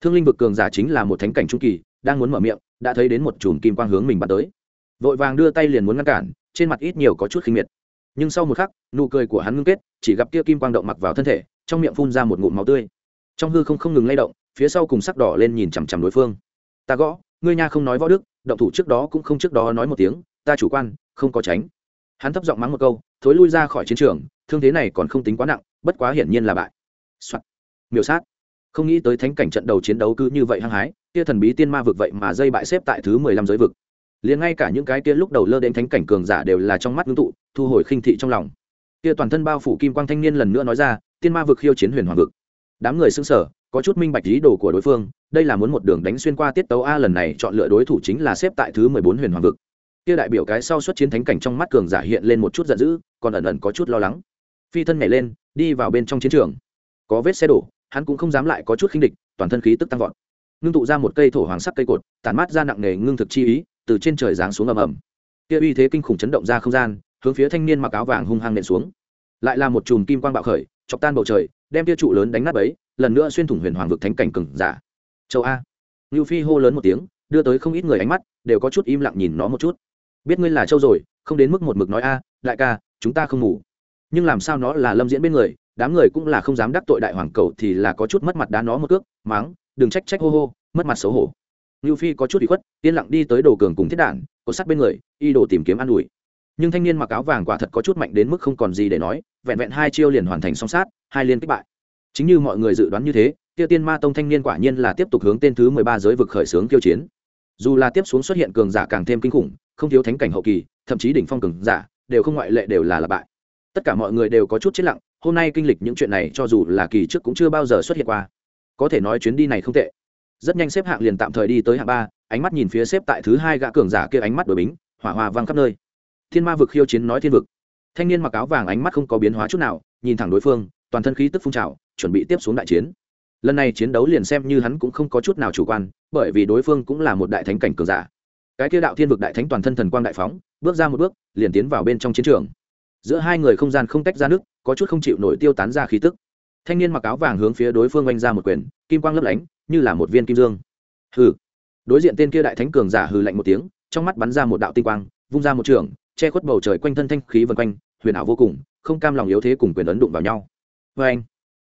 Thương linh vực cường giả chính là một thánh cảnh trung kỳ, đang muốn mở miệng, đã thấy đến một chùm kim quang hướng mình bắn tới. Vội vàng đưa tay liền muốn ngăn cản, trên mặt ít nhiều có chút khinh miệt. Nhưng sau một khắc, nụ cười của hắn ngưng kết, chỉ gặp kia kim quang động mặc vào thân thể, trong miệng phun ra một ngụm máu tươi. Trong hư không không ngừng lay động, phía sau cùng sắc đỏ lên nhìn chằm chằm đối phương. Ta gõ, ngươi nha không nói võ đức, động thủ trước đó cũng không trước đó nói một tiếng, ta chủ quan, không có tránh. Hắn thấp giọng mắng một câu thối lui ra khỏi chiến trường, thương thế này còn không tính quá nặng, bất quá hiển nhiên là bại、Soạn. miểu sát. Không nghĩ tới thánh cảnh trận đầu chiến đấu cứ như vậy hăng hái, kia thần bí tiên ma vực vậy mà dây bại xếp tại thứ mười lăm giới vực. Liền ngay cả những cái kia lúc đầu lơ đến thánh cảnh cường giả đều là trong mắt ngưng tụ, thu hồi khinh thị trong lòng. Kia toàn thân bao phủ kim quang thanh niên lần nữa nói ra, tiên ma vực khiêu chiến huyền hoàng vực. Đám người xưng sở có chút minh bạch ý đồ của đối phương, đây là muốn một đường đánh xuyên qua tiết tấu a lần này chọn lựa đối thủ chính là xếp tại thứ mười bốn huyền hoàng vực kia đại biểu cái sau xuất chiến thánh cảnh trong mắt cường giả hiện lên một chút giận dữ, còn ẩn ẩn có chút lo lắng. Phi thân nhảy lên, đi vào bên trong chiến trường. Có vết xe đổ, hắn cũng không dám lại có chút khinh địch, toàn thân khí tức tăng vọt. Ngưng tụ ra một cây thổ hoàng sắc cây cột, tản mát ra nặng nề ngưng thực chi ý, từ trên trời giáng xuống ầm ầm. Kia uy thế kinh khủng chấn động ra không gian, hướng phía thanh niên mặc áo vàng hung hăng nện xuống. Lại là một chùm kim quang bạo khởi, chọc tan bầu trời, đem tia trụ lớn đánh nát ấy lần nữa xuyên thủng huyền hoàng vực thánh cảnh cừng giả. Châu a. Ngưu phi hô lớn một tiếng, đưa tới không ít người ánh mắt, đều có chút im lặng nhìn nó một chút biết ngươi là châu rồi, không đến mức một mực nói, a, đại ca, chúng ta không ngủ. Nhưng làm sao nó là lâm diễn bên người, đám người cũng là không dám đắc tội đại hoàng cầu thì là có chút mất mặt đá nó một cước, máng, đừng trách trách hô hô, mất mặt xấu hổ. Ngưu phi có chút bị khuất, yên lặng đi tới đồ cường cùng thiết đản cột sắt bên người, y đồ tìm kiếm an ủi. Nhưng thanh niên mặc áo vàng quả thật có chút mạnh đến mức không còn gì để nói, vẹn vẹn hai chiêu liền hoàn thành song sát, hai liên kích bại. Chính như mọi người dự đoán như thế tiêu tiên ma tông thanh niên quả nhiên là tiếp tục hướng tên thứ mười ba giới vực khởi xướng tiêu chiến. Dù là tiếp xuống xuất hiện cường giả càng thêm kinh khủng không thiếu thánh cảnh hậu kỳ, thậm chí đỉnh phong cường giả, đều không ngoại lệ đều là lặp bại. Tất cả mọi người đều có chút chết lặng, hôm nay kinh lịch những chuyện này cho dù là kỳ trước cũng chưa bao giờ xuất hiện qua. Có thể nói chuyến đi này không tệ. Rất nhanh xếp hạng liền tạm thời đi tới hạng ba, ánh mắt nhìn phía xếp tại thứ hai gã cường giả kia ánh mắt đổi bính, hỏa hoa vang khắp nơi. Thiên ma vực khiêu chiến nói thiên vực. Thanh niên mặc áo vàng ánh mắt không có biến hóa chút nào, nhìn thẳng đối phương, toàn thân khí tức phun trào, chuẩn bị tiếp xuống đại chiến. Lần này chiến đấu liền xem như hắn cũng không có chút nào chủ quan, bởi vì đối phương cũng là một đại thánh cảnh cường giả cái kia đạo thiên vực đại thánh toàn thân thần quang đại phóng, bước ra một bước, liền tiến vào bên trong chiến trường. Giữa hai người không gian không tách ra nước, có chút không chịu nổi tiêu tán ra khí tức. Thanh niên mặc áo vàng hướng phía đối phương oanh ra một quyền, kim quang lấp lánh, như là một viên kim dương. Hừ. Đối diện tên kia đại thánh cường giả hừ lạnh một tiếng, trong mắt bắn ra một đạo tinh quang, vung ra một trường, che khuất bầu trời quanh thân thanh khí vần quanh, huyền ảo vô cùng, không cam lòng yếu thế cùng quyền ấn đụng vào nhau. Vê anh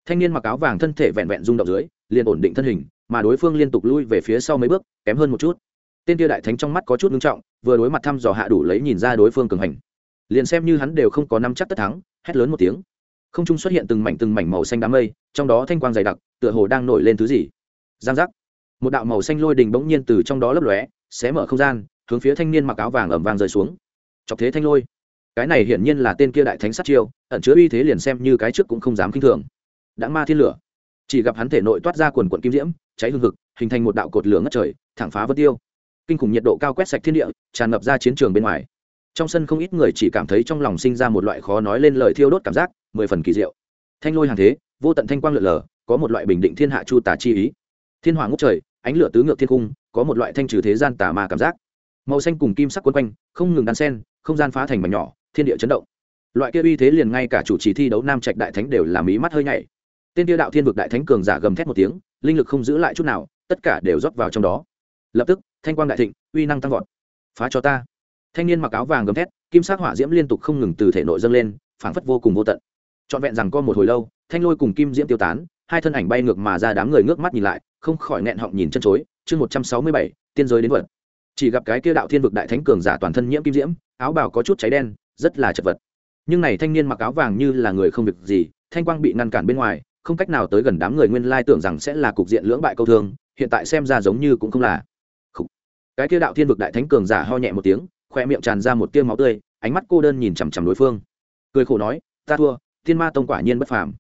thanh niên mặc áo vàng thân thể vẹn vẹn rung động dưới, liền ổn định thân hình, mà đối phương liên tục lui về phía sau mấy bước, kém hơn một chút tên kia đại thánh trong mắt có chút ngưng trọng, vừa đối mặt thăm dò hạ đủ lấy nhìn ra đối phương cường hành. Liền xem như hắn đều không có năm chắc tất thắng, hét lớn một tiếng. Không trung xuất hiện từng mảnh từng mảnh màu xanh đám mây, trong đó thanh quang dày đặc, tựa hồ đang nổi lên thứ gì. Giang giác. Một đạo màu xanh lôi đình bỗng nhiên từ trong đó lấp lóe, xé mở không gian, hướng phía thanh niên mặc áo vàng ẩm vàng rơi xuống. Chọc thế thanh lôi. Cái này hiển nhiên là tên kia đại thánh sát chiêu, ẩn chứa uy thế liền xem như cái trước cũng không dám k i n h thường. Đã ma thiên lửa. Chỉ gặp hắn thể nội toát ra quần quận kim diễm, cháy hương hực, hình thành một đạo cột lửa ngất trời, thẳng phá vân tiêu kinh khủng nhiệt độ cao quét sạch thiên địa, tràn ngập ra chiến trường bên ngoài. Trong sân không ít người chỉ cảm thấy trong lòng sinh ra một loại khó nói lên lời thiêu đốt cảm giác, mười phần kỳ diệu. Thanh lôi hàng thế, vô tận thanh quang lượn lờ, có một loại bình định thiên hạ chu tà chi ý. Thiên hỏa ngốc trời, ánh lửa tứ ngược thiên cung, có một loại thanh trừ thế gian tà ma cảm giác. Màu xanh cùng kim sắc quấn quanh, không ngừng đan sen không gian phá thành mảnh nhỏ, thiên địa chấn động. Loại kia uy thế liền ngay cả chủ trì thi đấu nam trạch đại thánh đều làm ý mắt hơi nhảy. Tên tiêu đạo thiên vực đại thánh cường giả gầm thét một tiếng, linh lực không giữ lại chút nào, tất cả đều rót vào trong đó. Lập tức thanh quang đại thịnh, uy năng tăng vọt. Phá cho ta. Thanh niên mặc áo vàng gầm thét, kim sắc hỏa diễm liên tục không ngừng từ thể nội dâng lên, phảng phất vô cùng vô tận. Trọn vẹn rằng có một hồi lâu, thanh lôi cùng kim diễm tiêu tán, hai thân ảnh bay ngược mà ra đám người ngước mắt nhìn lại, không khỏi nẹn họng nhìn chân chối, chương một trăm sáu mươi bảy, tiên giới đến vật. Chỉ gặp cái kia đạo thiên vực đại thánh cường giả toàn thân nhiễm kim diễm, áo bào có chút cháy đen, rất là chật vật. Nhưng này thanh niên mặc áo vàng như là người không việc gì, thanh quang bị ngăn cản bên ngoài, không cách nào tới gần đám người nguyên lai tưởng rằng sẽ là cục diện lưỡng bại câu thương, hiện tại xem ra giống như cũng không là cái kia đạo thiên vực đại thánh cường giả ho nhẹ một tiếng khoe miệng tràn ra một tiêu máu tươi, ánh mắt cô đơn nhìn chằm chằm đối phương. Cười khổ nói, ta thua, thiên ma tông quả nhiên bất phàm.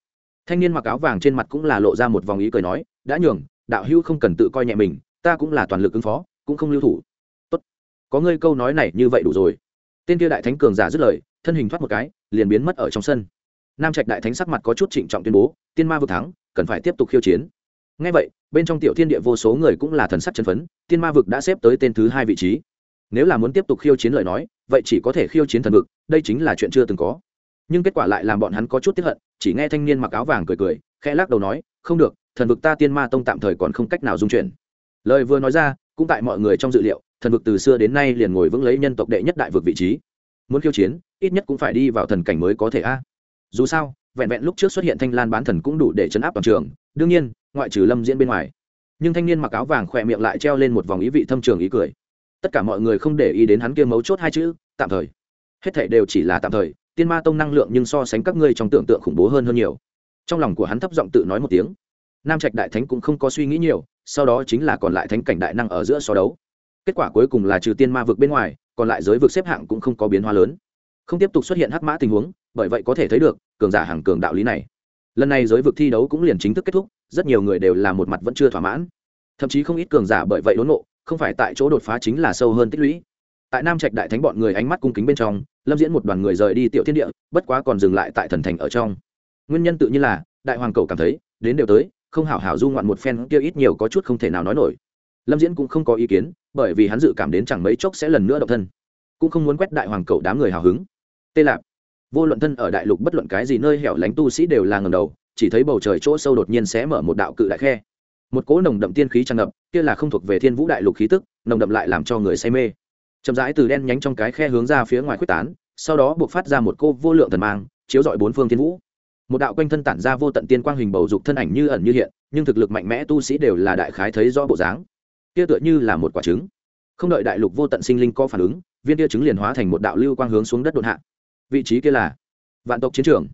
Thanh niên mặc áo vàng trên mặt cũng là lộ ra một vòng ý cười nói, đã nhường, đạo hữu không cần tự coi nhẹ mình, ta cũng là toàn lực ứng phó, cũng không lưu thủ. Tốt, có ngươi câu nói này như vậy đủ rồi. Tên kia đại thánh cường giả dứt lời, thân hình thoát một cái, liền biến mất ở trong sân. Nam trạch đại thánh sắc mặt có chút trịnh trọng tuyên bố tiên ma vừa thắng, cần phải tiếp tục khiêu chiến ngay vậy, bên trong tiểu thiên địa vô số người cũng là thần sắc chân phấn, tiên ma vực đã xếp tới tên thứ hai vị trí. Nếu là muốn tiếp tục khiêu chiến lời nói, vậy chỉ có thể khiêu chiến thần vực, đây chính là chuyện chưa từng có. Nhưng kết quả lại làm bọn hắn có chút tiếp hận, chỉ nghe thanh niên mặc áo vàng cười cười, khẽ lắc đầu nói, không được, thần vực ta tiên ma tông tạm thời còn không cách nào dung chuyển. Lời vừa nói ra, cũng tại mọi người trong dự liệu, thần vực từ xưa đến nay liền ngồi vững lấy nhân tộc đệ nhất đại vực vị trí. Muốn khiêu chiến, ít nhất cũng phải đi vào thần cảnh mới có thể a. Dù sao, vẹn vẹn lúc trước xuất hiện thanh lan bán thần cũng đủ để chấn áp toàn trường, đương nhiên ngoại trừ lâm diễn bên ngoài. Nhưng thanh niên mặc áo vàng khỏe miệng lại treo lên một vòng ý vị thâm trường ý cười. Tất cả mọi người không để ý đến hắn kia mấu chốt hai chữ, tạm thời. Hết thảy đều chỉ là tạm thời, tiên ma tông năng lượng nhưng so sánh các ngươi trong tưởng tượng khủng bố hơn hơn nhiều. Trong lòng của hắn thấp giọng tự nói một tiếng. Nam trạch đại thánh cũng không có suy nghĩ nhiều, sau đó chính là còn lại thánh cảnh đại năng ở giữa so đấu. Kết quả cuối cùng là trừ tiên ma vực bên ngoài, còn lại giới vực xếp hạng cũng không có biến hóa lớn. Không tiếp tục xuất hiện hắc mã tình huống, bởi vậy có thể thấy được, cường giả hàng cường đạo lý này. Lần này giới vực thi đấu cũng liền chính thức kết thúc rất nhiều người đều là một mặt vẫn chưa thỏa mãn. Thậm chí không ít cường giả bởi vậy đốn nộ không phải tại chỗ đột phá chính là sâu hơn tích lũy. Tại nam trạch đại thánh bọn người ánh mắt cung kính bên trong, lâm diễn một đoàn người rời đi tiểu thiên địa, bất quá còn dừng lại tại thần thành ở trong. Nguyên nhân tự nhiên là, đại hoàng cầu cảm thấy, đến đều tới, không hảo hảo du ngoạn một phen kia ít nhiều có chút không thể nào nói nổi. Lâm diễn cũng không có ý kiến, bởi vì hắn dự cảm đến chẳng mấy chốc sẽ lần nữa động thân. Cũng không muốn quét đại hoàng cầu đám người hào hứng. Tê lạp, vô luận thân ở đại lục bất luận cái gì nơi hẻo lánh tu sĩ đều là ngầm đầu chỉ thấy bầu trời chỗ sâu đột nhiên sẽ mở một đạo cự đại khe. Một cỗ nồng đậm tiên khí tràn ngập, kia là không thuộc về thiên vũ đại lục khí tức, nồng đậm lại làm cho người say mê. Chậm rãi từ đen nhánh trong cái khe hướng ra phía ngoài quyết tán, sau đó buộc phát ra một cô vô lượng thần mang, chiếu dọi bốn phương thiên vũ. Một đạo quanh thân tản ra vô tận tiên quang hình bầu dục thân ảnh như ẩn như hiện, nhưng thực lực mạnh mẽ tu sĩ đều là đại khái thấy rõ bộ dáng. Kia tựa như là một quả trứng. Không đợi đại lục vô tận sinh linh có phản ứng, viên kia trứng liền hóa thành một đạo lưu quang hướng xuống đất đột hạ. Vị trí kia là vạn tộc chiến trường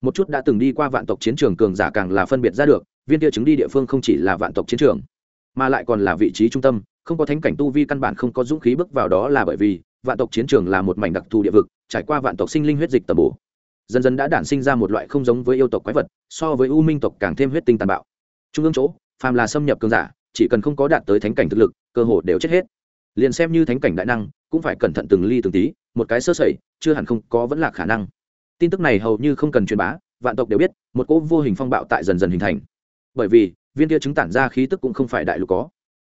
một chút đã từng đi qua vạn tộc chiến trường cường giả càng là phân biệt ra được, viên kia chứng đi địa phương không chỉ là vạn tộc chiến trường, mà lại còn là vị trí trung tâm, không có thánh cảnh tu vi căn bản không có dũng khí bước vào đó là bởi vì vạn tộc chiến trường là một mảnh đặc thù địa vực, trải qua vạn tộc sinh linh huyết dịch tầm bổ, dần dần đã đản sinh ra một loại không giống với yêu tộc quái vật, so với u minh tộc càng thêm huyết tinh tàn bạo. Trung ương chỗ, phàm là xâm nhập cường giả, chỉ cần không có đạt tới thánh cảnh thực lực, cơ hồ đều chết hết. Liền xem như thánh cảnh đại năng, cũng phải cẩn thận từng ly từng tí, một cái sơ sẩy, chưa hẳn không có vẫn là khả năng tin tức này hầu như không cần truyền bá, vạn tộc đều biết, một cỗ vô hình phong bạo tại dần dần hình thành. Bởi vì, viên kia chứng tản ra khí tức cũng không phải đại lục có.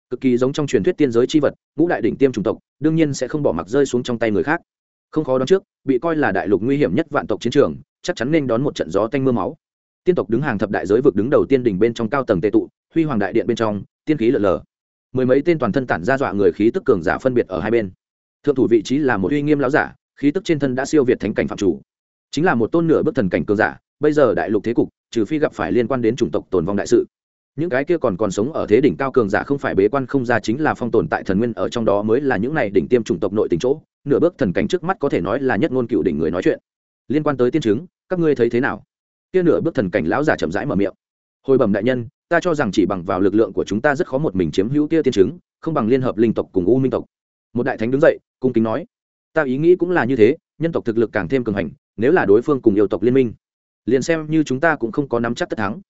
Cực kỳ giống trong truyền thuyết tiên giới c h i vật, ngũ đại đỉnh tiêm chủng tộc, đương nhiên sẽ không bỏ mặc rơi xuống trong tay người khác. Không khó đoán trước, bị coi là đại lục nguy hiểm nhất vạn tộc chiến trường, chắc chắn nên đón một trận gió tanh m ư a máu. Tiên tộc đứng hàng thập đại giới vực đứng đầu tiên đỉnh bên trong cao tầng tệ tụ, huy hoàng đại điện bên trong, tiên khí lở lờ. mười mấy tên toàn thân tản ra dọa người khí tức cường giả phân biệt ở hai bên. Thượng thủ vị trí là một uy nghiêm láo giả, khí tức trên thân đã siêu việt thánh cảnh phạm chủ chính là một tôn nửa bước thần cảnh cường giả, bây giờ đại lục thế cục, trừ phi gặp phải liên quan đến chủng tộc tồn vong đại sự. Những cái kia còn còn sống ở thế đỉnh cao cường giả không phải bế quan không ra chính là phong tồn tại thần nguyên ở trong đó mới là những này đỉnh tiêm chủng tộc nội tình chỗ, nửa bước thần cảnh trước mắt có thể nói là nhất ngôn cựu đỉnh người nói chuyện. Liên quan tới tiên chứng, các ngươi thấy thế nào? Kia nửa bước thần cảnh lão giả chậm rãi mở miệng. Hồi bẩm đại nhân, ta cho rằng chỉ bằng vào lực lượng của chúng ta rất khó một mình chiếm hữu kia tiên chứng, không bằng liên hợp linh tộc cùng u minh tộc. Một đại thánh đứng dậy, cung kính nói. Ta ý nghĩ cũng là như thế nhân tộc thực lực càng thêm cường hành, nếu là đối phương cùng yêu tộc liên minh, liền xem như chúng ta cũng không có nắm chắc tất thắng.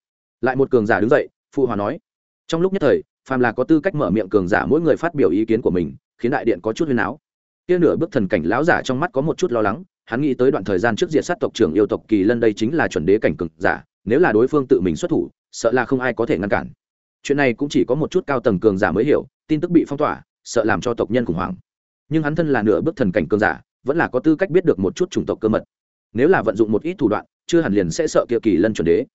Lại một cường giả đứng dậy, phụ hòa nói, trong lúc nhất thời, phàm là có tư cách mở miệng cường giả mỗi người phát biểu ý kiến của mình, khiến đại điện có chút huyền áo. Kia nửa bước thần cảnh lão giả trong mắt có một chút lo lắng, hắn nghĩ tới đoạn thời gian trước diệt sát tộc trưởng yêu tộc kỳ lân đây chính là chuẩn đế cảnh cường giả, nếu là đối phương tự mình xuất thủ, sợ là không ai có thể ngăn cản. Chuyện này cũng chỉ có một chút cao tầng cường giả mới hiểu, tin tức bị phong tỏa, sợ làm cho tộc nhân khủng hoảng. Nhưng hắn thân là nửa bước thần cảnh cường giả vẫn là có tư cách biết được một chút chủng tộc cơ mật. Nếu là vận dụng một ít thủ đoạn, chưa hẳn liền sẽ sợ kia kỳ lân chuẩn đế.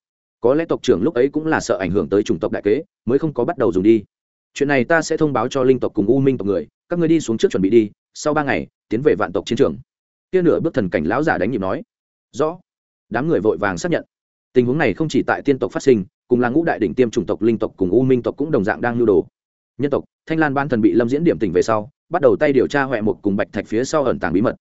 Có lẽ tộc trưởng lúc ấy cũng là sợ ảnh hưởng tới chủng tộc đại kế, mới không có bắt đầu dùng đi. Chuyện này ta sẽ thông báo cho linh tộc cùng u minh tộc người, các ngươi đi xuống trước chuẩn bị đi, sau ba ngày, tiến về vạn tộc chiến trường. Kia nửa bước thần cảnh lão giả đánh nhịp nói. Rõ. Đám người vội vàng xác nhận. Tình huống này không chỉ tại tiên tộc phát sinh, cùng là ngũ đại đỉnh tiêm chủng tộc, linh tộc cùng u minh tộc cũng đồng dạng đang nhu đồ. Nhân tộc, thanh lan ban thần bị lâm diễn điểm tỉnh về sau, bắt đầu tay điều tra huệ một cùng bạch thạch phía sau ẩn tàng bí mật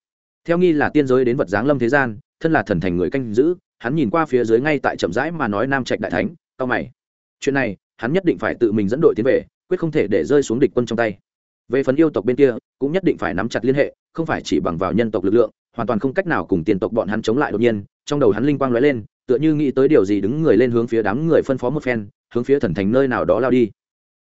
theo nghi là tiên giới đến vật giáng lâm thế gian, thân là thần thành người canh giữ, hắn nhìn qua phía dưới ngay tại chậm rãi mà nói nam trạch đại thánh tao mày. Chuyện này, hắn nhất định phải tự mình dẫn đội tiến về, quyết không thể để rơi xuống địch quân trong tay. Về phần yêu tộc bên kia, cũng nhất định phải nắm chặt liên hệ, không phải chỉ bằng vào nhân tộc lực lượng, hoàn toàn không cách nào cùng tiền tộc bọn hắn chống lại đột nhiên, trong đầu hắn linh quang lóe lên, tựa như nghĩ tới điều gì đứng người lên hướng phía đám người phân phó một phen, hướng phía thần thành nơi nào đó lao đi.